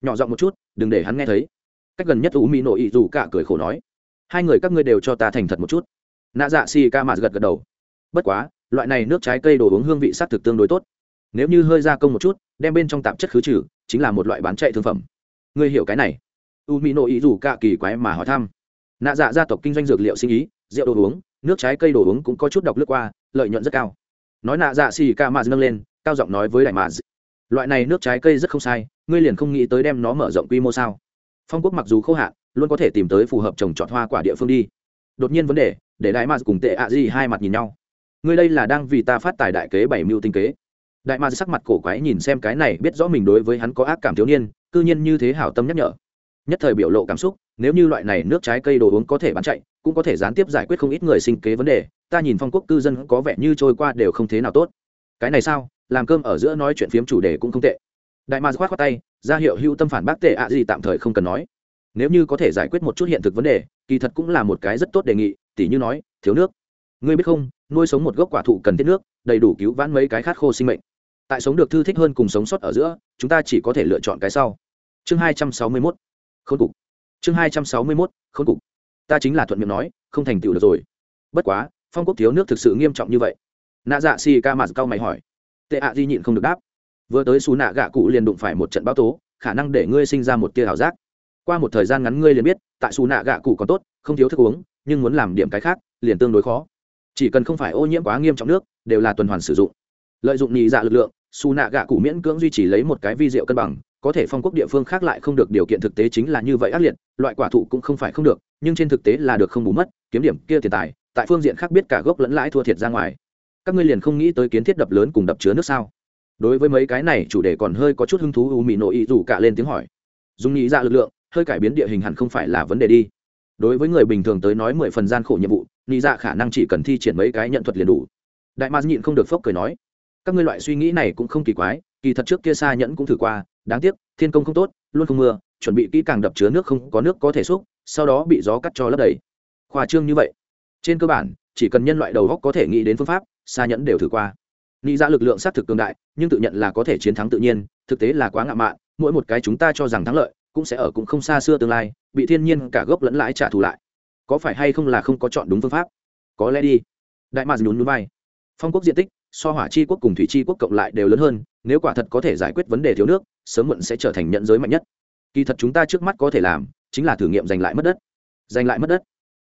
Nhỏ giọng một chút, đừng để hắn nghe thấy. Cách gần nhất u mỹ nộ ý dù cả cười khổ nói. Hai người các ngươi đều cho ta thành thật một chút. Nạ dạ si ca mà gật gật đầu bất quá, loại này nước trái cây đồ uống hương vị s á t thực tương đối tốt. Nếu như hơi gia công một chút, đem bên trong tạp chất khứ trừ, chính là một loại bán chạy thương phẩm. Ngươi hiểu cái này? U mỹ nội ý dù cả kỳ quái mà hỏi thăm. Nạ dạ gia tộc kinh doanh dược liệu sinh ý, rượu đồ uống, nước trái cây đồ uống cũng có chút độc lướt qua, lợi nhuận rất cao. Nói nạ dạ xì ca maz nâng lên, cao giọng nói với đại maz loại này nước trái cây rất không sai, ngươi liền không nghĩ tới đem nó mở rộng quy mô sao? Phong quốc mặc dù khô hạn, luôn có thể tìm tới phù hợp trồng trọt hoa quả địa phương đi. Đột nhiên vấn đề, để đại maz cùng tệ ạ gì hai mặt nhìn nhau ngươi đây là đang vì ta phát tài đại kế bảy mưu tinh kế. Đại Ma sắc mặt cổ quái nhìn xem cái này, biết rõ mình đối với hắn có ác cảm thiếu niên, cư nhiên như thế hảo tâm nhắc nhở. Nhất thời biểu lộ cảm xúc, nếu như loại này nước trái cây đồ uống có thể bán chạy, cũng có thể gián tiếp giải quyết không ít người sinh kế vấn đề, ta nhìn phong quốc cư dân có vẻ như trôi qua đều không thế nào tốt. Cái này sao? Làm cơm ở giữa nói chuyện phiếm chủ đề cũng không tệ. Đại ma khoát khoát tay, ra hiệu hữu tâm phản bác tệ ạ gì tạm thời không cần nói. Nếu như có thể giải quyết một chút hiện thực vấn đề, kỳ thật cũng là một cái rất tốt đề nghị, tỉ như nói, thiếu nước ngươi biết không, nuôi sống một gốc quả thụ cần thiết nước, đầy đủ cứu vãn mấy cái khát khô sinh mệnh. Tại sống được thư thích hơn cùng sống sót ở giữa, chúng ta chỉ có thể lựa chọn cái sau. Chương hai trăm sáu mươi mốt. Khôn cục. Chương hai trăm sáu mươi mốt khôn cục. Ta chính là thuận miệng nói, không thành tựu được rồi. Bất quá, phong quốc thiếu nước thực sự nghiêm trọng như vậy. Nạ dạ xì ca mạt cao mày hỏi. Tệ ạ di nhịn không được đáp. Vừa tới xù nạ gạ cụ liền đụng phải một trận bão tố, khả năng để ngươi sinh ra một tia ảo giác. Qua một thời gian ngắn ngươi liền biết, tại xù nạ gạ cụ còn tốt, không thiếu thức uống, nhưng muốn làm điểm cái khác, liền tương đối khó chỉ cần không phải ô nhiễm quá nghiêm trọng nước, đều là tuần hoàn sử dụng. Lợi dụng nhị dạ lực lượng xù nạ gạ cụ miễn cưỡng duy trì lấy một cái vi rượu cân bằng, có thể phong quốc địa phương khác lại không được, điều kiện thực tế chính là như vậy ác liệt, loại quả thụ cũng không phải không được, nhưng trên thực tế là được không bù mất, kiếm điểm kia tiền tài, tại phương diện khác biết cả gốc lẫn lãi thua thiệt ra ngoài. Các ngươi liền không nghĩ tới kiến thiết đập lớn cùng đập chứa nước sao? Đối với mấy cái này, chủ đề còn hơi có chút hứng thú u mị nội ý dù cả lên tiếng hỏi. Dùng nghĩ ra dạ lực lượng, hơi cải biến địa hình hẳn không phải là vấn đề đi đối với người bình thường tới nói mười phần gian khổ nhiệm vụ nghĩ ra dạ khả năng chỉ cần thi triển mấy cái nhận thuật liền đủ. Đại ma nhịn không được phốc cười nói, các ngươi loại suy nghĩ này cũng không kỳ quái, kỳ thật trước kia xa nhẫn cũng thử qua, đáng tiếc, thiên công không tốt, luôn không mưa, chuẩn bị kỹ càng đập chứa nước không có nước có thể xúc, sau đó bị gió cắt cho lấp đầy. Khoa trương như vậy. Trên cơ bản, chỉ cần nhân loại đầu góc có thể nghĩ đến phương pháp xa nhẫn đều thử qua. Nghĩ ra dạ lực lượng xác thực cường đại, nhưng tự nhận là có thể chiến thắng tự nhiên, thực tế là quá ngạo mạn, mỗi một cái chúng ta cho rằng thắng lợi, cũng sẽ ở cũng không xa xưa tương lai bị thiên nhiên cả gốc lẫn lãi trả thù lại. Có phải hay không là không có chọn đúng phương pháp? Có lẽ đi. Đại mạc nhún núi bay phong quốc diện tích, so hỏa chi quốc cùng thủy chi quốc cộng lại đều lớn hơn, nếu quả thật có thể giải quyết vấn đề thiếu nước, sớm muộn sẽ trở thành nhận giới mạnh nhất. Kỳ thật chúng ta trước mắt có thể làm, chính là thử nghiệm giành lại mất đất. Giành lại mất đất.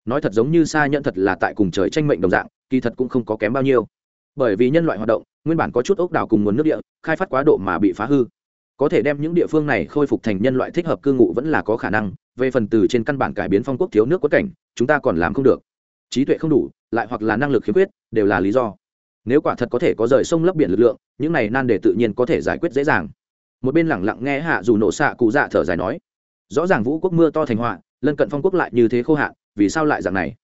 Nói thật giống như xa nhận thật là tại cùng trời tranh mệnh đồng dạng, kỳ thật cũng không có kém bao nhiêu. Bởi vì nhân loại hoạt động, nguyên bản có chút ốc đảo cùng nguồn nước địa, khai phát quá độ mà bị phá hư. Có thể đem những địa phương này khôi phục thành nhân loại thích hợp cư ngụ vẫn là có khả năng về phần từ trên căn bản cải biến phong quốc thiếu nước quất cảnh, chúng ta còn làm không được. Trí tuệ không đủ, lại hoặc là năng lực khiếm khuyết, đều là lý do. Nếu quả thật có thể có rời sông lấp biển lực lượng, những này nan để tự nhiên có thể giải quyết dễ dàng. Một bên lẳng lặng nghe hạ dù nổ xạ cụ dạ thở dài nói, rõ ràng vũ quốc mưa to thành họa, lân cận phong quốc lại như thế khô hạn, vì sao lại dạng này?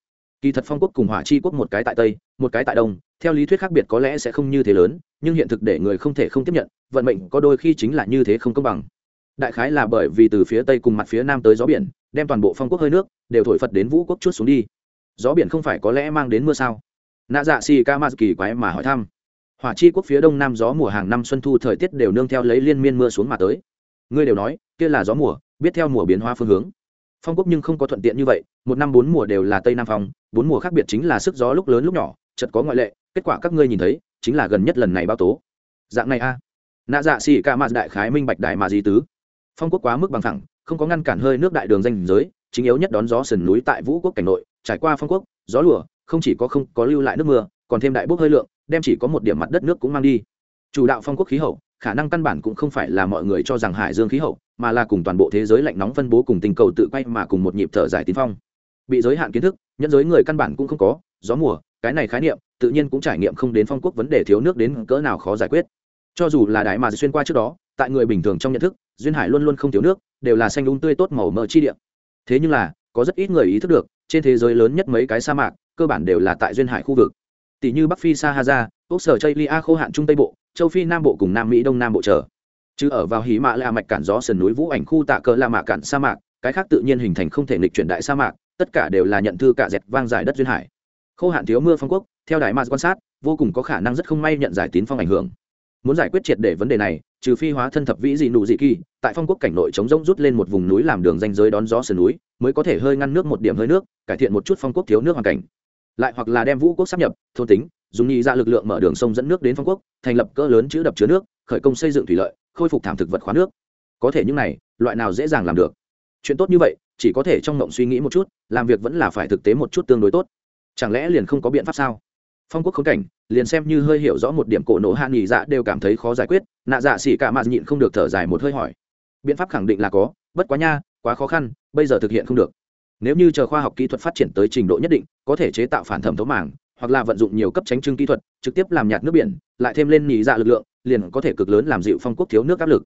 Kỳ thật phong quốc cùng hỏa chi quốc một cái tại tây, một cái tại đông, theo lý thuyết khác biệt có lẽ sẽ không như thế lớn, nhưng hiện thực để người không thể không tiếp nhận, vận mệnh có đôi khi chính là như thế không công bằng đại khái là bởi vì từ phía tây cùng mặt phía nam tới gió biển, đem toàn bộ phong quốc hơi nước đều thổi phật đến vũ quốc chút xuống đi. Gió biển không phải có lẽ mang đến mưa sao? Nạ dạ xì ca ma kỳ quái mà hỏi thăm. Hỏa chi quốc phía đông nam gió mùa hàng năm xuân thu thời tiết đều nương theo lấy liên miên mưa xuống mà tới. Ngươi đều nói, kia là gió mùa, biết theo mùa biến hóa phương hướng. Phong quốc nhưng không có thuận tiện như vậy, một năm bốn mùa đều là tây nam phong, bốn mùa khác biệt chính là sức gió lúc lớn lúc nhỏ chật có ngoại lệ, kết quả các ngươi nhìn thấy, chính là gần nhất lần này bao tố. Dạng này a. À. nạ dạ xì ca ma đại khái minh bạch đại mà di tứ phong quốc quá mức bằng thẳng không có ngăn cản hơi nước đại đường danh giới, chính yếu nhất đón gió sườn núi tại vũ quốc cảnh nội, trải qua phong quốc, gió lùa, không chỉ có không có lưu lại nước mưa, còn thêm đại bốc hơi lượng, đem chỉ có một điểm mặt đất nước cũng mang đi. Chủ đạo phong quốc khí hậu, khả năng căn bản cũng không phải là mọi người cho rằng hải dương khí hậu, mà là cùng toàn bộ thế giới lạnh nóng phân bố cùng tình cầu tự quay mà cùng một nhịp thở giải tín phong. Bị giới hạn kiến thức nhân giới người căn bản cũng không có, gió mùa, cái này khái niệm, tự nhiên cũng trải nghiệm không đến phong quốc vấn đề thiếu nước đến cỡ nào khó giải quyết. Cho dù là đại mà xuyên qua trước đó, tại người bình thường trong nhận thức duyên hải luôn luôn không thiếu nước, đều là xanh đúng tươi tốt màu mỡ chi địa. Thế nhưng là, có rất ít người ý thức được, trên thế giới lớn nhất mấy cái sa mạc, cơ bản đều là tại duyên hải khu vực. Tỷ như bắc phi sahara ốc sở chây lia, khô hạn trung tây bộ, châu phi nam bộ cùng nam mỹ đông nam bộ trở chứ ở vào hí mạ la mạch cản gió sườn núi vũ ảnh khu tạ cờ la mạ cản sa mạc, cái khác tự nhiên hình thành không thể nghịch chuyển đại sa mạc, tất cả đều là nhận thư cả dẹt vang dài đất duyên hải. Khô hạn thiếu mưa phong quốc, theo đại mạc quan sát, vô cùng có khả năng rất không may nhận giải tín phong ảnh hưởng. Muốn giải quyết triệt để vấn đề này trừ phi hóa thân thập vĩ dị nụ dị kỳ, tại phong quốc cảnh nội chống rỗng rút lên một vùng núi làm đường danh giới đón gió sườn núi, mới có thể hơi ngăn nước một điểm hơi nước, cải thiện một chút phong quốc thiếu nước hoàn cảnh. Lại hoặc là đem vũ quốc sắp nhập, thôn tính, dùng nhị ra lực lượng mở đường sông dẫn nước đến phong quốc, thành lập cỡ lớn chữ đập chứa nước, khởi công xây dựng thủy lợi, khôi phục thảm thực vật khóa nước. Có thể những này, loại nào dễ dàng làm được? Chuyện tốt như vậy, chỉ có thể trong mộng suy nghĩ một chút, làm việc vẫn là phải thực tế một chút tương đối tốt. Chẳng lẽ liền không có biện pháp sao? Phong quốc khống cảnh, liền xem như hơi hiểu rõ một điểm cổ nổ hạ nghỉ dạ đều cảm thấy khó giải quyết, nạ dạ xỉ cả mạt nhịn không được thở dài một hơi hỏi. Biện pháp khẳng định là có, bất quá nha, quá khó khăn, bây giờ thực hiện không được. Nếu như chờ khoa học kỹ thuật phát triển tới trình độ nhất định, có thể chế tạo phản thẩm thấu màng, hoặc là vận dụng nhiều cấp tránh trưng kỹ thuật, trực tiếp làm nhạt nước biển, lại thêm lên nhị dạ lực lượng, liền có thể cực lớn làm dịu phong quốc thiếu nước áp lực.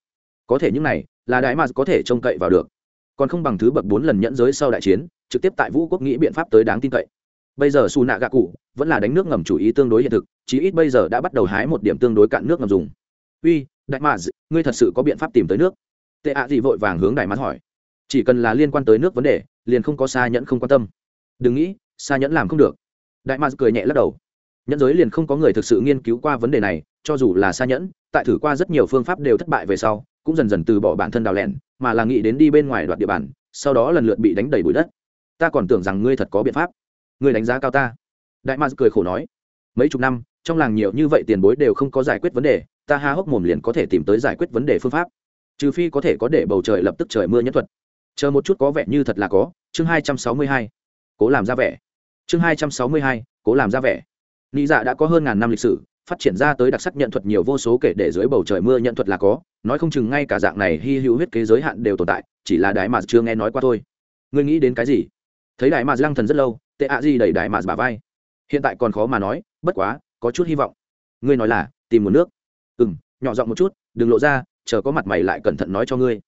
Có thể những này, là đại mà có thể trông cậy vào được. Còn không bằng thứ bậc bốn lần nhẫn giới sau đại chiến, trực tiếp tại vũ quốc nghĩ biện pháp tới đáng tin cậy bây giờ su nạ gạ cụ vẫn là đánh nước ngầm chủ ý tương đối hiện thực, chí ít bây giờ đã bắt đầu hái một điểm tương đối cạn nước ngầm dùng. Uy, đại mạ ngươi thật sự có biện pháp tìm tới nước? Tệ ạ gì vội vàng hướng đại mát hỏi. Chỉ cần là liên quan tới nước vấn đề, liền không có xa nhẫn không quan tâm. Đừng nghĩ xa nhẫn làm không được. Đại mạc cười nhẹ lắc đầu. Nhẫn giới liền không có người thực sự nghiên cứu qua vấn đề này, cho dù là xa nhẫn, tại thử qua rất nhiều phương pháp đều thất bại về sau, cũng dần dần từ bỏ bản thân đào lẻn, mà là nghĩ đến đi bên ngoài đoạt địa bàn, sau đó lần lượt bị đánh đầy bụi đất. Ta còn tưởng rằng ngươi thật có biện pháp. Người đánh giá cao ta. Đại mạc cười khổ nói, mấy chục năm, trong làng nhiều như vậy tiền bối đều không có giải quyết vấn đề, ta ha hốc mồm liền có thể tìm tới giải quyết vấn đề phương pháp. Trừ phi có thể có để bầu trời lập tức trời mưa nhất thuật. Chờ một chút có vẻ như thật là có, chương hai trăm sáu mươi hai, cố làm ra vẻ. Chương hai trăm sáu mươi hai, cố làm ra vẻ. Nghĩ dạ đã có hơn ngàn năm lịch sử, phát triển ra tới đặc sắc nhận thuật nhiều vô số kể để dưới bầu trời mưa nhận thuật là có, nói không chừng ngay cả dạng này hy hữu huyết kế giới hạn đều tồn tại, chỉ là đại mà chưa nghe nói qua thôi. Ngươi nghĩ đến cái gì? Thấy đại mà lăng thần rất lâu tệ ạ gì đẩy đại mà bà vai. Hiện tại còn khó mà nói, bất quá, có chút hy vọng. Ngươi nói là, tìm nguồn nước. Ừ m nhỏ giọng một chút, đừng lộ ra, chờ có mặt mày lại cẩn thận nói cho ngươi.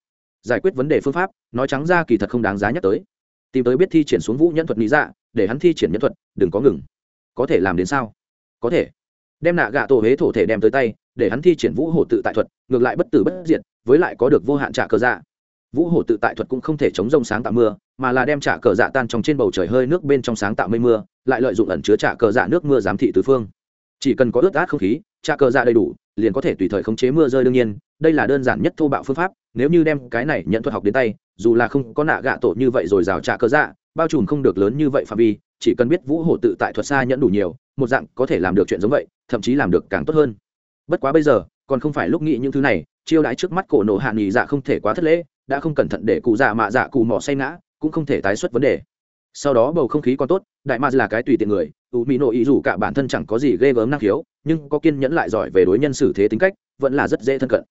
Giải quyết vấn đề phương pháp, nói trắng ra kỳ thật không đáng giá nhắc tới. Tìm tới biết thi triển xuống vũ nhân thuật lý dạ để hắn thi triển nhân thuật, đừng có ngừng. Có thể làm đến sao? Có thể. Đem nạ gạ tổ hế thổ thể đem tới tay, để hắn thi triển vũ hổ tự tại thuật, ngược lại bất tử bất diệt, với lại có được vô hạn trả cơ dạ. Vũ hổ tự tại thuật cũng không thể chống rông sáng tạo mưa mà là đem trả cờ dạ tan trong trên bầu trời hơi nước bên trong sáng tạo mây mưa, lại lợi dụng ẩn chứa trả cờ dạ nước mưa giám thị tứ phương. Chỉ cần có ướt át không khí, trả cờ dạ đầy đủ, liền có thể tùy thời khống chế mưa rơi đương nhiên, đây là đơn giản nhất thô bạo phương pháp, nếu như đem cái này nhận thuật học đến tay, dù là không có nạ gạ tổ như vậy rồi rào trả cờ dạ bao trùm không được lớn như vậy phạm vi, chỉ cần biết vũ hổ tự tại thuật xa nhẫn đủ nhiều, một dạng có thể làm được chuyện giống vậy, thậm chí làm được càng tốt hơn. Bất quá bây giờ, còn không phải lúc nghĩ những thứ này, chiêu đãi trước mắt cổ nổ hạ nghỉ dạ không thể quá thất lễ, đã không cẩn thận để cụ dạ mạ dạ cụ mỏ say ngã cũng không thể tái xuất vấn đề. Sau đó bầu không khí còn tốt, đại ma là cái tùy tiện người u mỹ nộ ý dù cả bản thân chẳng có gì ghê gớm năng khiếu, nhưng có kiên nhẫn lại giỏi về đối nhân xử thế tính cách, vẫn là rất dễ thân cận.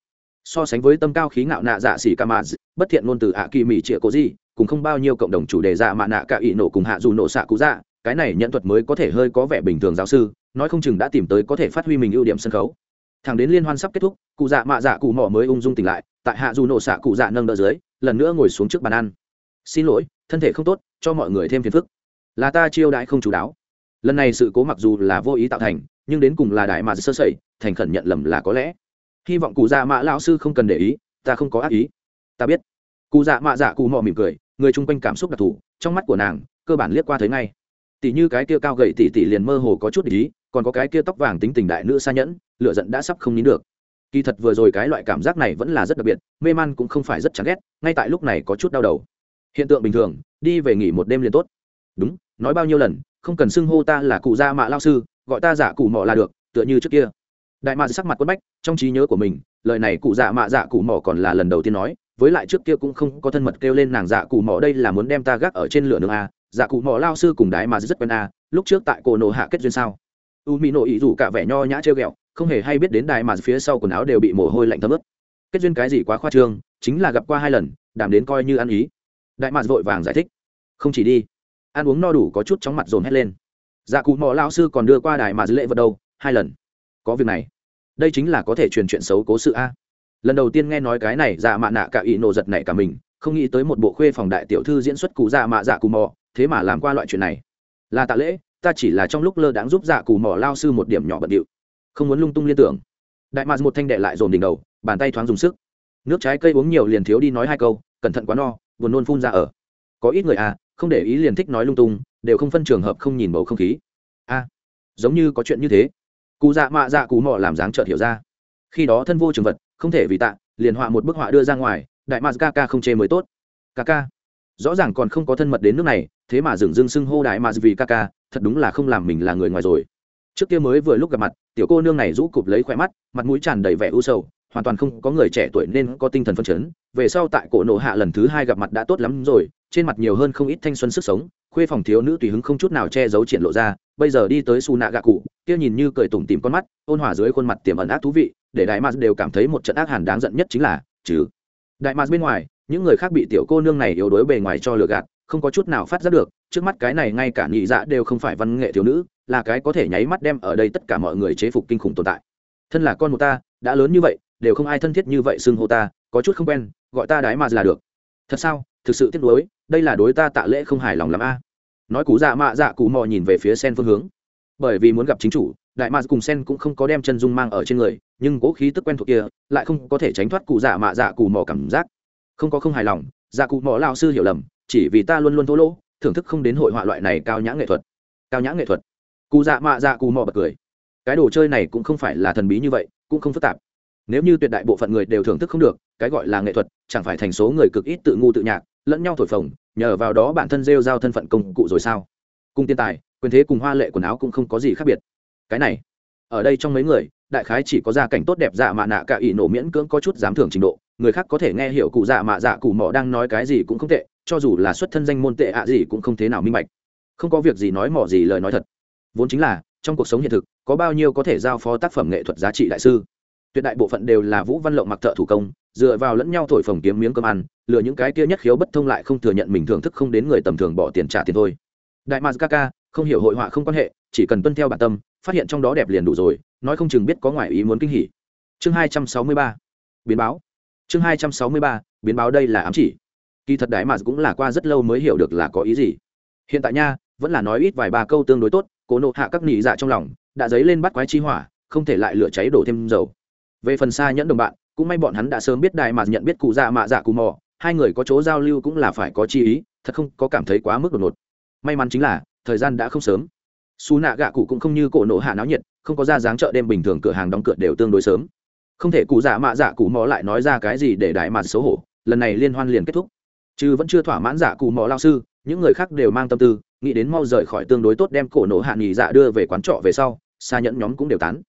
So sánh với tâm cao khí ngạo nạ dạ xỉ ca mà bất thiện ngôn từ ạ kỳ mỹ trịa cố gì, cùng không bao nhiêu cộng đồng chủ đề dạ mạ nạ cả ỷ nổ cùng hạ dù nổ xạ cú dạ cái này nhận thuật mới có thể hơi có vẻ bình thường giáo sư, nói không chừng đã tìm tới có thể phát huy mình ưu điểm sân khấu. Thằng đến liên hoan sắp kết thúc, cụ dạ mạ dạ cụ mỏ mới ung dung tỉnh lại, tại hạ dù nổ xạ cụ dạ nâng đỡ dưới, lần nữa ngồi xuống trước bàn ăn xin lỗi, thân thể không tốt, cho mọi người thêm phiền phức. Là ta chiêu đãi không chú đáo. Lần này sự cố mặc dù là vô ý tạo thành, nhưng đến cùng là đại mà sơ sẩy, thành khẩn nhận lầm là có lẽ. Hy vọng cụ dạ mạ lão sư không cần để ý, ta không có ác ý. Ta biết. Cụ dạ mạ dạ cụ mò mỉm cười, người chung quanh cảm xúc đặc thù, trong mắt của nàng, cơ bản liếc qua thấy ngay. Tỷ như cái kia cao gậy tỷ tỷ liền mơ hồ có chút ý, còn có cái kia tóc vàng tính tình đại nữ xa nhẫn lựa giận đã sắp không nín được. Kỳ thật vừa rồi cái loại cảm giác này vẫn là rất đặc biệt, mê man cũng không phải rất chán ghét, ngay tại lúc này có chút đau đầu hiện tượng bình thường, đi về nghỉ một đêm liền tốt. Đúng, nói bao nhiêu lần, không cần xưng hô ta là cụ gia mạ lao sư, gọi ta giả cụ mỏ là được, tựa như trước kia. Đại mạ sắc mặt quất bách, trong trí nhớ của mình, lời này cụ dạ mạ dạ cụ mỏ còn là lần đầu tiên nói, với lại trước kia cũng không có thân mật kêu lên nàng dạ cụ mỏ đây là muốn đem ta gác ở trên lửa nước a dạ cụ mỏ lao sư cùng đái mà rất quen a, lúc trước tại cổ nổ hạ kết duyên sao. U mỹ nổ ý rủ cả vẻ nho nhã trêu ghẹo, không hề hay biết đến đài mà phía sau quần áo đều bị mồ hôi lạnh thấm ướt. Kết duyên cái gì quá khoa trương, chính là gặp qua hai lần, đảm đến coi như ăn ý đại mạc vội vàng giải thích. Không chỉ đi. Ăn uống no đủ có chút chóng mặt dồn hét lên. Dạ cụ mò lao sư còn đưa qua đài mà lễ vật đâu? Hai lần. Có việc này. Đây chính là có thể truyền chuyện xấu cố sự a. Lần đầu tiên nghe nói cái này dạ mạ nạ cả ý nổ giật này cả mình, không nghĩ tới một bộ khuê phòng đại tiểu thư diễn xuất cụ dạ mạ dạ cụ mò thế mà làm qua loại chuyện này. Là tạ lễ, ta chỉ là trong lúc lơ đãng giúp dạ cụ mò lao sư một điểm nhỏ bận điệu. Không muốn lung tung liên tưởng. Đại mạc một thanh đệ lại dồn đỉnh đầu, bàn tay thoáng dùng sức. Nước trái cây uống nhiều liền thiếu đi nói hai câu, cẩn thận quá no buồn nôn phun ra ở. Có ít người à không để ý liền thích nói lung tung, đều không phân trường hợp không nhìn bầu không khí. A, giống như có chuyện như thế. Cụ dạ mạ dạ cụ mò làm dáng trợt hiểu ra. Khi đó thân vô trường vật, không thể vì tạ, liền họa một bức họa đưa ra ngoài, đại mạc ca ca không chê mới tốt. Ca ca, rõ ràng còn không có thân mật đến nước này, thế mà dừng dưng xưng hô đại mạc vì ca ca, thật đúng là không làm mình là người ngoài rồi. Trước kia mới vừa lúc gặp mặt, tiểu cô nương này rũ cụp lấy khỏe mắt, mặt mũi tràn đầy vẻ u sầu hoàn toàn không có người trẻ tuổi nên có tinh thần phân chấn. Về sau tại cổ nộ hạ lần thứ hai gặp mặt đã tốt lắm rồi, trên mặt nhiều hơn không ít thanh xuân sức sống, khuê phòng thiếu nữ tùy hứng không chút nào che giấu triển lộ ra, bây giờ đi tới su nạ gạ cụ kia nhìn như cười tủm tìm con mắt, ôn hòa dưới khuôn mặt tiềm ẩn ác thú vị, để đại mars đều cảm thấy một trận ác hàn đáng giận nhất chính là chứ đại mars bên ngoài, những người khác bị tiểu cô nương này yếu đuối bề ngoài cho lừa gạt, không có chút nào phát giác được, trước mắt cái này ngay cả nhị dạ đều không phải văn nghệ thiếu nữ, là cái có thể nháy mắt đem ở đây tất cả mọi người chế phục kinh khủng tồn tại. Thân là con một ta, đã lớn như vậy đều không ai thân thiết như vậy xưng hô ta, có chút không quen, gọi ta đái mà là được. Thật sao? Thực sự tiếc nuối, đây là đối ta tạ lễ không hài lòng lắm a. Nói cú dạ mạ dạ cụ mò nhìn về phía sen phương hướng. Bởi vì muốn gặp chính chủ, đại mạ cùng sen cũng không có đem chân dung mang ở trên người, nhưng cố khí tức quen thuộc kia lại không có thể tránh thoát cụ dạ mạ dạ cụ mò cảm giác. Không có không hài lòng dạ cụ mò lao sư hiểu lầm, chỉ vì ta luôn luôn thô lỗ, thưởng thức không đến hội họa loại này cao nhã nghệ thuật. Cao nhã nghệ thuật. Cụ dạ mạ dạ cụ mò bật cười. Cái đồ chơi này cũng không phải là thần bí như vậy, cũng không phức tạp nếu như tuyệt đại bộ phận người đều thưởng thức không được, cái gọi là nghệ thuật, chẳng phải thành số người cực ít tự ngu tự nhạc, lẫn nhau thổi phồng, nhờ vào đó bản thân rêu giao thân phận công cụ rồi sao? Cung tiên tài, quyền thế cùng hoa lệ quần áo cũng không có gì khác biệt. Cái này, ở đây trong mấy người, đại khái chỉ có gia cảnh tốt đẹp dạ mạ nạ cả ỷ nổ miễn cưỡng có chút dám thưởng trình độ. Người khác có thể nghe hiểu cụ dạ mạ dạ cụ mỏ đang nói cái gì cũng không tệ, cho dù là xuất thân danh môn tệ ạ gì cũng không thế nào minh bạch. Không có việc gì nói mỏ gì lời nói thật. Vốn chính là, trong cuộc sống hiện thực, có bao nhiêu có thể giao phó tác phẩm nghệ thuật giá trị đại sư? Tuyệt đại bộ phận đều là vũ văn lộng mặc thợ thủ công, dựa vào lẫn nhau thổi phồng kiếm miếng cơm ăn lựa những cái kia nhất khiếu bất thông lại không thừa nhận mình thưởng thức không đến người tầm thường bỏ tiền trả tiền thôi. Đại mạc kaka, không hiểu hội họa không quan hệ, chỉ cần tuân theo bản tâm, phát hiện trong đó đẹp liền đủ rồi, nói không chừng biết có ngoại ý muốn kinh hỉ. Chương hai trăm sáu mươi ba, biến báo. Chương hai trăm sáu mươi ba, biến báo đây là ám chỉ. Kỳ thật đại mạc cũng là qua rất lâu mới hiểu được là có ý gì. Hiện tại nha, vẫn là nói ít vài ba câu tương đối tốt, cố nộ hạ các nị dạ trong lòng, đã dấy lên bắt quái chi hỏa, không thể lại lửa cháy đổ thêm dầu về phần xa nhẫn đồng bạn, cũng may bọn hắn đã sớm biết đại mà nhận biết cụ dạ mạ dạ cụ mò. Hai người có chỗ giao lưu cũng là phải có chi ý, thật không có cảm thấy quá mức đột ngột. May mắn chính là, thời gian đã không sớm. Xù nạ gạ cụ cũng không như cổ nổ hạ náo nhiệt, không có ra dáng chợ đêm bình thường cửa hàng đóng cửa đều tương đối sớm. Không thể cụ dạ mạ dạ cụ mò lại nói ra cái gì để đại mà xấu hổ, lần này liên hoan liền kết thúc. Chứ vẫn chưa thỏa mãn dạ cụ mò lao sư, những người khác đều mang tâm tư, nghĩ đến mau rời khỏi tương đối tốt đem cổ nổ hạ nghỉ dạ đưa về quán trọ về sau xa nhẫn nhóm cũng đều tán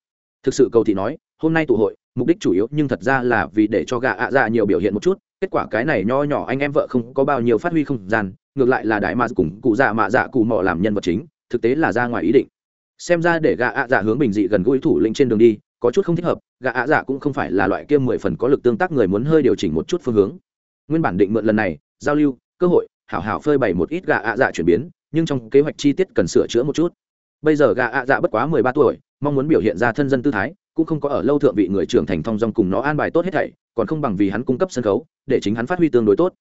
thực sự cầu thị nói, hôm nay tụ hội, mục đích chủ yếu nhưng thật ra là vì để cho gạ ạ dạ nhiều biểu hiện một chút, kết quả cái này nho nhỏ anh em vợ không có bao nhiêu phát huy không gian, ngược lại là đại mà cùng cụ dạ mạ dạ cụ mọ làm nhân vật chính, thực tế là ra ngoài ý định. Xem ra để gạ ạ dạ hướng bình dị gần gũi thủ lĩnh trên đường đi, có chút không thích hợp, gạ ạ dạ cũng không phải là loại kiêm mười phần có lực tương tác người muốn hơi điều chỉnh một chút phương hướng. Nguyên bản định mượn lần này, giao lưu, cơ hội, hảo hảo phơi bày một ít gạ ạ dạ chuyển biến, nhưng trong kế hoạch chi tiết cần sửa chữa một chút bây giờ gà ạ dạ bất quá mười ba tuổi, mong muốn biểu hiện ra thân dân tư thái, cũng không có ở lâu thượng vị người trưởng thành thong dong cùng nó an bài tốt hết thảy, còn không bằng vì hắn cung cấp sân khấu, để chính hắn phát huy tương đối tốt.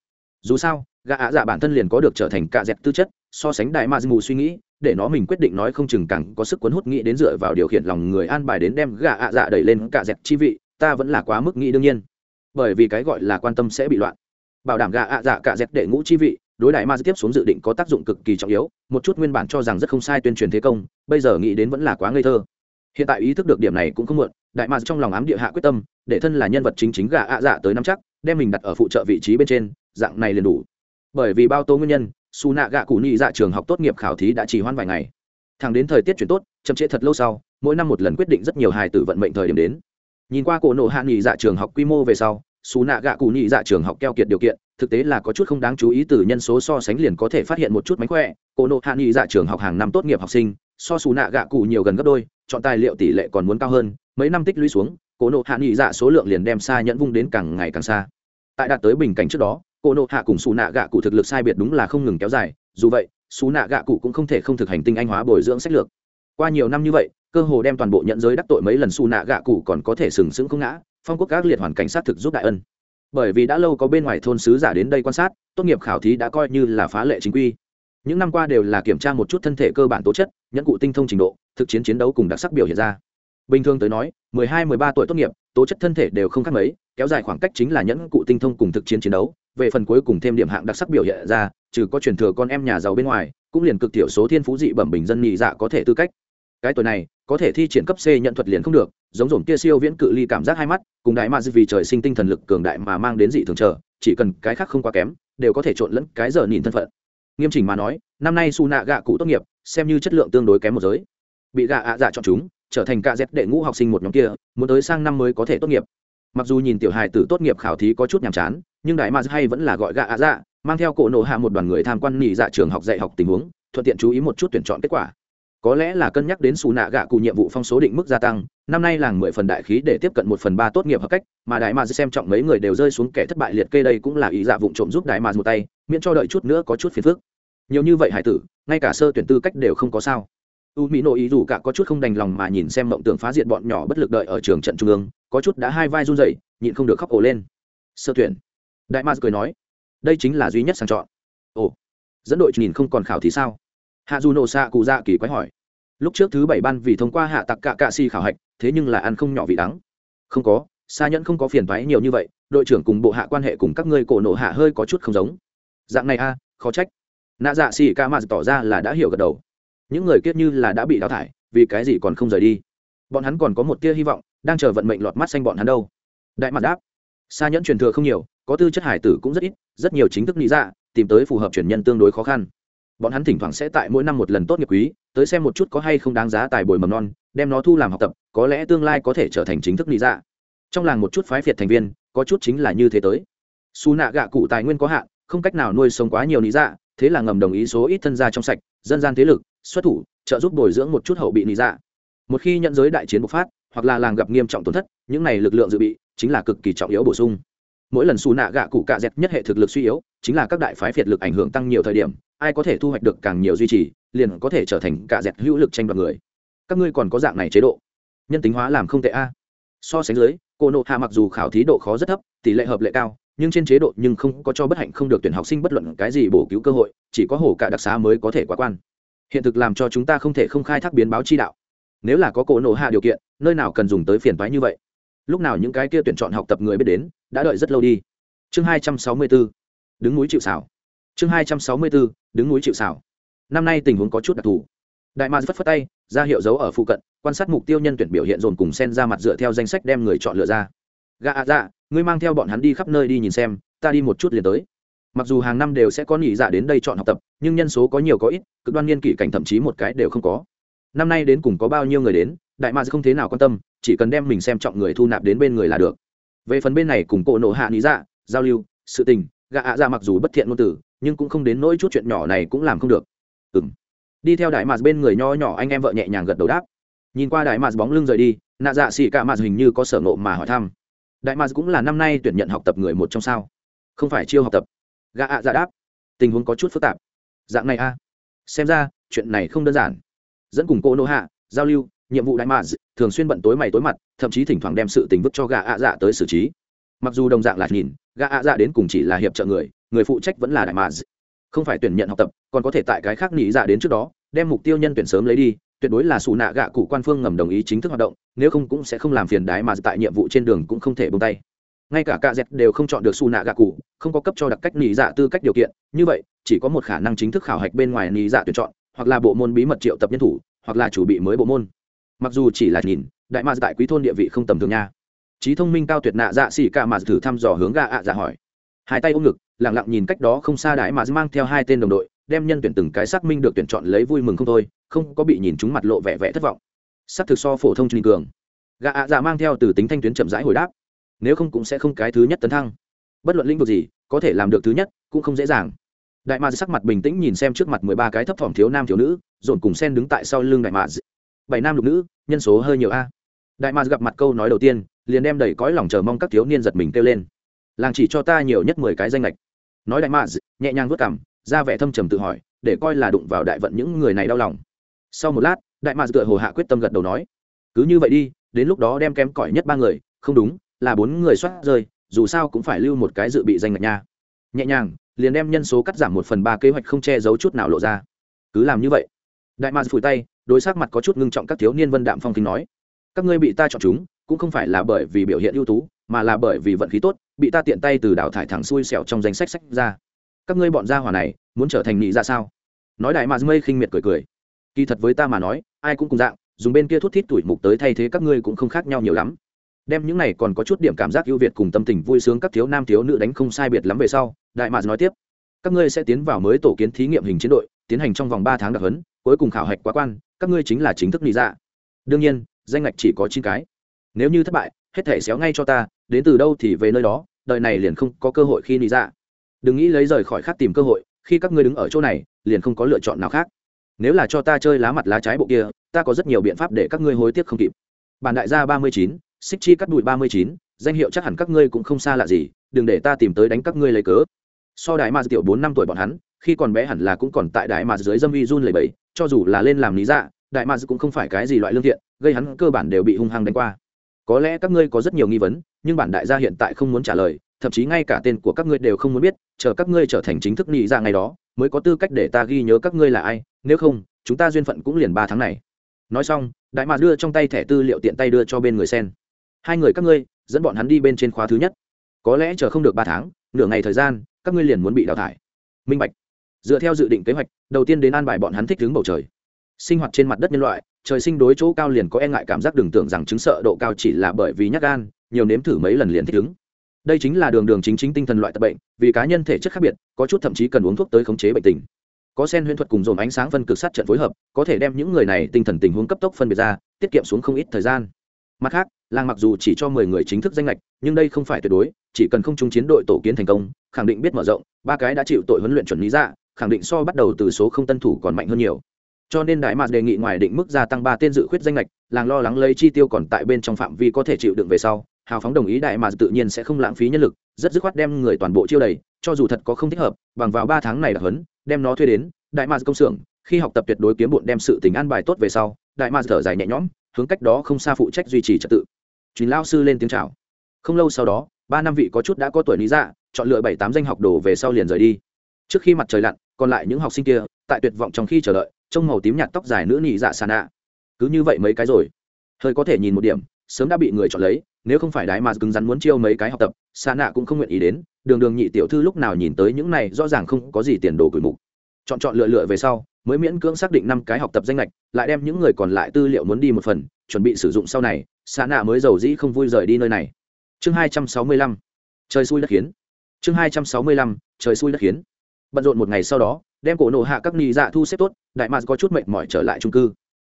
Dù sao gã ạ dạ bản thân liền có được trở thành cạ dẹt tư chất, so sánh đại ma mù suy nghĩ, để nó mình quyết định nói không chừng càng có sức cuốn hút nghĩ đến dựa vào điều khiển lòng người an bài đến đem gã ạ dạ đẩy lên cạ dẹt chi vị, ta vẫn là quá mức nghĩ đương nhiên. Bởi vì cái gọi là quan tâm sẽ bị loạn. Bảo đảm gã ạ dạ cạ dẹt để ngũ chi vị đối đại ma tiếp xuống dự định có tác dụng cực kỳ trọng yếu, một chút nguyên bản cho rằng rất không sai tuyên truyền thế công, bây giờ nghĩ đến vẫn là quá ngây thơ. Hiện tại ý thức được điểm này cũng không muộn, đại ma trong lòng ám địa hạ quyết tâm, để thân là nhân vật chính chính gà ạ dạ tới năm chắc, đem mình đặt ở phụ trợ vị trí bên trên, dạng này liền đủ. Bởi vì bao tố nguyên nhân, su nạ gạ cụ nhị dạ trường học tốt nghiệp khảo thí đã chỉ hoãn vài ngày. Thẳng đến thời tiết chuyển tốt, chậm trễ thật lâu sau, mỗi năm một lần quyết định rất nhiều hài tử vận mệnh thời điểm đến. Nhìn qua cổ nộ hạ nhị dạ trường học quy mô về sau, su nạ gạ cụ nhị dạ trường học keo kiệt điều kiện thực tế là có chút không đáng chú ý từ nhân số so sánh liền có thể phát hiện một chút mánh khỏe. Cô nộ hạ nghị dạ trường học hàng năm tốt nghiệp học sinh, so su nạ gạ cụ nhiều gần gấp đôi, chọn tài liệu tỷ lệ còn muốn cao hơn, mấy năm tích lũy xuống, Cô nộ hạ nghị dạ số lượng liền đem xa nhẫn vung đến càng ngày càng xa. Tại đạt tới bình cảnh trước đó, cô nộ hạ cùng xù nạ gạ cụ thực lực sai biệt đúng là không ngừng kéo dài, dù vậy xù nạ gạ cụ cũng không thể không thực hành tinh anh hóa bồi dưỡng sách lược. Qua nhiều năm như vậy, cơ hồ đem toàn bộ nhận giới đắc tội mấy lần xù nạ gạ cụ còn có thể sừng sững không ngã, phong quốc các liệt hoàn cảnh sát thực giúp đại ân bởi vì đã lâu có bên ngoài thôn sứ giả đến đây quan sát, tốt nghiệp khảo thí đã coi như là phá lệ chính quy. Những năm qua đều là kiểm tra một chút thân thể cơ bản tố chất, nhẫn cụ tinh thông trình độ, thực chiến chiến đấu cùng đặc sắc biểu hiện ra. Bình thường tới nói 12-13 tuổi tốt nghiệp, tố chất thân thể đều không khác mấy, kéo dài khoảng cách chính là nhẫn cụ tinh thông cùng thực chiến chiến đấu, về phần cuối cùng thêm điểm hạng đặc sắc biểu hiện ra, trừ có truyền thừa con em nhà giàu bên ngoài, cũng liền cực thiểu số thiên phú dị bẩm bình dân nhị dạ có thể tư cách cái tuổi này, có thể thi triển cấp c nhận thuật liền không được, giống dồn kia siêu viễn cự ly cảm giác hai mắt, cùng đại ma vì trời sinh tinh thần lực cường đại mà mang đến dị thường chờ, chỉ cần cái khác không quá kém, đều có thể trộn lẫn cái giờ nhìn thân phận. Nghiêm chỉnh mà nói, năm nay su nạ gạ cụ tốt nghiệp, xem như chất lượng tương đối kém một giới. Bị gạ ạ dạ chọn chúng, trở thành ca dép đệ ngũ học sinh một nhóm kia, muốn tới sang năm mới có thể tốt nghiệp. Mặc dù nhìn tiểu hài tử tốt nghiệp khảo thí có chút nhàm chán, nhưng đại ma hay vẫn là gọi gạ ạ dạ mang theo cổ nộ hạ một đoàn người tham quan nghỉ dạ trường học dạy học tình huống, thuận tiện chú ý một chút tuyển chọn kết quả có lẽ là cân nhắc đến xù nạ gạ cụ nhiệm vụ phong số định mức gia tăng, năm nay làng mười phần đại khí để tiếp cận một phần ba tốt nghiệp hợp cách, mà đại mà xem trọng mấy người đều rơi xuống kẻ thất bại liệt kê đây cũng là ý dạ vụng trộm giúp đại mà một tay, miễn cho đợi chút nữa có chút phiền phức. Nhiều như vậy hải tử, ngay cả sơ tuyển tư cách đều không có sao. U mỹ nội ý dù cả có chút không đành lòng mà nhìn xem mộng tưởng phá diệt bọn nhỏ bất lực đợi ở trường trận trung ương, có chút đã hai vai run rẩy, nhịn không được khóc ổ lên. Sơ tuyển. Đại ma cười nói, đây chính là duy nhất sang chọn. Ồ, dẫn đội nhìn không còn khảo thì sao? Hạ dù nổ xạ cụ dạ kỳ quái hỏi, lúc trước thứ bảy ban vì thông qua hạ tặc cạ cạ si khảo hạch, thế nhưng là ăn không nhỏ vị đắng. Không có xa nhẫn không có phiền thoái nhiều như vậy, đội trưởng cùng bộ hạ quan hệ cùng các ngươi cổ nổ hạ hơi có chút không giống. Dạng này a, khó trách. Nạ dạ xì ca mạt tỏ ra là đã hiểu gật đầu. Những người kiết như là đã bị đào thải, vì cái gì còn không rời đi? Bọn hắn còn có một tia hy vọng, đang chờ vận mệnh lọt mắt xanh bọn hắn đâu. Đại mặt đáp xa nhẫn truyền thừa không nhiều, có tư chất hải tử cũng rất ít, rất nhiều chính thức nghĩ ra dạ, tìm tới phù hợp truyền nhân tương đối khó khăn bọn hắn thỉnh thoảng sẽ tại mỗi năm một lần tốt nghiệp quý, tới xem một chút có hay không đáng giá tài bồi mầm non, đem nó thu làm học tập, có lẽ tương lai có thể trở thành chính thức lý dạ. trong làng một chút phái phiệt thành viên, có chút chính là như thế tới. Xù nạ gạ cụ tài nguyên có hạn, không cách nào nuôi sống quá nhiều lý dạ thế là ngầm đồng ý số ít thân gia trong sạch, dân gian thế lực, xuất thủ, trợ giúp bồi dưỡng một chút hậu bị lý dạ. Một khi nhận giới đại chiến bộc phát, hoặc là làng gặp nghiêm trọng tổn thất, những này lực lượng dự bị, chính là cực kỳ trọng yếu bổ sung. Mỗi lần xù nạ gạ cụ cạ dẹt nhất hệ thực lực suy yếu, chính là các đại phái phiệt lực ảnh hưởng tăng nhiều thời điểm ai có thể thu hoạch được càng nhiều duy trì liền có thể trở thành cả dẹt hữu lực tranh đoạt người. Các ngươi còn có dạng này chế độ. Nhân tính hóa làm không tệ a. So sánh dưới cô nộ hạ mặc dù khảo thí độ khó rất thấp tỷ lệ hợp lệ cao nhưng trên chế độ nhưng không có cho bất hạnh không được tuyển học sinh bất luận cái gì bổ cứu cơ hội chỉ có hổ cả đặc xá mới có thể quá quan. Hiện thực làm cho chúng ta không thể không khai thác biến báo chi đạo. Nếu là có cổ nộ hạ điều kiện nơi nào cần dùng tới phiền toái như vậy? Lúc nào những cái kia tuyển chọn học tập người biết đến đã đợi rất lâu đi. Chương hai trăm sáu mươi 264, đứng núi chịu xảo chương hai trăm sáu mươi bốn đứng núi chịu xảo năm nay tình huống có chút đặc thù. Đại mạc phất phất tay, ra hiệu dấu ở phụ cận, quan sát mục tiêu nhân tuyển biểu hiện dồn cùng sen ra mặt dựa theo danh sách đem người chọn lựa ra. Gà ạ dạ ngươi mang theo bọn hắn đi khắp nơi đi nhìn xem, ta đi một chút liền tới. Mặc dù hàng năm đều sẽ có nghỉ dạ đến đây chọn học tập, nhưng nhân số có nhiều có ít, cực đoan niên kỷ cảnh thậm chí một cái đều không có. Năm nay đến cùng có bao nhiêu người đến, đại mạc không thế nào quan tâm, chỉ cần đem mình xem trọng người thu nạp đến bên người là được. Về phần bên này cùng cộ nộ hạ lý dạ giao lưu, sự tình gạ ạ dạ mặc dù bất thiện ngôn từ nhưng cũng không đến nỗi chút chuyện nhỏ này cũng làm không được. Ừ m đi theo đại mạt bên người nho nhỏ anh em vợ nhẹ nhàng gật đầu đáp. Nhìn qua đại mạt bóng lưng rời đi, nạ dạ xỉ cả mạt hình như có sở nộ mà hỏi thăm. Đại mạt cũng là năm nay tuyển nhận học tập người một trong sao? Không phải chiêu học tập. Gạ ạ dạ đáp. Tình huống có chút phức tạp. Dạng này a. Xem ra, chuyện này không đơn giản. Dẫn cùng cô nô hạ, giao lưu, nhiệm vụ đại mạt thường xuyên bận tối mày tối mặt, thậm chí thỉnh thoảng đem sự tình vứt cho gà ạ dạ tới xử trí. Mặc dù đồng dạng là nhìn gà ạ dạ đến cùng chỉ là hiệp trợ người người phụ trách vẫn là đại mạ không phải tuyển nhận học tập, còn có thể tại cái khác nghĩ dạ đến trước đó, đem mục tiêu nhân tuyển sớm lấy đi, tuyệt đối là xù nạ gạ cụ quan phương ngầm đồng ý chính thức hoạt động, nếu không cũng sẽ không làm phiền đái mà tại nhiệm vụ trên đường cũng không thể bông tay. Ngay cả cạ dẹt đều không chọn được xù nạ gạ cụ, không có cấp cho đặc cách nỉ dạ tư cách điều kiện, như vậy, chỉ có một khả năng chính thức khảo hạch bên ngoài nỉ dạ tuyển chọn, hoặc là bộ môn bí mật triệu tập nhân thủ, hoặc là chủ bị mới bộ môn. Mặc dù chỉ là nhìn, đại ma tại quý thôn địa vị không tầm thường nha. Trí thông minh cao tuyệt nạ dạ xỉ cả mà thử thăm dò hướng gạ ạ dạ hỏi. Hai tay ôm ngực lẳng lặng nhìn cách đó không xa đại mà mang theo hai tên đồng đội, đem nhân tuyển từng cái xác minh được tuyển chọn lấy vui mừng không thôi, không có bị nhìn chúng mặt lộ vẻ vẻ thất vọng. Xác thực so phổ thông trình cường. Gạ ạ dạ mang theo từ tính thanh tuyến chậm rãi hồi đáp, nếu không cũng sẽ không cái thứ nhất tấn thăng. Bất luận lĩnh vực gì, có thể làm được thứ nhất cũng không dễ dàng. Đại ma sắc mặt bình tĩnh nhìn xem trước mặt mười ba cái thấp thỏm thiếu nam thiếu nữ, dồn cùng sen đứng tại sau lưng đại ma bảy nam lục nữ, nhân số hơi nhiều a. Đại ma gặp mặt câu nói đầu tiên, liền đem đầy cõi lòng chờ mong các thiếu niên giật mình kêu lên. Làng chỉ cho ta nhiều nhất mười cái danh lệch nói đại mads nhẹ nhàng vớt cảm ra vẻ thâm trầm tự hỏi, để coi là đụng vào đại vận những người này đau lòng. Sau một lát, đại mads tựa hồ hạ quyết tâm gật đầu nói, cứ như vậy đi, đến lúc đó đem kém cỏi nhất ba người, không đúng, là bốn người soát rơi, dù sao cũng phải lưu một cái dự bị danh ngạch nha. Nhẹ nhàng, liền đem nhân số cắt giảm một phần ba kế hoạch không che giấu chút nào lộ ra. Cứ làm như vậy. Đại mads phủi tay, đối sắc mặt có chút ngưng trọng các thiếu niên vân đạm phong kính nói, các ngươi bị ta chọn chúng, cũng không phải là bởi vì biểu hiện ưu tú mà là bởi vì vận khí tốt, bị ta tiện tay từ đào thải thẳng xui xẻo trong danh sách sách ra. Các ngươi bọn gia hỏa này, muốn trở thành nhị ra sao? Nói đại ma mây khinh miệt cười cười. Kỳ thật với ta mà nói, ai cũng cùng dạng, dùng bên kia thút thít tuổi mục tới thay thế các ngươi cũng không khác nhau nhiều lắm. Đem những này còn có chút điểm cảm giác ưu việt cùng tâm tình vui sướng các thiếu nam thiếu nữ đánh không sai biệt lắm về sau, đại mạc nói tiếp. Các ngươi sẽ tiến vào mới tổ kiến thí nghiệm hình chiến đội, tiến hành trong vòng ba tháng đặc hấn cuối cùng khảo hạch quá quan, các ngươi chính là chính thức lý dạ đương nhiên, danh ngạch chỉ có chín cái. Nếu như thất bại hết thể xéo ngay cho ta, đến từ đâu thì về nơi đó, đời này liền không có cơ hội khi lý dạ. Đừng nghĩ lấy rời khỏi khác tìm cơ hội, khi các ngươi đứng ở chỗ này, liền không có lựa chọn nào khác. Nếu là cho ta chơi lá mặt lá trái bộ kia, ta có rất nhiều biện pháp để các ngươi hối tiếc không kịp. Bản đại gia ba mươi chín xích chi cắt đùi ba mươi chín, danh hiệu chắc hẳn các ngươi cũng không xa lạ gì, đừng để ta tìm tới đánh các ngươi lấy cớ. So đại ma tiểu bốn năm tuổi bọn hắn, khi còn bé hẳn là cũng còn tại đại ma dưới dâm vi run lầy bẫy cho dù là lên làm lý dạ đại ma cũng không phải cái gì loại lương thiện, gây hắn cơ bản đều bị hung hăng đánh qua có lẽ các ngươi có rất nhiều nghi vấn, nhưng bản đại gia hiện tại không muốn trả lời, thậm chí ngay cả tên của các ngươi đều không muốn biết, chờ các ngươi trở thành chính thức nhị ra ngày đó, mới có tư cách để ta ghi nhớ các ngươi là ai, nếu không, chúng ta duyên phận cũng liền ba tháng này. Nói xong, đại mạc đưa trong tay thẻ tư liệu tiện tay đưa cho bên người sen. Hai người các ngươi, dẫn bọn hắn đi bên trên khóa thứ nhất. Có lẽ chờ không được ba tháng, nửa ngày thời gian, các ngươi liền muốn bị đào thải. Minh bạch. Dựa theo dự định kế hoạch, đầu tiên đến an bài bọn hắn thích đứng bầu trời sinh hoạt trên mặt đất nhân loại, trời sinh đối chỗ cao liền có e ngại cảm giác đừng tưởng rằng chứng sợ độ cao chỉ là bởi vì nhắc gan, nhiều nếm thử mấy lần liền thích ứng. Đây chính là đường đường chính chính tinh thần loại tập bệnh, vì cá nhân thể chất khác biệt, có chút thậm chí cần uống thuốc tới khống chế bệnh tình. Có sen huyễn thuật cùng dồn ánh sáng phân cực sát trận phối hợp, có thể đem những người này tinh thần tình huống cấp tốc phân biệt ra, tiết kiệm xuống không ít thời gian. Mặt khác, làng mặc dù chỉ cho mười người chính thức danh lệch nhưng đây không phải tuyệt đối, chỉ cần không chung chiến đội tổ kiến thành công, khẳng định biết mở rộng, ba cái đã chịu tội huấn luyện chuẩn lý ra, khẳng định so bắt đầu từ số không tân thủ còn mạnh hơn nhiều cho nên đại mạc đề nghị ngoài định mức gia tăng ba tên dự khuyết danh lệch làng lo lắng lấy chi tiêu còn tại bên trong phạm vi có thể chịu đựng về sau, hào phóng đồng ý đại mạc tự nhiên sẽ không lãng phí nhân lực, rất dứt khoát đem người toàn bộ chiêu đầy, cho dù thật có không thích hợp, bằng vào ba tháng này đặc hấn đem nó thuê đến, đại mạc công xưởng, khi học tập tuyệt đối kiếm bụn đem sự tình an bài tốt về sau, đại mạc thở dài nhẹ nhõm, hướng cách đó không xa phụ trách duy trì trật tự. Chính lao sư lên tiếng chào. Không lâu sau đó, ba năm vị có chút đã có tuổi lý dạ chọn lựa bảy tám danh học đồ về sau liền rời đi. Trước khi mặt trời lặn, còn lại những học sinh kia, tại tuyệt vọng trong khi chờ đợi trông màu tím nhạt tóc dài nữ nị dạ sàn ạ. Cứ như vậy mấy cái rồi. Hơi có thể nhìn một điểm, sớm đã bị người chọn lấy, nếu không phải đái mà cứng rắn muốn chiêu mấy cái học tập xa nạ cũng không nguyện ý đến. Đường đường nhị tiểu thư lúc nào nhìn tới những này, rõ ràng không có gì tiền đồ cửi mục. Chọn chọn lựa lựa về sau, mới miễn cưỡng xác định năm cái học tập danh lệch lại đem những người còn lại tư liệu muốn đi một phần, chuẩn bị sử dụng sau này xa nạ mới giàu dĩ không vui rời đi nơi này. Chương hai trăm sáu mươi lăm. Trời xui đất khiến. Chương hai trăm sáu mươi lăm. Trời xui đất khiến. Bận rộn một ngày sau đó đem cổ nổ hạ các nị dạ thu xếp tốt, đại mạc có chút mệt mỏi trở lại trung cư.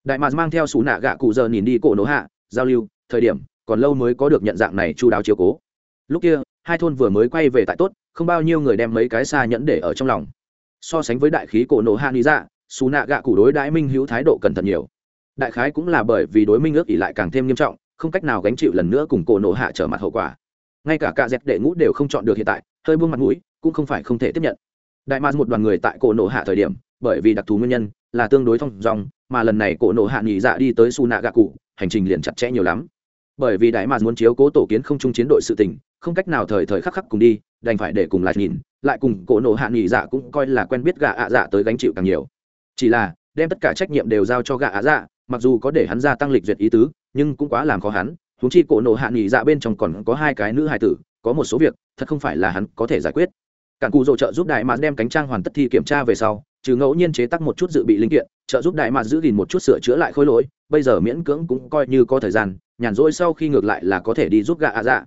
Đại mạc mang theo xú nạ gạ cụ giờ nhìn đi cổ nổ hạ, giao lưu, thời điểm, còn lâu mới có được nhận dạng này chu đáo chiếu cố. Lúc kia, hai thôn vừa mới quay về tại tốt, không bao nhiêu người đem mấy cái xa nhẫn để ở trong lòng. So sánh với đại khí cổ nổ hạ nị dạ xù nạ gạ cụ đối đãi minh hữu thái độ cẩn thận nhiều. Đại khái cũng là bởi vì đối minh ước ỉ lại càng thêm nghiêm trọng, không cách nào gánh chịu lần nữa cùng cổ nổ hạ trở mặt hậu quả. Ngay cả cả dẹp đệ ngũ đều không chọn được hiện tại, hơi buông mặt mũi, cũng không phải không thể tiếp nhận đại mạc một đoàn người tại cổ nổ hạ thời điểm, bởi vì đặc thù nguyên nhân là tương đối thông dòng mà lần này cổ nộ hạ nghỉ dạ đi tới su nạ gạ cụ hành trình liền chặt chẽ nhiều lắm. Bởi vì đại mạc muốn chiếu cố tổ kiến không chung chiến đội sự tình, không cách nào thời thời khắc khắc cùng đi, đành phải để cùng lại nhìn, lại cùng cổ nộ hạ nghỉ dạ cũng coi là quen biết gạ ạ dạ tới gánh chịu càng nhiều. Chỉ là, đem tất cả trách nhiệm đều giao cho gạ ạ dạ mặc dù có để hắn ra tăng lịch duyệt ý tứ, nhưng cũng quá làm khó hắn. Thúng chi cổ nộ hạ nghỉ dạ bên trong còn có hai cái nữ hài tử, có một số việc, thật không phải là hắn có thể giải quyết cản cụ dỗ trợ giúp đại mạc đem cánh trang hoàn tất thi kiểm tra về sau, trừ ngẫu nhiên chế tắc một chút dự bị linh kiện, trợ giúp đại mạc giữ gìn một chút sửa chữa lại khối lỗi, bây giờ miễn cưỡng cũng coi như có thời gian, nhàn rỗi sau khi ngược lại là có thể đi giúp gạ ạ dạ.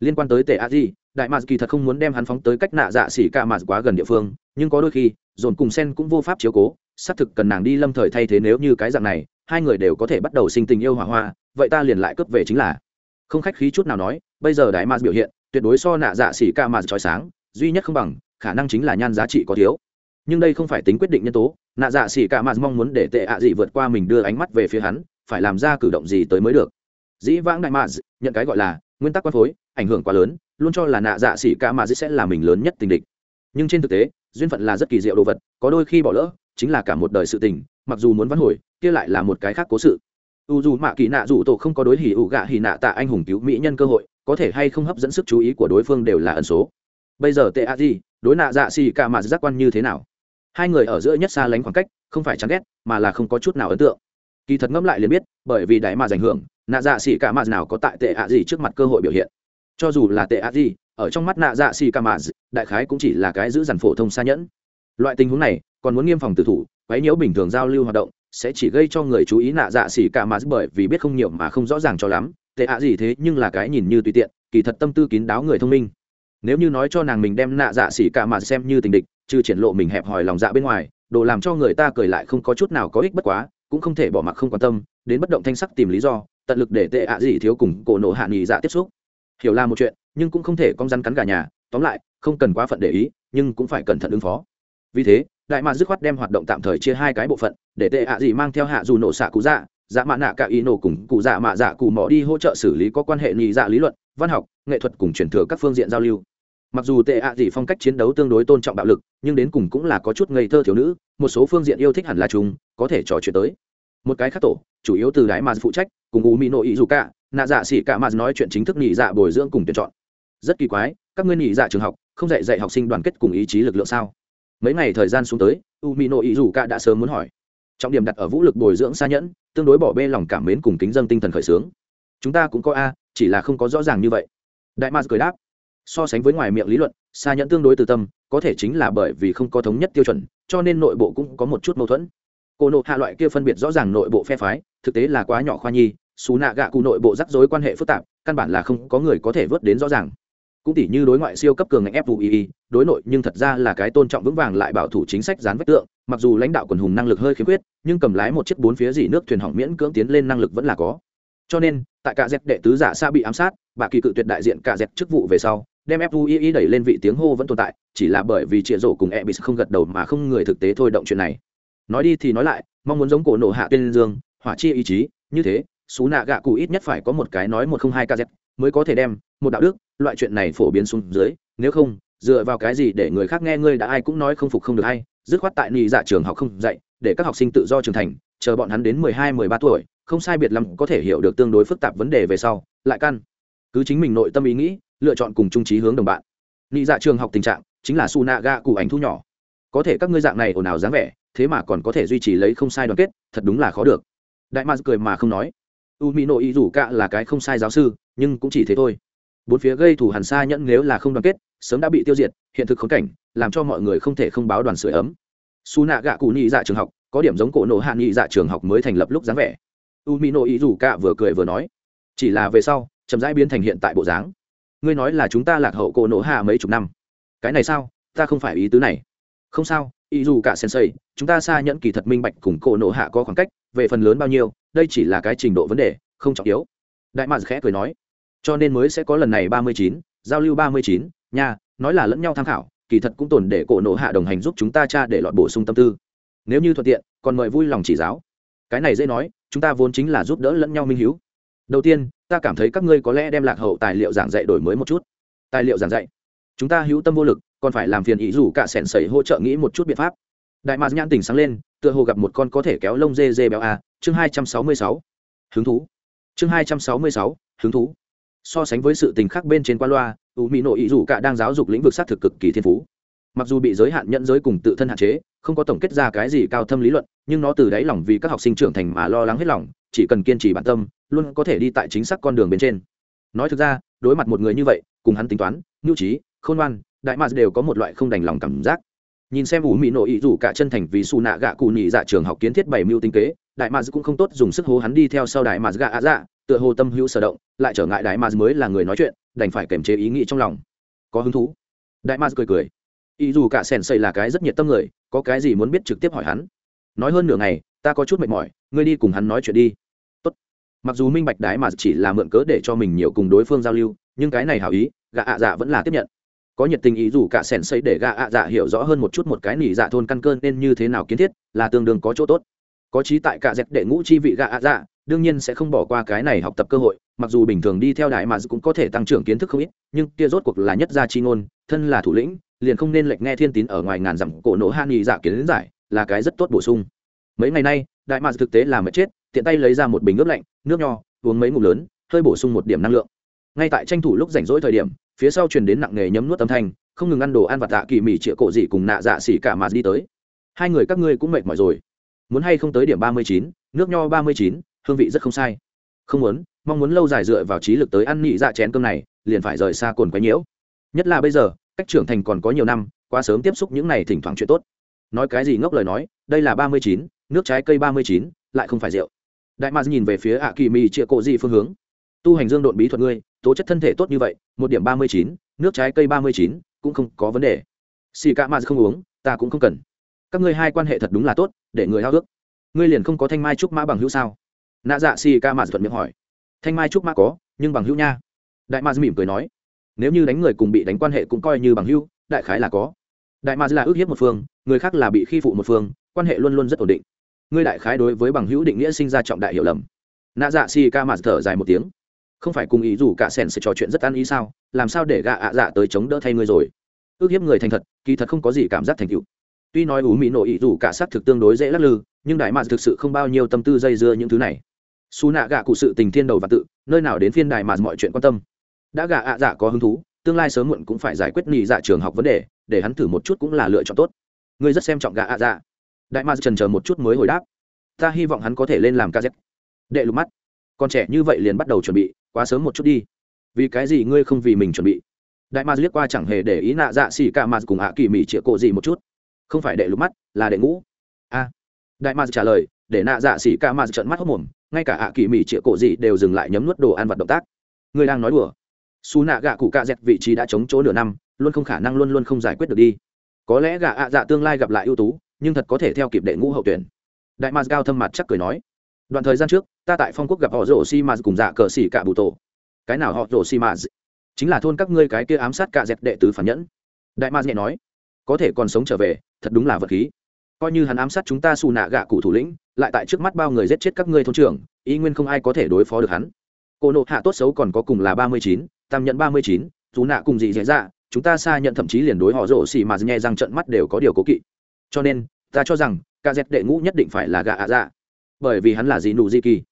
Liên quan tới tệ a di, đại mạc kỳ thật không muốn đem hắn phóng tới cách nạ dạ xỉ ca mạc quá gần địa phương, nhưng có đôi khi, dồn cùng sen cũng vô pháp chiếu cố, xác thực cần nàng đi lâm thời thay thế nếu như cái dạng này, hai người đều có thể bắt đầu sinh tình yêu hỏa hoa, vậy ta liền lại cướp về chính là. Không khách khí chút nào nói, bây giờ đại mạc biểu hiện, tuyệt đối so nạ dạ xỉ ca mạc trói sáng duy nhất không bằng, khả năng chính là nhan giá trị có thiếu. Nhưng đây không phải tính quyết định nhân tố, nạ dạ xỉ cả mạt mong muốn để tệ ạ gì vượt qua mình đưa ánh mắt về phía hắn, phải làm ra cử động gì tới mới được. Dĩ vãng đại mạt, nhận cái gọi là, nguyên tắc quan phối, ảnh hưởng quá lớn, luôn cho là nạ dạ xỉ cả mạt sẽ là mình lớn nhất tình địch. Nhưng trên thực tế, duyên phận là rất kỳ diệu đồ vật, có đôi khi bỏ lỡ, chính là cả một đời sự tình, mặc dù muốn vãn hồi, kia lại là một cái khác cố sự. U dù mạ kỳ nạ dù tổ không có đối hỉ ủ gạ hỉ nạ tạ anh hùng cứu mỹ nhân cơ hội, có thể hay không hấp dẫn sức chú ý của đối phương đều là ẩn số bây giờ tệ a di, đối nạ dạ xì cả mà giác quan như thế nào? Hai người ở giữa nhất xa lánh khoảng cách, không phải chán ghét, mà là không có chút nào ấn tượng. Kỳ thật ngẫm lại liền biết, bởi vì đại mà ảnh hưởng, nạ dạ xì cả mà nào có tại tệ a gì trước mặt cơ hội biểu hiện. Cho dù là tệ a gì ở trong mắt nạ dạ xì cả mà, đại khái cũng chỉ là cái giữ dằn phổ thông xa nhẫn. Loại tình huống này, còn muốn nghiêm phòng tự thủ, quấy nhiễu bình thường giao lưu hoạt động, sẽ chỉ gây cho người chú ý nạ dạ xỉ cả mà bởi vì biết không nhiều mà không rõ ràng cho lắm. Tệ ạ gì thế nhưng là cái nhìn như tùy tiện, kỳ thật tâm tư kín đáo người thông minh nếu như nói cho nàng mình đem nạ dạ xỉ cả mà xem như tình địch, trừ triển lộ mình hẹp hòi lòng dạ bên ngoài, đồ làm cho người ta cười lại không có chút nào có ích bất quá, cũng không thể bỏ mặc không quan tâm, đến bất động thanh sắc tìm lý do, tận lực để tệ ạ gì thiếu cùng cổ nộ hạ nghỉ dạ tiếp xúc. Hiểu là một chuyện, nhưng cũng không thể con rắn cắn cả nhà, tóm lại, không cần quá phận để ý, nhưng cũng phải cẩn thận ứng phó. Vì thế, đại mạc dứt khoát đem hoạt động tạm thời chia hai cái bộ phận, để tệ ạ gì mang theo hạ dù nổ xạ cụ dạ dạ mạ nạ cả ý nổ cùng cụ dạ mạ dạ cụ mỏ đi hỗ trợ xử lý có quan hệ nghỉ dạ lý luận, văn học, nghệ thuật cùng truyền thừa các phương diện giao lưu mặc dù tệ ạ gì phong cách chiến đấu tương đối tôn trọng bạo lực, nhưng đến cùng cũng là có chút ngây thơ thiếu nữ, một số phương diện yêu thích hẳn là chúng, có thể trò chuyện tới. Một cái khác tổ, chủ yếu từ đại mà phụ trách, cùng u mỹ nội ý dù cả, nạ dạ xỉ cả mà nói chuyện chính thức nghỉ dạ bồi dưỡng cùng tuyển chọn. Rất kỳ quái, các ngươi nghỉ dạ trường học, không dạy dạy học sinh đoàn kết cùng ý chí lực lượng sao? Mấy ngày thời gian xuống tới u mỹ nội ý dù cả đã sớm muốn hỏi. Trọng điểm đặt ở vũ lực bồi dưỡng xa nhẫn, tương đối bỏ bê lòng cảm mến cùng kính dân tinh thần khởi sướng. Chúng ta cũng có a, chỉ là không có rõ ràng như vậy. Đại mars cười đáp so sánh với ngoài miệng lý luận, xa nhẫn tương đối từ tâm, có thể chính là bởi vì không có thống nhất tiêu chuẩn, cho nên nội bộ cũng có một chút mâu thuẫn. Cô nộ hạ loại kia phân biệt rõ ràng nội bộ phe phái, thực tế là quá nhỏ khoa nhi xú nạ gạ cụ nội bộ rắc rối quan hệ phức tạp, căn bản là không có người có thể vớt đến rõ ràng. Cũng tỷ như đối ngoại siêu cấp cường ngành fui đối nội nhưng thật ra là cái tôn trọng vững vàng lại bảo thủ chính sách dán vách tượng, mặc dù lãnh đạo quần hùng năng lực hơi khiếm khuyết, nhưng cầm lái một chiếc bốn phía dỉ nước thuyền hỏng miễn cưỡng tiến lên năng lực vẫn là có. Cho nên, tại cả dẹp đệ tứ giả xa bị ám sát, bà kỳ cự tuyệt đại diện cả dẹp chức vụ về sau đem fui đẩy lên vị tiếng hô vẫn tồn tại, chỉ là bởi vì Triệu rổ cùng e bị không gật đầu mà không người thực tế thôi động chuyện này. Nói đi thì nói lại, mong muốn giống cổ nổ hạ tiên dương, hỏa chi ý chí, như thế, xú nạ gạ cụ ít nhất phải có một cái nói một không hai kz, mới có thể đem, một đạo đức, loại chuyện này phổ biến xuống dưới, nếu không, dựa vào cái gì để người khác nghe ngươi đã ai cũng nói không phục không được hay, dứt khoát tại nhị dạ trường học không dạy, để các học sinh tự do trưởng thành, chờ bọn hắn đến mười hai, mười ba tuổi, không sai biệt lắm có thể hiểu được tương đối phức tạp vấn đề về sau, lại căn. Cứ chính mình nội tâm ý nghĩ lựa chọn cùng trung trí hướng đồng bạn. Nghĩ dạ trường học tình trạng chính là su nạ ga cụ ảnh thu nhỏ. Có thể các ngươi dạng này ồn ào dáng vẻ, thế mà còn có thể duy trì lấy không sai đoàn kết, thật đúng là khó được. Đại mars cười mà không nói. U mỹ nội ý rủ cạ là cái không sai giáo sư, nhưng cũng chỉ thế thôi. Bốn phía gây thủ hàn xa nhẫn nếu là không đoàn kết, sớm đã bị tiêu diệt, hiện thực khốn cảnh, làm cho mọi người không thể không báo đoàn sửa ấm. Su nạ gạ cụ nhị dạ trường học, có điểm giống cổ nộ hạ nhị dạ trường học mới thành lập lúc dáng vẻ. U mỹ nội ý rủ cạ vừa cười vừa nói, chỉ là về sau, chậm rãi biến thành hiện tại bộ dáng ngươi nói là chúng ta lạc hậu cổ nổ hạ mấy chục năm. Cái này sao? Ta không phải ý tứ này. Không sao, ý dù cả sensei, chúng ta xa nhẫn kỳ thật minh bạch cùng cổ nổ hạ có khoảng cách, về phần lớn bao nhiêu, đây chỉ là cái trình độ vấn đề, không trọng yếu. Đại mạc khẽ cười nói. Cho nên mới sẽ có lần này ba mươi chín, giao lưu ba mươi chín, nha, nói là lẫn nhau tham khảo, kỳ thật cũng tồn để cổ nổ hạ đồng hành giúp chúng ta cha để lọt bổ sung tâm tư. Nếu như thuận tiện, còn mời vui lòng chỉ giáo. Cái này dễ nói, chúng ta vốn chính là giúp đỡ lẫn nhau minh hiếu. Đầu tiên ta cảm thấy các ngươi có lẽ đem lạc hậu tài liệu giảng dạy đổi mới một chút. Tài liệu giảng dạy? Chúng ta hữu tâm vô lực, còn phải làm phiền ý dù cả sẻn sẩy hỗ trợ nghĩ một chút biện pháp. Đại mạc nhãn tỉnh sáng lên, tựa hồ gặp một con có thể kéo lông dê dê béo a, chương hai trăm sáu mươi sáu. Hứng thú. Chương hai trăm sáu mươi sáu, hứng thú. So sánh với sự tình khác bên trên qua loa, u mỹ nội ý dù cả đang giáo dục lĩnh vực xác thực cực kỳ thiên phú. Mặc dù bị giới hạn nhận giới cùng tự thân hạn chế, không có tổng kết ra cái gì cao thâm lý luận, nhưng nó từ đáy lòng vì các học sinh trưởng thành mà lo lắng hết lòng, chỉ cần kiên trì bản tâm luôn có thể đi tại chính xác con đường bên trên. Nói thực ra, đối mặt một người như vậy, cùng hắn tính toán, nhu trí, khôn ngoan, đại mạc đều có một loại không đành lòng cảm giác. Nhìn xem ủ mỹ nộ ý dù cả chân thành vì xù nạ gạ cụ nhị dạ trường học kiến thiết bảy mưu tinh kế, đại mạc cũng không tốt dùng sức hố hắn đi theo sau đại mạc gạ ạ dạ tựa hồ tâm hữu sở động, lại trở ngại đại mạc mới là người nói chuyện, đành phải kiềm chế ý nghĩ trong lòng. Có hứng thú? Đại mạc cười cười. Ý dù cả sèn xây là cái rất nhiệt tâm người, có cái gì muốn biết trực tiếp hỏi hắn. Nói hơn nửa ngày, ta có chút mệt mỏi, ngươi đi cùng hắn nói chuyện đi mặc dù minh bạch đái mà chỉ là mượn cớ để cho mình nhiều cùng đối phương giao lưu, nhưng cái này hảo ý gạ ạ dạ vẫn là tiếp nhận. Có nhiệt tình ý dù cả sèn xây để gạ ạ dạ hiểu rõ hơn một chút một cái nỉ dạ thôn căn cơn nên như thế nào kiến thiết, là tương đương có chỗ tốt. Có trí tại cả dẹp đệ ngũ chi vị gạ ạ dạ đương nhiên sẽ không bỏ qua cái này học tập cơ hội, mặc dù bình thường đi theo đại mà cũng có thể tăng trưởng kiến thức không ít, nhưng kia rốt cuộc là nhất gia chi ngôn, thân là thủ lĩnh, liền không nên lệch nghe thiên tín ở ngoài ngàn dặm cổ nổ han nghị dạ kiến giải, là cái rất tốt bổ sung. Mấy ngày nay đại mà thực tế là mất chết, tiện tay lấy ra một bình nước lạnh nước nho, uống mấy ngụm lớn, hơi bổ sung một điểm năng lượng. Ngay tại tranh thủ lúc rảnh rỗi thời điểm, phía sau truyền đến nặng nghề nhấm nuốt âm thanh, không ngừng ăn đồ ăn và tạ kỳ mỉ chĩa cổ dị cùng nạ dạ xỉ cả mà đi tới. Hai người các ngươi cũng mệt mỏi rồi. Muốn hay không tới điểm ba mươi chín, nước nho ba mươi chín, hương vị rất không sai. Không muốn, mong muốn lâu dài dựa vào trí lực tới ăn nhị dạ chén cơm này, liền phải rời xa cồn quấy nhiễu. Nhất là bây giờ, cách trưởng thành còn có nhiều năm, quá sớm tiếp xúc những này thỉnh thoảng chuyện tốt. Nói cái gì ngốc lời nói, đây là ba mươi chín, nước trái cây ba mươi chín, lại không phải rượu đại mạc nhìn về phía ạ kỳ mì chĩa cổ dị phương hướng. Tu hành dương độn bí thuật ngươi, tố chất thân thể tốt như vậy, một điểm ba mươi chín, nước trái cây ba mươi chín, cũng không có vấn đề. Xì cả mạc không uống, ta cũng không cần. Các ngươi hai quan hệ thật đúng là tốt, để người hao ước. Ngươi liền không có thanh mai trúc mã bằng hữu sao? Nạ dạ xì ca mạt thuận miệng hỏi. Thanh mai trúc mã có, nhưng bằng hữu nha. Đại mạt mỉm cười nói. Nếu như đánh người cùng bị đánh quan hệ cũng coi như bằng hữu, đại khái là có. Đại mạt là ước hiếp một phương, người khác là bị khi phụ một phương, quan hệ luôn luôn rất ổn định ngươi đại khái đối với bằng hữu định nghĩa sinh ra trọng đại hiểu lầm. Nạ dạ xì ca mạt thở dài một tiếng. Không phải cùng ý dù cả sèn sẽ trò chuyện rất ăn ý sao? Làm sao để gạ ạ dạ tới chống đỡ thay ngươi rồi? Ước hiếp người thành thật, kỳ thật không có gì cảm giác thành tựu. Tuy nói ủ mỹ nộ ý dù cả s thực tương đối dễ lắc lư, nhưng đại mạt thực sự không bao nhiêu tâm tư dây dưa những thứ này. Xù nạ gạ cụ sự tình thiên đầu và tự, nơi nào đến phiên đại mà mọi chuyện quan tâm. Đã gạ ạ dạ có hứng thú, tương lai sớm muộn cũng phải giải quyết nghỉ dạ trường học vấn đề, để hắn thử một chút cũng là lựa chọn tốt. Ngươi rất xem trọng gạ ạ dạ đại ma trần chờ một chút mới hồi đáp. Ta hy vọng hắn có thể lên làm ca z đệ lục mắt. Con trẻ như vậy liền bắt đầu chuẩn bị, quá sớm một chút đi. Vì cái gì ngươi không vì mình chuẩn bị? Đại ma liếc qua chẳng hề để ý nạ dạ xì ca ma cùng hạ kỳ mỹ chĩa cổ gì một chút. Không phải đệ lục mắt, là đệ ngũ. A. Đại ma trả lời, để nạ dạ xì ca ma trận mắt hốc mồm, ngay cả hạ kỳ mỹ chĩa cổ gì đều dừng lại nhấm nuốt đồ ăn vật động tác. Ngươi đang nói đùa. Xu nạ gạ cụ ca dẹt vị trí đã chống chỗ nửa năm, luôn không khả năng luôn luôn không giải quyết được đi. Có lẽ gạ ạ dạ tương lai gặp lại ưu tú nhưng thật có thể theo kịp đệ ngũ hậu tuyển. Đại mars cao thâm mặt chắc cười nói, đoạn thời gian trước, ta tại phong quốc gặp họ rổ xi mars cùng dạ cờ xỉ cả bù tổ. Cái nào họ rổ xi mars chính là thôn các ngươi cái kia ám sát cả dẹp đệ tứ phản nhẫn. Đại mars nhẹ nói, có thể còn sống trở về, thật đúng là vật khí. Coi như hắn ám sát chúng ta xù nạ gạ cụ thủ lĩnh, lại tại trước mắt bao người giết chết các ngươi thôn trưởng ý nguyên không ai có thể đối phó được hắn. Cô nộ hạ tốt xấu còn có cùng là ba mươi chín, tam nhận ba mươi chín, dù nạ cùng gì dễ dạ chúng ta xa nhận thậm chí liền đối họ rổ xì mà nhẹ răng trận mắt đều có điều cố kỵ. Cho nên ta cho rằng ca dẹp đệ ngũ nhất định phải là gạ ạ dạ. Bởi vì hắn là gì nụ di kỳ.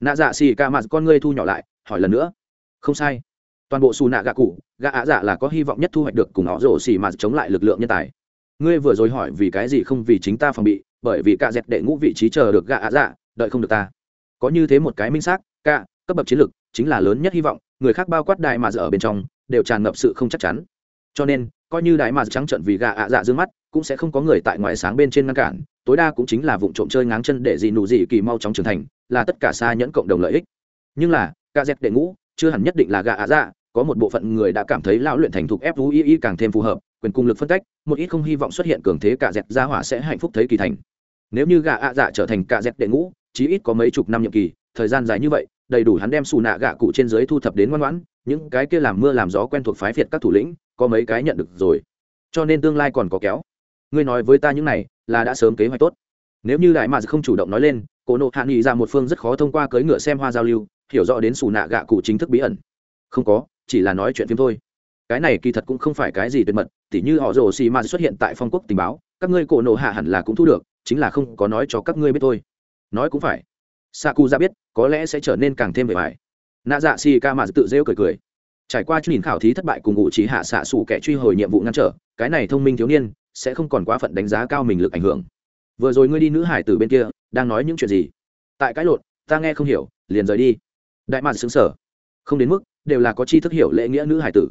Nạ dạ xì ca mặt con ngươi thu nhỏ lại, hỏi lần nữa. Không sai. Toàn bộ xù nạ gạ cụ, gạ ạ dạ là có hy vọng nhất thu hoạch được cùng họ rổ xì mà chống lại lực lượng nhân tài. Ngươi vừa rồi hỏi vì cái gì không vì chính ta phòng bị, bởi vì ca dẹp đệ ngũ vị trí chờ được gạ ạ dạ đợi không được ta. Có như thế một cái minh xác ca cấp bậc chiến lược chính là lớn nhất hy vọng, người khác bao quát đại mà ở bên trong, đều tràn ngập sự không chắc chắn. Cho nên coi như đại mà trắng trận vì gà ạ dạ dương mắt, cũng sẽ không có người tại ngoài sáng bên trên ngăn cản, tối đa cũng chính là vụ trộm chơi ngáng chân để gì nụ gì kỳ mau chóng trưởng thành, là tất cả xa nhẫn cộng đồng lợi ích. Nhưng là ca dẹp đệ ngũ, chưa hẳn nhất định là gà ạ dạ có một bộ phận người đã cảm thấy lão luyện thành thục fui càng thêm phù hợp, quyền cung lực phân cách, một ít không hy vọng xuất hiện cường thế cả dẹp gia hỏa sẽ hạnh phúc thấy kỳ thành. Nếu như gà ạ dạ trở thành cả dẹp đệ ngũ, chí ít có mấy chục năm nhiệm kỳ, thời gian dài như vậy, đầy đủ hắn đem xù nạ gạ cụ trên dưới thu thập đến ngoan ngoãn, những cái kia làm mưa làm gió quen thuộc phái việt các thủ lĩnh có mấy cái nhận được rồi. Cho nên tương lai còn có kéo. Ngươi nói với ta những này, là đã sớm kế hoạch tốt. Nếu như đại mà không chủ động nói lên, cổ nộ hạ nghị ra một phương rất khó thông qua cưỡi ngựa xem hoa giao lưu, hiểu rõ đến xù nạ gạ cụ chính thức bí ẩn. Không có, chỉ là nói chuyện phim thôi. Cái này kỳ thật cũng không phải cái gì tuyệt mật, tỉ như họ rồ xì mà xuất hiện tại phong quốc tình báo, các ngươi cổ nộ hạ hẳn là cũng thu được, chính là không có nói cho các ngươi biết thôi. Nói cũng phải. Sa cu ra biết, có lẽ sẽ trở nên càng thêm vẻ vải. Nạ dạ xì ca mà tự rêu cười cười trải qua chút nhìn khảo thí thất bại cùng ngụ trí hạ xạ xù kẻ truy hồi nhiệm vụ ngăn trở, cái này thông minh thiếu niên sẽ không còn quá phận đánh giá cao mình lực ảnh hưởng. Vừa rồi ngươi đi nữ hải từ bên kia, đang nói những chuyện gì? Tại cái lộn, ta nghe không hiểu, liền rời đi. Đại mạn xứng sở không đến mức, đều là có chi thức hiểu lễ nghĩa nữ hải tử.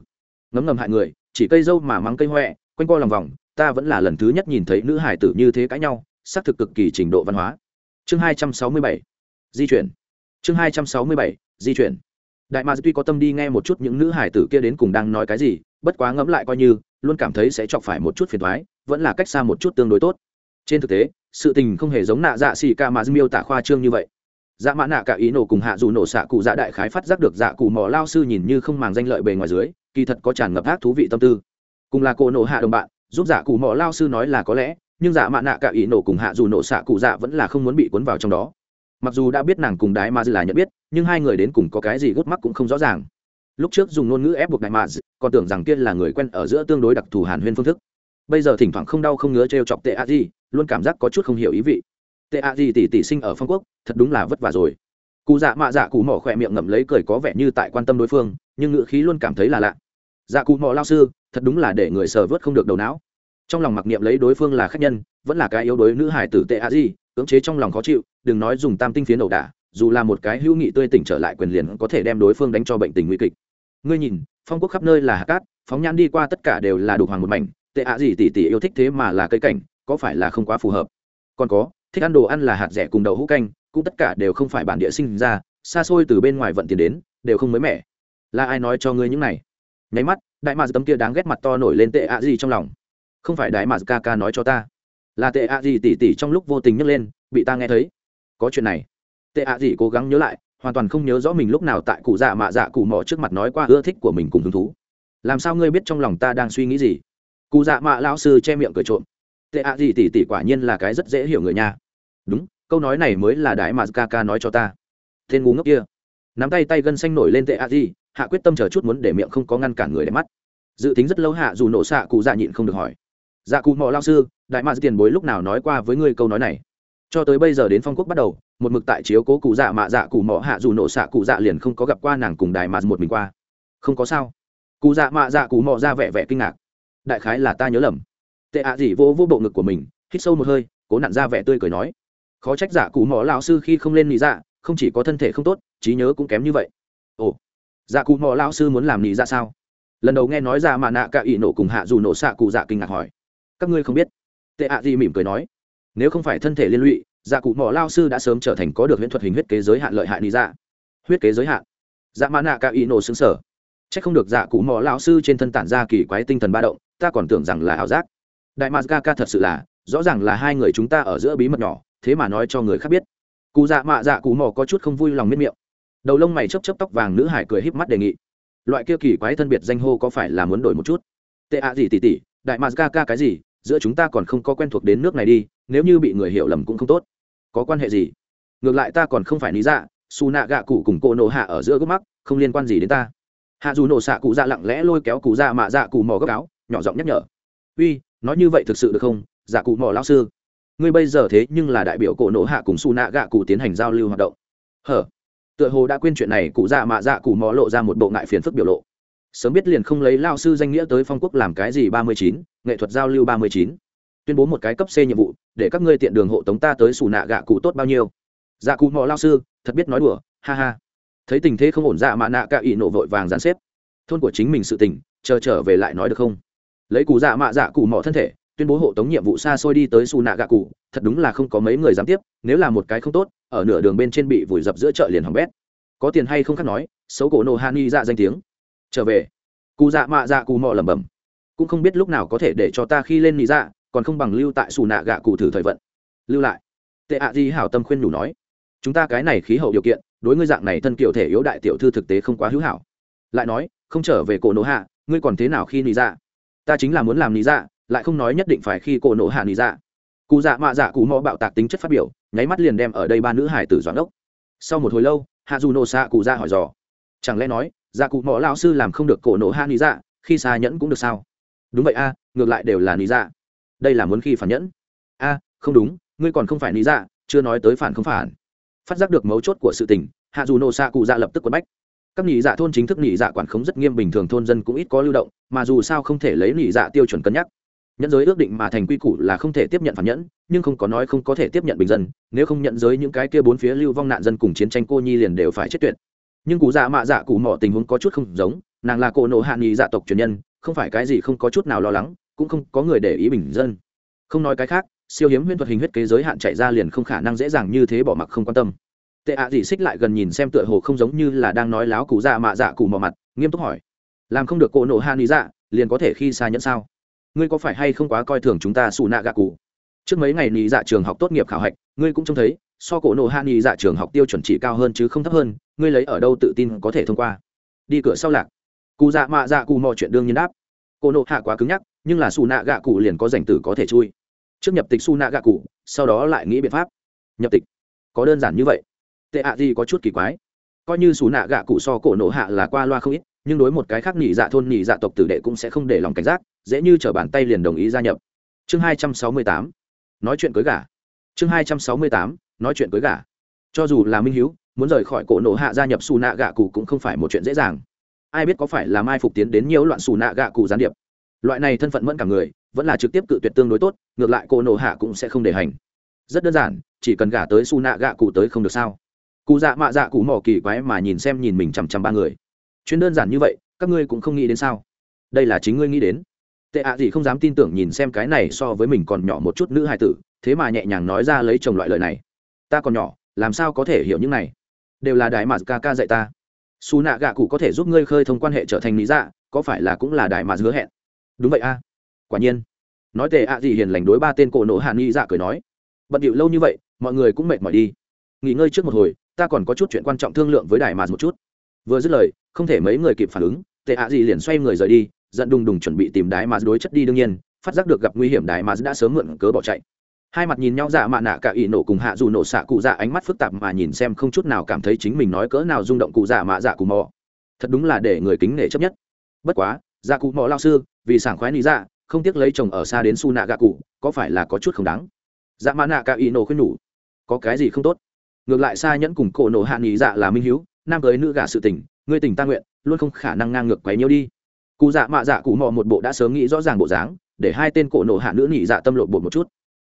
Ngấm ngầm hại người, chỉ cây dâu mà mắng cây huệ quanh co lòng vòng, ta vẫn là lần thứ nhất nhìn thấy nữ hải tử như thế cãi nhau, xác thực cực kỳ trình độ văn hóa. Chương hai trăm sáu mươi bảy. Di chuyển. Chương hai trăm sáu mươi bảy. Di chuyển đại ma tuy có tâm đi nghe một chút những nữ hải tử kia đến cùng đang nói cái gì, bất quá ngẫm lại coi như, luôn cảm thấy sẽ chọc phải một chút phiền thoái vẫn là cách xa một chút tương đối tốt. Trên thực tế, sự tình không hề giống nạ dạ xì ca mà miêu tả khoa trương như vậy. Dạ mã nạ cả ý nổ cùng hạ dù nổ xạ cụ dạ đại khái phát giác được dạ cụ mò lao sư nhìn như không màng danh lợi bề ngoài dưới, kỳ thật có tràn ngập ác thú vị tâm tư. Cùng là cô nổ hạ đồng bạn, giúp dạ cụ mò lao sư nói là có lẽ, nhưng dạ mã nạ cả ý nổ cùng hạ dù nổ xạ cụ dạ vẫn là không muốn bị cuốn vào trong đó mặc dù đã biết nàng cùng đái maz là nhận biết, nhưng hai người đến cùng có cái gì gút mắc cũng không rõ ràng. Lúc trước dùng ngôn ngữ ép buộc đại maz còn tưởng rằng kia là người quen ở giữa tương đối đặc thù hàn huyên phương thức. Bây giờ thỉnh thoảng không đau không ngứa t chọc tệ a di, luôn cảm giác có chút không hiểu ý vị. Tệ a di tỷ tỷ sinh ở phong quốc, thật đúng là vất vả rồi. Cụ dạ mạ dạ cụ mỏ khỏe miệng ngậm lấy cười có vẻ như tại quan tâm đối phương, nhưng ngữ khí luôn cảm thấy là lạ. Dạ cụ mỏ lao sư, thật đúng là để người sờ vớt không được đầu não. Trong lòng mặc niệm lấy đối phương là khách nhân, vẫn là cái yếu đối nữ hải tử tệ a di, cưỡng chế trong lòng khó chịu đừng nói dùng tam tinh phiến ẩu đả, dù là một cái hữu nghị tươi tỉnh trở lại quyền liền có thể đem đối phương đánh cho bệnh tình nguy kịch. Ngươi nhìn, phong quốc khắp nơi là hạ cát, phóng nhãn đi qua tất cả đều là đục hoàng một mảnh, tệ ạ gì tỷ tỷ yêu thích thế mà là cây cảnh, có phải là không quá phù hợp? Còn có, thích ăn đồ ăn là hạt rẻ cùng đậu hũ canh, cũng tất cả đều không phải bản địa sinh ra, xa xôi từ bên ngoài vận tiền đến, đều không mới mẻ. Là ai nói cho ngươi những này? Nháy mắt, đại mạc tấm kia đáng ghét mặt to nổi lên tệ ạ gì trong lòng. Không phải đại mạc ca ca nói cho ta. Là tệ ạ gì tỉ tỉ trong lúc vô tình nhấc lên, bị ta nghe thấy có chuyện này. Tệ ạ gì cố gắng nhớ lại, hoàn toàn không nhớ rõ mình lúc nào tại cụ dạ mạ dạ cụ mò trước mặt nói qua ưa thích của mình cùng hứng thú. Làm sao ngươi biết trong lòng ta đang suy nghĩ gì? Cụ dạ mạ lão sư che miệng cười trộm. Tệ ạ gì tỉ tỉ quả nhiên là cái rất dễ hiểu người nha. Đúng, câu nói này mới là đại mà ca ca nói cho ta. Tên ngu ngốc kia. Nắm tay tay gân xanh nổi lên tệ ạ gì, hạ quyết tâm chờ chút muốn để miệng không có ngăn cản người để mắt. Dự tính rất lâu hạ dù nổ xạ cụ dạ nhịn không được hỏi. Dạ cụ mò lao sư đại mạ tiền bối lúc nào nói qua với ngươi câu nói này? Cho tới bây giờ đến phong quốc bắt đầu, một mực tại chiếu cố cụ dạ mạ dạ cụ mỏ hạ dù nổ xạ cụ dạ liền không có gặp qua nàng cùng đại mạt một mình qua. Không có sao. Cụ dạ mạ dạ cụ mỏ ra vẻ vẻ kinh ngạc. Đại khái là ta nhớ lầm. Tệ ạ gì vô vô bộ ngực của mình, hít sâu một hơi, cố nặn ra vẻ tươi cười nói. Khó trách dạ cụ mỏ lao sư khi không lên nị dạ không chỉ có thân thể không tốt, trí nhớ cũng kém như vậy. Ồ dạ cụ mỏ lao sư muốn làm nị dạ sao? Lần đầu nghe nói ra mạ nạ cả ỷ nổ cùng hạ dù nổ xạ cụ dạ kinh ngạc hỏi. Các ngươi không biết. Tệ ạ gì mỉm cười nói nếu không phải thân thể liên lụy dạ cụ mỏ lao sư đã sớm trở thành có được huyễn thuật hình huyết kế giới hạn lợi hại lý dạ huyết kế giới hạn. Dạ mã nạ ca ý nổ xứng sở c h ắ c không được dạ cụ mỏ lao sư trên thân tản ra kỳ quái tinh thần ba động, ta còn tưởng rằng là ảo giác. Đại mạc ca ca thật sự là, rõ ràng là hai người chúng ta ở giữa bí mật nhỏ, thế mà nói cho người khác biết. Cụ dạ mạ dạ cụ mỏ có chút không vui lòng miết miệng. Đầu lông mày chấp chấp tóc vàng nữ hải cười híp mắt đề nghị. Loại kia kỳ quái thân biệt danh hô có phải là muốn đổi một chút? Tệ ạ gì tỉ tỉ, đại mạc ca ca cái gì? Giữa chúng ta còn không có quen thuộc đến nước này đi nếu như bị người hiểu lầm cũng không tốt. Có quan hệ gì? Ngược lại ta còn không phải lý dạ xù nạ gạ cụ cùng cô nổ hạ ở giữa gốc mắc không liên quan gì đến ta. Hạ dù nổ xạ cụ dạ lặng lẽ lôi kéo cụ dạ mạ dạ cụ mò gốc áo, nhỏ giọng nhắc nhở. Uy, nói như vậy thực sự được không? Dạ cụ mò lao sư. Ngươi bây giờ thế nhưng là đại biểu cổ nổ hạ cùng xù nạ gạ cụ tiến hành giao lưu hoạt động. Hở. Tựa hồ đã quên chuyện này, cụ dạ mạ dạ cụ mò lộ ra một bộ ngại phiền phức biểu lộ. Sớm biết liền không lấy lao sư danh nghĩa tới phong quốc làm cái gì ba mươi chín, nghệ thuật giao lưu ba mươi chín tuyên bố một cái cấp c nhiệm vụ, để các ngươi tiện đường hộ tống ta tới xù nạ gạ cụ tốt bao nhiêu. Dạ cụ mò lao sư, thật biết nói đùa, ha ha. Thấy tình thế không ổn dạ mạ nạ cạ ỵ nộ vội vàng dàn xếp. Thôn của chính mình sự tình, chờ trở về lại nói được không? Lấy cụ dạ mạ dạ cụ mò thân thể, tuyên bố hộ tống nhiệm vụ xa xôi đi tới xù nạ gạ cụ, thật đúng là không có mấy người dám tiếp, nếu là một cái không tốt, ở nửa đường bên trên bị vùi dập giữa chợ liền hỏng bét. Có tiền hay không khác nói, xấu cổ nô hani dạ danh tiếng. Trở về. Cụ dạ mạ dạ cụ mò lẩm bẩm. Cũng không biết lúc nào có thể để cho ta khi lên nị dạ còn không bằng lưu tại xù nạ gạ cụ thử thời vận. Lưu lại. Tệ ạ di hảo tâm khuyên nhủ nói, chúng ta cái này khí hậu điều kiện, đối ngươi dạng này thân kiểu thể yếu đại tiểu thư thực tế không quá hữu hảo. Lại nói, không trở về cổ nổ hạ, ngươi còn thế nào khi nị dạ? Ta chính là muốn làm nị dạ lại không nói nhất định phải khi cổ nổ hạ nị dạ. Cụ dạ mạ dạ cụ mò bạo tạc tính chất phát biểu, nháy mắt liền đem ở đây ba nữ hải tử doãn đốc. Sau một hồi lâu, hạ dù nổ xạ cụ dạ hỏi dò, chẳng lẽ nói dạ cụ mò lao sư làm không được cổ nổ hạ nị dạ khi xa nhẫn cũng được sao? Đúng vậy a, ngược lại đều là nị dạ đây là muốn khi phản nhẫn. A, không đúng, ngươi còn không phải lý dạ chưa nói tới phản không phản. Phát giác được mấu chốt của sự tình, hạ dù nổ xạ cụ dạ lập tức quất bách. Các nhị dạ thôn chính thức nhị dạ quản khống rất nghiêm bình thường thôn dân cũng ít có lưu động, mà dù sao không thể lấy nhị dạ tiêu chuẩn cân nhắc. Nhẫn giới ước định mà thành quy củ là không thể tiếp nhận phản nhẫn, nhưng không có nói không có thể tiếp nhận bình dân, nếu không nhận giới những cái kia bốn phía lưu vong nạn dân cùng chiến tranh cô nhi liền đều phải chết tuyệt. Nhưng cụ dạ mạ dạ cụ mỏ tình huống có chút không giống, nàng là cổ nộ hạ nghị dạ tộc truyền nhân, không phải cái gì không có chút nào lo lắng cũng không có người để ý bình dân. Không nói cái khác, siêu hiếm huyễn thuật hình huyết kế giới hạn chạy ra liền không khả năng dễ dàng như thế bỏ mặc không quan tâm. Tệ ạ dì xích lại gần nhìn xem tựa hồ không giống như là đang nói láo cụ dạ mạ dạ cụ mò mặt, nghiêm túc hỏi. Làm không được cỗ nộ hạ lý dạ liền có thể khi xa nhẫn sao? Ngươi có phải hay không quá coi thường chúng ta xù nạ gạ cụ? Trước mấy ngày lý dạ trường học tốt nghiệp khảo hạch, ngươi cũng trông thấy, so cổ nộ hạ lý dạ trường học tiêu chuẩn chỉ cao hơn chứ không thấp hơn, ngươi lấy ở đâu tự tin có thể thông qua? Đi cửa sau lạc. Cụ dạ mạ dạ cụ mọi chuyện đương nhiên đáp. Cổ nộ hạ quá cứng nhắc nhưng là xù nạ gạ cụ liền có rảnh tử có thể chui. Trước nhập tịch xù nạ gạ cụ, sau đó lại nghĩ biện pháp. Nhập tịch. Có đơn giản như vậy. Tệ ạ gì có chút kỳ quái. Coi như xù nạ gạ cụ so cổ nổ hạ là qua loa không ít, nhưng đối một cái khác nhị dạ thôn nhị dạ tộc tử đệ cũng sẽ không để lòng cảnh giác, dễ như t bàn tay liền đồng ý gia nhập. Chương hai trăm sáu mươi tám. Nói chuyện cưới gả. Chương hai trăm sáu mươi tám. Nói chuyện cưới gả. Cho dù là minh hiếu, muốn rời khỏi cổ nổ hạ gia nhập xù nạ gạ cụ cũng không phải một chuyện dễ dàng. Ai biết có phải là mai phục tiến đến nhiều loạn xù nạ gạ cụ gián điệp loại này thân phận mẫn cả người, vẫn là trực tiếp cự tuyệt tương đối tốt, ngược lại cô nộ hạ cũng sẽ không để hành. Rất đơn giản, chỉ cần gả tới su nạ gạ cụ tới không được sao. Cụ dạ mạ dạ cụ mỏ kỳ quái mà nhìn xem nhìn mình chằm chằm ba người. Chuyện đơn giản như vậy, các ngươi cũng không nghĩ đến sao? Đây là chính ngươi nghĩ đến. Tệ ạ gì không dám tin tưởng nhìn xem cái này so với mình còn nhỏ một chút nữ hài tử, thế mà nhẹ nhàng nói ra lấy chồng loại lời này. Ta còn nhỏ, làm sao có thể hiểu những này? Đều là đại mạt ca ca dạy ta. Su nạ gạ cụ có thể giúp ngươi khơi thông quan hệ trở thành lý dạ có phải là cũng là đại mạt hứa hẹn? Đúng vậy a. Quả nhiên. Nói tệ ạ gì hiền lành đối ba tên cổ nộ hạ nghi dạ cười nói. Bận điệu lâu như vậy, mọi người cũng mệt mỏi đi. Nghỉ ngơi trước một hồi, ta còn có chút chuyện quan trọng thương lượng với đài mạt một chút. Vừa dứt lời, không thể mấy người kịp phản ứng tệ ạ gì liền xoay người rời đi, giận đùng đùng chuẩn bị tìm đái mà đối chất đi đương nhiên, phát giác được gặp nguy hiểm đái mà đã sớm mượn cớ bỏ chạy. Hai mặt nhìn nhau dạ mạ nạ cả ỷ nổ cùng hạ dù nổ xạ cụ dạ ánh mắt phức tạp mà nhìn xem không chút nào cảm thấy chính mình nói cỡ nào rung động cụ dạ mạ dạ cụ mò. Thật đúng là để người kính nể chấp nhất. Bất quá dạ cụ mò lao sư, vì sảng khoái lý dạ không tiếc lấy chồng ở xa đến su nạ gạ cụ có phải là có chút không đáng? Dạ mã nạ cả y nổ khuyên nhủ. Có cái gì không tốt? Ngược lại xa nhẫn cùng cổ nổ hạ nghỉ dạ là minh hiếu, nam cưới nữ gả sự tình, ngươi tình ta nguyện, luôn không khả năng ngang ngược quấy nhiêu đi. Cụ dạ mạ dạ cụ mò một bộ đã sớm nghĩ rõ ràng bộ dáng, để hai tên cổ nổ hạ nữ nghỉ dạ tâm lộn bột một chút.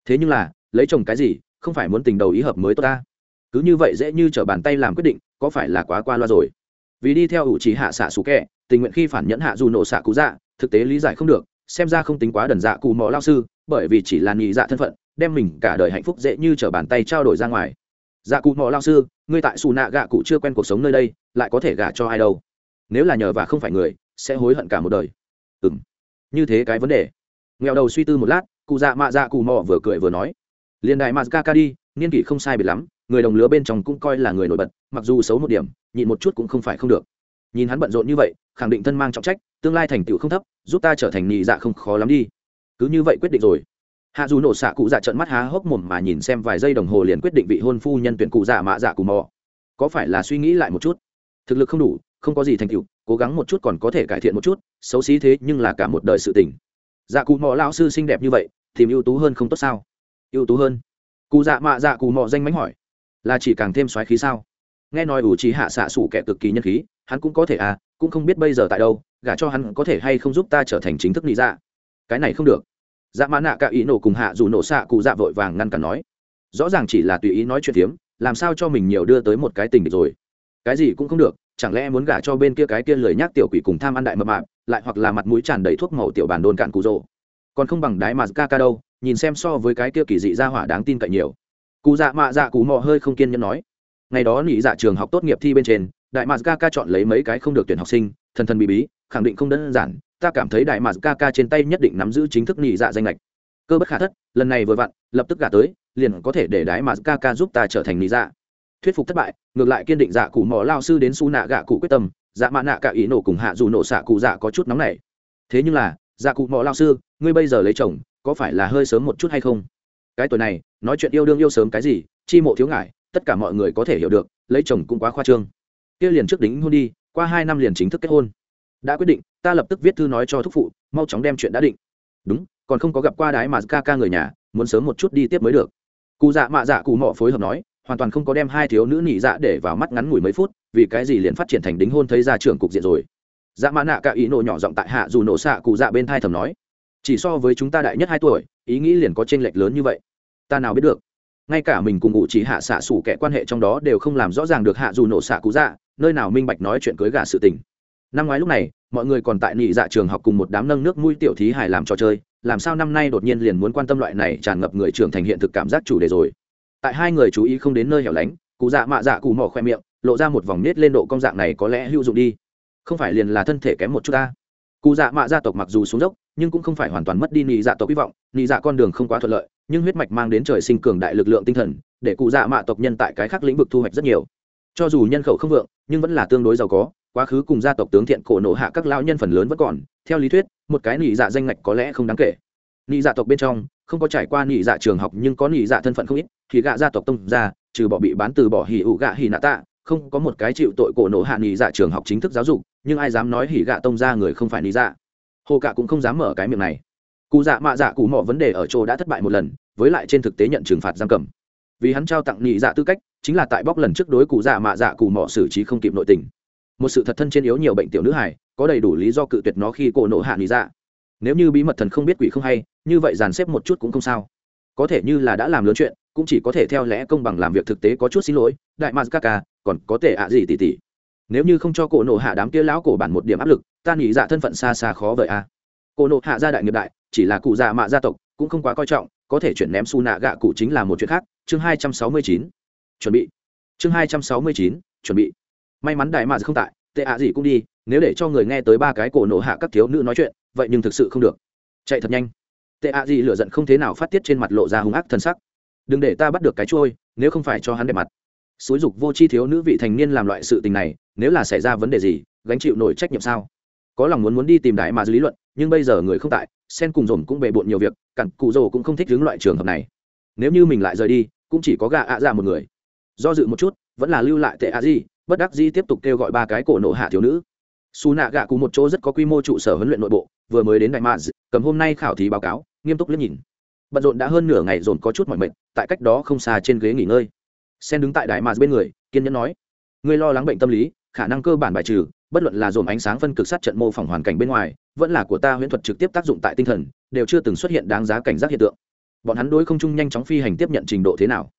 Thế nhưng là, lấy chồng cái gì, không phải muốn tình đầu ý hợp mới tốt ta? Cứ như vậy dễ như t r ở bàn tay làm quyết định, có phải là quá qua loa rồi? Vì đi theo ủ trí hạ xạ xú kẹ, tình nguyện khi phản nhẫn hạ dù nổ xạ cụ dạ thực tế lý giải không được, xem ra không tính quá đần dạ cụ mò lao sư, bởi vì chỉ là nhị dạ thân phận, đem mình cả đời hạnh phúc dễ như t r ở bàn tay trao đổi ra ngoài. Dạ cụ mò lao sư, ngươi tại xù nạ gạ cụ chưa quen cuộc sống nơi đây, lại có thể gả cho ai đâu? Nếu là nhờ và không phải người, sẽ hối hận cả một đời. Ừ m như thế cái vấn đề. Nghèo đầu suy tư một lát, cụ dạ mạ dạ cụ mò vừa cười vừa nói. Liền đại mạt ca ca đi niên kỷ không sai biệt lắm, người đồng lứa bên trong cũng coi là người nổi bật, mặc dù xấu một điểm nhịn một chút cũng không phải không được. Nhìn hắn bận rộn như vậy, khẳng định thân mang trọng trách, tương lai thành tựu không thấp, giúp ta trở thành nhị dạ không khó lắm đi. Cứ như vậy quyết định rồi. Hạ dù nổ xạ cụ dạ trợn mắt há hốc mồm mà nhìn xem vài giây đồng hồ liền quyết định vị hôn phu nhân tuyển cụ dạ mạ dạ cụ mò. Có phải là suy nghĩ lại một chút? Thực lực không đủ, không có gì thành tựu, cố gắng một chút còn có thể cải thiện một chút, xấu xí thế nhưng là cả một đời sự tình. Dạ cụ mò lão sư xinh đẹp như vậy, tìm ưu tú hơn không tốt sao? Ưu tú hơn. Cụ dạ mạ dạ cụ mò danh mánh hỏi. Là chỉ càng thêm xoáy khí sao? Nghe nói ủ trí hạ xạ sủ kẻ cực kỳ nhân khí hắn cũng có thể à cũng không biết bây giờ tại đâu gả cho hắn có thể hay không giúp ta trở thành chính thức lý dạ. Cái này không được. Dạ mã nạ cả ý nổ cùng hạ dù nổ xạ cụ dạ vội vàng ngăn cản nói. Rõ ràng chỉ là tùy ý nói chuyện tiếm, làm sao cho mình nhiều đưa tới một cái tình địch rồi. Cái gì cũng không được chẳng lẽ muốn gả cho bên kia cái kia lười nhác tiểu quỷ cùng tham ăn đại mập mạp lại hoặc là mặt mũi tràn đầy thuốc màu tiểu bàn đôn cạn cụ rồ. Còn không bằng đái mà ca ca đâu nhìn xem so với cái kia kỳ dị ra hỏa đáng tin cậy nhiều. Cụ dạ mạ dạ cụ mò hơi không kiên nhẫn nói ngày đó nghỉ dạ trường học tốt nghiệp thi bên trên, đại mạc ca ca chọn lấy mấy cái không được tuyển học sinh, thần thần bí bí, khẳng định không đơn giản, ta cảm thấy đại mạc ca ca trên tay nhất định nắm giữ chính thức nghỉ dạ danh lệch cơ bất khả thất, lần này vừa vặn, lập tức gả tới, liền có thể để đại mạc ca ca giúp ta trở thành nghỉ dạ. Thuyết phục thất bại, ngược lại kiên định dạ cụ mò lao sư đến su nạ gạ cụ quyết tâm dạ mạ nạ cả ý nổ cùng hạ dù nổ xạ cụ dạ có chút nóng này thế nhưng là dạ cụ mò lao sư, ngươi bây giờ lấy chồng, có phải là hơi sớm một chút hay không? Cái tuổi này, nói chuyện yêu đương yêu sớm cái gì, chi mộ thiếu ngại tất cả mọi người có thể hiểu được, lấy chồng cũng quá khoa trương. Kia liền trước đính hôn đi, qua hai năm liền chính thức kết hôn. Đã quyết định, ta lập tức viết thư nói cho thúc phụ, mau chóng đem chuyện đã định. Đúng, còn không có gặp qua đái mà ca ca người nhà, muốn sớm một chút đi tiếp mới được. Cụ dạ mạ dạ cụ mọ phối hợp nói, hoàn toàn không có đem hai thiếu nữ nhị dạ để vào mắt ngắn ngủi mấy phút, vì cái gì liền phát triển thành đính hôn thấy ra trưởng cục diện rồi. Dạ mạ nạ cả ý nộ nhỏ giọng tại hạ dù nổ xạ cụ dạ bên thai thầm nói, chỉ so với chúng ta đại nhất hai tuổi, ý nghĩ liền có t r ê n lệch lớn như vậy. Ta nào biết được ngay cả mình cùng ngụ chỉ hạ xạ xủ kẻ quan hệ trong đó đều không làm rõ ràng được hạ dù nổ xạ cú dạ nơi nào minh bạch nói chuyện cưới gà sự tình. Năm ngoái lúc này, mọi người còn tại nhị dạ trường học cùng một đám nâng nước mũi tiểu thí hài làm trò chơi, làm sao năm nay đột nhiên liền muốn quan tâm loại này tràn ngập người trưởng thành hiện thực cảm giác chủ đề rồi. Tại hai người chú ý không đến nơi hẻo lánh, cụ dạ mạ dạ cụ mỏ khoe miệng, lộ ra một vòng nết lên độ công dạng này có lẽ hữu dụng đi. Không phải liền là thân thể kém một chút ta. Cụ dạ mạ gia tộc mặc dù xuống dốc, nhưng cũng không phải hoàn toàn mất đi nị dạ tộc hy vọng, nị dạ con đường không quá thuận lợi nhưng huyết mạch mang đến trời sinh cường đại lực lượng tinh thần, để cụ dạ mạ tộc nhân tại cái khác lĩnh vực thu hoạch rất nhiều. Cho dù nhân khẩu không vượng, nhưng vẫn là tương đối giàu có, quá khứ cùng gia tộc tướng thiện cổ nổ hạ các lao nhân phần lớn vẫn còn. Theo lý thuyết, một cái nị dạ danh ngạch có lẽ không đáng kể. Nị dạ tộc bên trong, không có trải qua nị dạ trường học nhưng có nị dạ thân phận không ít, thì gạ gia tộc tông ra trừ bỏ bị bán từ bỏ hỉ ụ gạ hỉ nạ tạ, không có một cái chịu tội cổ nổ hạ nị dạ trường học chính thức giáo dục, nhưng ai dám nói hỉ gạ tông ra người không phải nị dạ. Hồ cạ cũng không dám mở cái miệng này cụ dạ mạ dạ cụ mọ vấn đề ở chỗ đã thất bại một lần, với lại trên thực tế nhận trừng phạt giam cầm. Vì hắn trao tặng nhị dạ tư cách, chính là tại bóc lần trước đối cụ dạ mạ dạ cụ mọ xử trí không kịp nội tình. Một sự thật thân trên yếu nhiều bệnh tiểu nữ hải có đầy đủ lý do cự tuyệt nó khi cổ nộ hạ nhị dạ. Nếu như bí mật thần không biết quỷ không hay, như vậy dàn xếp một chút cũng không sao. Có thể như là đã làm lớn chuyện, cũng chỉ có thể theo lẽ công bằng làm việc thực tế có chút xin lỗi, đại maz kaka còn có thể ạ gì tỉ tỉ. Nếu như không cho cổ nộ hạ đám kia lão cổ bản một điểm áp lực, ta nghĩ dạ thân phận xa xa khó vậy à cổ nộ hạ gia đại nghiệp đại chỉ là cụ già mạ gia tộc, cũng không quá coi trọng, có thể chuyển ném su nạ gạ cụ chính là một chuyện khác. Chương hai trăm sáu mươi chín, chuẩn bị. Chương hai trăm sáu mươi chín, chuẩn bị. May mắn đại mạ không tại, tệ ạ gì cũng đi, nếu để cho người nghe tới ba cái cổ nổ hạ các thiếu nữ nói chuyện, vậy nhưng thực sự không được. Chạy thật nhanh. Tệ ạ gì lựa giận không thế nào phát tiết trên mặt lộ ra hung ác thân sắc. Đừng để ta bắt được cái trôi nếu không phải cho hắn đẹp mặt. Xúi dục vô chi thiếu nữ vị thành niên làm loại sự tình này, nếu là xảy ra vấn đề gì, gánh chịu nổi trách nhiệm sao? Có lòng muốn muốn đi tìm đại mà lý luận, nhưng bây giờ người không tại, sen cùng dồn cũng bề bộn nhiều việc, cặn cụ rồ cũng không thích hướng loại trường hợp này. Nếu như mình lại rời đi, cũng chỉ có gà ạ ra một người. Do dự một chút, vẫn là lưu lại tệ ạ gì bất đắc di tiếp tục kêu gọi ba cái cổ nộ hạ thiếu nữ. Xù nạ gạ cùng một chỗ rất có quy mô trụ sở huấn luyện nội bộ, vừa mới đến đại maz cầm hôm nay khảo thí báo cáo, nghiêm túc liếc nhìn. Bận rộn đã hơn nửa ngày dồn có chút mỏi mệt, tại cách đó không xa trên ghế nghỉ ngơi. Sen đứng tại đại maz bên người, kiên nhẫn nói, ngươi lo lắng bệnh tâm lý, khả năng cơ bản bài trừ bất luận là dồn ánh sáng phân cực sát trận mô phỏng hoàn cảnh bên ngoài, vẫn là của ta huyễn thuật trực tiếp tác dụng tại tinh thần, đều chưa từng xuất hiện đáng giá cảnh giác hiện tượng. Bọn hắn đối không chung nhanh chóng phi hành tiếp nhận trình độ thế nào?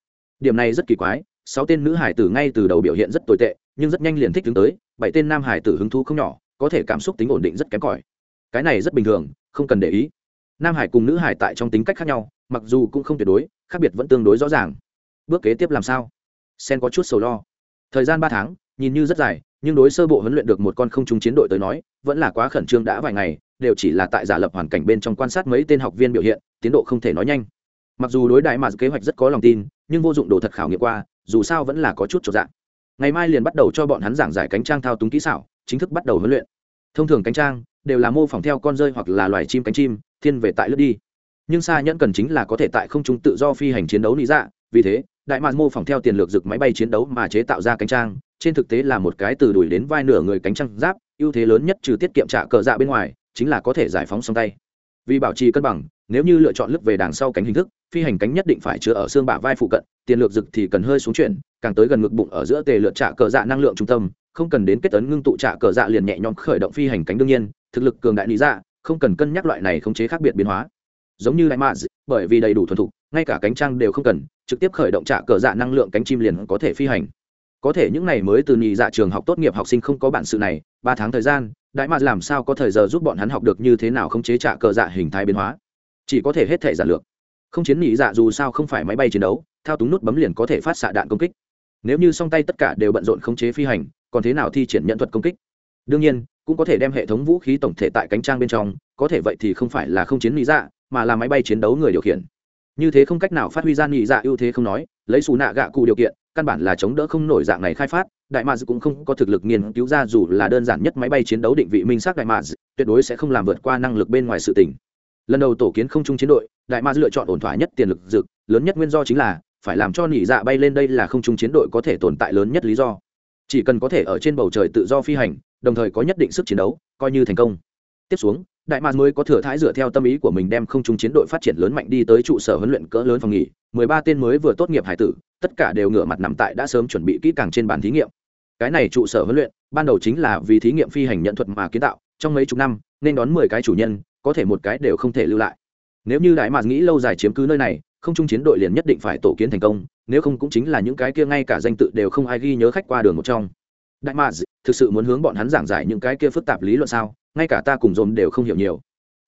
Điểm này rất kỳ quái, sáu tên nữ hải tử ngay từ đầu biểu hiện rất tồi tệ, nhưng rất nhanh liền thích đứng tới, bảy tên nam hải tử hứng thú không nhỏ, có thể cảm xúc tính ổn định rất kém cỏi. Cái này rất bình thường, không cần để ý. Nam hải cùng nữ hải tại trong tính cách khác nhau, mặc dù cũng không tuyệt đối, khác biệt vẫn tương đối rõ ràng. Bước kế tiếp làm sao? Sen có chút sầu lo. Thời gian ba tháng, nhìn như rất dài nhưng đối sơ bộ huấn luyện được một con không trung chiến đội tới nói, vẫn là quá khẩn trương đã vài ngày, đều chỉ là tại giả lập hoàn cảnh bên trong quan sát mấy tên học viên biểu hiện, tiến độ không thể nói nhanh. Mặc dù đối đại mà kế hoạch rất có lòng tin, nhưng vô dụng đồ thật khảo nghiệm qua, dù sao vẫn là có chút trọn dạng. Ngày mai liền bắt đầu cho bọn hắn giảng giải cánh trang thao túng kỹ xảo, chính thức bắt đầu huấn luyện. Thông thường cánh trang đều là mô phỏng theo con rơi hoặc là loài chim cánh chim, thiên về tại lướt đi. Nhưng xa nhẫn cần chính là có thể tại không trung tự do phi hành chiến đấu lý dạ vì thế, đại mạc mô phỏng theo tiền lược rực máy bay chiến đấu mà chế tạo ra cánh trang trên thực tế là một cái từ đuổi đến vai nửa người cánh trăng giáp, ưu thế lớn nhất trừ tiết kiệm trả cờ dạ bên ngoài, chính là có thể giải phóng song tay. Vì bảo trì cân bằng, nếu như lựa chọn lướt về đằng sau cánh hình thức, phi hành cánh nhất định phải chứa ở xương bả vai phụ cận, tiền lược rực thì cần hơi xuống chuyển, càng tới gần ngực bụng ở giữa tề lượt trả cờ dạ năng lượng trung tâm, không cần đến kết tấn ngưng tụ trả cờ dạ liền nhẹ nhõm khởi động phi hành cánh đương nhiên, thực lực cường đại lý dạ không cần cân nhắc loại này khống chế khác biệt biến hóa. Giống như đại maz, bởi vì đầy đủ thuần thục, ngay cả cánh trang đều không cần, trực tiếp khởi động trả cờ dạ năng lượng cánh chim liền có thể phi hành có thể những này mới từ nhị dạ trường học tốt nghiệp học sinh không có bản sự này, ba tháng thời gian, đại mạc làm sao có thời giờ giúp bọn hắn học được như thế nào không chế trả cờ dạ hình thái biến hóa? Chỉ có thể hết thể giản lược. Không chiến nhị dạ dù sao không phải máy bay chiến đấu, thao túng nút bấm liền có thể phát xạ đạn công kích. Nếu như song tay tất cả đều bận rộn khống chế phi hành, còn thế nào thi triển nhận thuật công kích? Đương nhiên, cũng có thể đem hệ thống vũ khí tổng thể tại cánh trang bên trong, có thể vậy thì không phải là không chiến lý dạ mà là máy bay chiến đấu người điều khiển. Như thế không cách nào phát huy ra nhị dạ ưu thế không nói, lấy xù nạ gạ cụ điều kiện căn bản là chống đỡ không nổi dạng này khai phát, đại mads cũng không có thực lực nghiên cứu ra dù là đơn giản nhất máy bay chiến đấu định vị minh xác đại mads tuyệt đối sẽ không làm vượt qua năng lực bên ngoài sự tỉnh lần đầu tổ kiến không trung chiến đội, đại mads lựa chọn ổn thỏa nhất tiền lực dực lớn nhất nguyên do chính là phải làm cho nỉ dạ bay lên đây là không trung chiến đội có thể tồn tại lớn nhất lý do. Chỉ cần có thể ở trên bầu trời tự do phi hành, đồng thời có nhất định sức chiến đấu, coi như thành công. Tiếp xuống đại mạc mới có thừa thái dựa theo tâm ý của mình đem không trung chiến đội phát triển lớn mạnh đi tới trụ sở huấn luyện cỡ lớn phòng nghỉ. Mười ba tên mới vừa tốt nghiệp hải tử, tất cả đều ngửa mặt nằm tại đã sớm chuẩn bị kỹ càng trên bàn thí nghiệm. Cái này trụ sở huấn luyện, ban đầu chính là vì thí nghiệm phi hành nhận thuật mà kiến tạo, trong mấy chục năm, nên đón mười cái chủ nhân, có thể một cái đều không thể lưu lại. Nếu như đại mạc nghĩ lâu dài chiếm cứ nơi này, không trung chiến đội liền nhất định phải tổ kiến thành công, nếu không cũng chính là những cái kia ngay cả danh tự đều không ai ghi nhớ khách qua đường một trong đại mà thực sự muốn hướng bọn hắn giảng giải những cái kia phức tạp lý luận sao? Ngay cả ta cùng dồn đều không hiểu nhiều.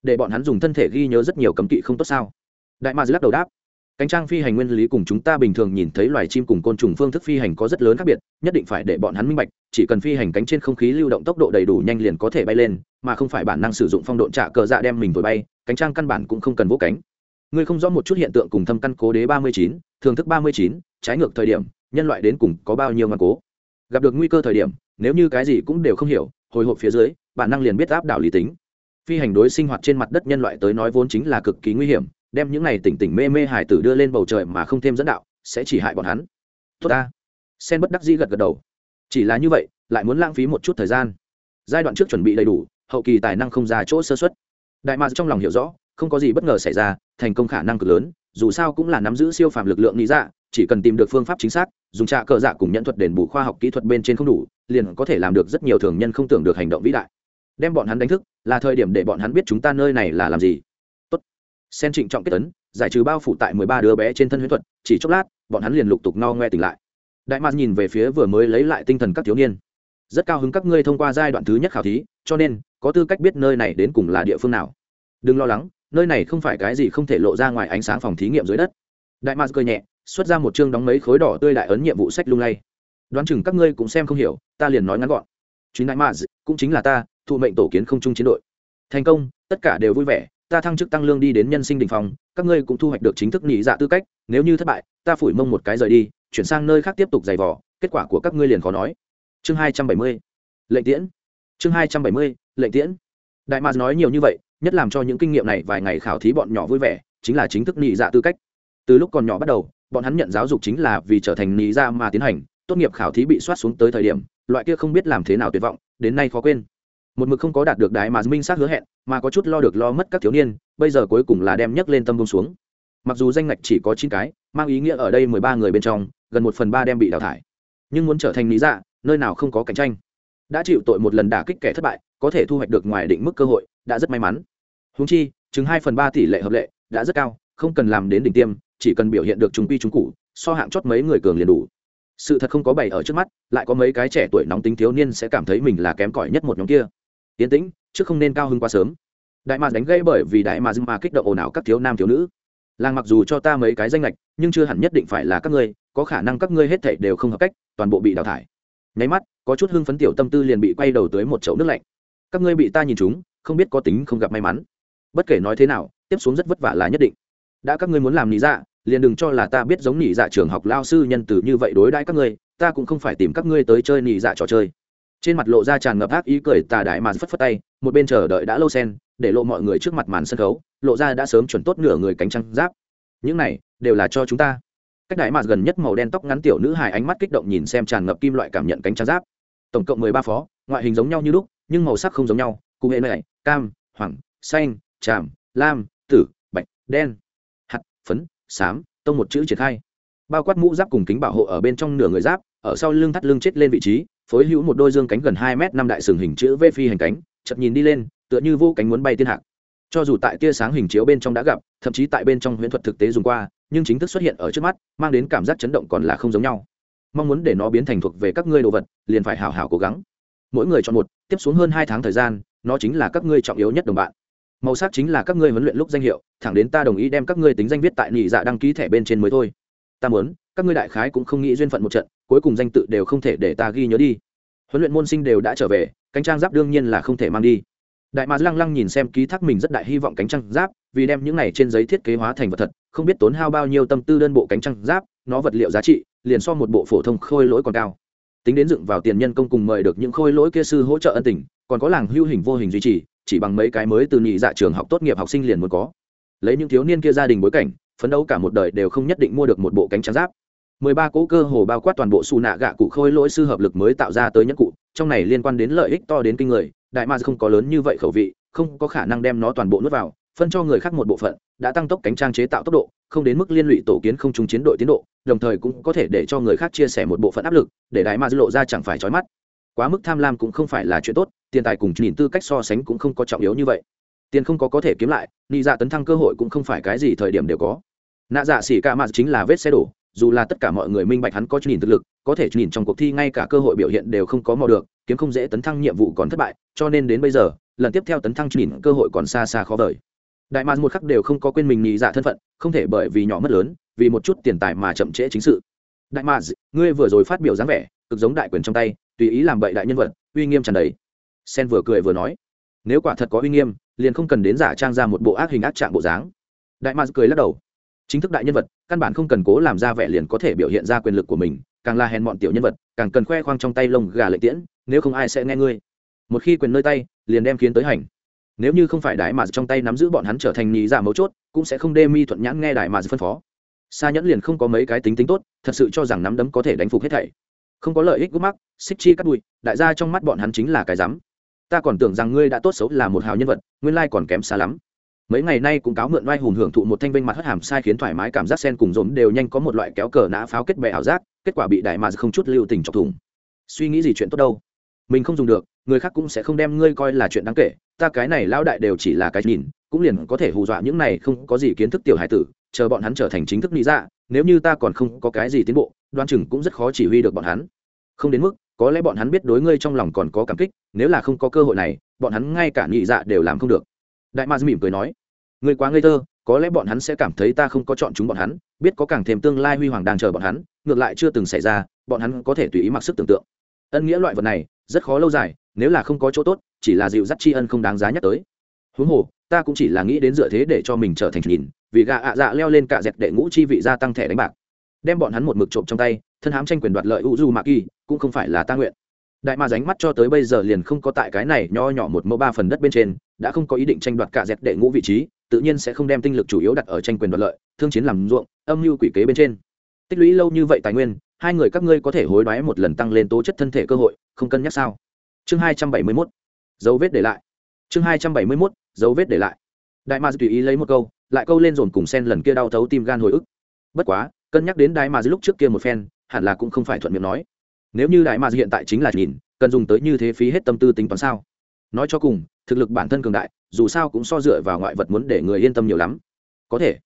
Để bọn hắn dùng thân thể ghi nhớ rất nhiều cấm kỵ không tốt sao? Đại mà lắc đầu đáp. Cánh trang phi hành nguyên lý cùng chúng ta bình thường nhìn thấy loài chim cùng côn trùng phương thức phi hành có rất lớn khác biệt, nhất định phải để bọn hắn minh bạch, chỉ cần phi hành cánh trên không khí lưu động tốc độ đầy đủ nhanh liền có thể bay lên, mà không phải bản năng sử dụng phong độn trả cờ dạ đem mình thổi bay, cánh trang căn bản cũng không cần vỗ cánh. Ngươi không rõ một chút hiện tượng cùng thâm căn cố đế ba mươi chín thường thức ba mươi chín, trái ngược thời điểm, nhân loại đến cùng có bao nhiêu ngoan cố? Gặp được nguy cơ thời điểm, nếu như cái gì cũng đều không hiểu, hồi hộp phía dưới, bản năng liền biết áp đảo lý tính. Phi hành đối sinh hoạt trên mặt đất nhân loại tới nói vốn chính là cực kỳ nguy hiểm, đem những này tỉnh tỉnh mê mê hải tử đưa lên bầu trời mà không thêm dẫn đạo, sẽ chỉ hại bọn hắn. Tốt ta. Sen bất đắc dĩ gật gật đầu. Chỉ là như vậy, lại muốn lãng phí một chút thời gian. Giai đoạn trước chuẩn bị đầy đủ, hậu kỳ tài năng không ra chỗ sơ xuất đại mạc trong lòng hiểu rõ, không có gì bất ngờ xảy ra, thành công khả năng cực lớn dù sao cũng là nắm giữ siêu phàm lực lượng lý dạ chỉ cần tìm được phương pháp chính xác, dùng trạ cờ dạ cùng nhận thuật đền bù khoa học kỹ thuật bên trên không đủ, liền có thể làm được rất nhiều thường nhân không tưởng được hành động vĩ đại. Đem bọn hắn đánh thức, là thời điểm để bọn hắn biết chúng ta nơi này là làm gì. Tốt. Sen trịnh trọng kết tấn giải trừ bao phủ tại mười ba đứa bé trên thân huyễn thuật, chỉ chốc lát, bọn hắn liền lục tục no ngoe tỉnh lại. Đại mạc nhìn về phía vừa mới lấy lại tinh thần các thiếu niên. Rất cao hứng các ngươi thông qua giai đoạn thứ nhất khảo thí, cho nên, có tư cách biết nơi này đến cùng là địa phương nào. Đừng lo lắng nơi này không phải cái gì không thể lộ ra ngoài ánh sáng phòng thí nghiệm dưới đất. Đại mars cười nhẹ, xuất ra một chương đóng mấy khối đỏ tươi đại ấn nhiệm vụ sách lung lay. Đoán chừng các ngươi cũng xem không hiểu, ta liền nói ngắn gọn. Chuyến đại mars cũng chính là ta, thụ mệnh tổ kiến không trung chiến đội. Thành công, tất cả đều vui vẻ, ta thăng chức tăng lương đi đến nhân sinh đình phòng các ngươi cũng thu hoạch được chính thức nghỉ dạ tư cách, nếu như thất bại, ta phủi mông một cái rời đi, chuyển sang nơi khác tiếp tục giày vò, kết quả của các ngươi liền khó nói. Chương hai trăm bảy mươi, lệnh tiễn. Chương hai trăm bảy mươi, lệnh tiễn. Đại mạc nói nhiều như vậy nhất làm cho những kinh nghiệm này vài ngày khảo thí bọn nhỏ vui vẻ, chính là chính thức nhị dạ tư cách. Từ lúc còn nhỏ bắt đầu, bọn hắn nhận giáo dục chính là vì trở thành nhị dạ mà tiến hành, tốt nghiệp khảo thí bị soát xuống tới thời điểm, loại kia không biết làm thế nào tuyệt vọng, đến nay khó quên. Một mực không có đạt được đại mà minh xác hứa hẹn, mà có chút lo được lo mất các thiếu niên, bây giờ cuối cùng là đem nhấc lên tâm bông xuống. Mặc dù danh ngạch chỉ có chín cái, mang ý nghĩa ở đây mười ba người bên trong, gần một phần ba đem bị đào thải. Nhưng muốn trở thành lý dạ nơi nào không có cạnh tranh. Đã chịu tội một lần đả kích kẻ thất bại, có thể thu hoạch được ngoài định mức cơ hội đã rất may mắn. Húng chi chứng hai phần ba tỷ lệ hợp lệ đã rất cao, không cần làm đến đỉnh tiêm, chỉ cần biểu hiện được trung quy trung cụ so hạng chót mấy người cường liền đủ. Sự thật không có bày ở trước mắt, lại có mấy cái trẻ tuổi nóng tính thiếu niên sẽ cảm thấy mình là kém cỏi nhất một nhóm kia. Tiến tĩnh chứ không nên cao hơn quá sớm. Đại mà đánh gây bởi vì đại mạc mà kích động ồn ào các thiếu nam thiếu nữ. Làng mặc dù cho ta mấy cái danh lệch, nhưng chưa hẳn nhất định phải là các ngươi, có khả năng các ngươi hết thảy đều không hợp cách, toàn bộ bị đào thải. Nháy mắt, có chút hưng phấn tiểu tâm tư liền bị quay đầu tới một chậu nước lạnh. Các ngươi bị ta nhìn chúng không biết có tính không gặp may mắn. Bất kể nói thế nào, tiếp xuống rất vất vả là nhất định. Đã các ngươi muốn làm nỉ dạ liền đừng cho là ta biết giống nỉ dạ trường học lao sư nhân từ như vậy đối đãi các ngươi, ta cũng không phải tìm các ngươi tới chơi nỉ dạ trò chơi. Trên mặt lộ ra tràn ngập ác ý cười, tà đại màn phất phất tay, một bên chờ đợi đã lâu sen, để lộ mọi người trước mặt màn sân khấu, lộ ra đã sớm chuẩn tốt nửa người cánh trăng giáp. Những này, đều là cho chúng ta. Cách đại màn gần nhất màu đen tóc ngắn tiểu nữ hài ánh mắt kích động nhìn xem tràn ngập kim loại cảm nhận cánh trăng giáp. Tổng cộng mười ba phó, ngoại hình giống nhau như lúc, nhưng màu sắc không giống nhau cụ hệ này cam hoàng xanh, tràm, lam, tử, bạch, đen, hạt, phấn, xám, tông một chữ triển khai. Bao quát mũ giáp cùng kính bảo hộ ở bên trong nửa người giáp, ở sau lưng thắt lưng chết lên vị trí, phối hữu một đôi dương cánh gần hai m năm đại sừng hình chữ v phi hành cánh chật nhìn đi lên, tựa như vô cánh muốn bay tiên hạc. Cho dù tại tia sáng hình chiếu bên trong đã gặp, thậm chí tại bên trong huyễn thuật thực tế dùng qua, nhưng chính thức xuất hiện ở trước mắt, mang đến cảm giác chấn động còn là không giống nhau. Mong muốn để nó biến thành thuộc về các ngươi đồ vật, liền phải hào hào cố gắng. Mỗi người chọn một, tiếp xuống hơn hai tháng thời gian nó chính là các ngươi trọng yếu nhất đồng bạn. Màu sắc chính là các ngươi huấn luyện lúc danh hiệu, thẳng đến ta đồng ý đem các ngươi tính danh viết tại nị dạ đăng ký thẻ bên trên mới thôi. Ta muốn, các ngươi đại khái cũng không nghĩ duyên phận một trận, cuối cùng danh tự đều không thể để ta ghi nhớ đi. Huấn luyện môn sinh đều đã trở về, cánh trang giáp đương nhiên là không thể mang đi. Đại mà lăng lăng nhìn xem ký thác mình rất đại hy vọng cánh trang giáp, vì đem những này trên giấy thiết kế hóa thành vật thật, không biết tốn hao bao nhiêu tâm tư đơn bộ cánh trang giáp, nó vật liệu giá trị, liền so một bộ phổ thông khôi lỗi còn cao. Tính đến dựng vào tiền nhân công cùng mời được những khôi lỗi kia sư hỗ trợ ân tình còn có làng hưu hình vô hình duy trì, chỉ bằng mấy cái mới từ nhị dạ trường học tốt nghiệp học sinh liền muốn có. Lấy những thiếu niên kia gia đình bối cảnh, phấn đấu cả một đời đều không nhất định mua được một bộ cánh trang giáp. Mười ba cỗ cơ hồ bao quát toàn bộ xù nạ gạ cụ khôi lỗi sư hợp lực mới tạo ra tới nhất cụ, trong này liên quan đến lợi ích to đến kinh người, đại ma không có lớn như vậy khẩu vị, không có khả năng đem nó toàn bộ nuốt vào, phân cho người khác một bộ phận, đã tăng tốc cánh trang chế tạo tốc độ, không đến mức liên lụy tổ kiến không trung chiến đội tiến độ, đồng thời cũng có thể để cho người khác chia sẻ một bộ phận áp lực, để đại ma lộ ra chẳng phải trói mắt. Quá mức tham lam cũng không phải là chuyện tốt tiền tài cùng nhìn tư cách so sánh cũng không có trọng yếu như vậy. Tiền không có có thể kiếm lại, nị dạ tấn thăng cơ hội cũng không phải cái gì thời điểm đều có. Nạ dạ xỉ ca mạt chính là vết xe đổ, dù là tất cả mọi người minh bạch hắn có nhìn thực lực, có thể nhìn trong cuộc thi ngay cả cơ hội biểu hiện đều không có mò được, kiếm không dễ tấn thăng nhiệm vụ còn thất bại, cho nên đến bây giờ, lần tiếp theo tấn thăng nhìn cơ hội còn xa xa khó vời. Đại mạc một khắc đều không có quên mình nhị dạ thân phận, không thể bởi vì nhỏ mất lớn, vì một chút tiền tài mà chậm trễ chính sự. Đại mạc ngươi vừa rồi phát biểu dáng vẻ, cực giống đại quyền trong tay, tùy ý làm bậy đại nhân vật, uy nghiêm tràn đầy sen vừa cười vừa nói, nếu quả thật có uy nghiêm, liền không cần đến giả trang ra một bộ ác hình ác trạng bộ dáng. Đại mạc cười lắc đầu, chính thức đại nhân vật, căn bản không cần cố làm ra vẻ liền có thể biểu hiện ra quyền lực của mình, càng là hèn mọn tiểu nhân vật, càng cần khoe khoang trong tay lông gà lợi tiễn, nếu không ai sẽ nghe ngươi. Một khi quyền nơi tay, liền đem khiến tới hành. Nếu như không phải đại mà trong tay nắm giữ bọn hắn trở thành nhì giả mấu chốt, cũng sẽ không đê mi thuận nhãn nghe đại mà phân phó. Xa nhẫn liền không có mấy cái tính tính tốt, thật sự cho rằng nắm đấm có thể đánh phục hết thảy. Không có lợi ích gút mắc, xích chi cắt bụi, đại gia trong mắt bọn hắn chính là cái rắm ta còn tưởng rằng ngươi đã tốt xấu là một hào nhân vật, nguyên lai còn kém xa lắm. Mấy ngày nay cũng cáo mượn vai hùng hưởng thụ một thanh vinh mặt hất hàm sai khiến thoải mái cảm giác sen cùng dồn đều nhanh có một loại kéo cờ nã pháo kết bè ảo giác, kết quả bị đại mà không chút lưu tình chọc thủng. Suy nghĩ gì chuyện tốt đâu? Mình không dùng được, người khác cũng sẽ không đem ngươi coi là chuyện đáng kể, ta cái này lão đại đều chỉ là cái nhìn, cũng liền có thể hù dọa những này không có gì kiến thức tiểu hải tử, chờ bọn hắn trở thành chính thức lý dạ nếu như ta còn không có cái gì tiến bộ, đoan chừng cũng rất khó chỉ huy được bọn hắn. Không đến mức có lẽ bọn hắn biết đối ngươi trong lòng còn có cảm kích, nếu là không có cơ hội này, bọn hắn ngay cả nhị dạ đều làm không được. Đại ma mỉm cười nói, ngươi quá ngây thơ, có lẽ bọn hắn sẽ cảm thấy ta không có chọn chúng bọn hắn, biết có càng thêm tương lai huy hoàng đang chờ bọn hắn, ngược lại chưa từng xảy ra, bọn hắn có thể tùy ý mặc sức tưởng tượng. Ân nghĩa loại vật này, rất khó lâu dài, nếu là không có chỗ tốt, chỉ là dịu dắt tri ân không đáng giá nhắc tới. Huống hồ, ta cũng chỉ là nghĩ đến dựa thế để cho mình trở thành nhìn, vì gạ ạ dạ leo lên cả dẹp đệ ngũ chi vị gia tăng thẻ đánh bạc, đem bọn hắn một mực trộm trong tay thân hám tranh quyền đoạt lợi u du mạ kỳ cũng không phải là ta nguyện. Đại ma ránh mắt cho tới bây giờ liền không có tại cái này nho nhỏ một mẫu ba phần đất bên trên, đã không có ý định tranh đoạt cả dẹp đệ ngũ vị trí, tự nhiên sẽ không đem tinh lực chủ yếu đặt ở tranh quyền đoạt lợi, thương chiến làm ruộng, âm mưu quỷ kế bên trên. Tích lũy lâu như vậy tài nguyên, hai người các ngươi có thể hối đoái một lần tăng lên tố chất thân thể cơ hội, không cân nhắc sao? Chương hai trăm bảy mươi mốt. Dấu vết để lại. Chương hai trăm bảy mươi mốt, dấu vết để lại. Đại ma tùy ý lấy một câu, lại câu lên dồn cùng sen lần kia đau thấu tim gan hồi ức. Bất quá, cân nhắc đến đại ma lúc trước kia một phen hẳn là cũng không phải thuận miệng nói. Nếu như đại ma hiện tại chính là nhìn, cần dùng tới như thế phí hết tâm tư tính toán sao? Nói cho cùng, thực lực bản thân cường đại, dù sao cũng so dựa vào ngoại vật muốn để người yên tâm nhiều lắm. Có thể.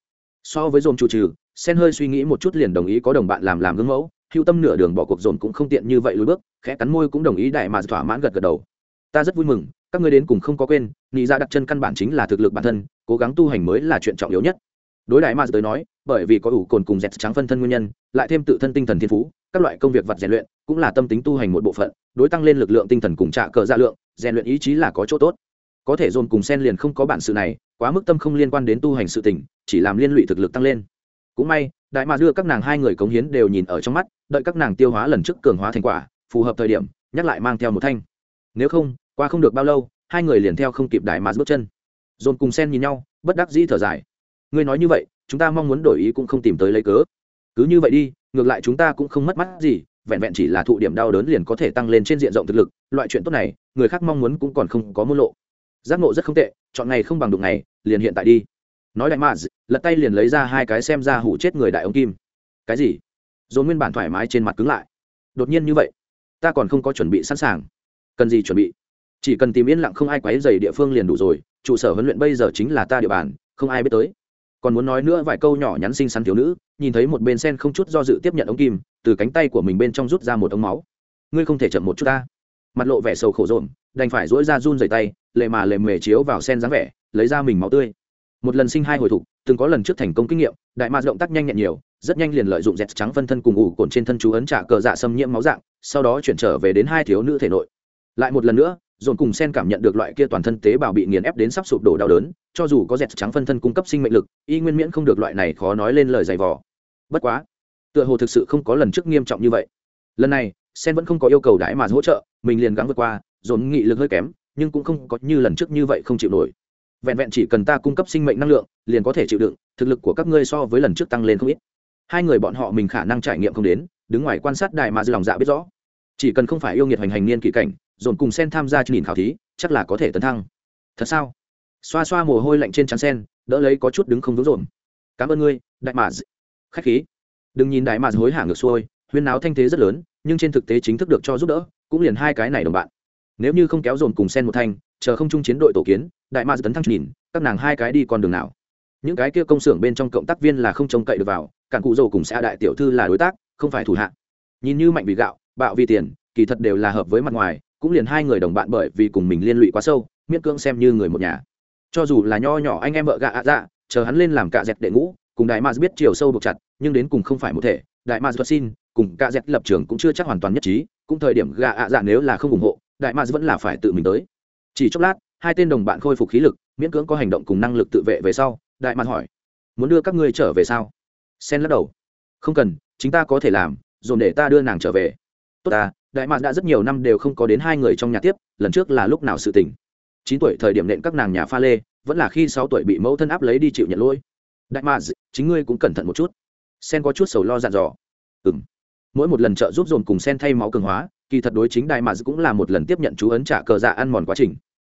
So với dồn chủ trừ, sen hơi suy nghĩ một chút liền đồng ý có đồng bạn làm làm gương mẫu, hưu tâm nửa đường bỏ cuộc dồn cũng không tiện như vậy lùi bước, khẽ cắn môi cũng đồng ý đại mà thỏa mãn gật gật đầu. Ta rất vui mừng, các ngươi đến cùng không có quên nghĩ ra dạ đặt chân căn bản chính là thực lực bản thân, cố gắng tu hành mới là chuyện trọng yếu nhất. Đối đại mà tới nói bởi vì có ủ cồn cùng dẹt trắng phân thân nguyên nhân, lại thêm tự thân tinh thần thiên phú, các loại công việc vật rèn luyện cũng là tâm tính tu hành một bộ phận, đối tăng lên lực lượng tinh thần cùng trạ cờ dạ lượng, rèn luyện ý chí là có chỗ tốt. Có thể dồn cùng sen liền không có bản sự này, quá mức tâm không liên quan đến tu hành sự tỉnh chỉ làm liên lụy thực lực tăng lên. Cũng may, đại mà đưa các nàng hai người cống hiến đều nhìn ở trong mắt, đợi các nàng tiêu hóa lần trước cường hóa thành quả, phù hợp thời điểm, nhắc lại mang theo một thanh. Nếu không, qua không được bao lâu, hai người liền theo không kịp đại mà bước chân. Dồn cùng sen nhìn nhau, bất đắc dĩ thở dài. Ngươi nói như vậy chúng ta mong muốn đổi ý cũng không tìm tới lấy cớ. Cứ như vậy đi, ngược lại chúng ta cũng không mất mắt gì, vẹn vẹn chỉ là thụ điểm đau đớn liền có thể tăng lên trên diện rộng thực lực, loại chuyện tốt này, người khác mong muốn cũng còn không có môn lộ. Giác ngộ rất không tệ, chọn ngày không bằng đụng ngày, liền hiện tại đi. Nói đại maz lật tay liền lấy ra hai cái xem ra hủ chết người đại ông kim. Cái gì? Dồn nguyên bản thoải mái trên mặt cứng lại. Đột nhiên như vậy, ta còn không có chuẩn bị sẵn sàng. Cần gì chuẩn bị? Chỉ cần tìm yên lặng không ai quấy dày địa phương liền đủ rồi, trụ sở huấn luyện bây giờ chính là ta địa bàn, không ai biết tới còn muốn nói nữa vài câu nhỏ nhắn xinh xắn thiếu nữ, nhìn thấy một bên sen không chút do dự tiếp nhận ống kim, từ cánh tay của mình bên trong rút ra một ống máu. Ngươi không thể chậm một chút ta. Mặt lộ vẻ sầu khổ rộn đành phải dỗi ra run dày tay, lệ mà lệ mề chiếu vào sen dáng vẻ, lấy ra mình máu tươi. Một lần sinh hai hồi thục, từng có lần trước thành công kinh nghiệm, đại ma động tác nhanh nhẹn nhiều, rất nhanh liền lợi dụng dẹt trắng phân thân cùng ủ cồn trên thân chú ấn trả cờ dạ xâm nhiễm máu dạng, sau đó chuyển trở về đến hai thiếu nữ thể nội. Lại một lần nữa dồn cùng sen cảm nhận được loại kia toàn thân tế bào bị nghiền ép đến sắp sụp đổ đau đớn, cho dù có dẹt trắng phân thân cung cấp sinh mệnh lực, y nguyên miễn không được loại này khó nói lên lời dày vò. Bất quá, tựa hồ thực sự không có lần trước nghiêm trọng như vậy. Lần này, sen vẫn không có yêu cầu đãi mà hỗ trợ, mình liền gắng vượt qua, dồn nghị lực hơi kém, nhưng cũng không có như lần trước như vậy không chịu nổi. Vẹn vẹn chỉ cần ta cung cấp sinh mệnh năng lượng, liền có thể chịu đựng, thực lực của các ngươi so với lần trước tăng lên không ít. Hai người bọn họ mình khả năng trải nghiệm không đến, đứng ngoài quan sát đại mà dư lòng dạ biết rõ. Chỉ cần không phải yêu nghiệt hoành hành niên kỳ cảnh dồn cùng sen tham gia nhìn khảo thí, chắc là có thể tấn thăng. Thật sao? Xoa xoa mồ hôi lạnh trên trán sen, đỡ lấy có chút đứng không vững rộn cảm ơn ngươi, đại mạc khách khí. Đừng nhìn đại mạc hối hả ngược xuôi, huyên náo thanh thế rất lớn, nhưng trên thực tế chính thức được cho giúp đỡ, cũng liền hai cái này đồng bạn. Nếu như không kéo dồn cùng sen một thanh chờ không chung chiến đội tổ kiến, đại mạc tấn thăng nhìn các nàng hai cái đi con đường nào? Những cái kia công xưởng bên trong cộng tác viên là không trông cậy được vào, cản cụ dầu cùng xã đại tiểu thư là đối tác, không phải thủ hạ. Nhìn như mạnh vì gạo, bạo vì tiền, kỳ thật đều là hợp với mặt ngoài cũng liền hai người đồng bạn bởi vì cùng mình liên lụy quá sâu, miễn cưỡng xem như người một nhà. Cho dù là nho nhỏ anh em vợ gạ ạ dạ chờ hắn lên làm cạ dẹt đệ ngũ, cùng đại maz biết chiều sâu buộc chặt, nhưng đến cùng không phải một thể, đại maz vật xin, cùng cạ dẹt lập trường cũng chưa chắc hoàn toàn nhất trí, cũng thời điểm gạ ạ dạ nếu là không ủng hộ, đại maz vẫn là phải tự mình tới. Chỉ chốc lát, hai tên đồng bạn khôi phục khí lực, miễn cưỡng có hành động cùng năng lực tự vệ về sau, đại maz hỏi, muốn đưa các ngươi trở về sao? Sen lắc đầu, không cần, chính ta có thể làm, dồn để ta đưa nàng trở về tốt ta, đại mạc đã rất nhiều năm đều không có đến hai người trong nhà tiếp, lần trước là lúc nào sự tình. Chín tuổi thời điểm nện các nàng nhà pha lê, vẫn là khi sáu tuổi bị mẫu thân áp lấy đi chịu nhận lỗi. Đại mạc chính ngươi cũng cẩn thận một chút. Sen có chút sầu lo dặn dò. Ừ m mỗi một lần trợ giúp dồn cùng sen thay máu cường hóa, kỳ thật đối chính đại mạc cũng là một lần tiếp nhận chú ấn trả cờ dạ ăn mòn quá trình.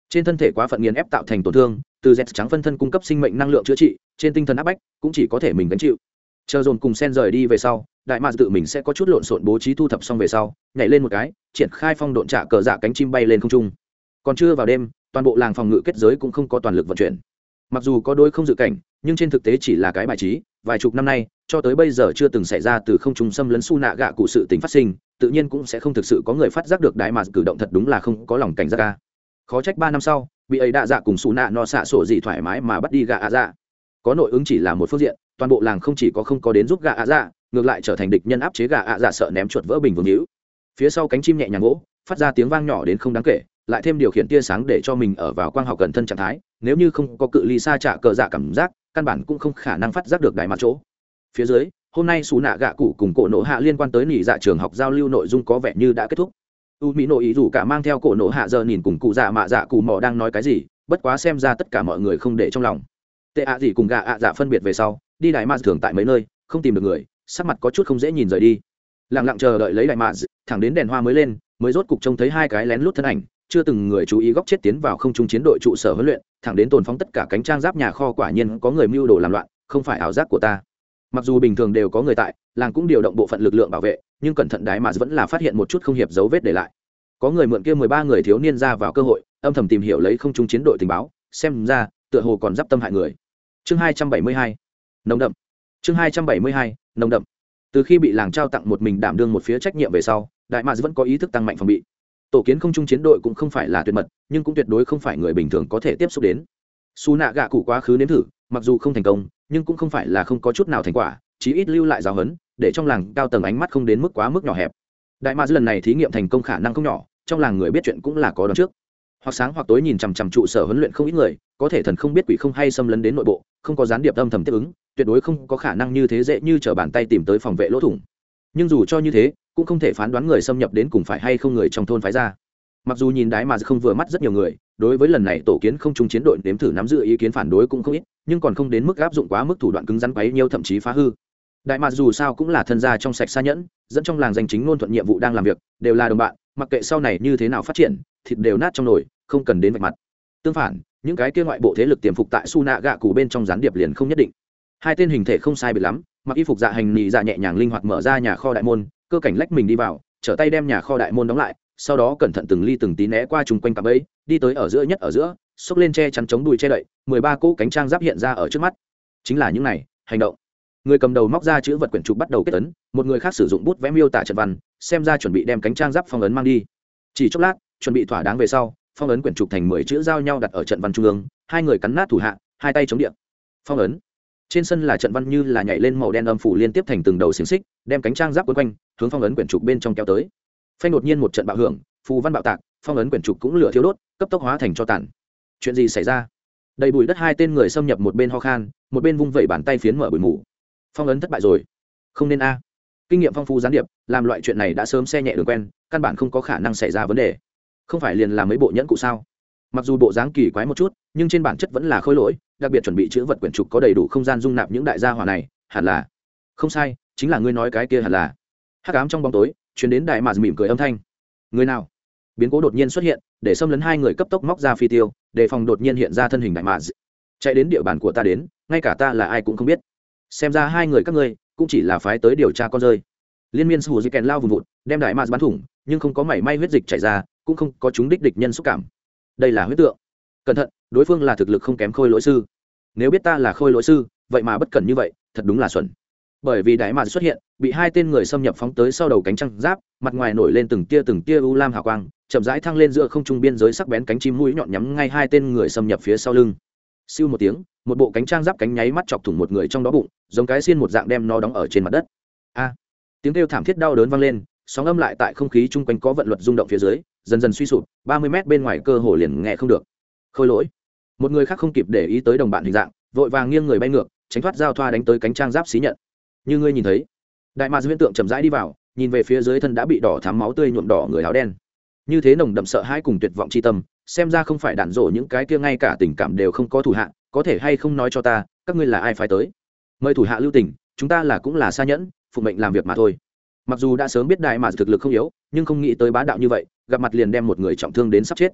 Trên thân thể quá phận nghiền ép tạo thành tổn thương, từ z trắng phân thân cung cấp sinh mệnh năng lượng chữa trị, trên tinh thần áp bách, cũng chỉ có thể mình gánh chịu chờ dồn cùng sen rời đi về sau, đại mạc tự mình sẽ có chút lộn xộn bố trí thu thập xong về sau, nhảy lên một cái, triển khai phong độn trả cờ dạ cánh chim bay lên không trung. Còn chưa vào đêm, toàn bộ làng phòng ngự kết giới cũng không có toàn lực vận chuyển. Mặc dù có đôi không dự cảnh, nhưng trên thực tế chỉ là cái bài trí, vài chục năm nay, cho tới bây giờ chưa từng xảy ra từ không trung xâm lấn su nạ gạ cụ sự tính phát sinh, tự nhiên cũng sẽ không thực sự có người phát giác được đại mạc cử động thật đúng là không có lòng cảnh giác ca. Khó trách ba năm sau, bị ấy đạ dạ cùng su nạ no xạ sổ gì thoải mái mà bắt đi gạ ạ dạ. Có nội ứng chỉ là một phương diện toàn bộ làng không chỉ có không có đến giúp gà ạ dạ ngược lại trở thành địch nhân áp chế gà ạ dạ sợ ném chuột vỡ bình vương hữu. Phía sau cánh chim nhẹ nhàng gỗ, phát ra tiếng vang nhỏ đến không đáng kể, lại thêm điều khiển tia sáng để cho mình ở vào quang học gần thân trạng thái, nếu như không có cự ly xa trả cờ dạ cảm giác, căn bản cũng không khả năng phát giác được đài mặt chỗ. Phía dưới, hôm nay xù nạ gạ cụ cùng cổ nổ hạ liên quan tới nỉ dạ trường học giao lưu nội dung có vẻ như đã kết thúc. U mỹ nội ý dù cả mang theo cổ nổ hạ giờ nhìn cùng cụ dạ mạ dạ cụ mò đang nói cái gì, bất quá xem ra tất cả mọi người không để trong lòng. Tệ ạ gì cùng gạ ạ dạ phân biệt về sau đi đại ma thường tại mấy nơi, không tìm được người, sắc mặt có chút không dễ nhìn rời đi. Lặng lặng chờ đợi lấy đại mạ thẳng đến đèn hoa mới lên, mới rốt cục trông thấy hai cái lén lút thân ảnh, chưa từng người chú ý góc chết tiến vào không trung chiến đội trụ sở huấn luyện, thẳng đến tồn phóng tất cả cánh trang giáp nhà kho quả nhiên có người mưu đồ làm loạn, không phải ảo giác của ta. Mặc dù bình thường đều có người tại, làng cũng điều động bộ phận lực lượng bảo vệ, nhưng cẩn thận đái mà vẫn là phát hiện một chút không hiệp dấu vết để lại. Có người mượn kia mười ba người thiếu niên ra vào cơ hội, âm thầm tìm hiểu lấy không trung chiến đội tình báo, xem ra, tựa hồ còn d tâm hại người. Chương hai trăm bảy mươi hai nồng đậm. Chương hai trăm bảy mươi hai, nồng đậm. Từ khi bị làng trao tặng một mình đảm đương một phía trách nhiệm về sau, đại mads vẫn có ý thức tăng mạnh phòng bị. Tổ kiến không trung chiến đội cũng không phải là tuyệt mật, nhưng cũng tuyệt đối không phải người bình thường có thể tiếp xúc đến. Xù nạ gạ cụ quá khứ nếm thử, mặc dù không thành công, nhưng cũng không phải là không có chút nào thành quả, chí ít lưu lại giáo huấn, để trong làng cao tầng ánh mắt không đến mức quá mức nhỏ hẹp. Đại mads lần này thí nghiệm thành công khả năng không nhỏ, trong làng người biết chuyện cũng là có đón trước. Hoặc sáng hoặc tối nhìn chằm chằm trụ sở huấn luyện không ít người, có thể thần không biết quỷ không hay xâm lấn đến nội bộ, không có gián điệp âm thầm tiếp ứng tuyệt đối không có khả năng như thế dễ như t r ở bàn tay tìm tới phòng vệ lỗ thủng. Nhưng dù cho như thế, cũng không thể phán đoán người xâm nhập đến cùng phải hay không người trong thôn phái ra. Mặc dù nhìn đái mà không vừa mắt rất nhiều người, đối với lần này tổ kiến không chung chiến đội nếm thử nắm giữ ý kiến phản đối cũng không ít, nhưng còn không đến mức áp dụng quá mức thủ đoạn cứng rắn quấy nhiều thậm chí phá hư. Đại mạc dù sao cũng là thân gia trong sạch xa nhẫn, dẫn trong làng danh chính ngôn thuận nhiệm vụ đang làm việc, đều là đồng bạn, mặc kệ sau này như thế nào phát triển, thịt đều nát trong nồi, không cần đến vạch mặt. Tương phản, những cái kia ngoại bộ thế lực tiềm phục tại su nạ gạ cụ bên trong gián điệp liền không nhất định hai tên hình thể không sai biệt lắm, mặc y phục dạ hành nị dạ nhẹ nhàng linh hoạt mở ra nhà kho đại môn, cơ cảnh lách mình đi vào, trở tay đem nhà kho đại môn đóng lại, sau đó cẩn thận từng ly từng tí né qua chung quanh cặp ấy đi tới ở giữa nhất ở giữa, xốc lên che chắn chống đùi che đậy, mười ba cỗ cánh trang giáp hiện ra ở trước mắt. Chính là những này, hành động. Người cầm đầu móc ra chữ vật quyển trục bắt đầu kết tấn một người khác sử dụng bút vẽ miêu tả trận văn, xem ra chuẩn bị đem cánh trang giáp phong ấn mang đi. Chỉ chốc lát, chuẩn bị thỏa đáng về sau, phong ấn quyển trục thành mười chữ giao nhau đặt ở trận văn trung ương, hai người cắn nát thủ hạ, hai tay chống điện phong ấn trên sân là trận văn như là nhảy lên màu đen âm phủ liên tiếp thành từng đầu xiềng xích, đem cánh trang giáp quấn quanh, hướng phong ấn quyển trục bên trong kéo tới. Phanh đột nhiên một trận bạo hưởng, phù văn bạo tạc, phong ấn quyển trục cũng lửa thiếu đốt, cấp tốc hóa thành cho tàn. Chuyện gì xảy ra? Đầy bụi đất hai tên người xâm nhập một bên ho khan, một bên vung vẩy bàn tay phiến mở bụi mù. Phong ấn thất bại rồi. Không nên a. Kinh nghiệm phong phú gián điệp, làm loại chuyện này đã sớm xe nhẹ đường quen, căn bản không có khả năng xảy ra vấn đề. Không phải liền làm mấy bộ nhẫn cụ sao? Mặc dù bộ dáng kỳ quái một chút, nhưng trên bản chất vẫn là khôi lỗi, đặc biệt chuẩn bị chữ vật quyển trục có đầy đủ không gian dung nạp những đại gia hỏa này, hẳn là. Không sai, chính là ngươi nói cái kia hẳn là. Hắc ám trong bóng tối chuyển đến đại mạt mỉm cười âm thanh. Người nào? Biến cố đột nhiên xuất hiện, để xâm lấn hai người cấp tốc móc ra phi tiêu đề phòng đột nhiên hiện ra thân hình đại mạt. Chạy đến địa bàn của ta đến, ngay cả ta là ai cũng không biết. Xem ra hai người các ngươi, cũng chỉ là phái tới điều tra con rơi. Liên miên sù di kèn lao vùng vụt, đem đại mạt bắn thủng, nhưng không có mảy may huyết dịch chảy ra, cũng không có chúng đích địch nhân xúc cảm đây là huyết tượng. Cẩn thận, đối phương là thực lực không kém khôi lỗi sư. Nếu biết ta là khôi lỗi sư, vậy mà bất cẩn như vậy, thật đúng là xuẩn. Bởi vì đại mạn xuất hiện, bị hai tên người xâm nhập phóng tới sau đầu cánh trăng giáp, mặt ngoài nổi lên từng tia từng tia u lam hào quang, chậm rãi thăng lên giữa không trung biên giới sắc bén cánh chim mũi nhọn nhắm ngay hai tên người xâm nhập phía sau lưng. Siêu một tiếng, một bộ cánh trang giáp cánh nháy mắt chọc thủng một người trong đó bụng, giống cái xiên một dạng đem nó đóng ở trên mặt đất. A! Tiếng kêu thảm thiết đau đớn vang lên, sóng âm lại tại không khí chung quanh có vận luật rung động phía dưới dần dần suy sụp, ba mươi mét bên ngoài cơ hồ liền nghe không được. Khôi lỗi. Một người khác không kịp để ý tới đồng bạn hình dạng, vội vàng nghiêng người bay ngược, tránh thoát giao thoa đánh tới cánh trang giáp xí nhận. Như ngươi nhìn thấy, đại mạc viễn tượng chậm rãi đi vào, nhìn về phía dưới thân đã bị đỏ thám máu tươi nhuộm đỏ người áo đen. Như thế nồng đậm sợ hãi cùng tuyệt vọng c tâm, xem ra không phải đạn rổ những cái kia ngay cả tình cảm đều không có thủ hạ, có thể hay không nói cho ta, các ngươi là ai phải tới? Mời thủ hạ lưu tình, chúng ta là cũng là xa nhẫn, phụ mệnh làm việc mà thôi mặc dù đã sớm biết đại mà thực lực không yếu, nhưng không nghĩ tới bá đạo như vậy, gặp mặt liền đem một người trọng thương đến sắp chết.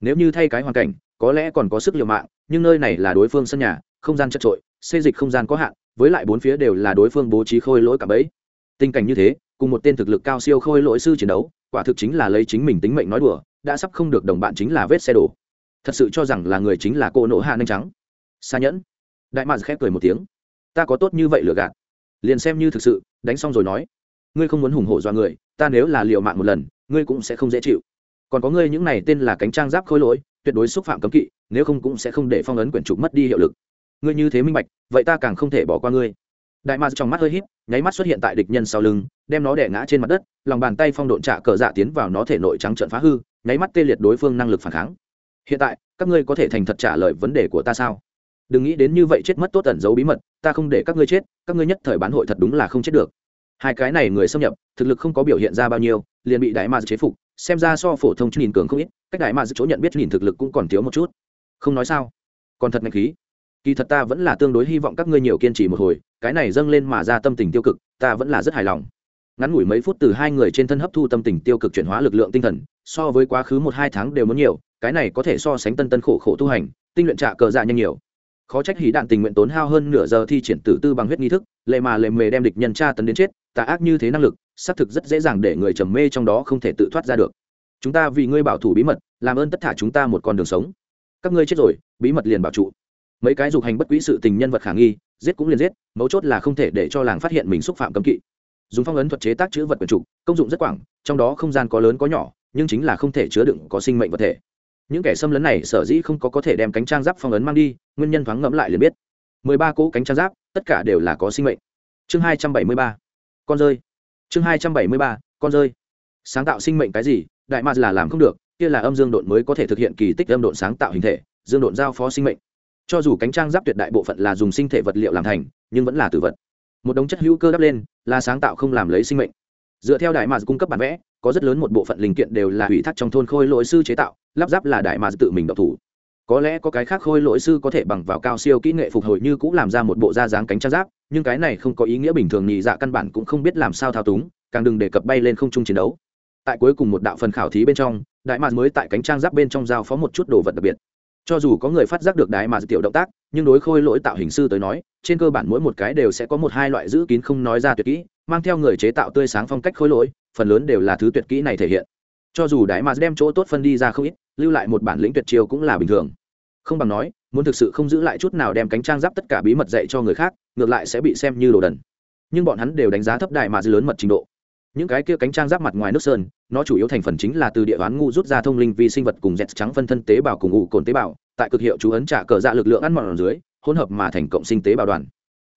Nếu như thay cái hoàn cảnh, có lẽ còn có sức liều mạng, nhưng nơi này là đối phương sân nhà, không gian chật trội xây dịch không gian có hạn, với lại bốn phía đều là đối phương bố trí khôi lỗi cả bấy tình cảnh như thế, cùng một tên thực lực cao siêu khôi lỗi sư chiến đấu, quả thực chính là lấy chính mình tính mệnh nói đùa, đã sắp không được đồng bạn chính là vết xe đổ. Thật sự cho rằng là người chính là cô nỗ hạ nhanh trắng. Xa nhẫn. Đại mạn khép cười một tiếng. Ta có tốt như vậy lừa gạt. Liền xem như thực sự, đánh xong rồi nói ngươi không muốn hùng hổ do người, ta nếu là liệu mạng một lần, ngươi cũng sẽ không dễ chịu. Còn có ngươi những này tên là cánh trang giáp khôi lỗi, tuyệt đối xúc phạm cấm kỵ, nếu không cũng sẽ không để phong ấn quyển trục mất đi hiệu lực. Ngươi như thế minh bạch, vậy ta càng không thể bỏ qua ngươi. Đại ma trong mắt hơi híp, nháy mắt xuất hiện tại địch nhân sau lưng, đem nó đẻ ngã trên mặt đất, lòng bàn tay phong độn trạ cờ dạ tiến vào nó thể nội trắng trợn phá hư, nháy mắt tê liệt đối phương năng lực phản kháng. Hiện tại, các ngươi có thể thành thật trả lời vấn đề của ta sao? Đừng nghĩ đến như vậy chết mất tốt ẩn giấu bí mật, ta không để các ngươi chết, các ngươi nhất thời bán hội thật đúng là không chết được hai cái này người xâm nhập, thực lực không có biểu hiện ra bao nhiêu, liền bị đại ma chế phục, xem ra so phổ thông nhìn cường không ít, cách đại ma chỗ nhận biết nhìn thực lực cũng còn thiếu một chút. Không nói sao? Còn thật ngạch khí. Kỳ thật ta vẫn là tương đối hy vọng các ngươi nhiều kiên trì một hồi, cái này dâng lên mà ra tâm tình tiêu cực, ta vẫn là rất hài lòng. Ngắn ngủi mấy phút từ hai người trên thân hấp thu tâm tình tiêu cực chuyển hóa lực lượng tinh thần, so với quá khứ một hai tháng đều muốn nhiều, cái này có thể so sánh tân tân khổ khổ tu hành, tinh luyện trạ cờ dạ nhanh nhiều. Khó trách hí đạn tình nguyện tốn hao hơn nửa giờ thi triển tử tư bằng huyết nghi thức, lệ mà lệ mề đem địch nhân tra tấn đến chết tà ác như thế năng lực, xác thực rất dễ dàng để người trầm mê trong đó không thể tự thoát ra được. Chúng ta vì ngươi bảo thủ bí mật, làm ơn tất thả chúng ta một con đường sống. Các ngươi chết rồi, bí mật liền bảo trụ. Mấy cái dục hành bất quỹ sự tình nhân vật khả nghi, giết cũng liền giết, mấu chốt là không thể để cho làng phát hiện mình xúc phạm cấm kỵ. Dùng phong ấn thuật chế tác chữ vật quyền trục, công dụng rất quảng, trong đó không gian có lớn có nhỏ, nhưng chính là không thể chứa đựng có sinh mệnh vật thể. Những kẻ xâm lấn này sở dĩ không có có thể đem cánh trang giáp phong ấn mang đi, nguyên nhân thoáng ngẫm lại liền biết. Mười ba cỗ cánh trang giáp, tất cả đều là có sinh mệnh. Chương hai trăm bảy mươi ba con rơi. Chương hai trăm bảy mươi ba, con rơi. Sáng tạo sinh mệnh cái gì? Đại ma là làm không được, kia là âm dương độn mới có thể thực hiện kỳ tích âm độn sáng tạo hình thể, dương độn giao phó sinh mệnh. Cho dù cánh trang giáp tuyệt đại bộ phận là dùng sinh thể vật liệu làm thành, nhưng vẫn là tử vật. Một đống chất hữu cơ đắp lên, là sáng tạo không làm lấy sinh mệnh. Dựa theo đại mạc cung cấp bản vẽ, có rất lớn một bộ phận linh kiện đều là hủy thác trong thôn khôi lỗi sư chế tạo, lắp ráp là đại mạc tự mình độc thủ có lẽ có cái khác khôi lỗi sư có thể bằng vào cao siêu kỹ nghệ phục hồi như cũng làm ra một bộ da dáng cánh trang giáp, nhưng cái này không có ý nghĩa bình thường nhị dạ căn bản cũng không biết làm sao thao túng, càng đừng đề cập bay lên không trung chiến đấu. Tại cuối cùng một đạo phần khảo thí bên trong, đại mạc mới tại cánh trang giáp bên trong giao phó một chút đồ vật đặc biệt. Cho dù có người phát giác được đái mà tiểu động tác, nhưng đối khôi lỗi tạo hình sư tới nói, trên cơ bản mỗi một cái đều sẽ có một hai loại giữ kín không nói ra tuyệt kỹ, mang theo người chế tạo tươi sáng phong cách khôi lỗi, phần lớn đều là thứ tuyệt kỹ này thể hiện cho dù đại mà đem chỗ tốt phân đi ra không ít, lưu lại một bản lĩnh tuyệt chiêu cũng là bình thường. Không bằng nói, muốn thực sự không giữ lại chút nào đem cánh trang giáp tất cả bí mật dạy cho người khác, ngược lại sẽ bị xem như đồ đần. Nhưng bọn hắn đều đánh giá thấp đại mà dư lớn mật trình độ. Những cái kia cánh trang giáp mặt ngoài nước sơn, nó chủ yếu thành phần chính là từ địa bán ngu rút ra thông linh vi sinh vật cùng dẹt trắng phân thân tế bào cùng ngụ cồn tế bào, tại cực hiệu chú ấn trả cờ dạ lực lượng ăn mòn ở dưới, hỗn hợp mà thành cộng sinh tế bào đoàn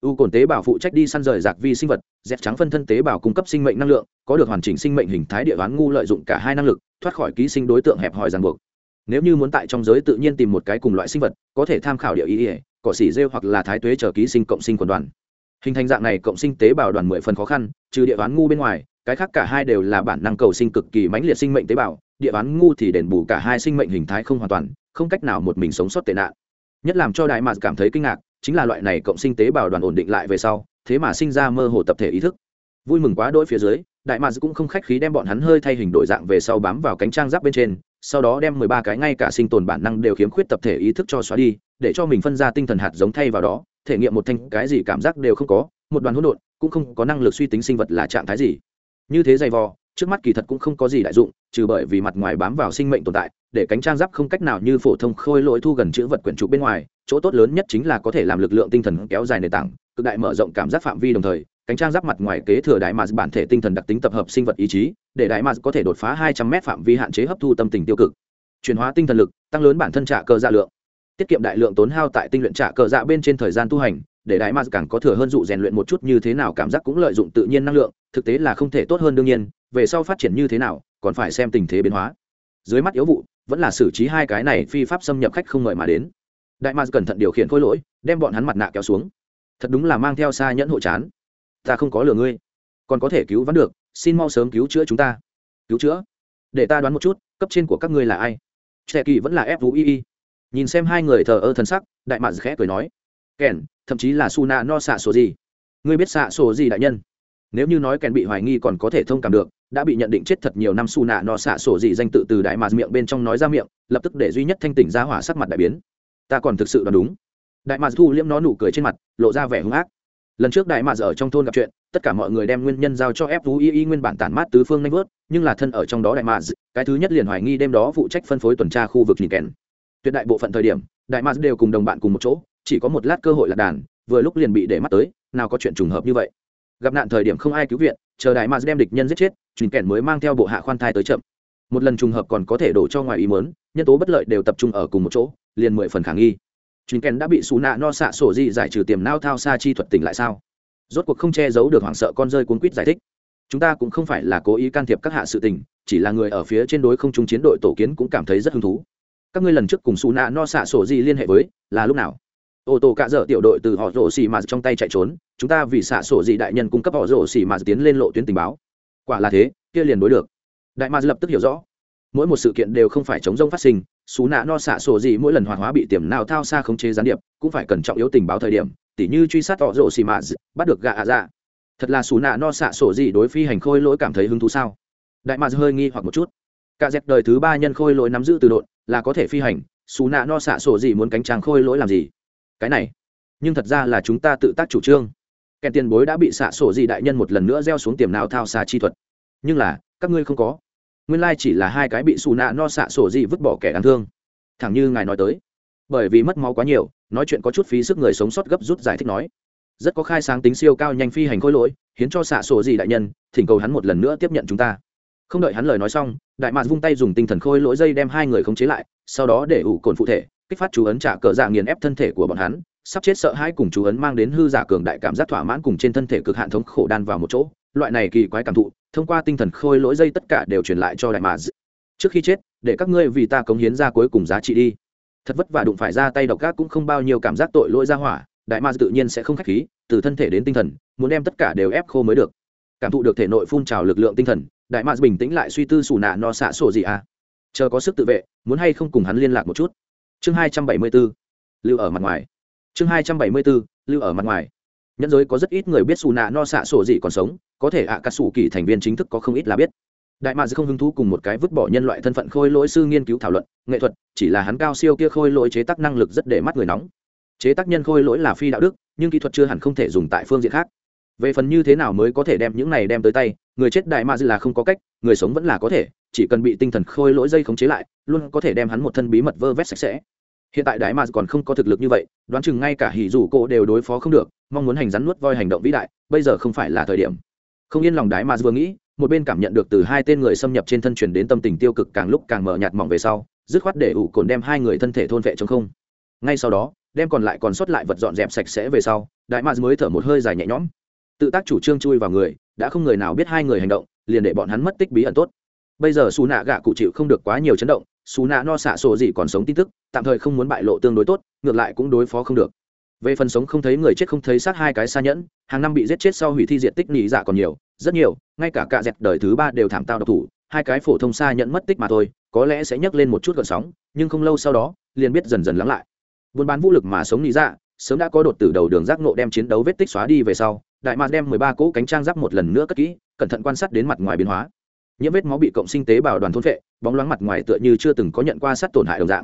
u cồn tế bào phụ trách đi săn rời giặc vi sinh vật dẹp trắng phân thân tế bào cung cấp sinh mệnh năng lượng, có được hoàn chỉnh sinh mệnh hình thái địa đoán ngu lợi dụng cả hai năng lực, thoát khỏi ký sinh đối tượng hẹp hòi ràng buộc. Nếu như muốn tại trong giới tự nhiên tìm một cái cùng loại sinh vật, có thể tham khảo địa ý ỉa cỏ xỉ rêu hoặc là thái tuế chờ ký sinh cộng sinh quần đoàn. Hình thành dạng này cộng sinh tế bào đoàn mười phần khó khăn, trừ địa đoán ngu bên ngoài, cái khác cả hai đều là bản năng cầu sinh cực kỳ mãnh liệt sinh mệnh tế bào, địa đoán ngu thì đền bù cả hai sinh mệnh hình thái không hoàn toàn, không cách nào một mình sống sót tệ nạn. Nhất làm cho đại mạc cảm thấy kinh ngạc chính là loại này cộng sinh tế bào đoàn ổn định lại về sau, thế mà sinh ra mơ hồ tập thể ý thức. Vui mừng quá đỗi phía dưới, đại mads cũng không khách khí đem bọn hắn hơi thay hình đổi dạng về sau bám vào cánh trang giáp bên trên, sau đó đem mười ba cái ngay cả sinh tồn bản năng đều khiếm khuyết tập thể ý thức cho xóa đi, để cho mình phân ra tinh thần hạt giống thay vào đó, thể nghiệm một thanh cái gì cảm giác đều không có, một đoàn hỗn độn cũng không có năng lực suy tính sinh vật là trạng thái gì. Như thế dày vò, trước mắt kỳ thật cũng không có gì đại dụng, trừ bởi vì mặt ngoài bám vào sinh mệnh tồn tại để cánh trang giáp không cách nào như phổ thông khôi lỗi thu gần chữ vật quyển trụ bên ngoài, chỗ tốt lớn nhất chính là có thể làm lực lượng tinh thần kéo dài nền tảng, cực đại mở rộng cảm giác phạm vi đồng thời, cánh trang giáp mặt ngoài kế thừa đại mars bản thể tinh thần đặc tính tập hợp sinh vật ý chí, để đại mars có thể đột phá 200 m phạm vi hạn chế hấp thu tâm tình tiêu cực. Chuyển hóa tinh thần lực, tăng lớn bản thân trả cơ dạ lượng. Tiết kiệm đại lượng tốn hao tại tinh luyện trả cờ dạ bên trên thời gian tu hành, để đại mars càng có thừa hơn dụ rèn luyện một chút như thế nào cảm giác cũng lợi dụng tự nhiên năng lượng, thực tế là không thể tốt hơn đương nhiên, về sau phát triển như thế nào, còn phải xem tình thế biến hóa. Dưới mắt yếu vụ vẫn là xử trí hai cái này phi pháp xâm nhập khách không mời mà đến. Đại mars cẩn thận điều khiển khôi lỗi, đem bọn hắn mặt nạ kéo xuống. Thật đúng là mang theo xa nhẫn hộ chán. Ta không có lừa ngươi, còn có thể cứu vắn được, xin mau sớm cứu chữa chúng ta. Cứu chữa? Để ta đoán một chút, cấp trên của các ngươi là ai? Trẻ kỳ vẫn là fui nhìn xem hai người thờ ơ thần sắc, đại mạc khẽ cười nói. Kèn, thậm chí là su na no xạ sổ gì ngươi biết xạ sổ gì đại nhân? Nếu như nói kèn bị hoài nghi còn có thể thông cảm được, đã bị nhận định chết thật nhiều năm su nạ nọ xạ sổ gì danh tự từ đại mà miệng bên trong nói ra miệng, lập tức để duy nhất thanh tỉnh ra hỏa sắc mặt đại biến. Ta còn thực sự đoán đúng. Đại mà thu liễm nó nụ cười trên mặt, lộ ra vẻ hung ác. Lần trước đại mà ở trong thôn gặp chuyện, tất cả mọi người đem nguyên nhân giao cho fui nguyên bản tản mát tứ phương nanh vớt, nhưng là thân ở trong đó đại mà cái thứ nhất liền hoài nghi đêm đó phụ trách phân phối tuần tra khu vực nhìn kèn. Tuyệt đại bộ phận thời điểm, đại mà đều cùng đồng bạn cùng một chỗ, chỉ có một lát cơ hội là đàn, vừa lúc liền bị để mắt tới, nào có chuyện trùng hợp như vậy gặp nạn thời điểm không ai cứu viện, chờ đại mars đem địch nhân giết chết, truyền kèn mới mang theo bộ hạ khoan thai tới chậm. Một lần trùng hợp còn có thể đổ cho ngoài ý mớn nhân tố bất lợi đều tập trung ở cùng một chỗ, liền mười phần khả nghi. Truyền kèn đã bị xù nạ no xạ sổ Di giải trừ tiềm nao thao xa chi thuật tỉnh lại sao? Rốt cuộc không che giấu được hoảng sợ con rơi cuốn quýt giải thích. Chúng ta cũng không phải là cố ý can thiệp các hạ sự tình, chỉ là người ở phía trên đối không trung chiến đội tổ kiến cũng cảm thấy rất hứng thú. Các ngươi lần trước cùng xù nạ no xạ sổ Di liên hệ với là lúc nào? Ô tô cạ dở tiểu đội từ họ rổ xì mà trong tay chạy trốn, chúng ta vì xạ sổ gì đại nhân cung cấp họ rổ xì mà tiến lên lộ tuyến tình báo. Quả là thế, kia liền đối được. Đại ma lập tức hiểu rõ. Mỗi một sự kiện đều không phải chống rông phát sinh, xú nạ no xạ sổ gì mỗi lần hoạt hóa bị tiềm nào thao xa khống chế gián điệp, cũng phải cẩn trọng yếu tình báo thời điểm, tỉ như truy sát họ rổ xì mà bắt được gạ ạ dạ. Thật là xú nạ no xạ sổ gì đối phi hành khôi lỗi cảm thấy hứng thú sao? Đại ma hơi nghi hoặc một chút. Cả dẹp đời thứ ba nhân khôi lỗi nắm giữ từ độn, là có thể phi hành, xú nạ no xạ sổ gì muốn cánh tràng khôi lỗi làm gì? Cái này. Nhưng thật ra là chúng ta tự tác chủ trương. Kèn tiền bối đã bị xạ sổ dị đại nhân một lần nữa gieo xuống tiềm nào thao xa chi thuật. Nhưng là, các ngươi không có. Nguyên lai chỉ là hai cái bị xù nạ no xạ sổ dị vứt bỏ kẻ đáng thương. Thẳng như ngài nói tới. Bởi vì mất máu quá nhiều, nói chuyện có chút phí sức người sống sót gấp rút giải thích nói. Rất có khai sáng tính siêu cao nhanh phi hành khôi lỗi, hiến cho xạ sổ dị đại nhân, thỉnh cầu hắn một lần nữa tiếp nhận chúng ta. Không đợi hắn lời nói xong, đại mạc vung tay dùng tinh thần khôi lỗi dây đem hai người khống chế lại, sau đó để ủ cồn phụ thể kích phát chú ấn trả cờ dạ nghiền ép thân thể của bọn hắn, sắp chết sợ hãi cùng chú ấn mang đến hư giả cường đại cảm giác thỏa mãn cùng trên thân thể cực hạn thống khổ đan vào một chỗ. Loại này kỳ quái cảm thụ, thông qua tinh thần khôi lỗi dây tất cả đều truyền lại cho đại mà trước khi chết, để các ngươi vì ta cống hiến ra cuối cùng giá trị đi. Thật vất vả đụng phải ra tay độc ác cũng không bao nhiêu cảm giác tội lỗi ra hỏa, đại ma tự nhiên sẽ không khách khí, từ thân thể đến tinh thần, muốn đem tất cả đều ép khô mới được. Cảm thụ được thể nội phun trào lực lượng tinh thần, đại ma bình tĩnh lại suy tư xù nạ no xạ sổ gì à. Chờ có sức tự vệ, muốn hay không cùng hắn liên lạc một chút chương hai trăm bảy mươi bốn lưu ở mặt ngoài. Chương hai trăm bảy mươi bốn lưu ở mặt ngoài. Nhân giới có rất ít người biết xù nạ no xạ sổ gì còn sống có thể ạ à, các xù kỳ thành viên chính thức có không ít là biết. Đại mạc không hứng thú cùng một cái vứt bỏ nhân loại thân phận khôi lỗi sư nghiên cứu thảo luận nghệ thuật chỉ là hắn cao siêu kia khôi lỗi chế tác năng lực rất để mắt người nóng. Chế tác nhân khôi lỗi là phi đạo đức nhưng kỹ thuật chưa hẳn không thể dùng tại phương diện khác. Về phần như thế nào mới có thể đem những này đem tới tay người chết đại ma dư là không có cách người sống vẫn là có thể chỉ cần bị tinh thần khôi lỗi dây khống chế lại, luôn có thể đem hắn một thân bí mật vơ vét sạch sẽ. Hiện tại đại ma còn không có thực lực như vậy, đoán chừng ngay cả hỉ dù cô đều đối phó không được, mong muốn hành rắn nuốt voi hành động vĩ đại, bây giờ không phải là thời điểm. Không yên lòng đại ma vừa nghĩ, một bên cảm nhận được từ hai tên người xâm nhập trên thân truyền đến tâm tình tiêu cực càng lúc càng mở nhạt mỏng về sau, dứt khoát để ủ cồn đem hai người thân thể thôn vệ trong không. Ngay sau đó, đem còn lại còn sót lại vật dọn dẹp sạch sẽ về sau, đại ma mới thở một hơi dài nhẹ nhõm. Tự tác chủ trương chui vào người, đã không người nào biết hai người hành động, liền để bọn hắn mất tích bí ẩn tốt bây giờ xù nạ gạ cụ chịu không được quá nhiều chấn động xù nạ no xạ sổ gì còn sống tin tức, tạm thời không muốn bại lộ tương đối tốt, ngược lại cũng đối phó không được. Về phần sống không thấy người chết không thấy sát hai cái xa nhẫn, hàng năm bị giết chết sau hủy thi diện tích nỉ dạ còn nhiều, rất nhiều, ngay cả cạ dẹt đời thứ ba đều thảm tao độc thủ, hai cái phổ thông xa nhẫn mất tích mà thôi, có lẽ sẽ nhấc lên một chút gợn sóng, nhưng không lâu sau đó, liền biết dần dần lắng lại. Buôn bán vũ lực mà sống nỉ dạ sớm đã có đột từ đầu đường giác nộ đem chiến đấu vết tích xóa đi về sau, đại mạc đem mười ba cỗ cánh trang giáp một lần nữa cất kỹ, cẩn thận quan sát đến mặt ngoài biến hóa nhiễm vết máu bị cộng sinh tế bào đoàn thôn vệ bóng loáng mặt ngoài tựa như chưa từng có nhận qua sát tổn hại đồng dạng.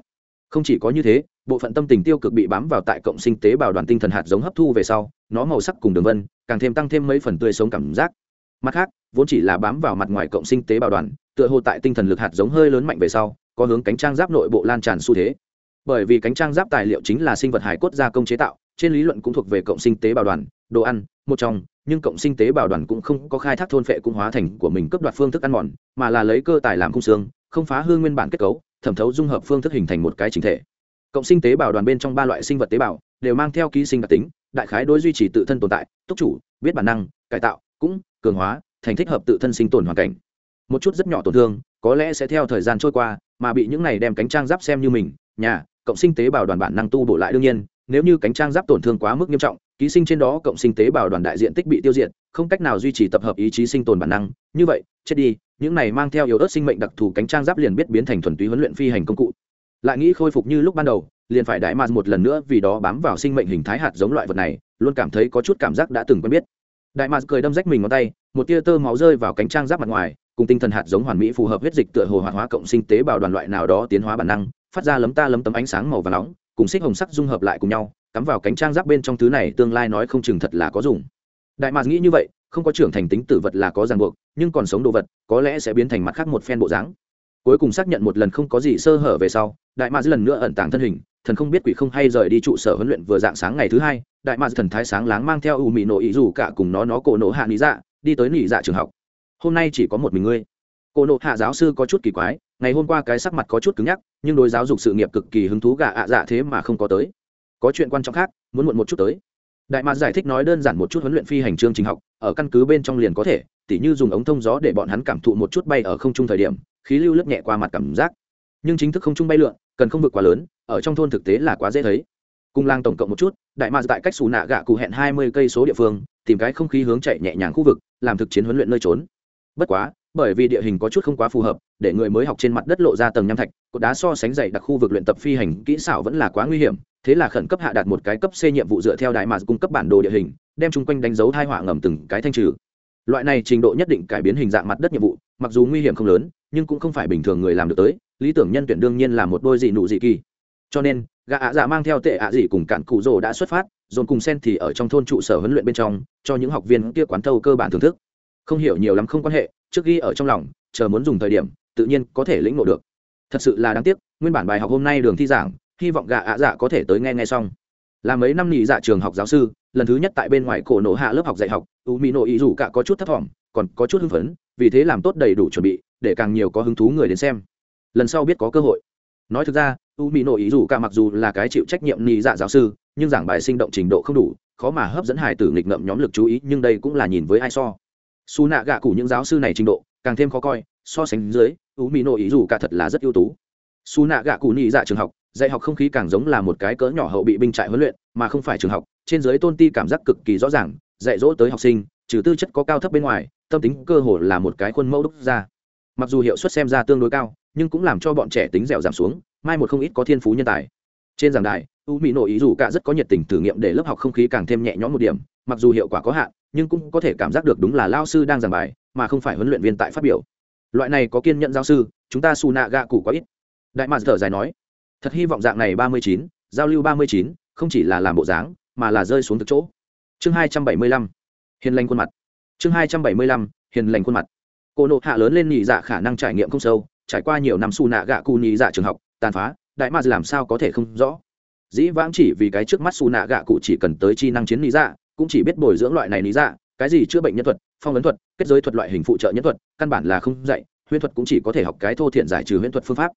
Không chỉ có như thế, bộ phận tâm tình tiêu cực bị bám vào tại cộng sinh tế bào đoàn tinh thần hạt giống hấp thu về sau, nó màu sắc cùng đường vân, càng thêm tăng thêm mấy phần tươi sống cảm giác. Mặt khác, vốn chỉ là bám vào mặt ngoài cộng sinh tế bào đoàn, tựa hồ tại tinh thần lực hạt giống hơi lớn mạnh về sau, có hướng cánh trang giáp nội bộ lan tràn xu thế. Bởi vì cánh trang giáp tài liệu chính là sinh vật hải cốt gia công chế tạo, trên lý luận cũng thuộc về cộng sinh tế bào đoàn đồ ăn, một trong nhưng cộng sinh tế bào đoàn cũng không có khai thác thôn phệ cung hóa thành của mình cấp đoạt phương thức ăn mòn, mà là lấy cơ tài làm khung xương, không phá hư nguyên bản kết cấu, thẩm thấu dung hợp phương thức hình thành một cái chính thể. Cộng sinh tế bào đoàn bên trong ba loại sinh vật tế bào, đều mang theo ký sinh đặc tính, đại khái đối duy trì tự thân tồn tại, túc chủ, biết bản năng, cải tạo, cũng cường hóa, thành thích hợp tự thân sinh tồn hoàn cảnh. Một chút rất nhỏ tổn thương, có lẽ sẽ theo thời gian trôi qua, mà bị những này đem cánh trang giáp xem như mình, nhà, cộng sinh tế bào đoàn bản năng tu bổ lại đương nhiên nếu như cánh trang giáp tổn thương quá mức nghiêm trọng, ký sinh trên đó cộng sinh tế bào đoàn đại diện tích bị tiêu diệt, không cách nào duy trì tập hợp ý chí sinh tồn bản năng. Như vậy, chết đi, những này mang theo yếu ớt sinh mệnh đặc thù cánh trang giáp liền biết biến thành thuần túy huấn luyện phi hành công cụ. Lại nghĩ khôi phục như lúc ban đầu, liền phải đại mạt một lần nữa vì đó bám vào sinh mệnh hình thái hạt giống loại vật này, luôn cảm thấy có chút cảm giác đã từng quen biết. Đại mạt cười đâm rách mình ngón tay, một tia tơ máu rơi vào cánh trang giáp mặt ngoài, cùng tinh thần hạt giống hoàn mỹ phù hợp huyết dịch tựa hồ hoạt hóa cộng sinh tế bào đoàn loại nào đó tiến hóa bản năng, phát ra lấm ta lấm tấm ánh sáng màu và nóng cùng xích hồng sắc dung hợp lại cùng nhau, cắm vào cánh trang giáp bên trong thứ này tương lai nói không chừng thật là có dùng. Đại mạc nghĩ như vậy, không có trưởng thành tính tử vật là có ràng buộc, nhưng còn sống đồ vật, có lẽ sẽ biến thành mặt khác một phen bộ dáng. Cuối cùng xác nhận một lần không có gì sơ hở về sau, đại mạc lần nữa ẩn tàng thân hình, thần không biết quỷ không hay rời đi trụ sở huấn luyện vừa dạng sáng ngày thứ hai, đại mạc thần thái sáng láng mang theo u mị nổ ý dù cả cùng nó nó cổ nổ hạ lý dạ đi tới nỉ dạ trường học. Hôm nay chỉ có một mình ngươi. Cô nộ hạ giáo sư có chút kỳ quái, ngày hôm qua cái sắc mặt có chút cứng nhắc, nhưng đối giáo dục sự nghiệp cực kỳ hứng thú gà ạ dạ thế mà không có tới. Có chuyện quan trọng khác, muốn muộn một chút tới. Đại mạc giải thích nói đơn giản một chút huấn luyện phi hành chương trình học, ở căn cứ bên trong liền có thể, tỉ như dùng ống thông gió để bọn hắn cảm thụ một chút bay ở không trung thời điểm, khí lưu lướt nhẹ qua mặt cảm giác. Nhưng chính thức không trung bay lượn, cần không vượt quá lớn, ở trong thôn thực tế là quá dễ thấy. Cung lang tổng cộng một chút, đại mạc tại cách xù nạ gạ cụ hẹn hai mươi cây số địa phương, tìm cái không khí hướng chạy nhẹ nhàng khu vực, làm thực chiến huấn luyện nơi trốn. Bất quá bởi vì địa hình có chút không quá phù hợp, để người mới học trên mặt đất lộ ra tầng nham thạch, cột đá so sánh dày đặc khu vực luyện tập phi hành kỹ xảo vẫn là quá nguy hiểm, thế là khẩn cấp hạ đạt một cái cấp c nhiệm vụ dựa theo đại mà cung cấp bản đồ địa hình, đem chung quanh đánh dấu thai họa ngầm từng cái thanh trừ. Loại này trình độ nhất định cải biến hình dạng mặt đất nhiệm vụ, mặc dù nguy hiểm không lớn, nhưng cũng không phải bình thường người làm được tới, lý tưởng nhân tuyển đương nhiên là một đôi dị nụ dị kỳ. Cho nên, gã ạ dạ mang theo tệ ạ dị cùng cạn cụ rồ đã xuất phát, dồn cùng sen thì ở trong thôn trụ sở huấn luyện bên trong, cho những học viên kia quán thâu cơ bản thưởng thức không hiểu nhiều lắm không quan hệ, trước ghi ở trong lòng, chờ muốn dùng thời điểm, tự nhiên có thể lĩnh ngộ được. Thật sự là đáng tiếc, nguyên bản bài học hôm nay đường thi giảng, hy vọng gạ ạ dạ có thể tới nghe nghe xong. Là mấy năm nghỉ dạ trường học giáo sư, lần thứ nhất tại bên ngoài cổ nổ hạ lớp học dạy học u mỹ nội ý dù cả có chút thấp thỏm, còn có chút hưng phấn, vì thế làm tốt đầy đủ chuẩn bị, để càng nhiều có hứng thú người đến xem. Lần sau biết có cơ hội. Nói thực ra u mỹ nội ý dù cả mặc dù là cái chịu trách nhiệm nghỉ dạ giáo sư, nhưng giảng bài sinh động trình độ không đủ, khó mà hấp dẫn hài tử nghịch ngợm nhóm lực chú ý, nhưng đây cũng là nhìn với ai so xù nạ gạ cụ những giáo sư này trình độ, càng thêm khó coi, so sánh dưới u mỹ nộ ý dù cả thật là rất ưu tú. Xù nạ gạ cụ nhị dạ trường học, dạy học không khí càng giống là một cái cỡ nhỏ hậu bị binh trại huấn luyện, mà không phải trường học, trên dưới tôn ti cảm giác cực kỳ rõ ràng, dạy dỗ tới học sinh, trừ tư chất có cao thấp bên ngoài, tâm tính cơ hồ là một cái khuôn mẫu đúc ra. Mặc dù hiệu suất xem ra tương đối cao, nhưng cũng làm cho bọn trẻ tính dẻo giảm xuống, mai một không ít có thiên phú nhân tài. Trên giảng đài u mỹ nội ý dù cả rất có nhiệt tình thử nghiệm để lớp học không khí càng thêm nhẹ nhõm một điểm, mặc dù hiệu quả có hạn nhưng cũng có thể cảm giác được đúng là lao sư đang giảng bài, mà không phải huấn luyện viên tại phát biểu. Loại này có kiên nhẫn giáo sư, chúng ta xù nạ gạ cụ quá ít. Đại mạc thở dài nói, thật hy vọng dạng này ba mươi chín, giao lưu ba mươi chín, không chỉ là làm bộ dáng, mà là rơi xuống thực chỗ. Chương hai trăm bảy mươi lăm, hiền lành khuôn mặt. Chương hai trăm bảy mươi lăm, hiền lành khuôn mặt. Cô nộ hạ lớn lên nhị dạ khả năng trải nghiệm không sâu, trải qua nhiều năm xù nạ gạ cụ nhị dạ trường học, tàn phá, đại mạc làm sao có thể không rõ. Dĩ vãng chỉ vì cái trước mắt xù nạ gạ cụ chỉ cần tới chi năng chiến lý dạ cũng chỉ biết bồi dưỡng loại này lý dạ cái gì chữa bệnh nhân thuật, phong ấn thuật, kết giới thuật loại hình phụ trợ nhân thuật, căn bản là không dạy, huyễn thuật cũng chỉ có thể học cái thô thiện giải trừ huyễn thuật phương pháp.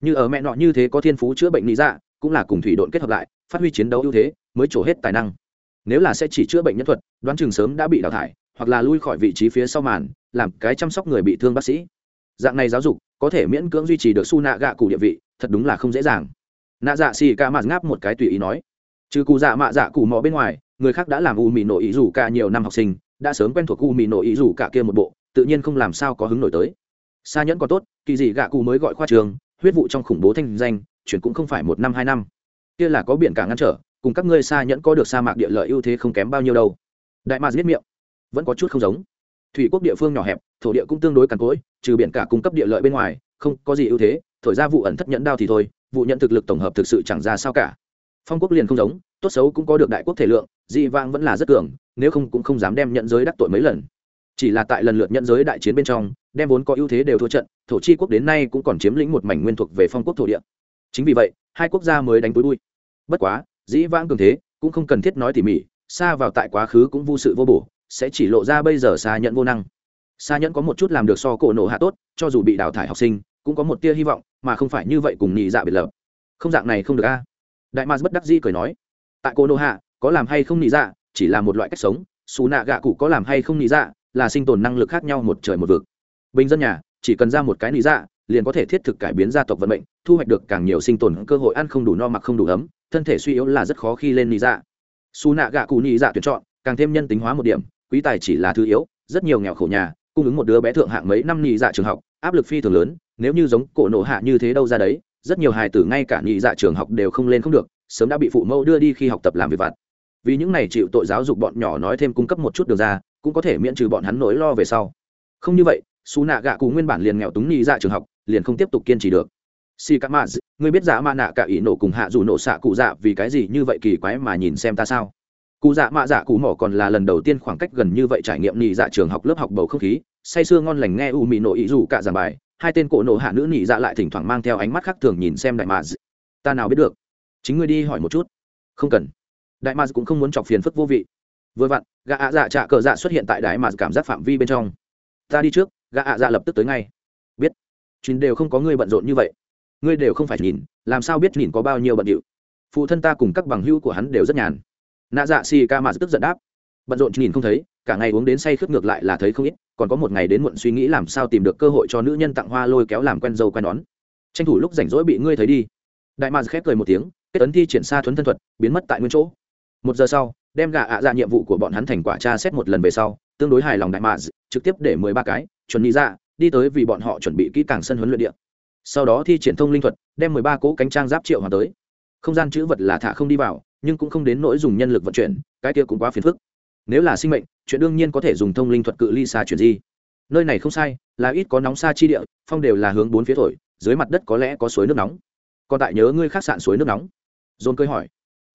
Như ở mẹ nọ như thế có thiên phú chữa bệnh lý dạ cũng là cùng thủy độn kết hợp lại, phát huy chiến đấu ưu thế, mới trổ hết tài năng. Nếu là sẽ chỉ chữa bệnh nhân thuật, đoán chừng sớm đã bị đào thải, hoặc là lui khỏi vị trí phía sau màn, làm cái chăm sóc người bị thương bác sĩ. Dạng này giáo dục, có thể miễn cưỡng duy trì được su nạ gạ cụ địa vị, thật đúng là không dễ dàng. Nạ dạ xì ca mạt ngáp một cái tùy ý nói trừ cụ dạ mạ dạ cụ mò bên ngoài, người khác đã làm u mì nội ý dù cả nhiều năm học sinh, đã sớm quen thuộc u mì nội ý dù cả kia một bộ, tự nhiên không làm sao có hứng nổi tới. Xa nhẫn còn tốt, kỳ gì gạ cụ mới gọi khoa trường, huyết vụ trong khủng bố thanh danh, chuyển cũng không phải một năm hai năm. Kia là có biển cả ngăn trở, cùng các ngươi xa nhẫn có được sa mạc địa lợi ưu thế không kém bao nhiêu đâu. Đại mạc giết miệng. Vẫn có chút không giống. Thủy quốc địa phương nhỏ hẹp, thổ địa cũng tương đối cằn cỗi, trừ biển cả cung cấp địa lợi bên ngoài, không có gì ưu thế, thổi ra vụ ẩn thất nhẫn đao thì thôi, vụ nhận thực lực tổng hợp thực sự chẳng ra sao cả phong quốc liền không giống, tốt xấu cũng có được đại quốc thể lượng, dị vang vẫn là rất cường, nếu không cũng không dám đem nhận giới đắc tội mấy lần. Chỉ là tại lần lượt nhận giới đại chiến bên trong, đem vốn có ưu thế đều thua trận, thổ chi quốc đến nay cũng còn chiếm lĩnh một mảnh nguyên thuộc về phong quốc thổ địa. Chính vì vậy, hai quốc gia mới đánh túi bụi. Bất quá dĩ vãng cường thế cũng không cần thiết nói tỉ mỉ, xa vào tại quá khứ cũng vô sự vô bổ, sẽ chỉ lộ ra bây giờ xa nhận vô năng. Xa nhẫn có một chút làm được so cổ nổ hạ tốt, cho dù bị đào thải học sinh, cũng có một tia hy vọng, mà không phải như vậy cùng nhị dạ biệt lập. Không dạng này không được a đại mars bất đắc di cười nói, tại cô nô hạ, có làm hay không nị dạ chỉ là một loại cách sống. Xù nạ gạ cụ có làm hay không nị dạ là sinh tồn năng lực khác nhau một trời một vực. Bình dân nhà, chỉ cần ra một cái nị dạ liền có thể thiết thực cải biến gia tộc vận mệnh, thu hoạch được càng nhiều sinh tồn cơ hội ăn không đủ no mặc không đủ ấm, thân thể suy yếu là rất khó khi lên nị dạ. Xù nạ gạ cụ nị dạ tuyển chọn, càng thêm nhân tính hóa một điểm, quý tài chỉ là thứ yếu, rất nhiều nghèo khổ nhà, cung ứng một đứa bé thượng hạng mấy năm nị dạ trường học, áp lực phi thường lớn, nếu như giống cổ nổ hạ như thế đâu ra đấy rất nhiều hài tử ngay cả nhị dạ trường học đều không lên không được, sớm đã bị phụ mẫu đưa đi khi học tập làm việc vặt. Vì những này chịu tội giáo dục bọn nhỏ nói thêm cung cấp một chút đường ra, cũng có thể miễn trừ bọn hắn nỗi lo về sau. Không như vậy xù nạ gạ cụ nguyên bản liền nghèo túng nhị dạ trường học, liền không tiếp tục kiên trì được. Si c a ngươi biết dạ giả ma nạ cả ý nổ cùng hạ dù nổ xạ cụ dạ vì cái gì như vậy kỳ quái mà nhìn xem ta sao? Cụ dạ mạ dạ cụ mỏ còn là lần đầu tiên khoảng cách gần như vậy trải nghiệm nhị dạ trường học lớp học bầu không khí, say sưa ngon lành nghe u mị nổ ý dù cả giảng bài hai tên cổ nổ hạ nữ nhị dạ lại thỉnh thoảng mang theo ánh mắt khác thường nhìn xem đại mads ta nào biết được? Chính ngươi đi hỏi một chút. Không cần. Đại mads cũng không muốn chọc phiền phức vô vị. Vừa vặn, gã ạ dạ trạ cờ dạ xuất hiện tại đại mads cảm giác phạm vi bên trong. Ta đi trước, gã ạ dạ lập tức tới ngay. Biết. Chuyện đều không có ngươi bận rộn như vậy. Ngươi đều không phải nhìn, làm sao biết nhìn có bao nhiêu bận điệu. Phụ thân ta cùng các bằng hữu của hắn đều rất nhàn. Nạ dạ xì ca mà tức giận đáp. Bận rộn nhìn không thấy cả ngày uống đến say khướt ngược lại là thấy không ít, còn có một ngày đến muộn suy nghĩ làm sao tìm được cơ hội cho nữ nhân tặng hoa lôi kéo làm quen dâu quen nón. Tranh thủ lúc rảnh rỗi bị ngươi thấy đi. Đại mạc khép cười một tiếng, kết ấn thi triển xa thuấn thân thuật, biến mất tại nguyên chỗ. Một giờ sau, đem gà ạ dạ nhiệm vụ của bọn hắn thành quả tra xét một lần về sau, tương đối hài lòng đại mạc trực tiếp để mười ba cái, chuẩn nghĩ ra, đi tới vì bọn họ chuẩn bị kỹ càng sân huấn luyện địa. Sau đó thi triển thông linh thuật, đem mười ba cỗ cánh trang giáp triệu hòa tới. Không gian chữ vật là thả không đi vào, nhưng cũng không đến nỗi dùng nhân lực vận chuyển, cái kia cũng quá phiền phức nếu là sinh mệnh, chuyện đương nhiên có thể dùng thông linh thuật cự ly xa chuyển di. Nơi này không sai, là ít có nóng xa chi địa, phong đều là hướng bốn phía thổi, dưới mặt đất có lẽ có suối nước nóng. Còn tại nhớ ngươi khác sạn suối nước nóng. Dồn cơi hỏi.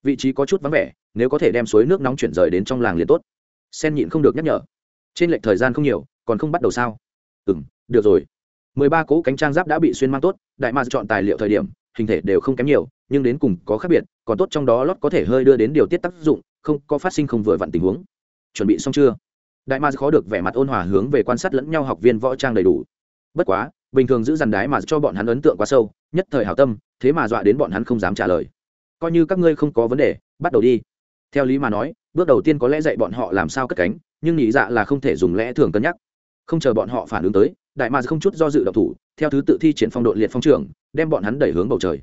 Vị trí có chút vắng vẻ, nếu có thể đem suối nước nóng chuyển rời đến trong làng liền tốt. Sen nhịn không được nhắc nhở. Trên lệch thời gian không nhiều, còn không bắt đầu sao? Ừ m được rồi. Mười ba cỗ cánh trang giáp đã bị xuyên mang tốt, đại ma chọn tài liệu thời điểm, hình thể đều không kém nhiều, nhưng đến cùng có khác biệt, còn tốt trong đó lót có thể hơi đưa đến điều tiết tác dụng, không có phát sinh không vừa vặn tình huống chuẩn bị xong chưa? Đại ma khó được vẻ mặt ôn hòa hướng về quan sát lẫn nhau học viên võ trang đầy đủ. Bất quá, bình thường giữ dằn đái mà cho bọn hắn ấn tượng quá sâu, nhất thời hảo tâm, thế mà dọa đến bọn hắn không dám trả lời. Coi như các ngươi không có vấn đề, bắt đầu đi. Theo lý mà nói, bước đầu tiên có lẽ dạy bọn họ làm sao cất cánh, nhưng nghĩ dạ là không thể dùng lẽ thường cân nhắc. Không chờ bọn họ phản ứng tới, đại ma không chút do dự độc thủ, theo thứ tự thi triển phong độ liệt phong trưởng đem bọn hắn đẩy hướng bầu trời.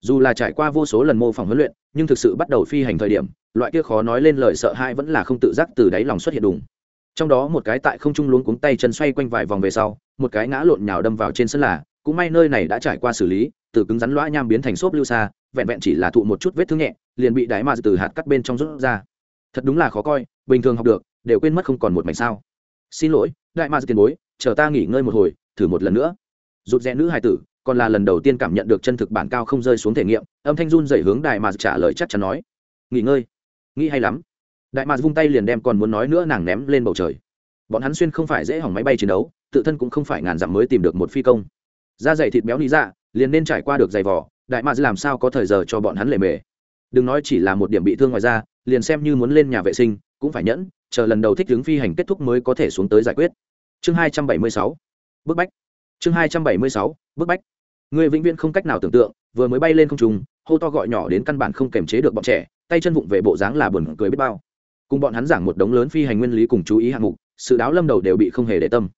Dù là trải qua vô số lần mô phỏng huấn luyện, nhưng thực sự bắt đầu phi hành thời điểm loại kia khó nói lên lời sợ hãi vẫn là không tự giác từ đáy lòng xuất hiện đùng. Trong đó một cái tại không trung luống cuống tay chân xoay quanh vài vòng về sau, một cái ngã lộn nhào đâm vào trên sân là, cũng may nơi này đã trải qua xử lý, từ cứng rắn loã nham biến thành xốp lưu xa, vẹn vẹn chỉ là thụ một chút vết thương nhẹ, liền bị đáy mà từ hạt cắt bên trong rút ra. Thật đúng là khó coi, bình thường học được, đều quên mất không còn một mảnh sao. Xin lỗi, đại ma tiền bối, chờ ta nghỉ ngơi một hồi, thử một lần nữa. Rụt rẽ nữ hài tử, còn là lần đầu tiên cảm nhận được chân thực bản cao không rơi xuống thể nghiệm, âm thanh run dậy hướng đại mà trả lời chắc chắn nói. Nghỉ ngơi nghĩ hay lắm. Đại mạc vung tay liền đem còn muốn nói nữa nàng ném lên bầu trời. Bọn hắn xuyên không phải dễ hỏng máy bay chiến đấu, tự thân cũng không phải ngàn dặm mới tìm được một phi công. Da dày thịt béo lý ra dạ, liền nên trải qua được giày vỏ đại mạc làm sao có thời giờ cho bọn hắn lề mề. Đừng nói chỉ là một điểm bị thương ngoài ra liền xem như muốn lên nhà vệ sinh, cũng phải nhẫn, chờ lần đầu thích ứng phi hành kết thúc mới có thể xuống tới giải quyết. Chương hai trăm bảy mươi sáu. Bức bách. Chương hai trăm bảy mươi sáu. Bức bách. Người vĩnh viễn không cách nào tưởng tượng, vừa mới bay lên không trùng hô to gọi nhỏ đến căn bản không kềm chế được bọn trẻ tay chân vụng về bộ dáng là buồn cười biết bao. Cùng bọn hắn giảng một đống lớn phi hành nguyên lý cùng chú ý hạng mục, sự đáo lâm đầu đều bị không hề để tâm.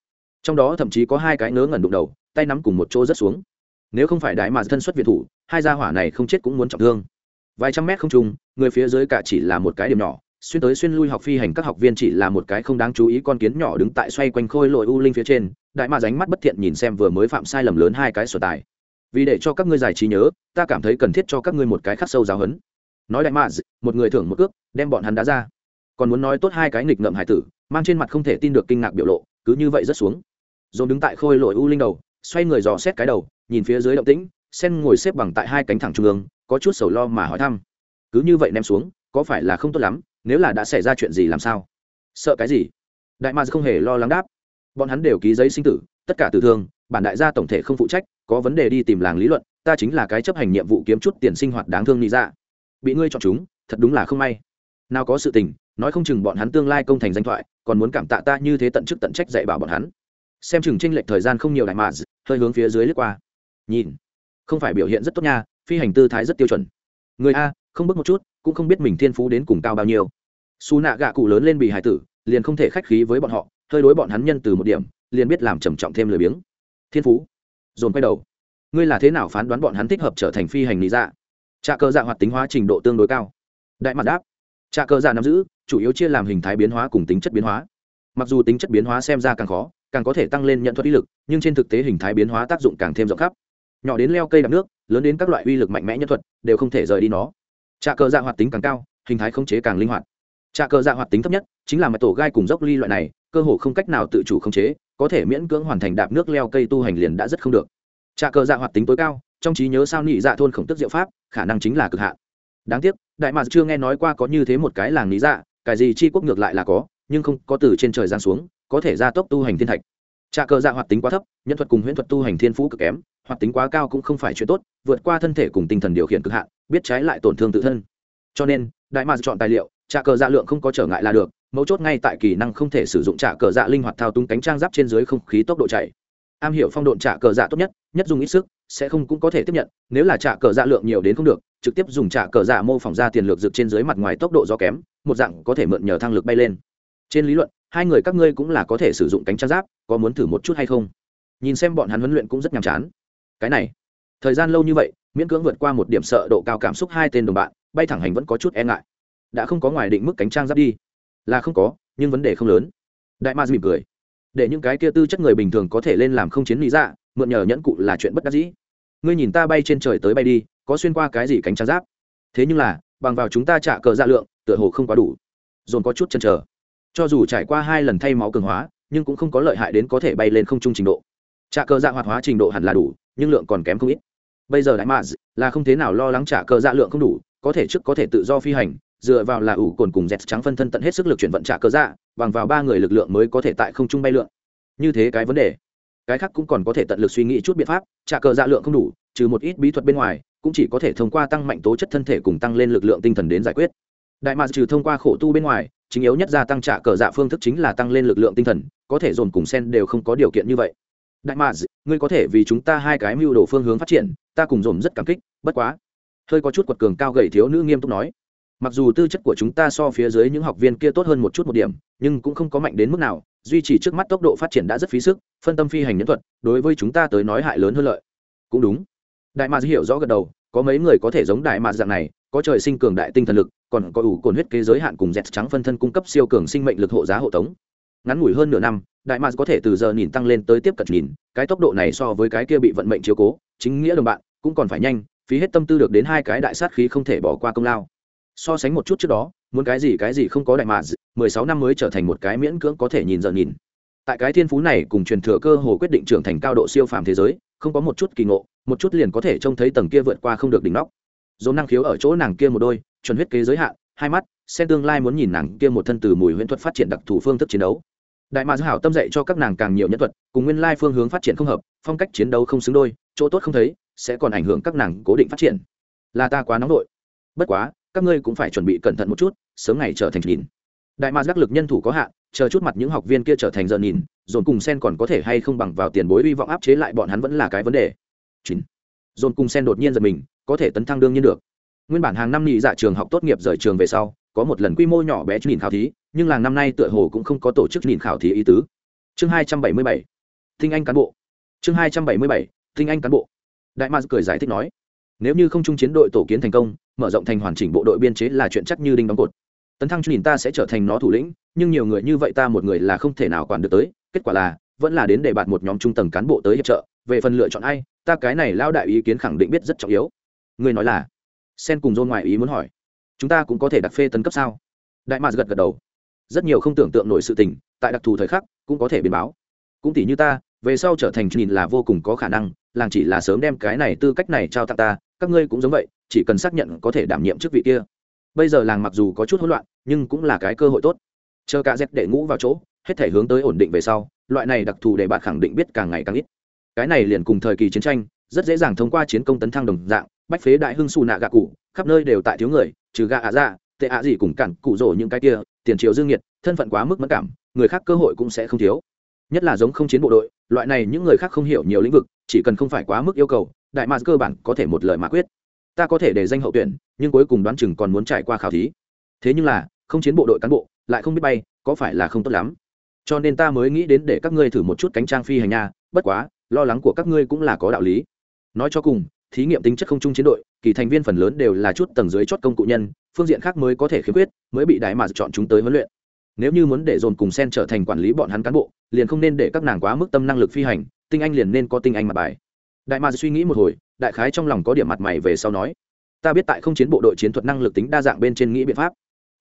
Trong đó thậm chí có hai cái ngớ ngẩn đụng đầu, tay nắm cùng một chỗ rất xuống. Nếu không phải đại mà thân xuất việt thủ, hai gia hỏa này không chết cũng muốn trọng thương. Vài trăm mét không trùng người phía dưới cả chỉ là một cái điểm nhỏ, xuyên tới xuyên lui học phi hành các học viên chỉ là một cái không đáng chú ý con kiến nhỏ đứng tại xoay quanh khôi lội u linh phía trên, đại mà ránh mắt bất thiện nhìn xem vừa mới phạm sai lầm lớn hai cái sở tài. Vì để cho các ngươi giải trí nhớ, ta cảm thấy cần thiết cho các ngươi một cái khắc sâu giáo hấn nói đại mạ một người thưởng một cước, đem bọn hắn đá ra. Còn muốn nói tốt hai cái nghịch ngợm hải tử, mang trên mặt không thể tin được kinh ngạc biểu lộ, cứ như vậy rất xuống. Dồn đứng tại khôi lội u linh đầu, xoay người dò xét cái đầu, nhìn phía dưới động tĩnh, sen ngồi xếp bằng tại hai cánh thẳng trung ương, có chút sầu lo mà hỏi thăm. Cứ như vậy ném xuống, có phải là không tốt lắm, nếu là đã xảy ra chuyện gì làm sao? Sợ cái gì? Đại ma không hề lo lắng đáp. Bọn hắn đều ký giấy sinh tử, tất cả tử thương, bản đại gia tổng thể không phụ trách, có vấn đề đi tìm làng lý luận, ta chính là cái chấp hành nhiệm vụ kiếm chút tiền sinh hoạt đáng thương nghĩ ra dạ bị ngươi chọn chúng, thật đúng là không may. Nào có sự tình, nói không chừng bọn hắn tương lai công thành danh thoại, còn muốn cảm tạ ta như thế tận chức tận trách dạy bảo bọn hắn. Xem chừng tranh lệch thời gian không nhiều đại mà, hơi hướng phía dưới lướt qua. Nhìn, không phải biểu hiện rất tốt nha, phi hành tư thái rất tiêu chuẩn. Người a, không bước một chút, cũng không biết mình thiên phú đến cùng cao bao nhiêu. Xù nạ gạ cụ lớn lên bị hải tử, liền không thể khách khí với bọn họ, hơi đối bọn hắn nhân từ một điểm, liền biết làm trầm trọng thêm lười biếng. Thiên phú. Dồn quay đầu. Ngươi là thế nào phán đoán bọn hắn thích hợp trở thành phi hành lý dạ? Trà cơ dạ hoạt tính hóa trình độ tương đối cao. Đại mặt đáp. Trà cơ dạ nắm giữ, chủ yếu chia làm hình thái biến hóa cùng tính chất biến hóa. Mặc dù tính chất biến hóa xem ra càng khó, càng có thể tăng lên nhận thuật uy lực, nhưng trên thực tế hình thái biến hóa tác dụng càng thêm rộng khắp. Nhỏ đến leo cây đạp nước, lớn đến các loại uy lực mạnh mẽ nhân thuật, đều không thể rời đi nó. Trà cơ dạ hoạt tính càng cao, hình thái khống chế càng linh hoạt. Trà cơ dạ hoạt tính thấp nhất, chính là mặt tổ gai cùng dốc ly loại này, cơ hồ không cách nào tự chủ khống chế, có thể miễn cưỡng hoàn thành đạp nước leo cây tu hành liền đã rất không được. Trà cơ dạ hoạt tính tối cao, trong trí nhớ sao nhị dạ thôn khổng tức diệu pháp khả năng chính là cực hạn. Đáng tiếc, đại mạc chưa nghe nói qua có như thế một cái làng lý dạ cái gì chi quốc ngược lại là có, nhưng không có từ trên trời giáng xuống, có thể gia tốc tu hành thiên thạch. Trà cơ dạ hoạt tính quá thấp, nhân thuật cùng huyễn thuật tu hành thiên phú cực kém, hoạt tính quá cao cũng không phải chuyện tốt, vượt qua thân thể cùng tinh thần điều khiển cực hạn, biết trái lại tổn thương tự thân. Cho nên, đại mạc chọn tài liệu trà cờ dạ lượng không có trở ngại là được, mấu chốt ngay tại kỳ năng không thể sử dụng trả cờ dạ linh hoạt thao túng cánh trang giáp trên dưới không khí tốc độ chạy. Am hiểu phong độn trả cờ dạ tốt nhất nhất dùng ít sức sẽ không cũng có thể tiếp nhận, nếu là trả cờ dạ lượng nhiều đến không được, trực tiếp dùng trả cờ dạ mô phỏng ra tiền lược rực trên dưới mặt ngoài tốc độ do kém, một dạng có thể mượn nhờ thang lực bay lên. Trên lý luận, hai người các ngươi cũng là có thể sử dụng cánh trang giáp, có muốn thử một chút hay không? Nhìn xem bọn hắn huấn luyện cũng rất nhàm chán. Cái này, thời gian lâu như vậy, miễn cưỡng vượt qua một điểm sợ độ cao cảm xúc hai tên đồng bạn, bay thẳng hành vẫn có chút e ngại. Đã không có ngoài định mức cánh trang giáp đi. Là không có, nhưng vấn đề không lớn. Đại ma mỉm cười. Để những cái kia tư chất người bình thường có thể lên làm không chiến lý dạ mượn nhờ nhẫn cụ là chuyện bất đắc dĩ. Ngươi nhìn ta bay trên trời tới bay đi, có xuyên qua cái gì cánh trang giáp? Thế nhưng là, bằng vào chúng ta trả cờ dạ lượng, tựa hồ không quá đủ. Dồn có chút chân trở cho dù trải qua hai lần thay máu cường hóa, nhưng cũng không có lợi hại đến có thể bay lên không trung trình độ. Trả cờ dạ hoạt hóa trình độ hẳn là đủ, nhưng lượng còn kém không ít. Bây giờ đại maz là không thế nào lo lắng trả cờ dạ lượng không đủ, có thể trước có thể tự do phi hành, dựa vào là ủ cồn cùng dẹt trắng phân thân tận hết sức lực chuyển vận trả cờ dạ bằng vào ba người lực lượng mới có thể tại không trung bay lượn. Như thế cái vấn đề cái khác cũng còn có thể tận lực suy nghĩ chút biện pháp, trả cờ dạ lượng không đủ, trừ một ít bí thuật bên ngoài, cũng chỉ có thể thông qua tăng mạnh tố chất thân thể cùng tăng lên lực lượng tinh thần đến giải quyết. Đại mạc trừ thông qua khổ tu bên ngoài, chính yếu nhất gia tăng trả cờ dạ phương thức chính là tăng lên lực lượng tinh thần, có thể dồn cùng sen đều không có điều kiện như vậy. Đại mạc ngươi có thể vì chúng ta hai cái mưu đồ phương hướng phát triển, ta cùng dồn rất cảm kích, bất quá. Hơi có chút quật cường cao gầy thiếu nữ nghiêm túc nói. Mặc dù tư chất của chúng ta so phía dưới những học viên kia tốt hơn một chút một điểm, nhưng cũng không có mạnh đến mức nào duy trì trước mắt tốc độ phát triển đã rất phí sức, phân tâm phi hành nhân thuật, đối với chúng ta tới nói hại lớn hơn lợi. Cũng đúng. Đại mạc hiểu rõ gật đầu, có mấy người có thể giống đại mạc dạng này, có trời sinh cường đại tinh thần lực, còn có ủ cồn huyết kế giới hạn cùng dẹt trắng phân thân cung cấp siêu cường sinh mệnh lực hộ giá hộ tống. Ngắn ngủi hơn nửa năm, đại mạc có thể từ giờ nhìn tăng lên tới tiếp cận nhìn, cái tốc độ này so với cái kia bị vận mệnh chiếu cố, chính nghĩa đồng bạn, cũng còn phải nhanh, phí hết tâm tư được đến hai cái đại sát khí không thể bỏ qua công lao. So sánh một chút trước đó muốn cái gì cái gì không có đại mạ mười sáu năm mới trở thành một cái miễn cưỡng có thể nhìn giờ nhìn. Tại cái thiên phú này cùng truyền thừa cơ hồ quyết định trưởng thành cao độ siêu phàm thế giới, không có một chút kỳ ngộ, một chút liền có thể trông thấy tầng kia vượt qua không được đỉnh nóc. Dồn năng khiếu ở chỗ nàng kia một đôi, chuẩn huyết kế giới hạn, hai mắt, xem tương lai muốn nhìn nàng kia một thân từ mùi huyễn thuật phát triển đặc thù phương thức chiến đấu. Đại mạc hảo tâm dạy cho các nàng càng nhiều nhân thuật, cùng nguyên lai phương hướng phát triển không hợp, phong cách chiến đấu không xứng đôi, chỗ tốt không thấy, sẽ còn ảnh hưởng các nàng cố định phát triển. Là ta quá nóng nổi bất quá, các ngươi cũng phải chuẩn bị cẩn thận một chút sớm ngày trở thành nhìn đại mạc giác lực nhân thủ có hạn, chờ chút mặt những học viên kia trở thành giờ nhìn dồn cùng sen còn có thể hay không bằng vào tiền bối hy vọng áp chế lại bọn hắn vẫn là cái vấn đề. Chín. Dồn cùng sen đột nhiên giật mình, có thể tấn thăng đương nhiên được. Nguyên bản hàng năm nghỉ dạ trường học tốt nghiệp rời trường về sau, có một lần quy mô nhỏ bé nhìn khảo thí, nhưng làng năm nay tựa hồ cũng không có tổ chức nhìn khảo thí ý tứ. Chương hai trăm bảy mươi bảy. Tinh anh cán bộ. Chương hai trăm bảy mươi bảy. Tinh anh cán bộ. Đại mạc cười giải thích nói, nếu như không trung chiến đội tổ kiến thành công, mở rộng thành hoàn chỉnh bộ đội biên chế là chuyện chắc như đinh đóng cột tấn thăng nhìn ta sẽ trở thành nó thủ lĩnh, nhưng nhiều người như vậy ta một người là không thể nào quản được tới. Kết quả là, vẫn là đến để bạt một nhóm trung tầng cán bộ tới hiệp trợ. Về phần lựa chọn ai, ta cái này lao đại ý kiến khẳng định biết rất trọng yếu. Người nói là, sen cùng dôn ngoài ý muốn hỏi, chúng ta cũng có thể đặt phê tấn cấp sao? Đại mạc gật gật đầu. Rất nhiều không tưởng tượng nổi sự tình, tại đặc thù thời khắc, cũng có thể biến báo. Cũng tỷ như ta, về sau trở thành nhìn là vô cùng có khả năng, làng chỉ là sớm đem cái này tư cách này trao tặng ta, các ngươi cũng giống vậy, chỉ cần xác nhận có thể đảm nhiệm chức vị kia bây giờ làng mặc dù có chút hỗn loạn, nhưng cũng là cái cơ hội tốt. Chờ cả dép đệ ngũ vào chỗ, hết thể hướng tới ổn định về sau, loại này đặc thù để bạn khẳng định biết càng ngày càng ít. Cái này liền cùng thời kỳ chiến tranh, rất dễ dàng thông qua chiến công tấn thăng đồng dạng, bách phế đại hưng xù nạ gạ cụ, khắp nơi đều tại thiếu người, trừ gạ ạ ra tệ ạ gì cùng cản cụ rổ những cái kia, tiền triệu dương nhiệt, thân phận quá mức mất cảm, người khác cơ hội cũng sẽ không thiếu. Nhất là giống không chiến bộ đội, loại này những người khác không hiểu nhiều lĩnh vực, chỉ cần không phải quá mức yêu cầu, đại mạc cơ bản có thể một lời mà quyết ta có thể để danh hậu tuyển, nhưng cuối cùng đoán chừng còn muốn trải qua khảo thí. Thế nhưng là, không chiến bộ đội cán bộ, lại không biết bay, có phải là không tốt lắm. Cho nên ta mới nghĩ đến để các ngươi thử một chút cánh trang phi hành nha, bất quá, lo lắng của các ngươi cũng là có đạo lý. Nói cho cùng, thí nghiệm tính chất không chung chiến đội, kỳ thành viên phần lớn đều là chút tầng dưới chót công cụ nhân, phương diện khác mới có thể khiếm khuyết, mới bị đại mà chọn chúng tới huấn luyện. Nếu như muốn để dồn cùng sen trở thành quản lý bọn hắn cán bộ, liền không nên để các nàng quá mức tâm năng lực phi hành, tinh anh liền nên có tinh anh mặt bài. Đại mà suy nghĩ một hồi đại khái trong lòng có điểm mặt mày về sau nói, ta biết tại không chiến bộ đội chiến thuật năng lực tính đa dạng bên trên nghĩ biện pháp.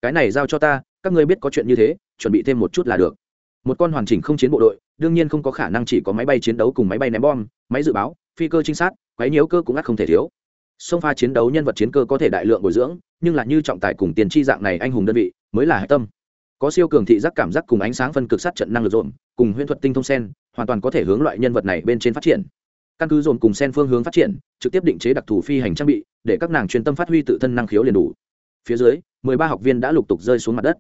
Cái này giao cho ta, các ngươi biết có chuyện như thế, chuẩn bị thêm một chút là được. Một con hoàn chỉnh không chiến bộ đội, đương nhiên không có khả năng chỉ có máy bay chiến đấu cùng máy bay ném bom, máy dự báo, phi cơ trinh sát, quái nhiễu cơ cũng ắt không thể thiếu. Sông pha chiến đấu nhân vật chiến cơ có thể đại lượng bồi dưỡng, nhưng là như trọng tài cùng tiền chi dạng này anh hùng đơn vị, mới là hạch tâm. Có siêu cường thị giác cảm giác cùng ánh sáng phân cực sát trận năng lực rộn cùng huyễn thuật tinh thông sen, hoàn toàn có thể hướng loại nhân vật này bên trên phát triển căn cứ dồn cùng sen phương hướng phát triển, trực tiếp định chế đặc thù phi hành trang bị, để các nàng chuyên tâm phát huy tự thân năng khiếu liền đủ. Phía dưới, mười ba học viên đã lục tục rơi xuống mặt đất.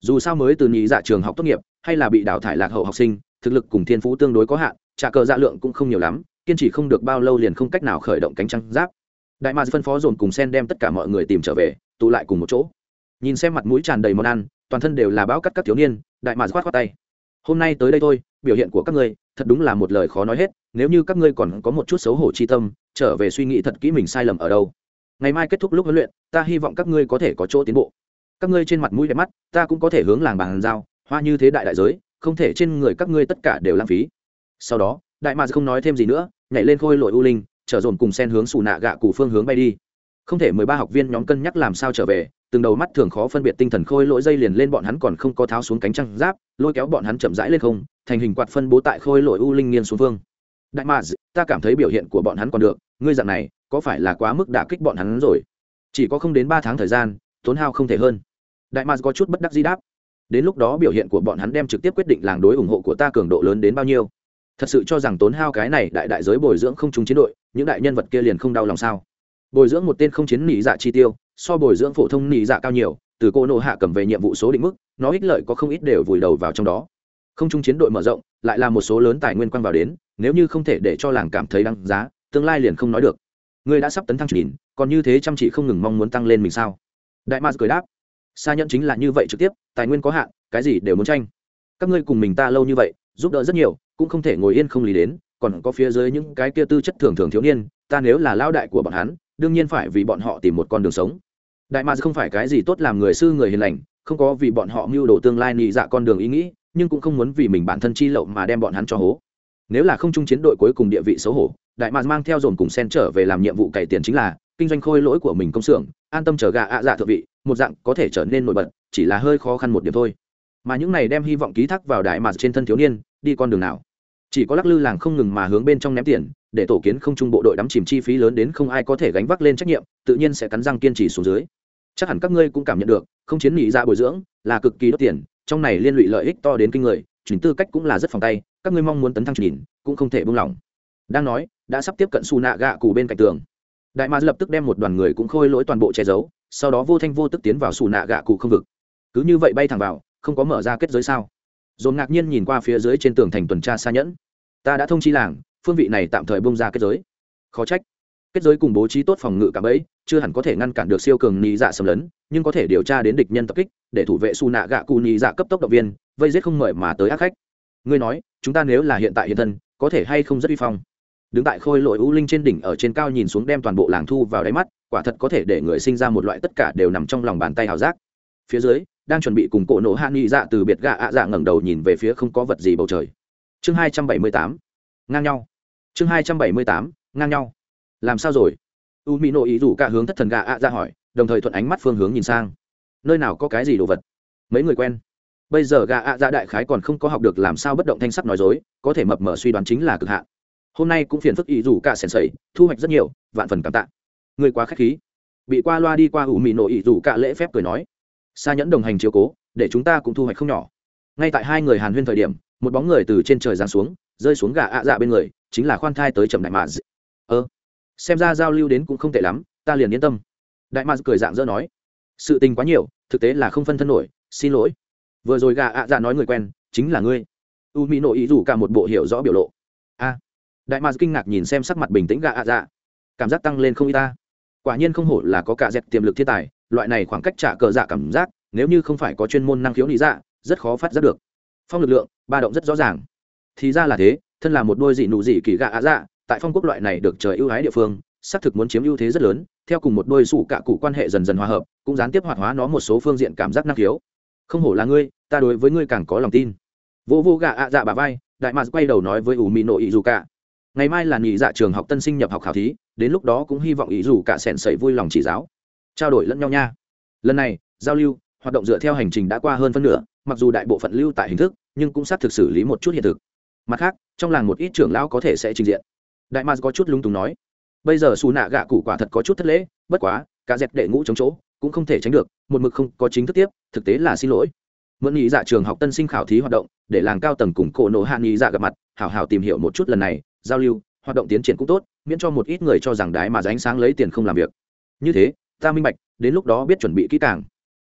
Dù sao mới từ nhị dạ trường học tốt nghiệp, hay là bị đào thải lạc hậu học sinh, thực lực cùng thiên phú tương đối có hạn, trả cờ dạ lượng cũng không nhiều lắm, kiên trì không được bao lâu liền không cách nào khởi động cánh trăng giáp. Đại ma phân phó dồn cùng sen đem tất cả mọi người tìm trở về, tụ lại cùng một chỗ. Nhìn xem mặt mũi tràn đầy món ăn, toàn thân đều là bão cắt các thiếu niên, đại ma khoát khoát tay. Hôm nay tới đây thôi, biểu hiện của các ngươi thật đúng là một lời khó nói hết nếu như các ngươi còn có một chút xấu hổ chi tâm, trở về suy nghĩ thật kỹ mình sai lầm ở đâu. Ngày mai kết thúc lúc huấn luyện, ta hy vọng các ngươi có thể có chỗ tiến bộ. Các ngươi trên mặt mũi đẹp mắt, ta cũng có thể hướng làng bàn giao, hoa như thế đại đại giới, không thể trên người các ngươi tất cả đều lãng phí. Sau đó, đại mạc không nói thêm gì nữa, nhảy lên khôi lội u linh trở dồn cùng sen hướng xù nạ gạ cụ phương hướng bay đi. Không thể mười ba học viên nhóm cân nhắc làm sao trở về, từng đầu mắt thường khó phân biệt tinh thần khôi lỗi dây liền lên bọn hắn còn không có tháo xuống cánh trăng giáp, lôi kéo bọn hắn chậm rãi lên không, thành hình quạt phân bố tại khôi lỗi u linh nghiên xuống phương đại mạc ta cảm thấy biểu hiện của bọn hắn còn được, ngươi dạng này, có phải là quá mức đả kích bọn hắn rồi? Chỉ có không đến ba tháng thời gian, tốn hao không thể hơn. Đại mạc có chút bất đắc di đáp. Đến lúc đó biểu hiện của bọn hắn đem trực tiếp quyết định làng đối ủng hộ của ta cường độ lớn đến bao nhiêu. Thật sự cho rằng tốn hao cái này đại đại giới bồi dưỡng không trúng chiến đội, những đại nhân vật kia liền không đau lòng sao? Bồi dưỡng một tên không chiến nỉ dạ chi tiêu, so bồi dưỡng phổ thông nỉ dạ cao nhiều, từ cô nộ hạ cầm về nhiệm vụ số định mức, nó ích lợi có không ít đều vùi đầu vào trong đó không trung chiến đội mở rộng, lại là một số lớn tài nguyên quăng vào đến, nếu như không thể để cho làng cảm thấy đăng giá, tương lai liền không nói được. Ngươi đã sắp tấn thăng chín còn như thế chăm chỉ không ngừng mong muốn tăng lên mình sao? Đại mars cười đáp xa nhận chính là như vậy trực tiếp, tài nguyên có hạn, cái gì đều muốn tranh. Các ngươi cùng mình ta lâu như vậy, giúp đỡ rất nhiều, cũng không thể ngồi yên không lý đến, còn có phía dưới những cái kia tư chất thường thường thiếu niên, ta nếu là lao đại của bọn hắn, đương nhiên phải vì bọn họ tìm một con đường sống. Đại mars không phải cái gì tốt làm người sư người hiền lành, không có vì bọn họ mưu đồ tương lai nị dạ con đường ý nghĩ nhưng cũng không muốn vì mình bản thân chi lậu mà đem bọn hắn cho hố. Nếu là không chung chiến đội cuối cùng địa vị xấu hổ, đại mà mang theo dồn cùng sen trở về làm nhiệm vụ cày tiền chính là, kinh doanh khôi lỗi của mình công xưởng, an tâm chờ gà ạ dạ thượng vị, một dạng có thể trở nên nổi bật, chỉ là hơi khó khăn một điểm thôi. Mà những này đem hy vọng ký thác vào đại mà trên thân thiếu niên, đi con đường nào? Chỉ có lắc lư làng không ngừng mà hướng bên trong ném tiền, để tổ kiến không trung bộ đội đắm chìm chi phí lớn đến không ai có thể gánh vác lên trách nhiệm, tự nhiên sẽ cắn răng kiên trì xuống dưới. Chắc hẳn các ngươi cũng cảm nhận được, không chiến nghỉ ra bồi dưỡng là cực kỳ đốt tiền trong này liên lụy lợi ích to đến kinh người chính tư cách cũng là rất phòng tay, các ngươi mong muốn tấn thăng nhìn cũng không thể buông lỏng. Đang nói, đã sắp tiếp cận xù nạ gạ cụ bên cạnh tường. Đại ma lập tức đem một đoàn người cũng khôi lỗi toàn bộ che giấu, sau đó vô thanh vô tức tiến vào xù nạ gạ cụ không vực. Cứ như vậy bay thẳng vào, không có mở ra kết giới sao? Dồn ngạc nhiên nhìn qua phía dưới trên tường thành tuần tra xa nhẫn. Ta đã thông chi làng, phương vị này tạm thời bông ra kết giới. Khó trách. Kết giới cùng bố trí tốt phòng ngự cả bẫy chưa hẳn có thể ngăn cản được siêu cường nhị dạ xâm lấn, nhưng có thể điều tra đến địch nhân tập kích, để thủ vệ su nạ gạ cụ nhị dạ cấp tốc động viên, vây giết không mời mà tới ác khách. Ngươi nói, chúng ta nếu là hiện tại hiện thân, có thể hay không rất uy phong? Đứng tại khôi lội u linh trên đỉnh ở trên cao nhìn xuống đem toàn bộ làng thu vào đáy mắt, quả thật có thể để người sinh ra một loại tất cả đều nằm trong lòng bàn tay hào giác. Phía dưới, đang chuẩn bị cùng cổ nổ hạ nghị dạ từ biệt gạ ạ dạ ngẩng đầu nhìn về phía không có vật gì bầu trời. Chương hai trăm bảy mươi tám, ngang nhau. Chương hai trăm bảy mươi tám, ngang nhau. Làm sao rồi? U mỹ nộ ý rủ cả hướng thất thần gạ ạ dạ hỏi, đồng thời thuận ánh mắt phương hướng nhìn sang. Nơi nào có cái gì đồ vật? Mấy người quen. Bây giờ gà ạ dạ đại khái còn không có học được làm sao bất động thanh sắc nói dối, có thể mập mờ suy đoán chính là cực hạn. Hôm nay cũng phiền phức ý rủ cả sèn sầy thu hoạch rất nhiều, vạn phần cảm tạ. Người quá k h á c h khí. Bị qua loa đi qua ủ mị nổ ý rủ cả lễ phép cười nói xa nhẫn đồng hành chiếu cố, để chúng ta cũng thu hoạch không nhỏ. Ngay tại hai người hàn huyên thời điểm, một bóng người từ trên trời giáng xuống, rơi xuống gà ạ dạ bên người, chính là khoan thai tới trầm đại mà ơ ờ, xem ra giao lưu đến cũng không tệ lắm, ta liền yên tâm. Đại mà cười dạng dỡ nói. Sự tình quá nhiều, thực tế là không phân thân nổi, xin lỗi. Vừa rồi gà ạ dạ nói người quen, chính là ngươi. U mỹ nội ý dù cả một bộ hiểu rõ biểu lộ. A. Đại mà kinh ngạc nhìn xem sắc mặt bình tĩnh gà ạ dạ. Cảm giác tăng lên không y ta. Quả nhiên không hổ là có cả dẹp tiềm lực thiên tài, loại này khoảng cách trả cờ dạ cảm giác, nếu như không phải có chuyên môn năng khiếu lý dạ rất khó phát giác được. Phong lực lượng, ba động rất rõ ràng. Thì ra là thế, thân là một đôi dị nụ dị kỳ gạ ạ dạ tại phong quốc loại này được trời ưu ái địa phương, xác thực muốn chiếm ưu thế rất lớn, theo cùng một đôi sủ cạ cụ quan hệ dần dần hòa hợp, cũng gián tiếp hoạt hóa nó một số phương diện cảm giác năng khiếu. Không hổ là ngươi, ta đối với ngươi càng có lòng tin. Vô vô gạ ạ dạ bà vai, đại mạc quay đầu nói với ủ mị nội ý dù cả. Ngày mai là nghỉ dạ trường học tân sinh nhập học khảo thí, đến lúc đó cũng hy vọng ý dù cả sẻn sẩy vui lòng chỉ giáo. Trao đổi lẫn nhau nha. Lần này, giao lưu, hoạt động dựa theo hành trình đã qua hơn phân nửa, mặc dù đại bộ phận lưu tại hình thức, nhưng cũng xác thực xử lý một chút hiện thực. Mặt khác, trong làng một ít trưởng lão có thể sẽ trình diện đại Ma có chút lung túng nói, bây giờ xù nạ gạ cụ quả thật có chút thất lễ, bất quá, cả dẹp đệ ngũ chống chỗ cũng không thể tránh được, một mực không có chính thức tiếp, thực tế là xin lỗi. Mượn nghĩ dạ trường học tân sinh khảo thí hoạt động, để làng cao tầng cùng cổ nộ hạ nghĩ dạ gặp mặt, hảo hảo tìm hiểu một chút lần này, giao lưu, hoạt động tiến triển cũng tốt, miễn cho một ít người cho rằng đái mà ánh sáng lấy tiền không làm việc. Như thế, ta minh bạch, đến lúc đó biết chuẩn bị kỹ càng.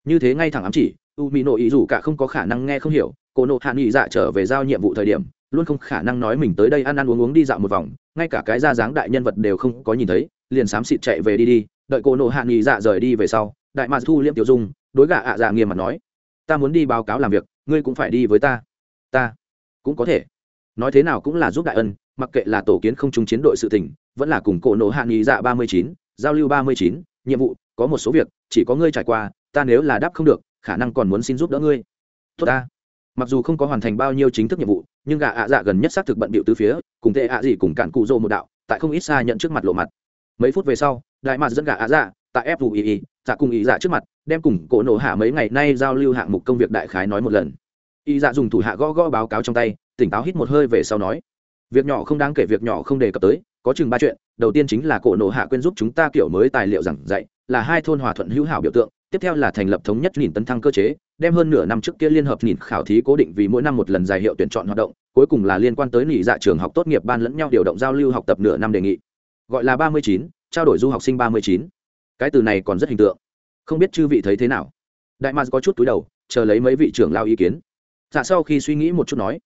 Như thế ngay thẳng ám chỉ, u mỹ nội ý dù cả không có khả năng nghe không hiểu, cổ nộ hạ nghĩ dạ trở về giao nhiệm vụ thời điểm, luôn không khả năng nói mình tới đây ăn ăn uống uống đi dạo một vòng ngay cả cái ra dáng đại nhân vật đều không có nhìn thấy, liền xám xịt chạy về đi đi, đợi cô nộ hạ nghỉ dạ rời đi về sau, đại mạc thu liêm tiểu dung, đối gạ ạ dạ nghiêm mặt nói, ta muốn đi báo cáo làm việc, ngươi cũng phải đi với ta. Ta cũng có thể. Nói thế nào cũng là giúp đại ân, mặc kệ là tổ kiến không trung chiến đội sự tình, vẫn là cùng cổ nộ hạ nghỉ dạ ba mươi chín, giao lưu ba mươi chín, nhiệm vụ, có một số việc, chỉ có ngươi trải qua, ta nếu là đáp không được, khả năng còn muốn xin giúp đỡ ngươi. Tốt ta mặc dù không có hoàn thành bao nhiêu chính thức nhiệm vụ, nhưng gà ạ dạ gần nhất xác thực bận bịu từ phía, cùng tệ ạ gì cùng cản cụ rô một đạo, tại không ít xa nhận trước mặt lộ mặt. Mấy phút về sau, đại mạt dẫn gà ạ dạ tại fui dạ cùng ý dạ trước mặt, đem cùng cổ nổ hạ mấy ngày nay giao lưu hạng mục công việc đại khái nói một lần. Ý dạ dùng thủ hạ gõ gõ báo cáo trong tay, tỉnh táo hít một hơi về sau nói, việc nhỏ không đáng kể, việc nhỏ không đề cập tới, có chừng ba chuyện, đầu tiên chính là cổ nổ hạ quên giúp chúng ta kiểu mới tài liệu giảng dạy, là hai thôn hòa thuận hữu hảo biểu tượng, tiếp theo là thành lập thống nhất nghìn tấn thăng cơ chế đem hơn nửa năm trước kia liên hợp nhìn khảo thí cố định vì mỗi năm một lần dài hiệu tuyển chọn hoạt động, cuối cùng là liên quan tới nghỉ dạ trường học tốt nghiệp ban lẫn nhau điều động giao lưu học tập nửa năm đề nghị. Gọi là ba mươi chín, trao đổi du học sinh ba mươi chín. Cái từ này còn rất hình tượng. Không biết chư vị thấy thế nào? Đại mars có chút túi đầu, chờ lấy mấy vị trưởng lao ý kiến. Dạ sau khi suy nghĩ một chút nói,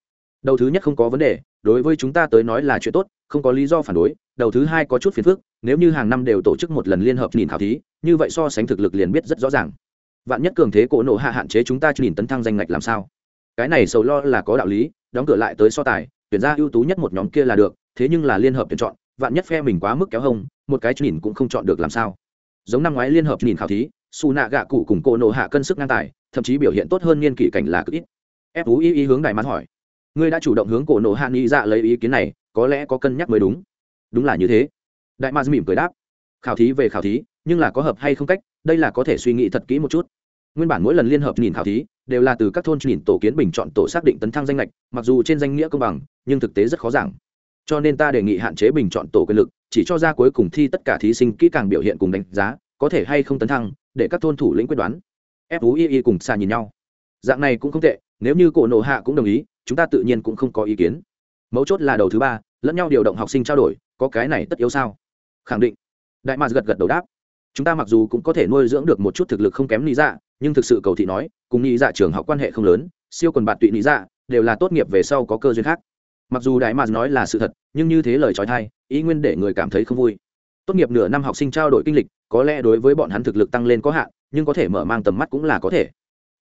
đầu thứ nhất không có vấn đề, đối với chúng ta tới nói là chuyện tốt, không có lý do phản đối, đầu thứ hai có chút phiền phức, nếu như hàng năm đều tổ chức một lần liên hợp nhìn khảo thí, như vậy so sánh thực lực liền biết rất rõ ràng vạn nhất cường thế cổ nộ hạ hạn chế chúng ta nhìn tấn thăng danh ngạch làm sao? Cái này sầu lo là có đạo lý, đóng cửa lại tới so tài, tuyển ra ưu tú nhất một nhóm kia là được, thế nhưng là liên hợp tuyển chọn, vạn nhất phe mình quá mức kéo hông, một cái nhìn cũng không chọn được làm sao? Giống năm ngoái liên hợp nhìn khảo thí, su nạ gạ cụ cùng cổ nộ hạ cân sức ngang tài, thậm chí biểu hiện tốt hơn niên kỷ cảnh là cực ít. Ép ú ý hướng đại mắn hỏi, ngươi đã chủ động hướng cổ nộ hạ nghĩ dạ lấy ý kiến này, có lẽ có cân nhắc mới đúng. Đúng là như thế. Đại mars mỉm cười đáp khảo thí về khảo thí, nhưng là có hợp hay không cách, đây là có thể suy nghĩ thật kỹ một chút. Nguyên bản mỗi lần liên hợp nhìn khảo thí, đều là từ các thôn nhìn tổ kiến bình chọn tổ xác định tấn thăng danh lệch mặc dù trên danh nghĩa công bằng, nhưng thực tế rất khó giảng. Cho nên ta đề nghị hạn chế bình chọn tổ quyền lực, chỉ cho ra cuối cùng thi tất cả thí sinh kỹ càng biểu hiện cùng đánh giá, có thể hay không tấn thăng, để các thôn thủ lĩnh quyết đoán. Fui cùng xa nhìn nhau. Dạng này cũng không tệ, nếu như cổ nộ hạ cũng đồng ý, chúng ta tự nhiên cũng không có ý kiến. Mấu chốt là đầu thứ ba, lẫn nhau điều động học sinh trao đổi, có cái này tất yếu sao? Khẳng định đại mạc gật gật đầu đáp. Chúng ta mặc dù cũng có thể nuôi dưỡng được một chút thực lực không kém lý dạ nhưng thực sự cầu thị nói, cùng lý dạ trường học quan hệ không lớn, siêu quần bạn tụy lý dạ đều là tốt nghiệp về sau có cơ duyên khác. Mặc dù đại mạc nói là sự thật, nhưng như thế lời trói thai, ý nguyên để người cảm thấy không vui. Tốt nghiệp nửa năm học sinh trao đổi kinh lịch, có lẽ đối với bọn hắn thực lực tăng lên có hạn, nhưng có thể mở mang tầm mắt cũng là có thể.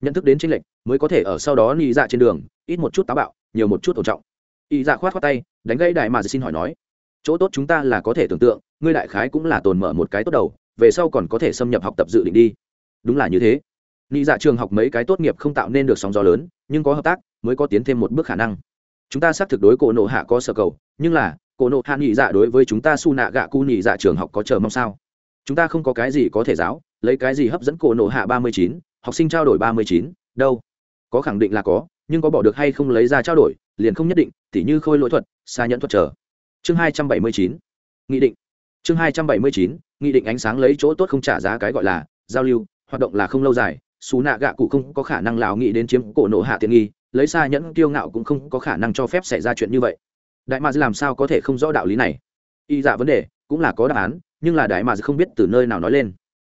Nhận thức đến tranh lệch, mới có thể ở sau đó lý dạ trên đường, ít một chút táo bạo, nhiều một chút ổn trọng. Ý dạ khoát khoát tay, đánh gãy đại mạc dạ xin hỏi nói chỗ tốt chúng ta là có thể tưởng tượng, ngươi đại khái cũng là tồn mở một cái tốt đầu, về sau còn có thể xâm nhập học tập dự định đi. Đúng là như thế. Nghĩ dạ trường học mấy cái tốt nghiệp không tạo nên được sóng gió lớn, nhưng có hợp tác, mới có tiến thêm một bước khả năng. Chúng ta xác thực đối cổ nộ hạ có sở cầu, nhưng là, cổ nộ hạ nghĩ dạ đối với chúng ta su nạ gạ cu nghĩ dạ trường học có chờ mong sao? Chúng ta không có cái gì có thể giáo, lấy cái gì hấp dẫn cổ nổ hạ ba mươi chín, học sinh trao đổi ba mươi chín, đâu? Có khẳng định là có, nhưng có bỏ được hay không lấy ra trao đổi, liền không nhất định, tỉ như khôi lỗi thuật, xa nhẫn thuật trở chương hai trăm bảy mươi chín, nghị định. Chương hai trăm bảy mươi chín, nghị định ánh sáng lấy chỗ tốt không trả giá cái gọi là giao lưu, hoạt động là không lâu dài xú nạ gạ cụ không có khả năng lào nghĩ đến chiếm cổ nổ hạ tiện nghi, lấy xa nhẫn kiêu ngạo cũng không có khả năng cho phép xảy ra chuyện như vậy. Đại mads làm sao có thể không rõ đạo lý này? Y dạ vấn đề cũng là có đáp án, nhưng là đại mads không biết từ nơi nào nói lên.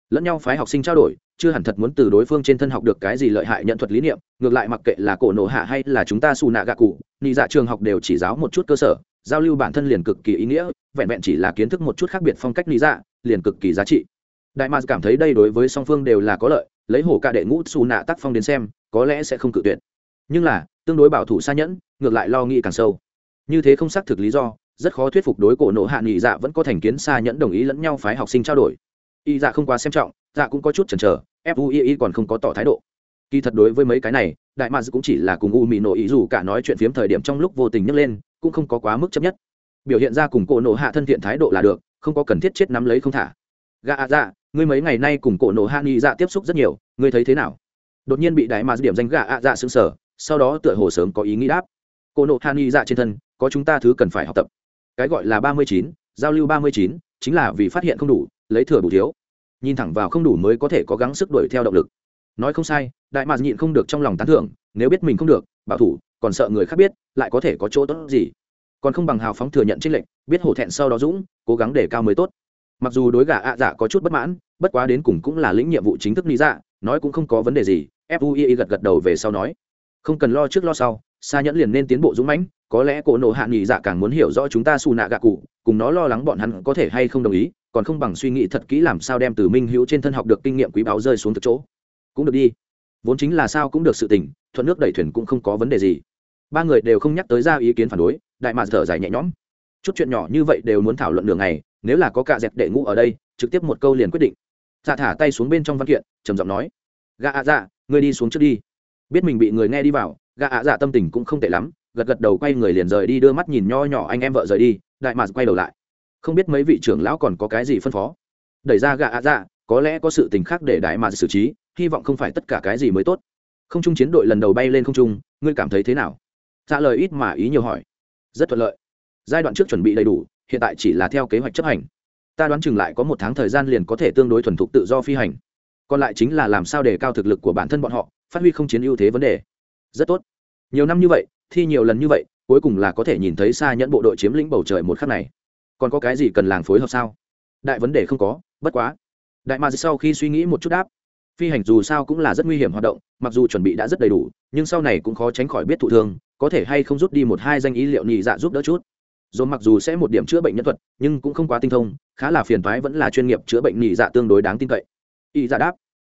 Lẫn nhau phái học sinh trao đổi, chưa hẳn thật muốn từ đối phương trên thân học được cái gì lợi hại nhận thuật lý niệm, ngược lại mặc kệ là cổ nổ hạ hay là chúng ta xù nạ gạ cụ, nị dạ trường học đều chỉ giáo một chút cơ sở giao lưu bản thân liền cực kỳ ý nghĩa, vẹn vẹn chỉ là kiến thức một chút khác biệt phong cách lý dạ liền cực kỳ giá trị. Đại mạc cảm thấy đây đối với song phương đều là có lợi, lấy hổ ca đệ ngũ xù nạ tác phong đến xem, có lẽ sẽ không cự tuyệt. Nhưng là, tương đối bảo thủ xa nhẫn, ngược lại lo nghĩ càng sâu. Như thế không xác thực lý do, rất khó thuyết phục đối cổ nộ hạ nghị dạ vẫn có thành kiến xa nhẫn đồng ý lẫn nhau phái học sinh trao đổi. Y dạ không quá xem trọng dạ cũng có chút chần chờ fui còn không có tỏ thái độ. Kỳ thật đối với mấy cái này, đại mads cũng chỉ là cùng u mì nộ ý dù cả nói chuyện phiếm thời điểm trong lúc vô tình nhấc lên cũng không có quá mức chấp nhất. Biểu hiện ra cùng cổ nộ hạ thân thiện thái độ là được, không có cần thiết chết nắm lấy không thả. Gạ ạ dạ ngươi mấy ngày nay cùng cổ nộ hạ nghi dạ tiếp xúc rất nhiều, ngươi thấy thế nào? Đột nhiên bị đại mà điểm danh gạ ạ dạ xứng sở sau đó tựa hồ sớm có ý nghĩ đáp. Cổ nộ hạ nghi dạ trên thân, có chúng ta thứ cần phải học tập. Cái gọi là ba mươi chín, giao lưu ba mươi chín, chính là vì phát hiện không đủ, lấy thừa đủ thiếu. Nhìn thẳng vào không đủ mới có thể có gắng sức đuổi theo động lực. Nói không sai, đại mà nhịn không được trong lòng tán thưởng, nếu biết mình không được bảo thủ, còn sợ người khác biết, lại có thể có chỗ tốt gì. Còn không bằng hào phóng thừa nhận trích lệnh, biết hổ thẹn sau đó dũng, cố gắng để cao mới tốt. Mặc dù đối gà ạ dạ có chút bất mãn, bất quá đến cùng cũng là lĩnh nhiệm vụ chính thức lý dạ nói cũng không có vấn đề gì fui gật gật đầu về sau nói. Không cần lo trước lo sau xa nhẫn liền nên tiến bộ dũng mãnh, có lẽ cổ nộ hạ nghỉ dạ càng muốn hiểu rõ chúng ta xù nạ gạ cụ, cùng nó lo lắng bọn hắn có thể hay không đồng ý, còn không bằng suy nghĩ thật kỹ làm sao đem từ minh hữu trên thân học được kinh nghiệm quý báu rơi xuống thực chỗ. Cũng được đi vốn chính là sao cũng được sự tình, thuận nước đẩy thuyền cũng không có vấn đề gì. Ba người đều không nhắc tới ra ý kiến phản đối, đại mạc thở dài nhẹ nhõm. Chút chuyện nhỏ như vậy đều muốn thảo luận đường này nếu là có cả dẹp đệ ngũ ở đây, trực tiếp một câu liền quyết định. Dạ thả tay xuống bên trong văn kiện, trầm giọng nói gà ạ dạ ngươi đi xuống trước đi. Biết mình bị người nghe đi vào gà ạ dạ tâm tình cũng không tệ lắm, gật gật đầu quay người liền rời đi đưa mắt nhìn nho nhỏ anh em vợ rời đi, đại mạc quay đầu lại. Không biết mấy vị trưởng lão còn có cái gì phân phó. Đẩy ra gà ạ dạ có lẽ có sự tình khác để đại mạc xử trí hy vọng không phải tất cả cái gì mới tốt. Không trung chiến đội lần đầu bay lên không trung, ngươi cảm thấy thế nào? Trả lời ít mà ý nhiều hỏi. Rất thuận lợi. Giai đoạn trước chuẩn bị đầy đủ, hiện tại chỉ là theo kế hoạch chấp hành. Ta đoán chừng lại có một tháng thời gian liền có thể tương đối thuần thục tự do phi hành. Còn lại chính là làm sao để cao thực lực của bản thân bọn họ, phát huy không chiến ưu thế vấn đề. Rất tốt. Nhiều năm như vậy, thi nhiều lần như vậy, cuối cùng là có thể nhìn thấy xa nhẫn bộ đội chiếm lĩnh bầu trời một khắc này. Còn có cái gì cần làng phối hợp sao? Đại vấn đề không có, bất quá. Đại ma sau khi suy nghĩ một chút đáp phi hành dù sao cũng là rất nguy hiểm hoạt động, mặc dù chuẩn bị đã rất đầy đủ, nhưng sau này cũng khó tránh khỏi biết thụ thương, có thể hay không rút đi một hai danh ý liệu nhị dạ giúp đỡ chút. Dù mặc dù sẽ một điểm chữa bệnh nhân thuật, nhưng cũng không quá tinh thông, khá là phiền thoái vẫn là chuyên nghiệp chữa bệnh nhị dạ tương đối đáng tin cậy. Y dạ đáp,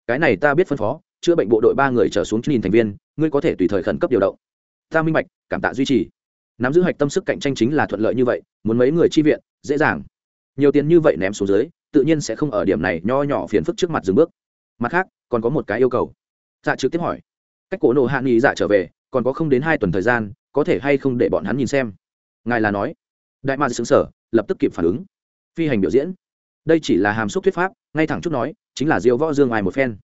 cái này ta biết phân phó, chữa bệnh bộ đội ba người trở xuống nghìn thành viên, ngươi có thể tùy thời khẩn cấp điều động. Ta minh bạch, cảm tạ duy trì. Nắm giữ hạch tâm sức cạnh tranh chính là thuận lợi như vậy, muốn mấy người chi viện, dễ dàng. Nhiều tiền như vậy ném xuống dưới, tự nhiên sẽ không ở điểm này nho nhỏ phiền phức trước mặt dừng bước mặt khác, còn có một cái yêu cầu. Dạ trực tiếp hỏi. Cách cổ nộ hạ nghị dạ trở về, còn có không đến hai tuần thời gian, có thể hay không để bọn hắn nhìn xem? Ngài là nói. Đại mạc xứng sở lập tức kịp phản ứng. Phi hành biểu diễn. Đây chỉ là hàm xúc thuyết pháp, ngay thẳng chút nói, chính là diêu võ dương ai một phen.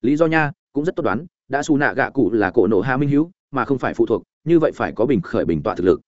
Lý do nha, cũng rất tốt đoán, đã xù nạ gạ cụ là cổ nộ hạ minh hữu, mà không phải phụ thuộc, như vậy phải có bình khởi bình tọa thực lực.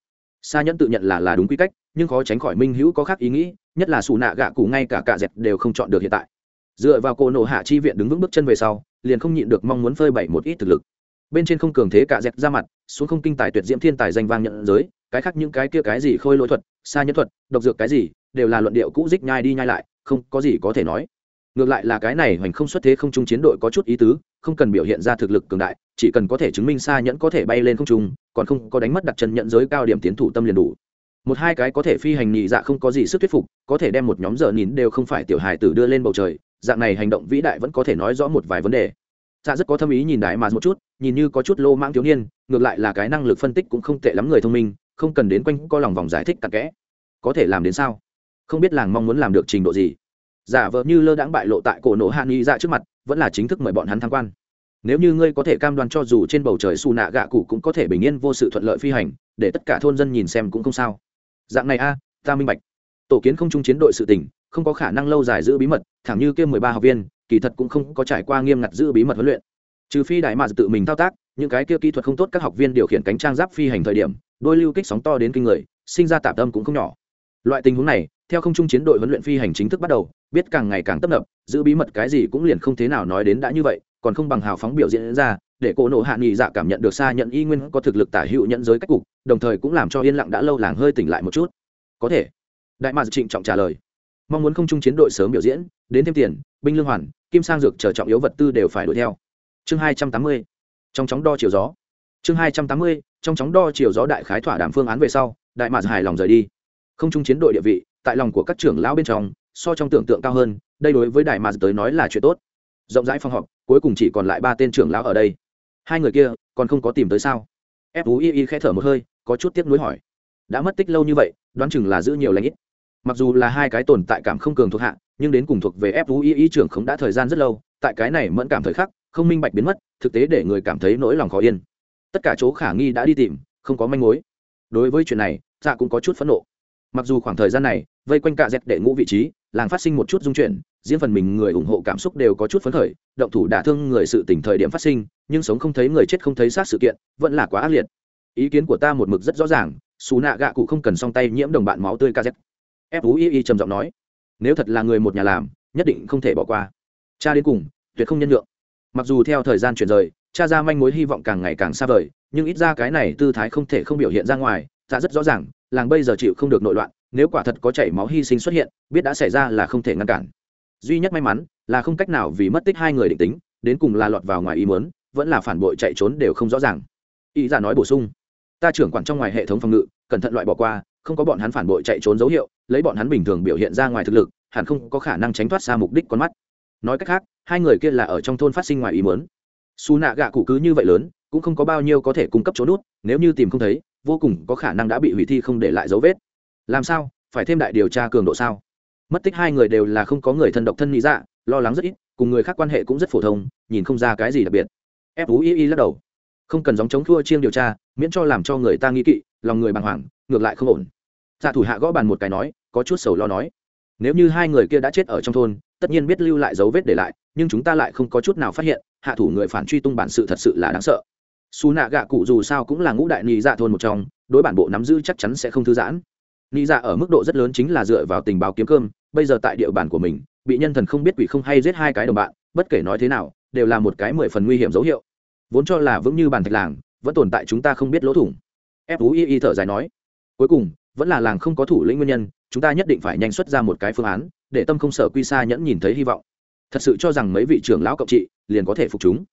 Sa nhẫn tự nhận là là đúng quy cách, nhưng khó tránh khỏi minh hữu có khác ý nghĩ, nhất là xù nạ gạ cụ ngay cả cạ dẹp đều không chọn được hiện tại dựa vào cổ nổ hạ chi viện đứng vững bước chân về sau, liền không nhịn được mong muốn phơi bày một ít thực lực. Bên trên không cường thế cả dẹt ra mặt, xuống không kinh tài tuyệt diễm thiên tài danh vang nhận giới, cái khác những cái kia cái gì khôi lỗi thuật xa nhẫn thuật, độc dược cái gì, đều là luận điệu cũ dích nhai đi nhai lại, không có gì có thể nói. Ngược lại là cái này hoành không xuất thế không trung chiến đội có chút ý tứ, không cần biểu hiện ra thực lực cường đại, chỉ cần có thể chứng minh xa nhẫn có thể bay lên không trung, còn không có đánh mất đặt chân nhận giới cao điểm tiến thủ tâm liền đủ. Một hai cái có thể phi hành nhị dạ không có gì sức thuyết phục, có thể đem một nhóm giờ nín đều không phải tiểu hài tử đưa lên bầu trời dạng này hành động vĩ đại vẫn có thể nói rõ một vài vấn đề. Dạ rất có thâm ý nhìn đại mà một chút, nhìn như có chút lô mãng thiếu niên, ngược lại là cái năng lực phân tích cũng không tệ lắm người thông minh, không cần đến quanh co lòng vòng giải thích tặc kẽ. Có thể làm đến sao? Không biết làng mong muốn làm được trình độ gì. Dạ Giả vờ như lơ đãng bại lộ tại cổ nổ hạ nghi dạ trước mặt, vẫn là chính thức mời bọn hắn tham quan. Nếu như ngươi có thể cam đoan cho dù trên bầu trời xù nạ gạ cụ cũng có thể bình yên vô sự thuận lợi phi hành, để tất cả thôn dân nhìn xem cũng không sao. Dạng này a, ta minh bạch. Tổ kiến không trung chiến đội sự tình không có khả năng lâu dài giữ bí mật, thẳng như kia mười ba học viên, kỳ thật cũng không có trải qua nghiêm ngặt giữ bí mật huấn luyện. Trừ phi đại mạc tự mình thao tác, những cái kia kỹ thuật không tốt các học viên điều khiển cánh trang giáp phi hành thời điểm, đôi lưu kích sóng to đến kinh người, sinh ra tạm tâm cũng không nhỏ. Loại tình huống này, theo không trung chiến đội huấn luyện phi hành chính thức bắt đầu, biết càng ngày càng tấp nập, giữ bí mật cái gì cũng liền không thế nào nói đến đã như vậy, còn không bằng hào phóng biểu diễn ra, để cổ nộ hạ nghị dạ cảm nhận được xa nhận y nguyên có thực lực tả hữu nhận giới cách cục, đồng thời cũng làm cho yên lặng đã lâu làng hơi tỉnh lại một chút. Có thể. Đại mạc trịnh trọng trả lời mong muốn không trung chiến đội sớm biểu diễn, đến thêm tiền, binh lương hoàn, kim sang dược chờ trọng yếu vật tư đều phải đuổi theo. Chương hai trăm tám mươi, trong chóng đo chiều gió. Chương hai trăm tám mươi, trong chóng đo chiều gió đại khái thỏa đàm phương án về sau, đại mạc hài lòng rời đi. Không trung chiến đội địa vị, tại lòng của các trưởng lão bên trong, so trong tưởng tượng cao hơn, đây đối với đại mạc tới nói là chuyện tốt. Rộng rãi phòng họp, cuối cùng chỉ còn lại ba tên trưởng lão ở đây. Hai người kia, còn không có tìm tới sao? Ép ú y y khẽ thở một hơi, có chút tiếc nuối hỏi. Đã mất tích lâu như vậy, đoán chừng là giữ nhiều lãnh ít mặc dù là hai cái tồn tại cảm không cường thuộc hạ, nhưng đến cùng thuộc về ép vũ y y trưởng không đã thời gian rất lâu, tại cái này mẫn cảm thời khắc, không minh bạch biến mất, thực tế để người cảm thấy nỗi lòng khó yên. Tất cả chỗ khả nghi đã đi tìm, không có manh mối. Đối với chuyện này dạ cũng có chút phẫn nộ. Mặc dù khoảng thời gian này, vây quanh cạ dẹp đệ ngũ vị trí, làng phát sinh một chút dung chuyển diễn phần mình người ủng hộ cảm xúc đều có chút phấn khởi, động thủ đả thương người sự tỉnh thời điểm phát sinh, nhưng sống không thấy người chết không thấy xác sự kiện, vẫn là quá ác liệt. Ý kiến của ta một mực rất rõ ràng xù nạ gạ cụ không cần song tay nhiễm đồng bạn máu tươi kz ú y y trầm giọng nói, nếu thật là người một nhà làm, nhất định không thể bỏ qua. Cha đến cùng, tuyệt không nhân nhượng. mặc dù theo thời gian chuyển rời, cha ra manh mối hy vọng càng ngày càng xa vời, nhưng ít ra cái này tư thái không thể không biểu hiện ra ngoài ra rất rõ ràng, làng bây giờ chịu không được nội loạn, nếu quả thật có chảy máu hy sinh xuất hiện, biết đã xảy ra là không thể ngăn cản. Duy nhất may mắn là không cách nào vì mất tích hai người định tính, đến cùng là lọt vào ngoài ý muốn, vẫn là phản bội chạy trốn đều không rõ ràng. Ý giả nói bổ sung, ta trưởng quản trong ngoài hệ thống phòng ngự, cẩn thận loại bỏ qua không có bọn hắn phản bội chạy trốn dấu hiệu, lấy bọn hắn bình thường biểu hiện ra ngoài thực lực, hẳn không có khả năng tránh thoát xa mục đích con mắt. Nói cách khác, hai người kia là ở trong thôn phát sinh ngoài ý muốn. Xù nạ gạ cụ cứ như vậy lớn, cũng không có bao nhiêu có thể cung cấp chỗ nút, nếu như tìm không thấy, vô cùng có khả năng đã bị hủy thi không để lại dấu vết. Làm sao? Phải thêm đại điều tra cường độ sao? Mất tích hai người đều là không có người thân độc thân nghĩ dạ lo lắng rất ít, cùng người khác quan hệ cũng rất phổ thông, nhìn không ra cái gì đặc biệt. Ép ú y y lắc đầu. Không cần dòng chống thua chiêng điều tra, miễn cho làm cho người ta nghi kỵ, lòng người bàng hoàng ngược lại không ổn. Dạ thủ hạ gõ bàn một cái nói, có chút sầu lo nói. Nếu như hai người kia đã chết ở trong thôn, tất nhiên biết lưu lại dấu vết để lại, nhưng chúng ta lại không có chút nào phát hiện, hạ thủ người phản truy tung bản sự thật sự là đáng sợ. Xù nạ gạ cụ dù sao cũng là ngũ đại nị dạ thôn một trong, đối bản bộ nắm giữ chắc chắn sẽ không thư giãn. Nị dạ ở mức độ rất lớn chính là dựa vào tình báo kiếm cơm, bây giờ tại địa bàn của mình, bị nhân thần không biết quỷ không hay giết hai cái đồng bạn, bất kể nói thế nào, đều là một cái mười phần nguy hiểm dấu hiệu. Vốn cho là vững như bàn thạch làng, vẫn tồn tại chúng ta không biết lỗ thủng. Ép y thở dài nói cuối cùng, vẫn là làng không có thủ lĩnh nguyên nhân, chúng ta nhất định phải nhanh xuất ra một cái phương án, để tâm không sợ quy xa nhẫn nhìn thấy hy vọng. Thật sự cho rằng mấy vị trưởng lão cộng trị, liền có thể phục chúng.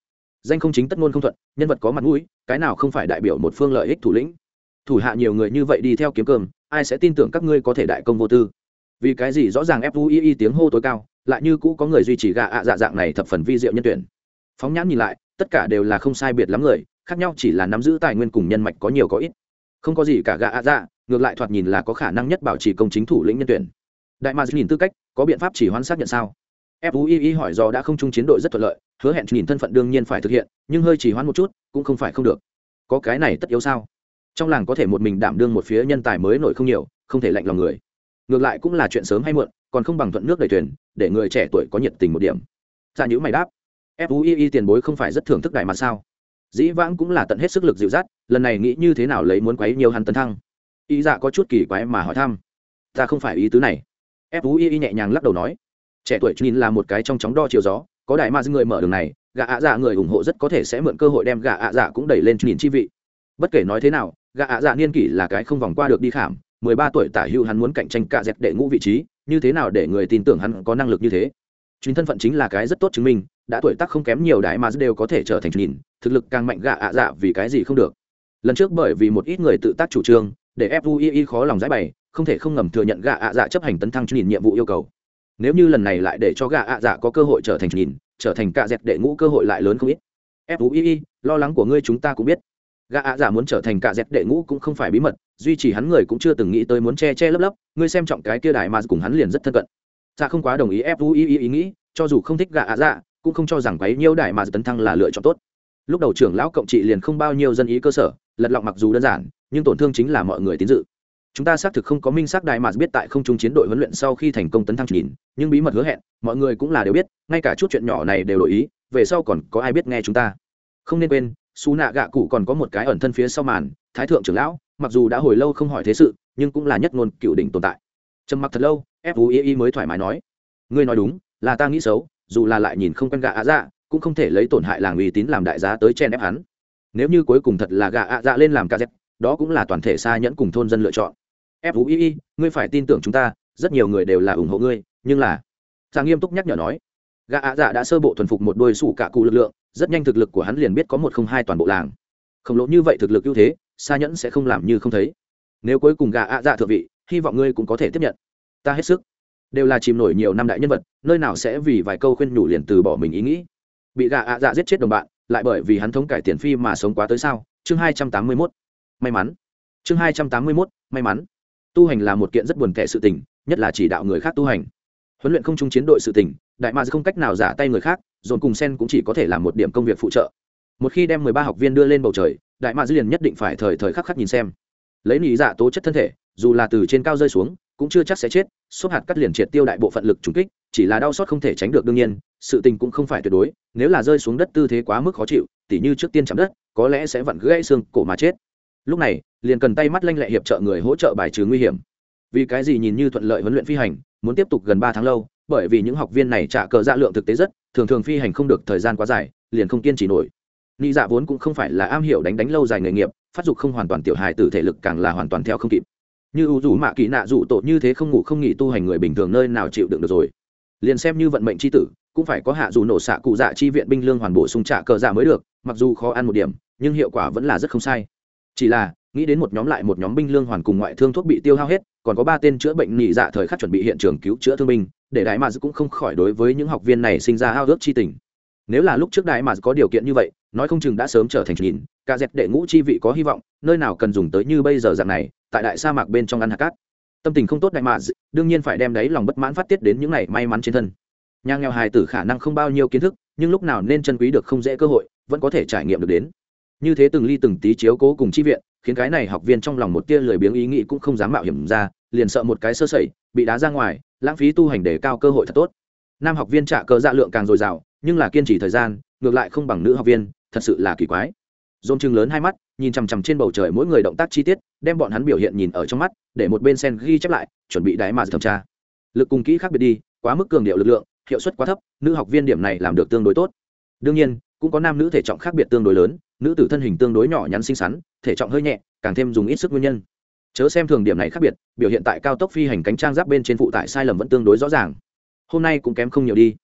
Danh không chính tất ngôn không thuận, nhân vật có mặt mũi, cái nào không phải đại biểu một phương lợi ích thủ lĩnh? Thủ hạ nhiều người như vậy đi theo kiếm cơm, ai sẽ tin tưởng các ngươi có thể đại công vô tư? Vì cái gì rõ ràng fui tiếng hô tối cao, lại như cũ có người duy trì gạ ạ dạ dạng này thập phần vi diệu nhân tuyển. Phóng nhãn nhìn lại, tất cả đều là không sai biệt lắm người, khác nhau chỉ là nắm giữ tài nguyên cùng nhân mạch có nhiều có ít. Không có gì cả gạ ạ dạ ngược lại thoạt nhìn là có khả năng nhất bảo trì công chính thủ lĩnh nhân tuyển. Đại ma nhìn tư cách, có biện pháp chỉ hoãn xác nhận sao? Fuii hỏi do đã không chung chiến đội rất thuận lợi, hứa hẹn nhìn thân phận đương nhiên phải thực hiện, nhưng hơi chỉ hoãn một chút, cũng không phải không được. Có cái này tất yếu sao? Trong làng có thể một mình đảm đương một phía nhân tài mới nổi không nhiều, không thể lạnh lòng người. Ngược lại cũng là chuyện sớm hay muộn, còn không bằng thuận nước đầy thuyền, để người trẻ tuổi có nhiệt tình một điểm. Ra dạ nhữ mày đáp fuii tiền bối không phải rất thưởng thức đại mà sao? Dĩ vãng cũng là tận hết sức lực dịu dắt, lần này nghĩ như thế nào lấy muốn quấy nhiều hắn tấn thăng ý dạ có chút kỳ quái mà hỏi thăm. Ta không phải ý tứ này. Ép úy Y nhẹ nhàng lắc đầu nói. Trẻ tuổi nhìn là một cái trong chóng đo chiều gió, có đại ma người mở đường này Gà ạ dạ người ủng hộ rất có thể sẽ mượn cơ hội đem Gà ạ dạ cũng đẩy lên nhìn chi vị. Bất kể nói thế nào Gà ạ dạ niên kỷ là cái không vòng qua được đi khảm, mười ba tuổi tả hưu hắn muốn cạnh tranh cả dẹp đệ ngũ vị trí, như thế nào để người tin tưởng hắn có năng lực như thế? Chính thân phận chính là cái rất tốt chứng minh, đã tuổi tác không kém nhiều đại mà đều có thể trở thành nhìn, thực lực càng mạnh gạ ạ dạ vì cái gì không được. Lần trước bởi vì một ít người tự tác chủ trương để fui khó lòng giải bày không thể không ngầm thừa nhận gạ ạ dạ chấp hành tấn thăng nhìn nhiệm vụ yêu cầu. Nếu như lần này lại để cho gạ ạ dạ có cơ hội trở thành nhìn trở thành cạ dẹt đệ ngũ cơ hội lại lớn không ít. Fui lo lắng của ngươi chúng ta cũng biết. Gã ạ giả muốn trở thành cả dẹt đệ ngũ cũng không phải bí mật duy trì hắn người cũng chưa từng nghĩ tới muốn che che lấp lấp ngươi xem trọng cái kia đại mà cùng hắn liền rất thân cận. Dạ không quá đồng ý fui ý, ý, nghĩ cho dù không thích gã ạ dạ cũng không cho rằng quấy nhiêu đại mà tấn thăng là lựa chọn tốt. Lúc đầu trưởng lão cộng trị liền không bao nhiêu dân ý cơ sở lật lọng mặc dù đơn giản nhưng tổn thương chính là mọi người tín dự. Chúng ta xác thực không có minh xác đại mà biết tại không trung chiến đội huấn luyện sau khi thành công tấn thăng nhìn nhưng bí mật hứa hẹn, mọi người cũng là đều biết, ngay cả chút chuyện nhỏ này đều đổi ý, về sau còn có ai biết nghe chúng ta. Không nên quên xú nạ gạ cụ còn có một cái ẩn thân phía sau màn, thái thượng trưởng lão, mặc dù đã hồi lâu không hỏi thế sự, nhưng cũng là nhất ngôn cựu đỉnh tồn tại. Trầm mặc thật lâu fui mới thoải mái nói, ngươi nói đúng, là ta nghĩ xấu, dù là lại nhìn không quen gạ ạ dạ cũng không thể lấy tổn hại làng uy tín làm đại giá tới chen ép hắn. Nếu như cuối cùng thật là gạ ạ dạ lên làm ca dẹp đó cũng là toàn thể xa nhẫn cùng thôn dân lựa chọn. Fui ngươi phải tin tưởng chúng ta, rất nhiều người đều là ủng hộ ngươi, nhưng là, giang nghiêm túc nhắc nhở nói, Gã ạ dạ đã sơ bộ thuần phục một đôi sủ cả cụ lực lượng, rất nhanh thực lực của hắn liền biết có một không hai toàn bộ làng. Khổng lồ như vậy thực lực ưu thế xa nhẫn sẽ không làm như không thấy. Nếu cuối cùng Gã ạ dạ thượng vị, hy vọng ngươi cũng có thể tiếp nhận. Ta hết sức. Đều là chìm nổi nhiều năm đại nhân vật, nơi nào sẽ vì vài câu khuyên nhủ liền từ bỏ mình ý nghĩ. Bị Gã ạ dạ giết chết đồng bạn, lại bởi vì hắn thống cải tiền phi mà sống quá tới sao? Chương hai trăm tám mươi mốt may mắn. Chương hai trăm tám mươi mốt, may mắn. Tu hành là một kiện rất buồn tẻ sự tình, nhất là chỉ đạo người khác tu hành. Huấn luyện không chung chiến đội sự tình, đại ma không cách nào giả tay người khác, dồn cùng sen cũng chỉ có thể làm một điểm công việc phụ trợ. Một khi đem mười ba học viên đưa lên bầu trời, đại ma liền nhất định phải thời thời khắc khắc nhìn xem. Lấy lý dạ tố chất thân thể, dù là từ trên cao rơi xuống, cũng chưa chắc sẽ chết, xốp hạt cắt liền triệt tiêu đại bộ phận lực trùng kích, chỉ là đau xót không thể tránh được đương nhiên, sự tình cũng không phải tuyệt đối, nếu là rơi xuống đất tư thế quá mức khó chịu, tỉ như trước tiên chạm đất, có lẽ sẽ vặn gãy xương cổ mà chết lúc này, liền cần tay mắt lanh lẹ hiệp trợ người hỗ trợ bài trừ nguy hiểm. Vì cái gì nhìn như thuận lợi huấn luyện phi hành, muốn tiếp tục gần ba tháng lâu, bởi vì những học viên này trả cờ dạ lượng thực tế rất, thường thường phi hành không được thời gian quá dài, liền không kiên trì nổi. Ni dạ vốn cũng không phải là am hiểu đánh đánh lâu dài nghề nghiệp, phát dục không hoàn toàn tiểu hài từ thể lực càng là hoàn toàn theo không kịp. Như ưu rủ mạ kỳ nạ dụ tội như thế không ngủ không nghỉ tu hành người bình thường nơi nào chịu đựng được rồi. Liền xem như vận mệnh c h i tử, cũng phải có hạ dù nổ xạ cụ dạ chi viện binh lương hoàn bổ sung trả cờ dạ mới được, mặc dù khó ăn một điểm, nhưng hiệu quả vẫn là rất không sai chỉ là, nghĩ đến một nhóm lại một nhóm binh lương hoàn cùng ngoại thương thuốc bị tiêu hao hết, còn có ba tên chữa bệnh nghỉ dạ thời khắc chuẩn bị hiện trường cứu chữa thương binh, để đại mạc cũng không khỏi đối với những học viên này sinh ra hao ước chi tình. Nếu là lúc trước đại mạc có điều kiện như vậy, nói không chừng đã sớm trở thành nhìn, cả dẹp đệ ngũ chi vị có hy vọng, nơi nào cần dùng tới như bây giờ dạng này, tại đại sa mạc bên trong ăn hạt cát. Tâm tình không tốt đại mạc đương nhiên phải đem đấy lòng bất mãn phát tiết đến những này may mắn trên thân. Nhà nghèo hài tử khả năng không bao nhiêu kiến thức, nhưng lúc nào nên chân quý được không dễ cơ hội, vẫn có thể trải nghiệm được đến như thế từng ly từng tí chiếu cố cùng chi viện, khiến cái này học viên trong lòng một tia lười biếng ý nghĩ cũng không dám mạo hiểm ra, liền sợ một cái sơ sẩy, bị đá ra ngoài, lãng phí tu hành để cao cơ hội thật tốt. Nam học viên trả cờ dạ lượng càng dồi dào, nhưng là kiên trì thời gian, ngược lại không bằng nữ học viên, thật sự là kỳ quái. Dồn chừng lớn hai mắt, nhìn chằm chằm trên bầu trời mỗi người động tác chi tiết, đem bọn hắn biểu hiện nhìn ở trong mắt, để một bên sen ghi chép lại, chuẩn bị đáy mà thẩm tra. Lực cùng kỹ khác biệt đi, quá mức cường điệu lực lượng, hiệu suất quá thấp, nữ học viên điểm này làm được tương đối tốt. Đương nhiên, cũng có nam nữ thể trọng khác biệt tương đối lớn nữ tử thân hình tương đối nhỏ nhắn xinh xắn, thể trọng hơi nhẹ, càng thêm dùng ít sức nguyên nhân. Chớ xem thường điểm này khác biệt, biểu hiện tại cao tốc phi hành cánh trang giáp bên trên phụ tải sai lầm vẫn tương đối rõ ràng. Hôm nay cũng kém không nhiều đi.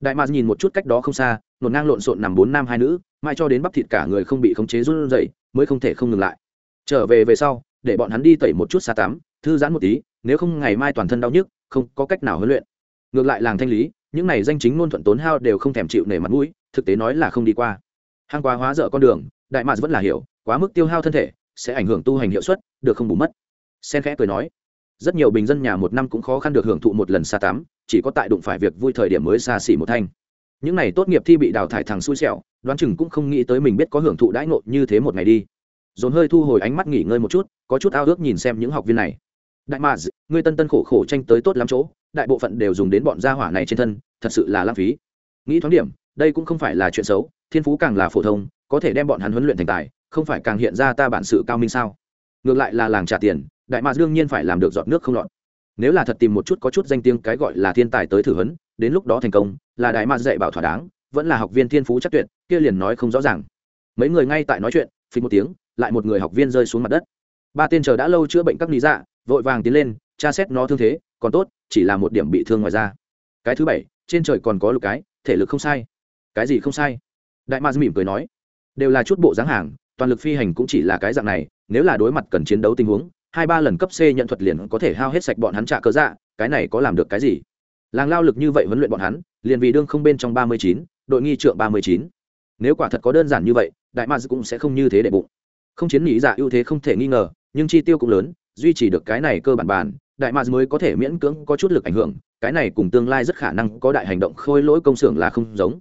Đại mạc nhìn một chút cách đó không xa nổn ngang lộn xộn nằm bốn nam hai nữ mai cho đến bắp thịt cả người không bị khống chế run dậy mới không thể không ngừng lại. Trở về về sau, để bọn hắn đi tẩy một chút xa tắm, thư giãn một tí, nếu không ngày mai toàn thân đau nhức, không có cách nào huấn luyện. Ngược lại làng thanh lý, những này danh chính ngôn thuận tốn hao đều không thèm chịu nể mặt mũi, thực tế nói là không đi qua hàng quá hóa dở con đường, đại mạc vẫn là hiểu, quá mức tiêu hao thân thể, sẽ ảnh hưởng tu hành hiệu suất, được không bù mất. Sen khẽ cười nói, rất nhiều bình dân nhà một năm cũng khó khăn được hưởng thụ một lần xa tắm chỉ có tại đụng phải việc vui thời điểm mới xa xỉ một thanh. Những này tốt nghiệp thi bị đào thải thằng xui xẻo, đoán chừng cũng không nghĩ tới mình biết có hưởng thụ đãi ngộ như thế một ngày đi. Dồn hơi thu hồi ánh mắt nghỉ ngơi một chút, có chút ao ước nhìn xem những học viên này. Đại mà ngươi tân tân khổ khổ tranh tới tốt lắm chỗ, đại bộ phận đều dùng đến bọn gia hỏa này trên thân, thật sự là lãng phí. Nghĩ thoáng điểm đây cũng không phải là chuyện xấu, thiên phú càng là phổ thông, có thể đem bọn hắn huấn luyện thành tài, không phải càng hiện ra ta bản sự cao minh sao? Ngược lại là làng trả tiền, đại mạc đương nhiên phải làm được giọt nước không lọt. Nếu là thật tìm một chút có chút danh tiếng cái gọi là thiên tài tới thử huấn, đến lúc đó thành công, là đại mạc dạy bảo thỏa đáng, vẫn là học viên thiên phú chắc tuyệt, kia liền nói không rõ ràng. Mấy người ngay tại nói chuyện, phí một tiếng, lại một người học viên rơi xuống mặt đất. Ba tên chờ đã lâu chữa bệnh các lý dạ vội vàng tiến lên, tra xét nó thương thế, còn tốt, chỉ là một điểm bị thương ngoài ra cái thứ bảy, trên trời còn có lục cái, thể lực không sai cái gì không sai? Đại ma mỉm cười nói đều là chút bộ dáng hàng toàn lực phi hành cũng chỉ là cái dạng này nếu là đối mặt cần chiến đấu tình huống hai ba lần cấp c nhận thuật liền có thể hao hết sạch bọn hắn trả cơ dạ cái này có làm được cái gì? Làng lao lực như vậy huấn luyện bọn hắn liền vì đương không bên trong ba mươi chín đội nghi trượng ba mươi chín. Nếu quả thật có đơn giản như vậy đại ma cũng sẽ không như thế để bụng. Không chiến nghĩ dạ ưu thế không thể nghi ngờ nhưng chi tiêu cũng lớn duy trì được cái này cơ bản bàn, đại ma mới có thể miễn cưỡng có chút lực ảnh hưởng cái này cùng tương lai rất khả năng có đại hành động khôi lỗi công xưởng là không giống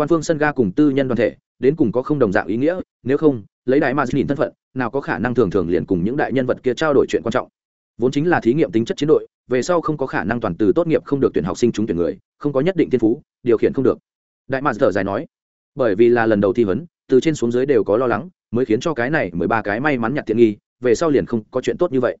quan phương sân ga cùng tư nhân đoàn thể, đến cùng có không đồng dạng ý nghĩa, nếu không, lấy đại ma nhìn thân phận, nào có khả năng thường thường liền cùng những đại nhân vật kia trao đổi chuyện quan trọng. Vốn chính là thí nghiệm tính chất chiến đội, về sau không có khả năng toàn từ tốt nghiệp không được tuyển học sinh trúng tuyển người, không có nhất định thiên phú, điều khiển không được. Đại mạc thở dài nói, bởi vì là lần đầu thi vấn từ trên xuống dưới đều có lo lắng, mới khiến cho cái này mười ba cái may mắn nhặt tiện nghi, về sau liền không có chuyện tốt như vậy.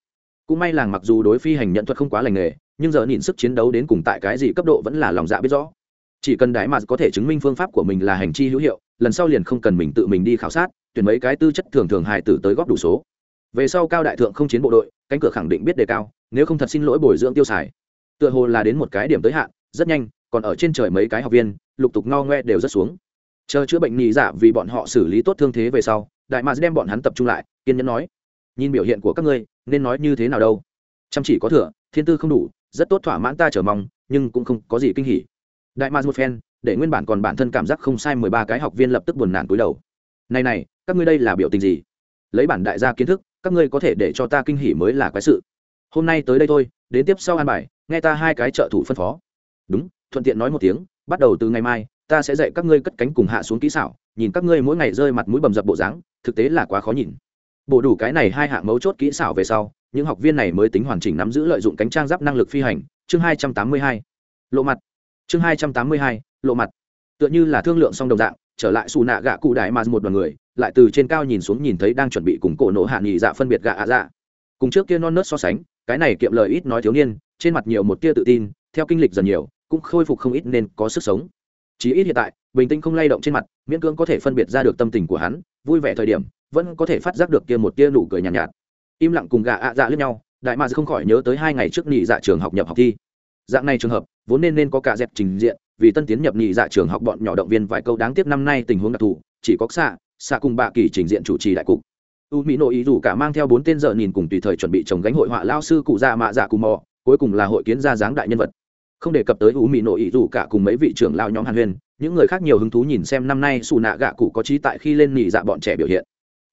Cũng may làng mặc dù đối phi hành nhận thuật không quá lành nghề, nhưng giờ nhìn sức chiến đấu đến cùng tại cái gì cấp độ vẫn là lòng dạ biết rõ chỉ cần đại mạc có thể chứng minh phương pháp của mình là hành chi hữu hiệu, lần sau liền không cần mình tự mình đi khảo sát, tuyển mấy cái tư chất thường thường hài tử tới góp đủ số. Về sau cao đại thượng không chiến bộ đội, cánh cửa khẳng định biết đề cao, nếu không thật xin lỗi bồi dưỡng tiêu xài. Tựa hồ là đến một cái điểm tới hạn, rất nhanh, còn ở trên trời mấy cái học viên, lục tục ngao ngoe đều rất xuống. Chờ chữa bệnh nhị giả vì bọn họ xử lý tốt thương thế về sau, đại mạc đem bọn hắn tập trung lại, kiên nhẫn nói, nhìn biểu hiện của các ngươi, nên nói như thế nào đâu? Chăm chỉ có thừa, thiên tư không đủ, rất tốt thỏa mãn ta chờ mong, nhưng cũng không có gì kinh hỉ đại mạc một phen, để nguyên bản còn bản thân cảm giác không sai mười ba cái học viên lập tức buồn nản cúi đầu. Này này, các ngươi đây là biểu tình gì? Lấy bản đại gia kiến thức, các ngươi có thể để cho ta kinh hỉ mới là quái sự. Hôm nay tới đây thôi, đến tiếp sau an bài, nghe ta hai cái trợ thủ phân phó. Đúng, thuận tiện nói một tiếng, bắt đầu từ ngày mai, ta sẽ dạy các ngươi cất cánh cùng hạ xuống kỹ xảo, nhìn các ngươi mỗi ngày rơi mặt mũi bầm dập bộ dáng, thực tế là quá khó nhìn. Bổ đủ cái này hai hạng mấu chốt kỹ xảo về sau, những học viên này mới tính hoàn chỉnh nắm giữ lợi dụng cánh trang giáp năng lực phi hành, chương hai trăm tám mươi hai. Lộ mặt chương hai trăm tám mươi hai lộ mặt. Tựa như là thương lượng xong đồng dạng trở lại xù nạ gạ cụ đại mà một đoàn người lại từ trên cao nhìn xuống nhìn thấy đang chuẩn bị cùng cổ nổ hạ nghỉ dạ phân biệt gạ ạ dạ. Cùng trước kia non nớt so sánh cái này kiệm lời ít nói thiếu niên trên mặt nhiều một tia tự tin theo kinh lịch dần nhiều cũng khôi phục không ít nên có sức sống. Chí ít hiện tại bình tĩnh không lay động trên mặt miễn cưỡng có thể phân biệt ra được tâm tình của hắn vui vẻ thời điểm vẫn có thể phát giác được kia một tia nụ cười nhàn nhạt, nhạt. Im lặng cùng gạ ạ dạ lẫn nhau đại mà không khỏi nhớ tới hai ngày trước nghỉ dạ trường học nhập học thi dạng này trường hợp, vốn nên nên có cả dẹp trình diện, vì tân tiến nhập nhị dạ trường học bọn nhỏ động viên vài câu đáng tiếc năm nay tình huống đặc thù, chỉ có xạ xạ cùng bạ kỳ trình diện chủ trì đại cục. U mỹ nội ý dù cả mang theo bốn tên giờ nhìn cùng tùy thời chuẩn bị trồng gánh hội họa lao sư cụ già mạ dạ cùng mò, cuối cùng là hội kiến ra dáng đại nhân vật. Không đề cập tới u mỹ nội ý dù cả cùng mấy vị trưởng lao nhóm hàn huyền những người khác nhiều hứng thú nhìn xem năm nay xù nạ gạ cụ có trí tại khi lên nhị dạ bọn trẻ biểu hiện.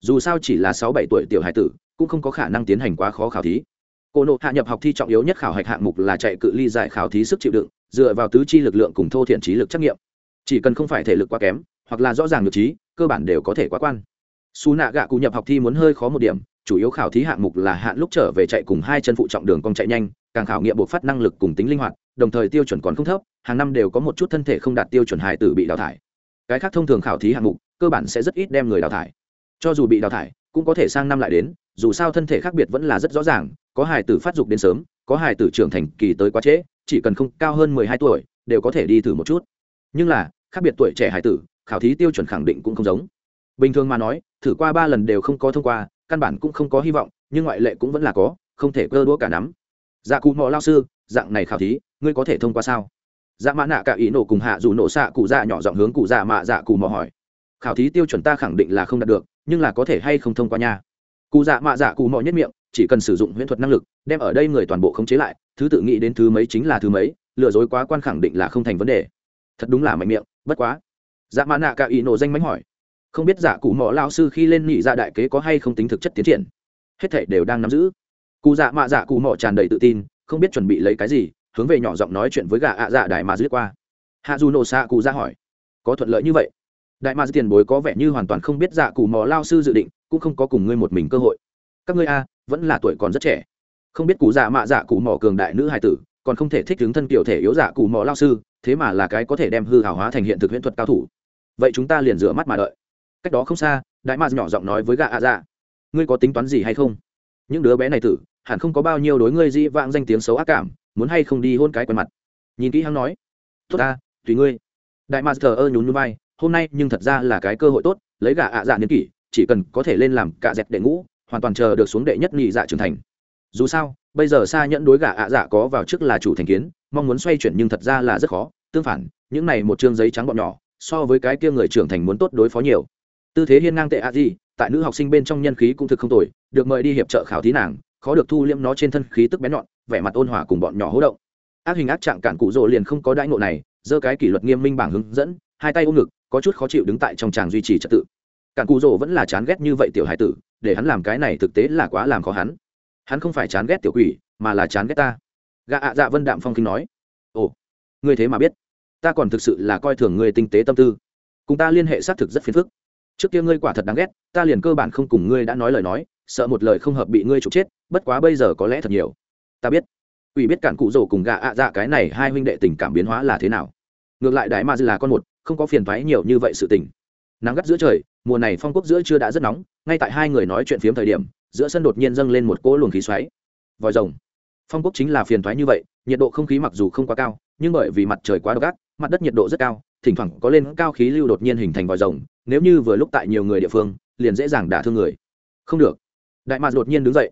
Dù sao chỉ là sáu bảy tuổi tiểu hải tử, cũng không có khả năng tiến hành quá khó khảo thí cô nộ hạ nhập học thi trọng yếu nhất khảo hạch hạng mục là chạy cự ly giải khảo thí sức chịu đựng, dựa vào tứ chi lực lượng cùng thô thiện trí lực trắc nghiệm. Chỉ cần không phải thể lực quá kém, hoặc là rõ ràng được trí, cơ bản đều có thể quá quan. Xù nạ gạ cụ nhập học thi muốn hơi khó một điểm, chủ yếu khảo thí hạng mục là hạn lúc trở về chạy cùng hai chân phụ trọng đường cong chạy nhanh, càng khảo nghiệm buộc phát năng lực cùng tính linh hoạt, đồng thời tiêu chuẩn còn không thấp, hàng năm đều có một chút thân thể không đạt tiêu chuẩn hài tử bị đào thải. Cái khác thông thường khảo thí hạng mục, cơ bản sẽ rất ít đem người đào thải. Cho dù bị đào thải, cũng có thể sang năm lại đến dù sao thân thể khác biệt vẫn là rất rõ ràng, có hài tử phát dục đến sớm, có hài tử trưởng thành kỳ tới quá trễ, chỉ cần không cao hơn mười hai tuổi, đều có thể đi thử một chút. Nhưng là, khác biệt tuổi trẻ hài tử, khảo thí tiêu chuẩn khẳng định cũng không giống. Bình thường mà nói, thử qua ba lần đều không có thông qua, căn bản cũng không có hy vọng, nhưng ngoại lệ cũng vẫn là có, không thể cơ đũa cả nắm. Dạ cụ mò lao sư, dạng này khảo thí, ngươi có thể thông qua sao? Dạ mã nạ cả ý nổ cùng hạ dù nổ xạ cụ dạ nhỏ giọng hướng cụ dạ mạ dạ cụ mò hỏi. Khảo thí tiêu chuẩn ta khẳng định là không đạt được, nhưng là có thể hay không thông qua nha? Cụ dạ mạ dạ cụ mọi nhất miệng, chỉ cần sử dụng huyễn thuật năng lực, đem ở đây người toàn bộ khống chế lại, thứ tự nghĩ đến thứ mấy chính là thứ mấy, lừa dối quá quan khẳng định là không thành vấn đề. Thật đúng là mạnh miệng, bất quá. Dạ mã nạ cả ý nổ danh mánh hỏi. Không biết giả cụ mỏ lao sư khi lên nhị dạ đại kế có hay không tính thực chất tiến triển? Hết thể đều đang nắm giữ. Cụ dạ mạ dạ cụ mỏ tràn đầy tự tin, không biết chuẩn bị lấy cái gì, hướng về nhỏ giọng nói chuyện với gà ạ dạ đại mà dứt qua. Hạ dù nổ xạ cụ ra hỏi. Có thuận lợi như vậy. Đại mà tiền bối có vẻ như hoàn toàn không biết dạ cụ mỏ lao sư dự định cũng không có cùng ngươi một mình cơ hội. Các ngươi a, vẫn là tuổi còn rất trẻ. Không biết cụ dạ mạ dạ cụ mỏ cường đại nữ hài tử, còn không thể thích đứng thân kiểu thể yếu dạ cụ mỏ lao sư, thế mà là cái có thể đem hư hào hóa thành hiện thực huyễn thuật cao thủ. Vậy chúng ta liền rửa mắt mà đợi. Cách đó không xa, đại mạc nhỏ giọng nói với gạ ạ dạ ngươi có tính toán gì hay không? Những đứa bé này tử, hẳn không có bao nhiêu đối ngươi di vãng danh tiếng xấu ác cảm, muốn hay không đi hôn cái quen mặt? Nhìn kỹ hắn nói, tốt ta, tùy ngươi. Đại mạc thờ ơ nhún núi bay hôm nay nhưng thật ra là cái cơ hội tốt, lấy gạ ạ dạ niên kỷ chỉ cần có thể lên làm cạ dẹp đệ ngũ, hoàn toàn chờ được xuống đệ nhất nghị dạ trưởng thành. Dù sao, bây giờ xa nhẫn đối gà ạ dạ có vào trước là chủ thành kiến, mong muốn xoay chuyển nhưng thật ra là rất khó. Tương phản, những này một chương giấy trắng bọn nhỏ, so với cái kia người trưởng thành muốn tốt đối phó nhiều. Tư thế hiên ngang tệ a di tại nữ học sinh bên trong nhân khí cũng thực không tồi, được mời đi hiệp trợ khảo thí nàng, khó được thu liễm nó trên thân khí tức bén nhọn, vẻ mặt ôn hòa cùng bọn nhỏ hỗ động. Ác hình ác trạng cản cụ rỗ liền không có đãi ngộ này, giơ cái kỷ luật nghiêm minh bảng hướng dẫn, hai tay ôm ngực, có chút khó chịu đứng tại trong tràng duy trì trật tự cản cụ rỗ vẫn là chán ghét như vậy tiểu hải tử, để hắn làm cái này thực tế là quá làm khó hắn. Hắn không phải chán ghét tiểu quỷ, mà là chán ghét ta. Gạ ạ dạ vân đạm phong kinh nói, ồ, ngươi thế mà biết. Ta còn thực sự là coi thường ngươi tinh tế tâm tư. Cùng ta liên hệ xác thực rất phiền phức. Trước kia ngươi quả thật đáng ghét, ta liền cơ bản không cùng ngươi đã nói lời nói, sợ một lời không hợp bị ngươi trục chết, bất quá bây giờ có lẽ thật nhiều. Ta biết. Ủy biết cản cụ rổ cùng gạ ạ dạ cái này hai huynh đệ tình cảm biến hóa là thế nào. Ngược lại đại ma dư là con một, không có phiền thoái nhiều như vậy sự tình nắng gắt giữa trời, mùa này phong quốc giữa chưa đã rất nóng, ngay tại hai người nói chuyện phiếm thời điểm, giữa sân đột nhiên dâng lên một cỗ luồng khí xoáy. Vòi rồng. Phong quốc chính là phiền thoái như vậy, nhiệt độ không khí mặc dù không quá cao, nhưng bởi vì mặt trời quá độc ác, mặt đất nhiệt độ rất cao, thỉnh thoảng có lên cao khí lưu đột nhiên hình thành vòi rồng, nếu như vừa lúc tại nhiều người địa phương, liền dễ dàng đả thương người. Không được. Đại mạc đột nhiên đứng dậy.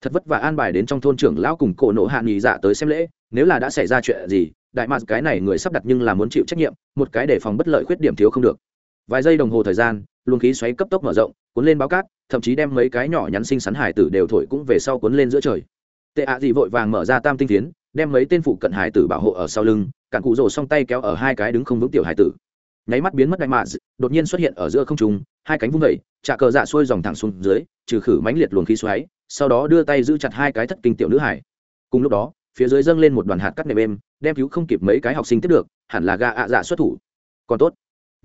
Thật vất vả an bài đến trong thôn trưởng lão cùng cổ nộ hạ nghỉ dạ tới xem lễ, nếu là đã xảy ra chuyện gì, đại mạc cái này người sắp đặt nhưng là muốn chịu trách nhiệm, một cái để phòng bất lợi khuyết điểm thiếu không được vài giây đồng hồ thời gian, luồng khí xoáy cấp tốc mở rộng, cuốn lên báo cát, thậm chí đem mấy cái nhỏ nhắn sinh sắn hải tử đều thổi cũng về sau cuốn lên giữa trời. Tệ ạ Dị vội vàng mở ra tam tinh tiến đem mấy tên phụ cận hải tử bảo hộ ở sau lưng, cản cụ rồ song tay kéo ở hai cái đứng không vững tiểu hải tử. Nháy mắt biến mất đại mạ đột nhiên xuất hiện ở giữa không trung, hai cánh vung vẩy trà cờ dạ xuôi dòng thẳng xuống dưới, trừ khử mãnh liệt luồng khí xoáy, sau đó đưa tay giữ chặt hai cái thất kinh tiểu nữ hải. Cùng lúc đó, phía dưới dâng lên một đoàn hạt cắt nệm êm, đem cứu không kịp mấy cái học sinh tiếp được, hẳn là gà ạ dạ xuất thủ. Còn tốt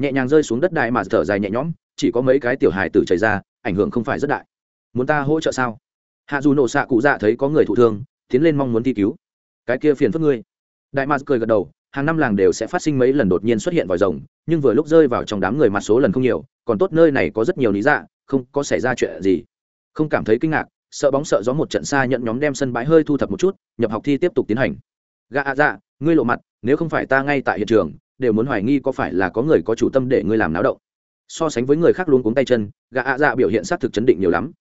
nhẹ nhàng rơi xuống đất đại mà thở dài nhẹ nhõm, chỉ có mấy cái tiểu hài tử chảy ra, ảnh hưởng không phải rất đại. Muốn ta hỗ trợ sao? Hạ dù nổ xạ cụ dạ thấy có người thụ thương, tiến lên mong muốn thi cứu. Cái kia phiền phức ngươi. Đại mars cười gật đầu, hàng năm làng đều sẽ phát sinh mấy lần đột nhiên xuất hiện vòi rồng, nhưng vừa lúc rơi vào trong đám người mặt số lần không nhiều, còn tốt nơi này có rất nhiều lý dạ không có xảy ra chuyện gì. Không cảm thấy kinh ngạc, sợ bóng sợ gió một trận xa nhận nhóm đem sân bãi hơi thu thập một chút, nhập học thi tiếp tục tiến hành. Gạ dạ ngươi lộ mặt, nếu không phải ta ngay tại hiện trường đều muốn hoài nghi có phải là có người có chủ tâm để ngươi làm náo động. So sánh với người khác luôn cuống tay chân gạ ạ dạ biểu hiện xác thực chấn định nhiều lắm.